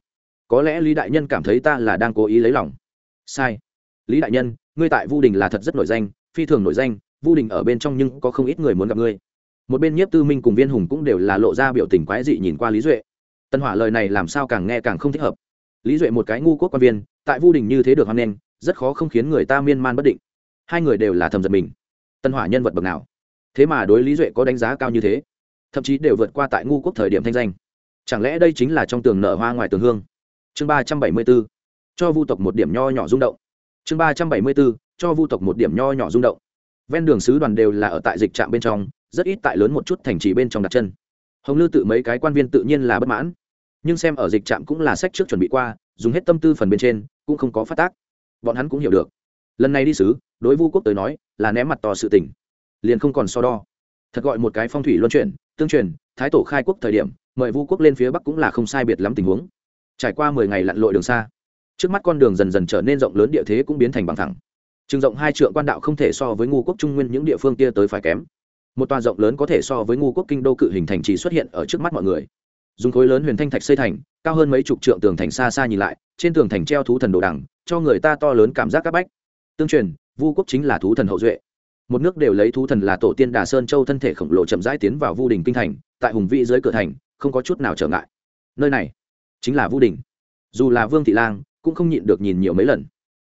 Có lẽ lý đại nhân cảm thấy ta là đang cố ý lấy lòng. Sai. Lý đại nhân, ngươi tại vu đình là thật rất nổi danh, phi thường nổi danh, vu đình ở bên trong nhưng có không ít người muốn gặp ngươi. Một bên nhiếp tư minh cùng viên hùng cũng đều là lộ ra biểu tình quái dị nhìn qua lý duệ. Tân hỏa lời này làm sao càng nghe càng không thích hợp. Lý duệ một cái ngu quốc quan viên, tại vu đình như thế được hoan nghênh, rất khó không khiến người ta miên man bất định hai người đều là thầm giật mình. Tân hỏa nhân vật bậc nào? Thế mà đối lý duệ có đánh giá cao như thế, thậm chí đều vượt qua tại ngu quốc thời điểm thanh danh. Chẳng lẽ đây chính là trong tường nở hoa ngoài tường hương? Chương ba trăm bảy mươi b ố cho vu tộc một điểm nho nhỏ rung động. Chương ba trăm bảy mươi b ố cho vu tộc một điểm nho nhỏ rung động. Ven đường sứ đoàn đều là ở tại dịch trạm bên trong, rất ít tại lớn một chút thành trì bên trong đặt chân. Hồng lư tự mấy cái quan viên tự nhiên là bất mãn. Nhưng xem ở dịch trạm cũng là sách trước chuẩn bị qua, dùng hết tâm tư phần bên trên, cũng không có phát tác. Bọn hắn cũng hiểu được lần này đi sứ đối vu quốc tới nói là ném mặt to sự tình liền không còn so đo thật gọi một cái phong thủy luân chuyển tương truyền thái tổ khai quốc thời điểm mời vu quốc lên phía bắc cũng là không sai biệt lắm tình huống trải qua mười ngày lặn lội đường xa trước mắt con đường dần dần trở nên rộng lớn địa thế cũng biến thành bằng thẳng trường rộng hai trượng quan đạo không thể so với ngu quốc trung nguyên những địa phương kia tới phải kém. Một tòa rộng lớn có thể so với ngu quốc kinh đô cự hình thành trì xuất hiện ở trước mắt mọi người. Dùng khối lớn huyền thanh thạch xây thành, cao hơn mấy chục trượng tường thành xa xa nhìn lại, trên tường thành treo thú thần đồ đằng, cho người ta to lớn cảm giác các bách. Tương truyền, Vu quốc chính là thú thần hậu duệ. Một nước đều lấy thú thần là tổ tiên Đà Sơn Châu thân thể khổng lồ chậm rãi tiến vào Vu đỉnh kinh thành, tại hùng vĩ dưới cửa thành, không có chút nào trở ngại. Nơi này chính là Vu đỉnh. Dù là Vương thị lang, cũng không nhịn được nhìn nhiều mấy lần.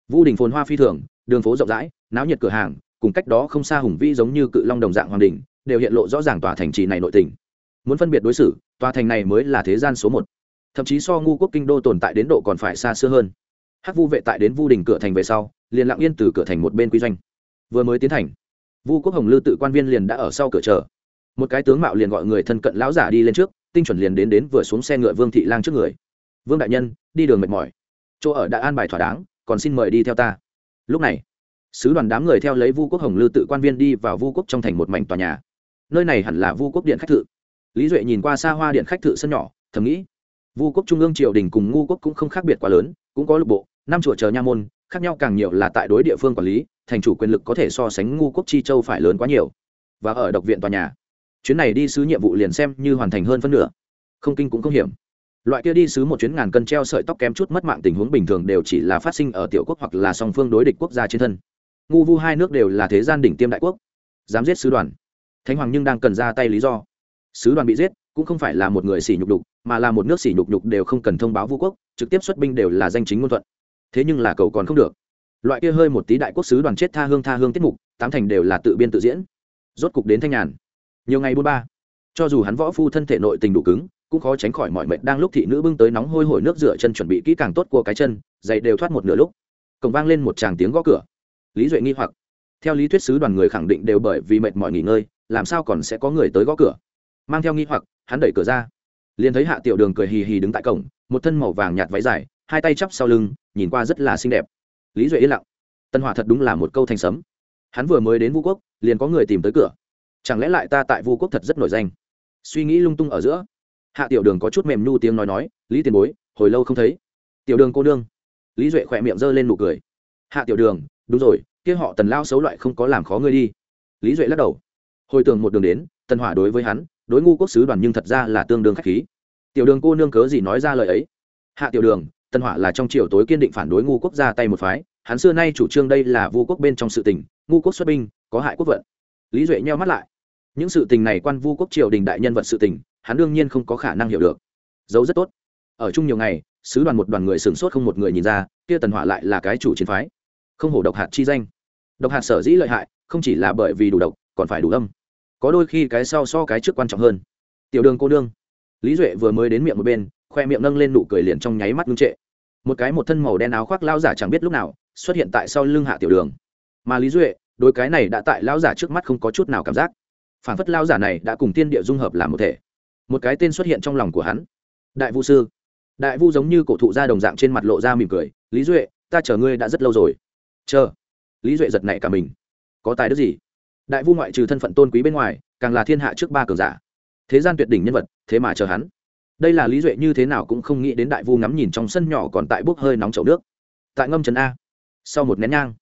Vu đỉnh phồn hoa phi thường, đường phố rộng rãi náo nhiệt cửa hàng cùng cách đó không xa hùng vĩ giống như cự long đồng dạng hoàng đình đều hiện lộ rõ ràng tòa thành trì này nội tình muốn phân biệt đối xử tòa thành này mới là thế gian số một thậm chí so ngu quốc kinh đô tồn tại đến độ còn phải xa xưa hơn hắc vu vệ tại đến vu đình cửa thành về sau liền lặng yên từ cửa thành một bên quy doanh. Vừa mới tiến thành, vu quốc hồng lư tự quan viên liền đã ở sau cửa chờ. Một cái tướng mạo liền gọi người thân cận lão giả đi lên trước, tinh chuẩn liền đến đến vừa xuống xe ngựa vương thị lang trước người. Vương đại nhân, đi đường mệt mỏi. Chỗ ở đã an bài thỏa đáng, còn xin mời đi theo ta. Lúc này, sứ đoàn đám người theo lấy vu quốc hồng lư tự quan viên đi vào vu quốc trong thành một mảnh tòa nhà. Nơi này hẳn là vu quốc điện khách thự. Lý duệ nhìn qua xa hoa điện khách thự sân nhỏ, thầm nghĩ, vu quốc trung ương triều đình cùng ngu quốc cũng không khác biệt quá lớn, cũng có lục bộ, năm chùa chờ nha môn khác nhau càng nhiều là tại đối địa phương quản lý, thành chủ quyền lực có thể so sánh ngu quốc chi châu phải lớn quá nhiều. Và ở độc viện tòa nhà, chuyến này đi sứ nhiệm vụ liền xem như hoàn thành hơn phân nửa. Không kinh cũng không hiểm. Loại kia đi sứ một chuyến ngàn cân treo sợi tóc kém chút mất mạng tình huống bình thường đều chỉ là phát sinh ở tiểu quốc hoặc là song phương đối địch quốc gia trên thân. Ngu vu hai nước đều là thế gian đỉnh tiêm đại quốc. Dám giết sứ đoàn. Thánh hoàng nhưng đang cần ra tay lý do. Sứ đoàn bị giết, cũng không phải là một người xỉ nhục đục mà là một nước xỉ nhục đục đều không cần thông báo vũ quốc, trực tiếp xuất binh đều là danh chính ngôn thuận thế nhưng là cầu còn không được. Loại kia hơi một tí đại quốc sứ đoàn chết tha hương tha hương tiết mục, tám thành đều là tự biên tự diễn. Rốt cục đến thanh nhàn. Nhiều ngày buôn ba. Cho dù hắn võ phu thân thể nội tình đủ cứng, cũng khó tránh khỏi mọi mệt đang lúc thị nữ bưng tới nóng hôi hổi nước rửa chân chuẩn bị kỹ càng tốt của cái chân, giày đều thoát một nửa lúc. Cổng vang lên một tràng tiếng gõ cửa. Lý duệ nghi hoặc. Theo lý thuyết sứ đoàn người khẳng định đều bởi vì mệt mỏi nghỉ ngơi, làm sao còn sẽ có người tới gõ cửa? Mang theo nghi hoặc, hắn đẩy cửa ra. Liền thấy hạ tiểu đường cười hì hì đứng tại cổng, một thân màu vàng nhạt váy dài, hai tay chắp sau lưng nhìn qua rất là xinh đẹp. Lý duệ yên lặng. Tân hỏa thật đúng là một câu thành sấm. Hắn vừa mới đến vũ quốc, liền có người tìm tới cửa. Chẳng lẽ lại ta tại vũ quốc thật rất nổi danh? Suy nghĩ lung tung ở giữa, hạ tiểu đường có chút mềm nhu tiếng nói nói, lý tiền bối, hồi lâu không thấy. Tiểu đường cô nương. Lý duệ khỏe miệng g ơ lên nụ cười. Hạ tiểu đường, đúng rồi, kia họ tần lao xấu loại không có làm khó ngươi đi. Lý duệ lắc đầu. Hồi tưởng một đường đến, tần hỏa đối với hắn, đối ngu quốc sứ đoàn nhưng thật ra là tương đương k h á c h khí. Tiểu đường cô nương cớ gì nói ra lời ấy? Hạ tiểu đường tần hỏa là trong triều tối kiên định phản đối ngu quốc ra tay một phái, hắn xưa nay chủ trương đây là vu quốc bên trong sự tình, ngu quốc xuất binh, có hại quốc vận. Lý duệ nheo mắt lại. Những sự tình này quan vu quốc triều đình đại nhân vật sự tình, hắn đương nhiên không có khả năng hiểu được. Giấu rất tốt. Ở chung nhiều ngày, sứ đoàn một đoàn người sửng sốt không một người nhìn ra, kia tần hỏa lại là cái chủ chiến phái. Không hổ độc hạt chi danh. Độc hạt sở dĩ lợi hại, không chỉ là bởi vì đủ độc, còn phải đủ âm. Có đôi khi cái sau so cái trước quan trọng hơn. Tiểu đường cô đương lý duệ vừa mới đến miệng một bên, khoe miệng nâng lên nụ cười liền trong nháy mắt ngưng trệ một cái một thân màu đen áo khoác lao giả chẳng biết lúc nào xuất hiện tại sau lưng hạ tiểu đường. Mà lý duệ đôi cái này đã tại lao giả trước mắt không có chút nào cảm giác. Phản phất lao giả này đã cùng tiên địa dung hợp làm một thể. Một cái tên xuất hiện trong lòng của hắn. Đại vu sư. Đại vu giống như cổ thụ ra đồng dạng trên mặt lộ ra mỉm cười. Lý duệ, ta chờ ngươi đã rất lâu rồi. Chờ. Lý duệ giật nảy cả mình. Có tài đức gì? Đại vu ngoại trừ thân phận tôn quý bên ngoài, càng là thiên hạ trước ba cường giả. Thế gian tuyệt đỉnh nhân vật, thế mà chờ hắn đây là lý duệ như thế nào cũng không nghĩ đến đại vu ngắm nhìn trong sân nhỏ còn tại bốc hơi nóng chậu nước. Tại ngâm trần a. Sau một nén nhang,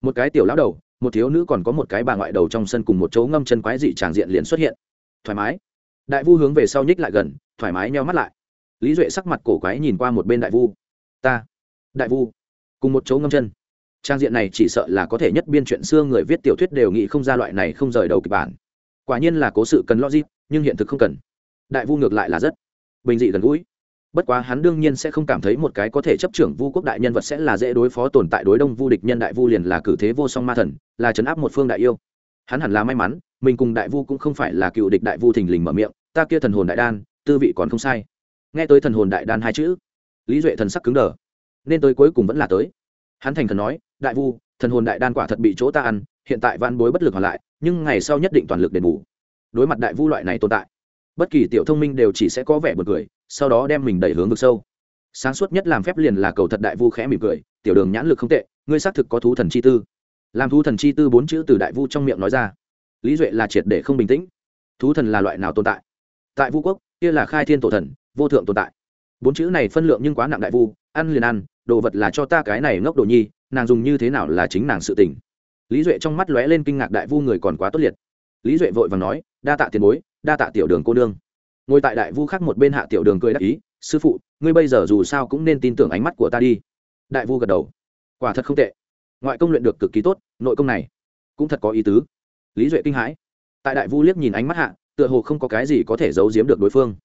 một cái tiểu lão đầu, một thiếu nữ còn có một cái bà ngoại đầu trong sân cùng một chỗ ngâm chân quái dị tràng diện liền xuất hiện. Thoải mái. Đại vu hướng về sau nhích lại gần, thoải mái nheo mắt lại. Lý duệ sắc mặt cổ quái nhìn qua một bên đại vu. Ta, đại vu, cùng một chỗ ngâm chân. Trang diện này chỉ sợ là có thể nhất biên chuyện xưa người viết tiểu thuyết đều nghĩ không ra loại này không rời đầu kịch bản. Quả nhiên là cố sự cần logic, nhưng hiện thực không cần. Đại vu ngược lại là rất bình dị gần gũi. Bất quá hắn đương nhiên sẽ không cảm thấy một cái có thể chấp trưởng vu quốc đại nhân vật sẽ là dễ đối phó tồn tại đối đông vu địch nhân đại vu liền là cử thế vô song ma thần, là chấn áp một phương đại yêu. Hắn hẳn là may mắn, mình cùng đại vu cũng không phải là cựu địch đại vu thình lình mở miệng, ta kia thần hồn đại đan, tư vị còn không sai. Nghe tới thần hồn đại đan hai chữ, lý duệ thần sắc cứng đờ. Nên tới cuối cùng vẫn là tới. Hắn thành thần nói, đại vu, thần hồn đại đan quả thật bị chỗ ta ăn, hiện tại van bối bất lực hoàn lại, nhưng ngày sau nhất định toàn lực đền bù. Đối mặt đại vu loại này tồn tại bất kỳ tiểu thông minh đều chỉ sẽ có vẻ bật cười, sau đó đem mình đẩy hướng vực sâu. Sáng suốt nhất làm phép liền là cầu thật đại vu khẽ mỉm cười, tiểu đường nhãn lực không tệ, ngươi xác thực có thú thần chi tư. Làm thú thần chi tư bốn chữ từ đại vu trong miệng nói ra. Lý duệ là triệt để không bình tĩnh. Thú thần là loại nào tồn tại? Tại vu quốc, kia là khai thiên tổ thần, vô thượng tồn tại. Bốn chữ này phân lượng nhưng quá nặng đại vu, ăn liền ăn, đồ vật là cho ta cái này ngốc đồ nhi, nàng dùng như thế nào là chính nàng sự tình. Lý duệ trong mắt lóe lên kinh ngạc đại vu người còn quá tốt liệt. Lý duệ vội và nói, đa tạ tiền bối đa tạ tiểu đường cô nương. Ngồi tại đại vu khác một bên hạ tiểu đường cười đắc ý, sư phụ, ngươi bây giờ dù sao cũng nên tin tưởng ánh mắt của ta đi. Đại vu gật đầu. Quả thật không tệ. Ngoại công luyện được cực kỳ tốt, nội công này cũng thật có ý tứ. Lý duệ kinh hãi. Tại đại vu liếc nhìn ánh mắt hạ, tựa hồ không có cái gì có thể giấu giếm được đối phương.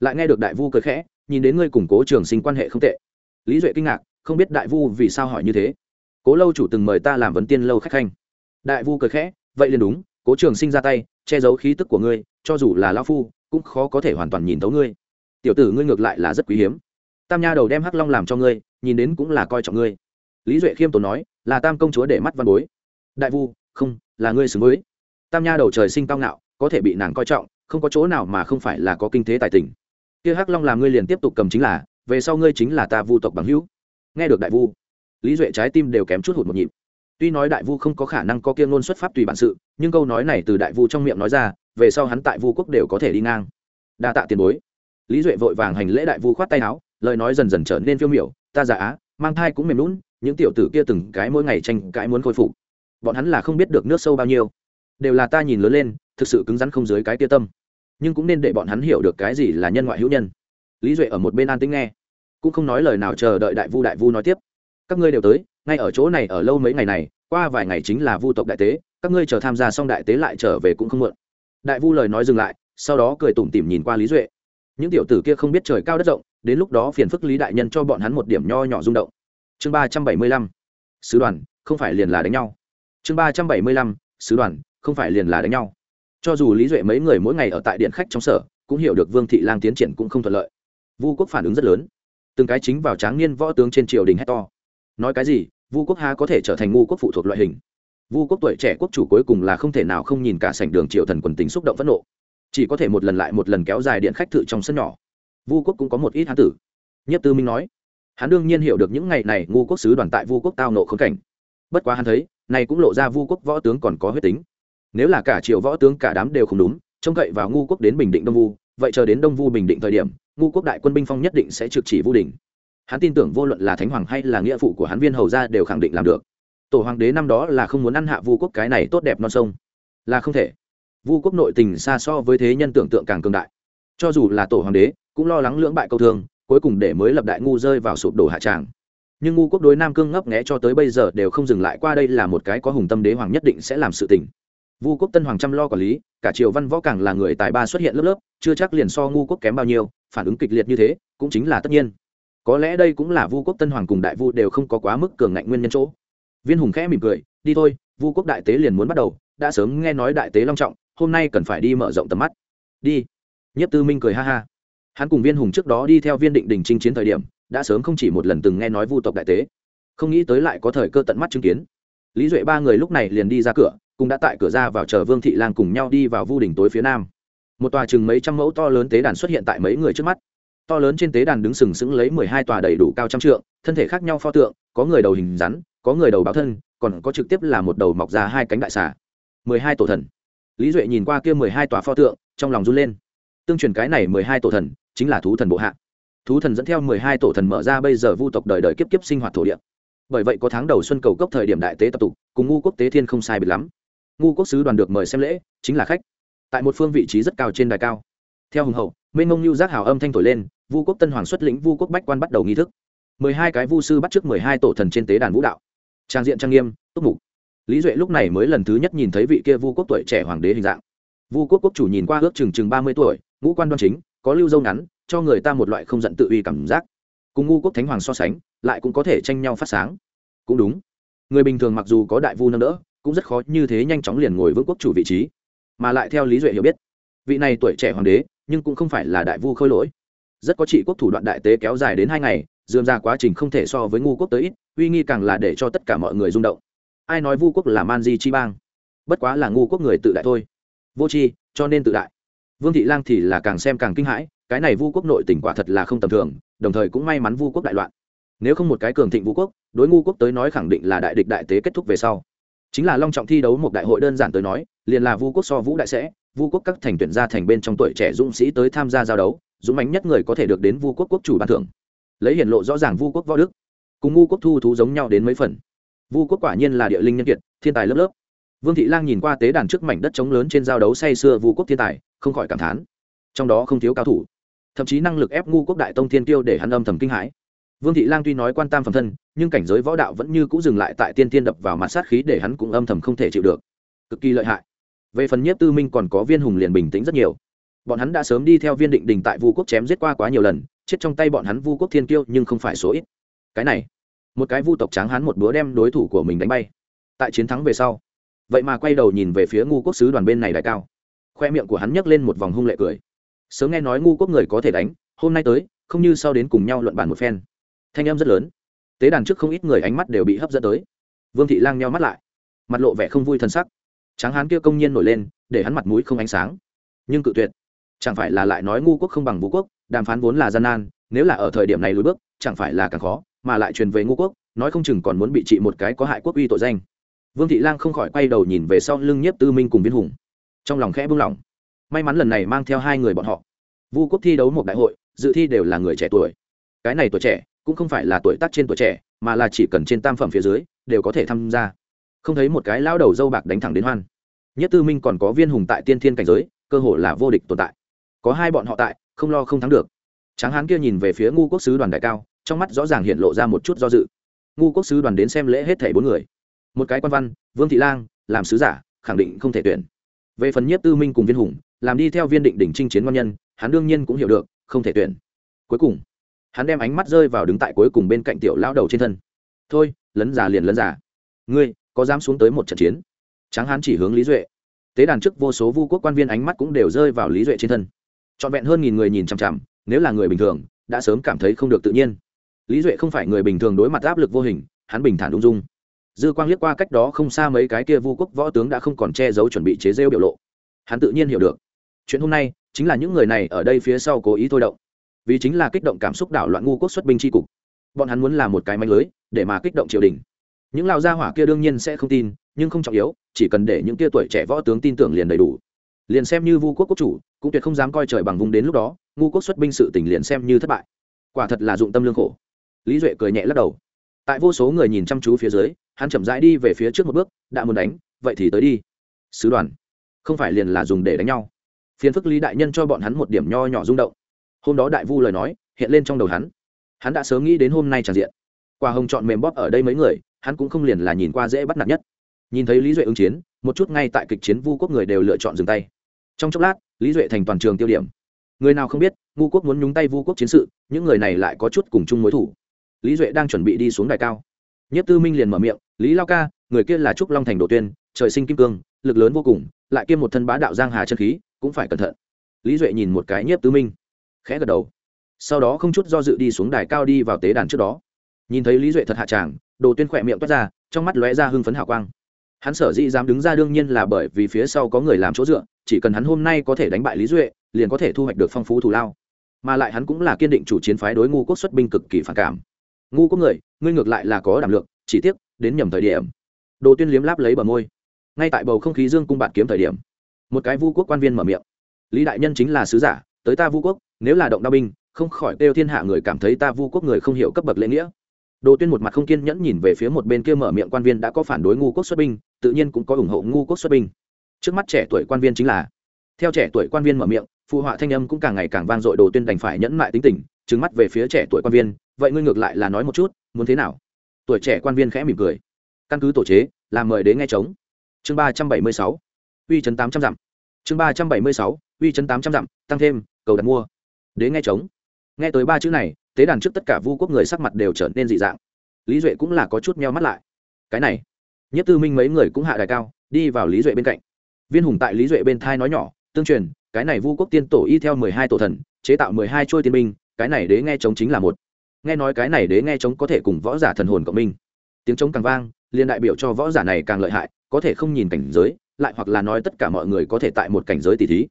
Lại nghe được đại vu cười khẽ, nhìn đến ngươi củng cố trường sinh quan hệ không tệ. Lý duệ kinh ngạc, không biết đại vu vì sao hỏi như thế. Cố lâu chủ từng mời ta làm vấn tiên lâu khách khanh. Đại vu cười khẽ, vậy liền đúng, cố trường sinh ra tay, che giấu khí tức của ngươi cho dù là lao phu, cũng khó có thể hoàn toàn nhìn thấu ngươi. Tiểu tử ngươi ngược lại là rất quý hiếm. Tam nha đầu đem hắc long làm cho ngươi, nhìn đến cũng là coi trọng ngươi. Lý duệ khiêm tốn nói, là tam công chúa để mắt văn bối. Đại vu, không, là ngươi xứng với. Tam nha đầu trời sinh cao ngạo, có thể bị nàng coi trọng, không có chỗ nào mà không phải là có kinh thế tài tình. Kia hắc long làm ngươi liền tiếp tục cầm chính là, về sau ngươi chính là ta vu tộc bằng hữu. Nghe được đại vu, lý duệ trái tim đều kém chút hụt một nhịp. Tuy nói đại vu không có khả năng có kia ngôn xuất pháp tùy bản sự, nhưng câu nói này từ đại vu trong miệng nói ra về sau hắn tại vu quốc đều có thể đi ngang. Đa tạ tiền bối. Lý duệ vội vàng hành lễ đại vu khoát tay áo, lời nói dần dần trở nên phiêu miểu, ta giả á, mang thai cũng mềm lún những tiểu tử kia từng cái mỗi ngày tranh cãi muốn khôi phục. Bọn hắn là không biết được nước sâu bao nhiêu. Đều là ta nhìn lớn lên, thực sự cứng rắn không dưới cái tia tâm. Nhưng cũng nên để bọn hắn hiểu được cái gì là nhân ngoại hữu nhân. Lý duệ ở một bên an tĩnh nghe, cũng không nói lời nào chờ đợi đại vu đại vu nói tiếp, các ngươi đều tới, ngay ở chỗ này ở lâu mấy ngày này, qua vài ngày chính là vu tộc đại tế, các ngươi chờ tham gia xong đại tế lại trở về cũng không mượn đại vu lời nói dừng lại, sau đó cười tủm tỉm nhìn qua lý duệ. Những tiểu tử kia không biết trời cao đất rộng, đến lúc đó phiền phức lý đại nhân cho bọn hắn một điểm nho nhỏ rung động. Chương ba trăm bảy mươi lăm. Sứ đoàn, không phải liền là đánh nhau. Chương ba trăm bảy mươi lăm. Sứ đoàn, không phải liền là đánh nhau. Cho dù lý duệ mấy người mỗi ngày ở tại điện khách trong sở, cũng hiểu được vương thị lang tiến triển cũng không thuận lợi. Vu quốc phản ứng rất lớn. Từng cái chính vào tráng niên võ tướng trên triều đình hét to. Nói cái gì, vu quốc há có thể trở thành ngu quốc phụ thuộc loại hình? Vu quốc tuổi trẻ quốc chủ cuối cùng là không thể nào không nhìn cả sảnh đường triều thần quần tính xúc động phẫn nộ. Chỉ có thể một lần lại một lần kéo dài điện khách thự trong sân nhỏ. Vu quốc cũng có một ít hán tử. Nhất tư minh nói, hắn đương nhiên hiểu được những ngày này ngu quốc sứ đoàn tại vu quốc tao nộ khống cảnh. Bất quá hắn thấy, này cũng lộ ra vu quốc võ tướng còn có huyết tính. Nếu là cả triệu võ tướng cả đám đều không đúng, trông cậy vào ngu quốc đến bình định đông vu, vậy chờ đến đông vu bình định thời điểm, ngu quốc đại quân binh phong nhất định sẽ trực chỉ vu đình. Hắn tin tưởng vô luận là thánh hoàng hay là nghĩa phụ của hắn viên hầu gia đều khẳng định làm được tổ hoàng đế năm đó là không muốn ăn hạ vu quốc cái này tốt đẹp non sông. Là không thể. Vu quốc nội tình xa so với thế nhân tưởng tượng càng cường đại. Cho dù là tổ hoàng đế, cũng lo lắng lưỡng bại câu thương, cuối cùng để mới lập đại ngu rơi vào sụp đổ hạ tràng. Nhưng ngu quốc đối nam cương ngấp nghẽ cho tới bây giờ đều không dừng lại qua đây là một cái có hùng tâm đế hoàng nhất định sẽ làm sự tình. Vu quốc tân hoàng chăm lo quản lý, cả triều văn võ càng là người tài ba xuất hiện lớp lớp, chưa chắc liền so ngu quốc kém bao nhiêu, phản ứng kịch liệt như thế, cũng chính là tất nhiên. Có lẽ đây cũng là vu quốc tân hoàng cùng đại vu đều không có quá mức cường ngạnh nguyên nhân chỗ viên hùng khẽ mỉm cười, đi thôi, vu quốc đại tế liền muốn bắt đầu, đã sớm nghe nói đại tế long trọng, hôm nay cần phải đi mở rộng tầm mắt. Đi. Nhất tư minh cười ha ha. Hắn cùng viên hùng trước đó đi theo viên định đình chinh chiến thời điểm, đã sớm không chỉ một lần từng nghe nói vu tộc đại tế. Không nghĩ tới lại có thời cơ tận mắt chứng kiến. Lý duệ ba người lúc này liền đi ra cửa, cùng đã tại cửa ra vào chờ vương thị lang cùng nhau đi vào vu đỉnh tối phía nam. Một tòa chừng mấy trăm mẫu to lớn tế đàn xuất hiện tại mấy người trước mắt. To lớn trên tế đàn đứng sừng sững lấy mười hai tòa đầy đủ cao trăm trượng, thân thể khác nhau pho tượng, có người đầu hình rắn có người đầu báo thân, còn có trực tiếp là một đầu mọc ra hai cánh đại xà. mười hai tổ thần. Lý duệ nhìn qua kia mười hai tòa pho tượng, trong lòng run lên. Tương truyền cái này mười hai tổ thần chính là thú thần bộ hạ. Thú thần dẫn theo mười hai tổ thần mở ra bây giờ vu tộc đời đời kiếp kiếp sinh hoạt thổ địa. Bởi vậy có tháng đầu xuân cầu cốc thời điểm đại tế tập tục, cùng ngu quốc tế thiên không sai biệt lắm. Ngu quốc sứ đoàn được mời xem lễ, chính là khách. Tại một phương vị trí rất cao trên đài cao. Theo hùng hậu, mênh mông lưu giác hào âm thanh thổi lên, vu quốc tân hoàng xuất lĩnh vu quốc bách quan bắt đầu nghi thức. mười hai cái vu sư bắt trước mười hai tổ thần trên tế đàn vũ đạo trang diện trang nghiêm, túc mục. Lý duệ lúc này mới lần thứ nhất nhìn thấy vị kia vu quốc tuổi trẻ hoàng đế hình dạng. Vu quốc quốc chủ nhìn qua ước chừng chừng ba mươi tuổi, ngũ quan đoan chính, có lưu dâu ngắn, cho người ta một loại không giận tự uy cảm giác. Cùng ngu quốc thánh hoàng so sánh, lại cũng có thể tranh nhau phát sáng. Cũng đúng. Người bình thường mặc dù có đại vu nâng đỡ, cũng rất khó như thế nhanh chóng liền ngồi vững quốc chủ vị trí. Mà lại theo lý duệ hiểu biết, vị này tuổi trẻ hoàng đế, nhưng cũng không phải là đại vu khôi lỗi. Rất có trị quốc thủ đoạn đại tế kéo dài đến hai ngày dườm ra quá trình không thể so với ngu quốc tới ít, uy nghi càng là để cho tất cả mọi người rung động. Ai nói vu quốc là man di chi bang? Bất quá là ngu quốc người tự đại thôi. Vô chi cho nên tự đại. Vương thị lang thì là càng xem càng kinh hãi, cái này vu quốc nội tỉnh quả thật là không tầm thường, đồng thời cũng may mắn vu quốc đại loạn. Nếu không một cái cường thịnh vu quốc, đối ngu quốc tới nói khẳng định là đại địch đại tế kết thúc về sau. Chính là long trọng thi đấu một đại hội đơn giản tới nói, liền là vu quốc so vũ đại sẽ, vu quốc các thành tuyển gia thành bên trong tuổi trẻ dũng sĩ tới tham gia giao đấu, dũng mãnh nhất người có thể được đến vu quốc quốc chủ ban thưởng lấy hiển lộ rõ ràng vu quốc võ đức. Cùng ngu quốc thu thú giống nhau đến mấy phần. Vu quốc quả nhiên là địa linh nhân kiệt, thiên tài lớp lớp. Vương thị lang nhìn qua tế đàn trước mảnh đất trống lớn trên giao đấu say xưa vu quốc thiên tài, không khỏi cảm thán. Trong đó không thiếu cao thủ. Thậm chí năng lực ép ngu quốc đại tông thiên tiêu để hắn âm thầm kinh hãi. Vương thị lang tuy nói quan tam phẩm thân, nhưng cảnh giới võ đạo vẫn như c ũ dừng lại tại tiên tiên đập vào mặt sát khí để hắn cũng âm thầm không thể chịu được. Cực kỳ lợi hại. Về phần nhiếp tư minh còn có viên hùng liền bình tĩnh rất nhiều. Bọn hắn đã sớm đi theo viên định đình tại vu quốc chém giết qua quá nhiều lần chết trong tay bọn hắn vu quốc thiên kiêu nhưng không phải số ít. Cái này, một cái vu tộc tráng hắn một búa đem đối thủ của mình đánh bay. Tại chiến thắng về sau, vậy mà quay đầu nhìn về phía ngu quốc sứ đoàn bên này đại cao. Khoe miệng của hắn nhấc lên một vòng hung lệ cười. Sớm nghe nói ngu quốc người có thể đánh, hôm nay tới, không như sau đến cùng nhau luận bàn một phen. Thanh âm rất lớn. Tế đàn trước không ít người ánh mắt đều bị hấp dẫn tới. Vương thị lang nhau mắt lại, mặt lộ vẻ không vui t sắc. Tráng hán kia công nhiên nổi lên, để hắn mặt mũi không ánh sáng. Nhưng cự tuyệt chẳng phải là lại nói ngu quốc không bằng vũ quốc, đàm phán vốn là gian nan, nếu là ở thời điểm này lùi bước, chẳng phải là càng khó, mà lại truyền về ngu quốc, nói không chừng còn muốn bị trị một cái có hại quốc uy tội danh. Vương thị lang không khỏi quay đầu nhìn về sau lưng nhiếp tư minh cùng viên hùng. Trong lòng khẽ buông lỏng. May mắn lần này mang theo hai người bọn họ. Vu quốc thi đấu một đại hội, dự thi đều là người trẻ tuổi. Cái này tuổi trẻ, cũng không phải là tuổi tác trên tuổi trẻ, mà là chỉ cần trên tam phẩm phía dưới, đều có thể tham gia. Không thấy một cái lao đầu dâu bạc đánh thẳng đến hoan. Nhất tư minh còn có viên hùng tại tiên thiên cảnh giới, cơ hội là vô địch tồn tại có hai bọn họ tại, không lo không thắng được. Tráng hán kia nhìn về phía ngu quốc sứ đoàn đại cao, trong mắt rõ ràng hiện lộ ra một chút do dự. Ngu quốc sứ đoàn đến xem lễ hết thảy bốn người. Một cái quan văn, vương thị lang, làm sứ giả, khẳng định không thể tuyển. Về phần nhiếp tư minh cùng viên hùng, làm đi theo viên định đỉnh chinh chiến ngon nhân, hắn đương nhiên cũng hiểu được, không thể tuyển. Cuối cùng, hắn đem ánh mắt rơi vào đứng tại cuối cùng bên cạnh tiểu lao đầu trên thân. Thôi, lấn giả liền lấn giả ngươi, có dám xuống tới một trận chiến? Tráng hán chỉ hướng lý duệ. Tế đàn trước vô số vu quốc quan viên ánh mắt cũng đều rơi vào lý duệ trên thân trọn vẹn hơn nghìn người nhìn chằm chằm, nếu là người bình thường, đã sớm cảm thấy không được tự nhiên. Lý duệ không phải người bình thường đối mặt áp lực vô hình, hắn bình thản ung dung. Dư quang liếc qua cách đó không xa mấy cái kia vu quốc võ tướng đã không còn che giấu chuẩn bị chế rêu biểu lộ. Hắn tự nhiên hiểu được. Chuyện hôm nay, chính là những người này ở đây phía sau cố ý thôi động. Vì chính là kích động cảm xúc đảo loạn ngu quốc xuất binh tri cục. Bọn hắn muốn làm một cái manh lưới, để mà kích động triều đình. Những lao gia hỏa kia đương nhiên sẽ không tin, nhưng không trọng yếu, chỉ cần để những kia tuổi trẻ võ tướng tin tưởng liền đầy đủ liền xem như vu quốc quốc chủ, cũng tuyệt không dám coi trời bằng vùng đến lúc đó, ngu quốc xuất binh sự tỉnh liền xem như thất bại. Quả thật là dụng tâm lương khổ. Lý duệ cười nhẹ lắc đầu. Tại vô số người nhìn chăm chú phía dưới, hắn chậm rãi đi về phía trước một bước, đã muốn đánh, vậy thì tới đi. Sứ đoàn. Không phải liền là dùng để đánh nhau. Phiền phức lý đại nhân cho bọn hắn một điểm nho nhỏ rung động. Hôm đó đại vu lời nói, hiện lên trong đầu hắn. Hắn đã sớm nghĩ đến hôm nay tràn diện. Quả hồng chọn mềm bóp ở đây mấy người, hắn cũng không liền là nhìn qua dễ bắt nạt nhất. Nhìn thấy lý duệ ứng chiến một chút ngay tại kịch chiến vu quốc người đều lựa chọn dừng tay. Trong chốc lát, lý duệ thành toàn trường tiêu điểm. Người nào không biết ngu quốc muốn nhúng tay vu quốc chiến sự, những người này lại có chút cùng chung mối thủ. Lý duệ đang chuẩn bị đi xuống đài cao. Nhất tư minh liền mở miệng, lý lao ca, người kia là trúc long thành đồ tuyên, trời sinh kim cương, lực lớn vô cùng, lại kiêm một thân bá đạo giang hà chân khí, cũng phải cẩn thận. Lý duệ nhìn một cái nhiếp tư minh, khẽ gật đầu. Sau đó không chút do dự đi xuống đài cao đi vào tế đàn trước đó. Nhìn thấy lý duệ thật hạ tràng đồ tuyên khỏe miệng toát ra, trong mắt lóe ra hưng phấn hào quang hắn sở dĩ dám đứng ra đương nhiên là bởi vì phía sau có người làm chỗ dựa, chỉ cần hắn hôm nay có thể đánh bại lý duệ, liền có thể thu hoạch được phong phú thù lao. Mà lại hắn cũng là kiên định chủ chiến phái đối ngu quốc xuất binh cực kỳ phản cảm. Ngu quốc người, ngươi ngược lại là có đảm lượng, chỉ tiếc, đến nhầm thời điểm. Đồ tuyên liếm láp lấy bờ môi. Ngay tại bầu không khí dương cung bạn kiếm thời điểm, một cái vu quốc quan viên mở miệng. Lý đại nhân chính là sứ giả, tới ta vu quốc, nếu là động đao binh, không khỏi kêu thiên hạ người cảm thấy ta vu quốc người không hiểu cấp bậc lễ nghĩa đồ tuyên một mặt không kiên nhẫn nhìn về phía một bên kia mở miệng quan viên đã có phản đối ngu quốc xuất binh, tự nhiên cũng có ủng hộ ngu quốc xuất binh. Trước mắt trẻ tuổi quan viên chính là, theo trẻ tuổi quan viên mở miệng, phụ họa thanh âm cũng càng ngày càng vang dội đồ tuyên đành phải nhẫn lại tính tình, trừng mắt về phía trẻ tuổi quan viên, vậy ngươi ngược lại là nói một chút, muốn thế nào? Tuổi trẻ quan viên khẽ mỉm cười. Căn cứ tổ chế, làm mời đến nghe trống. Chương ba trăm bảy mươi sáu, uy chấn tám trăm dặm. Chương ba trăm bảy mươi sáu, uy chấn tám trăm dặm, tăng thêm, cầu đặt mua. Đến nghe trống. Nghe tới ba chữ này tế đàn trước tất cả vu quốc người sắc mặt đều trở nên dị dạng. Lý duệ cũng là có chút meo mắt lại. Cái này nhất tư minh mấy người cũng hạ đài cao, đi vào lý duệ bên cạnh. Viên hùng tại lý duệ bên thai nói nhỏ, tương truyền, cái này vu quốc tiên tổ y theo mười hai tổ thần, chế tạo mười hai trôi tiên binh, cái này đế nghe chống chính là một. Nghe nói cái này đế nghe chống có thể cùng võ giả thần hồn cộng minh. Tiếng chống càng vang, liền đại biểu cho võ giả này càng lợi hại, có thể không nhìn cảnh giới, lại hoặc là nói tất cả mọi người có thể tại một cảnh giới tỷ thí.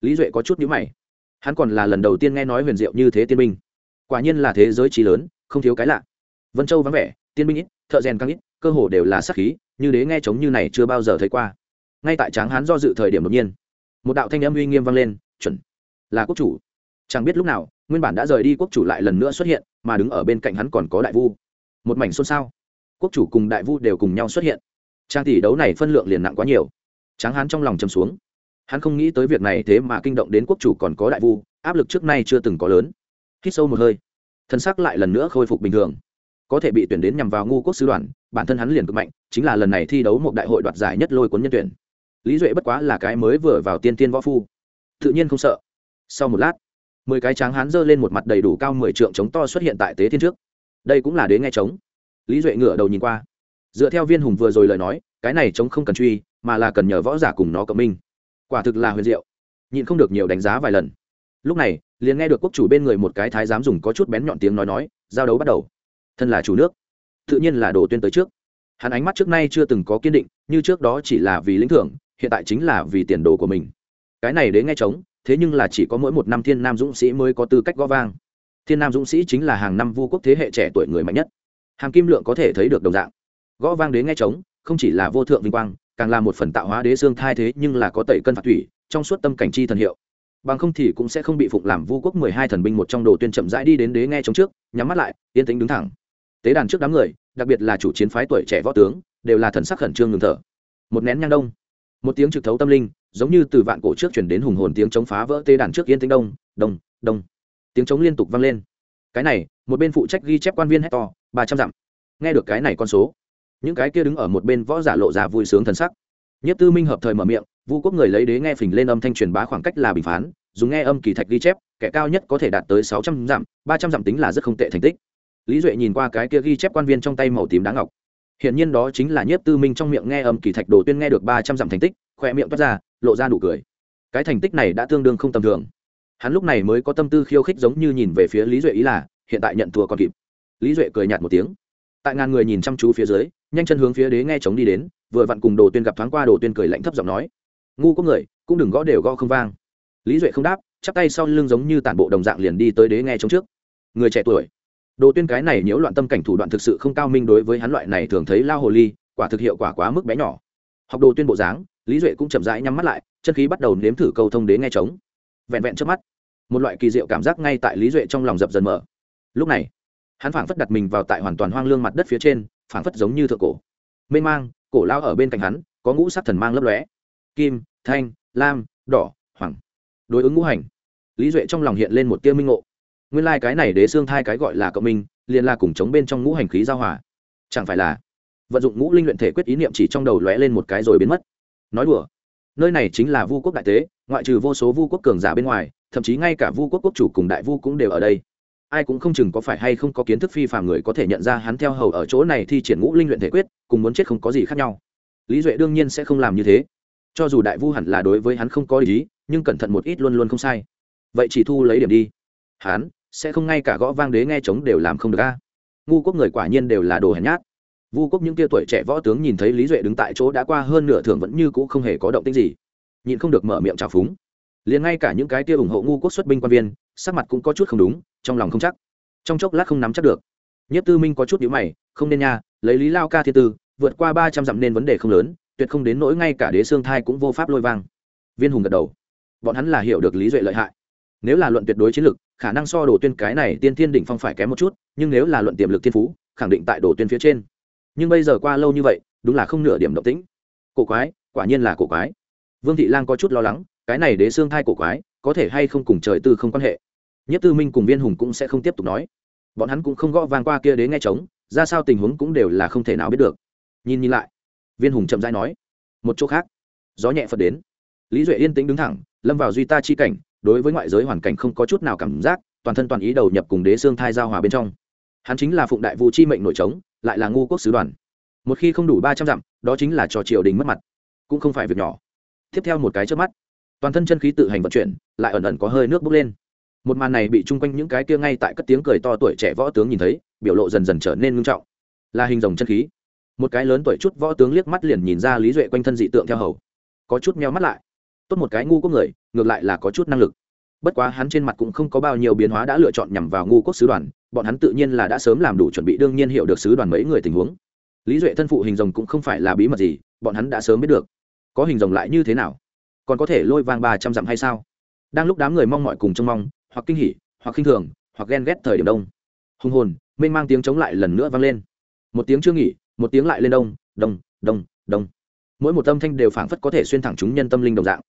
Lý duệ có chút nhữ mày. Hắn còn là lần đầu tiên nghe nói huyền diệu như thế tiên binh quả nhiên là thế giới trí lớn, không thiếu cái lạ. Vân châu vắng vẻ, tiên binh ít, thợ rèn căng ít, cơ hồ đều là sắc khí, như đế nghe trống như này chưa bao giờ thấy qua. Ngay tại tráng hán do dự thời điểm đột nhiên, một đạo thanh âm uy nghiêm vang lên, chuẩn, là quốc chủ. Chẳng biết lúc nào, nguyên bản đã rời đi quốc chủ lại lần nữa xuất hiện, mà đứng ở bên cạnh hắn còn có đại vu. Một mảnh xôn xao. Quốc chủ cùng đại vu đều cùng nhau xuất hiện. Trang tỷ đấu này phân lượng liền nặng quá nhiều. Tráng hán trong lòng chầm xuống. Hắn không nghĩ tới việc này thế mà kinh động đến quốc chủ còn có đại vu, áp lực trước nay chưa từng có lớn hít sâu một hơi. Thân xác lại lần nữa khôi phục bình thường. Có thể bị tuyển đến nhằm vào ngu quốc sứ đoàn, bản thân hắn liền cực mạnh, chính là lần này thi đấu một đại hội đoạt giải nhất lôi cuốn nhân tuyển. Lý duệ bất quá là cái mới vừa vào tiên tiên võ phu. Tự nhiên không sợ. Sau một lát, mười cái tráng hán giơ lên một mặt đầy đủ cao mười trượng chống to xuất hiện tại tế thiên trước. Đây cũng là đế nghe trống lý duệ ngửa đầu nhìn qua. Dựa theo viên hùng vừa rồi lời nói, cái này trống không cần truy, mà là cần nhờ võ giả cùng nó cộng minh. Quả thực là huyền diệu. Nhịn không được nhiều đánh giá vài lần. Lúc này liền nghe được quốc chủ bên người một cái thái giám dùng có chút bén nhọn tiếng nói nói, giao đấu bắt đầu. Thân là chủ nước, tự nhiên là đồ tuyên tới trước. Hắn ánh mắt trước nay chưa từng có kiên định, như trước đó chỉ là vì lĩnh thưởng, hiện tại chính là vì tiền đồ của mình. Cái này đến nghe trống, thế nhưng là chỉ có mỗi một năm thiên nam dũng sĩ mới có tư cách gõ vang. Thiên nam dũng sĩ chính là hàng năm vu quốc thế hệ trẻ tuổi người mạnh nhất. Hàng kim lượng có thể thấy được đồng dạng. Gõ vang đến nghe trống, không chỉ là vô thượng vinh quang, càng là một phần tạo hóa đế xương thai thế nhưng là có tẩy cân phạt thủy, trong suốt tâm cảnh chi thần hiệu bằng không thì cũng sẽ không bị phụng làm vu quốc mười hai thần binh một trong đồ tuyên chậm rãi đi đến đế nghe chống trước, nhắm mắt lại, yên tĩnh đứng thẳng. Tế đàn trước đám người, đặc biệt là chủ chiến phái tuổi trẻ võ tướng, đều là thần sắc khẩn trương ngừng thở. Một nén nhang đông, một tiếng trực thấu tâm linh, giống như từ vạn cổ trước chuyển đến hùng hồn tiếng chống phá vỡ tế đàn trước yên tĩnh đông đông đông. Tiếng chống liên tục vang lên. Cái này, một bên phụ trách ghi chép quan viên hét to, ba trăm dặm. Nghe được cái này con số, những cái kia đứng ở một bên võ giả lộ ra vui sướng thần sắc nhất tư minh hợp thời mở miệng, vu quốc người lấy đế nghe phình lên âm thanh truyền bá khoảng cách là bình phán, dùng nghe âm kỳ thạch ghi chép, kẻ cao nhất có thể đạt tới sáu trăm dặm, ba trăm dặm tính là rất không tệ thành tích. Lý duệ nhìn qua cái kia ghi chép quan viên trong tay màu tím đá ngọc. Hiển nhiên đó chính là nhiếp tư minh trong miệng nghe âm kỳ thạch đồ tuyên nghe được ba trăm dặm thành tích khoe miệng toát ra, lộ ra nụ cười. Cái thành tích này đã tương đương không tầm thường. Hắn lúc này mới có tâm tư khiêu khích giống như nhìn về phía lý duệ ý là, hiện tại nhận thua còn kịp. Lý duệ cười nhạt một tiếng. Tại ngàn người nhìn chăm chú phía dưới, nhanh chân hướng phía đế nghe trống đi đến vừa vặn cùng đồ tuyên gặp thoáng qua đồ tuyên cười lạnh thấp giọng nói, ngu có người, cũng đừng gõ đều gõ không vang. Lý duệ không đáp, chắp tay sau lưng giống như tản bộ đồng dạng liền đi tới đế nghe trống trước. Người trẻ tuổi. Đồ tuyên cái này nhiễu loạn tâm cảnh thủ đoạn thực sự không cao minh đối với hắn loại này thường thấy lao hồ ly, quả thực hiệu quả quá mức bé nhỏ. Học đồ tuyên bộ dáng, lý duệ cũng chậm rãi nhắm mắt lại, chân khí bắt đầu nếm thử câu thông đế nghe trống. Vẹn vẹn trước mắt, một loại kỳ diệu cảm giác ngay tại lý duệ trong lòng dập dần mở. Lúc này, hắn phảng phất đặt mình vào tại hoàn toàn hoang lương mặt đất phía trên, phảng phất giống như thượng cổ mê mang, cổ lao ở bên cạnh hắn, có ngũ sắc thần mang lấp lóe. Kim, thanh, lam, đỏ, hoàng. Đối ứng ngũ hành, lý duệ trong lòng hiện lên một tia minh ngộ. Nguyên lai、like、cái này đế xương thai cái gọi là cộng minh, liền là cùng chống bên trong ngũ hành khí giao hòa. Chẳng phải là vận dụng ngũ linh luyện thể quyết ý niệm chỉ trong đầu lóe lên một cái rồi biến mất. Nói đùa, nơi này chính là vu quốc đại tế, ngoại trừ vô số vu quốc cường giả bên ngoài, thậm chí ngay cả vu quốc quốc chủ cùng đại vu cũng đều ở đây ai cũng không chừng có phải hay không có kiến thức phi phàm người có thể nhận ra hắn theo hầu ở chỗ này thi triển ngũ linh luyện thể quyết, cùng muốn chết không có gì khác nhau. Lý duệ đương nhiên sẽ không làm như thế. Cho dù đại vu hẳn là đối với hắn không có ý, nhưng cẩn thận một ít luôn luôn không sai. Vậy chỉ thu lấy điểm đi. Hán sẽ không ngay cả gõ vang đế nghe trống đều làm không được a. Ngu quốc người quả nhiên đều là đồ hèn nhát. Vu quốc những tia tuổi trẻ võ tướng nhìn thấy lý duệ đứng tại chỗ đã qua hơn nửa thường vẫn như cũ không hề có động tích gì. Nhịn không được mở miệng trào phúng. Liền ngay cả những cái tia ủng hộ ngu quốc xuất binh quan viên, sắc mặt cũng có chút không đúng trong lòng không chắc. Trong chốc lát không nắm chắc được. Nhất tư minh có chút nhữ mày, không nên nha, lấy lý lao ca thiên tư, vượt qua ba trăm dặm nên vấn đề không lớn, tuyệt không đến nỗi ngay cả đế xương thai cũng vô pháp lôi vang. Viên hùng gật đầu. Bọn hắn là hiểu được lý duệ lợi hại. Nếu là luận tuyệt đối chiến lược, khả năng so đồ tuyên cái này tiên thiên đỉnh phong phải kém một chút, nhưng nếu là luận tiềm lực thiên phú, khẳng định tại đồ tuyên phía trên. Nhưng bây giờ qua lâu như vậy, đúng là không nửa điểm động tĩnh. Cổ quái, quả nhiên là cổ quái. Vương thị lan có chút lo lắng, cái này đế xương thai cổ quái, có thể hay không cùng trời tư không quan hệ? Nhất tư minh cùng viên hùng cũng sẽ không tiếp tục nói. Bọn hắn cũng không gõ vang qua kia đến nghe trống, ra sao tình huống cũng đều là không thể nào biết được. Nhìn nhìn lại, viên hùng chậm rãi nói, một chỗ khác. Gió nhẹ phật đến. Lý duệ yên tĩnh đứng thẳng, lâm vào duy ta chi cảnh, đối với ngoại giới hoàn cảnh không có chút nào cảm giác, toàn thân toàn ý đầu nhập cùng đế xương thai giao hòa bên trong. Hắn chính là phụng đại vu chi mệnh nội trống, lại là ngu quốc sứ đoàn. Một khi không đủ ba trăm dặm, đó chính là cho triều đình mất mặt. Cũng không phải việc nhỏ. Tiếp theo một cái trước mắt, toàn thân chân khí tự hành vận chuyển, lại ẩn ẩn có hơi nước bốc lên một màn này bị chung quanh những cái kia ngay tại cất tiếng cười to tuổi trẻ võ tướng nhìn thấy, biểu lộ dần dần trở nên ngưng trọng. Là hình rồng chân khí. Một cái lớn tuổi chút võ tướng liếc mắt liền nhìn ra lý duệ quanh thân dị tượng theo hầu. Có chút meo mắt lại. Tốt một cái ngu quốc người, ngược lại là có chút năng lực. Bất quá hắn trên mặt cũng không có bao nhiêu biến hóa đã lựa chọn nhằm vào ngu quốc sứ đoàn, bọn hắn tự nhiên là đã sớm làm đủ chuẩn bị đương nhiên hiểu được sứ đoàn mấy người tình huống. Lý duệ thân phụ hình rồng cũng không phải là bí mật gì, bọn hắn đã sớm biết được. Có hình rồng lại như thế nào? Còn có thể lôi vang ba trăm dặm hay sao? Đang lúc đám người mong mọi cùng trông mong hoặc kinh hỉ, hoặc khinh thường, hoặc ghen ghét thời điểm đông. Hùng hồn, mênh mang tiếng chống lại lần nữa vang lên. Một tiếng chưa nghỉ, một tiếng lại lên đông đông đông đông. Mỗi một âm thanh đều phảng phất có thể xuyên thẳng chúng nhân tâm linh đồng dạng.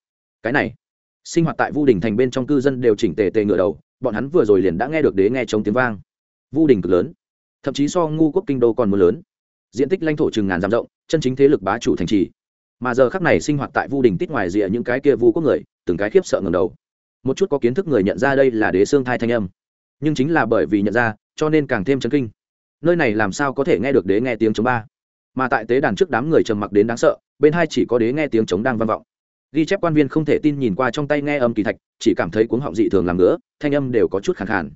Cái này, sinh hoạt tại vu đình thành bên trong cư dân đều chỉnh tề tề ngựa đầu, bọn hắn vừa rồi liền đã nghe được đế nghe chống tiếng vang. Vu đình cực lớn, thậm chí so ngu quốc kinh đô còn mưa lớn. Diện tích lãnh thổ chừng ngàn dặm rộng, chân chính thế lực bá chủ thành trì. Mà giờ khắc này sinh hoạt tại vu đình tít ngoài rìa những cái kia vu quốc người, từng cái khiếp sợ ngầm đầu một chút có kiến thức người nhận ra đây là đế xương thai thanh âm. Nhưng chính là bởi vì nhận ra, cho nên càng thêm chấn kinh. Nơi này làm sao có thể nghe được đế nghe tiếng chống ba? Mà tại tế đàn trước đám người trầm mặc đến đáng sợ, bên hai chỉ có đế nghe tiếng chống đang vang vọng. Ghi chép quan viên không thể tin nhìn qua trong tay nghe âm kỳ thạch, chỉ cảm thấy cuống họng dị thường làm nữa thanh âm đều có chút khẳng khàn.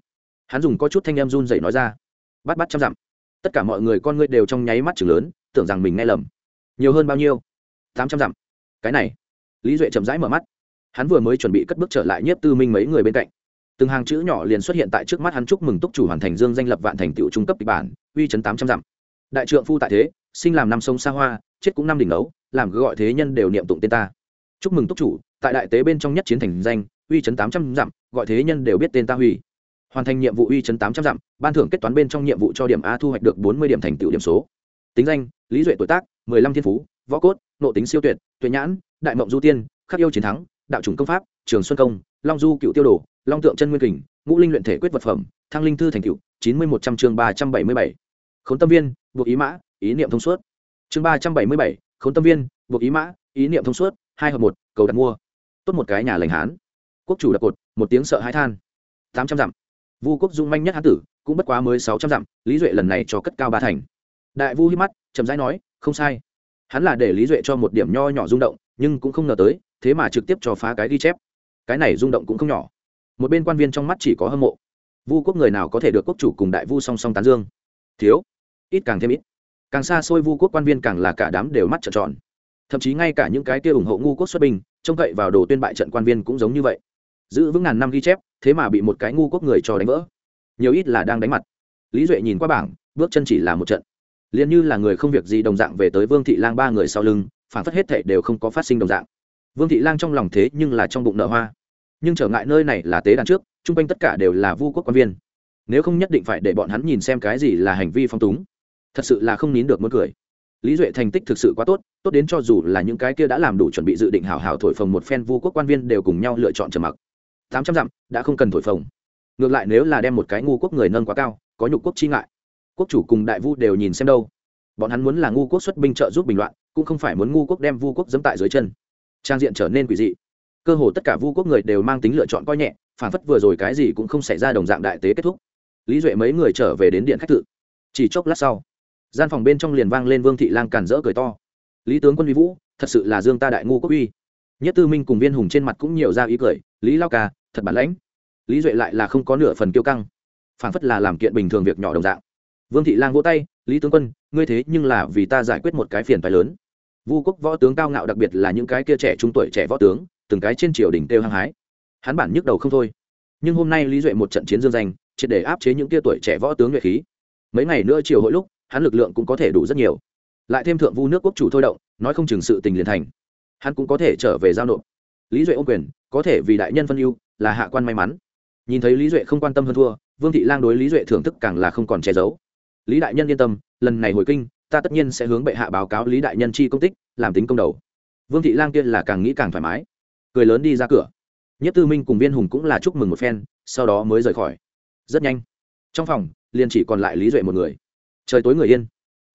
Hắn dùng có chút thanh âm run dậy nói ra. Bắt bắt trăm dặm. Tất cả mọi người con ngươi đều trong nháy mắt chừng lớn, tưởng rằng mình nghe lầm. Nhiều hơn bao nhiêu? Tám trăm dặm. Cái này. Lý duệ chậm rãi mở mắt hắn vừa mới chuẩn bị cất bước trở lại nhiếp tư minh mấy người bên cạnh. Từng hàng chữ nhỏ liền xuất hiện tại trước mắt hắn chúc mừng túc chủ hoàn thành dương danh lập vạn thành tựu trung cấp kịch bản, uy chấn tám trăm dặm. Đại trượng phu tại thế, sinh làm năm sông xa hoa, chết cũng năm đỉnh ấu, làm gọi thế nhân đều niệm tụng tên ta. Chúc mừng túc chủ, tại đại tế bên trong nhất chiến thành danh, uy chấn tám trăm dặm, gọi thế nhân đều biết tên ta huy. Hoàn thành nhiệm vụ uy chấn tám trăm dặm, ban thưởng kết toán bên trong nhiệm vụ cho điểm a thu hoạch được bốn mươi điểm thành tựu điểm số. Tính danh, lý duệ tuổi tác, mười lăm thiên phú, võ cốt, nộ tính siêu tuyệt tuyệt nhãn, đại mộng du tiên, khắc yêu chiến thắng đạo chủng công pháp, trường xuân công, long du cựu tiêu đồ, long tượng chân nguyên kình, ngũ linh luyện thể quyết vật phẩm, thăng linh thư thành cựu chín mươi một trăm chương ba trăm bảy mươi bảy. Khốn tâm viên, buộc ý mã, ý niệm thông suốt. Chương ba trăm bảy mươi bảy, khốn tâm viên, buộc ý mã, ý niệm thông suốt, hai hợp một, cầu đặt mua. Tốt một cái nhà lành hán. Quốc chủ đập cột, một tiếng sợ hãi than. Tám trăm dặm. Vu quốc dung manh nhất hán tử, cũng bất quá mới sáu trăm dặm, lý duệ lần này cho cất cao ba thành. Đại vu hít mắt, chậm rãi nói, không sai. Hắn là để lý duệ cho một điểm nho nhỏ rung động, nhưng cũng không ngờ tới thế mà trực tiếp cho phá cái ghi chép. Cái này rung động cũng không nhỏ. Một bên quan viên trong mắt chỉ có hâm mộ. Vu quốc người nào có thể được quốc chủ cùng đại vu song song tán dương? Thiếu. Ít càng thêm ít. Càng xa xôi vu quốc quan viên càng là cả đám đều mắt trợn tròn. Thậm chí ngay cả những cái kia ủng hộ ngu quốc xuất binh, trông cậy vào đồ tuyên bại trận quan viên cũng giống như vậy. Giữ vững ngàn năm ghi chép, thế mà bị một cái ngu quốc người cho đánh vỡ. Nhiều ít là đang đánh mặt. Lý duệ nhìn qua bảng, bước chân chỉ là một trận. Liền như là người không việc gì đồng dạng về tới vương thị lang ba người sau lưng, phản phất hết thệ đều không có phát sinh đồng dạng vương thị lang trong lòng thế nhưng là trong bụng nợ hoa. Nhưng trở ngại nơi này là tế đàn trước, chung quanh tất cả đều là vu quốc quan viên. Nếu không nhất định phải để bọn hắn nhìn xem cái gì là hành vi phong túng. Thật sự là không nín được muốn cười. Lý duệ thành tích thực sự quá tốt tốt đến cho dù là những cái kia đã làm đủ chuẩn bị dự định hảo hảo thổi phồng một phen vu quốc quan viên đều cùng nhau lựa chọn trầm mặc. Tám trăm dặm, đã không cần thổi phồng. Ngược lại nếu là đem một cái ngu quốc người nâng quá cao, có nhục quốc chi ngại. Quốc chủ cùng đại vu đều nhìn xem đâu. Bọn hắn muốn là ngu quốc xuất binh trợ giúp bình loạn, cũng không phải muốn ngu quốc đem vu quốc dẫm tại dưới chân trang diện trở nên quỷ dị. Cơ hồ tất cả vu quốc người đều mang tính lựa chọn coi nhẹ, phản phất vừa rồi cái gì cũng không xảy ra đồng dạng đại tế kết thúc. Lý duệ mấy người trở về đến điện khách tự. Chỉ chốc lát sau, gian phòng bên trong liền vang lên vương thị lang càn rỡ cười to. Lý tướng quân vi vũ, thật sự là dương ta đại ngu quốc uy. Nhất tư minh cùng viên hùng trên mặt cũng nhiều ra ý cười, lý lao ca, thật bản lãnh. Lý duệ lại là không có nửa phần kiêu căng phảng phất là làm kiện bình thường việc nhỏ đồng dạng. Vương thị lang vỗ tay, lý tướng quân, ngươi thế nhưng là vì ta giải quyết một cái phiền phái lớn vu quốc võ tướng cao ngạo đặc biệt là những cái kia trẻ trung tuổi trẻ võ tướng, từng cái trên triều đình têu hăng hái. Hắn bản nhức đầu không thôi. Nhưng hôm nay lý duệ một trận chiến dương danh, triệt để áp chế những kia tuổi trẻ võ tướng nhuệ khí. Mấy ngày nữa triều hội lúc, hắn lực lượng cũng có thể đủ rất nhiều. Lại thêm thượng vu nước quốc chủ thôi động, nói không chừng sự tình liền thành. Hắn cũng có thể trở về giao nộp. Lý duệ ô quyền, có thể vì đại nhân phân ưu, là hạ quan may mắn. Nhìn thấy lý duệ không quan tâm hơn thua, vương thị lang đối lý duệ thưởng thức càng là không còn che giấu. Lý đại nhân yên tâm, lần này hồi kinh ta tất nhiên sẽ hướng bệ hạ báo cáo lý đại nhân chi công tích, làm tính công đầu. Vương thị lang kia là càng nghĩ càng thoải mái. Cười lớn đi ra cửa. Nhất tư minh cùng viên hùng cũng là chúc mừng một phen, sau đó mới rời khỏi. Rất nhanh. Trong phòng, liền chỉ còn lại lý duệ một người. Trời tối người yên.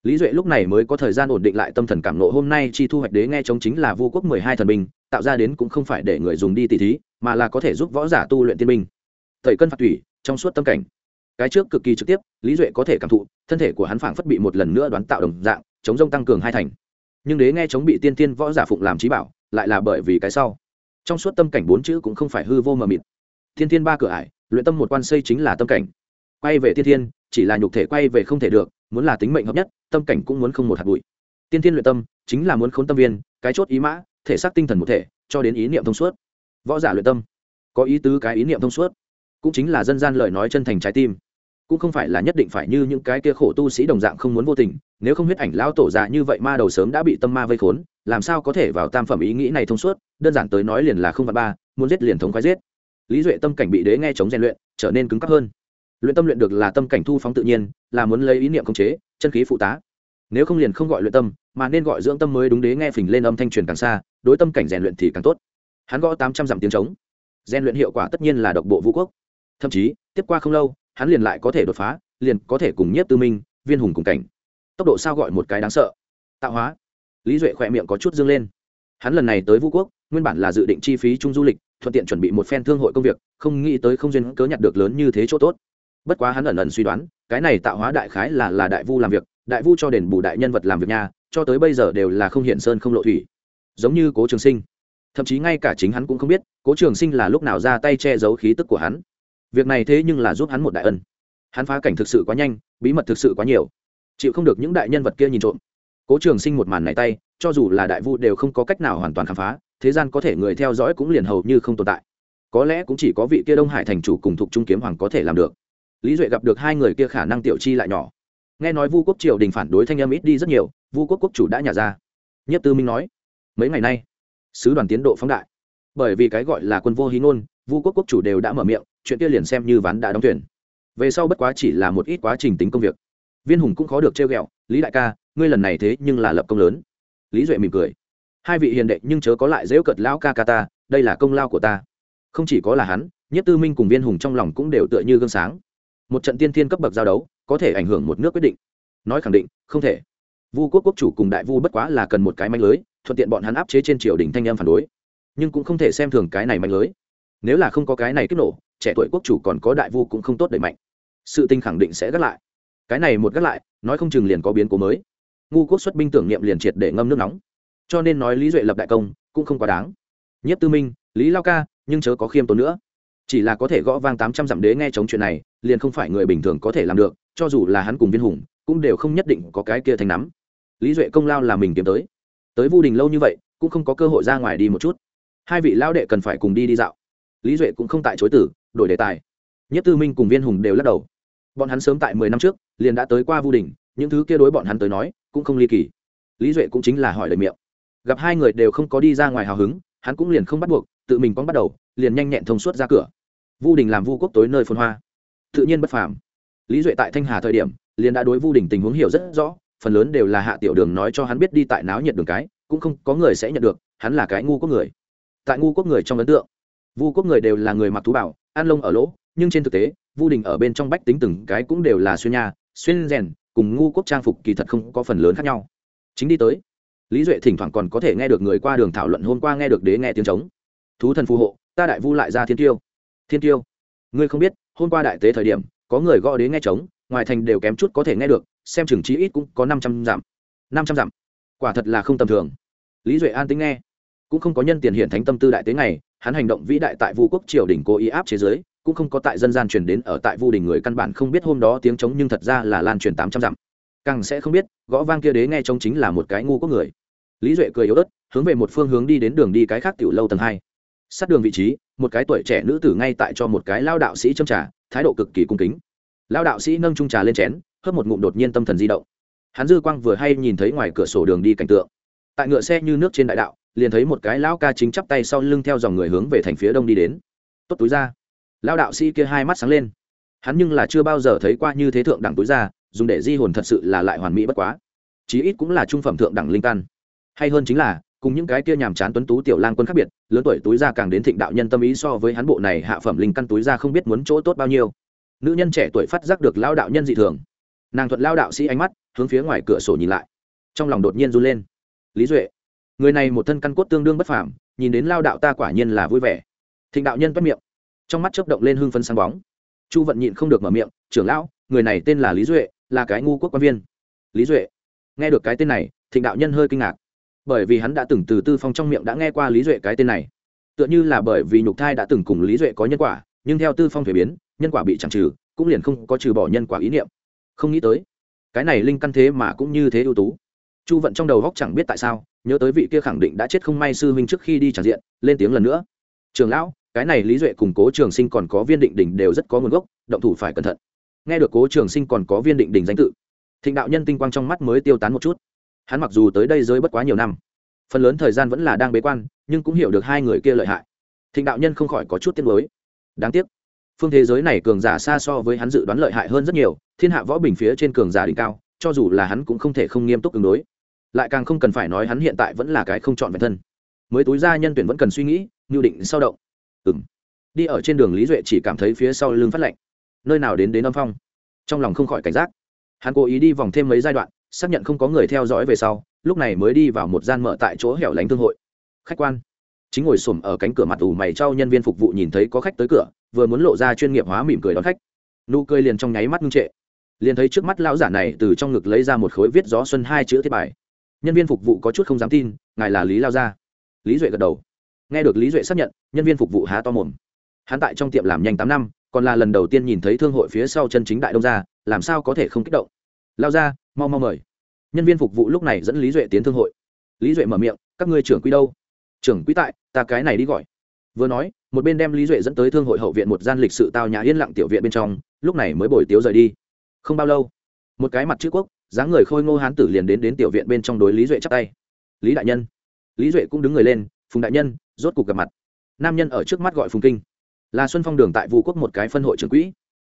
Lý duệ lúc này mới có thời gian ổn định lại tâm thần cảm nộ hôm nay chi thu hoạch đế nghe chống chính là vu quốc mười hai thần binh, tạo ra đến cũng không phải để người dùng đi tỷ thí, mà là có thể giúp võ giả tu luyện tiên binh. Tẩy cân phạt thủy, trong suốt tâm cảnh cái trước cực kỳ trực tiếp, lý duệ có thể cảm thụ, thân thể của hắn phảng phất bị một lần nữa đoán tạo đồng dạng, chống rông tăng cường hai thành. Nhưng đế nghe chống bị tiên tiên võ giả phụng làm trí bảo, lại là bởi vì cái sau. Trong suốt tâm cảnh bốn chữ cũng không phải hư vô mờ mịt. Thiên thiên ba cửa ải, luyện tâm một quan xây chính là tâm cảnh. Quay về tiên thiên, chỉ là nhục thể quay về không thể được, muốn là tính mệnh hợp nhất, tâm cảnh cũng muốn không một hạt bụi. Tiên thiên luyện tâm, chính là muốn khốn tâm viên, cái chốt ý mã, thể xác tinh thần một thể, cho đến ý niệm thông suốt. Võ giả luyện tâm, có ý tứ cái ý niệm thông suốt, cũng chính là dân gian lời nói chân thành trái tim cũng không phải là nhất định phải như những cái kia khổ tu sĩ đồng dạng không muốn vô tình, nếu không huyết ảnh lao tổ già như vậy ma đầu sớm đã bị tâm ma vây khốn, làm sao có thể vào tam phẩm ý nghĩ này thông suốt, đơn giản tới nói liền là không vạn ba, muốn giết liền thống khoái giết. Lý duệ tâm cảnh bị đế nghe chống rèn luyện, trở nên cứng cắp hơn. Luyện tâm luyện được là tâm cảnh thu phóng tự nhiên, là muốn lấy ý niệm khống chế, chân khí phụ tá. Nếu không liền không gọi luyện tâm, mà nên gọi dưỡng tâm mới đúng đế nghe phình lên âm thanh truyền càng xa, đối tâm cảnh rèn luyện thì càng tốt. Hắn gõ tám trăm dặm tiếng trống. Rèn luyện hiệu quả tất nhiên là độc bộ vũ quốc. Thậm chí, tiếp qua không lâu hắn liền lại có thể đột phá, liền có thể cùng nhiếp tư minh, viên hùng cùng cảnh. Tốc độ sao gọi một cái đáng sợ. Tạo hóa. Lý duệ khỏe miệng có chút dương lên. Hắn lần này tới vũ quốc, nguyên bản là dự định chi phí chung du lịch, thuận tiện chuẩn bị một phen thương hội công việc, không nghĩ tới không duyên cớ nhặt được lớn như thế chỗ tốt. Bất quá hắn ẩn ẩn suy đoán, cái này tạo hóa đại khái là là đại vu làm việc, đại vu cho đền bù đại nhân vật làm việc nhà, cho tới bây giờ đều là không hiện sơn không lộ thủy. Giống như cố trường sinh. Thậm chí ngay cả chính hắn cũng không biết, cố trường sinh là lúc nào ra tay che giấu khí tức của hắn việc này thế nhưng là giúp hắn một đại ân. Hắn phá cảnh thực sự quá nhanh, bí mật thực sự quá nhiều. Chịu không được những đại nhân vật kia nhìn trộm. Cố trường sinh một màn này tay, cho dù là đại vu đều không có cách nào hoàn toàn khám phá, thế gian có thể người theo dõi cũng liền hầu như không tồn tại. Có lẽ cũng chỉ có vị kia đông hải thành chủ cùng thục trung kiếm hoàng có thể làm được. Lý duệ gặp được hai người kia khả năng tiểu chi lại nhỏ. Nghe nói vu quốc triều đình phản đối thanh âm ít đi rất nhiều, vu quốc quốc chủ đã nhả ra. Nhất tư minh nói, mấy ngày nay, sứ đoàn tiến độ phóng đại. Bởi vì cái gọi là quân vô hí ngôn, vu quốc quốc chủ đều đã mở miệng chuyện kia liền xem như ván đã đóng thuyền. Về sau bất quá chỉ là một ít quá trình tính công việc. Viên hùng cũng khó được trêu ghẹo, lý đại ca, ngươi lần này thế nhưng là lập công lớn. Lý duệ mỉm cười, hai vị hiền đệ nhưng chớ có lại dễu cợt lão ca ca ta, đây là công lao của ta. Không chỉ có là hắn nhất tư minh cùng viên hùng trong lòng cũng đều tựa như gương sáng. Một trận tiên thiên cấp bậc giao đấu, có thể ảnh hưởng một nước quyết định. Nói khẳng định, không thể. Vu quốc quốc chủ cùng đại vu bất quá là cần một cái manh lưới, thuận tiện bọn hắn áp chế trên triều đình thanh em phản đối. Nhưng cũng không thể xem thường cái này manh lưới. Nếu là không có cái này kích nổ trẻ tuổi quốc chủ còn có đại vu cũng không tốt đẩy mạnh. Sự tinh khẳng định sẽ gác lại. Cái này một gác lại, nói không chừng liền có biến cố mới. Ngu quốc xuất binh tưởng niệm liền triệt để ngâm nước nóng. Cho nên nói lý duệ lập đại công, cũng không quá đáng. Nhất tư minh, lý lao ca, nhưng chớ có khiêm tốn nữa. Chỉ là có thể gõ vang tám trăm dặm đế nghe chống chuyện này, liền không phải người bình thường có thể làm được, cho dù là hắn cùng viên hùng, cũng đều không nhất định có cái kia thành nắm. Lý duệ công lao là mình kiếm tới. Tới vu đình lâu như vậy, cũng không có cơ hội ra ngoài đi một chút. Hai vị lao đệ cần phải cùng đi đi dạo. Lý duệ cũng không tại chối tử đổi đề tài. Nhất tư minh cùng viên hùng đều lắc đầu. Bọn hắn sớm tại mười năm trước, liền đã tới qua vu đình, những thứ kia đối bọn hắn tới nói, cũng không ly kỳ. Lý duệ cũng chính là hỏi lời miệng. Gặp hai người đều không có đi ra ngoài hào hứng, hắn cũng liền không bắt buộc, tự mình quăng bắt đầu, liền nhanh nhẹn thông suốt ra cửa. Vu đình làm vu quốc tối nơi phồn hoa. Tự nhiên bất phàm. Lý duệ tại thanh hà thời điểm, liền đã đối vu đình tình huống hiểu rất rõ, phần lớn đều là hạ tiểu đường nói cho hắn biết đi tại náo nhiệt đường cái, cũng không có người sẽ nhận được, hắn là cái ngu quốc người. Tại ngu quốc người trong ấn tượng vu quốc người đều là người mặc thú bảo ăn lông ở lỗ nhưng trên thực tế vu đình ở bên trong bách tính từng cái cũng đều là xuyên nhà, xuyên rèn cùng ngu quốc trang phục kỳ thật không có phần lớn khác nhau. Chính đi tới lý duệ thỉnh thoảng còn có thể nghe được người qua đường thảo luận hôm qua nghe được đế nghe tiếng trống. Thú thần phù hộ ta đại vu lại ra thiên tiêu. Thiên tiêu? Ngươi không biết hôm qua đại tế thời điểm có người gõ đế nghe trống ngoài thành đều kém chút có thể nghe được xem chừng chí ít cũng có năm trăm dặm. Năm trăm dặm? Quả thật là không tầm thường. Lý duệ an tính nghe. Cũng không có nhân tiền hiện thánh tâm tư đại tế này hắn hành động vĩ đại tại vu quốc triều đình cố ý áp chế giới, cũng không có tại dân gian truyền đến ở tại vu đình người căn bản không biết hôm đó tiếng trống nhưng thật ra là lan truyền tám trăm dặm. Càng sẽ không biết, gõ vang kia đế nghe trống chính là một cái ngu có người. Lý duệ cười yếu ớt, hướng về một phương hướng đi đến đường đi cái khác tiểu lâu tầng hai. Sát đường vị trí, một cái tuổi trẻ nữ tử ngay tại cho một cái lao đạo sĩ châm trà, thái độ cực kỳ cung kính. Lao đạo sĩ nâng trung trà lên chén, hớp một ngụm đột nhiên tâm thần di động. Hắn dư quang vừa hay nhìn thấy ngoài cửa sổ đường đi cảnh tượng. Tại ngựa xe như nước trên đại đạo liền thấy một cái lão ca chính chắp tay sau lưng theo dòng người hướng về thành phía đông đi đến. Tốt túi ra. Lão đạo sĩ kia hai mắt sáng lên. Hắn nhưng là chưa bao giờ thấy qua như thế thượng đẳng túi ra, dùng để di hồn thật sự là lại hoàn mỹ bất quá. Chí ít cũng là trung phẩm thượng đẳng linh căn. Hay hơn chính là, cùng những cái kia nhàm chán tuấn tú tiểu lang quân khác biệt, lớn tuổi túi ra càng đến thịnh đạo nhân tâm ý so với hắn bộ này hạ phẩm linh căn túi ra không biết muốn chỗ tốt bao nhiêu. Nữ nhân trẻ tuổi phát giác được lao đạo nhân dị thường. Nàng thuận lao đạo sĩ ánh mắt, hướng phía ngoài cửa sổ nhìn lại. Trong lòng đột nhiên run lên. Lý duệ người này một thân căn cốt tương đương bất phàm, nhìn đến lao đạo ta quả nhiên là vui vẻ. Thịnh đạo nhân toát miệng, trong mắt chớp động lên hưng phân sáng bóng. Chu vận nhịn không được mở miệng, trưởng lão, người này tên là lý duệ, là cái ngu quốc quan viên. Lý duệ? Nghe được cái tên này, thịnh đạo nhân hơi kinh ngạc. Bởi vì hắn đã từng từ tư phong trong miệng đã nghe qua lý duệ cái tên này. Tựa như là bởi vì nhục thai đã từng cùng lý duệ có nhân quả, nhưng theo tư phong thuế biến, nhân quả bị chẳng trừ, cũng liền không có trừ bỏ nhân quả ý niệm. Không nghĩ tới, cái này linh căn thế mà cũng như thế ưu tú. Chu vận trong đầu góc chẳng biết tại sao nhớ tới vị kia khẳng định đã chết không may sư huynh trước khi đi tràn diện, lên tiếng lần nữa. Trường lão, cái này lý duệ cùng cố trường sinh còn có viên định đỉnh đều rất có nguồn gốc, động thủ phải cẩn thận. Nghe được cố trường sinh còn có viên định đỉnh danh tự, thịnh đạo nhân tinh quang trong mắt mới tiêu tán một chút. Hắn mặc dù tới đây rơi bất quá nhiều năm, phần lớn thời gian vẫn là đang bế quan, nhưng cũng hiểu được hai người kia lợi hại. Thịnh đạo nhân không khỏi có chút tiếc nuối. Đáng tiếc, phương thế giới này cường giả xa so với hắn dự đoán lợi hại hơn rất nhiều, thiên hạ võ bình phía trên cường giả đỉnh cao, cho dù là hắn cũng không thể không nghiêm túc ứng đối lại càng không cần phải nói hắn hiện tại vẫn là cái không chọn vẹn thân. Mới túi ra nhân tuyển vẫn cần suy nghĩ nhu định sau động. Ừng đi ở trên đường lý duệ chỉ cảm thấy phía sau lưng phát lạnh. Nơi nào đến đến âm phong. Trong lòng không khỏi cảnh giác. Hắn cố ý đi vòng thêm mấy giai đoạn, xác nhận không có người theo dõi về sau, lúc này mới đi vào một gian mở tại chỗ hẻo lánh thương hội. Khách quan. Chính ngồi xổm ở cánh cửa mặt ủ mày trao nhân viên phục vụ nhìn thấy có khách tới cửa, vừa muốn lộ ra chuyên nghiệp hóa mỉm cười đón khách. Nụ cười liền trong nháy mắt ngưng trệ. Liền thấy trước mắt lão giả này từ trong ngực lấy ra một khối viết gió xuân hai chữ thiết bài nhân viên phục vụ có chút không dám tin, ngài là lý lao gia. Lý duệ gật đầu. Nghe được lý duệ xác nhận, nhân viên phục vụ há to mồm. Hắn tại trong tiệm làm nhanh tám năm, còn là lần đầu tiên nhìn thấy thương hội phía sau chân chính đại đông gia, làm sao có thể không kích động? Lao ra mau mau mời. Nhân viên phục vụ lúc này dẫn lý duệ tiến thương hội. Lý duệ mở miệng, các ngươi trưởng quý đâu? Trưởng quý tại, ta cái này đi gọi. Vừa nói, một bên đem lý duệ dẫn tới thương hội hậu viện một gian lịch sự tao nhà yên lặng tiểu viện bên trong, lúc này mới bồi tiếu rời đi. Không bao lâu, một cái mặt chữ quốc dáng người khôi ngô hán tử liền đến đến tiểu viện bên trong đối lý duệ chắp tay. Lý đại nhân. Lý duệ cũng đứng người lên, phùng đại nhân, rốt cuộc gặp mặt. Nam nhân ở trước mắt gọi phùng kinh. Là xuân phong đường tại vũ quốc một cái phân hội trưởng quỹ.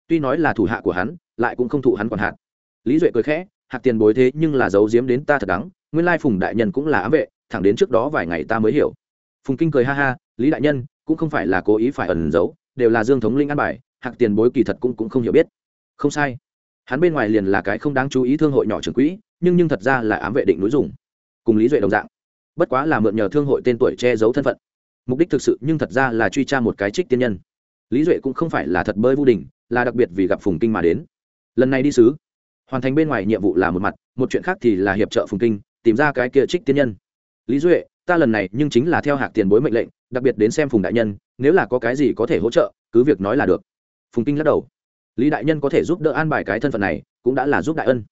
Tuy nói là thủ hạ của hắn, lại cũng không thụ hắn còn hạt. lý duệ cười khẽ hạt tiền bối thế nhưng là giấu giếm đến ta thật đắng, nguyên lai phùng đại nhân cũng là ám vệ, thẳng đến trước đó vài ngày ta mới hiểu. Phùng kinh cười ha ha, lý đại nhân, cũng không phải là cố ý phải ẩn giấu, đều là dương thống linh ăn bài, hạc tiền bối kỳ thật cũng cũng không hiểu biết. Không sai hắn bên ngoài liền là cái không đáng chú ý thương hội nhỏ trưởng quỹ, nhưng nhưng thật ra là ám vệ định núi dùng, cùng lý duệ đồng dạng. Bất quá là mượn nhờ thương hội tên tuổi che giấu thân phận. Mục đích thực sự nhưng thật ra là truy tra một cái trích tiên nhân. Lý duệ cũng không phải là thật bơi vô đình, là đặc biệt vì gặp phùng kinh mà đến. Lần này đi sứ, hoàn thành bên ngoài nhiệm vụ là một mặt, một chuyện khác thì là hiệp trợ phùng kinh, tìm ra cái kia trích tiên nhân. Lý duệ, ta lần này nhưng chính là theo hạc tiền bối mệnh lệnh, đặc biệt đến xem phùng đại nhân, nếu là có cái gì có thể hỗ trợ, cứ việc nói là được. Phùng kinh lắc đầu lý đại nhân có thể giúp đỡ an bài cái thân phận này, cũng đã là giúp đại ân.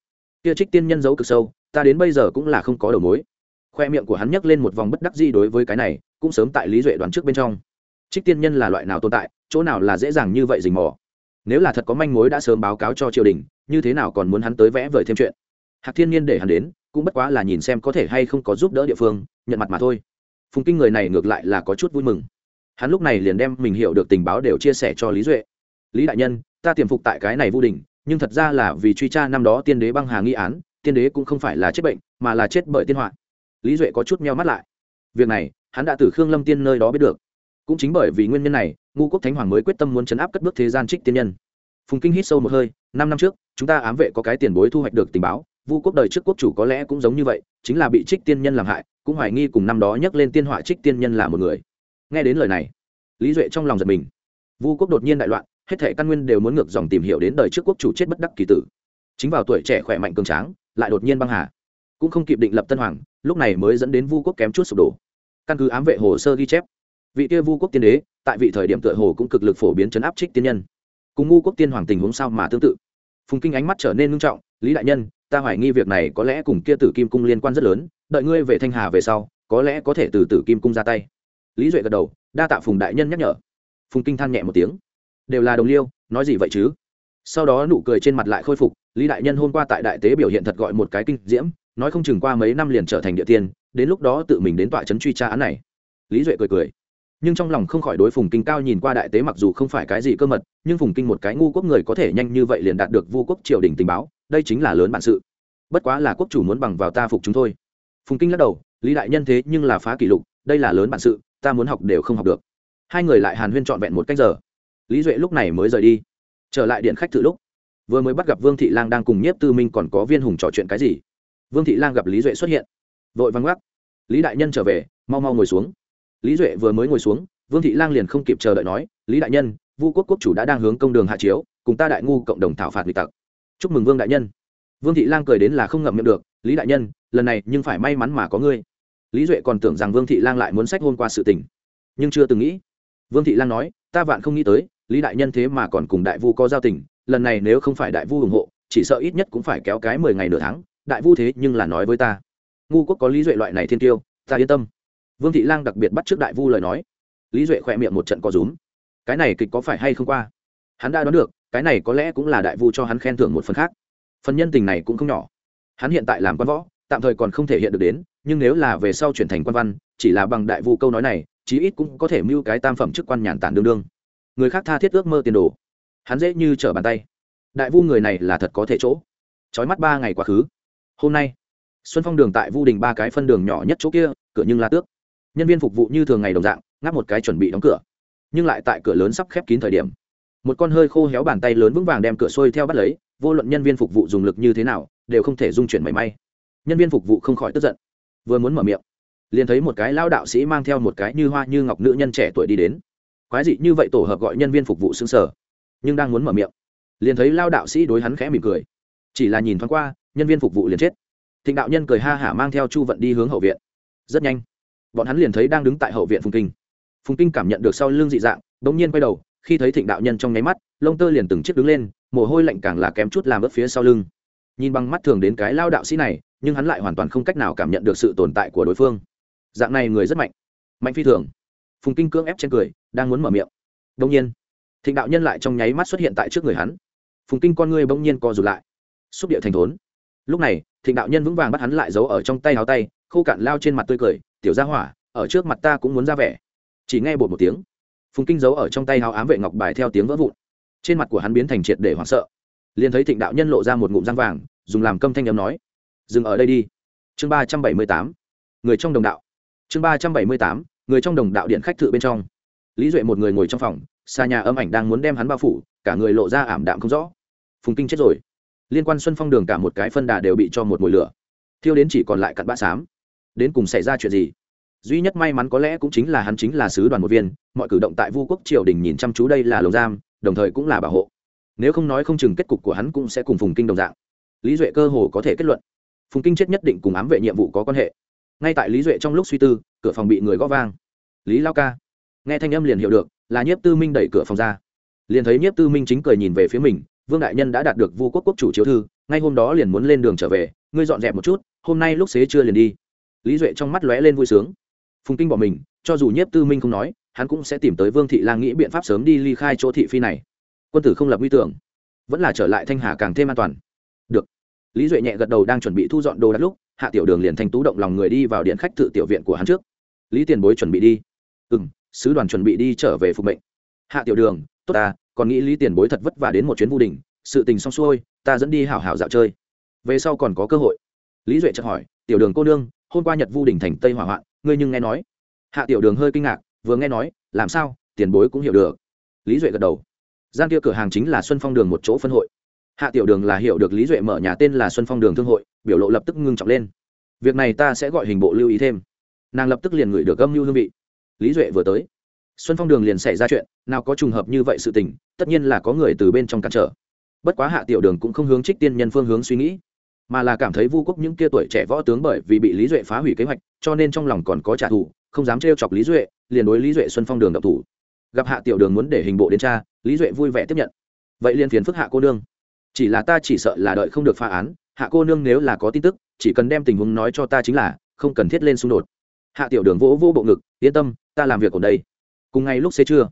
Kia trích tiên nhân giấu cực sâu, ta đến bây giờ cũng là không có đầu mối. Khoe miệng của hắn nhấc lên một vòng bất đắc gì đối với cái này, cũng sớm tại lý duệ đoán trước bên trong. Trích tiên nhân là loại nào tồn tại, chỗ nào là dễ dàng như vậy dình mò? Nếu là thật có manh mối đã sớm báo cáo cho triều đình, như thế nào còn muốn hắn tới vẽ vời thêm chuyện? Hạc thiên nhiên để hắn đến, cũng bất quá là nhìn xem có thể hay không có giúp đỡ địa phương, nhận mặt mà thôi. Phùng kinh người này ngược lại là có chút vui mừng. Hắn lúc này liền đem mình hiểu được tình báo đều chia sẻ cho lý duệ. Lý đại nhân ta tiềm phục tại cái này vô đình, nhưng thật ra là vì truy tra năm đó tiên đế băng hà nghi án, tiên đế cũng không phải là chết bệnh, mà là chết bởi tiên họa. Lý duệ có chút meo mắt lại. Việc này, hắn đã từ khương lâm tiên nơi đó biết được. Cũng chính bởi vì nguyên nhân này ngu quốc thánh hoàng mới quyết tâm muốn chấn áp cất bước thế gian trích tiên nhân. Phùng kinh hít sâu một hơi, năm năm trước, chúng ta ám vệ có cái tiền bối thu hoạch được tình báo, vu quốc đời trước quốc chủ có lẽ cũng giống như vậy, chính là bị trích tiên nhân làm hại, cũng hoài nghi cùng năm đó nhắc lên tiên họa trích tiên nhân là một người. Nghe đến lời này, lý duệ trong lòng giật mình. Vu quốc đột nhiên đại loạn hết thể căn nguyên đều muốn ngược dòng tìm hiểu đến đời trước quốc chủ chết bất đắc kỳ tử. Chính vào tuổi trẻ khỏe mạnh cường tráng, lại đột nhiên băng hà. Cũng không kịp định lập tân hoàng, lúc này mới dẫn đến vu quốc kém chút sụp đổ. Căn cứ ám vệ hồ sơ ghi chép, vị kia vu quốc tiên đế, tại vị thời điểm tựa hồ cũng cực lực phổ biến chấn áp trích tiên nhân. Cùng ngu quốc tiên hoàng tình huống sao mà tương tự? Phùng kinh ánh mắt trở nên nghiêm trọng, lý đại nhân, ta hoài nghi việc này có lẽ cùng kia tử kim cung liên quan rất lớn, đợi ngươi về thanh hà về sau, có lẽ có thể từ tử kim cung ra tay. Lý duệ gật đầu, đa tạ phùng đại nhân nhắc nhở. Phùng kinh than nhẹ một tiếng đều là đồng liêu, nói gì vậy chứ? Sau đó nụ cười trên mặt lại khôi phục, lý đại nhân hôm qua tại đại tế biểu hiện thật gọi một cái kinh diễm, nói không chừng qua mấy năm liền trở thành địa tiên, đến lúc đó tự mình đến tọa trấn truy tra án này. Lý duệ cười cười. Nhưng trong lòng không khỏi đối phùng kinh cao nhìn qua đại tế mặc dù không phải cái gì cơ mật, nhưng phùng kinh một cái ngu quốc người có thể nhanh như vậy liền đạt được vu quốc triều đình tình báo, đây chính là lớn bản sự. Bất quá là quốc chủ muốn bằng vào ta phục chúng thôi. Phùng kinh lắc đầu, lý đại nhân thế nhưng là phá kỷ lục, đây là lớn bản sự, ta muốn học đều không học được. Hai người lại hàn huyên trọn vẹn một cách giờ lý duệ lúc này mới rời đi. Trở lại điện khách thử lúc, vừa mới bắt gặp vương thị lang đang cùng nhiếp tư minh còn có viên hùng trò chuyện cái gì. Vương thị lang gặp lý duệ xuất hiện, vội vắng gác lý đại nhân trở về, mau mau ngồi xuống. Lý duệ vừa mới ngồi xuống, vương thị lang liền không kịp chờ đợi nói, lý đại nhân, vu quốc quốc chủ đã đang hướng công đường hạ chiếu, cùng ta đại ngu cộng đồng thảo phạt nghịch tặc. Chúc mừng vương đại nhân. Vương thị lang cười đến là không ngậm miệng được, lý đại nhân, lần này nhưng phải may mắn mà có ngươi. Lý duệ còn tưởng rằng vương thị lang lại muốn sách hôn qua sự tình, nhưng chưa từng nghĩ. Vương thị lang nói, ta vạn không nghĩ tới lý đại nhân thế mà còn cùng đại vu có giao tình, lần này nếu không phải đại vu ủng hộ, chỉ sợ ít nhất cũng phải kéo cái mười ngày nửa tháng, đại vu thế nhưng là nói với ta. Ngu quốc có lý duệ loại này thiên tiêu, ta yên tâm. Vương thị lang đặc biệt bắt trước đại vu lời nói. Lý duệ khỏe miệng một trận có rúm. Cái này kịch có phải hay không qua? Hắn đã đoán được, cái này có lẽ cũng là đại vu cho hắn khen thưởng một phần khác. Phần nhân tình này cũng không nhỏ. Hắn hiện tại làm quan võ, tạm thời còn không thể hiện được đến, nhưng nếu là về sau chuyển thành quan văn, chỉ là bằng đại vu câu nói này, chí ít cũng có thể mưu cái tam phẩm chức quan nhàn tản đương đương người khác tha thiết ước mơ tiền đồ. Hắn dễ như trở bàn tay. Đại vu người này là thật có thể chỗ. Trói mắt ba ngày quá khứ. Hôm nay, xuân phong đường tại vu đình ba cái phân đường nhỏ nhất chỗ kia, cửa nhưng la tước. Nhân viên phục vụ như thường ngày đồng dạng, ngáp một cái chuẩn bị đóng cửa. Nhưng lại tại cửa lớn sắp khép kín thời điểm, một con hơi khô héo bàn tay lớn vững vàng đem cửa xuôi theo bắt lấy, vô luận nhân viên phục vụ dùng lực như thế nào, đều không thể dung chuyển mảy may. Nhân viên phục vụ không khỏi tức giận, vừa muốn mở miệng, liền thấy một cái lao đạo sĩ mang theo một cái như hoa như ngọc nữ nhân trẻ tuổi đi đến quái dị như vậy tổ hợp gọi nhân viên phục vụ xương sở. Nhưng đang muốn mở miệng, liền thấy lao đạo sĩ đối hắn khẽ mỉm cười. Chỉ là nhìn thoáng qua, nhân viên phục vụ liền chết. Thịnh đạo nhân cười ha hả mang theo chu vận đi hướng hậu viện. Rất nhanh, bọn hắn liền thấy đang đứng tại hậu viện phùng kinh. Phùng kinh cảm nhận được sau lưng dị dạng đ ỗ n g nhiên quay đầu, khi thấy thịnh đạo nhân trong nháy mắt, lông tơ liền từng chiếc đứng lên, mồ hôi lạnh càng là kém chút làm ướt phía sau lưng. Nhìn bằng mắt thường đến cái lao đạo sĩ này, nhưng hắn lại hoàn toàn không cách nào cảm nhận được sự tồn tại của đối phương. Dạng này người rất mạnh. Mạnh phi thường phùng kinh cưỡng ép trên cười, đang muốn mở miệng. Đông nhiên, thịnh đạo nhân lại trong nháy mắt xuất hiện tại trước người hắn. Phùng kinh con ngươi bỗng nhiên co rụt lại. Xúc điệu thành thốn. Lúc này, thịnh đạo nhân vững vàng bắt hắn lại giấu ở trong tay áo tay, khô cạn lao trên mặt tươi cười, tiểu gia hỏa, ở trước mặt ta cũng muốn ra vẻ. Chỉ nghe bột một tiếng, phùng kinh giấu ở trong tay áo ám vệ ngọc bài theo tiếng vỡ vụn. Trên mặt của hắn biến thành triệt để hoảng sợ. Liền thấy thịnh đạo nhân lộ ra một ngụm răng vàng, dùng làm câm thanh ấm nói, dừng ở đây đi. Chương ba trăm bảy mươi tám, người trong đồng đạo. Chương ba trăm bảy mươi tám người trong đồng đạo điện khách thự bên trong. Lý duệ một người ngồi trong phòng, xa nhà âm ảnh đang muốn đem hắn bao phủ, cả người lộ ra ảm đạm không rõ. Phùng kinh chết rồi. Liên quan xuân phong đường cả một cái phân đà đều bị cho một mùi lửa. Thiêu đến chỉ còn lại cặn bã xám. Đến cùng xảy ra chuyện gì? Duy nhất may mắn có lẽ cũng chính là hắn chính là sứ đoàn một viên, mọi cử động tại vu quốc triều đình nhìn chăm chú đây là lồng giam, đồng thời cũng là bảo hộ. Nếu không nói không chừng kết cục của hắn cũng sẽ cùng phùng kinh đồng dạng. Lý duệ cơ hồ có thể kết luận. Phùng kinh chết nhất định cùng ám vệ nhiệm vụ có quan hệ ngay tại lý duệ trong lúc suy tư, cửa phòng bị người gõ vang. Lý lao ca. Nghe thanh âm liền hiểu được, là nhiếp tư minh đẩy cửa phòng ra. Liền thấy nhiếp tư minh chính cười nhìn về phía mình, vương đại nhân đã đạt được vu quốc quốc chủ chiếu thư, ngay hôm đó liền muốn lên đường trở về, ngươi dọn dẹp một chút, hôm nay lúc xế chưa liền đi. Lý duệ trong mắt lóe lên vui sướng. Phùng kinh bỏ mình, cho dù nhiếp tư minh không nói, hắn cũng sẽ tìm tới vương thị lang nghĩ biện pháp sớm đi ly khai chỗ thị phi này. Quân tử không lập nguy tưởng, vẫn là trở lại thanh hà càng thêm an toàn. Được. Lý duệ nhẹ gật đầu đang chuẩn bị thu dọn đồ đắt lúc hạ tiểu đường liền thành tú động lòng người đi vào điện khách tự tiểu viện của hắn trước. Lý tiền bối chuẩn bị đi. Ừ m sứ đoàn chuẩn bị đi trở về phục mệnh. Hạ tiểu đường, tốt ta, còn nghĩ lý tiền bối thật vất vả đến một chuyến vô đình, sự tình xong xuôi, ta dẫn đi hảo hảo dạo chơi. Về sau còn có cơ hội. Lý duệ chợt hỏi, tiểu đường cô nương, hôm qua nhật vu đình thành tây hỏa hoạn, ngươi nhưng nghe nói? Hạ tiểu đường hơi kinh ngạc, vừa nghe nói, làm sao, tiền bối cũng hiểu được. Lý duệ gật đầu. Gian kia cửa hàng chính là xuân phong đường một chỗ phân hội hạ tiểu đường là hiểu được lý duệ mở nhà tên là xuân phong đường thương hội, biểu lộ lập tức ngưng trọng lên. Việc này ta sẽ gọi hình bộ lưu ý thêm. Nàng lập tức liền gửi được âm mưu hương vị. Lý duệ vừa tới, xuân phong đường liền xảy ra chuyện, nào có trùng hợp như vậy sự tình, tất nhiên là có người từ bên trong cản trở. Bất quá hạ tiểu đường cũng không hướng trích tiên nhân phương hướng suy nghĩ, mà là cảm thấy vu quốc những kia tuổi trẻ võ tướng bởi vì bị lý duệ phá hủy kế hoạch, cho nên trong lòng còn có trả thù, không dám trêu chọc lý duệ, liền đối lý duệ xuân phong đường độc thủ. Gặp hạ tiểu đường muốn để hình bộ đến cha lý duệ vui vẻ tiếp nhận. Vậy liền phiền phức hạ cô nương chỉ là ta chỉ sợ là đợi không được phá án, hạ cô nương nếu là có tin tức, chỉ cần đem tình huống nói cho ta chính là, không cần thiết lên xung đột. Hạ tiểu đường vỗ vô bộ ngực, yên tâm, ta làm việc ở đây. Cùng ngay lúc xế trưa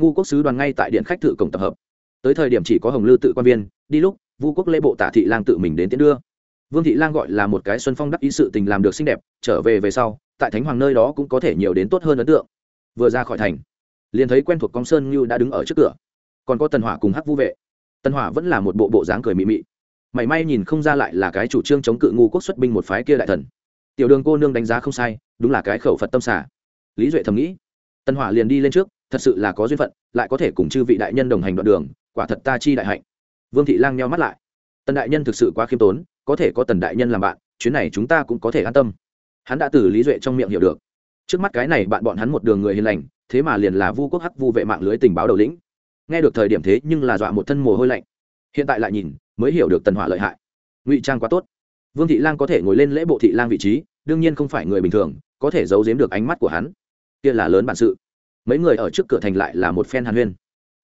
ngu quốc sứ đoàn ngay tại điện khách thự cổng tập hợp. Tới thời điểm chỉ có hồng lư tự quan viên, đi lúc, vu quốc lễ bộ tả thị lang tự mình đến tiến đưa. Vương thị lang gọi là một cái xuân phong đắc ý sự tình làm được xinh đẹp, trở về về sau, tại thánh hoàng nơi đó cũng có thể nhiều đến tốt hơn ấn tượng. Vừa ra khỏi thành, liền thấy quen thuộc công sơn như đã đứng ở trước cửa. Còn có tần hỏa cùng hắc vu vệ. Tân hỏa vẫn là một bộ bộ dáng cười mị mị. Mảy may nhìn không ra lại là cái chủ trương chống cự ngu quốc xuất binh một phái kia đại thần. Tiểu đường cô nương đánh giá không sai, đúng là cái khẩu phật tâm xả lý duệ thầm nghĩ. Tân hỏa liền đi lên trước, thật sự là có duyên phận, lại có thể cùng chư vị đại nhân đồng hành đoạn đường, quả thật ta chi đại hạnh. Vương thị lang nheo mắt lại. Tần đại nhân thực sự quá khiêm tốn, có thể có tần đại nhân làm bạn, chuyến này chúng ta cũng có thể an tâm. Hắn đã từ lý duệ trong miệng hiểu được. Trước mắt cái này bạn bọn hắn một đường người hiền lành, thế mà liền là vu quốc hắc vu vệ mạng lưới tình báo đầu lĩnh nghe được thời điểm thế nhưng là dọa một thân mồ hôi lạnh. Hiện tại lại nhìn, mới hiểu được tần hỏa lợi hại. Ngụy trang quá tốt. Vương thị lang có thể ngồi lên lễ bộ thị lang vị trí, đương nhiên không phải người bình thường, có thể giấu giếm được ánh mắt của hắn. Kia là lớn bản sự. Mấy người ở trước cửa thành lại là một phen hàn huyên.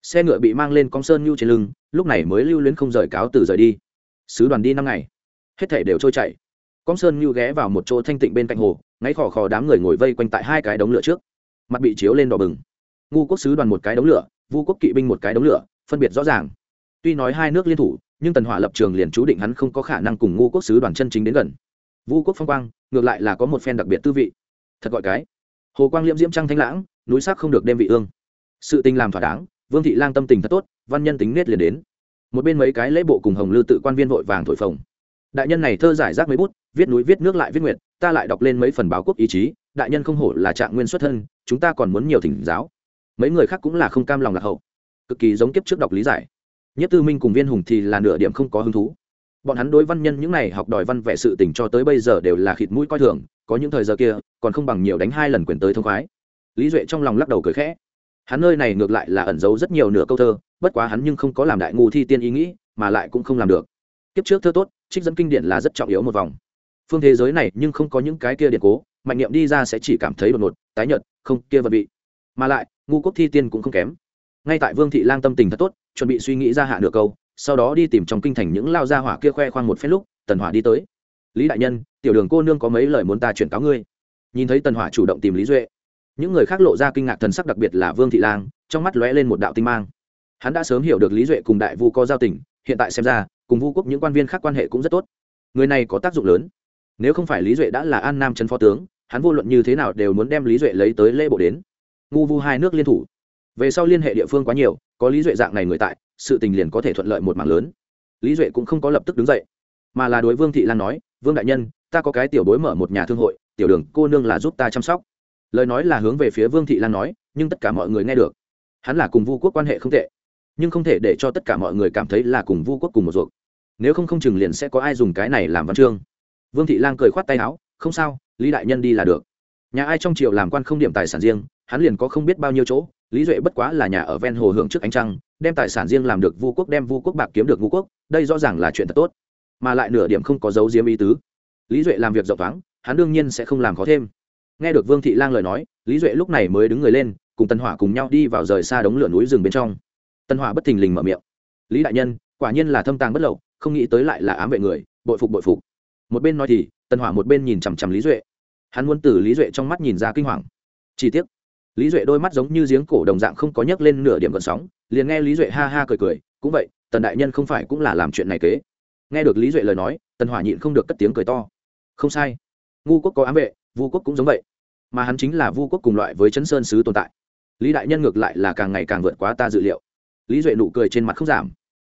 Xe ngựa bị mang lên cong sơn nhu trên lưng, lúc này mới lưu luyến không rời cáo từ rời đi. Sứ đoàn đi năm ngày. Hết thể đều trôi chảy. Cong sơn nhu ghé vào một chỗ thanh tịnh bên cạnh hồ, ngáy khò khò đám người ngồi vây quanh tại hai cái đống lửa trước. Mặt bị chiếu lên đỏ bừng ngu quốc sứ đoàn một cái đống lửa, vu quốc kỵ binh một cái đống lửa, phân biệt rõ ràng. Tuy nói hai nước liên thủ, nhưng tần hỏa lập trường liền chú định hắn không có khả năng cùng ngu quốc sứ đoàn chân chính đến gần. Vu quốc phong quang, ngược lại là có một phen đặc biệt tư vị. Thật gọi cái. Hồ quang liễm diễm trăng thanh lãng, núi sắc không được đem vị ương. Sự tình làm thỏa đáng, vương thị lang tâm tình thật tốt, văn nhân tính nết liền đến. Một bên mấy cái lễ bộ cùng hồng lư tự quan viên vội vàng thổi phồng. Đại nhân này thơ giải rác mấy bút, viết núi viết nước lại viết nguyệt, ta lại đọc lên mấy phần báo quốc ý chí, đại nhân không hổ là trạng nguyên xuất thân, chúng ta còn muốn nhiều thỉnh giáo mấy người khác cũng là không cam lòng lạc hậu. Cực kỳ giống kiếp trước đọc lý giải. Nhất tư minh cùng viên hùng thì là nửa điểm không có hứng thú. Bọn hắn đối văn nhân những n à y học đòi văn vẽ sự tình cho tới bây giờ đều là khịt mũi coi thường, có những thời giờ kia, còn không bằng nhiều đánh hai lần quyền tới thông khoái. Lý duệ trong lòng lắc đầu cười khẽ. Hắn nơi này ngược lại là ẩn giấu rất nhiều nửa câu thơ, bất quá hắn nhưng không có làm đại ngu thi tiên ý nghĩ, mà lại cũng không làm được. Kiếp trước thơ tốt, trích dẫn kinh điển là rất trọng yếu một vòng. Phương thế giới này nhưng không có những cái kia điện cố, mạnh nghiệm đi ra sẽ chỉ cảm thấy đột ngột, tái nhợt, không, kia vật vị. Mà lại ngu quốc thi tiên cũng không kém. Ngay tại vương thị lang tâm tình thật tốt, chuẩn bị suy nghĩ ra hạ nửa câu, sau đó đi tìm trong kinh thành những lao gia hỏa kia khoe khoang một phép lúc, tần hỏa đi tới. Lý đại nhân, tiểu đường cô nương có mấy lời muốn ta chuyển cáo ngươi? Nhìn thấy tần hỏa chủ động tìm lý duệ, những người khác lộ ra kinh ngạc thần sắc đặc biệt là vương thị lang, trong mắt lóe lên một đạo tinh mang. Hắn đã sớm hiểu được lý duệ cùng đại vu có giao tình, hiện tại xem ra, cùng vu quốc những quan viên khác quan hệ cũng rất tốt. Người này có tác dụng lớn. Nếu không phải lý duệ đã là an nam trấn phó tướng, hắn vô luận như thế nào đều muốn đem lý duệ lấy tới lễ bộ đến ngu vu hai nước liên thủ. Về sau liên hệ địa phương quá nhiều, có lý duệ dạng này người tại, sự tình liền có thể thuận lợi một mảng lớn. Lý duệ cũng không có lập tức đứng dậy, mà là đối vương thị lan nói, vương đại nhân, ta có cái tiểu bối mở một nhà thương hội, tiểu đường cô nương là giúp ta chăm sóc. Lời nói là hướng về phía vương thị lan nói, nhưng tất cả mọi người nghe được. Hắn là cùng vu quốc quan hệ không tệ, nhưng không thể để cho tất cả mọi người cảm thấy là cùng vu quốc cùng một ruột. Nếu không không chừng liền sẽ có ai dùng cái này làm văn chương. Vương thị lan cười khoát tay áo, không sao, lý đại nhân đi là được. Nhà ai trong triều làm quan không điểm tài sản riêng hắn liền có không biết bao nhiêu chỗ, lý duệ bất quá là nhà ở ven hồ hưởng trước ánh trăng, đem tài sản riêng làm được vu quốc, đem vu quốc bạc kiếm được vu quốc, đây rõ ràng là chuyện thật tốt. Mà lại nửa điểm không có dấu diếm ý tứ. Lý duệ làm việc rộng thoáng, hắn đương nhiên sẽ không làm khó thêm. Nghe được vương thị lang lời nói, lý duệ lúc này mới đứng người lên, cùng tân hỏa cùng nhau đi vào rời xa đống lửa núi rừng bên trong. Tân hỏa bất thình lình mở miệng. Lý đại nhân, quả nhiên là thâm tàng bất lậu, không nghĩ tới lại là ám vệ người, bội phục bội phục. Một bên nói thì, tân hỏa một bên nhìn chằm chằm lý duệ. Hắn muốn từ lý duệ trong mắt nhìn ra kinh hoàng. Chi tiết lý duệ đôi mắt giống như giếng cổ đồng dạng không có nhấc lên nửa điểm gợn sóng, liền nghe lý duệ ha ha cười cười, cũng vậy, tần đại nhân không phải cũng là làm chuyện này kế? Nghe được lý duệ lời nói, tần hỏa nhịn không được cất tiếng cười to. Không sai. Ngu quốc có ám vệ, vu quốc cũng giống vậy. Mà hắn chính là vu quốc cùng loại với chấn sơn sứ tồn tại. Lý đại nhân ngược lại là càng ngày càng vượt quá ta dự liệu. Lý duệ nụ cười trên mặt không giảm.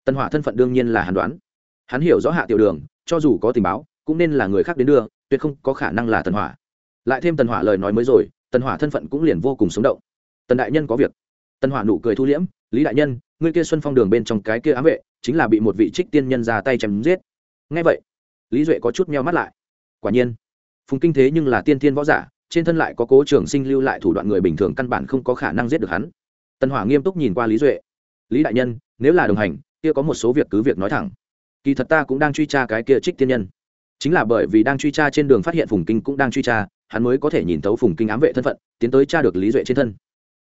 Tần hỏa thân phận đương nhiên là hắn đoán. Hắn hiểu rõ hạ tiểu đường, cho dù có tình báo, cũng nên là người khác đến đưa, tuyệt không có khả năng là tần hỏa. Lại thêm tần hỏa lời nói mới rồi tần hỏa thân phận cũng liền vô cùng sống động. Tần đại nhân có việc. Tần hỏa nụ cười thu liễm, lý đại nhân, ngươi kia xuân phong đường bên trong cái kia ám vệ, chính là bị một vị trích tiên nhân ra tay chém giết. Ngay vậy, lý duệ có chút meo mắt lại. Quả nhiên, phùng kinh thế nhưng là tiên thiên võ giả, trên thân lại có cố trường sinh lưu lại thủ đoạn người bình thường căn bản không có khả năng giết được hắn. Tần hỏa nghiêm túc nhìn qua lý duệ. Lý đại nhân, nếu là đồng hành, kia có một số việc cứ việc nói thẳng. Kỳ thật ta cũng đang truy tra cái kia trích tiên nhân. Chính là bởi vì đang truy tra trên đường phát hiện phùng kinh cũng đang truy tra hắn mới có thể nhìn thấu phùng kinh ám vệ thân phận, tiến tới tra được lý duệ trên thân.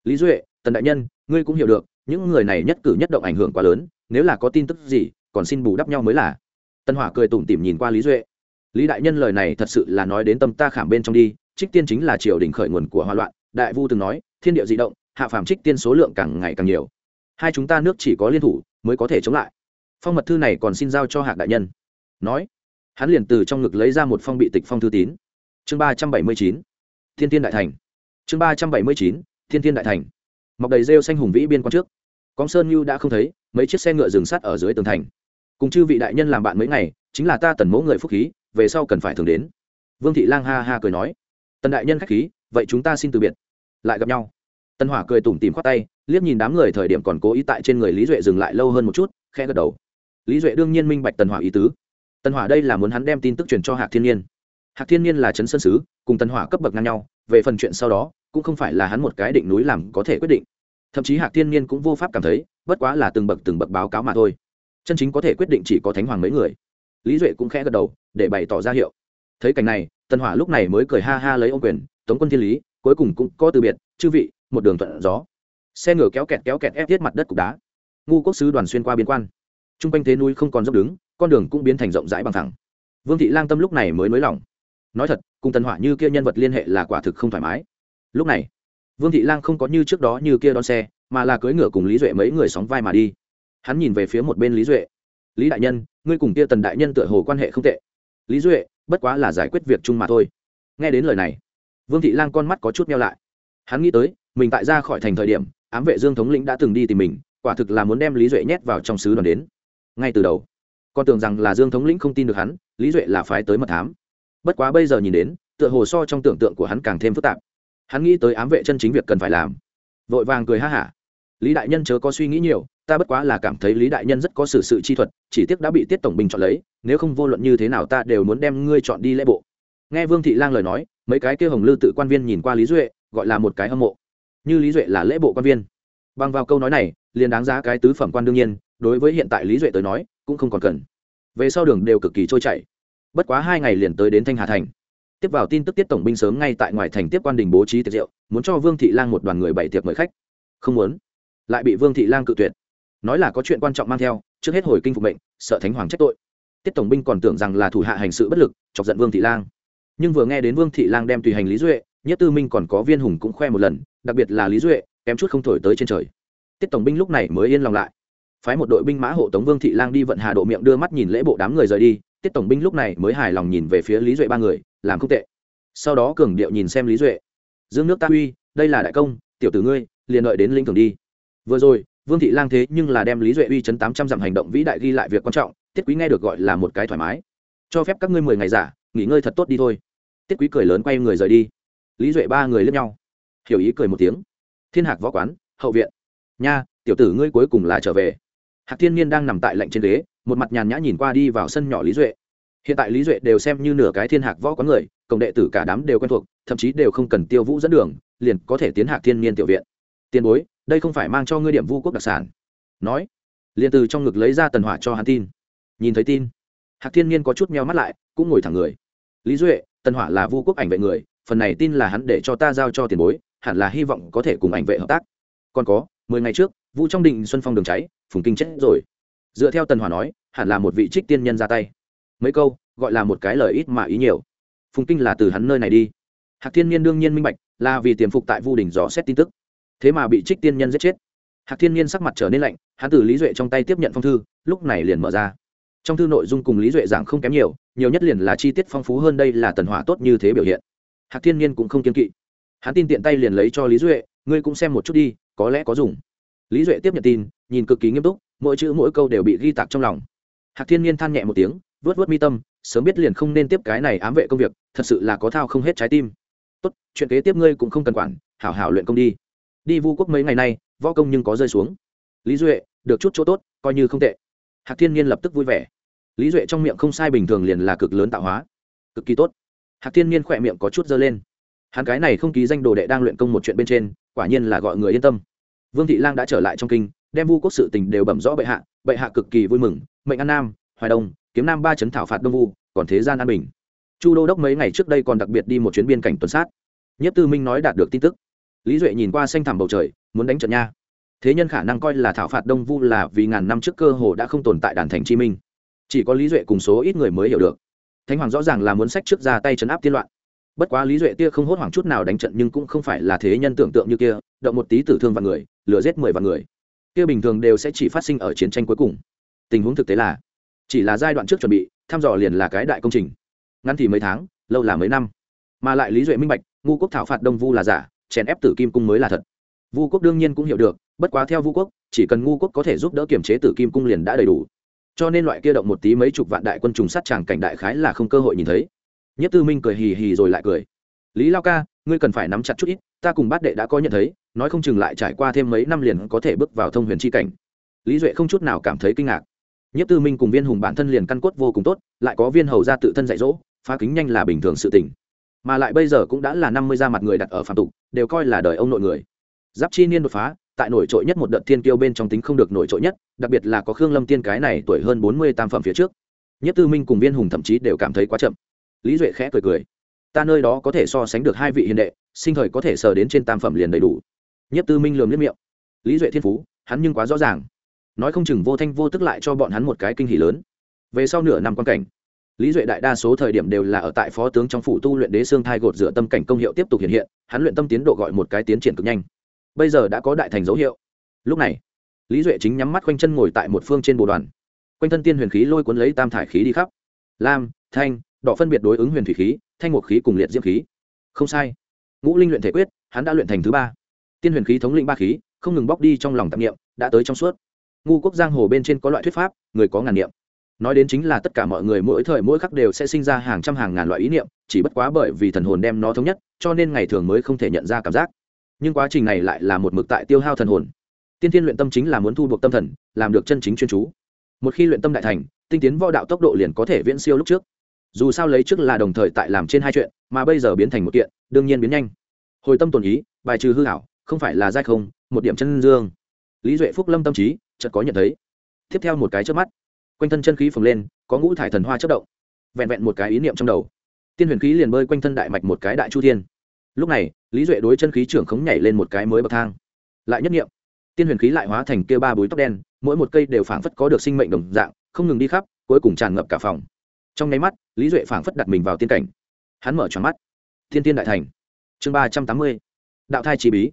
Lý duệ, tần đại nhân, ngươi cũng hiểu được, những người này nhất cử nhất động ảnh hưởng quá lớn, nếu là có tin tức gì, còn xin bù đắp nhau mới là. Tân hỏa cười tủm tỉm nhìn qua lý duệ. Lý đại nhân lời này thật sự là nói đến tâm ta khảm bên trong đi, trích tiên chính là triều đình khởi nguồn của hoa loạn, đại vu từng nói, thiên địa di động, hạ phàm trích tiên số lượng càng ngày càng nhiều. Hai chúng ta nước chỉ có liên thủ mới có thể chống lại. Phong mật thư này còn xin giao cho hạc đại nhân. Nói, hắn liền từ trong ngực lấy ra một phong bị tịch phong thư tín chương ba trăm bảy mươi chín, thiên tiên đại thành. Chương ba trăm bảy mươi chín, thiên tiên đại thành. Mọc đầy rêu xanh hùng vĩ biên quan trước. Cóng sơn như đã không thấy, mấy chiếc xe ngựa dừng sắt ở dưới tường thành. Cùng chư vị đại nhân làm bạn mấy ngày, chính là ta tần mẫu người phúc khí, về sau cần phải thường đến. Vương thị lang ha ha cười nói, tần đại nhân k h á c h khí, vậy chúng ta xin từ biệt. Lại gặp nhau. Tân hỏa cười tủm tìm khoát tay, liếc nhìn đám người thời điểm còn cố ý tại trên người lý duệ dừng lại lâu hơn một chút khe gật đầu. Lý duệ đương nhiên minh bạch tần hỏa ý tứ. Tần hỏa đây là muốn hắn đem tin tức truyền cho hạc thiên nhiên hạc thiên nhiên là trấn sơn sứ, cùng tần hỏa cấp bậc ngang nhau, về phần chuyện sau đó, cũng không phải là hắn một cái định núi làm có thể quyết định. Thậm chí hạc thiên nhiên cũng vô pháp cảm thấy, bất quá là từng bậc từng bậc báo cáo mà thôi. Chân chính có thể quyết định chỉ có thánh hoàng mấy người. Lý duệ cũng khẽ gật đầu, để bày tỏ ra hiệu. Thấy cảnh này tần hỏa lúc này mới cười ha ha lấy ô quyền, tống quân thiên lý, cuối cùng cũng có từ biệt, chư vị, một đường thuận gió. Xe ngựa kéo kẹt kéo kẹt ép tiết mặt đất cục đá. Ngu quốc sứ đoàn xuyên qua biên quan. T r u n g quanh thế núi không còn dốc đứng, con đường cũng biến thành rộng rãi bằng thẳng. Vương thị lang tâm lúc này mới nới lỏng nói thật, cùng tần hỏa như kia nhân vật liên hệ là quả thực không thoải mái. Lúc này, vương thị lang không có như trước đó như kia đón xe, mà là cưỡi ngựa cùng lý duệ mấy người sóng vai mà đi. Hắn nhìn về phía một bên lý duệ. Lý đại nhân, ngươi cùng kia tần đại nhân tựa hồ quan hệ không tệ. Lý duệ, bất quá là giải quyết việc chung mà thôi. Nghe đến lời này, vương thị lang con mắt có chút meo lại. Hắn nghĩ tới, mình tại ra khỏi thành thời điểm, ám vệ dương thống lĩnh đã từng đi tìm mình, quả thực là muốn đem lý duệ nhét vào trong sứ đoàn đến. Ngay từ đầu con tưởng rằng là dương thống lĩnh không tin được hắn, lý duệ là phái tới mật thám bất quá bây giờ nhìn đến, tựa hồ so trong tưởng tượng của hắn càng thêm phức tạp. Hắn nghĩ tới ám vệ chân chính việc cần phải làm. Vội vàng cười ha hả. Lý đại nhân chớ có suy nghĩ nhiều, ta bất quá là cảm thấy lý đại nhân rất có xử sự chi thuật, chỉ tiếc đã bị tiết tổng bình chọn lấy, nếu không vô luận như thế nào ta đều muốn đem ngươi chọn đi lễ bộ. Nghe vương thị lang lời nói, mấy cái kêu hồng lư tự quan viên nhìn qua lý duệ, gọi là một cái hâm mộ. Như lý duệ là lễ bộ quan viên. Bằng vào câu nói này, liền đáng giá cái tứ phẩm quan đương nhiên, đối với hiện tại lý duệ tới nói, cũng không còn cần. Về sau đường đều cực kỳ trôi chảy bất quá hai ngày liền tới đến thanh hà thành. Tiếp vào tin tức tiết tổng binh sớm ngay tại ngoài thành tiếp quan đình bố trí tiệc rượu, muốn cho vương thị lang một đoàn người bảy tiệc mời khách. Không muốn. Lại bị vương thị lang cự tuyệt. Nói là có chuyện quan trọng mang theo, trước hết hồi kinh phục mệnh, sợ thánh hoàng trách tội. Tiết tổng binh còn tưởng rằng là thủ hạ hành sự bất lực, chọc giận vương thị lang. Nhưng vừa nghe đến vương thị lang đem tùy hành lý duệ, nhất tư minh còn có viên hùng cũng khoe một lần, đặc biệt là lý duệ, kém chút không thổi tới trên trời. Tiết tổng binh lúc này mới yên lòng lại. Phái một đội binh mã hộ tống vương thị lang đi vận hà độ miệng đưa mắt nhìn lễ bộ đám người rời đi tiết tổng binh lúc này mới hài lòng nhìn về phía lý duệ ba người, làm không tệ. Sau đó cường điệu nhìn xem lý duệ. Dương nước ta uy đây là đại công, tiểu tử ngươi, liền đợi đến linh thường đi. Vừa rồi, vương thị lang thế nhưng là đem lý duệ uy chấn tám trăm dặm hành động vĩ đại ghi lại việc quan trọng, tiết quý nghe được gọi là một cái thoải mái. Cho phép các ngươi mười ngày giả, nghỉ ngơi thật tốt đi thôi. Tiết quý cười lớn quay người rời đi. Lý duệ ba người lướt nhau. Hiểu ý cười một tiếng. Thiên hạc võ quán, hậu viện. Nha, tiểu tử ngươi cuối cùng là trở về. Hạc thiên nhiên đang nằm tại lạnh trên ghế một mặt nhàn nhã nhìn qua đi vào sân nhỏ lý duệ hiện tại lý duệ đều xem như nửa cái thiên hạc võ quán người cộng đệ tử cả đám đều quen thuộc thậm chí đều không cần tiêu vũ dẫn đường liền có thể tiến hạc thiên Niên tiểu viện tiền bối đây không phải mang cho ngươi điểm vu quốc đặc sản nói liền từ trong ngực lấy ra tần hỏa cho hắn tin nhìn thấy tin hạc thiên Niên có chút meo mắt lại cũng ngồi thẳng người lý duệ tần hỏa là vu quốc ảnh vệ người phần này tin là hắn để cho ta giao cho tiền bối hẳn là hy vọng có thể cùng ảnh vệ hợp tác còn có mười ngày trước vu trong định xuân phong đường cháy phùng kinh chết rồi dựa theo tần hỏa nói hẳn là một vị trích tiên nhân ra tay. Mấy câu, gọi là một cái lời ít mà ý nhiều. Phùng kinh là từ hắn nơi này đi. Hạc thiên nhiên đương nhiên minh bạch, là vì tiềm phục tại vu đình dò xét tin tức. Thế mà bị trích tiên nhân giết chết. Hạc thiên nhiên sắc mặt trở nên lạnh, hắn từ lý duệ trong tay tiếp nhận phong thư, lúc này liền mở ra. Trong thư nội dung cùng lý duệ giảng không kém nhiều nhiều nhất liền là chi tiết phong phú hơn đây là tần hỏa tốt như thế biểu hiện. Hạc thiên nhiên cũng không kiên kỵ. Hắn tin tiện tay liền lấy cho lý duệ, ngươi cũng xem một chút đi, có lẽ có dùng. Lý duệ tiếp nhận tin, nhìn cực kỳ nghiêm túc, mỗi chữ mỗi câu đều bị ghi tạc trong lòng hạc thiên nhiên than nhẹ một tiếng, vớt vớt mi tâm, sớm biết liền không nên tiếp cái này ám vệ công việc, thật sự là có thao không hết trái tim. Tốt, chuyện kế tiếp ngươi cũng không cần quản, hảo hảo luyện công đi. Đi vu quốc mấy ngày nay, võ công nhưng có rơi xuống. Lý duệ, được chút chỗ tốt, coi như không tệ. Hạc thiên nhiên lập tức vui vẻ. Lý duệ trong miệng không sai bình thường liền là cực lớn tạo hóa. Cực kỳ tốt. Hạc thiên nhiên khỏe miệng có chút dơ lên. Hắn cái này không ký danh đồ đệ đang luyện công một chuyện bên trên, quả nhiên là gọi người yên tâm. Vương thị lang đã trở lại trong kinh, đem vu quốc sự tình đều bẩm rõ bệ hạ bệ hạ cực kỳ vui mừng mệnh an nam, hoài đông, kiếm nam ba chấn thảo phạt đông vu, còn thế gian an bình. Chu đô đốc mấy ngày trước đây còn đặc biệt đi một chuyến biên cảnh tuần sát. Nhất tư minh nói đạt được tin tức. Lý duệ nhìn qua xanh thẳm bầu trời, muốn đánh trận nha. Thế nhân khả năng coi là thảo phạt đông vu là vì ngàn năm trước cơ hồ đã không tồn tại đàn thành chi minh. Chỉ có lý duệ cùng số ít người mới hiểu được. Thánh hoàng rõ ràng là muốn sách trước ra tay chấn áp tiên loạn. Bất quá lý duệ tia không hốt hoảng chút nào đánh trận nhưng cũng không phải là thế nhân tưởng tượng như kia, động một tí tử thương vào người, lừa giết mười vạn người. Kia bình thường đều sẽ chỉ phát sinh ở chiến tranh cuối cùng tình huống thực tế là, chỉ là giai đoạn trước chuẩn bị, thăm dò liền là cái đại công trình. Ngắn thì mấy tháng, lâu là mấy năm. Mà lại lý duệ minh bạch ngu quốc thảo phạt đông vu là giả, chèn ép tử kim cung mới là thật. Vu quốc đương nhiên cũng hiểu được, bất quá theo vu quốc, chỉ cần ngu quốc có thể giúp đỡ kiểm chế tử kim cung liền đã đầy đủ. Cho nên loại kia động một tí mấy chục vạn đại quân trùng sát tràng cảnh đại khái là không cơ hội nhìn thấy. Nhất tư minh cười hì hì rồi lại cười. Lý lao ca, ngươi cần phải nắm chặt chút ít, ta cùng bát đệ đã có nhận thấy, nói không chừng lại trải qua thêm mấy năm liền có thể bước vào thông huyền chi cảnh. Lý duệ không chút nào cảm thấy kinh ngạc nhất tư minh cùng viên hùng bản thân liền căn cốt vô cùng tốt, lại có viên hầu ra tự thân dạy dỗ, phá kính nhanh là bình thường sự tình. Mà lại bây giờ cũng đã là năm mươi da mặt người đặt ở phạm tục, đều coi là đời ông nội người. Giáp chi niên đột phá, tại nổi trội nhất một đợt thiên kiêu bên trong tính không được nổi trội nhất, đặc biệt là có khương lâm tiên cái này tuổi hơn bốn mươi tam phẩm phía trước. Nhất tư minh cùng viên hùng thậm chí đều cảm thấy quá chậm. Lý duệ khẽ cười cười. Ta nơi đó có thể so sánh được hai vị hiền đệ, sinh thời có thể sờ đến trên tam phẩm liền đầy đủ. Nhất tư minh lườm liếc miệng. Lý duệ thiên phú, hắn nhưng quá rõ ràng nói không chừng vô thanh vô tức lại cho bọn hắn một cái kinh hỉ lớn. Về sau nửa năm quan cảnh, lý duệ đại đa số thời điểm đều là ở tại phó tướng trong phủ tu luyện đế xương thai gột dựa tâm cảnh công hiệu tiếp tục hiện hiện, hắn luyện tâm tiến độ gọi một cái tiến triển cực nhanh. Bây giờ đã có đại thành dấu hiệu. Lúc này, lý duệ chính nhắm mắt quanh chân ngồi tại một phương trên bồ đoàn. Quanh thân tiên huyền khí lôi cuốn lấy tam thải khí đi khắp. Lam, thanh, đỏ phân biệt đối ứng huyền thủy khí, thanh ngục khí cùng liệt diễm khí. Không sai. Ngũ linh luyện thể quyết, hắn đã luyện thành thứ ba. Tiên huyền khí thống lĩnh ba khí, không ngừng bóc đi trong lòng tạp nghiệm đã tới trong suốt ngu quốc giang hồ bên trên có loại thuyết pháp, người có ngàn niệm. Nói đến chính là tất cả mọi người mỗi thời mỗi khắc đều sẽ sinh ra hàng trăm hàng ngàn loại ý niệm, chỉ bất quá bởi vì thần hồn đem nó thống nhất, cho nên ngày thường mới không thể nhận ra cảm giác. Nhưng quá trình này lại là một mực tại tiêu hao thần hồn. Tiên tiên luyện tâm chính là muốn thu buộc tâm thần, làm được chân chính chuyên chú. Một khi luyện tâm đại thành, tinh tiến võ đạo tốc độ liền có thể viễn siêu lúc trước. Dù sao lấy trước là đồng thời tại làm trên hai chuyện, mà bây giờ biến thành một kiện, đương nhiên biến nhanh. Hồi tâm tồn ý, bài trừ hư hảo không phải là giai không, một điểm chân dương. Lý duệ phúc lâm tâm trí chợt có nhận thấy. Tiếp theo một cái trước mắt, quanh thân chân khí phồng lên, có ngũ thải thần hoa chất động, vẹn vẹn một cái ý niệm trong đầu. Tiên huyền khí liền bơi quanh thân đại mạch một cái đại chu thiên. Lúc này, lý duệ đối chân khí trưởng khống nhảy lên một cái mới bậc thang. Lại nhất niệm, tiên huyền khí lại hóa thành kia ba búi tóc đen, mỗi một cây đều phảng phất có được sinh mệnh đồng dạng, không ngừng đi khắp, cuối cùng tràn ngập cả phòng. Trong nháy mắt, lý duệ phảng phất đặt mình vào tiên cảnh. Hắn mở tròn mắt. Thiên tiên đại thành. Chương ba trăm tám mươi, đạo thai chi bí.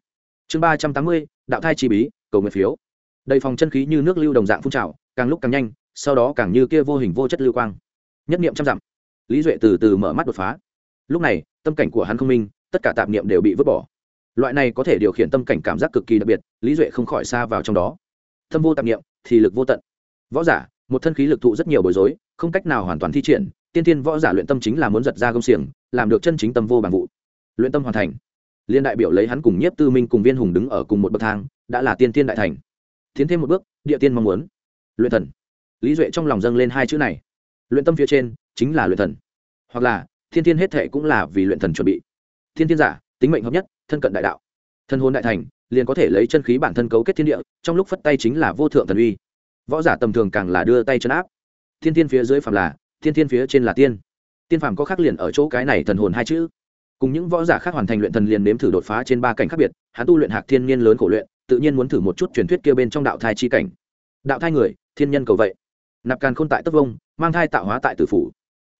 Chương ba trăm tám mươi, đạo thai chi bí, cầu nguyện phiếu đầy phòng chân khí như nước lưu đồng dạng phun trào, càng lúc càng nhanh, sau đó càng như kia vô hình vô chất lưu quang. Nhất niệm trăm dặm. Lý duệ từ từ mở mắt đột phá. Lúc này, tâm cảnh của hắn không minh, tất cả tạp niệm đều bị vứt bỏ. Loại này có thể điều khiển tâm cảnh cảm giác cực kỳ đặc biệt, lý duệ không khỏi xa vào trong đó. Thâm vô tạp niệm, thì lực vô tận. Võ giả, một thân khí lực thụ rất nhiều bối rối, không cách nào hoàn toàn thi triển, tiên tiên võ giả luyện tâm chính là muốn giật ra công xiềng, làm được chân chính tâm vô bằng vụ. Luyện tâm hoàn thành. Liên đại biểu lấy hắn cùng nhiếp tư minh cùng viên hùng đứng ở cùng một bậc thang, đã là tiên tiên đại thành tiến thêm một bước, địa tiên mong muốn. Luyện thần. Lý duệ trong lòng dâng lên hai chữ này. Luyện tâm phía trên, chính là luyện thần. Hoặc là, thiên tiên hết thệ cũng là vì luyện thần chuẩn bị. Thiên tiên giả, tính mệnh hợp nhất, thân cận đại đạo. Thân hôn đại thành, liền có thể lấy chân khí bản thân cấu kết thiên địa, trong lúc phất tay chính là vô thượng thần uy. Võ giả tầm thường càng là đưa tay chân áp. Thiên tiên phía dưới phàm là, thiên tiên phía trên là tiên. Tiên phàm có khác liền ở chỗ cái này thần hồn hai chữ. Cùng những võ giả khác hoàn thành luyện thần liền nếm thử đột phá trên ba cảnh khác biệt, hắn tu luyện hạc thiên nhiên lớn khổ luyện tự nhiên muốn thử một chút truyền thuyết kia bên trong đạo thai chi cảnh. Đạo thai người, thiên nhân cầu vậy. Nạp càn khôn tại tất vông, mang thai tạo hóa tại tử phủ.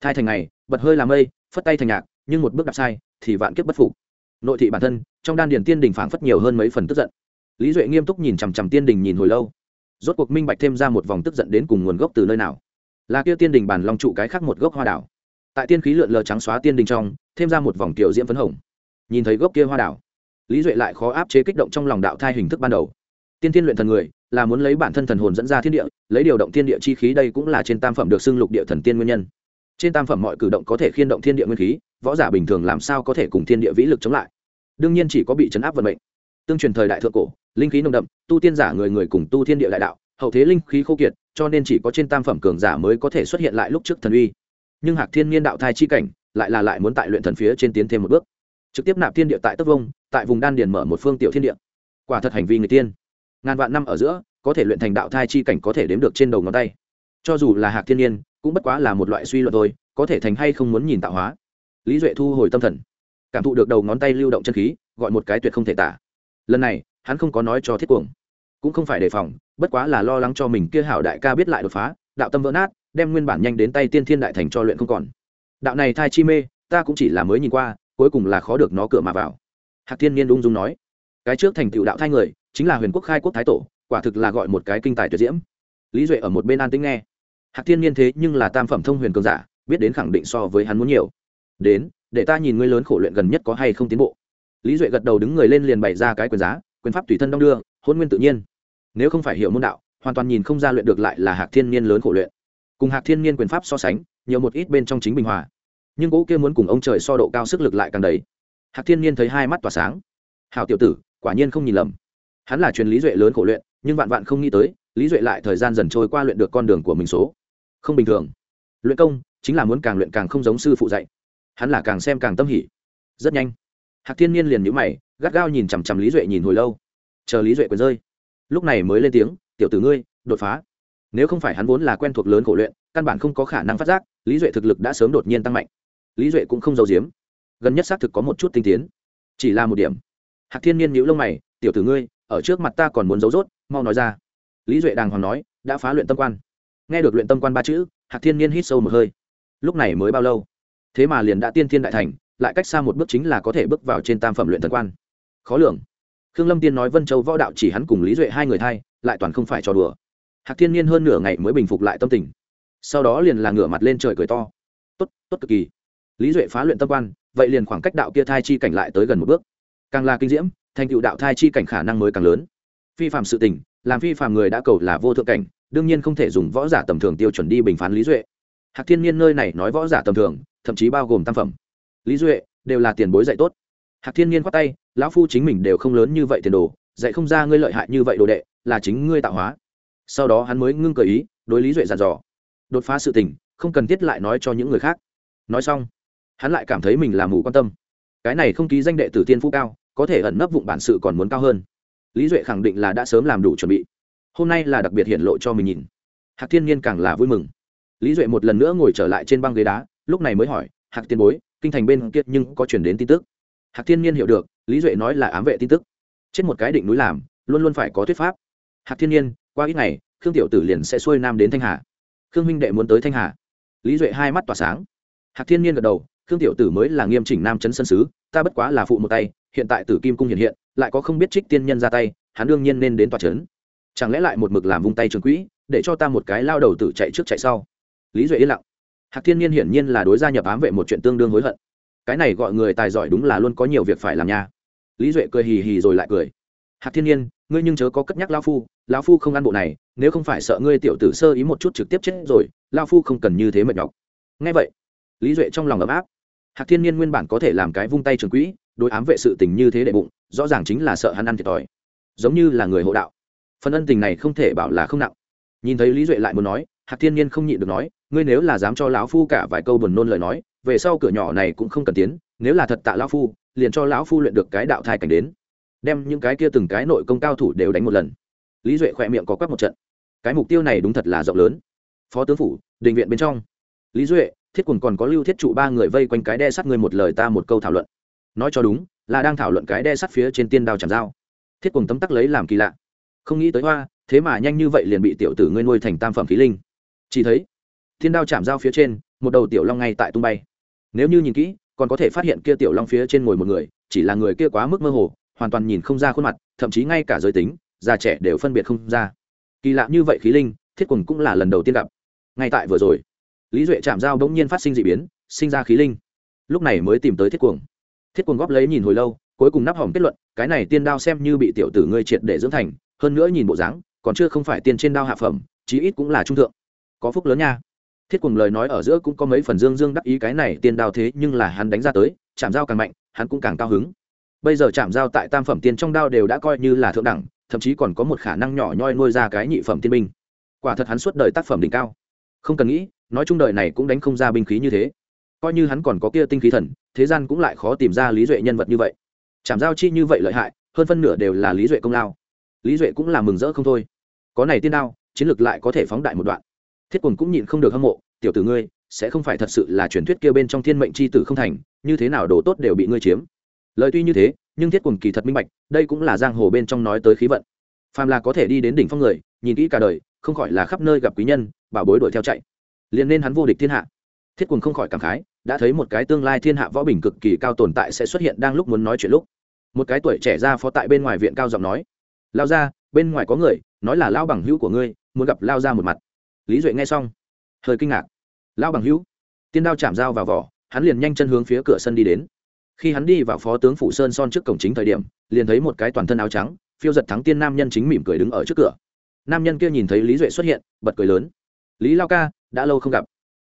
Thai thành ngày, bật hơi làm mây, phất tay thành nhạc, nhưng một bước đạp sai, thì vạn kiếp bất phục. Nội thị bản thân, trong đan điền tiên đình phảng phất nhiều hơn mấy phần tức giận. Lý duệ nghiêm túc nhìn chằm chằm tiên đình nhìn hồi lâu. Rốt cuộc minh bạch thêm ra một vòng tức giận đến cùng nguồn gốc từ nơi nào. Là kia tiên đình bàn long trụ cái khác một gốc hoa đảo. Tại tiên khí lượn lờ trắng xóa tiên đình trong, thêm ra một vòng kiểu diễm phấn hồng. Nhìn thấy gốc kia hoa đảo lý duệ lại khó áp chế kích động trong lòng đạo thai hình thức ban đầu. Tiên tiên luyện thần người, là muốn lấy bản thân thần hồn dẫn ra thiên địa, lấy điều động thiên địa chi khí đây cũng là trên tam phẩm được xưng lục địa thần tiên nguyên nhân. Trên tam phẩm mọi cử động có thể khiên động thiên địa nguyên khí, võ giả bình thường làm sao có thể cùng thiên địa vĩ lực chống lại? Đương nhiên chỉ có bị chấn áp vận mệnh. Tương truyền thời đại thượng cổ, linh khí nồng đậm, tu tiên giả người người cùng tu thiên địa đại đạo, hậu thế linh khí khô kiệt, cho nên chỉ có trên tam phẩm cường giả mới có thể xuất hiện lại lúc trước thần uy. Nhưng hạc thiên niên đạo thai chi cảnh, lại là lại muốn tại luyện thần phía trên tiến thêm một bước. Trực tiếp nạp thiên địa tại tất vông tại vùng đan điền mở một phương tiểu thiên địa. Quả thật hành vi người tiên. Ngàn vạn năm ở giữa, có thể luyện thành đạo thai chi cảnh có thể đếm được trên đầu ngón tay. Cho dù là hạc thiên nhiên, cũng bất quá là một loại suy luận thôi, có thể thành hay không muốn nhìn tạo hóa. Lý duệ thu hồi tâm thần, cảm thụ được đầu ngón tay lưu động chân khí, gọi một cái tuyệt không thể tả. Lần này, hắn không có nói cho thiết cuồng, cũng không phải đề phòng, bất quá là lo lắng cho mình kia hảo đại ca biết lại đột phá, đạo tâm vỡ nát, đem nguyên bản nhanh đến tay tiên thiên đại thành cho luyện không còn. Đạo này thai chi mê, ta cũng chỉ là mới nhìn qua, cuối cùng là khó được nó cửa mà vào hạc thiên niên ung dung nói, cái trước thành tựu đạo thai người chính là huyền quốc khai quốc thái tổ, quả thực là gọi một cái kinh tài tuyệt diễm. Lý duệ ở một bên an tĩnh nghe. Hạc thiên niên thế nhưng là tam phẩm thông huyền cường giả, biết đến khẳng định so với hắn muốn nhiều. Đến, để ta nhìn ngươi lớn khổ luyện gần nhất có hay không tiến bộ. Lý duệ gật đầu đứng người lên liền bày ra cái quyền giá, quyền pháp tùy thân đong đưa, hôn nguyên tự nhiên. Nếu không phải hiểu môn đạo, hoàn toàn nhìn không ra luyện được lại là hạc thiên niên lớn khổ luyện. Cùng hạc thiên niên quyền pháp so sánh, nhiều một ít bên trong chính bình hòa. Nhưng cỗ kia muốn cùng ông trời so độ cao sức lực lại càng đầy hạc thiên niên thấy hai mắt tỏa sáng. Hào tiểu tử, quả nhiên không nhìn lầm. Hắn là truyền lý duệ lớn khổ luyện, nhưng vạn vạn không nghĩ tới, lý duệ lại thời gian dần trôi qua luyện được con đường của mình số. Không bình thường. Luyện công chính là muốn càng luyện càng không giống sư phụ dạy. Hắn là càng xem càng tâm hỉ. Rất nhanh. Hạc thiên niên liền nhữ mày, gắt gao nhìn chằm chằm lý duệ nhìn hồi lâu. Chờ lý duệ quyền rơi. Lúc này mới lên tiếng, tiểu tử ngươi, đột phá. Nếu không phải hắn vốn là quen thuộc lớn khổ luyện, căn bản không có khả năng phát giác, lý duệ thực lực đã sớm đột nhiên tăng mạnh. Lý duệ cũng không giấu giếm gần nhất xác thực có một chút tinh tiến. Chỉ là một điểm. Hạc thiên niên nhữ lông mày, tiểu tử ngươi, ở trước mặt ta còn muốn giấu rốt, mau nói ra. Lý duệ đàng hoàng nói, đã phá luyện tâm quan. Nghe được luyện tâm quan ba chữ, hạc thiên niên hít sâu một hơi. Lúc này mới bao lâu? Thế mà liền đã tiên thiên đại thành, lại cách xa một bước chính là có thể bước vào trên tam phẩm luyện thần quan. Khó lường. Khương lâm tiên nói vân châu võ đạo chỉ hắn cùng lý duệ hai người thay, lại toàn không phải trò đùa. Hạc thiên niên hơn nửa ngày mới bình phục lại tâm tình. Sau đó liền là ngửa mặt lên trời cười to. Tốt tốt cực kỳ. Lý duệ phá luyện tâm quan vậy liền khoảng cách đạo kia thai chi cảnh lại tới gần một bước. Càng là kinh diễm, thành tựu đạo thai chi cảnh khả năng mới càng lớn. Phi phạm sự tình, làm phi phạm người đã cầu là vô thượng cảnh, đương nhiên không thể dùng võ giả tầm thường tiêu chuẩn đi bình phán lý duệ. Hạc thiên niên nơi này nói võ giả tầm thường, thậm chí bao gồm tam phẩm. Lý duệ, đều là tiền bối dạy tốt. Hạc thiên niên khoát tay, lão phu chính mình đều không lớn như vậy tiền đồ, dạy không ra ngươi lợi hại như vậy đồ đệ, là chính ngươi tạo hóa. Sau đó hắn mới ngưng cờ ý, đối lý duệ dàn dò. Đột phá sự tình, không cần thiết lại nói cho những người khác. Nói xong hắn lại cảm thấy mình là mù quan tâm. Cái này không ký danh đệ tử tiên phú cao, có thể ẩn nấp vụng bản sự còn muốn cao hơn. Lý duệ khẳng định là đã sớm làm đủ chuẩn bị. Hôm nay là đặc biệt hiện lộ cho mình nhìn. Hạc thiên nhiên càng là vui mừng. Lý duệ một lần nữa ngồi trở lại trên băng ghế đá, lúc này mới hỏi, hạc tiên bối, kinh thành bên kia nhưng có chuyển đến tin tức? Hạc thiên nhiên hiểu được, lý duệ nói là ám vệ tin tức. Trên một cái định núi làm, luôn luôn phải có thuyết pháp. Hạc thiên nhiên, qua ít ngày, khương tiểu tử liền sẽ xuôi nam đến thanh hà. Khương minh đệ muốn tới thanh hà. Lý duệ hai mắt tỏa sáng. Hạc thiên nhiên gật đầu khương tiểu tử mới là nghiêm chỉnh nam chấn sân sứ, ta bất quá là phụ một tay, hiện tại tử kim cung hiện hiện, lại có không biết trích tiên nhân ra tay, hắn đương nhiên nên đến tòa trấn chẳng lẽ lại một mực làm vung tay trường quỹ, để cho ta một cái lao đầu tử chạy trước chạy sau? Lý duệ yên lặng. Hạc thiên nhiên hiển nhiên là đối gia nhập ám vệ một chuyện tương đương hối hận. Cái này gọi người tài giỏi đúng là luôn có nhiều việc phải làm nha. Lý duệ cười hì hì rồi lại cười. Hạc thiên nhiên, ngươi nhưng chớ có cất nhắc lao phu lao phu không ăn bộ này, nếu không phải sợ ngươi tiểu tử sơ ý một chút trực tiếp chết rồi lao phu không cần như thế mệt nhọc. Ngay vậy, lý duệ trong lòng ấm áp hạc thiên nhiên nguyên bản có thể làm cái vung tay trường quỹ, đối ám vệ sự tình như thế đệ bụng, rõ ràng chính là sợ hắn ăn thiệt thòi. Giống như là người hộ đạo. Phần ân tình này không thể bảo là không nặng. Nhìn thấy lý duệ lại muốn nói, hạc thiên nhiên không nhịn được nói, ngươi nếu là dám cho lão phu cả vài câu buồn nôn lời nói, về sau cửa nhỏ này cũng không cần tiến, nếu là thật tạ lão phu, liền cho lão phu luyện được cái đạo thai cảnh đến. Đem những cái kia từng cái nội công cao thủ đều đánh một lần. Lý duệ khỏe miệng có quắc một trận. Cái mục tiêu này đúng thật là rộng lớn. Phó tướng phủ định viện bên trong. Lý duệ thiết quần còn có lưu thiết trụ ba người vây quanh cái đe sắt người một lời ta một câu thảo luận. Nói cho đúng, là đang thảo luận cái đe sắt phía trên tiên đao chạm dao thiết quần tấm tắc lấy làm kỳ lạ. Không nghĩ tới hoa, thế mà nhanh như vậy liền bị tiểu tử ngươi nuôi thành tam phẩm khí linh. Chỉ thấy, thiên đao chạm dao phía trên, một đầu tiểu long ngay tại tung bay. Nếu như nhìn kỹ, còn có thể phát hiện kia tiểu long phía trên ngồi một người, chỉ là người kia quá mức mơ hồ, hoàn toàn nhìn không ra khuôn mặt, thậm chí ngay cả giới tính, già trẻ đều phân biệt không ra. Kỳ lạ như vậy khí linh, thiết quần cũng là lần đầu tiên gặp. Ngay tại vừa rồi lý duệ chạm dao bỗng nhiên phát sinh d ị biến, sinh ra khí linh. Lúc này mới tìm tới thiết cuồng. Thiết cuồng góp lấy nhìn hồi lâu, cuối cùng nắp hỏng kết luận, cái này tiên đao xem như bị tiểu tử ngươi triệt để dưỡng thành, hơn nữa nhìn bộ dáng, còn chưa không phải tiên trên đao hạ phẩm, chí ít cũng là trung thượng. Có phúc lớn nha. Thiết cuồng lời nói ở giữa cũng có mấy phần dương dương đắc ý cái này tiên đao thế nhưng là hắn đánh ra tới, chạm dao càng mạnh, hắn cũng càng cao hứng. Bây giờ chạm dao tại tam phẩm tiên trong đao đều đã coi như là thượng đẳng, thậm chí còn có một khả năng nhỏ nhoi nuôi ra cái nhị phẩm tiên binh. Quả thật hắn suốt đời tác phẩm đỉnh cao không cần nghĩ, nói chung đời này cũng đánh không ra binh khí như thế. Coi như hắn còn có kia tinh khí thần, thế gian cũng lại khó tìm ra lý duệ nhân vật như vậy. Chạm giao chi như vậy lợi hại, hơn phân nửa đều là lý duệ công lao. Lý duệ cũng là mừng rỡ không thôi. Có này tiên đao, chiến lược lại có thể phóng đại một đoạn. Thiết quần cũng nhịn không được hâm mộ, tiểu tử ngươi, sẽ không phải thật sự là truyền thuyết kia bên trong thiên mệnh c h i tử không thành, như thế nào đồ tốt đều bị ngươi chiếm. Lời tuy như thế, nhưng thiết quần kỳ thật minh bạch, đây cũng là giang hồ bên trong nói tới khí vận. Phàm là có thể đi đến đỉnh phong người, nhìn kỹ cả đời, không khỏi là khắp nơi gặp quý nhân bảo bối đuổi theo chạy. Liền nên hắn vô địch thiên hạ. Thiết quần không khỏi cảm khái, đã thấy một cái tương lai thiên hạ võ bình cực kỳ cao tồn tại sẽ xuất hiện đang lúc muốn nói chuyện lúc. Một cái tuổi trẻ ra phó tại bên ngoài viện cao giọng nói, lao ra bên ngoài có người, nói là lao bằng hữu của ngươi, muốn gặp lao ra một mặt. Lý duệ nghe xong, hơi kinh ngạc. Lao bằng hữu? Tiên đao chạm dao vào vỏ, hắn liền nhanh chân hướng phía cửa sân đi đến. Khi hắn đi vào phó tướng phủ sơn son trước cổng chính thời điểm, liền thấy một cái toàn thân áo trắng, phiêu giật thắng tiên nam nhân chính mỉm cười đứng ở trước cửa. Nam nhân kia nhìn thấy lý duệ xuất hiện, bật cười lớn lý lao ca đã lâu không gặp.